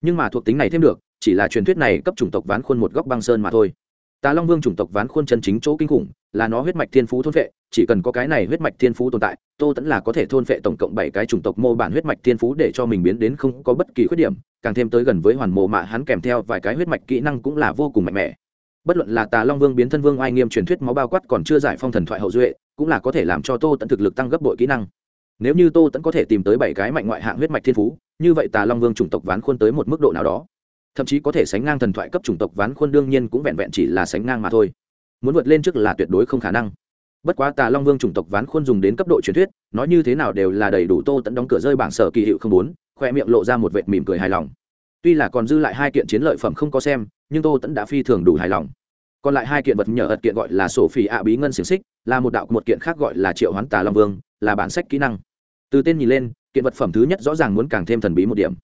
Nhưng mà thuộc tính này thêm được, chỉ là truyền thuyết này cấp chủng tộc ván khuôn một góc băng sơn mà thôi tà long vương chủng tộc ván khuôn chân chính chỗ kinh khủng, là nó huyết mạch thiên phú thôn vệ chỉ cần có cái này huyết mạch thiên phú tồn tại, tô Tấn là có thể thôn vệ tổng cộng bảy cái chủng tộc mô bản huyết mạch thiên phú để cho mình biến đến không có bất kỳ khuyết điểm, càng thêm tới gần với hoàn mộ mạ hắn kèm theo vài cái huyết mạch kỹ năng cũng là vô cùng mạnh mẽ. Bất luận là tà long vương biến thân vương oai nghiêm truyền thuyết máu bao quát còn chưa giải phong thần thoại hậu duệ, cũng là có thể làm cho tô Tấn thực lực tăng gấp bội kỹ năng. Nếu như tô Tấn có thể tìm tới bảy cái mạnh ngoại hạng huyết mạch thiên phú, như vậy tà long vương chủng tộc ván khuôn tới một mức độ nào đó thậm chí có thể sánh ngang thần thoại cấp chủng tộc ván khuôn đương nhiên cũng vẹn vẹn chỉ là sánh ngang mà thôi. Muốn vượt lên trước là tuyệt đối không khả năng. Bất quá tà long vương chủng tộc ván khuôn dùng đến cấp độ truyền thuyết, nói như thế nào đều là đầy đủ tô tẫn đóng cửa rơi bảng sở kỳ hiệu không bốn, khoe miệng lộ ra một vệt mỉm cười hài lòng. Tuy là còn dư lại hai kiện chiến lợi phẩm không có xem, nhưng tô tẫn đã phi thường đủ hài lòng. Còn lại hai kiện vật nhờ ật kiện gọi là sổ phỉ ạ bí ngân xiềng xích, là một đạo một kiện khác gọi là triệu hoán tà long vương, là bản sách kỹ năng. Từ tên nhìn lên, kiện vật phẩm thứ nhất rõ ràng muốn càng thêm thần bí một điểm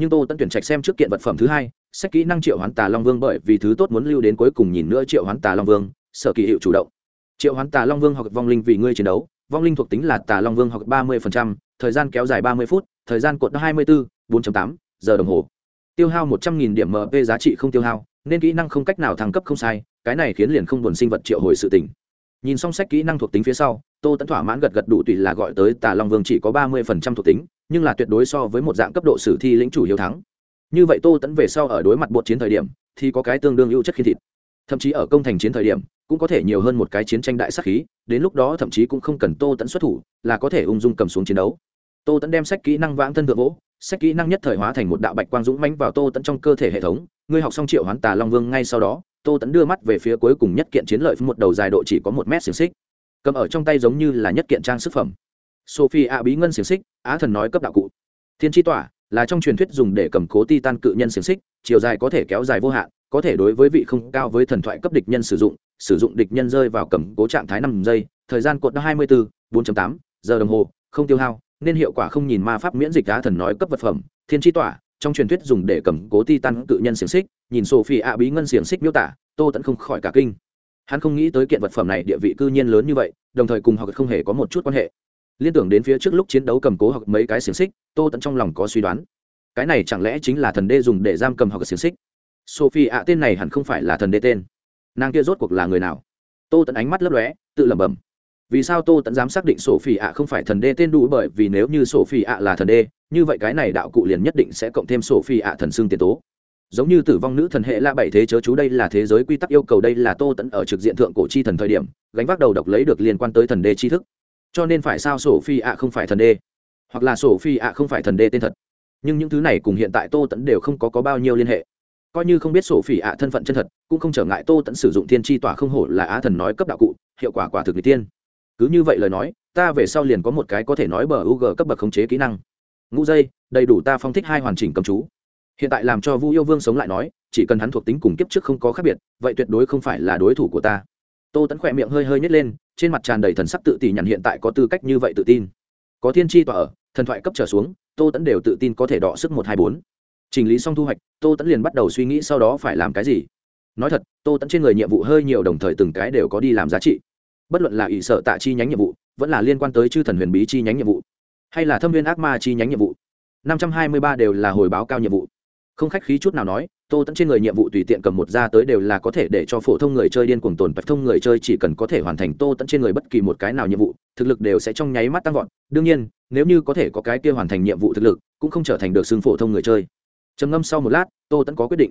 nhưng tô tẫn tuyển trạch xem trước kiện vật phẩm thứ hai, sách kỹ năng triệu hoán tà long vương bởi vì thứ tốt muốn lưu đến cuối cùng nhìn nữa triệu hoán tà long vương, sở kỳ hiệu chủ động. Triệu hoán tà long vương hoặc vong linh vì ngươi chiến đấu, vong linh thuộc tính là tà long vương hoặc ba mươi thời gian kéo dài ba mươi phút, thời gian cột hai mươi bốn bốn tám giờ đồng hồ. Tiêu hao một trăm nghìn điểm mp giá trị không tiêu hao, nên kỹ năng không cách nào thăng cấp không sai, cái này khiến liền không buồn sinh vật triệu hồi sự tỉnh nhìn xong sách kỹ năng thuộc tính phía sau, tô tẫn thỏa mãn gật gật đủ tùy là gọi tới tà long vương chỉ có ba mươi phần trăm thuộc tính nhưng là tuyệt đối so với một dạng cấp độ sử thi lĩnh chủ hiếu thắng. Như vậy tô tẫn về sau ở đối mặt bột chiến thời điểm, thì có cái tương đương ưu chất khi thịt. Thậm chí ở công thành chiến thời điểm, cũng có thể nhiều hơn một cái chiến tranh đại sắc khí, đến lúc đó thậm chí cũng không cần tô tẫn xuất thủ, là có thể ung dung cầm xuống chiến đấu. Tô tẫn đem sách kỹ năng vãng thân thượng vỗ, sách kỹ năng nhất thời hóa thành một đạo bạch quang dũng mãnh vào tô tẫn trong cơ thể hệ thống. Ngươi học xong triệu hoán tà long vương ngay sau đó, tô tẫn đưa mắt về phía cuối cùng nhất kiện chiến lợi, một đầu dài độ chỉ có một mét xiềng xích. Cầm ở trong tay giống như là nhất kiện trang sức phẩm sophie bí ngân xiềng xích, á thần nói cấp đạo cụ. Thiên tri tỏa là trong truyền thuyết dùng để cầm cố ti tan cự nhân xiềng xích, chiều dài có thể kéo dài vô hạn, có thể đối với vị không cao với thần thoại cấp địch nhân sử dụng sử dụng địch nhân rơi vào cầm cố trạng thái năm giây, thời gian cột hai mươi bốn tám, giờ đồng hồ, không tiêu hao, nên hiệu quả không nhìn ma pháp miễn dịch á thần nói cấp vật phẩm. Thiên tri tỏa trong truyền thuyết dùng để cầm cố ti tan cự nhân xiềng xích, nhìn sophie bí ngân xiềng xích miêu tả, tô tẫn không khỏi cả kinh. Hắn không nghĩ tới kiện vật phẩm này, địa vị cư nhiên lớn như vậy, đồng thời cùng họ không hề có một chút quan hệ liên tưởng đến phía trước lúc chiến đấu cầm cố hoặc mấy cái xiềng xích, tô tẫn trong lòng có suy đoán. Cái này chẳng lẽ chính là thần đê dùng để giam cầm hoặc xiềng xích? Sophie ạ, tên này hẳn không phải là thần đê tên. Nàng kia rốt cuộc là người nào? Tô tẫn ánh mắt lấp lóe, tự lẩm bẩm. Vì sao tô tẫn dám xác định sổ phỉ ạ không phải thần đê tên đủ bởi vì nếu như sổ phỉ ạ là thần đê, như vậy cái này đạo cụ liền nhất định sẽ cộng thêm sổ phỉ ạ thần xương tiền tố. Giống như tử vong nữ thần hệ la bảy thế chớ chú đây là thế giới quy tắc yêu cầu đây là tô tẫn ở trực diện thượng cổ chi thần thời điểm, gánh vác đầu độc lấy được liên quan tới thần đê tri thức cho nên phải sao sổ phi ạ không phải thần đê? Hoặc là sổ phi ạ không phải thần đê tên thật? Nhưng những thứ này cùng hiện tại tô tẫn đều không có, có bao nhiêu liên hệ. Coi như không biết sổ phi ạ thân phận chân thật cũng không trở ngại tô tẫn sử dụng thiên tri tỏa không hổ là á thần nói cấp đạo cụ hiệu quả quả thực người tiên. Cứ như vậy lời nói ta về sau liền có một cái có thể nói bờ u g cấp bậc khống chế kỹ năng. Ngũ dây đầy đủ ta phong thích hai hoàn chỉnh cầm chú. Hiện tại làm cho vu yêu vương sống lại nói chỉ cần hắn thuộc tính cùng kiếp trước không có khác biệt vậy tuyệt đối không phải là đối thủ của ta. Tô tẫn khỏe miệng hơi hơi nhét lên trên mặt tràn đầy thần sắc tự tỷ nhận hiện tại có tư cách như vậy tự tin. Có thiên tri tỏa ở, thần thoại cấp trở xuống, tô tẫn đều tự tin có thể đọ sức một hai bốn. Chỉnh lý xong thu hoạch, tô tẫn liền bắt đầu suy nghĩ sau đó phải làm cái gì. Nói thật, tô tẫn trên người nhiệm vụ hơi nhiều đồng thời từng cái đều có đi làm giá trị. Bất luận là ỷ sợ tạ chi nhánh nhiệm vụ, vẫn là liên quan tới chư thần huyền bí chi nhánh nhiệm vụ, hay là thâm viên ác ma chi nhánh nhiệm vụ, năm trăm hai mươi ba đều là hồi báo cao nhiệm vụ. Không khách khí chút nào nói tô tẫn trên người nhiệm vụ tùy tiện cầm một ra tới đều là có thể để cho phổ thông người chơi điên cuồng tồn bạch thông người chơi chỉ cần có thể hoàn thành tô tẫn trên người bất kỳ một cái nào nhiệm vụ, thực lực đều sẽ trong nháy mắt tăng vọt. Đương nhiên, nếu như có thể có cái kia hoàn thành nhiệm vụ thực lực, cũng không trở thành được xương phổ thông người chơi. Trầm ngâm sau một lát, tô tẫn có quyết định.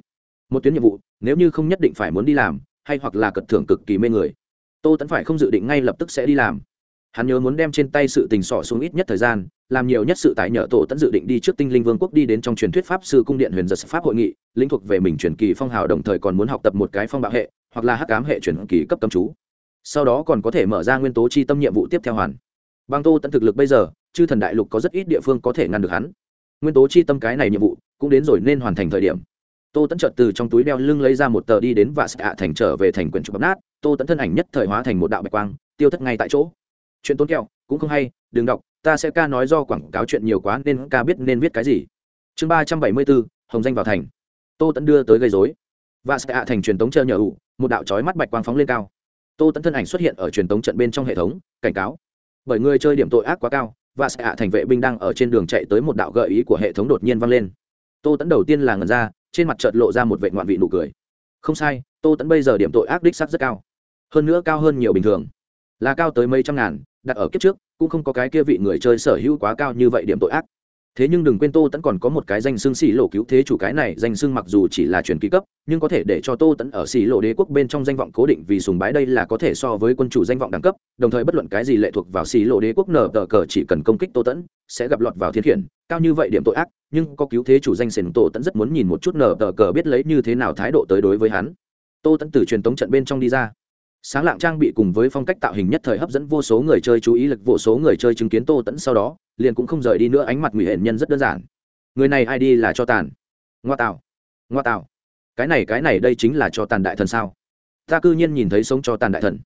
Một tuyến nhiệm vụ, nếu như không nhất định phải muốn đi làm, hay hoặc là cật thưởng cực kỳ mê người, tô tẫn phải không dự định ngay lập tức sẽ đi làm hắn nhớ muốn đem trên tay sự tình sỏ xuống ít nhất thời gian, làm nhiều nhất sự tại nhờ tổ tẫn dự định đi trước tinh linh vương quốc đi đến trong truyền thuyết pháp sư cung điện huyền giật pháp hội nghị, lĩnh thuộc về mình truyền kỳ phong hào đồng thời còn muốn học tập một cái phong bạo hệ, hoặc là hắc ám hệ truyền kỳ cấp cấm chú. Sau đó còn có thể mở ra nguyên tố chi tâm nhiệm vụ tiếp theo hoàn. Bằng tô tẫn thực lực bây giờ, chư thần đại lục có rất ít địa phương có thể ngăn được hắn. Nguyên tố chi tâm cái này nhiệm vụ cũng đến rồi nên hoàn thành thời điểm. Tô tẫn trợt từ trong túi đeo lưng lấy ra một tờ đi đến và xạ thành trở về thành quyển trục bắp nát. Tô tẫn thân ảnh nhất thời hóa thành một đạo bạch quang, tiêu thất ngay tại chỗ chuyện tốn kẹo, cũng không hay, đừng đọc, ta sẽ ca nói do quảng cáo chuyện nhiều quá nên ca biết nên viết cái gì. Chương ba trăm bảy mươi bốn hồng danh vào thành. Tô tẫn đưa tới gây dối và sẽ hạ thành truyền tống chờ nhờ ủ, một đạo trói mắt bạch quang phóng lên cao. Tô tẫn thân ảnh xuất hiện ở truyền tống trận bên trong hệ thống, cảnh cáo. Bởi người chơi điểm tội ác quá cao, và sẽ hạ thành vệ binh đang ở trên đường chạy tới một đạo gợi ý của hệ thống đột nhiên vang lên. Tô tẫn đầu tiên là ngần ra, trên mặt chợt lộ ra một vệ ngoạn vị nụ cười. Không sai, tô tẫn bây giờ điểm tội ác đích sắc rất cao. Hơn nữa cao hơn nhiều bình thường. Là cao tới mấy trăm ngàn đặt ở kiếp trước, cũng không có cái kia vị người chơi sở hữu quá cao như vậy điểm tội ác. Thế nhưng đừng quên tô tẫn còn có một cái danh xưng xỉ lộ cứu thế chủ cái này, danh xưng mặc dù chỉ là truyền ký cấp, nhưng có thể để cho tô tẫn ở xỉ lộ đế quốc bên trong danh vọng cố định vì sùng bái đây là có thể so với quân chủ danh vọng đẳng cấp, đồng thời bất luận cái gì lệ thuộc vào xỉ lộ đế quốc nở tờ cờ chỉ cần công kích tô tẫn sẽ gặp lọt vào thiên khiển, cao như vậy điểm tội ác, nhưng có cứu thế chủ danh sền tô tẫn rất muốn nhìn một chút nở tờ cờ biết lấy như thế nào thái độ tới đối với hắn. Tô tẫn từ truyền tống trận bên trong đi ra sáng lạng trang bị cùng với phong cách tạo hình nhất thời hấp dẫn vô số người chơi chú ý lực, vô số người chơi chứng kiến tô tẫn sau đó, liền cũng không rời đi nữa, ánh mặt nguy hiểm nhân rất đơn giản. Người này ai đi là cho tàn. Ngoa tạo. Ngoa tạo. Cái này cái này đây chính là cho tàn đại thần sao? Ta cư nhiên nhìn thấy sống cho tàn đại thần.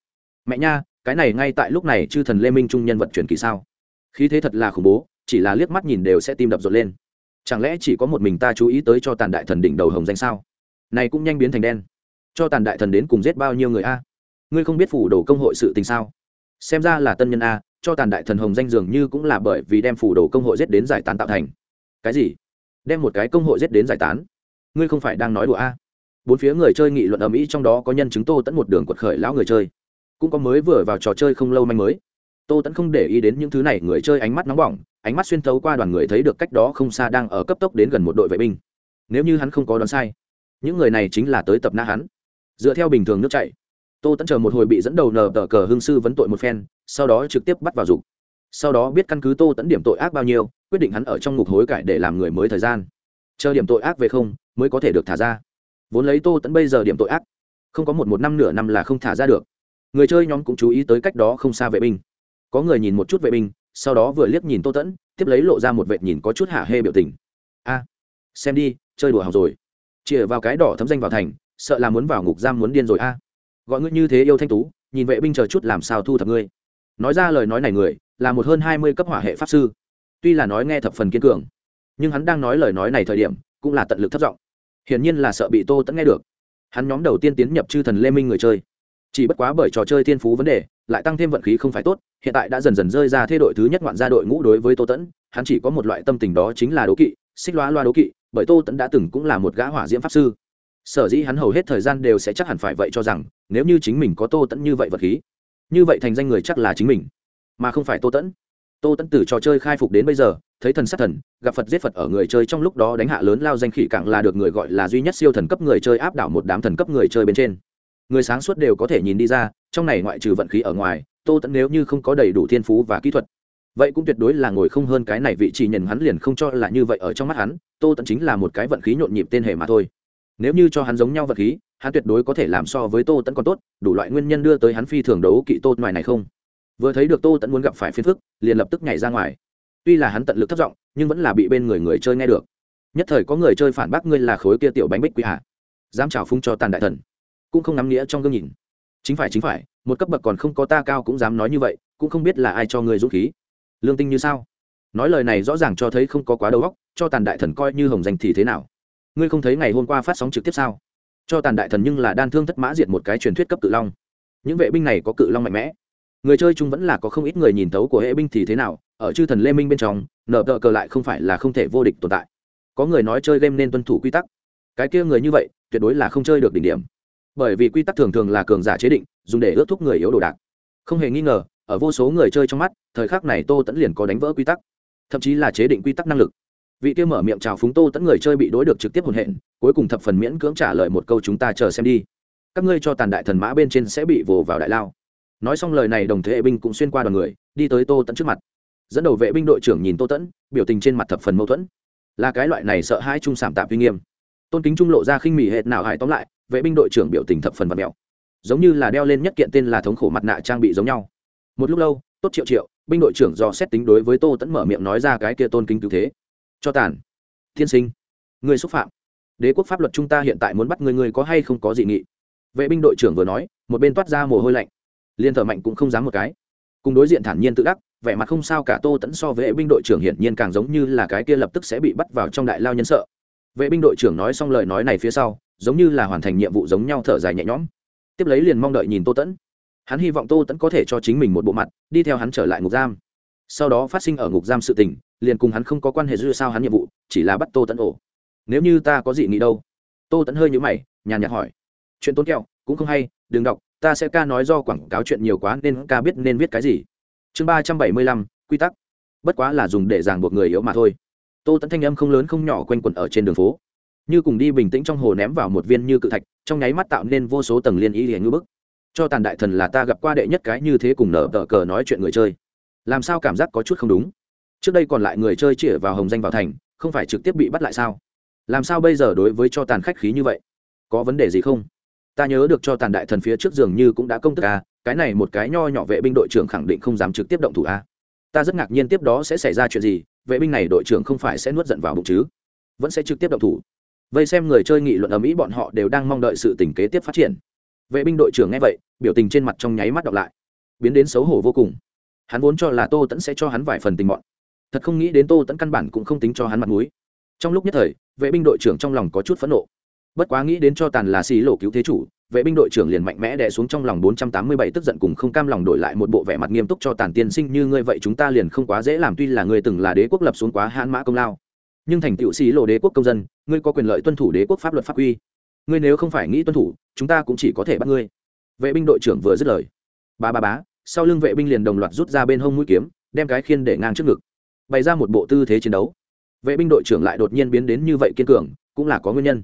Mẹ nha, cái này ngay tại lúc này, chư thần lê minh trung nhân vật truyền kỳ sao? Khí thế thật là khủng bố, chỉ là liếc mắt nhìn đều sẽ tim đập rộn lên. Chẳng lẽ chỉ có một mình ta chú ý tới cho tàn đại thần đỉnh đầu hồng danh sao? Này cũng nhanh biến thành đen. Cho tàn đại thần đến cùng giết bao nhiêu người a? Ngươi không biết phủ đồ công hội sự tình sao? Xem ra là tân nhân a, cho tàn đại thần hồng danh dường như cũng là bởi vì đem phủ đồ công hội giết đến giải tán tạo thành. Cái gì? Đem một cái công hội giết đến giải tán? Ngươi không phải đang nói đùa a? Bốn phía người chơi nghị luận ở mỹ trong đó có nhân chứng tô tẫn một đường quật khởi lão người chơi. Cũng có mới vừa vào trò chơi không lâu manh mới. Tô tẫn không để ý đến những thứ này, người chơi ánh mắt nóng bỏng, ánh mắt xuyên thấu qua đoàn người thấy được cách đó không xa đang ở cấp tốc đến gần một đội vệ binh. Nếu như hắn không có đoán sai, những người này chính là tới tập na hắn. Dựa theo bình thường nước chạy tô tẫn chờ một hồi bị dẫn đầu nờ tờ cờ hương sư vấn tội một phen, sau đó trực tiếp bắt vào dục. Sau đó biết căn cứ tô tẫn điểm tội ác bao nhiêu, quyết định hắn ở trong ngục hối cải để làm người mới thời gian. Chờ điểm tội ác về không, mới có thể được thả ra. Vốn lấy tô tẫn bây giờ điểm tội ác, không có một một năm nửa năm là không thả ra được. Người chơi nhóm cũng chú ý tới cách đó không xa vệ binh. Có người nhìn một chút vệ binh, sau đó vừa liếc nhìn tô tẫn tiếp lấy lộ ra một vệ nhìn có chút hạ hê biểu tình. A, xem đi, chơi đùa học rồi. Chìa vào cái đỏ thấm danh vào thành, sợ là muốn vào ngục giam muốn điên rồi a gọi ngươi như thế yêu thanh tú, nhìn vệ binh chờ chút làm sao thu thập ngươi. Nói ra lời nói này người, là một hơn hai mươi cấp hỏa hệ pháp sư. Tuy là nói nghe thập phần kiên cường, nhưng hắn đang nói lời nói này thời điểm, cũng là tận lực thất vọng hiển nhiên là sợ bị tô tẫn nghe được. Hắn nhóm đầu tiên tiến nhập chư thần lê minh người chơi. Chỉ bất quá bởi trò chơi thiên phú vấn đề, lại tăng thêm vận khí không phải tốt, hiện tại đã dần dần rơi ra thế đội thứ nhất ngoạn gia đội ngũ đối với tô tẫn hắn chỉ có một loại tâm tình đó chính là đố kỵ, xích loa loa đố kỵ, bởi tô tẫn đã từng cũng là một gã hỏa diễm pháp sư sở dĩ hắn hầu hết thời gian đều sẽ chắc hẳn phải vậy cho rằng, nếu như chính mình có tô tẫn như vậy vật khí, như vậy thành danh người chắc là chính mình, mà không phải tô tẫn. Tô tẫn từ trò chơi khai phục đến bây giờ, thấy thần sát thần, gặp phật giết phật ở người chơi trong lúc đó đánh hạ lớn lao danh khỉ càng là được người gọi là duy nhất siêu thần cấp người chơi áp đảo một đám thần cấp người chơi bên trên. Người sáng suốt đều có thể nhìn đi ra, trong này ngoại trừ vận khí ở ngoài, tô tẫn nếu như không có đầy đủ thiên phú và kỹ thuật, vậy cũng tuyệt đối là ngồi không hơn cái này vị trí nhận hắn liền không cho là như vậy ở trong mắt hắn, tô tẫn chính là một cái vận khí nhộn nhịp tên hề mà thôi nếu như cho hắn giống nhau vật khí, hắn tuyệt đối có thể làm so với tô tẫn còn tốt, đủ loại nguyên nhân đưa tới hắn phi thường đấu kỵ tô ngoài này không? Vừa thấy được tô tẫn muốn gặp phải phiền phức, liền lập tức nhảy ra ngoài. Tuy là hắn tận lực thất vọng nhưng vẫn là bị bên người người chơi nghe được. Nhất thời có người chơi phản bác ngươi là khối kia tiểu bánh bích quý hạ. Dám trào phung cho tàn đại thần. Cũng không nắm nghĩa trong gương nhìn. Chính phải chính phải, một cấp bậc còn không có ta cao cũng dám nói như vậy, cũng không biết là ai cho người dũng khí. Lương tinh như sao? Nói lời này rõ ràng cho thấy không có quá đầu óc, cho tàn đại thần coi như hồng danh thì thế nào? Ngươi không thấy ngày hôm qua phát sóng trực tiếp sao? Cho tàn đại thần nhưng là đan thương thất mã diệt một cái truyền thuyết cấp cự long. Những vệ binh này có cự long mạnh mẽ. Người chơi chung vẫn là có không ít người nhìn tấu của hệ binh thì thế nào, ở chư thần lê minh bên trong, nở tờ cờ lại không phải là không thể vô địch tồn tại. Có người nói chơi game nên tuân thủ quy tắc. Cái kia người như vậy, tuyệt đối là không chơi được đỉnh điểm. Bởi vì quy tắc thường thường là cường giả chế định, dùng để ước thúc người yếu đồ đạc. Không hề nghi ngờ, ở vô số người chơi trong mắt, thời khắc này tô tẫn liền có đánh vỡ quy tắc. Thậm chí là chế định quy tắc năng lực vị kia mở miệng chào phúng tô tẫn người chơi bị đối được trực tiếp hồn hện, cuối cùng thập phần miễn cưỡng trả lời một câu chúng ta chờ xem đi. Các ngươi cho tàn đại thần mã bên trên sẽ bị vồ vào đại lao. Nói xong lời này đồng thế hệ binh cũng xuyên qua đoàn người, đi tới tô tẫn trước mặt. Dẫn đầu vệ binh đội trưởng nhìn tô tẫn, biểu tình trên mặt thập phần mâu thuẫn. Là cái loại này sợ hai trung sảm tạm uy nghiêm. Tôn kính trung lộ ra khinh mỉ hệt nào hải tóm lại, vệ binh đội trưởng biểu tình thập phần vật mèo giống như là đeo lên nhất kiện tên là thống khổ mặt nạ trang bị giống nhau. Một lúc lâu, tốt triệu triệu, binh đội trưởng do xét tính đối với tô tẫn mở miệng nói ra cái kia tôn kính cứu thế cho tàn. Thiên sinh người xúc phạm. Đế quốc pháp luật chúng ta hiện tại muốn bắt người người có hay không có dị nghị? Vệ binh đội trưởng vừa nói, một bên toát ra mồ hôi lạnh. Liên thở mạnh cũng không dám một cái. Cùng đối diện thản nhiên tự đắc, vẻ mặt không sao cả tô tẫn so với vệ binh đội trưởng hiển nhiên càng giống như là cái kia lập tức sẽ bị bắt vào trong đại lao nhân sợ. Vệ binh đội trưởng nói xong lời nói này phía sau, giống như là hoàn thành nhiệm vụ giống nhau thở dài nhẹ nhõm. Tiếp lấy liền mong đợi nhìn tô tẫn hắn hy vọng tô tẫn có thể cho chính mình một bộ mặt, đi theo hắn trở lại ngục giam sau đó phát sinh ở ngục giam sự tình, liền cùng hắn không có quan hệ dư sao hắn nhiệm vụ, chỉ là bắt tô tẫn ổ. Nếu như ta có gì nghĩ đâu? Tô tẫn hơi nhữ mày, nhàn nhạt hỏi. Chuyện tốn kẹo, cũng không hay, đừng đọc, ta sẽ ca nói do quảng cáo chuyện nhiều quá nên ca biết nên viết cái gì. Chương ba trăm bảy mươi lăm, quy tắc. Bất quá là dùng để ràng buộc người yếu mà thôi. Tô tẫn thanh âm không lớn không nhỏ quanh quẩn ở trên đường phố. Như cùng đi bình tĩnh trong hồ ném vào một viên như cự thạch, trong nháy mắt tạo nên vô số tầng liên ý liền ngư bức. Cho tàn đại thần là ta gặp qua đệ nhất cái như thế cùng nở tờ cờ nói chuyện người chơi làm sao cảm giác có chút không đúng? Trước đây còn lại người chơi chĩa vào hồng danh vào thành, không phải trực tiếp bị bắt lại sao? Làm sao bây giờ đối với cho tàn khách khí như vậy? Có vấn đề gì không? Ta nhớ được cho tàn đại thần phía trước giường như cũng đã công tức a cái này một cái nho nhỏ vệ binh đội trưởng khẳng định không dám trực tiếp động thủ a ta rất ngạc nhiên tiếp đó sẽ xảy ra chuyện gì, vệ binh này đội trưởng không phải sẽ nuốt giận vào bụng chứ? Vẫn sẽ trực tiếp động thủ. Vây xem người chơi nghị luận ở mỹ bọn họ đều đang mong đợi sự tình kế tiếp phát triển. Vệ binh đội trưởng nghe vậy, biểu tình trên mặt trong nháy mắt đọc lại. Biến đến xấu hổ vô cùng hắn vốn cho là tô tẫn sẽ cho hắn vài phần tình bọn thật không nghĩ đến tô tẫn căn bản cũng không tính cho hắn mặt m ũ i trong lúc nhất thời, vệ binh đội trưởng trong lòng có chút phẫn nộ. Bất quá nghĩ đến cho tàn là xì lộ cứu thế chủ, vệ binh đội trưởng liền mạnh mẽ đè xuống trong lòng bốn trăm tám mươi bảy tức giận cùng không cam lòng đổi lại một bộ vẻ mặt nghiêm túc cho tàn tiên sinh như ngươi vậy chúng ta liền không quá dễ làm, tuy là ngươi từng là đế quốc lập xuống quá hãn mã công lao. Nhưng thành tựu xì lộ đế quốc công dân, ngươi có quyền lợi tuân thủ đế quốc pháp luật pháp quy. Ngươi nếu không phải nghĩ tuân thủ, chúng ta cũng chỉ có thể bắt ngươi. Vệ binh đội trưởng vừa dứt lời. Ba ba bá sau lưng vệ binh liền đồng loạt rút ra bên hông mũi kiếm, đem cái khiên để ngang trước ngực. Bày ra một bộ tư thế chiến đấu. Vệ binh đội trưởng lại đột nhiên biến đến như vậy kiên cường, cũng là có nguyên nhân.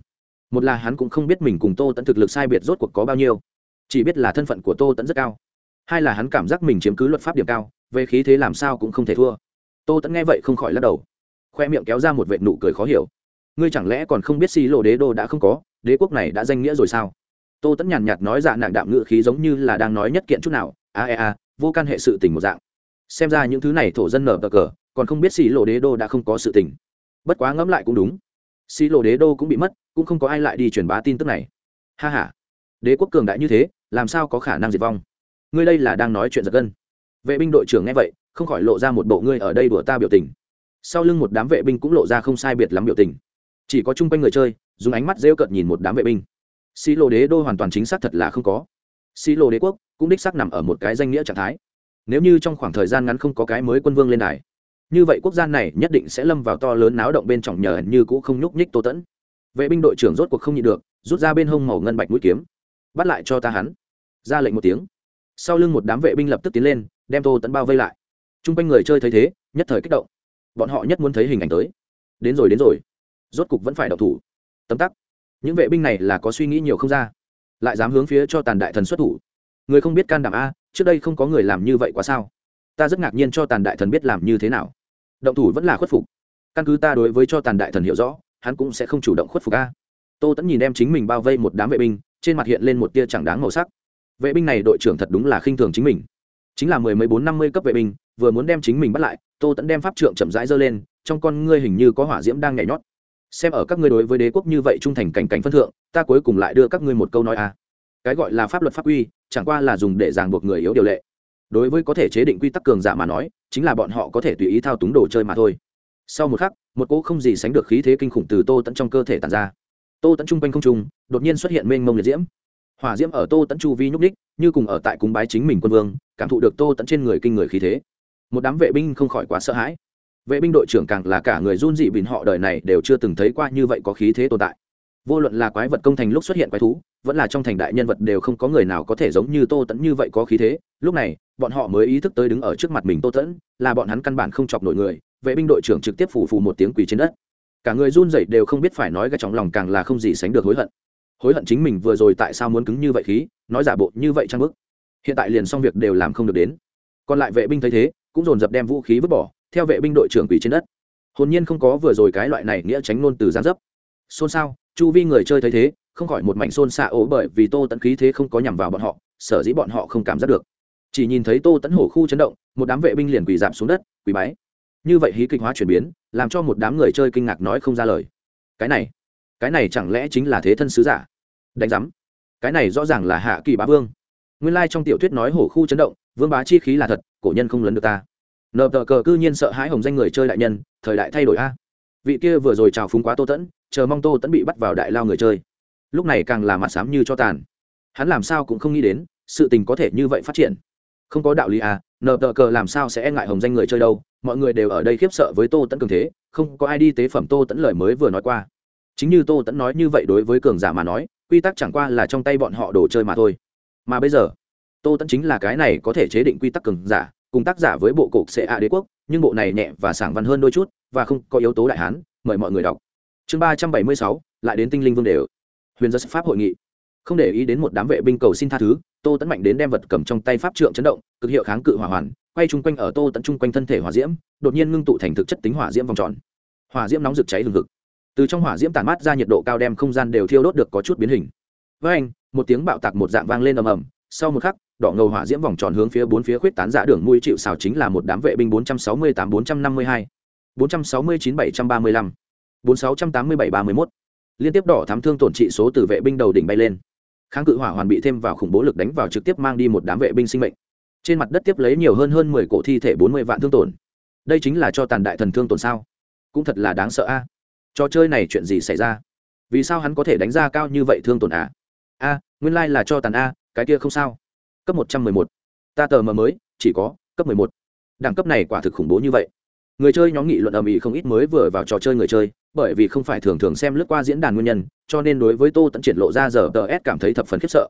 Một là hắn cũng không biết mình cùng tô tẫn thực lực sai biệt rốt cuộc có bao nhiêu, chỉ biết là thân phận của tô tẫn rất cao. Hai là hắn cảm giác mình chiếm cứ luật pháp điểm cao, về khí thế làm sao cũng không thể thua. Tô tẫn nghe vậy không khỏi lắc đầu, khoe miệng kéo ra một vệ nụ cười khó hiểu. Ngươi chẳng lẽ còn không biết xi lộ đế đô đã không có, đế quốc này đã danh nghĩa rồi sao? Tô tẫn nhàn nhạt nói dạ nặng đạm ngự khí giống như là đang nói nhất kiện chút nào a e a, vô can hệ sự tình một dạng. Xem ra những thứ này thổ dân nở bờ cờ, còn không biết xì lộ đế đô đã không có sự tình. Bất quá ngẫm lại cũng đúng. Xì lộ đế đô cũng bị mất, cũng không có ai lại đi truyền bá tin tức này. Ha h a đế quốc cường đại như thế, làm sao có khả năng diệt vong? Ngươi đây là đang nói chuyện giật gân. Vệ binh đội trưởng nghe vậy, không khỏi lộ ra một bộ ngươi ở đây đùa ta biểu tình. Sau lưng một đám vệ binh cũng lộ ra không sai biệt lắm biểu tình. Chỉ có chung quanh người chơi, dùng ánh mắt rêu cợt nhìn một đám vệ binh. Xì lộ đế đô hoàn toàn chính xác thật là không có xí lô đế quốc cũng đích xác nằm ở một cái danh nghĩa trạng thái. Nếu như trong khoảng thời gian ngắn không có cái mới quân vương lên đài, như vậy quốc gia này nhất định sẽ lâm vào to lớn náo động bên trong nhờ như cũ không nhúc nhích tô tẫn. Vệ binh đội trưởng rốt cuộc không nhịn được, rút ra bên hông màu ngân bạch mũi kiếm, bắt lại cho ta hắn. Ra lệnh một tiếng. Sau lưng một đám vệ binh lập tức tiến lên, đem tô tẫn bao vây lại. T r u n g quanh người chơi thấy thế, nhất thời kích động. Bọn họ nhất muốn thấy hình ảnh tới. Đến rồi đến rồi. Rốt cục vẫn phải đậu thủ. Tấm tắc. Những vệ binh này là có suy nghĩ nhiều không ra lại dám hướng phía cho tàn đại thần xuất thủ. Người không biết can đảm a, trước đây không có người làm như vậy quá sao? Ta rất ngạc nhiên cho tàn đại thần biết làm như thế nào. Động thủ vẫn là khuất phục. Căn cứ ta đối với cho tàn đại thần hiểu rõ, hắn cũng sẽ không chủ động khuất phục a. Tô tẫn nhìn đem chính mình bao vây một đám vệ binh, trên mặt hiện lên một tia chẳng đáng màu sắc. Vệ binh này đội trưởng thật đúng là khinh thường chính mình. Chính là mười mấy bốn năm mươi cấp vệ binh, vừa muốn đem chính mình bắt lại, tô tẫn đem pháp trượng chậm rãi giơ lên, trong con ngươi hình như có hỏa diễm đang nhảy nhót xem ở các ngươi đối với đế quốc như vậy trung thành cảnh cảnh phân thượng, ta cuối cùng lại đưa các ngươi một câu nói a. Cái gọi là pháp luật pháp quy, chẳng qua là dùng để ràng buộc người yếu điều lệ. Đối với có thể chế định quy tắc cường giả mà nói, chính là bọn họ có thể tùy ý thao túng đồ chơi mà thôi. Sau một khắc, một cỗ không gì sánh được khí thế kinh khủng từ tô tẫn trong cơ thể tàn ra. Tô tẫn chung quanh không trung, đột nhiên xuất hiện mênh mông liệt diễm. Hỏa diễm ở tô tẫn chu vi nhúc ních như cùng ở tại cúng bái chính mình quân vương, cảm thụ được tô tẫn trên người kinh người khí thế. Một đám vệ binh không khỏi quá sợ hãi vệ binh đội trưởng càng là cả người run dị bìn họ đời này đều chưa từng thấy qua như vậy có khí thế tồn tại. Vô luận là quái vật công thành lúc xuất hiện quái thú, vẫn là trong thành đại nhân vật đều không có người nào có thể giống như tô tẫn như vậy có khí thế. Lúc này, bọn họ mới ý thức tới đứng ở trước mặt mình tô tẫn, là bọn hắn căn bản không chọc nổi người, vệ binh đội trưởng trực tiếp phủ phù một tiếng quỳ trên đất. Cả người run rẩy đều không biết phải nói cái trong lòng càng là không gì sánh được hối hận. Hối hận chính mình vừa rồi tại sao muốn cứng như vậy khí, nói giả bộ như vậy trang bức hiện tại liền xong việc đều làm không được đến. Còn lại vệ binh thấy thế, cũng dồn dập đem vũ khí vứt bỏ theo vệ binh đội trưởng quỳ trên đất. Hồn nhiên không có vừa rồi cái loại này nghĩa tránh nôn từ gián dấp. Xôn xao, chu vi người chơi thấy thế, không khỏi một mảnh xôn xạ ố bởi vì tô tẫn khí thế không có nhằm vào bọn họ, sở dĩ bọn họ không cảm giác được. Chỉ nhìn thấy tô tẫn hổ khu chấn động, một đám vệ binh liền quỳ giảm xuống đất, quỳ bái. Như vậy hí kịch hóa chuyển biến, làm cho một đám người chơi kinh ngạc nói không ra lời. Cái này cái này chẳng lẽ chính là thế thân sứ giả? Đánh giám. Cái này rõ ràng là hạ kỳ bá vương. Nguyên lai trong tiểu thuyết nói hổ khu chấn động, vương bá chi khí là thật, cổ nhân không lấn được ta nờ tờ cờ cư nhiên sợ hãi hồng danh người chơi đại nhân, thời đại thay đổi a. Vị kia vừa rồi chào phúng quá tô tẫn, chờ mong tô tẫn bị bắt vào đại lao người chơi. Lúc này càng là mặt xám như cho tàn. Hắn làm sao cũng không nghĩ đến, sự tình có thể như vậy phát triển. Không có đạo lý à nờ tờ cờ làm sao sẽ e ngại hồng danh người chơi đâu, mọi người đều ở đây khiếp sợ với tô tẫn cường thế, không có ai đi tế phẩm tô tẫn lời mới vừa nói qua. Chính như tô tẫn nói như vậy đối với cường giả mà nói, quy tắc chẳng qua là trong tay bọn họ đồ chơi mà thôi. Mà bây giờ, tô tẫn chính là cái này có thể chế định quy tắc cường giả cùng tác giả với bộ cục sẽ a đế quốc, nhưng bộ này nhẹ và sảng văn hơn đôi chút và không có yếu tố đại hán, mời mọi người đọc. Chương ba trăm bảy mươi sáu, lại đến tinh linh vương đều. Huyền dân pháp hội nghị. Không để ý đến một đám vệ binh cầu xin tha thứ, tô tấn mạnh đến đem vật cầm trong tay pháp trượng chấn động, cực hiệu kháng cự hỏa hoàn, quay chung quanh ở tô tận chung quanh thân thể hỏa diễm, đột nhiên ngưng tụ thành thực chất tính hỏa diễm vòng tròn. Hỏa diễm nóng rực cháy lừng ngực từ trong hỏa diễm tàn mát ra nhiệt độ cao đem không gian đều thiêu đốt được có chút biến hình. Với anh, một tiếng bạo tạc một dạng vang lên ầm ầm, sau một khắc đỏ ngầu hỏa diễm vòng tròn hướng phía bốn phía khuyết tán dạ đường mũi chịu xào chính là một đám vệ binh bốn trăm sáu mươi tám, bốn trăm năm mươi hai, bốn trăm sáu mươi chín bảy trăm ba mươi lăm, bốn sáu trăm tám mươi bảy ba mươi liên tiếp đỏ thám thương tổn trị số từ vệ binh đầu đỉnh bay lên. Kháng cự hỏa hoàn bị thêm vào khủng bố lực đánh vào trực tiếp mang đi một đám vệ binh sinh mệnh. Trên mặt đất tiếp lấy nhiều hơn hơn mười cổ thi thể bốn mươi vạn thương tổn. Đây chính là cho tàn đại thần thương tổn sao? Cũng thật là đáng sợ a. Trò chơi này chuyện gì xảy ra? Vì sao hắn có thể đánh ra cao như vậy thương tổn à? A, nguyên lai là cho tàn a, cái kia không sao cấp một trăm mười một. Ta tờ mờ mới, chỉ có cấp mười một. Đẳng cấp này quả thực khủng bố như vậy. Người chơi nhóm nghị luận ầm ĩ không ít mới vừa vào trò chơi người chơi, bởi vì không phải thường thường xem lướt qua diễn đàn nguyên nhân, cho nên đối với tô tẫn triển lộ ra giờ tờ s cảm thấy thập phần khiếp sợ.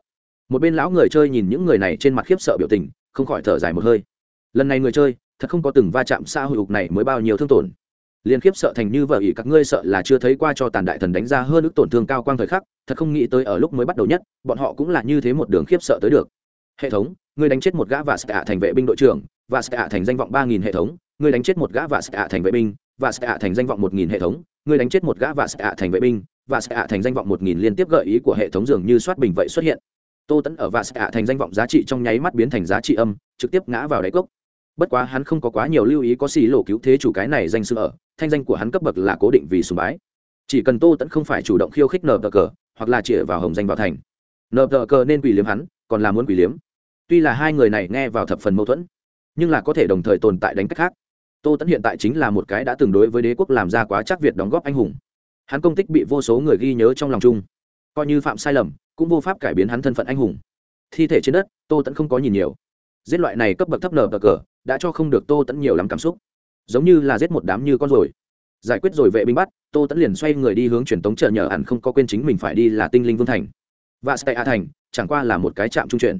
Một bên lão người chơi nhìn những người này trên mặt khiếp sợ biểu tình, không khỏi thở dài một hơi. Lần này người chơi, thật không có từng va chạm xa hội ục này mới bao nhiêu thương tổn. Liên khiếp sợ thành như vợ ỷ các ngươi sợ là chưa thấy qua cho tàn đại thần đánh ra hơn ức tổn thương cao quang thời khắc, thật không nghĩ tới ở lúc mới bắt đầu nhất, bọn họ cũng là như thế một đường khiếp sợ tới được hệ thống, ngươi đánh chết một gã và sẽ thành vệ binh đội trưởng, và sẽ thành danh vọng ba nghìn hệ thống, ngươi đánh chết một gã và sẽ thành vệ binh, và sẽ thành danh vọng một nghìn hệ thống, ngươi đánh chết một gã và sẽ thành vệ binh, và sẽ thành danh vọng một nghìn liên tiếp gợi ý của hệ thống dường như soát bình vậy xuất hiện. Tô tẫn ở và sẽ thành danh vọng giá trị trong nháy mắt biến thành giá trị âm, trực tiếp ngã vào đáy cốc. Bất quá hắn không có quá nhiều lưu ý có xì lộ cứu thế chủ cái này danh sư ở, thanh danh của hắn cấp bậc là cố định vì sùng bái. Chỉ cần tô tẫn không phải chủ động khiêu khích nờ cờ hoặc là chĩa vào hồng danh vào thành. Nờ cờ nên quỷ liếm hắn, còn là muốn quỷ liếm tuy là hai người này nghe vào thập phần mâu thuẫn, nhưng là có thể đồng thời tồn tại đánh cách khác. Tô tẫn hiện tại chính là một cái đã từng đối với đế quốc làm ra quá chắc việt đóng góp anh hùng. Hắn công tích bị vô số người ghi nhớ trong lòng chung. Coi như phạm sai lầm, cũng vô pháp cải biến hắn thân phận anh hùng. Thi thể trên đất, tô tẫn không có nhìn nhiều. Giết loại này cấp bậc thấp nở bờ cờ, đã cho không được tô tẫn nhiều lắm cảm xúc. Giống như là giết một đám như con rồi. Giải quyết rồi vệ binh bắt, tô tẫn liền xoay người đi hướng truyền tống chợ nhờ hẳn không có quên chính mình phải đi là tinh linh vương thành. Và stay a thành, chẳng qua là một cái trạm trung chuyển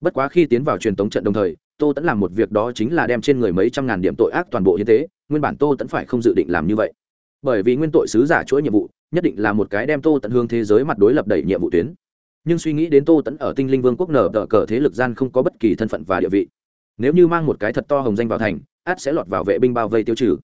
bất quá khi tiến vào truyền tống trận đồng thời, tô tẫn làm một việc đó chính là đem trên người mấy trăm ngàn điểm tội ác toàn bộ hiến tế, nguyên bản tô tẫn phải không dự định làm như vậy. Bởi vì nguyên tội sứ giả chuỗi nhiệm vụ, nhất định là một cái đem tô tận hương thế giới mặt đối lập đẩy nhiệm vụ tuyến. Nhưng suy nghĩ đến tô tẫn ở tinh linh vương quốc nở tờ cờ thế lực gian không có bất kỳ thân phận và địa vị. Nếu như mang một cái thật to hồng danh vào thành, át sẽ lọt vào vệ binh bao vây tiêu trừ.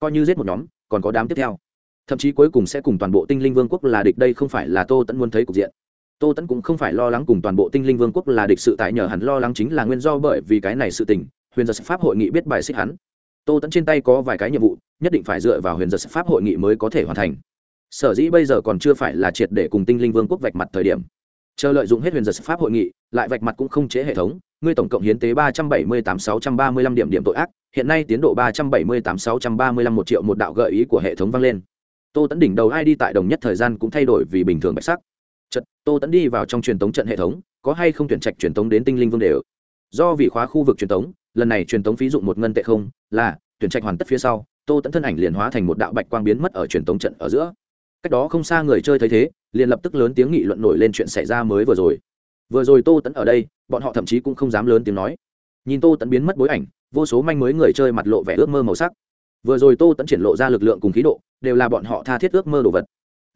Coi như giết một nhóm, còn có đám tiếp theo. Thậm chí cuối cùng sẽ cùng toàn bộ tinh linh vương quốc là địch đây không phải là tô tẫn muốn thấy cục diện tô tẫn cũng không phải lo lắng cùng toàn bộ tinh linh vương quốc là địch sự tại nhờ hắn lo lắng chính là nguyên do bởi vì cái này sự tình, huyền giật pháp hội nghị biết bài xích hắn. Tô tẫn trên tay có vài cái nhiệm vụ, nhất định phải dựa vào huyền giật pháp hội nghị mới có thể hoàn thành. Sở dĩ bây giờ còn chưa phải là triệt để cùng tinh linh vương quốc vạch mặt thời điểm. Chờ lợi dụng hết huyền giật pháp hội nghị, lại vạch mặt cũng không chế hệ thống, ngươi tổng cộng hiến tế ba trăm bảy mươi tám sáu trăm ba mươi lăm điểm điểm tội ác, hiện nay tiến độ ba trăm bảy mươi tám sáu trăm ba mươi lăm một triệu một đạo gợi ý của hệ thống vang lên. Tô tẫn đỉnh đầu ai đi tại đồng nhất thời gian cũng thay đổi vì bình thường bạch sắc. Chật, tô tấn đi vào trong truyền tống trận hệ thống có hay không tuyển trạch truyền tống đến tinh linh vương đều? Do vì khóa khu vực truyền tống lần này truyền tống phí dụng một ngân tệ không là tuyển trạch hoàn tất phía sau tô tấn thân ảnh liền hóa thành một đạo bạch quang biến mất ở truyền tống trận ở giữa. Cách đó không xa người chơi thấy thế liền lập tức lớn tiếng nghị luận nổi lên chuyện xảy ra mới vừa rồi. Vừa rồi tô tấn ở đây bọn họ thậm chí cũng không dám lớn tiếng nói. Nhìn tô tấn biến mất bối ảnh vô số manh mới người chơi mặt lộ vẻ ước mơ màu sắc. Vừa rồi tô tấn triển lộ ra lực lượng cùng khí độ đều là bọn họ tha thiết ước mơ đồ vật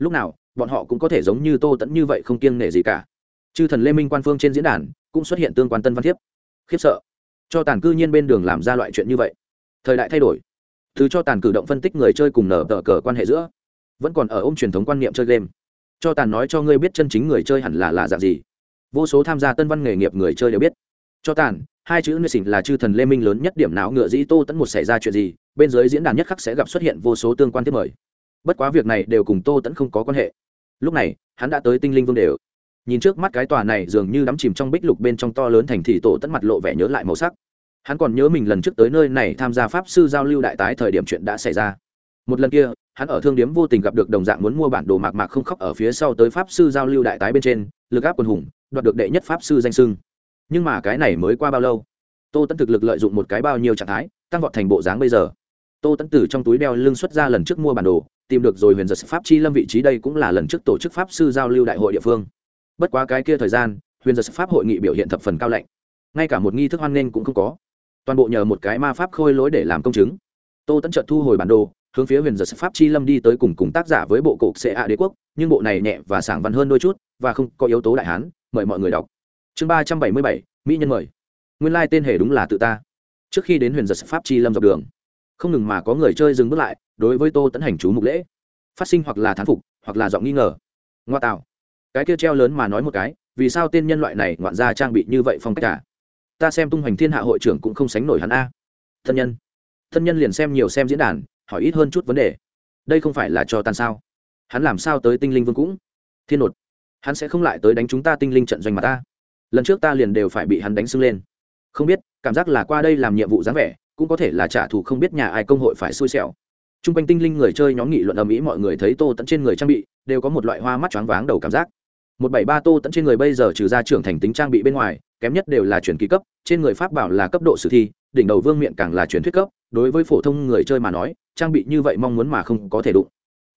lúc nào, bọn họ cũng có thể giống như tô tẫn như vậy không kiêng nể gì cả. Chư thần lê minh quan phương trên diễn đàn cũng xuất hiện tương quan tân văn thiếp. Khiếp sợ. Cho tàn cư nhiên bên đường làm ra loại chuyện như vậy. Thời đại thay đổi. Thứ cho tàn cử động phân tích người chơi cùng nở tờ cờ quan hệ giữa, vẫn còn ở ôm truyền thống quan niệm chơi game. Cho tàn nói cho ngươi biết chân chính người chơi hẳn là là dạng gì. Vô số tham gia tân văn nghề nghiệp người chơi đều biết. Cho tàn, hai chữ nơi xỉn là chư thần lê minh lớn nhất điểm não ngựa dĩ tô tẫn một xảy ra chuyện gì, bên dưới diễn đàn nhất khắc sẽ gặp xuất hiện vô số tương quan tiếp mời bất quá việc này đều cùng tô tẫn không có quan hệ. Lúc này, hắn đã tới tinh linh vương đều. Nhìn trước mắt cái tòa này dường như đắm chìm trong bích lục bên trong to lớn thành thị tổ tẫn mặt lộ vẻ nhớ lại màu sắc. Hắn còn nhớ mình lần trước tới nơi này tham gia pháp sư giao lưu đại tái thời điểm chuyện đã xảy ra. Một lần kia, hắn ở thương điếm vô tình gặp được đồng dạng muốn mua bản đồ mạc mạc không khóc ở phía sau tới pháp sư giao lưu đại tái bên trên, lực áp quần hùng, đoạt được đệ nhất pháp sư danh sưng nhưng mà cái này mới qua bao lâu? Tô tẫn thực lực lợi dụng một cái bao nhiêu trạng thái, tăng vọt thành bộ dáng bây giờ tô tẫn từ trong túi đeo lưng xuất ra lần trước mua bản đồ, tìm được rồi huyền giật pháp chi lâm vị trí đây cũng là lần trước tổ chức pháp sư giao lưu đại hội địa phương. Bất quá cái kia thời gian, huyền giật pháp hội nghị biểu hiện thập phần cao lạnh. Ngay cả một nghi thức hoan nghênh cũng không có. Toàn bộ nhờ một cái ma pháp khôi lối để làm công chứng. Tô tẫn trợt thu hồi bản đồ, hướng phía huyền giật pháp chi lâm đi tới cùng cùng tác giả với bộ cục xệ ạ đế quốc, nhưng bộ này nhẹ và sảng văn hơn đôi chút, và không có yếu tố đại hán, mời mọi người đọc. Chương ba trăm bảy mươi bảy, mỹ nhân mời. Nguyên lai、like、tên hề đúng là tự ta. Trước khi đến huyền giật pháp chi lâm dọc đường không ngừng mà có người chơi dừng bước lại, đối với tô tẫn hành chú mục lễ. Phát sinh hoặc là thán phục, hoặc là giọng nghi ngờ. Ngoa tạo. Cái kia treo lớn mà nói một cái, vì sao tên nhân loại này ngoạn ra trang bị như vậy phong cách cả? Ta xem tung hoành thiên hạ hội trưởng cũng không sánh nổi hắn a. Thân nhân. Thân nhân liền xem nhiều xem diễn đàn, hỏi ít hơn chút vấn đề. Đây không phải là cho tan sao? Hắn làm sao tới tinh linh vương cũng? Thiên nột. Hắn sẽ không lại tới đánh chúng ta tinh linh trận doanh mà ta. Lần trước ta liền đều phải bị hắn đánh sưng lên. Không biết, cảm giác là qua đây làm nhiệm vụ dáng vẻ cũng có thể là trả thù không biết nhà ai công hội phải xui xẻo. T r u n g quanh tinh linh người chơi nhóm nghị luận ầm ĩ, mọi người thấy tô tẫn trên người trang bị, đều có một loại hoa mắt choáng váng đầu cảm giác. Một bảy ba tô tẫn trên người bây giờ trừ ra trưởng thành tính trang bị bên ngoài, kém nhất đều là chuyển kỳ cấp, trên người pháp bảo là cấp độ sử thi, đỉnh đầu vương miệng càng là truyền thuyết cấp, đối với phổ thông người chơi mà nói, trang bị như vậy mong muốn mà không có thể đụng.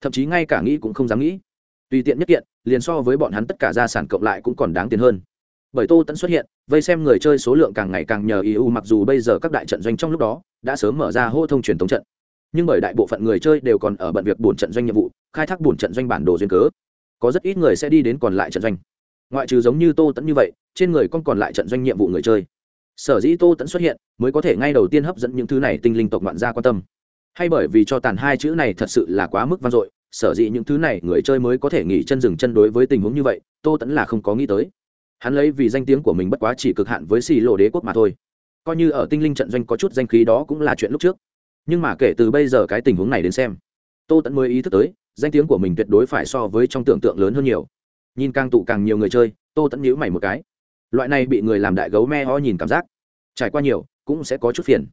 Thậm chí ngay cả nghĩ cũng không dám nghĩ. Tùy tiện nhất kiện, liền so với bọn hắn tất cả gia sản cộng lại cũng còn đáng tiền hơn. Bởi tô tẫn xuất hiện vây xem người chơi số lượng càng ngày càng nhờ eu mặc dù bây giờ các đại trận doanh trong lúc đó đã sớm mở ra hô thông truyền thống trận. Nhưng bởi đại bộ phận người chơi đều còn ở bận việc bổn trận doanh nhiệm vụ, khai thác bổn trận doanh bản đồ duyên cớ. Có rất ít người sẽ đi đến còn lại trận doanh. Ngoại trừ giống như tô tẫn như vậy, trên người con còn lại trận doanh nhiệm vụ người chơi. Sở dĩ tô tẫn xuất hiện, mới có thể ngay đầu tiên hấp dẫn những thứ này tinh linh tộc ngoạn gia quan tâm. Hay bởi vì cho tàn hai chữ này thật sự là quá mức vang dội, sở dĩ những thứ này người chơi mới có thể nghỉ chân dừng chân đối với tình huống như vậy, tô tẫn là không có nghĩ tới hắn lấy vì danh tiếng của mình bất quá chỉ cực hạn với xì lộ đế quốc mà thôi. Coi như ở tinh linh trận doanh có chút danh khí đó cũng là chuyện lúc trước. Nhưng mà kể từ bây giờ cái tình huống này đến xem, tô tẫn mới ý thức tới, danh tiếng của mình tuyệt đối phải so với trong tưởng tượng lớn hơn nhiều. Nhìn càng tụ càng nhiều người chơi, tô tẫn nhíu mày một cái. Loại này bị người làm đại gấu me ho nhìn cảm giác, trải qua nhiều, cũng sẽ có chút phiền.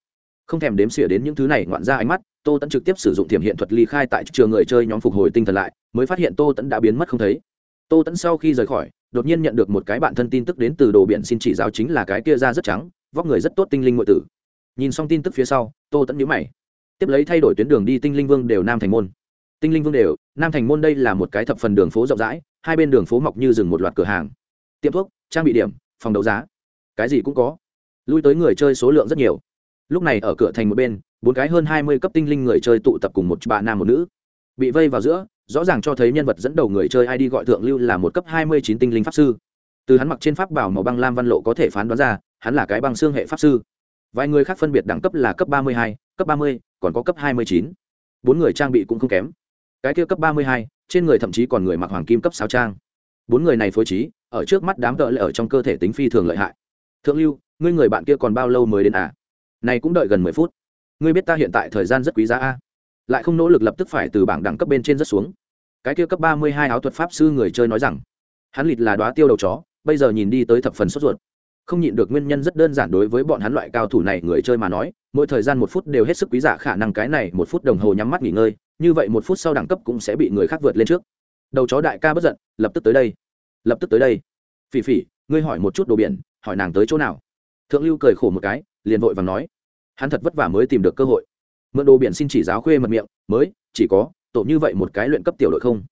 Không thèm đếm xỉa đến những thứ này ngoạn ra ánh mắt, tô tẫn trực tiếp sử dụng thiểm hiện thuật ly khai tại trường người chơi nhóm phục hồi tinh thần lại, mới phát hiện tô tẫn đã biến mất không thấy. Tô tẫn sau khi rời khỏi đột nhiên nhận được một cái bạn thân tin tức đến từ đồ biển xin chỉ giáo chính là cái kia da rất trắng, vóc người rất tốt tinh linh ngụy tử. Nhìn xong tin tức phía sau, tô tẫn nhíu mày. Tiếp lấy thay đổi tuyến đường đi tinh linh vương đều nam thành môn. Tinh linh vương đều, nam thành môn đây là một cái thập phần đường phố rộng rãi, hai bên đường phố mọc như rừng một loạt cửa hàng. Tiệm thuốc, trang bị điểm, phòng đấu giá. Cái gì cũng có. Lui tới người chơi số lượng rất nhiều. Lúc này ở cửa thành một bên, bốn cái hơn hai mươi cấp tinh linh người chơi tụ tập cùng một bà nam một nữ. Bị vây vào giữa rõ ràng cho thấy nhân vật dẫn đầu người chơi id gọi thượng lưu là một cấp hai mươi chín tinh linh pháp sư. Từ hắn mặc trên pháp bảo màu băng lam văn lộ có thể phán đoán ra, hắn là cái băng xương hệ pháp sư. Vài người khác phân biệt đẳng cấp là cấp ba mươi hai, cấp ba mươi, còn có cấp hai mươi chín. Bốn người trang bị cũng không kém. Cái kia cấp ba mươi hai, trên người thậm chí còn người mặc hoàng kim cấp sáu trang. Bốn người này phối trí, ở trước mắt đám cỡ ở trong cơ thể tính phi thường lợi hại. Thượng lưu, ngươi người bạn kia còn bao lâu mới đến à? Này cũng đợi gần mười phút. Ngươi biết ta hiện tại thời gian rất quý giá a. Lại không nỗ lực lập tức phải từ bảng đẳng cấp bên trên rất xuống cái kia cấp ba mươi hai áo thuật pháp sư người chơi nói rằng, hắn lịt là đoá tiêu đầu chó, bây giờ nhìn đi tới thập phần sốt ruột. Không nhịn được nguyên nhân rất đơn giản đối với bọn hắn loại cao thủ này người chơi mà nói, mỗi thời gian một phút đều hết sức quý giá, khả năng cái này một phút đồng hồ nhắm mắt nghỉ ngơi, như vậy một phút sau đẳng cấp cũng sẽ bị người khác vượt lên trước. Đầu chó đại ca bất giận, lập tức tới đây. Lập tức tới đây. Phỉ phỉ, ngươi hỏi một chút đồ biển, hỏi nàng tới chỗ nào? Thượng lưu cười khổ một cái, liền vội và nói. Hắn thật vất vả mới tìm được cơ hội. Mượn đồ biển xin chỉ giáo khuê mật miệng, mới, chỉ có tổ như vậy một cái luyện cấp tiểu đội không?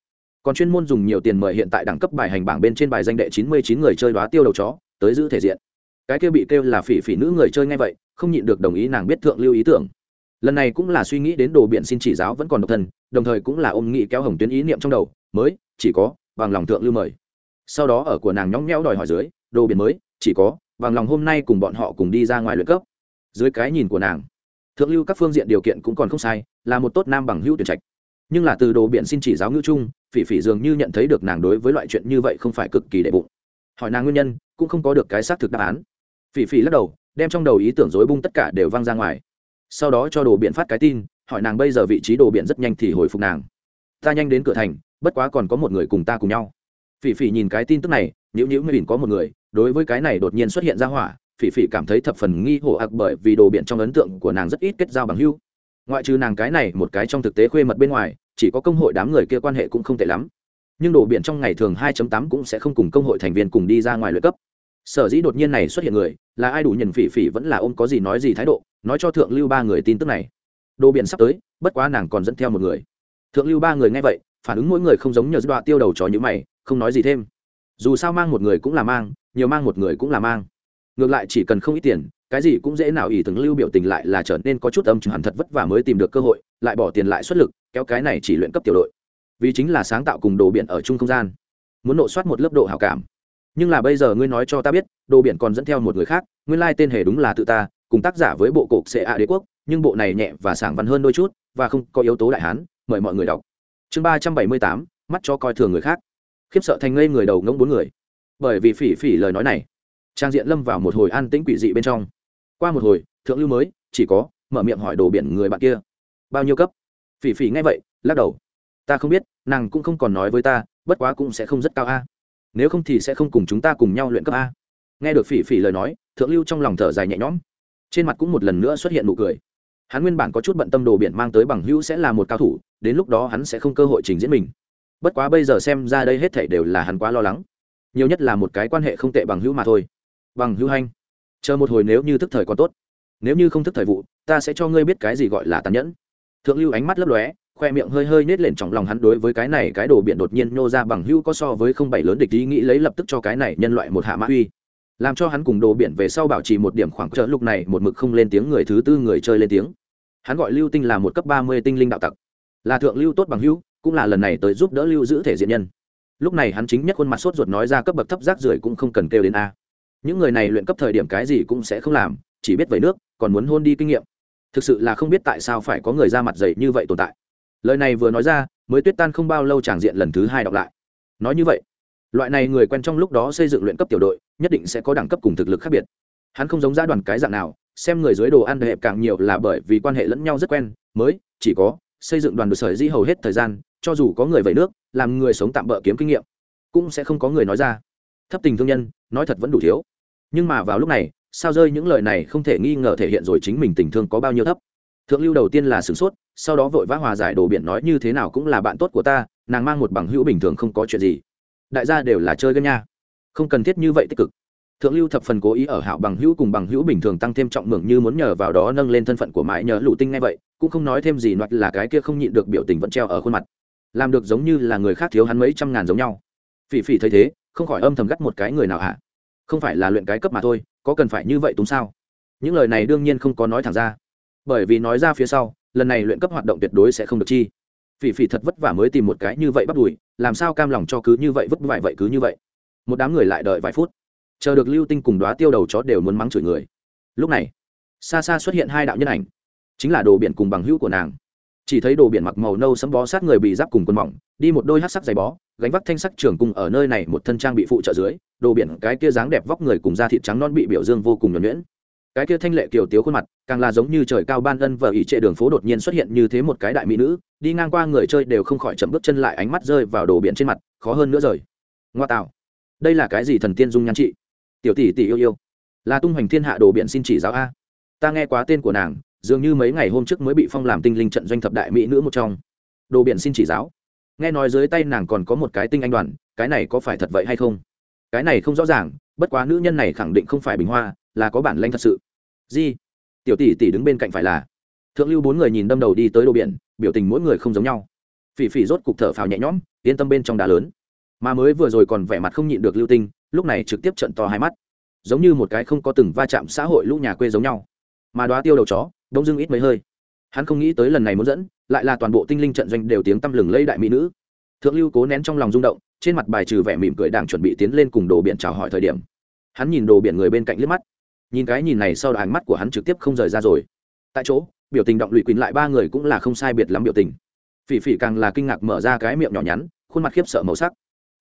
Còn chuyên môn dùng nhiều tiền mời hiện tại đẳng cấp bài hành bảng bên trên bài danh đệ chín mươi chín người chơi đoá tiêu đầu chó, tới giữ thể diện. Cái kia bị kêu là phỉ phỉ nữ người chơi ngay vậy, không nhịn được đồng ý nàng biết thượng lưu ý tưởng. Lần này cũng là suy nghĩ đến đồ biện xin chỉ giáo vẫn còn độc thân, đồng thời cũng là ôm nghị kéo hồng tuyến ý niệm trong đầu, mới, chỉ có, bằng lòng thượng lưu mời. Sau đó ở của nàng nhóng nhẽo đòi hỏi dưới, đồ biển mới, chỉ có, bằng lòng hôm nay cùng bọn họ cùng đi ra ngoài luyện cấp. Dưới cái nhìn của nàng, thượng lưu các phương diện điều kiện cũng còn không sai, là một tốt nam bằng hữu tuyển trạch nhưng là từ đồ biện xin chỉ giáo ngữ chung, phỉ phỉ dường như nhận thấy được nàng đối với loại chuyện như vậy không phải cực kỳ đệ bụng. Hỏi nàng nguyên nhân, cũng không có được cái xác thực đáp án. Phỉ phỉ lắc đầu, đem trong đầu ý tưởng dối bung tất cả đều văng ra ngoài. Sau đó cho đồ biện phát cái tin, hỏi nàng bây giờ vị trí đồ biện rất nhanh thì hồi phục nàng. Ta nhanh đến cửa thành, bất quá còn có một người cùng ta cùng nhau. Phỉ phỉ nhìn cái tin tức này nhữ nhữ mới có một người, đối với cái này đột nhiên xuất hiện ra hỏa, phỉ phỉ cảm thấy thập phần nghi hổ ạc bởi vì đồ biện trong ấn tượng của nàng rất ít kết giao bằng hưu ngoại trừ nàng cái này một cái trong thực tế khuê mật bên ngoài chỉ có công hội đám người kia quan hệ cũng không tệ lắm. Nhưng đồ biển trong ngày thường 2.8 cũng sẽ không cùng công hội thành viên cùng đi ra ngoài luyện cấp. Sở dĩ đột nhiên này xuất hiện người, là ai đủ nhận phỉ phỉ vẫn là ôm có gì nói gì thái độ, nói cho thượng lưu ba người tin tức này. Đồ biển sắp tới, bất quá nàng còn dẫn theo một người. Thượng lưu ba người nghe vậy, phản ứng mỗi người không giống nhờ dọa tiêu đầu chó như mày, không nói gì thêm. Dù sao mang một người cũng là mang, nhiều mang một người cũng là mang. Ngược lại chỉ cần không ít tiền, cái gì cũng dễ nào ỷ từng lưu biểu tình lại là trở nên có chút âm chừng hẳn thật vất vả mới tìm được cơ hội lại bỏ tiền lại xuất lực, kéo cái này chỉ luyện cấp tiểu đội. Vì chính là sáng tạo cùng đồ biển ở chung không gian. Muốn nộ soát một lớp độ hảo cảm. Nhưng là bây giờ ngươi nói cho ta biết, đồ biển còn dẫn theo một người khác, nguyên lai tên hề đúng là tự ta, cùng tác giả với bộ cục xệ ạ đế quốc, nhưng bộ này nhẹ và sảng văn hơn đôi chút, và không có yếu tố đại hán, mời mọi người đọc. Chương ba trăm bảy mươi tám, mắt cho coi thường người khác. Khiếp sợ thành ngây người đầu ngỗng bốn người. Bởi vì phỉ phỉ lời nói này, trang diện lâm vào một hồi an tĩnh quỷ dị bên trong. Qua một hồi, thượng lưu mới, chỉ có, mở miệng hỏi đồ biển người bạn kia bao nhiêu cấp? Phỉ phỉ nghe vậy, lắc đầu. Ta không biết, nàng cũng không còn nói với ta, bất quá cũng sẽ không rất cao a. Nếu không thì sẽ không cùng chúng ta cùng nhau luyện cấp a. Nghe được phỉ phỉ lời nói, thượng lưu trong lòng thở dài nhẹ nhõm. Trên mặt cũng một lần nữa xuất hiện nụ cười. Hắn nguyên bản có chút bận tâm đồ biển mang tới bằng hữu sẽ là một cao thủ, đến lúc đó hắn sẽ không cơ hội trình diễn mình. Bất quá bây giờ xem ra đây hết thảy đều là hắn quá lo lắng. Nhiều nhất là một cái quan hệ không tệ bằng hữu mà thôi. Bằng hữu hanh. Chờ một hồi nếu như thức thời còn tốt. Nếu như không thức thời vụ, ta sẽ cho ngươi biết cái gì gọi là tàn nhẫn thượng lưu ánh mắt lấp lóe, khoe miệng hơi hơi nết lên trong lòng hắn đối với cái này cái đồ biện đột nhiên nhô ra bằng hữu có so với không bảy lớn địch ý nghĩ lấy lập tức cho cái này nhân loại một hạ mã uy. Làm cho hắn cùng đồ biện về sau bảo trì một điểm khoảng trợ lúc này một mực không lên tiếng người thứ tư người chơi lên tiếng. Hắn gọi lưu tinh là một cấp ba mươi tinh linh đạo tặc. Là thượng lưu tốt bằng hữu, cũng là lần này tới giúp đỡ lưu giữ thể diện nhân. Lúc này hắn chính nhất khuôn mặt sốt ruột nói ra cấp bậc thấp rác rưởi cũng không cần kêu đến a. Những người này luyện cấp thời điểm cái gì cũng sẽ không làm, chỉ biết vẩy nước, còn muốn hôn đi kinh nghiệm thực sự là không biết tại sao phải có người ra mặt dày như vậy tồn tại. Lời này vừa nói ra, mới tuyết tan không bao lâu tràng diện lần thứ hai đọc lại. Nói như vậy, loại này người quen trong lúc đó xây dựng luyện cấp tiểu đội, nhất định sẽ có đẳng cấp cùng thực lực khác biệt. Hắn không giống gia đoàn cái dạng nào, xem người dưới đồ ăn hệ càng nhiều là bởi vì quan hệ lẫn nhau rất quen, mới, chỉ có xây dựng đoàn đội sở dĩ hầu hết thời gian, cho dù có người vẩy nước, làm người sống tạm bỡ kiếm kinh nghiệm, cũng sẽ không có người nói ra. Thấp tình thương nhân, nói thật vẫn đủ thiếu. Nhưng mà vào lúc này sao rơi những lời này không thể nghi ngờ thể hiện rồi chính mình tình thương có bao nhiêu thấp. Thượng lưu đầu tiên là sửng sốt, sau đó vội vã hòa giải đồ biển nói như thế nào cũng là bạn tốt của ta, nàng mang một bằng hữu bình thường không có chuyện gì. Đại gia đều là chơi gân nha. Không cần thiết như vậy tích cực. Thượng lưu thập phần cố ý ở hảo bằng hữu cùng bằng hữu bình thường tăng thêm trọng mưởng như muốn nhờ vào đó nâng lên thân phận của mãi nhờ lụ tinh ngay vậy, cũng không nói thêm gì hoặc là cái kia không nhịn được biểu tình vẫn treo ở khuôn mặt. Làm được giống như là người khác thiếu hắn mấy trăm ngàn giống nhau. Phỉ phỉ thấy thế, không khỏi âm thầm gắt một cái người nào hả? Không phải là luyện cái cấp mà thôi, có cần phải như vậy túng sao? Những lời này đương nhiên không có nói thẳng ra. Bởi vì nói ra phía sau, lần này luyện cấp hoạt động tuyệt đối sẽ không được chi. Phỉ phỉ thật vất vả mới tìm một cái như vậy bắt đùi, làm sao cam lòng cho cứ như vậy vứt vải vậy cứ như vậy. Một đám người lại đợi vài phút. Chờ được lưu tinh cùng đoá tiêu đầu chó đều muốn mắng chửi người. Lúc này, xa xa xuất hiện hai đạo nhân ảnh, chính là đồ biển cùng bằng hữu của nàng. Chỉ thấy đồ biển mặc màu nâu sấm bó sát người bị giáp cùng quần mỏng, đi một đôi hát sắc giày bó gánh vác thanh sắc trường cung ở nơi này một thân trang bị phụ trợ dưới, đồ biển cái kia dáng đẹp vóc người cùng da thịt trắng non bị biểu dương vô cùng nhuẩn nhuyễn. Cái kia thanh lệ kiều tiếu khuôn mặt, càng là giống như trời cao ban ân vợ ỷ trệ đường phố đột nhiên xuất hiện như thế một cái đại mỹ nữ, đi ngang qua người chơi đều không khỏi chậm bước chân lại ánh mắt rơi vào đồ biển trên mặt, khó hơn nữa rời. Ngoa tạo. Đây là cái gì thần tiên dung nhan trị? Tiểu tỷ tỷ yêu yêu. Là tung hoành thiên hạ đồ biển xin chỉ giáo a. Ta nghe quá tên của nàng, dường như mấy ngày hôm trước mới bị phong làm tinh linh trận doanh thập đại mỹ nữ một trong. Đồ biển xin chỉ giáo nghe nói dưới tay nàng còn có một cái tinh anh đoàn, cái này có phải thật vậy hay không? Cái này không rõ ràng, bất quá nữ nhân này khẳng định không phải bình hoa, là có bản lanh thật sự. Di, tiểu tỷ tỷ đứng bên cạnh phải là. Thượng lưu bốn người nhìn đâm đầu đi tới đồ biển, biểu tình mỗi người không giống nhau. Phỉ phỉ rốt cục thở phào nhẹ nhõm, yên tâm bên trong đá lớn. Mà mới vừa rồi còn vẻ mặt không nhịn được lưu tinh, lúc này trực tiếp trận to hai mắt. Giống như một cái không có từng va chạm xã hội lũ nhà quê giống nhau. Mà đoá tiêu đầu chó, đông dưng ít mấy hơi hắn không nghĩ tới lần này muốn dẫn, lại là toàn bộ tinh linh trận doanh đều tiếng tăm lừng lây đại mỹ nữ. Thượng lưu cố nén trong lòng rung động, trên mặt bài trừ vẻ mỉm cười đang chuẩn bị tiến lên cùng đồ biển chào hỏi thời điểm. Hắn nhìn đồ biển người bên cạnh liếc mắt. Nhìn cái nhìn này sau ánh mắt của hắn trực tiếp không rời ra rồi. Tại chỗ, biểu tình động lụy quỳnh lại ba người cũng là không sai biệt lắm biểu tình. Phỉ phỉ càng là kinh ngạc mở ra cái miệng nhỏ nhắn, khuôn mặt khiếp sợ màu sắc.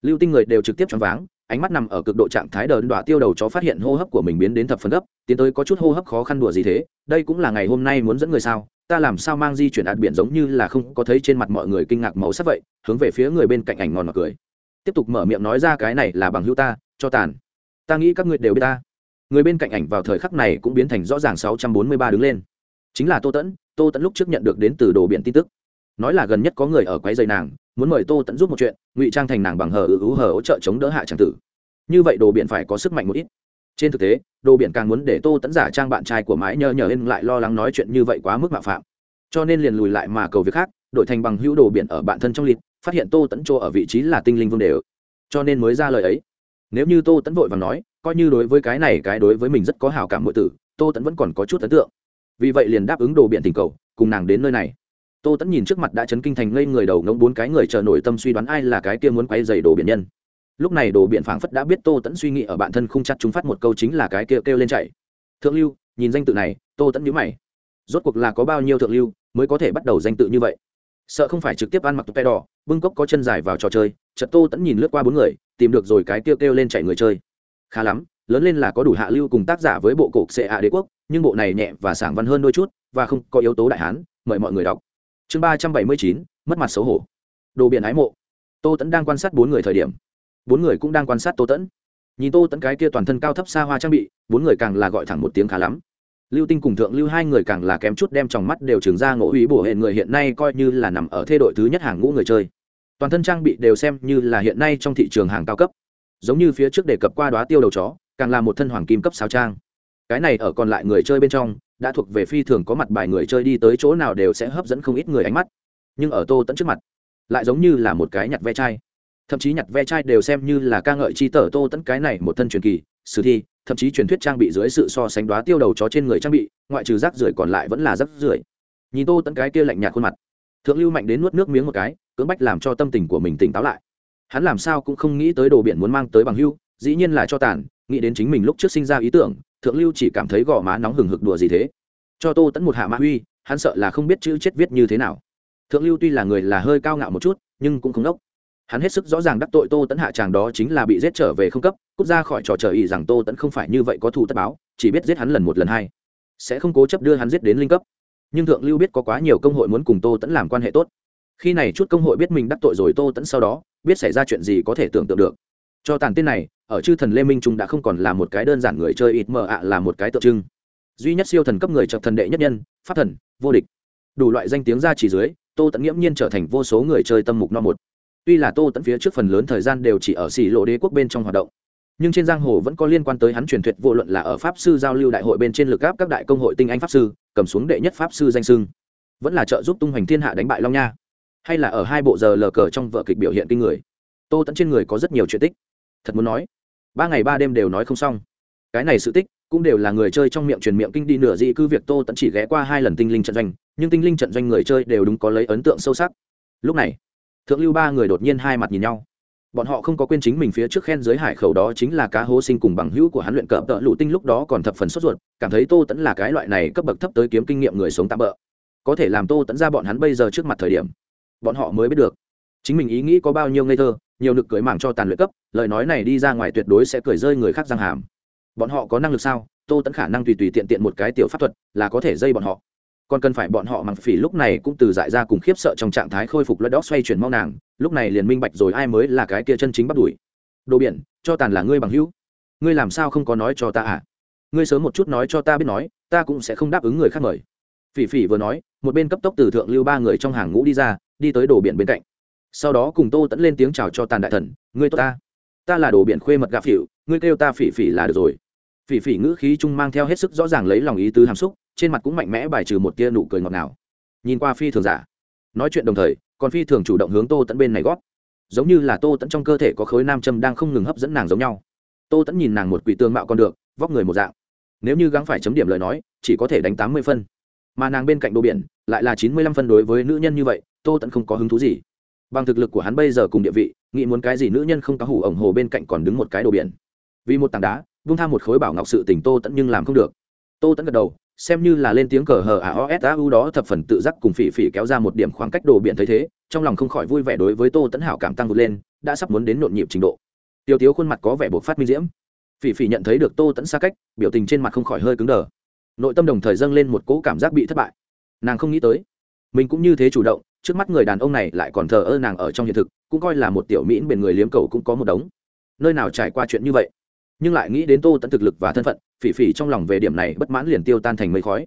Lưu tinh người đều trực tiếp choáng váng ánh mắt nằm ở cực độ trạng thái đờn đọa tiêu đầu chó phát hiện hô hấp của mình biến đến thập phần gấp, tiến tới có chút hô hấp khó khăn đùa gì thế, đây cũng là ngày hôm nay muốn dẫn người sao, ta làm sao mang di chuyển ạt biển giống như là không có thấy trên mặt mọi người kinh ngạc màu sắc vậy, hướng về phía người bên cạnh ảnh ngon mà cười. Tiếp tục mở miệng nói ra cái này là bằng hữu ta, cho tàn. Ta nghĩ các ngươi đều biết ta. Người bên cạnh ảnh vào thời khắc này cũng biến thành rõ ràng sáu trăm bốn mươi ba đứng lên. Chính là tô tẫn tô tẫn lúc trước nhận được đến từ đồ biển tin tức nói là gần nhất có người ở quái dây nàng, muốn mời tô tẫn giúp một chuyện, ngụy trang thành nàng bằng hờ ư hờ hỗ trợ chống đỡ hạ tràng tử. Như vậy đồ biển phải có sức mạnh một ít. Trên thực tế, đồ biển càng muốn để tô tẫn giả trang bạn trai của mãi nhờ nhờ lên lại lo lắng nói chuyện như vậy quá mức mạo phạm. Cho nên liền lùi lại mà cầu việc khác, đổi thành bằng hữu đồ biển ở bạn thân trong lịt phát hiện tô tẫn chỗ ở vị trí là tinh linh vương đều. Cho nên mới ra lời ấy. Nếu như tô tẫn vội và nói, coi như đối với cái này, cái đối với mình rất có hào cảm mọi tử, tô tẫn vẫn còn có chút ấn tượng. Vì vậy liền đáp ứng đồ biển tình cầu, cùng nàng đến nơi này tô tẫn nhìn trước mặt đã chấn kinh thành ngây người đầu ngông bốn cái người chờ nổi tâm suy đoán ai là cái kia muốn quay dày đồ biển nhân. Lúc này đồ biển phảng phất đã biết tô tẫn suy nghĩ ở bản thân không chặt chúng phát một câu chính là cái kia kêu, kêu lên chạy. Thượng lưu nhìn danh tự này tô tẫn nhíu mày. Rốt cuộc là có bao nhiêu thượng lưu mới có thể bắt đầu danh tự như vậy? Sợ không phải trực tiếp ăn mặc tóc tay đỏ bưng cốc có chân dài vào trò chơi chợt tô tẫn nhìn lướt qua bốn người tìm được rồi cái kêu kêu lên chạy người chơi. Khá lắm lớn lên là có đủ hạ lưu cùng tác giả với bộ cổ xệ ạ đế quốc nhưng bộ này nhẹ và sảng văn hơn đôi chút và không có yếu tố đại hán mời mọi người đọc chương ba trăm bảy mươi chín, mất mặt xấu hổ. Đồ biển ái mộ. Tô tẫn đang quan sát bốn người thời điểm. Bốn người cũng đang quan sát tô tẫn nhìn tô tẫn cái kia toàn thân cao thấp xa hoa trang bị, bốn người càng là gọi thẳng một tiếng khá lắm. Lưu tinh cùng thượng lưu hai người càng là kém chút đem trong mắt đều trường ra ngộ ý bổ hệ người hiện nay coi như là nằm ở thê đội thứ nhất hàng ngũ người chơi. Toàn thân trang bị đều xem như là hiện nay trong thị trường hàng cao cấp. Giống như phía trước đề cập qua đoá tiêu đầu chó, càng là một thân hoàng kim cấp sao trang. Cái này ở còn lại người chơi bên trong đã thuộc về phi thường có mặt bài người chơi đi tới chỗ nào đều sẽ hấp dẫn không ít người ánh mắt. Nhưng ở tô tẫn trước mặt, lại giống như là một cái nhặt ve chai. Thậm chí nhặt ve chai đều xem như là ca ngợi chi tờ tô tẫn cái này một thân truyền kỳ, sử thi, thậm chí truyền thuyết trang bị dưới sự so sánh đoá tiêu đầu chó trên người trang bị, ngoại trừ rác rưởi còn lại vẫn là rác rưởi. Nhìn tô tẫn cái kia lạnh nhạt khuôn mặt, thượng lưu mạnh đến nuốt nước miếng một cái, cưỡng bách làm cho tâm tình của mình tỉnh táo lại. Hắn làm sao cũng không nghĩ tới đồ biển muốn mang tới bằng hưu, dĩ nhiên là cho tàn, nghĩ đến chính mình lúc trước sinh ra ý tưởng thượng lưu chỉ cảm thấy gò má nóng hừng hực đùa gì thế. Cho tô tẫn một hạ mã huy hắn sợ là không biết chữ chết viết như thế nào. Thượng lưu tuy là người là hơi cao ngạo một chút, nhưng cũng không đốc. Hắn hết sức rõ ràng đắc tội tô tẫn hạ chàng đó chính là bị giết trở về không cấp, cút ra khỏi trò chờ ý rằng tô tẫn không phải như vậy có thù tất báo, chỉ biết giết hắn lần một lần hai. Sẽ không cố chấp đưa hắn giết đến linh cấp. Nhưng thượng lưu biết có quá nhiều công hội muốn cùng tô tẫn làm quan hệ tốt. Khi này chút công hội biết mình đắc tội rồi tô tẫn sau đó, biết xảy ra chuyện gì có thể tưởng tượng được. Cho tàn tên này ở chư thần lê minh trung đã không còn là một cái đơn giản người chơi ít mờ ạ, là một cái tượng trưng. Duy nhất siêu thần cấp người chập thần đệ nhất nhân, pháp thần, vô địch. Đủ loại danh tiếng ra chỉ dưới, tô tẫn nghiễm nhiên trở thành vô số người chơi tâm mục no một. Tuy là tô tẫn phía trước phần lớn thời gian đều chỉ ở xỉ lộ đế quốc bên trong hoạt động, nhưng trên giang hồ vẫn có liên quan tới hắn truyền thuyết, vô luận là ở pháp sư giao lưu đại hội bên trên lực gáp các đại công hội tinh anh pháp sư, cầm xuống đệ nhất pháp sư danh sưng vẫn là trợ giúp tung hoành thiên hạ đánh bại long nha, hay là ở hai bộ giờ lờ cờ trong vợ kịch biểu hiện kinh người. Tô tẫn trên người có rất nhiều chuyện tích. Thật muốn nói ba ngày ba đêm đều nói không xong. Cái này sự tích cũng đều là người chơi trong miệng truyền miệng kinh đi nửa dị cư việc tô tẫn chỉ ghé qua hai lần tinh linh trận doanh, nhưng tinh linh trận doanh người chơi đều đúng có lấy ấn tượng sâu sắc. Lúc này, thượng lưu ba người đột nhiên hai mặt nhìn nhau. Bọn họ không có quên chính mình phía trước khen giới hải khẩu đó chính là cá hố sinh cùng bằng hữu của hắn luyện cờ tợ lụ tinh lúc đó còn thập phần sốt ruột, cảm thấy tô tẫn là cái loại này cấp bậc thấp tới kiếm kinh nghiệm người sống tạm bỡ có thể làm tô tẫn ra bọn hắn bây giờ trước mặt thời điểm, bọn họ mới biết được chính mình ý nghĩ có bao nhiêu ngây thơ nhiều lực cưới mảng cho tàn luyện cấp, lời nói này đi ra ngoài tuyệt đối sẽ cười rơi người khác răng hàm. Bọn họ có năng lực sao? Tô tẫn khả năng tùy tùy tiện tiện một cái tiểu pháp thuật là có thể dây bọn họ. Còn cần phải bọn họ mặc phỉ lúc này cũng từ dại ra cùng khiếp sợ trong trạng thái khôi phục lất đó xoay chuyển mau nàng, lúc này liền minh bạch rồi ai mới là cái kia chân chính bắt đuổi. Đồ biển, cho tàn là ngươi bằng hữu. Ngươi làm sao không có nói cho ta à? Ngươi sớm một chút nói cho ta biết nói, ta cũng sẽ không đáp ứng người khác mời. Phỉ phỉ vừa nói, một bên cấp tốc từ thượng lưu ba người trong hàng ngũ đi ra, đi tới đồ biển bên cạnh sau đó cùng tô tẫn lên tiếng chào cho tàn đại thần, ngươi tốt ta ta là đồ biển khuê mật gà phỉu, ngươi kêu ta phỉ phỉ là được rồi. Phỉ phỉ ngữ khí trung mang theo hết sức rõ ràng lấy lòng ý tứ hàm xúc, trên mặt cũng mạnh mẽ bài trừ một tia nụ cười ngọt ngào. Nhìn qua phi thường giả. Nói chuyện đồng thời, còn phi thường chủ động hướng tô tẫn bên này gót giống như là tô tẫn trong cơ thể có khối nam châm đang không ngừng hấp dẫn nàng giống nhau. Tô tẫn nhìn nàng một quỷ tương mạo con được, vóc người một dạng. Nếu như gắng phải chấm điểm lời nói, chỉ có thể đánh tám mươi phân. Mà nàng bên cạnh đồ biển, lại là chín mươi lăm phân đối với nữ nhân như vậy, tô tẫn không có hứng thú gì bằng thực lực của hắn bây giờ cùng địa vị, nghĩ muốn cái gì nữ nhân không có hủ ổng hồ bên cạnh còn đứng một cái đồ biển. Vì một tảng đá, vung tham một khối bảo ngọc sự tình tô tẫn nhưng làm không được. Tô tẫn gật đầu, xem như là lên tiếng cờ hờ a o s a u đó thập phần tự giác cùng phỉ phỉ kéo ra một điểm khoảng cách đồ biển thấy thế, trong lòng không khỏi vui vẻ đối với tô tẫn hảo cảm tăng vượt lên, đã sắp muốn đến nhộn nhịp trình độ. Tiêu tiếu khuôn mặt có vẻ buộc phát minh diễm. Phỉ phỉ nhận thấy được tô tẫn xa cách, biểu tình trên mặt không khỏi hơi cứng đờ. Nội tâm đồng thời dâng lên một cỗ cảm giác bị thất bại. Nàng không nghĩ tới, mình cũng như thế chủ động trước mắt người đàn ông này lại còn thờ ơ nàng ở trong hiện thực, cũng coi là một tiểu mỹ bền người liếm cầu cũng có một đống. Nơi nào trải qua chuyện như vậy? Nhưng lại nghĩ đến tô tẫn thực lực và thân phận, phỉ phỉ trong lòng về điểm này bất mãn liền tiêu tan thành mây khói.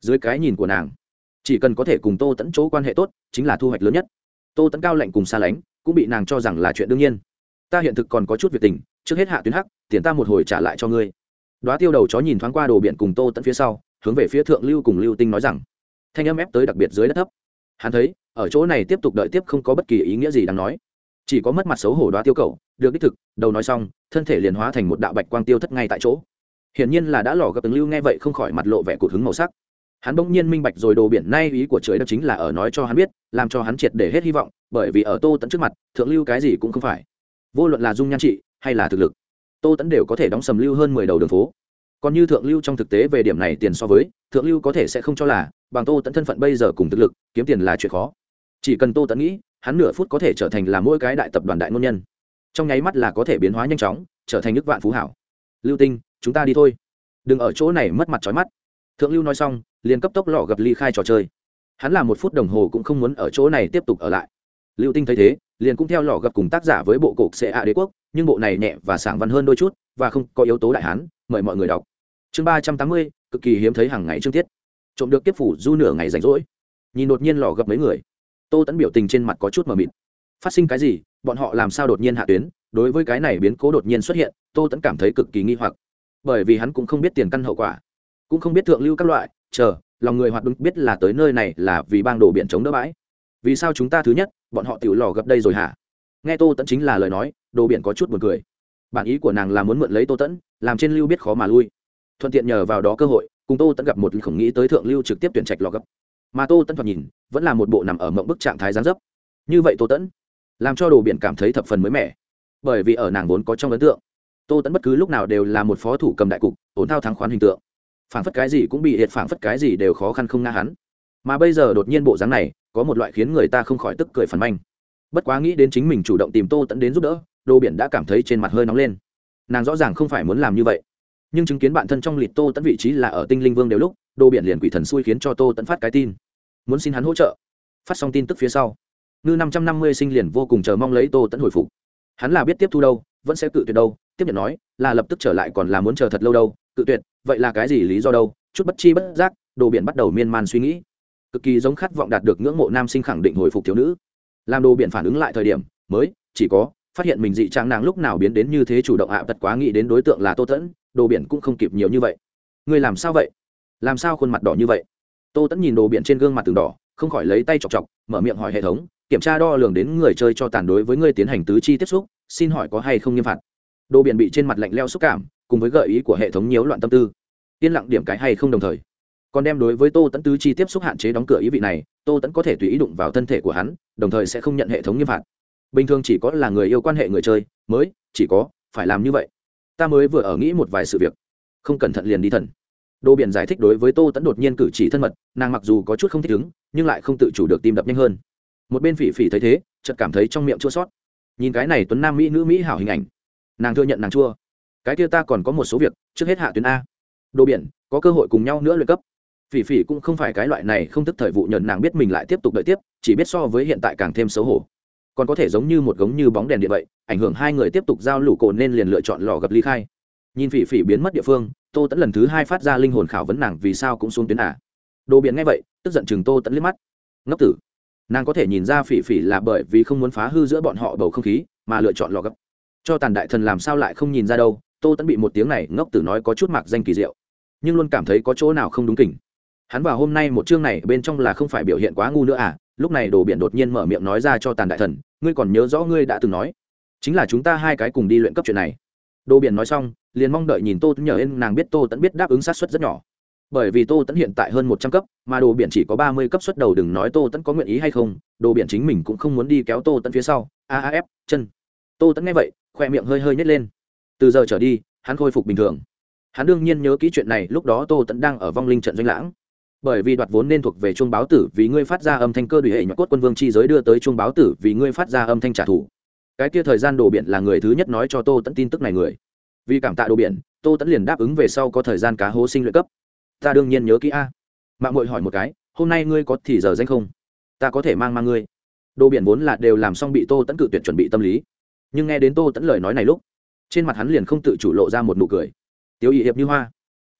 Dưới cái nhìn của nàng, chỉ cần có thể cùng tô tẫn chỗ quan hệ tốt, chính là thu hoạch lớn nhất. Tô tẫn cao lạnh cùng xa lánh, cũng bị nàng cho rằng là chuyện đương nhiên. Ta hiện thực còn có chút việc tình, trước hết hạ tuyến hắc, tiền ta một hồi trả lại cho ngươi. Đoá tiêu đầu chó nhìn thoáng qua đồ biển cùng tô tẫn phía sau, hướng về phía thượng lưu cùng lưu tinh nói rằng, thanh âm ép tới đặc biệt dưới đất thấp. Hắn thấy ở chỗ này tiếp tục đợi tiếp không có bất kỳ ý nghĩa gì đáng nói. Chỉ có mất mặt xấu hổ đoá tiêu cầu được đích thực, đầu nói xong, thân thể liền hóa thành một đạo bạch quang tiêu thất ngay tại chỗ. Hiển nhiên là đã lò gặp ứng lưu nghe vậy không khỏi mặt lộ vẻ cụt hứng màu sắc. Hắn bỗng nhiên minh bạch rồi đồ biển nay ý của trời đó chính là ở nói cho hắn biết, làm cho hắn triệt để hết hy vọng, bởi vì ở tô tẫn trước mặt, thượng lưu cái gì cũng không phải. Vô luận là dung nhan trị, hay là thực lực, tô tẫn đều có thể đóng sầm lưu hơn mười đầu đường phố. Còn như thượng lưu trong thực tế về điểm này tiền so với, thượng lưu có thể sẽ không cho là, bằng tô tẫn thân phận bây giờ cùng thực lực, kiếm tiền là chuyện khó chỉ cần tô tẫn nghĩ, hắn nửa phút có thể trở thành là mỗi cái đại tập đoàn đại ngôn nhân. Trong nháy mắt là có thể biến hóa nhanh chóng, trở thành nước vạn phú hảo. Lưu tinh, chúng ta đi thôi. Đừng ở chỗ này mất mặt trói mắt. Thượng lưu nói xong, liền cấp tốc lọ gập ly khai trò chơi. Hắn là một phút đồng hồ cũng không muốn ở chỗ này tiếp tục ở lại. Lưu tinh thấy thế, liền cũng theo lọ gập cùng tác giả với bộ cục xệ ạ đế quốc, nhưng bộ này nhẹ và sảng văn hơn đôi chút, và không có yếu tố đại hán, mời mọi người đọc. Chương ba trăm tám mươi, cực kỳ hiếm thấy hàng ngày chương tiết. Trộm được kiếp phủ du nửa ngày rảnh rỗi. Nhìn đột nhiên lò gặp mấy người tô tẫn biểu tình trên mặt có chút mờ mịt. Phát sinh cái gì? Bọn họ làm sao đột nhiên hạ tuyến? Đối với cái này biến cố đột nhiên xuất hiện, tô tẫn cảm thấy cực kỳ nghi hoặc. Bởi vì hắn cũng không biết tiền căn hậu quả, cũng không biết thượng lưu các loại, chờ, lòng người hoạt động biết là tới nơi này là vì bang đổ biển chống đỡ bãi. Vì sao chúng ta thứ nhất, bọn họ tiểu lò gấp đây rồi hả? Nghe tô tẫn chính là lời nói, đồ biển có chút buồn cười. Bản ý của nàng là muốn mượn lấy tô tẫn làm trên lưu biết khó mà lui. Thuận tiện nhờ vào đó cơ hội, cùng tô tẫn gặp một khổng nghĩ tới thượng lưu trực tiếp tuyển trạch lò gấp mà tô tẫn thoạt nhìn vẫn là một bộ nằm ở mộng bức trạng thái gián dấp. Như vậy tô tẫn, làm cho đồ biển cảm thấy thập phần mới mẻ. Bởi vì ở nàng vốn có trong ấn tượng, tô tẫn bất cứ lúc nào đều là một phó thủ cầm đại cục ổn thao thắng khoán hình tượng. Phảng phất cái gì cũng bị hiệt phảng phất cái gì đều khó khăn không nga hắn. Mà bây giờ đột nhiên bộ dáng này, có một loại khiến người ta không khỏi tức cười phản manh. Bất quá nghĩ đến chính mình chủ động tìm tô tẫn đến giúp đỡ, đồ biển đã cảm thấy trên mặt hơi nóng lên. Nàng rõ ràng không phải muốn làm như vậy. Nhưng chứng kiến bản thân trong lịt tô tẫn vị trí là ở tinh linh vương đều lúc, đồ biển liền quỷ thần xui khiến cho tô tẫn phát cái tin muốn xin hắn hỗ trợ. Phát xong tin tức phía sau ngư năm trăm năm mươi sinh liền vô cùng chờ mong lấy tô tẫn hồi phục. Hắn là biết tiếp thu đâu vẫn sẽ cự tuyệt đâu tiếp nhận nói là lập tức trở lại còn là muốn chờ thật lâu đâu cự tuyệt vậy là cái gì lý do đâu chút bất chi bất giác đồ biển bắt đầu miên man suy nghĩ. Cực kỳ giống khát vọng đạt được ngưỡng mộ nam sinh khẳng định hồi phục thiếu nữ. Làm đồ biển phản ứng lại thời điểm mới chỉ có phát hiện mình dị trạng nàng lúc nào biến đến như thế chủ động ạ à, tật quá nghĩ đến đối tượng là tô tẫn đồ biển cũng không kịp nhiều như vậy. Ngươi làm sao vậy? Làm sao khuôn mặt đỏ như vậy? Tô tẫn nhìn đồ biển trên gương mặt từng đỏ, không khỏi lấy tay chọc chọc, mở miệng hỏi hệ thống, kiểm tra đo lường đến người chơi cho tàn đối với người tiến hành tứ chi tiếp xúc, xin hỏi có hay không nghiêm phạt. Đồ biển bị trên mặt lạnh leo xúc cảm, cùng với gợi ý của hệ thống nhiễu loạn tâm tư. Yên lặng điểm cái hay không đồng thời. Còn đem đối với tô tẫn tứ chi tiếp xúc hạn chế đóng cửa ý vị này, tô tẫn có thể tùy ý đụng vào thân thể của hắn, đồng thời sẽ không nhận hệ thống nghiêm phạt. Bình thường chỉ có là người yêu quan hệ người chơi, mới chỉ có phải làm như vậy. Ta mới vừa ở nghĩ một vài sự việc. Không cẩn thận liền đi thần. Đô biển giải thích đối với tô tẫn đột nhiên cử chỉ thân mật, nàng mặc dù có chút không thích ứng, nhưng lại không tự chủ được tim đập nhanh hơn. Một bên phỉ phỉ thấy thế, chợt cảm thấy trong miệng chua sót nhìn cái này tuấn nam mỹ nữ mỹ hảo hình ảnh, nàng thừa nhận nàng chua. Cái kia ta còn có một số việc, trước hết hạ tuyến a. Đô biển, có cơ hội cùng nhau nữa luyện cấp. Phỉ phỉ cũng không phải cái loại này không thức thời vụ nhận nàng biết mình lại tiếp tục đợi tiếp, chỉ biết so với hiện tại càng thêm xấu hổ. Còn có thể giống như một gống như bóng đèn điện vậy, ảnh hưởng hai người tiếp tục giao lũ cổ nên liền lựa chọn lò gặp ly khai. Nhìn phỉ phỉ biến mất địa phương tô tẫn lần thứ hai phát ra linh hồn khảo vấn nàng vì sao cũng xuống tuyến à. đồ biển nghe vậy, tức giận chừng tô tẫn liếc mắt. Ngốc tử. Nàng có thể nhìn ra phỉ phỉ là bởi vì không muốn phá hư giữa bọn họ bầu không khí, mà lựa chọn lò gấp. Cho tàn đại thần làm sao lại không nhìn ra đâu, tô tẫn bị một tiếng này, ngốc tử nói có chút mạc danh kỳ diệu. Nhưng luôn cảm thấy có chỗ nào không đúng kỉnh. Hắn vào hôm nay một chương này bên trong là không phải biểu hiện quá ngu nữa à lúc này đồ biển đột nhiên mở miệng nói ra cho tàn đại thần, ngươi còn nhớ rõ ngươi đã từng nói. Chính là chúng ta hai cái cùng đi luyện cấp chuyện này. Đồ biển nói xong liền mong đợi nhìn tô tẫn nhờ ên, nàng biết tô tẫn biết đáp ứng sát xuất rất nhỏ. Bởi vì tô tẫn hiện tại hơn một trăm cấp, mà đồ biển chỉ có ba mươi cấp xuất đầu đừng nói tô tẫn có nguyện ý hay không, đồ biển chính mình cũng không muốn đi kéo tô tẫn phía sau. Aaf chân. Tô tẫn nghe vậy, khoe miệng hơi hơi nhét lên. Từ giờ trở đi, hắn khôi phục bình thường. Hắn đương nhiên nhớ kỹ chuyện này, lúc đó tô tẫn đang ở vong linh trận doanh lãng. Bởi vì đoạt vốn nên thuộc về chuông báo tử vì ngươi phát ra âm thanh cơ đùi hệ nhọc cốt quân vương chi giới đưa tới chuông báo tử vì ngươi phát ra âm thanh trả thù. Cái kia thời gian đồ biển là người thứ nhất nói cho tô tẫn tin tức này người vì cảm tạ đồ biển, tô tẫn liền đáp ứng về sau có thời gian cá hố sinh luyện cấp. Ta đương nhiên nhớ kỹ a. Mạng mội hỏi một cái, hôm nay ngươi có thì giờ danh không? Ta có thể mang mang ngươi. Đồ biển vốn là đều làm xong bị tô tẫn cự tuyệt chuẩn bị tâm lý. Nhưng nghe đến tô tẫn lời nói này lúc, trên mặt hắn liền không tự chủ lộ ra một nụ cười. Tiếu ỵ hiệp như hoa,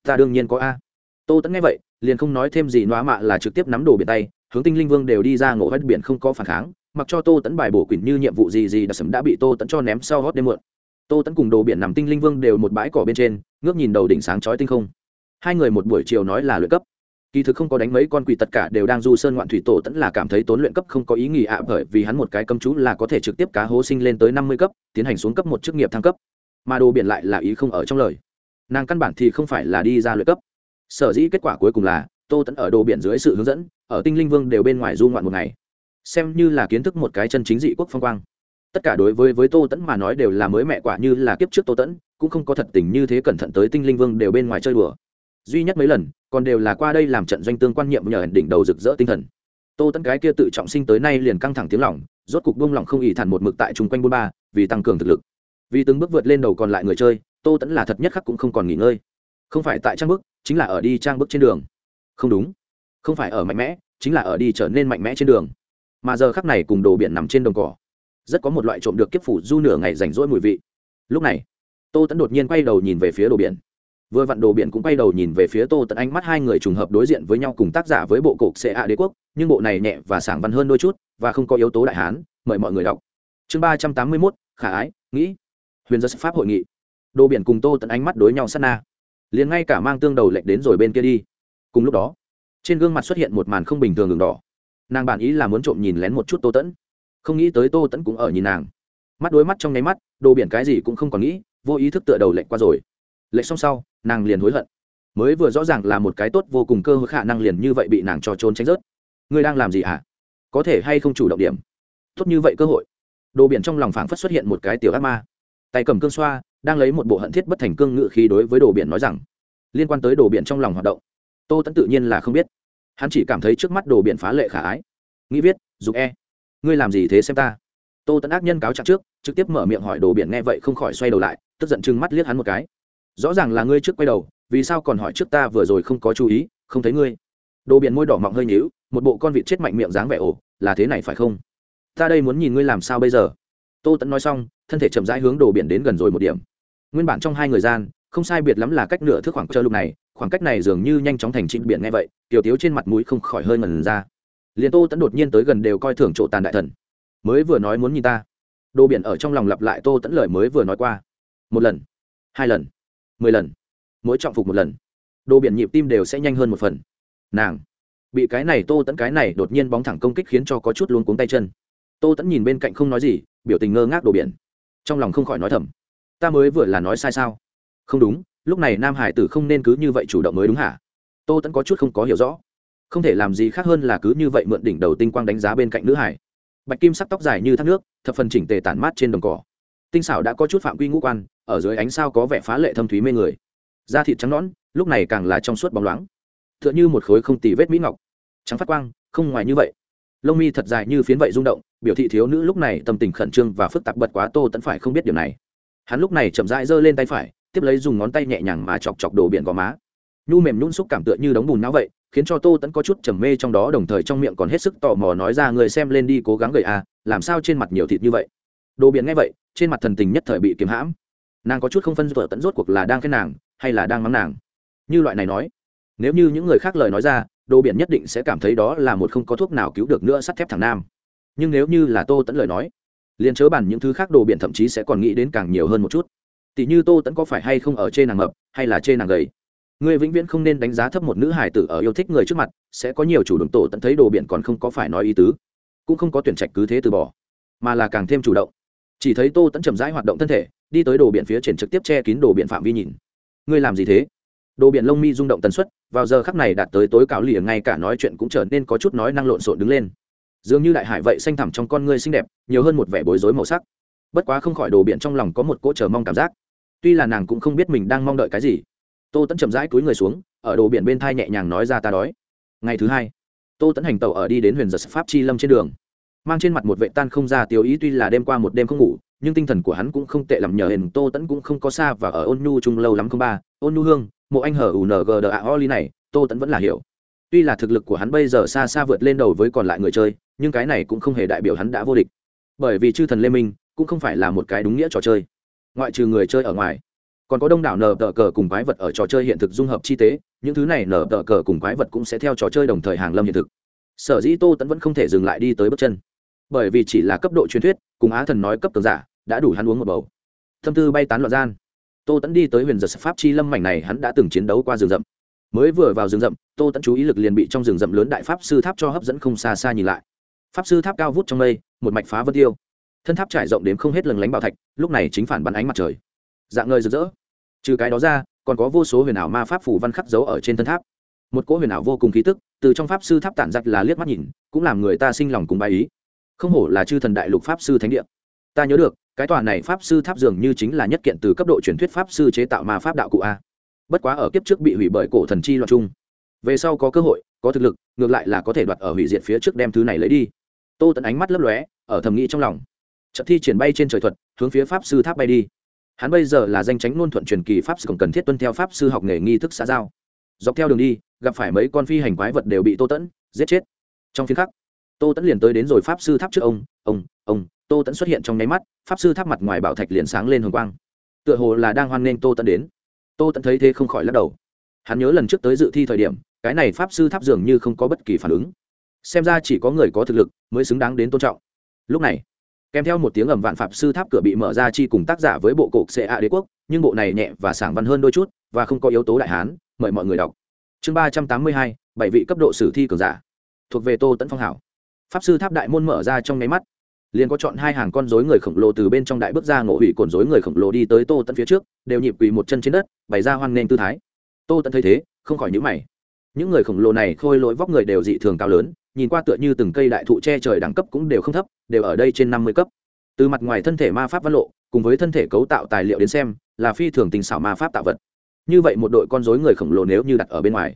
ta đương nhiên có a. Tô tẫn nghe vậy, liền không nói thêm gì nóa mạ là trực tiếp nắm đồ biển tay, hướng tinh linh vương đều đi ra ngộ hết biển không có phản kháng, mặc cho tô tẫn bài bổ quỳnh như nhiệm vụ gì gì đã sấm đã bị tô tẫn cho ném sau hót đêm mượn tô tẫn cùng đồ biển nằm tinh linh vương đều một bãi cỏ bên trên, ngước nhìn đầu đỉnh sáng chói tinh không. Hai người một buổi chiều nói là luyện cấp. Kỳ thực không có đánh mấy con quỷ tất cả đều đang du sơn ngoạn thủy tổ tẫn là cảm thấy tốn luyện cấp không có ý nghĩa ạ, bởi vì hắn một cái cấm chú là có thể trực tiếp cá hố sinh lên tới năm mươi cấp, tiến hành xuống cấp một chức nghiệp thăng cấp. Mà đồ biển lại là ý không ở trong lời. Nàng căn bản thì không phải là đi ra luyện cấp. Sở dĩ kết quả cuối cùng là, tô tẫn ở đồ biển dưới sự hướng dẫn, ở tinh linh vương đều bên ngoài du ngoạn một ngày. Xem như là kiến thức một cái chân chính dị quốc phong quang tất cả đối với với tô tẫn mà nói đều là mới mẹ quả như là kiếp trước tô tẫn, cũng không có thật tình như thế cẩn thận tới tinh linh vương đều bên ngoài chơi đùa. Duy nhất mấy lần, còn đều là qua đây làm trận doanh tương quan nhiệm nhờ đỉnh đầu rực rỡ tinh thần. Tô tẫn cái kia tự trọng sinh tới nay liền căng thẳng tiếng lỏng rốt cục buông lỏng không ỉ thẳng một mực tại chung quanh bôn ba, vì tăng cường thực lực. Vì từng bước vượt lên đầu còn lại người chơi, tô tẫn là thật nhất khắc cũng không còn nghỉ ngơi. Không phải tại trang bức, chính là ở đi trang bức trên đường. Không đúng. Không phải ở mạnh mẽ, chính là ở đi trở nên mạnh mẽ trên đường. Mà giờ khắc này cùng đồ biển nằm trên đồng cỏ rất có một loại trộm được kiếp phủ du nửa ngày rảnh rỗi mùi vị. Lúc này, tô tẫn đột nhiên quay đầu nhìn về phía đồ biển. Vừa vặn đồ biển cũng quay đầu nhìn về phía tô tẫn ánh mắt hai người trùng hợp đối diện với nhau cùng tác giả với bộ cục xệ ạ đế quốc, nhưng bộ này nhẹ và sảng văn hơn đôi chút và không có yếu tố đại hán, mời mọi người đọc. Chương ba trăm tám mươi mốt, khả ái, nghĩ. Huyền giật pháp hội nghị. Đồ biển cùng tô tẫn ánh mắt đối nhau sát na. Liền ngay cả mang tương đầu lệnh đến rồi bên kia đi. Cùng lúc đó, trên gương mặt xuất hiện một màn không bình thường đường đỏ. Nàng bản ý là muốn trộm nhìn lén một chút tô tẫn không nghĩ tới tô tẫn cũng ở nhìn nàng. Mắt đối mắt trong nháy mắt, đồ biển cái gì cũng không còn nghĩ, vô ý thức tựa đầu lệnh qua rồi. Lệnh xong sau, nàng liền hối hận. Mới vừa rõ ràng là một cái tốt vô cùng cơ hội khả năng liền như vậy bị nàng cho trốn tránh rớt. Ngươi đang làm gì hả? Có thể hay không chủ động điểm? Tốt như vậy cơ hội. Đồ biển trong lòng phảng phất xuất hiện một cái tiểu ác ma. Tay cầm cương xoa, đang lấy một bộ hận thiết bất thành cương ngự khí đối với đồ biển nói rằng, liên quan tới đồ biển trong lòng hoạt động, tô tẫn tự nhiên là không biết. Hắn chỉ cảm thấy trước mắt đồ biển phá lệ khả ái. Nghĩ viết, dục e ngươi làm gì thế xem ta? Tô tẫn ác nhân cáo trạng trước, trực tiếp mở miệng hỏi đồ biển nghe vậy không khỏi xoay đầu lại, tức giận chừng mắt liếc hắn một cái. Rõ ràng là ngươi trước quay đầu, vì sao còn hỏi trước ta vừa rồi không có chú ý, không thấy ngươi? Đồ biển môi đỏ mọng hơi nhíu, một bộ con vịt chết mạnh miệng dáng vẻ ổ là thế này phải không? Ta đây muốn nhìn ngươi làm sao bây giờ? Tô tẫn nói xong, thân thể chậm rãi hướng đồ biển đến gần rồi một điểm. Nguyên bản trong hai người gian, không sai biệt lắm là cách nửa thước khoảng trơ lúc này, khoảng cách này dường như nhanh chóng thành trịnh biển nghe vậy, tiểu tiếu trên mặt mũi không khỏi hơi ngần ra liền tô tẫn đột nhiên tới gần đều coi thường chỗ tàn đại thần. Mới vừa nói muốn nhìn ta. Đồ biển ở trong lòng lặp lại tô tẫn lời mới vừa nói qua. Một lần, hai lần, mười lần, mỗi trọng phục một lần. Đồ biển nhịp tim đều sẽ nhanh hơn một phần. Nàng, bị cái này tô tẫn cái này đột nhiên bóng thẳng công kích khiến cho có chút luôn cuống tay chân. Tô tẫn nhìn bên cạnh không nói gì, biểu tình ngơ ngác đồ biển. Trong lòng không khỏi nói thầm, ta mới vừa là nói sai sao? Không đúng, lúc này nam hải tử không nên cứ như vậy chủ động mới đúng hả? Tô tẫn có chút không có hiểu rõ không thể làm gì khác hơn là cứ như vậy mượn đỉnh đầu tinh quang đánh giá bên cạnh nữ hải. Bạch kim sắc tóc dài như thác nước, thập phần chỉnh tề tản mát trên đồng cỏ. Tinh xảo đã có chút phạm quy ngũ quan, ở dưới ánh sao có vẻ phá lệ thâm thúy mê người. Da thịt trắng nõn, lúc này càng là trong suốt bóng loáng. T h ư ợ n h ư một khối không tì vết mỹ ngọc. Trắng phát quang, không ngoài như vậy. Lông mi thật dài như phiến vậy rung động, biểu thị thiếu nữ lúc này tâm tình khẩn trương và phức tạp bật quá tô tẫn phải không biết điều này. Hắn lúc này chậm rãi giơ lên tay phải, tiếp lấy dùng ngón tay nhẹ nhàng mà chọc chọc đồ biển gò má. Nhu mềm nhún xúc cảm tựa như đống bùn não vậy khiến cho tô tẫn có chút trầm mê trong đó, đồng thời trong miệng còn hết sức tò mò nói ra người xem lên đi, cố gắng gầy à làm sao trên mặt nhiều thịt như vậy? Đồ biển nghe vậy, trên mặt thần tình nhất thời bị kiếm hãm. Nàng có chút không phân vợ tẫn rốt cuộc là đang khen nàng, hay là đang mắng nàng? Như loại này nói, nếu như những người khác lời nói ra, đồ biển nhất định sẽ cảm thấy đó là một không có thuốc nào cứu được nữa sắt thép thằng nam. Nhưng nếu như là tô tẫn lời nói, liền chớ bàn những thứ khác, đồ biển thậm chí sẽ còn nghĩ đến càng nhiều hơn một chút. Tỷ như tô tẫn có phải hay không ở trên nàng mập, hay là trên nàng gầy? Ngươi vĩnh viễn không nên đánh giá thấp một nữ hải tử ở yêu thích người trước mặt, sẽ có nhiều chủ động tổ tận thấy đồ biển còn không có phải nói ý tứ. Cũng không có tuyển trạch cứ thế từ bỏ, mà là càng thêm chủ động. Chỉ thấy tô tẫn chậm rãi hoạt động thân thể, đi tới đồ biển phía trên trực tiếp che kín đồ biển phạm vi nhìn. Ngươi làm gì thế? Đồ biển lông mi rung động tần suất, vào giờ khắc này đạt tới tối cáo lìa, ngay cả nói chuyện cũng trở nên có chút nói năng lộn xộn đứng lên. Dường như đại hải vậy xanh thẳm trong con ngươi xinh đẹp, nhiều hơn một vẻ bối rối màu sắc. Bất quá không khỏi đồ biển trong lòng có một cỗ chờ mong cảm giác. Tuy là nàng cũng không biết mình đang mong đợi cái gì tô tẫn chậm rãi cúi người xuống, ở đồ biển bên thai nhẹ nhàng nói ra ta đói. Ngày thứ hai, tô tẫn hành tàu ở đi đến huyền giật pháp chi lâm trên đường. Mang trên mặt một vệ tan không ra tiêu ý tuy là đêm qua một đêm không ngủ, nhưng tinh thần của hắn cũng không tệ lắm nhờ hình tô tẫn cũng không có xa và ở ôn nhu chung lâu lắm không ba. Ôn nhu hương, mộ anh hở ung a oli này, tô tẫn vẫn là hiểu. Tuy là thực lực của hắn bây giờ xa xa vượt lên đầu với còn lại người chơi, nhưng cái này cũng không hề đại biểu hắn đã vô địch. Bởi vì chư thần lê minh cũng không phải là một cái đúng nghĩa trò chơi, ngoại trừ người chơi ở ngoài còn có đông đảo nở tờ cờ cùng quái vật ở trò chơi hiện thực dung hợp chi tế, những thứ này nở tờ cờ cùng quái vật cũng sẽ theo trò chơi đồng thời hàng lâm hiện thực. Sở dĩ tô tẫn vẫn không thể dừng lại đi tới bước chân. Bởi vì chỉ là cấp độ truyền thuyết, cùng á thần nói cấp cường giả, đã đủ hắn uống một bầu. Tâm tư bay tán loạn gian. Tô tẫn đi tới huyền giật pháp chi lâm mảnh này hắn đã từng chiến đấu qua rừng rậm. Mới vừa vào rừng rậm, tô tẫn chú ý lực liền bị trong rừng rậm lớn đại pháp sư tháp cho hấp dẫn không xa xa nhìn lại. Pháp sư tháp cao vút trong mây, một mạch phá vân tiêu. Thân tháp trải rộng đến không hết lừng lánh bảo thạch, lúc này chính phản bắn ánh mặt trời dạng ngời rực rỡ. Trừ cái đó ra, còn có vô số huyền ảo ma pháp phủ văn khắc dấu ở trên thân tháp. Một cỗ huyền ảo vô cùng khí tức, từ trong pháp sư tháp tản giặc là liếc mắt nhìn, cũng làm người ta sinh lòng cùng bài ý. Không hổ là chư thần đại lục pháp sư thánh địa. Ta nhớ được, cái tòa này pháp sư tháp dường như chính là nhất kiện từ cấp độ truyền thuyết pháp sư chế tạo ma pháp đạo cụ a. Bất quá ở kiếp trước bị hủy bởi cổ thần chi loạn chung. Về sau có cơ hội, có thực lực, ngược lại là có thể đoạt ở hủy diệt phía trước đem thứ này lấy đi. Tô tận ánh mắt lấp lóe, ở thầm nghĩ trong lòng. Trận thi triển bay trên trời thuật, hướng phía pháp sư tháp bay đi hắn bây giờ là danh tránh ngôn thuận truyền kỳ pháp sư còn cần thiết tuân theo pháp sư học nghề nghi thức xã giao. Dọc theo đường đi, gặp phải mấy con phi hành quái vật đều bị tô tẫn giết chết. Trong phiên khắc, tô tẫn liền tới đến rồi pháp sư tháp trước ông ông ông, tô tẫn xuất hiện trong nháy mắt, pháp sư tháp mặt ngoài bảo thạch liền sáng lên hồng quang. Tựa hồ là đang hoan nghênh tô tẫn đến. Tô tẫn thấy thế không khỏi lắc đầu. Hắn nhớ lần trước tới dự thi thời điểm, cái này pháp sư tháp dường như không có bất kỳ phản ứng. Xem ra chỉ có người có thực lực mới xứng đáng đến tôn trọng. Lúc này kèm theo một tiếng ầm vạn phạm sư tháp cửa bị mở ra chi cùng tác giả với bộ cục ca đế quốc, nhưng bộ này nhẹ và sảng văn hơn đôi chút và không có yếu tố đại hán, mời mọi người đọc. Chương ba trăm tám mươi hai, bảy vị cấp độ sử thi cường giả. Thuộc về tô tẫn phong hảo. Pháp sư tháp đại môn mở ra trong nháy mắt. Liền có chọn hai hàng con rối người khổng lồ từ bên trong đại bước ra ngộ hủy cồn rối người khổng lồ đi tới tô tẫn phía trước, đều nhịp quỳ một chân trên đất, bày ra hoan nghênh tư thái. Tô tẫn thấy thế, không khỏi nhữ mày. Những người khổng lồ này khôi lỗi vóc người đều dị thường cao lớn nhìn qua tựa như từng cây đại thụ che trời đẳng cấp cũng đều không thấp, đều ở đây trên năm mươi cấp. Từ mặt ngoài thân thể ma pháp văn lộ, cùng với thân thể cấu tạo tài liệu đến xem, là phi thường tình xảo ma pháp tạo vật. Như vậy một đội con rối người khổng lồ nếu như đặt ở bên ngoài,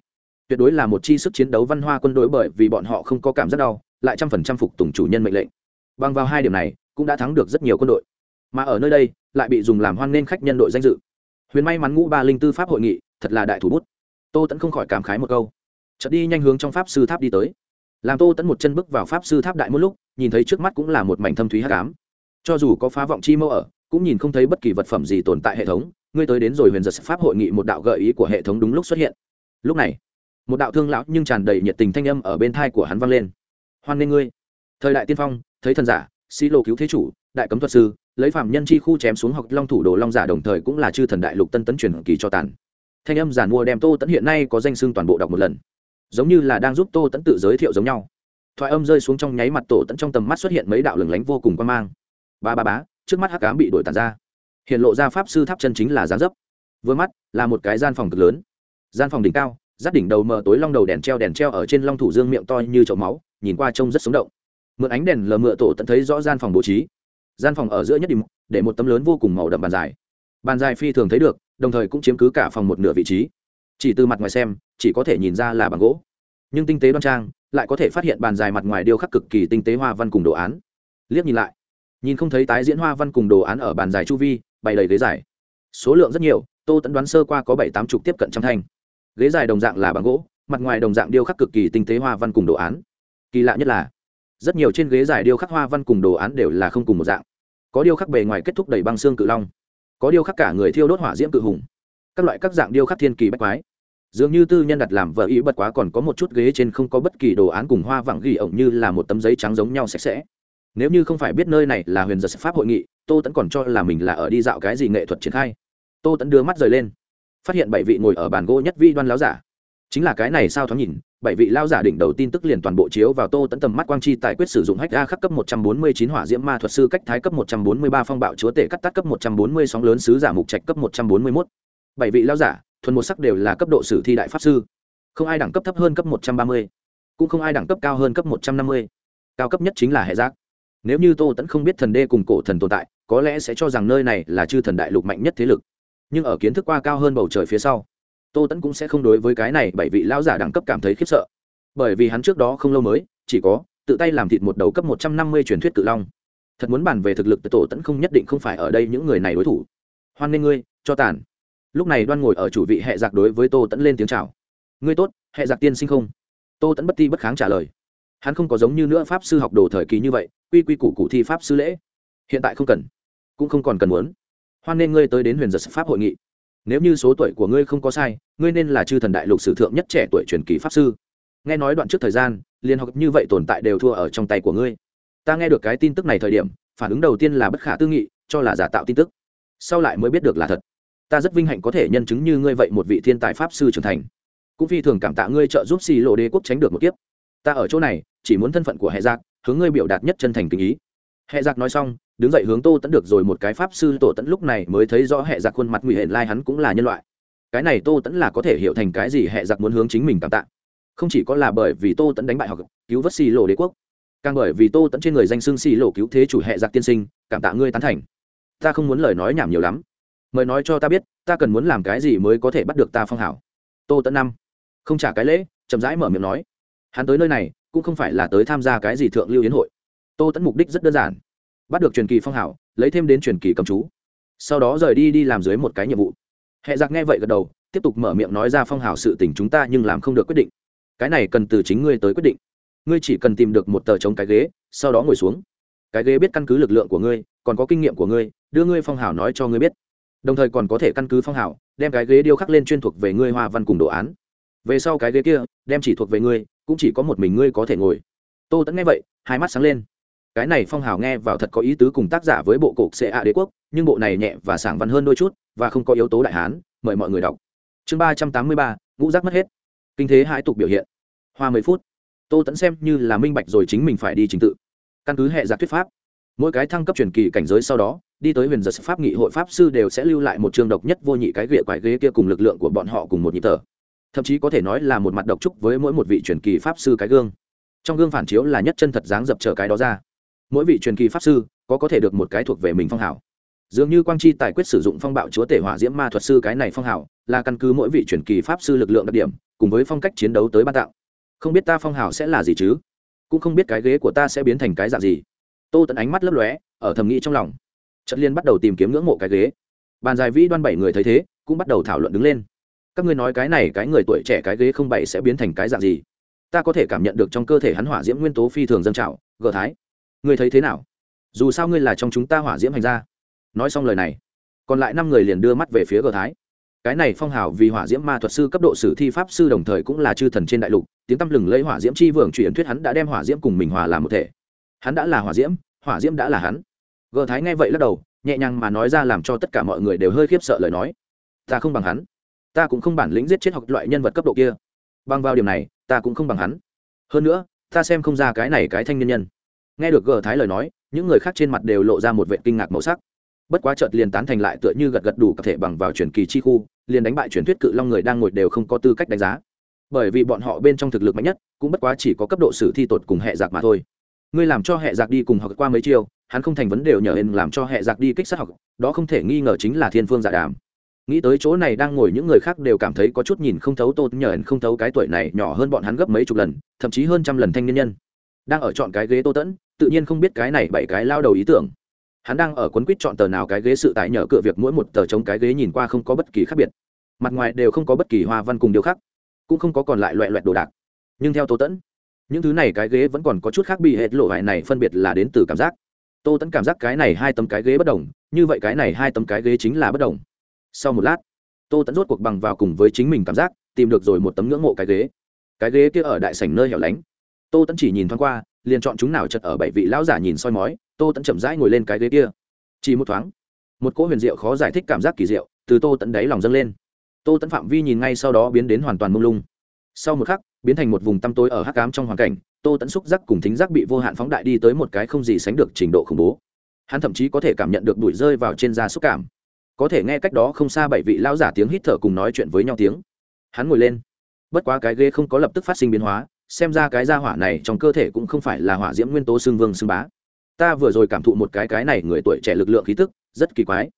tuyệt đối là một chi sức chiến đấu văn hoa quân đội bởi vì bọn họ không có cảm giác đau, lại trăm phần trăm phục tùng chủ nhân mệnh lệnh. Bằng vào hai điểm này, cũng đã thắng được rất nhiều quân đội. Mà ở nơi đây, lại bị dùng làm hoan nghênh khách nhân đội danh dự. Huyền may mắn ngũ ba linh tư pháp hội nghị, thật là đại thủ bút. Tô tẫn không khỏi cảm khái một câu. Chợt đi nhanh hướng trong pháp sư tháp đi tới làm tô tẫn một chân bước vào pháp sư tháp đại một lúc, nhìn thấy trước mắt cũng là một mảnh thâm thúy hát cám cho dù có phá vọng chi mẫu ở, cũng nhìn không thấy bất kỳ vật phẩm gì tồn tại hệ thống. Ngươi tới đến rồi huyền giật pháp hội nghị một đạo gợi ý của hệ thống đúng lúc xuất hiện. Lúc này, một đạo thương lão nhưng tràn đầy nhiệt tình thanh âm ở bên thai của hắn vang lên. Hoan nghênh ngươi. Thời đại tiên phong, thấy thần giả xí lộ cứu thế chủ, đại cấm thuật sư, lấy phạm nhân chi khu chém xuống học long thủ đồ long giả đồng thời cũng là chư thần đại lục tân tấn truyền kỳ cho tàn. Thanh âm giản mua đem tô tẫn hiện nay có danh xưng toàn bộ đọc một lần giống như là đang giúp tô tẫn tự giới thiệu giống nhau. Thoại âm rơi xuống trong nháy mặt tổ tẫn trong tầm mắt xuất hiện mấy đạo lừng lánh vô cùng quan mang. Ba ba bá trước mắt hắc cám bị đổi tàn ra. Hiện lộ ra pháp sư tháp chân chính là gián dấp. Vừa mắt, là một cái gian phòng cực lớn. Gian phòng đỉnh cao, giáp đỉnh đầu mờ tối long đầu đèn treo đèn treo ở trên long thủ dương miệng to như chậu máu, nhìn qua trông rất sống động. Mượn ánh đèn lờ mựa tổ tận thấy rõ gian phòng bố trí. Gian phòng ở giữa nhất điểm, để một tấm lớn vô cùng màu đậm bàn dài. Bàn dài phi thường thấy được, đồng thời cũng chiếm cứ cả phòng một nửa vị trí chỉ từ mặt ngoài xem, chỉ có thể nhìn ra là bằng gỗ. Nhưng tinh tế đoan trang, lại có thể phát hiện bàn dài mặt ngoài điêu khắc cực kỳ tinh tế hoa văn cùng đồ án. Liếc nhìn lại, nhìn không thấy tái diễn hoa văn cùng đồ án ở bàn dài chu vi, bày đầy ghế dài. Số lượng rất nhiều, tô tẫn đoán sơ qua có bảy tám chục tiếp cận trăm thanh. Ghế dài đồng dạng là bằng gỗ, mặt ngoài đồng dạng điêu khắc cực kỳ tinh tế hoa văn cùng đồ án. Kỳ lạ nhất là, rất nhiều trên ghế dài điêu khắc hoa văn cùng đồ án đều là không cùng một dạng. Có điêu khắc bề ngoài kết thúc đầy băng xương cự long, có điêu khắc cả người thiêu đốt hỏa diễm cự hùng, các loại các dạng điêu khắc thiên kỳ bách quái dường như tư nhân đặt làm vợ ý bật quá còn có một chút ghế trên không có bất kỳ đồ án cùng hoa vàng ghi ổng như là một tấm giấy trắng giống nhau sạch sẽ. Nếu như không phải biết nơi này là huyền giật pháp hội nghị, tô tẫn còn cho là mình là ở đi dạo cái gì nghệ thuật triển khai. Tô tẫn đưa mắt rời lên, phát hiện bảy vị ngồi ở bàn gỗ nhất vi đoan láo giả. Chính là cái này sao thoáng nhìn, bảy vị lao giả đỉnh đầu tin tức liền toàn bộ chiếu vào tô tẫn tầm mắt quang chi tài quyết sử dụng hách a khắc cấp một trăm bốn mươi chín hỏa diễm ma thuật sư cách thái cấp một trăm bốn mươi ba phong bạo chúa tể cắt tắt cấp một trăm bốn mươi sóng lớn sứ giả mục trạch cấp một trăm bốn mươi mốt. Bảy vị lao giả thuần một sắc đều là cấp độ sử thi đại pháp sư. Không ai đẳng cấp thấp hơn cấp một trăm ba mươi, cũng không ai đẳng cấp cao hơn cấp một trăm năm mươi. Cao cấp nhất chính là hệ giác. Nếu như tô tẫn không biết thần đê cùng cổ thần tồn tại, có lẽ sẽ cho rằng nơi này là chư thần đại lục mạnh nhất thế lực. Nhưng ở kiến thức qua cao hơn bầu trời phía sau, tô tẫn cũng sẽ không đối với cái này bảy vị lão giả đẳng cấp cảm thấy khiếp sợ. Bởi vì hắn trước đó không lâu mới, chỉ có tự tay làm thịt một đầu cấp một trăm năm mươi truyền thuyết cự long. Thật muốn bàn về thực lực tổ tẫn không nhất định không phải ở đây những người này đối thủ. Hoan nghê ngươi, cho tàn lúc này đoan ngồi ở chủ vị hệ giặc đối với tô tẫn lên tiếng chào. Ngươi tốt hệ giặc tiên sinh không? Tô tẫn bất ti bất kháng trả lời. Hắn không có giống như nữa pháp sư học đồ thời kỳ như vậy, quy quy củ cụ thi pháp sư lễ. Hiện tại không cần, cũng không còn cần muốn. Hoan nên ngươi tới đến huyền giật pháp hội nghị. Nếu như số tuổi của ngươi không có sai, ngươi nên là chư thần đại lục sử thượng nhất trẻ tuổi truyền kỳ pháp sư. Nghe nói đoạn trước thời gian liên học như vậy tồn tại đều thua ở trong tay của ngươi. Ta nghe được cái tin tức này thời điểm, phản ứng đầu tiên là bất khả tư nghị, cho là giả tạo tin tức. Sau lại mới biết được là thật ta rất vinh hạnh có thể nhân chứng như ngươi vậy một vị thiên tài pháp sư trưởng thành. Cũng phi thường cảm tạ ngươi trợ giúp xì lộ đế quốc tránh được một kiếp. Ta ở chỗ này, chỉ muốn thân phận của hệ giác hướng ngươi biểu đạt nhất chân thành tình ý. Hệ giặc nói xong, đứng dậy hướng tô tẫn được rồi một cái pháp sư tổ tẫn lúc này mới thấy rõ hệ giặc khuôn mặt nguy hệ lai hắn cũng là nhân loại. Cái này tô tẫn là có thể hiểu thành cái gì hệ giặc muốn hướng chính mình cảm tạ. Không chỉ có là bởi vì tô tẫn đánh bại học cứu vớt xì lộ đế quốc, càng bởi vì tô tẫn trên người danh xưng xì lộ cứu thế chủ hệ giặc tiên sinh, cảm tạ ngươi tán thành. Ta không muốn lời nói nhảm nhiều lắm mời nói cho ta biết, ta cần muốn làm cái gì mới có thể bắt được ta phong hảo? Tô tẫn năm. Không trả cái lễ, chậm rãi mở miệng nói. Hắn tới nơi này, cũng không phải là tới tham gia cái gì thượng lưu yến hội. Tô tẫn mục đích rất đơn giản. Bắt được truyền kỳ phong hảo, lấy thêm đến truyền kỳ cầm chú. Sau đó rời đi đi làm dưới một cái nhiệm vụ. Hệ giặc nghe vậy gật đầu, tiếp tục mở miệng nói ra phong hảo sự tình chúng ta nhưng làm không được quyết định. Cái này cần từ chính ngươi tới quyết định. Ngươi chỉ cần tìm được một tờ chống cái ghế, sau đó ngồi xuống. Cái ghế biết căn cứ lực lượng của ngươi, còn có kinh nghiệm của ngươi, đưa ngươi phong hảo nói cho ngươi biết đồng thời còn có thể căn cứ phong hảo, đem cái ghế điêu khắc lên chuyên thuộc về ngươi hoa văn cùng đồ án. Về sau cái ghế kia, đem chỉ thuộc về ngươi, cũng chỉ có một mình ngươi có thể ngồi. Tô tẫn nghe vậy, hai mắt sáng lên. Cái này phong hào nghe vào thật có ý tứ cùng tác giả với bộ cục xạ đế quốc, nhưng bộ này nhẹ và sảng văn hơn đôi chút, và không có yếu tố đại hán, mời mọi người đọc. Chương ba trăm tám mươi ba, ngũ giác mất hết. Kinh thế hai tục biểu hiện. Hoa mười phút. Tô tẫn xem như là minh bạch rồi chính mình phải đi trình tự. Căn cứ hệ giặc thuyết pháp. Mỗi cái thăng cấp truyền kỳ cảnh giới sau đó đi tới huyền giật pháp nghị hội pháp sư đều sẽ lưu lại một trường độc nhất vô nhị cái ghệ quải ghế kia cùng lực lượng của bọn họ cùng một nhịp tờ thậm chí có thể nói là một mặt độc trúc với mỗi một vị truyền kỳ pháp sư cái gương. Trong gương phản chiếu là nhất chân thật dáng dập trở cái đó ra. Mỗi vị truyền kỳ pháp sư, có có thể được một cái thuộc về mình phong hảo dường như quang chi tài quyết sử dụng phong bạo chúa tể hỏa diễm ma thuật sư cái này phong hảo là căn cứ mỗi vị truyền kỳ pháp sư lực lượng đặc điểm, cùng với phong cách chiến đấu tới ban tạo. Không biết ta phong hảo sẽ là gì chứ? Cũng không biết cái ghế của ta sẽ biến thành cái dạng gì. Tô tận ánh mắt lấp lóe, ở thầm nghĩ trong lòng trận liên bắt đầu tìm kiếm ngưỡng mộ cái ghế. Bàn dài vĩ đoan bảy người thấy thế, cũng bắt đầu thảo luận đứng lên. Các ngươi nói cái này, cái người tuổi trẻ cái ghế không bảy sẽ biến thành cái dạng gì? Ta có thể cảm nhận được trong cơ thể hắn hỏa diễm nguyên tố phi thường dân trào, gờ thái. Ngươi thấy thế nào? Dù sao ngươi là trong chúng ta hỏa diễm hành ra nói xong lời này, còn lại năm người liền đưa mắt về phía gờ thái. Cái này phong hào vì hỏa diễm ma thuật sư cấp độ sử thi pháp sư đồng thời cũng là chư thần trên đại lục, tiếng tăm lừng lấy hỏa diễm chi vượng truyền thuyết hắn đã đem hỏa diễm cùng mình hòa làm một thể. Hắn đã là hỏa diễm hỏa diễm đã là hắn gờ thái nghe vậy lắc đầu, nhẹ nhàng mà nói ra làm cho tất cả mọi người đều hơi khiếp sợ lời nói. Ta không bằng hắn. Ta cũng không bản lĩnh giết chết học loại nhân vật cấp độ kia. Bằng vào điểm này, ta cũng không bằng hắn. Hơn nữa, ta xem không ra cái này cái thanh nhân nhân. Nghe được gờ thái lời nói, những người khác trên mặt đều lộ ra một vệ kinh ngạc màu sắc. Bất quá chợt liền tán thành lại tựa như gật gật đủ có thể bằng vào truyền kỳ chi khu, liền đánh bại truyền thuyết cự long người đang ngồi đều không có tư cách đánh giá. Bởi vì bọn họ bên trong thực lực mạnh nhất, cũng bất quá chỉ có cấp độ sử thi tột cùng hệ giặc mà thôi. Ngươi làm cho hệ giặc đi cùng học qua mấy chiêu hắn không thành vấn đề nhờ hên làm cho hệ giặc đi kích sát học, đó không thể nghi ngờ chính là thiên phương giả dạ đàm. Nghĩ tới chỗ này đang ngồi những người khác đều cảm thấy có chút nhìn không thấu tôn nhờ hên không thấu cái tuổi này nhỏ hơn bọn hắn gấp mấy chục lần, thậm chí hơn trăm lần thanh niên nhân. Đang ở chọn cái ghế tô tẫn, tự nhiên không biết cái này bảy cái lao đầu ý tưởng. Hắn đang ở quấn quýt chọn tờ nào cái ghế sự tại nhờ cựa việc mỗi một tờ chống cái ghế nhìn qua không có bất kỳ khác biệt. Mặt ngoài đều không có bất kỳ hoa văn cùng điều khác, cũng không có còn lại loại loại đồ đạc. Nhưng theo tô tẫn, những thứ này cái ghế vẫn còn có chút khác bị hết lộ hại này phân biệt là đến từ cảm giác tô tẫn cảm giác cái này hai tấm cái ghế bất đồng, như vậy cái này hai tấm cái ghế chính là bất đồng. Sau một lát, tô tẫn rốt cuộc bằng vào cùng với chính mình cảm giác, tìm được rồi một tấm ngưỡng mộ cái ghế. Cái ghế kia ở đại sảnh nơi hẻo lánh. Tô tẫn chỉ nhìn thoáng qua, liền chọn chúng nào chật ở bảy vị lão giả nhìn soi mói, tô tẫn chậm rãi ngồi lên cái ghế kia. Chỉ một thoáng, một cỗ huyền diệu khó giải thích cảm giác kỳ diệu từ tô tẫn đáy lòng dâng lên. Tô tẫn phạm vi nhìn ngay sau đó biến đến hoàn toàn mông lung. Sau một khắc biến thành một vùng tăm tối ở hắc ám trong hoàn cảnh, tô tẫn xúc giác cùng thính giác bị vô hạn phóng đại đi tới một cái không gì sánh được trình độ khủng bố. Hắn thậm chí có thể cảm nhận được bụi rơi vào trên da xúc cảm. Có thể nghe cách đó không xa bảy vị lão giả tiếng hít thở cùng nói chuyện với nhau tiếng. Hắn ngồi lên. Bất quá cái ghê không có lập tức phát sinh biến hóa, xem ra cái da hỏa này trong cơ thể cũng không phải là hỏa diễm nguyên tố xương vương xương bá. Ta vừa rồi cảm thụ một cái cái này người tuổi trẻ lực lượng khí tức, rất kỳ quái.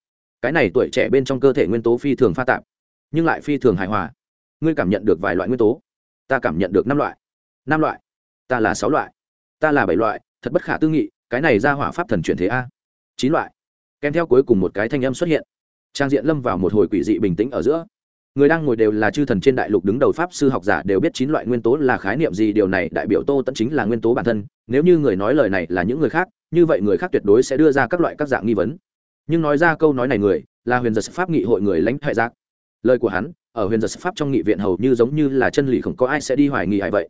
Cái này tuổi trẻ bên trong cơ thể nguyên tố phi thường pha tạp, nhưng lại phi thường hài hòa. Ngươi cảm nhận được vài loại nguyên tố? Ta cảm nhận được năm loại. Năm loại? Ta là sáu loại. Ta là bảy loại, thật bất khả tư nghị, cái này ra hỏa pháp thần chuyển thế a. Chín loại. Kèm theo cuối cùng một cái thanh âm xuất hiện. Trang diện lâm vào một hồi quỷ dị bình tĩnh ở giữa. Người đang ngồi đều là chư thần trên đại lục đứng đầu pháp sư học giả đều biết chín loại nguyên tố là khái niệm gì, điều này đại biểu tô tẫn chính là nguyên tố bản thân, nếu như người nói lời này là những người khác, như vậy người khác tuyệt đối sẽ đưa ra các loại các dạng nghi vấn. Nhưng nói ra câu nói này người, là huyền giật pháp nghị hội người lãnh hệ giác. Lời của hắn ở huyền giật pháp trong nghị viện hầu như giống như là chân lý không có ai sẽ đi hoài nghi hay vậy.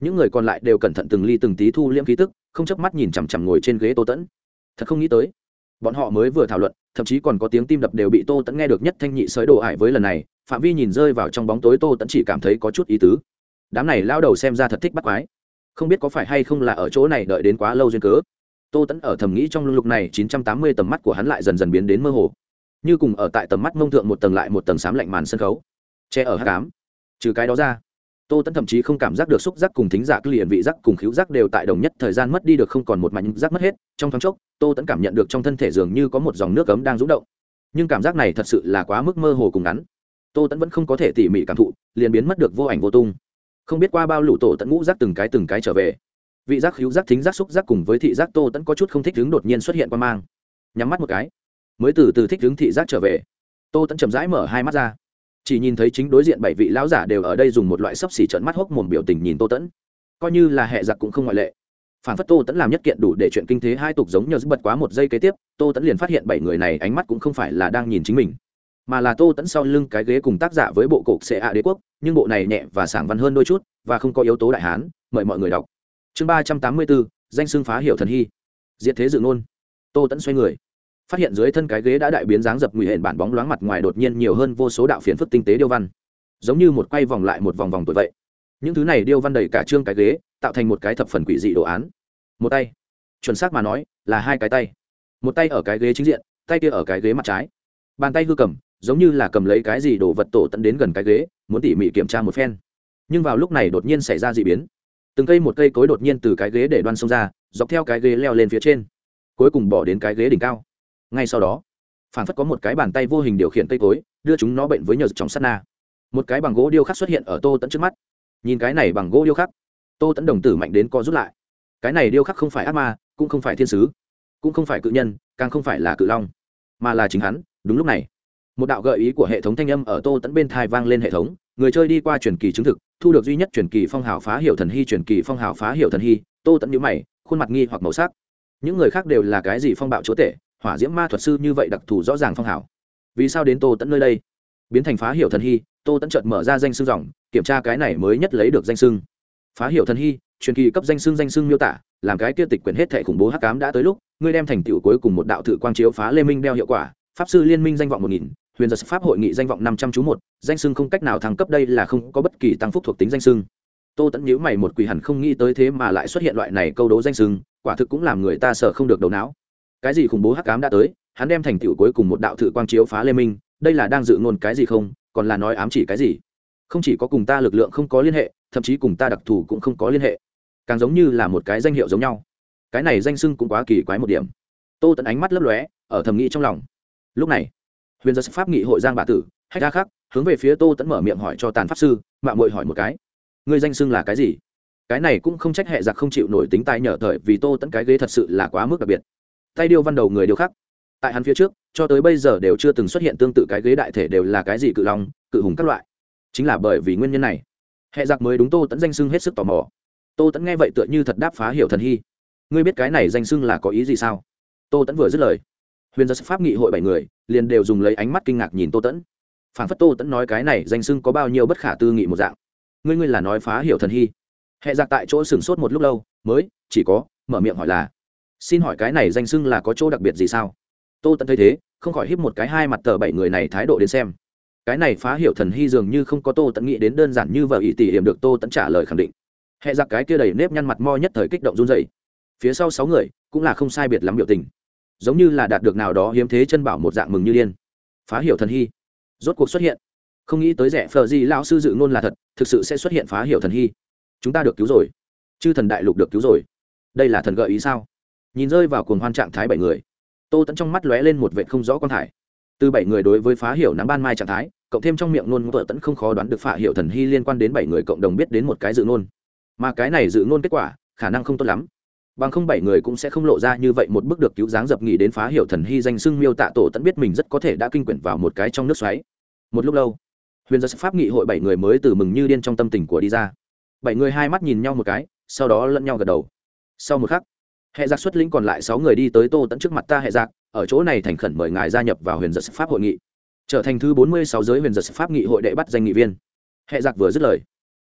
Những người còn lại đều cẩn thận từng ly từng tí thu liễm khí tức, không chớp mắt nhìn chằm chằm ngồi trên ghế tô tẫn. Thật không nghĩ tới, bọn họ mới vừa thảo luận, thậm chí còn có tiếng tim đập đều bị tô tẫn nghe được nhất thanh nhị sới đồ ải với lần này, phạm vi nhìn rơi vào trong bóng tối tô tẫn chỉ cảm thấy có chút ý tứ. Đám này lao đầu xem ra thật thích bắt quái. Không biết có phải hay không là ở chỗ này đợi đến quá lâu duyên cớ. Tô tẫn ở thầm nghĩ trong lục này, chín trăm tám mươi tầm mắt của hắn lại dần dần biến đến mơ hồ. Như cùng ở tại tầm mắt mông thượng một tầng lại một tầng xám lạnh màn sân khấu che ở hát cám. Trừ cái đó ra, tô tẫn thậm chí không cảm giác được xúc giác cùng thính giác, liền vị giác cùng khíu giác đều tại đồng nhất thời gian mất đi được không còn một mảnh giác mất hết. Trong thoáng chốc, tô tẫn cảm nhận được trong thân thể dường như có một dòng nước cấm đang rúng động. Nhưng cảm giác này thật sự là quá mức mơ hồ cùng ngắn. Tô tẫn vẫn không có thể tỉ mỉ cảm thụ, liền biến mất được vô ảnh vô tung. Không biết qua bao lũ tổ tẫn ngũ giác từng cái từng cái trở về. Vị giác, khíu giác, thính giác, xúc giác cùng với thị giác, tô tẫn có chút không thích đứng đột nhiên xuất hiện qua mang. Nhắm mắt một cái, mới từ từ thích đứng thị giác trở về. Tô tẫn chậm rãi mở hai mắt ra chỉ nhìn thấy chính đối diện bảy vị lão giả đều ở đây dùng một loại sấp xỉ trợn mắt hốc mồm biểu tình nhìn tô tẫn. Coi như là hệ giặc cũng không ngoại lệ. Phản phất tô tẫn làm nhất kiện đủ để chuyện kinh thế hai tục giống nhờ bật quá một giây kế tiếp, tô tẫn liền phát hiện bảy người này ánh mắt cũng không phải là đang nhìn chính mình, mà là tô tẫn sau lưng cái ghế cùng tác giả với bộ cục xệ ạ đế quốc, nhưng bộ này nhẹ và sảng văn hơn đôi chút, và không có yếu tố đại hán, mời mọi người đọc. Chương ba trăm tám mươi bốn, danh xưng phá hiểu thần hy. Diệt thế dự ngôn. Tô tẫn xoay người phát hiện dưới thân cái ghế đã đại biến dáng dập nguy hển bản bóng loáng mặt ngoài đột nhiên nhiều hơn vô số đạo phiến phức tinh tế điêu văn. Giống như một quay vòng lại một vòng vòng tuổi vậy. Những thứ này điêu văn đầy cả trương cái ghế, tạo thành một cái thập phần quỷ dị đồ án. Một tay, chuẩn xác mà nói, là hai cái tay. Một tay ở cái ghế chính diện, tay kia ở cái ghế mặt trái. Bàn tay hư cầm, giống như là cầm lấy cái gì đồ vật tổ tận đến gần cái ghế, muốn tỉ mỉ kiểm tra một phen. Nhưng vào lúc này đột nhiên xảy ra d ị biến. Từng cây một cây cối đột nhiên từ cái ghế để đoan xông ra, dọc theo cái ghế leo lên phía trên. Cuối cùng bỏ đến cái ghế đỉnh cao ngay sau đó phản phất có một cái bàn tay vô hình điều khiển cây cối, đưa chúng nó bệnh với nhờ trong sát na. Một cái bằng gỗ điêu khắc xuất hiện ở tô tẫn trước mắt. Nhìn cái này bằng gỗ điêu khắc, tô tẫn đồng tử mạnh đến co rút lại. Cái này điêu khắc không phải ác ma, cũng không phải thiên sứ, cũng không phải cự nhân, càng không phải là cự long, mà là chính hắn. Đúng lúc này, một đạo gợi ý của hệ thống thanh âm ở tô tẫn bên thai vang lên hệ thống. Người chơi đi qua truyền kỳ chứng thực, thu được duy nhất truyền kỳ phong hào phá hiệu thần hy, truyền kỳ phong hào phá hiệu thần hy. Tô tẫn nhữ mày, khuôn mặt nghi hoặc màu sắc. Những người khác đều là cái gì phong bạo chúa tể hỏa diễm ma thuật sư như vậy đặc thù rõ ràng phong hảo vì sao đến tô tẫn nơi đây biến thành phá hiểu thần hy, tô tẫn chợt mở ra danh xương dòng, kiểm tra cái này mới nhất lấy được danh xương. phá hiểu thần hy, truyền kỳ cấp danh xương danh xương miêu tả, làm cái kia tịch quyển hết thể khủng bố hắc cám đã tới lúc, ngươi đem thành tựu cuối cùng một đạo thử quang chiếu phá lê minh đeo hiệu quả, pháp sư liên minh danh vọng một nghìn, huyền giật pháp hội nghị danh vọng năm trăm chú một, danh xương không cách nào thăng cấp đây là không có bất kỳ tăng phúc thuộc tính danh xương. tô tẫn nhíu mày một quỷ hẳn không nghĩ tới thế mà lại xuất hiện loại này câu đố danh xưng, quả thực cũng làm người ta sợ không được đầu não cái gì khủng bố hắc cám đã tới, hắn đem thành tựu cuối cùng một đạo thử quang chiếu phá lê minh, đây là đang dự ngôn cái gì không, còn là nói ám chỉ cái gì? Không chỉ có cùng ta lực lượng không có liên hệ, thậm chí cùng ta đặc thù cũng không có liên hệ. Càng giống như là một cái danh hiệu giống nhau. Cái này danh sưng cũng quá kỳ quái một điểm. Tô tẫn ánh mắt lấp lóe, ở thầm nghĩ trong lòng. Lúc này, huyền giật pháp nghị hội giang bà tử hay ra khác hướng về phía tô tẫn mở miệng hỏi cho tàn pháp sư mạng mội hỏi một cái. Người danh sưng là cái gì? Cái này cũng không trách hệ giặc không chịu nổi tính tài nhở thời vì tô tẫn cái ghế thật sự là quá mức đặc biệt tay điêu văn đầu người điêu khắc. Tại hắn phía trước, cho tới bây giờ đều chưa từng xuất hiện tương tự cái ghế đại thể đều là cái gì cự long, cự hùng các loại. Chính là bởi vì nguyên nhân này, hệ giặc mới đúng tô tẫn danh sưng hết sức tò mò. Tô tẫn nghe vậy tựa như thật đáp phá hiểu thần hy. Ngươi biết cái này danh sưng là có ý gì sao? Tô tẫn vừa dứt lời, huyền giật pháp nghị hội bảy người, liền đều dùng lấy ánh mắt kinh ngạc nhìn tô tẫn phản phất tô tẫn nói cái này danh sưng có bao nhiêu bất khả tư nghị một dạng. Ngươi ngươi là nói phá hiểu thần hy. Hệ giặc tại chỗ sửng sốt một lúc lâu, mới, chỉ có, mở miệng hỏi là xin hỏi cái này danh xưng là có chỗ đặc biệt gì sao? Tô tẫn thấy thế, không khỏi híp một cái hai mặt tờ bảy người này thái độ đến xem. Cái này phá hiểu thần hy dường như không có tô tẫn nghĩ đến đơn giản như vợ ý tỉ hiểm được tô tẫn trả lời khẳng định. Hệ giặc cái kia đầy nếp nhăn mặt mo nhất thời kích động run dày phía sau sáu người, cũng là không sai biệt lắm biểu tình. Giống như là đạt được nào đó hiếm thế chân bảo một dạng mừng như điên. Phá hiểu thần hy. Rốt cuộc xuất hiện. Không nghĩ tới rẻ phờ gì, lão sư dự ngôn là thật, thực sự sẽ xuất hiện phá hiểu thần hy. Chúng ta được cứu rồi. Chư thần đại lục được cứu rồi. Đây là thần gợi ý sao? Nhìn rơi vào cuồng hoan trạng thái bảy người. Tô tẫn trong mắt lóe lên một vệ không rõ quan thải. Từ bảy người đối với phá hiểu nắng ban mai trạng thái, cộng thêm trong miệng nôn vợ tẫn không khó đoán được phá hiểu thần hy liên quan đến bảy người cộng đồng biết đến một cái dự ngôn mà cái này dự ngôn kết quả, khả năng không tốt lắm. Bằng không bảy người cũng sẽ không lộ ra như vậy một bước được cứu dáng dập nghỉ đến phá hiểu thần hy danh xưng miêu tạ tổ tẫn biết mình rất có thể đã kinh quyển vào một cái trong nước xoáy. Một lúc lâu, huyền giật pháp nghị hội bảy người mới từ mừng như điên trong tâm tình của đi ra. Bảy người hai mắt nhìn nhau một cái, sau đó lẫn nhau gật đầu. Sau một khắc hệ giặc xuất lĩnh còn lại sáu người đi tới tô tẫn trước mặt ta, hệ giặc, ở chỗ này thành khẩn mời ngài gia nhập vào huyền giật pháp hội nghị. Trở thành thứ bốn mươi sáu giới huyền giật pháp nghị hội đệ bắt danh nghị viên. Hệ giặc vừa dứt lời,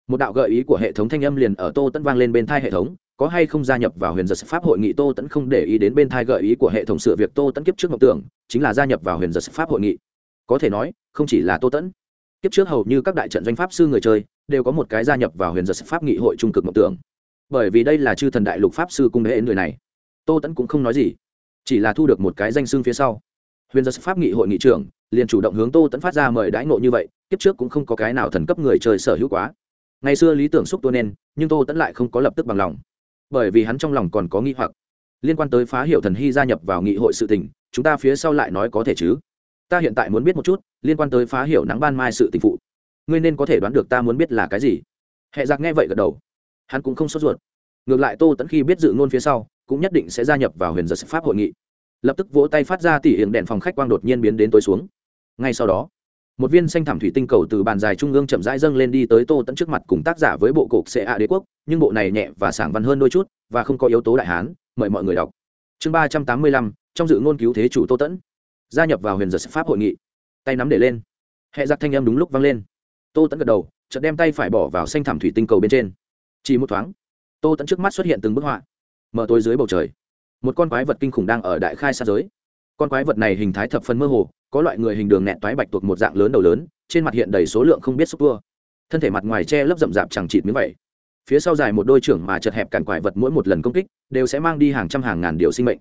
một đạo gợi ý của hệ thống thanh âm liền ở tô tẫn vang lên bên thai hệ thống. Có hay không gia nhập vào huyền giật pháp hội nghị, tô tẫn không để ý đến bên thai gợi ý của hệ thống sửa việc tô tẫn kiếp trước mộng tưởng, chính là gia nhập vào huyền giật pháp hội nghị. Có thể nói, không chỉ là tô tẫn kiếp trước hầu như các đại trận doanh pháp sư người chơi, đều có một cái gia nhập vào huyền giật pháp nghị hội trung cực mộng tưởng bởi vì đây là chư thần đại lục pháp sư cung hệ người này. Tô tẫn cũng không nói gì, chỉ là thu được một cái danh xưng phía sau. Huyền giật pháp nghị hội nghị trưởng liền chủ động hướng tô tẫn phát ra mời đãi ngộ như vậy, kiếp trước cũng không có cái nào thần cấp người chơi sở hữu quá. Ngày xưa lý tưởng xúc tôi nên, nhưng tô tẫn lại không có lập tức bằng lòng, bởi vì hắn trong lòng còn có nghi hoặc. Liên quan tới phá hiệu thần hy gia nhập vào nghị hội sự tình, chúng ta phía sau lại nói có thể chứ? Ta hiện tại muốn biết một chút, liên quan tới phá hiệu nắng ban mai sự tình phụ. Ngươi nên có thể đoán được ta muốn biết là cái gì? Hệ giặc nghe vậy gật đầu hắn cũng không sốt ruột. Ngược lại tô tẫn khi biết dự ngôn phía sau, cũng nhất định sẽ gia nhập vào huyền giật pháp hội nghị. Lập tức vỗ tay phát ra tỉ hiện đèn phòng khách quang đột nhiên biến đến tối xuống. Ngay sau đó, một viên xanh thảm thủy tinh cầu từ bàn dài trung ương chậm rãi dâng lên đi tới tô tẫn trước mặt cùng tác giả với bộ cục xệ ạ đế quốc, nhưng bộ này nhẹ và sảng văn hơn đôi chút và không có yếu tố đại hán, mời mọi người đọc. Chương ba trăm tám mươi lăm, trong dự ngôn cứu thế chủ tô tẫn gia nhập vào huyền giật pháp hội nghị. Tay nắm để lên. Hệ giặc thanh âm đúng lúc vang lên. Tô tẫn gật đầu, chợt đem tay phải bỏ vào xanh thảm thủy tinh cầu bên trên chỉ một thoáng tô tẫn trước mắt xuất hiện từng bức họa. Mở tối dưới bầu trời một con quái vật kinh khủng đang ở đại khai xa giới. Con quái vật này hình thái thập phần mơ hồ có loại người hình đường nẹt toái bạch tuộc một dạng lớn đầu lớn trên mặt hiện đầy số lượng không biết xúc tua. Thân thể mặt ngoài che lấp rậm rạp chẳng chịt miếng vậy, phía sau dài một đôi trưởng mà chật hẹp cản quái vật mỗi một lần công kích đều sẽ mang đi hàng trăm hàng ngàn điều sinh mệnh.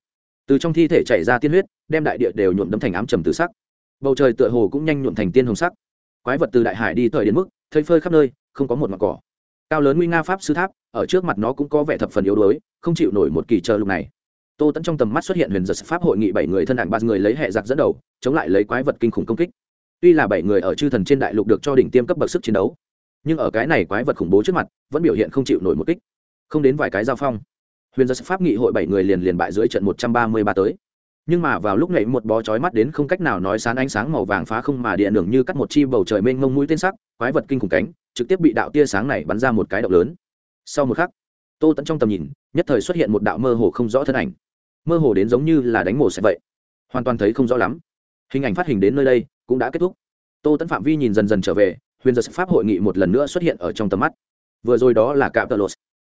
Từ trong thi thể chảy ra tiên huyết đem đại địa đều nhuộm đấm thành ám trầm từ sắc. Bầu trời tựa hồ cũng nhanh nhuộm thành tiên hồng sắc. Quái vật từ đại hải đi thời đến mức thấy phơi khắp nơi không có một mặt cỏ cao lớn nguy nga pháp sư tháp, ở trước mặt nó cũng có vẻ thập phần yếu đuối, không chịu nổi một kỳ chờ lúc này. Tô tẫn trong tầm mắt xuất hiện huyền giật pháp hội nghị bảy người thân ảnh ba người lấy hệ giặc dẫn đầu, chống lại lấy quái vật kinh khủng công kích. Tuy là bảy người ở chư thần trên đại lục được cho đỉnh tiêm cấp bậc sức chiến đấu, nhưng ở cái này quái vật khủng bố trước mặt, vẫn biểu hiện không chịu nổi một kích. Không đến vài cái giao phong, huyền giật pháp nghị hội bảy người liền liền bại dưới trận một trăm ba mươi ba tới. Nhưng mà vào lúc này một bó chói mắt đến không cách nào nói sán ánh sáng màu vàng phá không mà địa đường như cắt một chi bầu trời mênh mông mũi tên sắc, quái vật kinh khủng cánh trực tiếp bị đạo tia sáng này bắn ra một cái động lớn. Sau một khắc, tô tẫn trong tầm nhìn, nhất thời xuất hiện một đạo mơ hồ không rõ thân ảnh. Mơ hồ đến giống như là đánh mổ sẽ vậy. Hoàn toàn thấy không rõ lắm. Hình ảnh phát hình đến nơi đây cũng đã kết thúc. Tô tẫn phạm vi nhìn dần dần trở về, huyền giật pháp hội nghị một lần nữa xuất hiện ở trong tầm mắt. Vừa rồi đó là cạm tờ lột.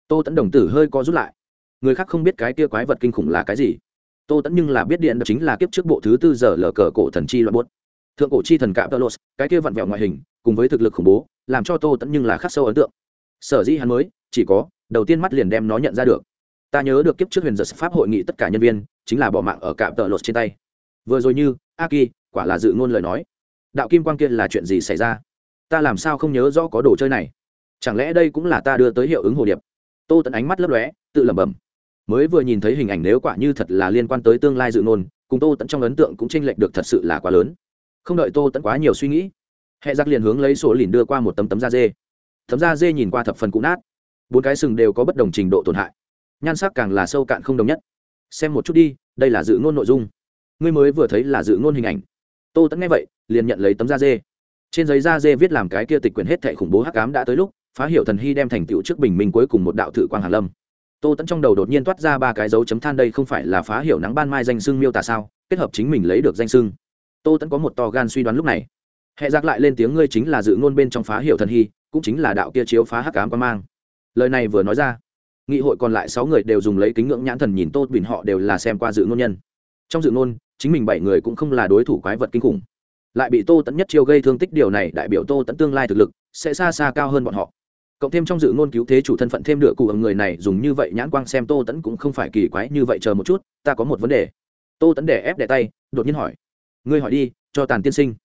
Tô tẫn đồng tử hơi co rút lại. Người khác không biết cái kia quái vật kinh khủng là cái gì. Tô tẫn nhưng là biết điện đó chính là kiếp trước bộ thứ tư giờ lờ cờ cổ thần chi loạn buốt. Thượng cổ chi thần cạm tơ lột, cái kia vặn vẹo ngoại hình, cùng với thực lực khủng bố làm cho tô tẫn nhưng là khắc sâu ấn tượng. Sở dĩ hắn mới, chỉ có, đầu tiên mắt liền đem nó nhận ra được. Ta nhớ được kiếp trước huyền giật pháp hội nghị tất cả nhân viên, chính là bỏ mạng ở cạm tợ lột trên tay. Vừa rồi như a kỳ quả là dự ngôn lời nói. Đạo kim quang kia là chuyện gì xảy ra? Ta làm sao không nhớ rõ có đồ chơi này? Chẳng lẽ đây cũng là ta đưa tới hiệu ứng hồ điệp? Tô tẫn ánh mắt lấp lóe, tự lẩm bẩm. Mới vừa nhìn thấy hình ảnh nếu quả như thật là liên quan tới tương lai dự ngôn, cùng tô tẫn trong ấn tượng cũng tranh lệch được thật sự là quá lớn. Không đợi tô tẫn quá nhiều suy nghĩ hẹ giặc liền hướng lấy sổ lìn đưa qua một tấm tấm da dê. Tấm da dê nhìn qua thập phần cũ nát. Bốn cái sừng đều có bất đồng trình độ tổn hại. Nhan sắc càng là sâu cạn không đồng nhất. Xem một chút đi, đây là dự ngôn nội dung. Ngươi mới vừa thấy là dự ngôn hình ảnh. Tô tẫn nghe vậy, liền nhận lấy tấm da dê. Trên giấy da dê viết làm cái kia tịch quyển hết thệ khủng bố hắc cám đã tới lúc, phá hiệu thần hy đem thành tựu trước bình minh cuối cùng một đạo thử quang hàn lâm. Tô tẫn trong đầu đột nhiên toát ra ba cái dấu chấm than đây không phải là phá hiệu nắng ban mai danh xưng miêu tả sao, kết hợp chính mình lấy được danh xưng. Tô tẫn có một to gan suy đoán lúc này hệ giác lại lên tiếng ngươi chính là dự ngôn bên trong phá hiệu thần hy, cũng chính là đạo kia chiếu phá hắc cám quan mang. Lời này vừa nói ra, nghị hội còn lại sáu người đều dùng lấy kính ngưỡng nhãn thần nhìn tô bình họ đều là xem qua dự ngôn nhân. Trong dự ngôn, chính mình bảy người cũng không là đối thủ quái vật kinh khủng. Lại bị tô tẫn nhất chiêu gây thương tích điều này đại biểu tô tẫn tương lai thực lực sẽ xa xa cao hơn bọn họ. Cộng thêm trong dự ngôn cứu thế chủ thân phận thêm được cụ người này dùng như vậy nhãn quang xem tô tẫn cũng không phải kỳ quái như vậy chờ một chút, ta có một vấn đề. Tô tẫn đè ép đẻ tay, đột nhiên hỏi. Ngươi hỏi đi, cho tàn tiên sinh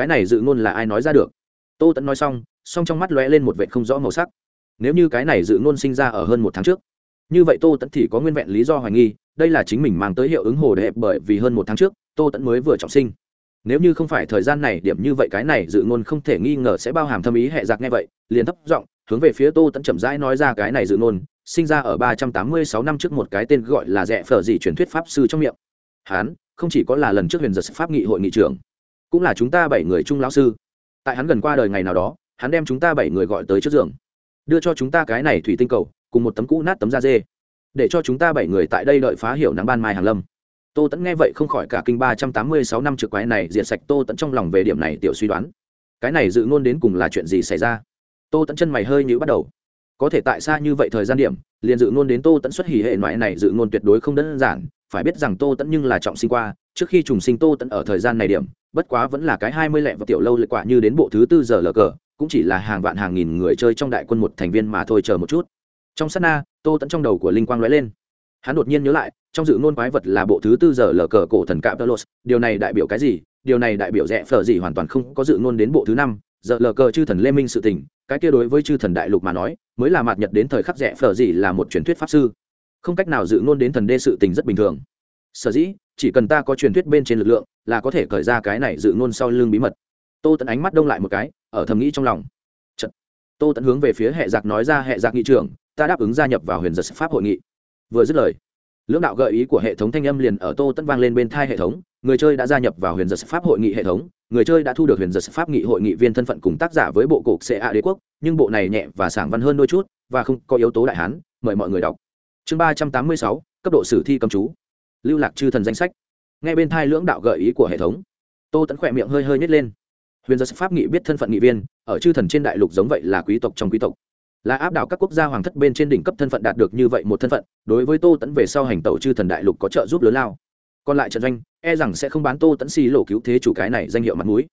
cái này dự ngôn là ai nói ra được? Tô tẫn nói xong xong trong mắt lóe lên một vệ không rõ màu sắc. Nếu như cái này dự ngôn sinh ra ở hơn một tháng trước, như vậy tô tẫn thì có nguyên vẹn lý do hoài nghi, đây là chính mình mang tới hiệu ứng hồ đẹp bởi vì hơn một tháng trước, tô tẫn mới vừa trọng sinh. Nếu như không phải thời gian này, điểm như vậy cái này dự ngôn không thể nghi ngờ sẽ bao hàm thâm ý hệ giặc nghe vậy, liền thấp giọng, hướng về phía tô tẫn chậm rãi nói ra cái này dự ngôn, sinh ra ở ba trăm tám mươi sáu năm trước một cái tên gọi là rẽ phở dị truyền thuyết pháp sư trong miệng. Hán, không chỉ có là lần trước huyền giật pháp nghị hội nghị trưởng cũng là chúng ta bảy người trung lão sư. Tại hắn gần qua đời ngày nào đó, hắn đem chúng ta bảy người gọi tới trước giường. Đưa cho chúng ta cái này thủy tinh cầu, cùng một tấm cũ nát tấm da dê. Để cho chúng ta bảy người tại đây đợi phá hiểu nắng ban mai hàng lâm. Tô tẫn nghe vậy không khỏi cả kinh ba trăm tám mươi sáu năm trực quái này diệt sạch tô tẫn trong lòng về điểm này tiểu suy đoán. Cái này dự ngôn đến cùng là chuyện gì xảy ra? Tô tẫn chân mày hơi nhữ bắt đầu. Có thể tại xa như vậy thời gian điểm, liền dự ngôn đến tô tẫn xuất hỉ hệ loại này dự ngôn tuyệt đối không đơn giản, phải biết rằng tô tẫn nhưng là trọng sinh qua trước khi trùng sinh tô tẫn ở thời gian này điểm, bất quá vẫn là cái hai mươi lẻ và tiểu lâu lệ quả như đến bộ thứ tư giờ lờ cờ, cũng chỉ là hàng vạn hàng nghìn người chơi trong đại quân một thành viên mà thôi chờ một chút. Trong sát na, tô tẫn trong đầu của linh quang lóe lên. Hắn đột nhiên nhớ lại, trong dự ngôn quái vật là bộ thứ tư giờ lờ cờ cổ thần cạm telos điều này đại biểu cái gì? Điều này đại biểu rẽ phở gì hoàn toàn không có dự ngôn đến bộ thứ năm, giờ lờ cờ chư thần lê minh sự tình, cái kia đối với chư thần đại lục mà nói, mới là mạt nhật đến thời khắc rẽ phở gì là một truyền thuyết pháp sư. Không cách nào dự ngôn đến thần đê sự tình rất bình thường. Sở dĩ chỉ cần ta có truyền thuyết bên trên lực lượng, là có thể khởi ra cái này dự ngôn sau lưng bí mật. Tô tẫn ánh mắt đông lại một cái, ở thầm nghĩ trong lòng. Chật. tô tẫn hướng về phía hệ giặc nói ra, hệ giặc nghị trưởng, ta đáp ứng gia nhập vào huyền giật pháp hội nghị. Vừa dứt lời, lưỡng đạo gợi ý của hệ thống thanh âm liền ở tô tẫn vang lên bên thai hệ thống. Người chơi đã gia nhập vào huyền giật pháp hội nghị hệ thống. Người chơi đã thu được huyền giật pháp nghị hội nghị viên thân phận cùng tác giả với bộ cục ca đế quốc, nhưng bộ này nhẹ và sảng văn hơn đôi chút và không có yếu tố đại hán, mời mọi người đọc. Chương ba trăm tám mươi sáu, cấp độ sử thi cầm chú lưu lạc chư thần danh sách. Nghe bên thai lưỡng đạo gợi ý của hệ thống, tô tẫn khỏe miệng hơi hơi nhét lên. Huyền giật pháp nghị biết thân phận nghị viên, ở chư thần trên đại lục giống vậy là quý tộc trong quý tộc. Là áp đảo các quốc gia hoàng thất bên trên đỉnh cấp thân phận đạt được như vậy một thân phận, đối với tô tẫn về sau hành tẩu chư thần đại lục có trợ giúp lớn lao. Còn lại trận doanh e rằng sẽ không bán tô tẫn xì lộ cứu thế chủ cái này danh hiệu mặt mũi.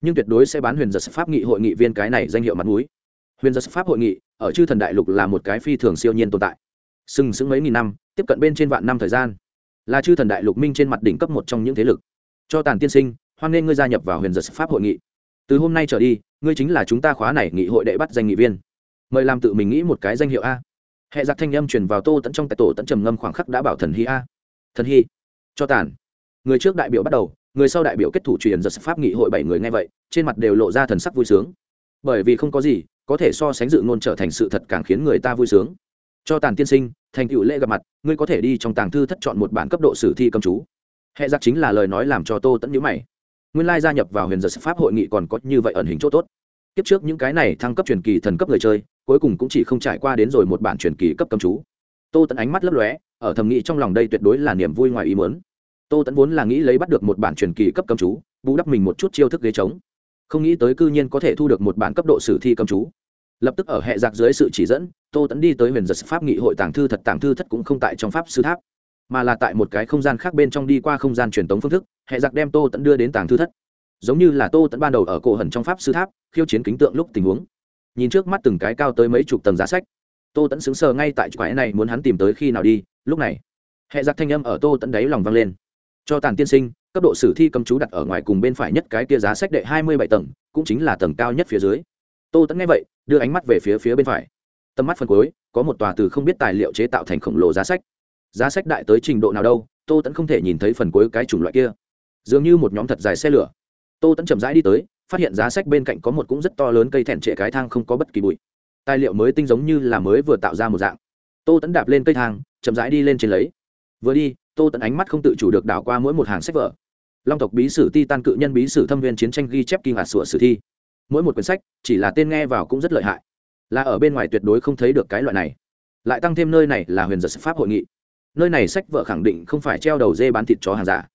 Nhưng tuyệt đối sẽ bán huyền giật pháp nghị hội nghị viên cái này danh hiệu mặt mũi. Huyền giật pháp hội nghị ở chư thần đại lục là một cái phi thường siêu nhiên tồn tại. Sừng sững mấy nghìn năm, tiếp cận bên trên vạn năm thời gian là chư thần đại lục minh trên mặt đỉnh cấp một trong những thế lực. Cho tàn tiên sinh, hoan nghênh ngươi gia nhập vào huyền giật pháp hội nghị. Từ hôm nay trở đi, ngươi chính là chúng ta khóa này nghị hội đệ bắt danh nghị viên. Mời làm tự mình nghĩ một cái danh hiệu a. Hệ giặc thanh âm truyền vào tô tẫn trong tại tổ tẫn trầm ngâm khoảng khắc đã bảo thần hy a. Thần hy. Cho tàn. Người trước đại biểu bắt đầu, người sau đại biểu kết thủ truyền giật pháp nghị hội bảy người nghe vậy, trên mặt đều lộ ra thần sắc vui sướng. Bởi vì không có gì có thể so sánh dự ngôn trở thành sự thật càng khiến người ta vui sướng. Cho tàn tiên sinh thành tựu lễ gặp mặt, ngươi có thể đi trong tàng thư thất chọn một bản cấp độ sử thi cầm chú. Hệ giặc chính là lời nói làm cho tô tẫn nhữ mày. Nguyên lai gia nhập vào huyền giật pháp hội nghị còn có như vậy ẩn hình chỗ tốt. Kiếp trước những cái này thăng cấp truyền kỳ thần cấp người chơi, cuối cùng cũng chỉ không trải qua đến rồi một bản truyền kỳ cấp cầm chú. Tô tẫn ánh mắt lấp lóe, ở thầm nghĩ trong lòng đây tuyệt đối là niềm vui ngoài ý muốn. Tô tẫn vốn là nghĩ lấy bắt được một bản truyền kỳ cấp cầm chú, bù đắp mình một chút chiêu thức ghế trống. Không nghĩ tới cư nhiên có thể thu được một bản cấp độ sử thi cầm chú. Lập tức ở hệ giặc dưới sự chỉ dẫn tô tẫn đi tới huyền giật pháp nghị hội tàng thư thật, tàng thư thất cũng không tại trong pháp sư tháp, mà là tại một cái không gian khác bên trong đi qua không gian truyền tống phương thức, hệ giặc đem tô tẫn đưa đến tàng thư thất. Giống như là tô tẫn ban đầu ở cổ hẩn trong pháp sư tháp, khiêu chiến kính tượng lúc tình huống. Nhìn trước mắt từng cái cao tới mấy chục tầng giá sách, tô tẫn xứng sờ ngay tại quái này muốn hắn tìm tới khi nào đi, lúc này, hệ giặc thanh âm ở tô tẫn đáy lòng vang lên. Cho tàn tiên sinh, cấp độ sử thi cầm chú đặt ở ngoài cùng bên phải nhất cái kia giá sách đệ hai mươi bảy tầng, cũng chính là tầng cao nhất phía dưới. Tô tẫn nghe vậy, đưa ánh mắt về phía phía bên phải tầm mắt phần cuối, có một tòa từ không biết tài liệu chế tạo thành khổng lồ giá sách. Giá sách đại tới trình độ nào đâu, tô tẫn không thể nhìn thấy phần cuối cái chủng loại kia. Dường như một nhóm thật dài xe lửa. Tô tẫn chậm rãi đi tới, phát hiện giá sách bên cạnh có một cũng rất to lớn cây thẹn trệ cái thang không có bất kỳ bụi. Tài liệu mới tinh giống như là mới vừa tạo ra một dạng. Tô tẫn đạp lên cây thang, chậm rãi đi lên trên lấy. Vừa đi, tô tẫn ánh mắt không tự chủ được đảo qua mỗi một hàng sách vở. Long tộc bí sử ti tan cự nhân bí sử thâm viên chiến tranh ghi chép kinh hạt sửa sử thi. Mỗi một quyển sách, chỉ là tên nghe vào cũng rất lợi hại là ở bên ngoài tuyệt đối không thấy được cái loại này. Lại tăng thêm nơi này là huyền giật pháp hội nghị. Nơi này sách vợ khẳng định không phải treo đầu dê bán thịt chó hàng giả.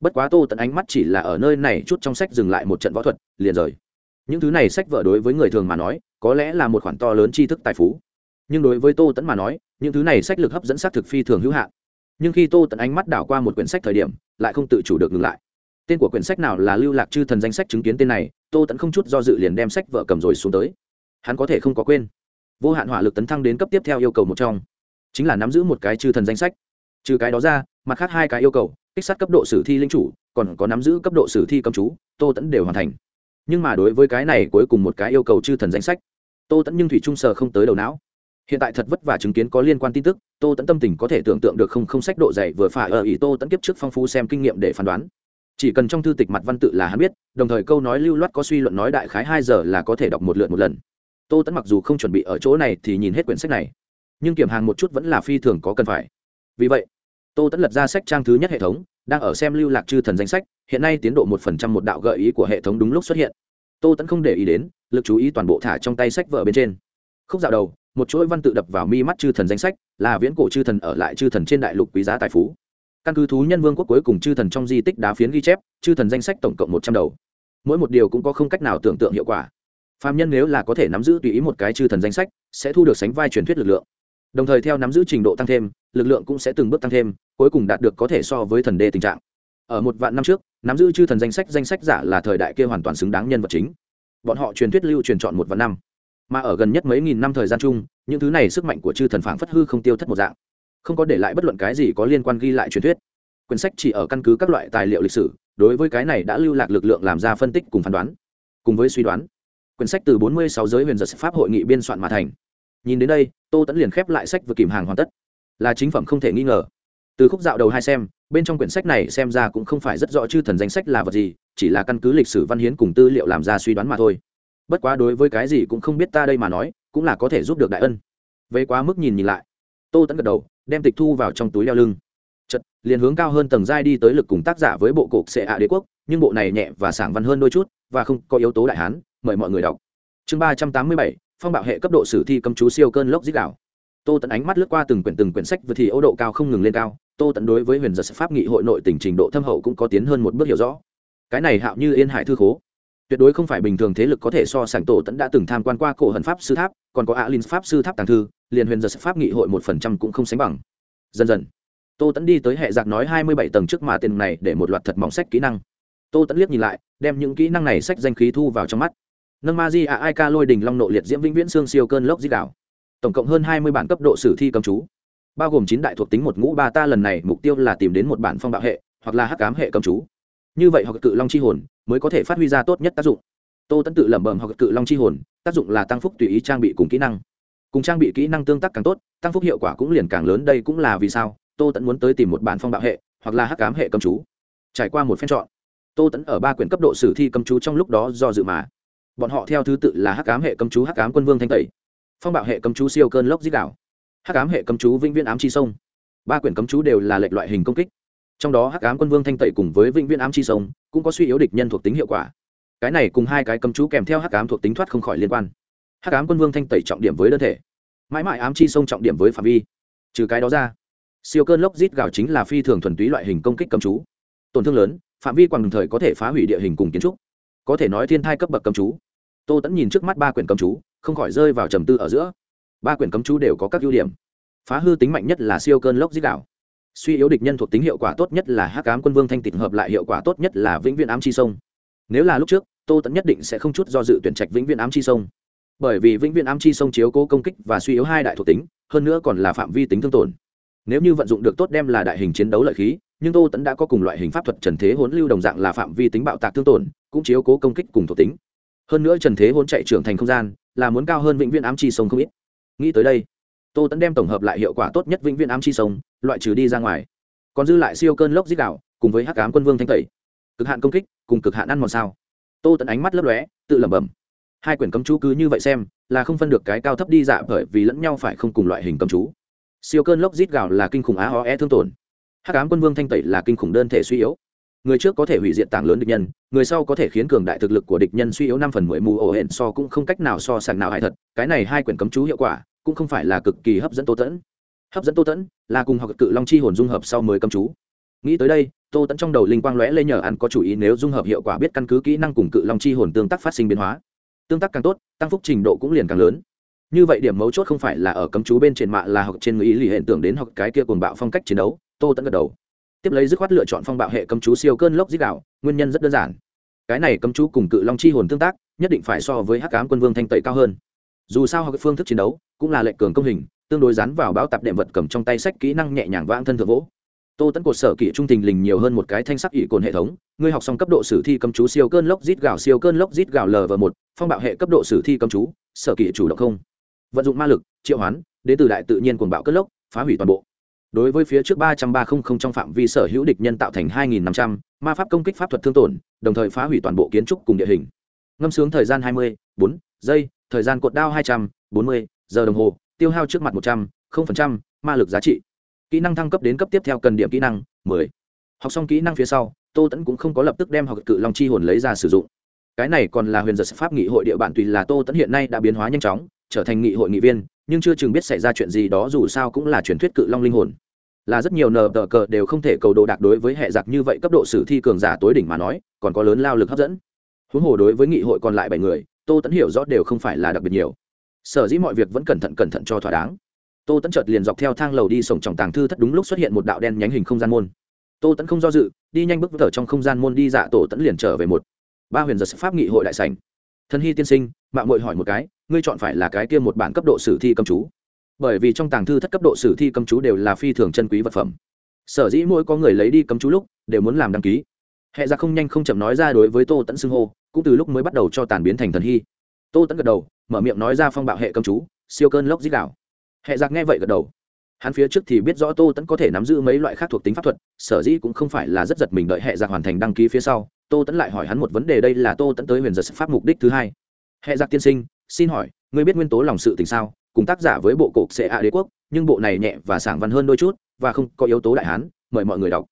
Bất quá tô tận ánh mắt chỉ là ở nơi này chút trong sách dừng lại một trận võ thuật, liền rời. Những thứ này sách vợ đối với người thường mà nói, có lẽ là một khoản to lớn tri thức tài phú. Nhưng đối với tô tẫn mà nói, những thứ này sách lực hấp dẫn xác thực phi thường hữu hạn. Nhưng khi tô tẫn ánh mắt đảo qua một quyển sách thời điểm, lại không tự chủ được ngừng lại. Tên của quyển sách nào là lưu lạc chư thần danh sách chứng kiến tên này, tô tẫn không chút do dự liền đem sách vợ cầm rồi xuống tới hắn có thể không có quên. Vô hạn hỏa lực tấn thăng đến cấp tiếp theo yêu cầu một trong. Chính là nắm giữ một cái chư thần danh sách. Trừ cái đó ra, mặt khác hai cái yêu cầu, kích sát cấp độ sử thi linh chủ, còn có nắm giữ cấp độ sử thi cầm chú, tô tẫn đều hoàn thành. Nhưng mà đối với cái này cuối cùng một cái yêu cầu chư thần danh sách, tô tẫn nhưng thủy trung sờ không tới đầu não. Hiện tại thật vất vả chứng kiến có liên quan tin tức, tô tẫn tâm tình có thể tưởng tượng được không không sách độ dày vừa phải ở ý tô tẫn kiếp trước phong phú xem kinh nghiệm để phán đoán. Chỉ cần trong thư tịch mặt văn tự là hắn biết, đồng thời câu nói lưu loát có suy luận nói đại khái hai giờ là có thể đọc một lượt một lần tô tẫn mặc dù không chuẩn bị ở chỗ này thì nhìn hết quyển sách này, nhưng kiểm hàng một chút vẫn là phi thường có cần phải. Vì vậy, tô tẫn lật ra sách trang thứ nhất hệ thống, đang ở xem lưu lạc chư thần danh sách, hiện nay tiến độ một phần trăm một đạo gợi ý của hệ thống đúng lúc xuất hiện. Tô tẫn không để ý đến, lực chú ý toàn bộ thả trong tay sách vợ bên trên. Khúc dạo đầu, một chuỗi văn tự đập vào mi mắt chư thần danh sách, là viễn cổ chư thần ở lại chư thần trên đại lục quý giá tài phú. Căn cứ thú nhân vương quốc cuối cùng chư thần trong di tích đá phiến ghi chép, chư thần danh sách tổng cộng một trăm đầu. Mỗi một điều cũng có không cách nào tưởng tượng hiệu quả phạm nhân nếu là có thể nắm giữ tùy ý một cái chư thần danh sách, sẽ thu được sánh vai truyền thuyết lực lượng. Đồng thời theo nắm giữ trình độ tăng thêm, lực lượng cũng sẽ từng bước tăng thêm, cuối cùng đạt được có thể so với thần đê tình trạng. Ở một vạn năm trước, nắm giữ chư thần danh sách danh sách giả là thời đại kia hoàn toàn xứng đáng nhân vật chính. Bọn họ truyền thuyết lưu truyền chọn một vạn năm. Mà ở gần nhất mấy nghìn năm thời gian chung, những thứ này sức mạnh của chư thần phảng phất hư không tiêu thất một dạng. Không có để lại bất luận cái gì có liên quan ghi lại truyền thuyết. Quyển sách chỉ ở căn cứ các loại tài liệu lịch sử, đối với cái này đã lưu lạc lực lượng làm ra phân tích cùng phán đoán, cùng với suy đoán quyển sách từ 46 giới huyền giật pháp hội nghị biên soạn mà thành. Nhìn đến đây, tô tẫn liền khép lại sách vừa kìm hàng hoàn tất. Là chính phẩm không thể nghi ngờ. Từ khúc dạo đầu hai xem, bên trong quyển sách này xem ra cũng không phải rất rõ chư thần danh sách là vật gì, chỉ là căn cứ lịch sử văn hiến cùng tư liệu làm ra suy đoán mà thôi. Bất quá đối với cái gì cũng không biết ta đây mà nói, cũng là có thể giúp được đại ân. Về quá mức nhìn nhìn lại, tô tẫn gật đầu, đem tịch thu vào trong túi leo lưng. Chật liền hướng cao hơn tầng giai đi tới lực cùng tác giả với bộ cục xệ ạ đế quốc, nhưng bộ này nhẹ và sảng văn hơn đôi chút, và không có yếu tố đại hán mời mọi người đọc. Chương ba trăm tám mươi bảy, phong bạo hệ cấp độ sử thi cầm chú siêu cơn lốc giết đảo tô tẫn ánh mắt lướt qua từng quyển từng quyển sách vừa thì ấu độ cao không ngừng lên cao, tô tẫn đối với huyền giật pháp nghị hội nội tỉnh trình độ thâm hậu cũng có tiến hơn một bước hiểu rõ. Cái này hạo như yên hải thư khố. Tuyệt đối không phải bình thường thế lực có thể so sánh tổ tẫn đã từng tham quan qua cổ hận pháp sư tháp, còn có alin pháp sư tháp tàng thư, liền huyền giật pháp nghị hội một phần trăm cũng không sánh bằng. Dần dần, tô tẫn đi tới hệ giặc nói hai mươi bảy tầng trước mà tiền này để một loạt thật mỏng sách kỹ năng. Tô tẫn liếc nhìn lại, đem những kỹ năng này sách danh khí thu vào trong mắt nâng ma di a ai ca lôi đình long nộ liệt diễm vĩnh viễn xương siêu cơn lốc di đảo tổng cộng hơn hai mươi bản cấp độ sử thi cầm chú. Bao gồm chín đại thuộc tính một ngũ ba ta lần này mục tiêu là tìm đến một bản phong bạo hệ, hoặc là hắc cám hệ cầm chú. Như vậy hoặc cự long chi hồn mới có thể phát huy ra tốt nhất tác dụng. Tô tẫn tự lẩm bẩm hoặc cự long chi hồn, tác dụng là tăng phúc tùy ý trang bị cùng kỹ năng. Cùng trang bị kỹ năng tương tác càng tốt, tăng phúc hiệu quả cũng liền càng lớn, đây cũng là vì sao tô tẫn muốn tới tìm một bản phong bạo hệ, hoặc là hắc cám hệ cầm chú. Trải qua một phen chọn, tô tẫn ở ba quyển cấp độ sử thi cầm chú trong lúc đó do dự mà bọn họ theo thứ tự là hắc ám hệ cấm chú hắc ám quân vương thanh tẩy, phong bạo hệ cấm chú siêu cơn lốc dít đảo hắc ám hệ cấm chú vĩnh viễn ám chi sông. Ba quyển cấm chú đều là lệch loại hình công kích. Trong đó hắc ám quân vương thanh tẩy cùng với vĩnh viễn ám chi sông cũng có suy yếu địch nhân thuộc tính hiệu quả. Cái này cùng hai cái cấm chú kèm theo hắc ám thuộc tính thoát không khỏi liên quan. Hắc ám quân vương thanh tẩy trọng điểm với đơn thể, mãi mãi ám chi sông trọng điểm với phạm vi. Trừ cái đó ra, siêu cơn lốc rít gạo chính là phi thường thuần túy loại hình công kích cấm chú. Tổn thương lớn, phạm vi quảng đồng thời có thể phá hủy địa hình cùng kiến trúc, có thể nói thiên thai cấp bậc cấm chú tô tẫn nhìn trước mắt ba quyển cầm chú, không khỏi rơi vào trầm tư ở giữa. Ba quyển cấm chú đều có các ưu điểm. Phá hư tính mạnh nhất là siêu cơn lốc dích đạo. Suy yếu địch nhân thuộc tính hiệu quả tốt nhất là hắc ám quân vương thanh tịnh hợp lại hiệu quả tốt nhất là vĩnh viễn ám chi sông. Nếu là lúc trước, tô tẫn nhất định sẽ không chút do dự tuyển trạch vĩnh viễn ám chi sông. Bởi vì vĩnh viễn ám chi sông chiếu cố công kích và suy yếu hai đại thuộc tính, hơn nữa còn là phạm vi tính thương tổn. Nếu như vận dụng được tốt đem là đại hình chiến đấu lợi khí, nhưng tô tẫn đã có cùng loại hình pháp thuật trần thế hốn lưu đồng dạng là phạm vi tính bạo tạc thương tổn, cũng chiếu cố công kích cùng thuộc tính hơn nữa trần thế hôn chạy trưởng thành không gian, là muốn cao hơn vĩnh viễn ám chi sông không ít. Nghĩ tới đây, tô tẫn đem tổng hợp lại hiệu quả tốt nhất vĩnh viễn ám chi sông, loại trừ đi ra ngoài. Còn dư lại siêu cơn lốc dít đạo, cùng với hắc ám quân vương thanh tẩy. Cực hạn công kích, cùng cực hạn ăn mòn sao? Tô tẫn ánh mắt lấp lóe, tự lẩm bẩm. Hai quyển cấm chú cứ như vậy xem, là không phân được cái cao thấp đi dạ bởi vì lẫn nhau phải không cùng loại hình cấm chú. Siêu cơn lốc rít gạo là kinh khủng á ho e thương tổn. Hắc ám quân vương thanh tẩy là kinh khủng đơn thể suy yếu người trước có thể hủy diệt tảng lớn địch nhân, người sau có thể khiến cường đại thực lực của địch nhân suy yếu năm phần mười mù ổ hển so cũng không cách nào so sánh nào hại thật. Cái này hai quyển cấm chú hiệu quả, cũng không phải là cực kỳ hấp dẫn tô tẫn. Hấp dẫn tô tẫn là cùng học cự long chi hồn dung hợp sau mới cấm chú. Nghĩ tới đây, tô tẫn trong đầu linh quang lóe lê nhờ ăn có chủ ý nếu dung hợp hiệu quả biết căn cứ kỹ năng cùng cự long chi hồn tương tác phát sinh biến hóa. Tương tác càng tốt, tăng phúc trình độ cũng liền càng lớn. Như vậy điểm mấu chốt không phải là ở cấm chú bên trên mạng là học trên người ý lì hiện tưởng đến học cái kia cuồng bạo phong cách chiến đấu, tô tẫn gật đầu tiếp lấy dứt khoát lựa chọn phong bạo hệ cấm chú siêu cơn lốc dít đạo, nguyên nhân rất đơn giản. Cái này cấm chú cùng cự long chi hồn tương tác, nhất định phải so với hắc cám quân vương thanh tẩy cao hơn. Dù sao họ phương thức chiến đấu, cũng là lệnh cường công hình, tương đối dán vào báo tạp đệm vật cầm trong tay sách kỹ năng nhẹ nhàng vãng thân thượng vỗ. Tô tẫn cột sở kỹ trung tình lình nhiều hơn một cái thanh sắc ỷ cồn hệ thống, ngươi học xong cấp độ sử thi cấm chú siêu cơn lốc rít gạo siêu cơn lốc rít gạo lv một, phong bạo hệ cấp độ sử thi cấm chú, sở kỹ chủ động không. Vận dụng ma lực, triệu hoán, đến từ đại tự nhiên cuồng bạo cất lốc, phá hủy toàn bộ đối với phía trước ba trăm ba mươi trong phạm vi sở hữu địch nhân tạo thành hai nghìn năm trăm, ma pháp công kích pháp thuật thương tổn, đồng thời phá hủy toàn bộ kiến trúc cùng địa hình. Ngâm sướng thời gian hai mươi, bốn giây, thời gian cột đao hai trăm, bốn mươi giờ đồng hồ, tiêu hao trước mặt một trăm linh ma lực giá trị. Kỹ năng thăng cấp đến cấp tiếp theo cần điểm kỹ năng, mười. Học xong kỹ năng phía sau, tô tẫn cũng không có lập tức đem học cự long chi hồn lấy ra sử dụng. Cái này còn là huyền giật pháp nghị hội địa bản tùy là tô tẫn hiện nay đã biến hóa nhanh chóng, trở thành nghị hội nghị viên nhưng chưa chừng biết xảy ra chuyện gì đó, dù sao cũng là truyền thuyết cự long linh hồn. Là rất nhiều nờ tờ cờ đều không thể cầu đồ đạc đối với hệ giặc như vậy, cấp độ sử thi cường giả tối đỉnh mà nói, còn có lớn lao lực hấp dẫn. Huống hồ đối với nghị hội còn lại bảy người, tô tẫn hiểu rõ đều không phải là đặc biệt nhiều. Sở dĩ mọi việc vẫn cẩn thận cẩn thận cho thỏa đáng. Tô tẫn chợt liền dọc theo thang lầu đi sổng trọng tàng thư thất đúng lúc xuất hiện một đạo đen nhánh hình không gian môn. Tô tẫn không do dự, đi nhanh bước thở trong không gian môn đi dạ tổ tẫn liền trở về một. Ba huyền giật pháp nghị hội đại sành thân hy tiên sinh mạng mội hỏi một cái ngươi chọn phải là cái kia một bản cấp độ sử thi cầm chú. Bởi vì trong tàng thư thất cấp độ sử thi cầm chú đều là phi thường chân quý vật phẩm. Sở dĩ mỗi có người lấy đi cầm chú lúc, đều muốn làm đăng ký. Hệ ra không nhanh không chậm nói ra đối với tô tẫn xưng hô, cũng từ lúc mới bắt đầu cho tàn biến thành thần hy. Tô tẫn gật đầu, mở miệng nói ra phong bạo hệ cầm chú, siêu cơn lốc dít đảo hệ giặc nghe vậy gật đầu. Hắn phía trước thì biết rõ tô tẫn có thể nắm giữ mấy loại khác thuộc tính pháp thuật, sở dĩ cũng không phải là rất giật mình đợi hệ giặc hoàn thành đăng ký phía sau. Tô tẫn lại hỏi hắn một vấn đề, đây là tô tẫn tới huyền giật pháp mục đích thứ hai. Hệ giặc tiên sinh xin hỏi, ngươi biết nguyên tố lòng sự tình sao? Cùng tác giả với bộ cục sẽ ạ đế quốc, nhưng bộ này nhẹ và sảng văn hơn đôi chút, và không có yếu tố đại hán, mời mọi người đọc.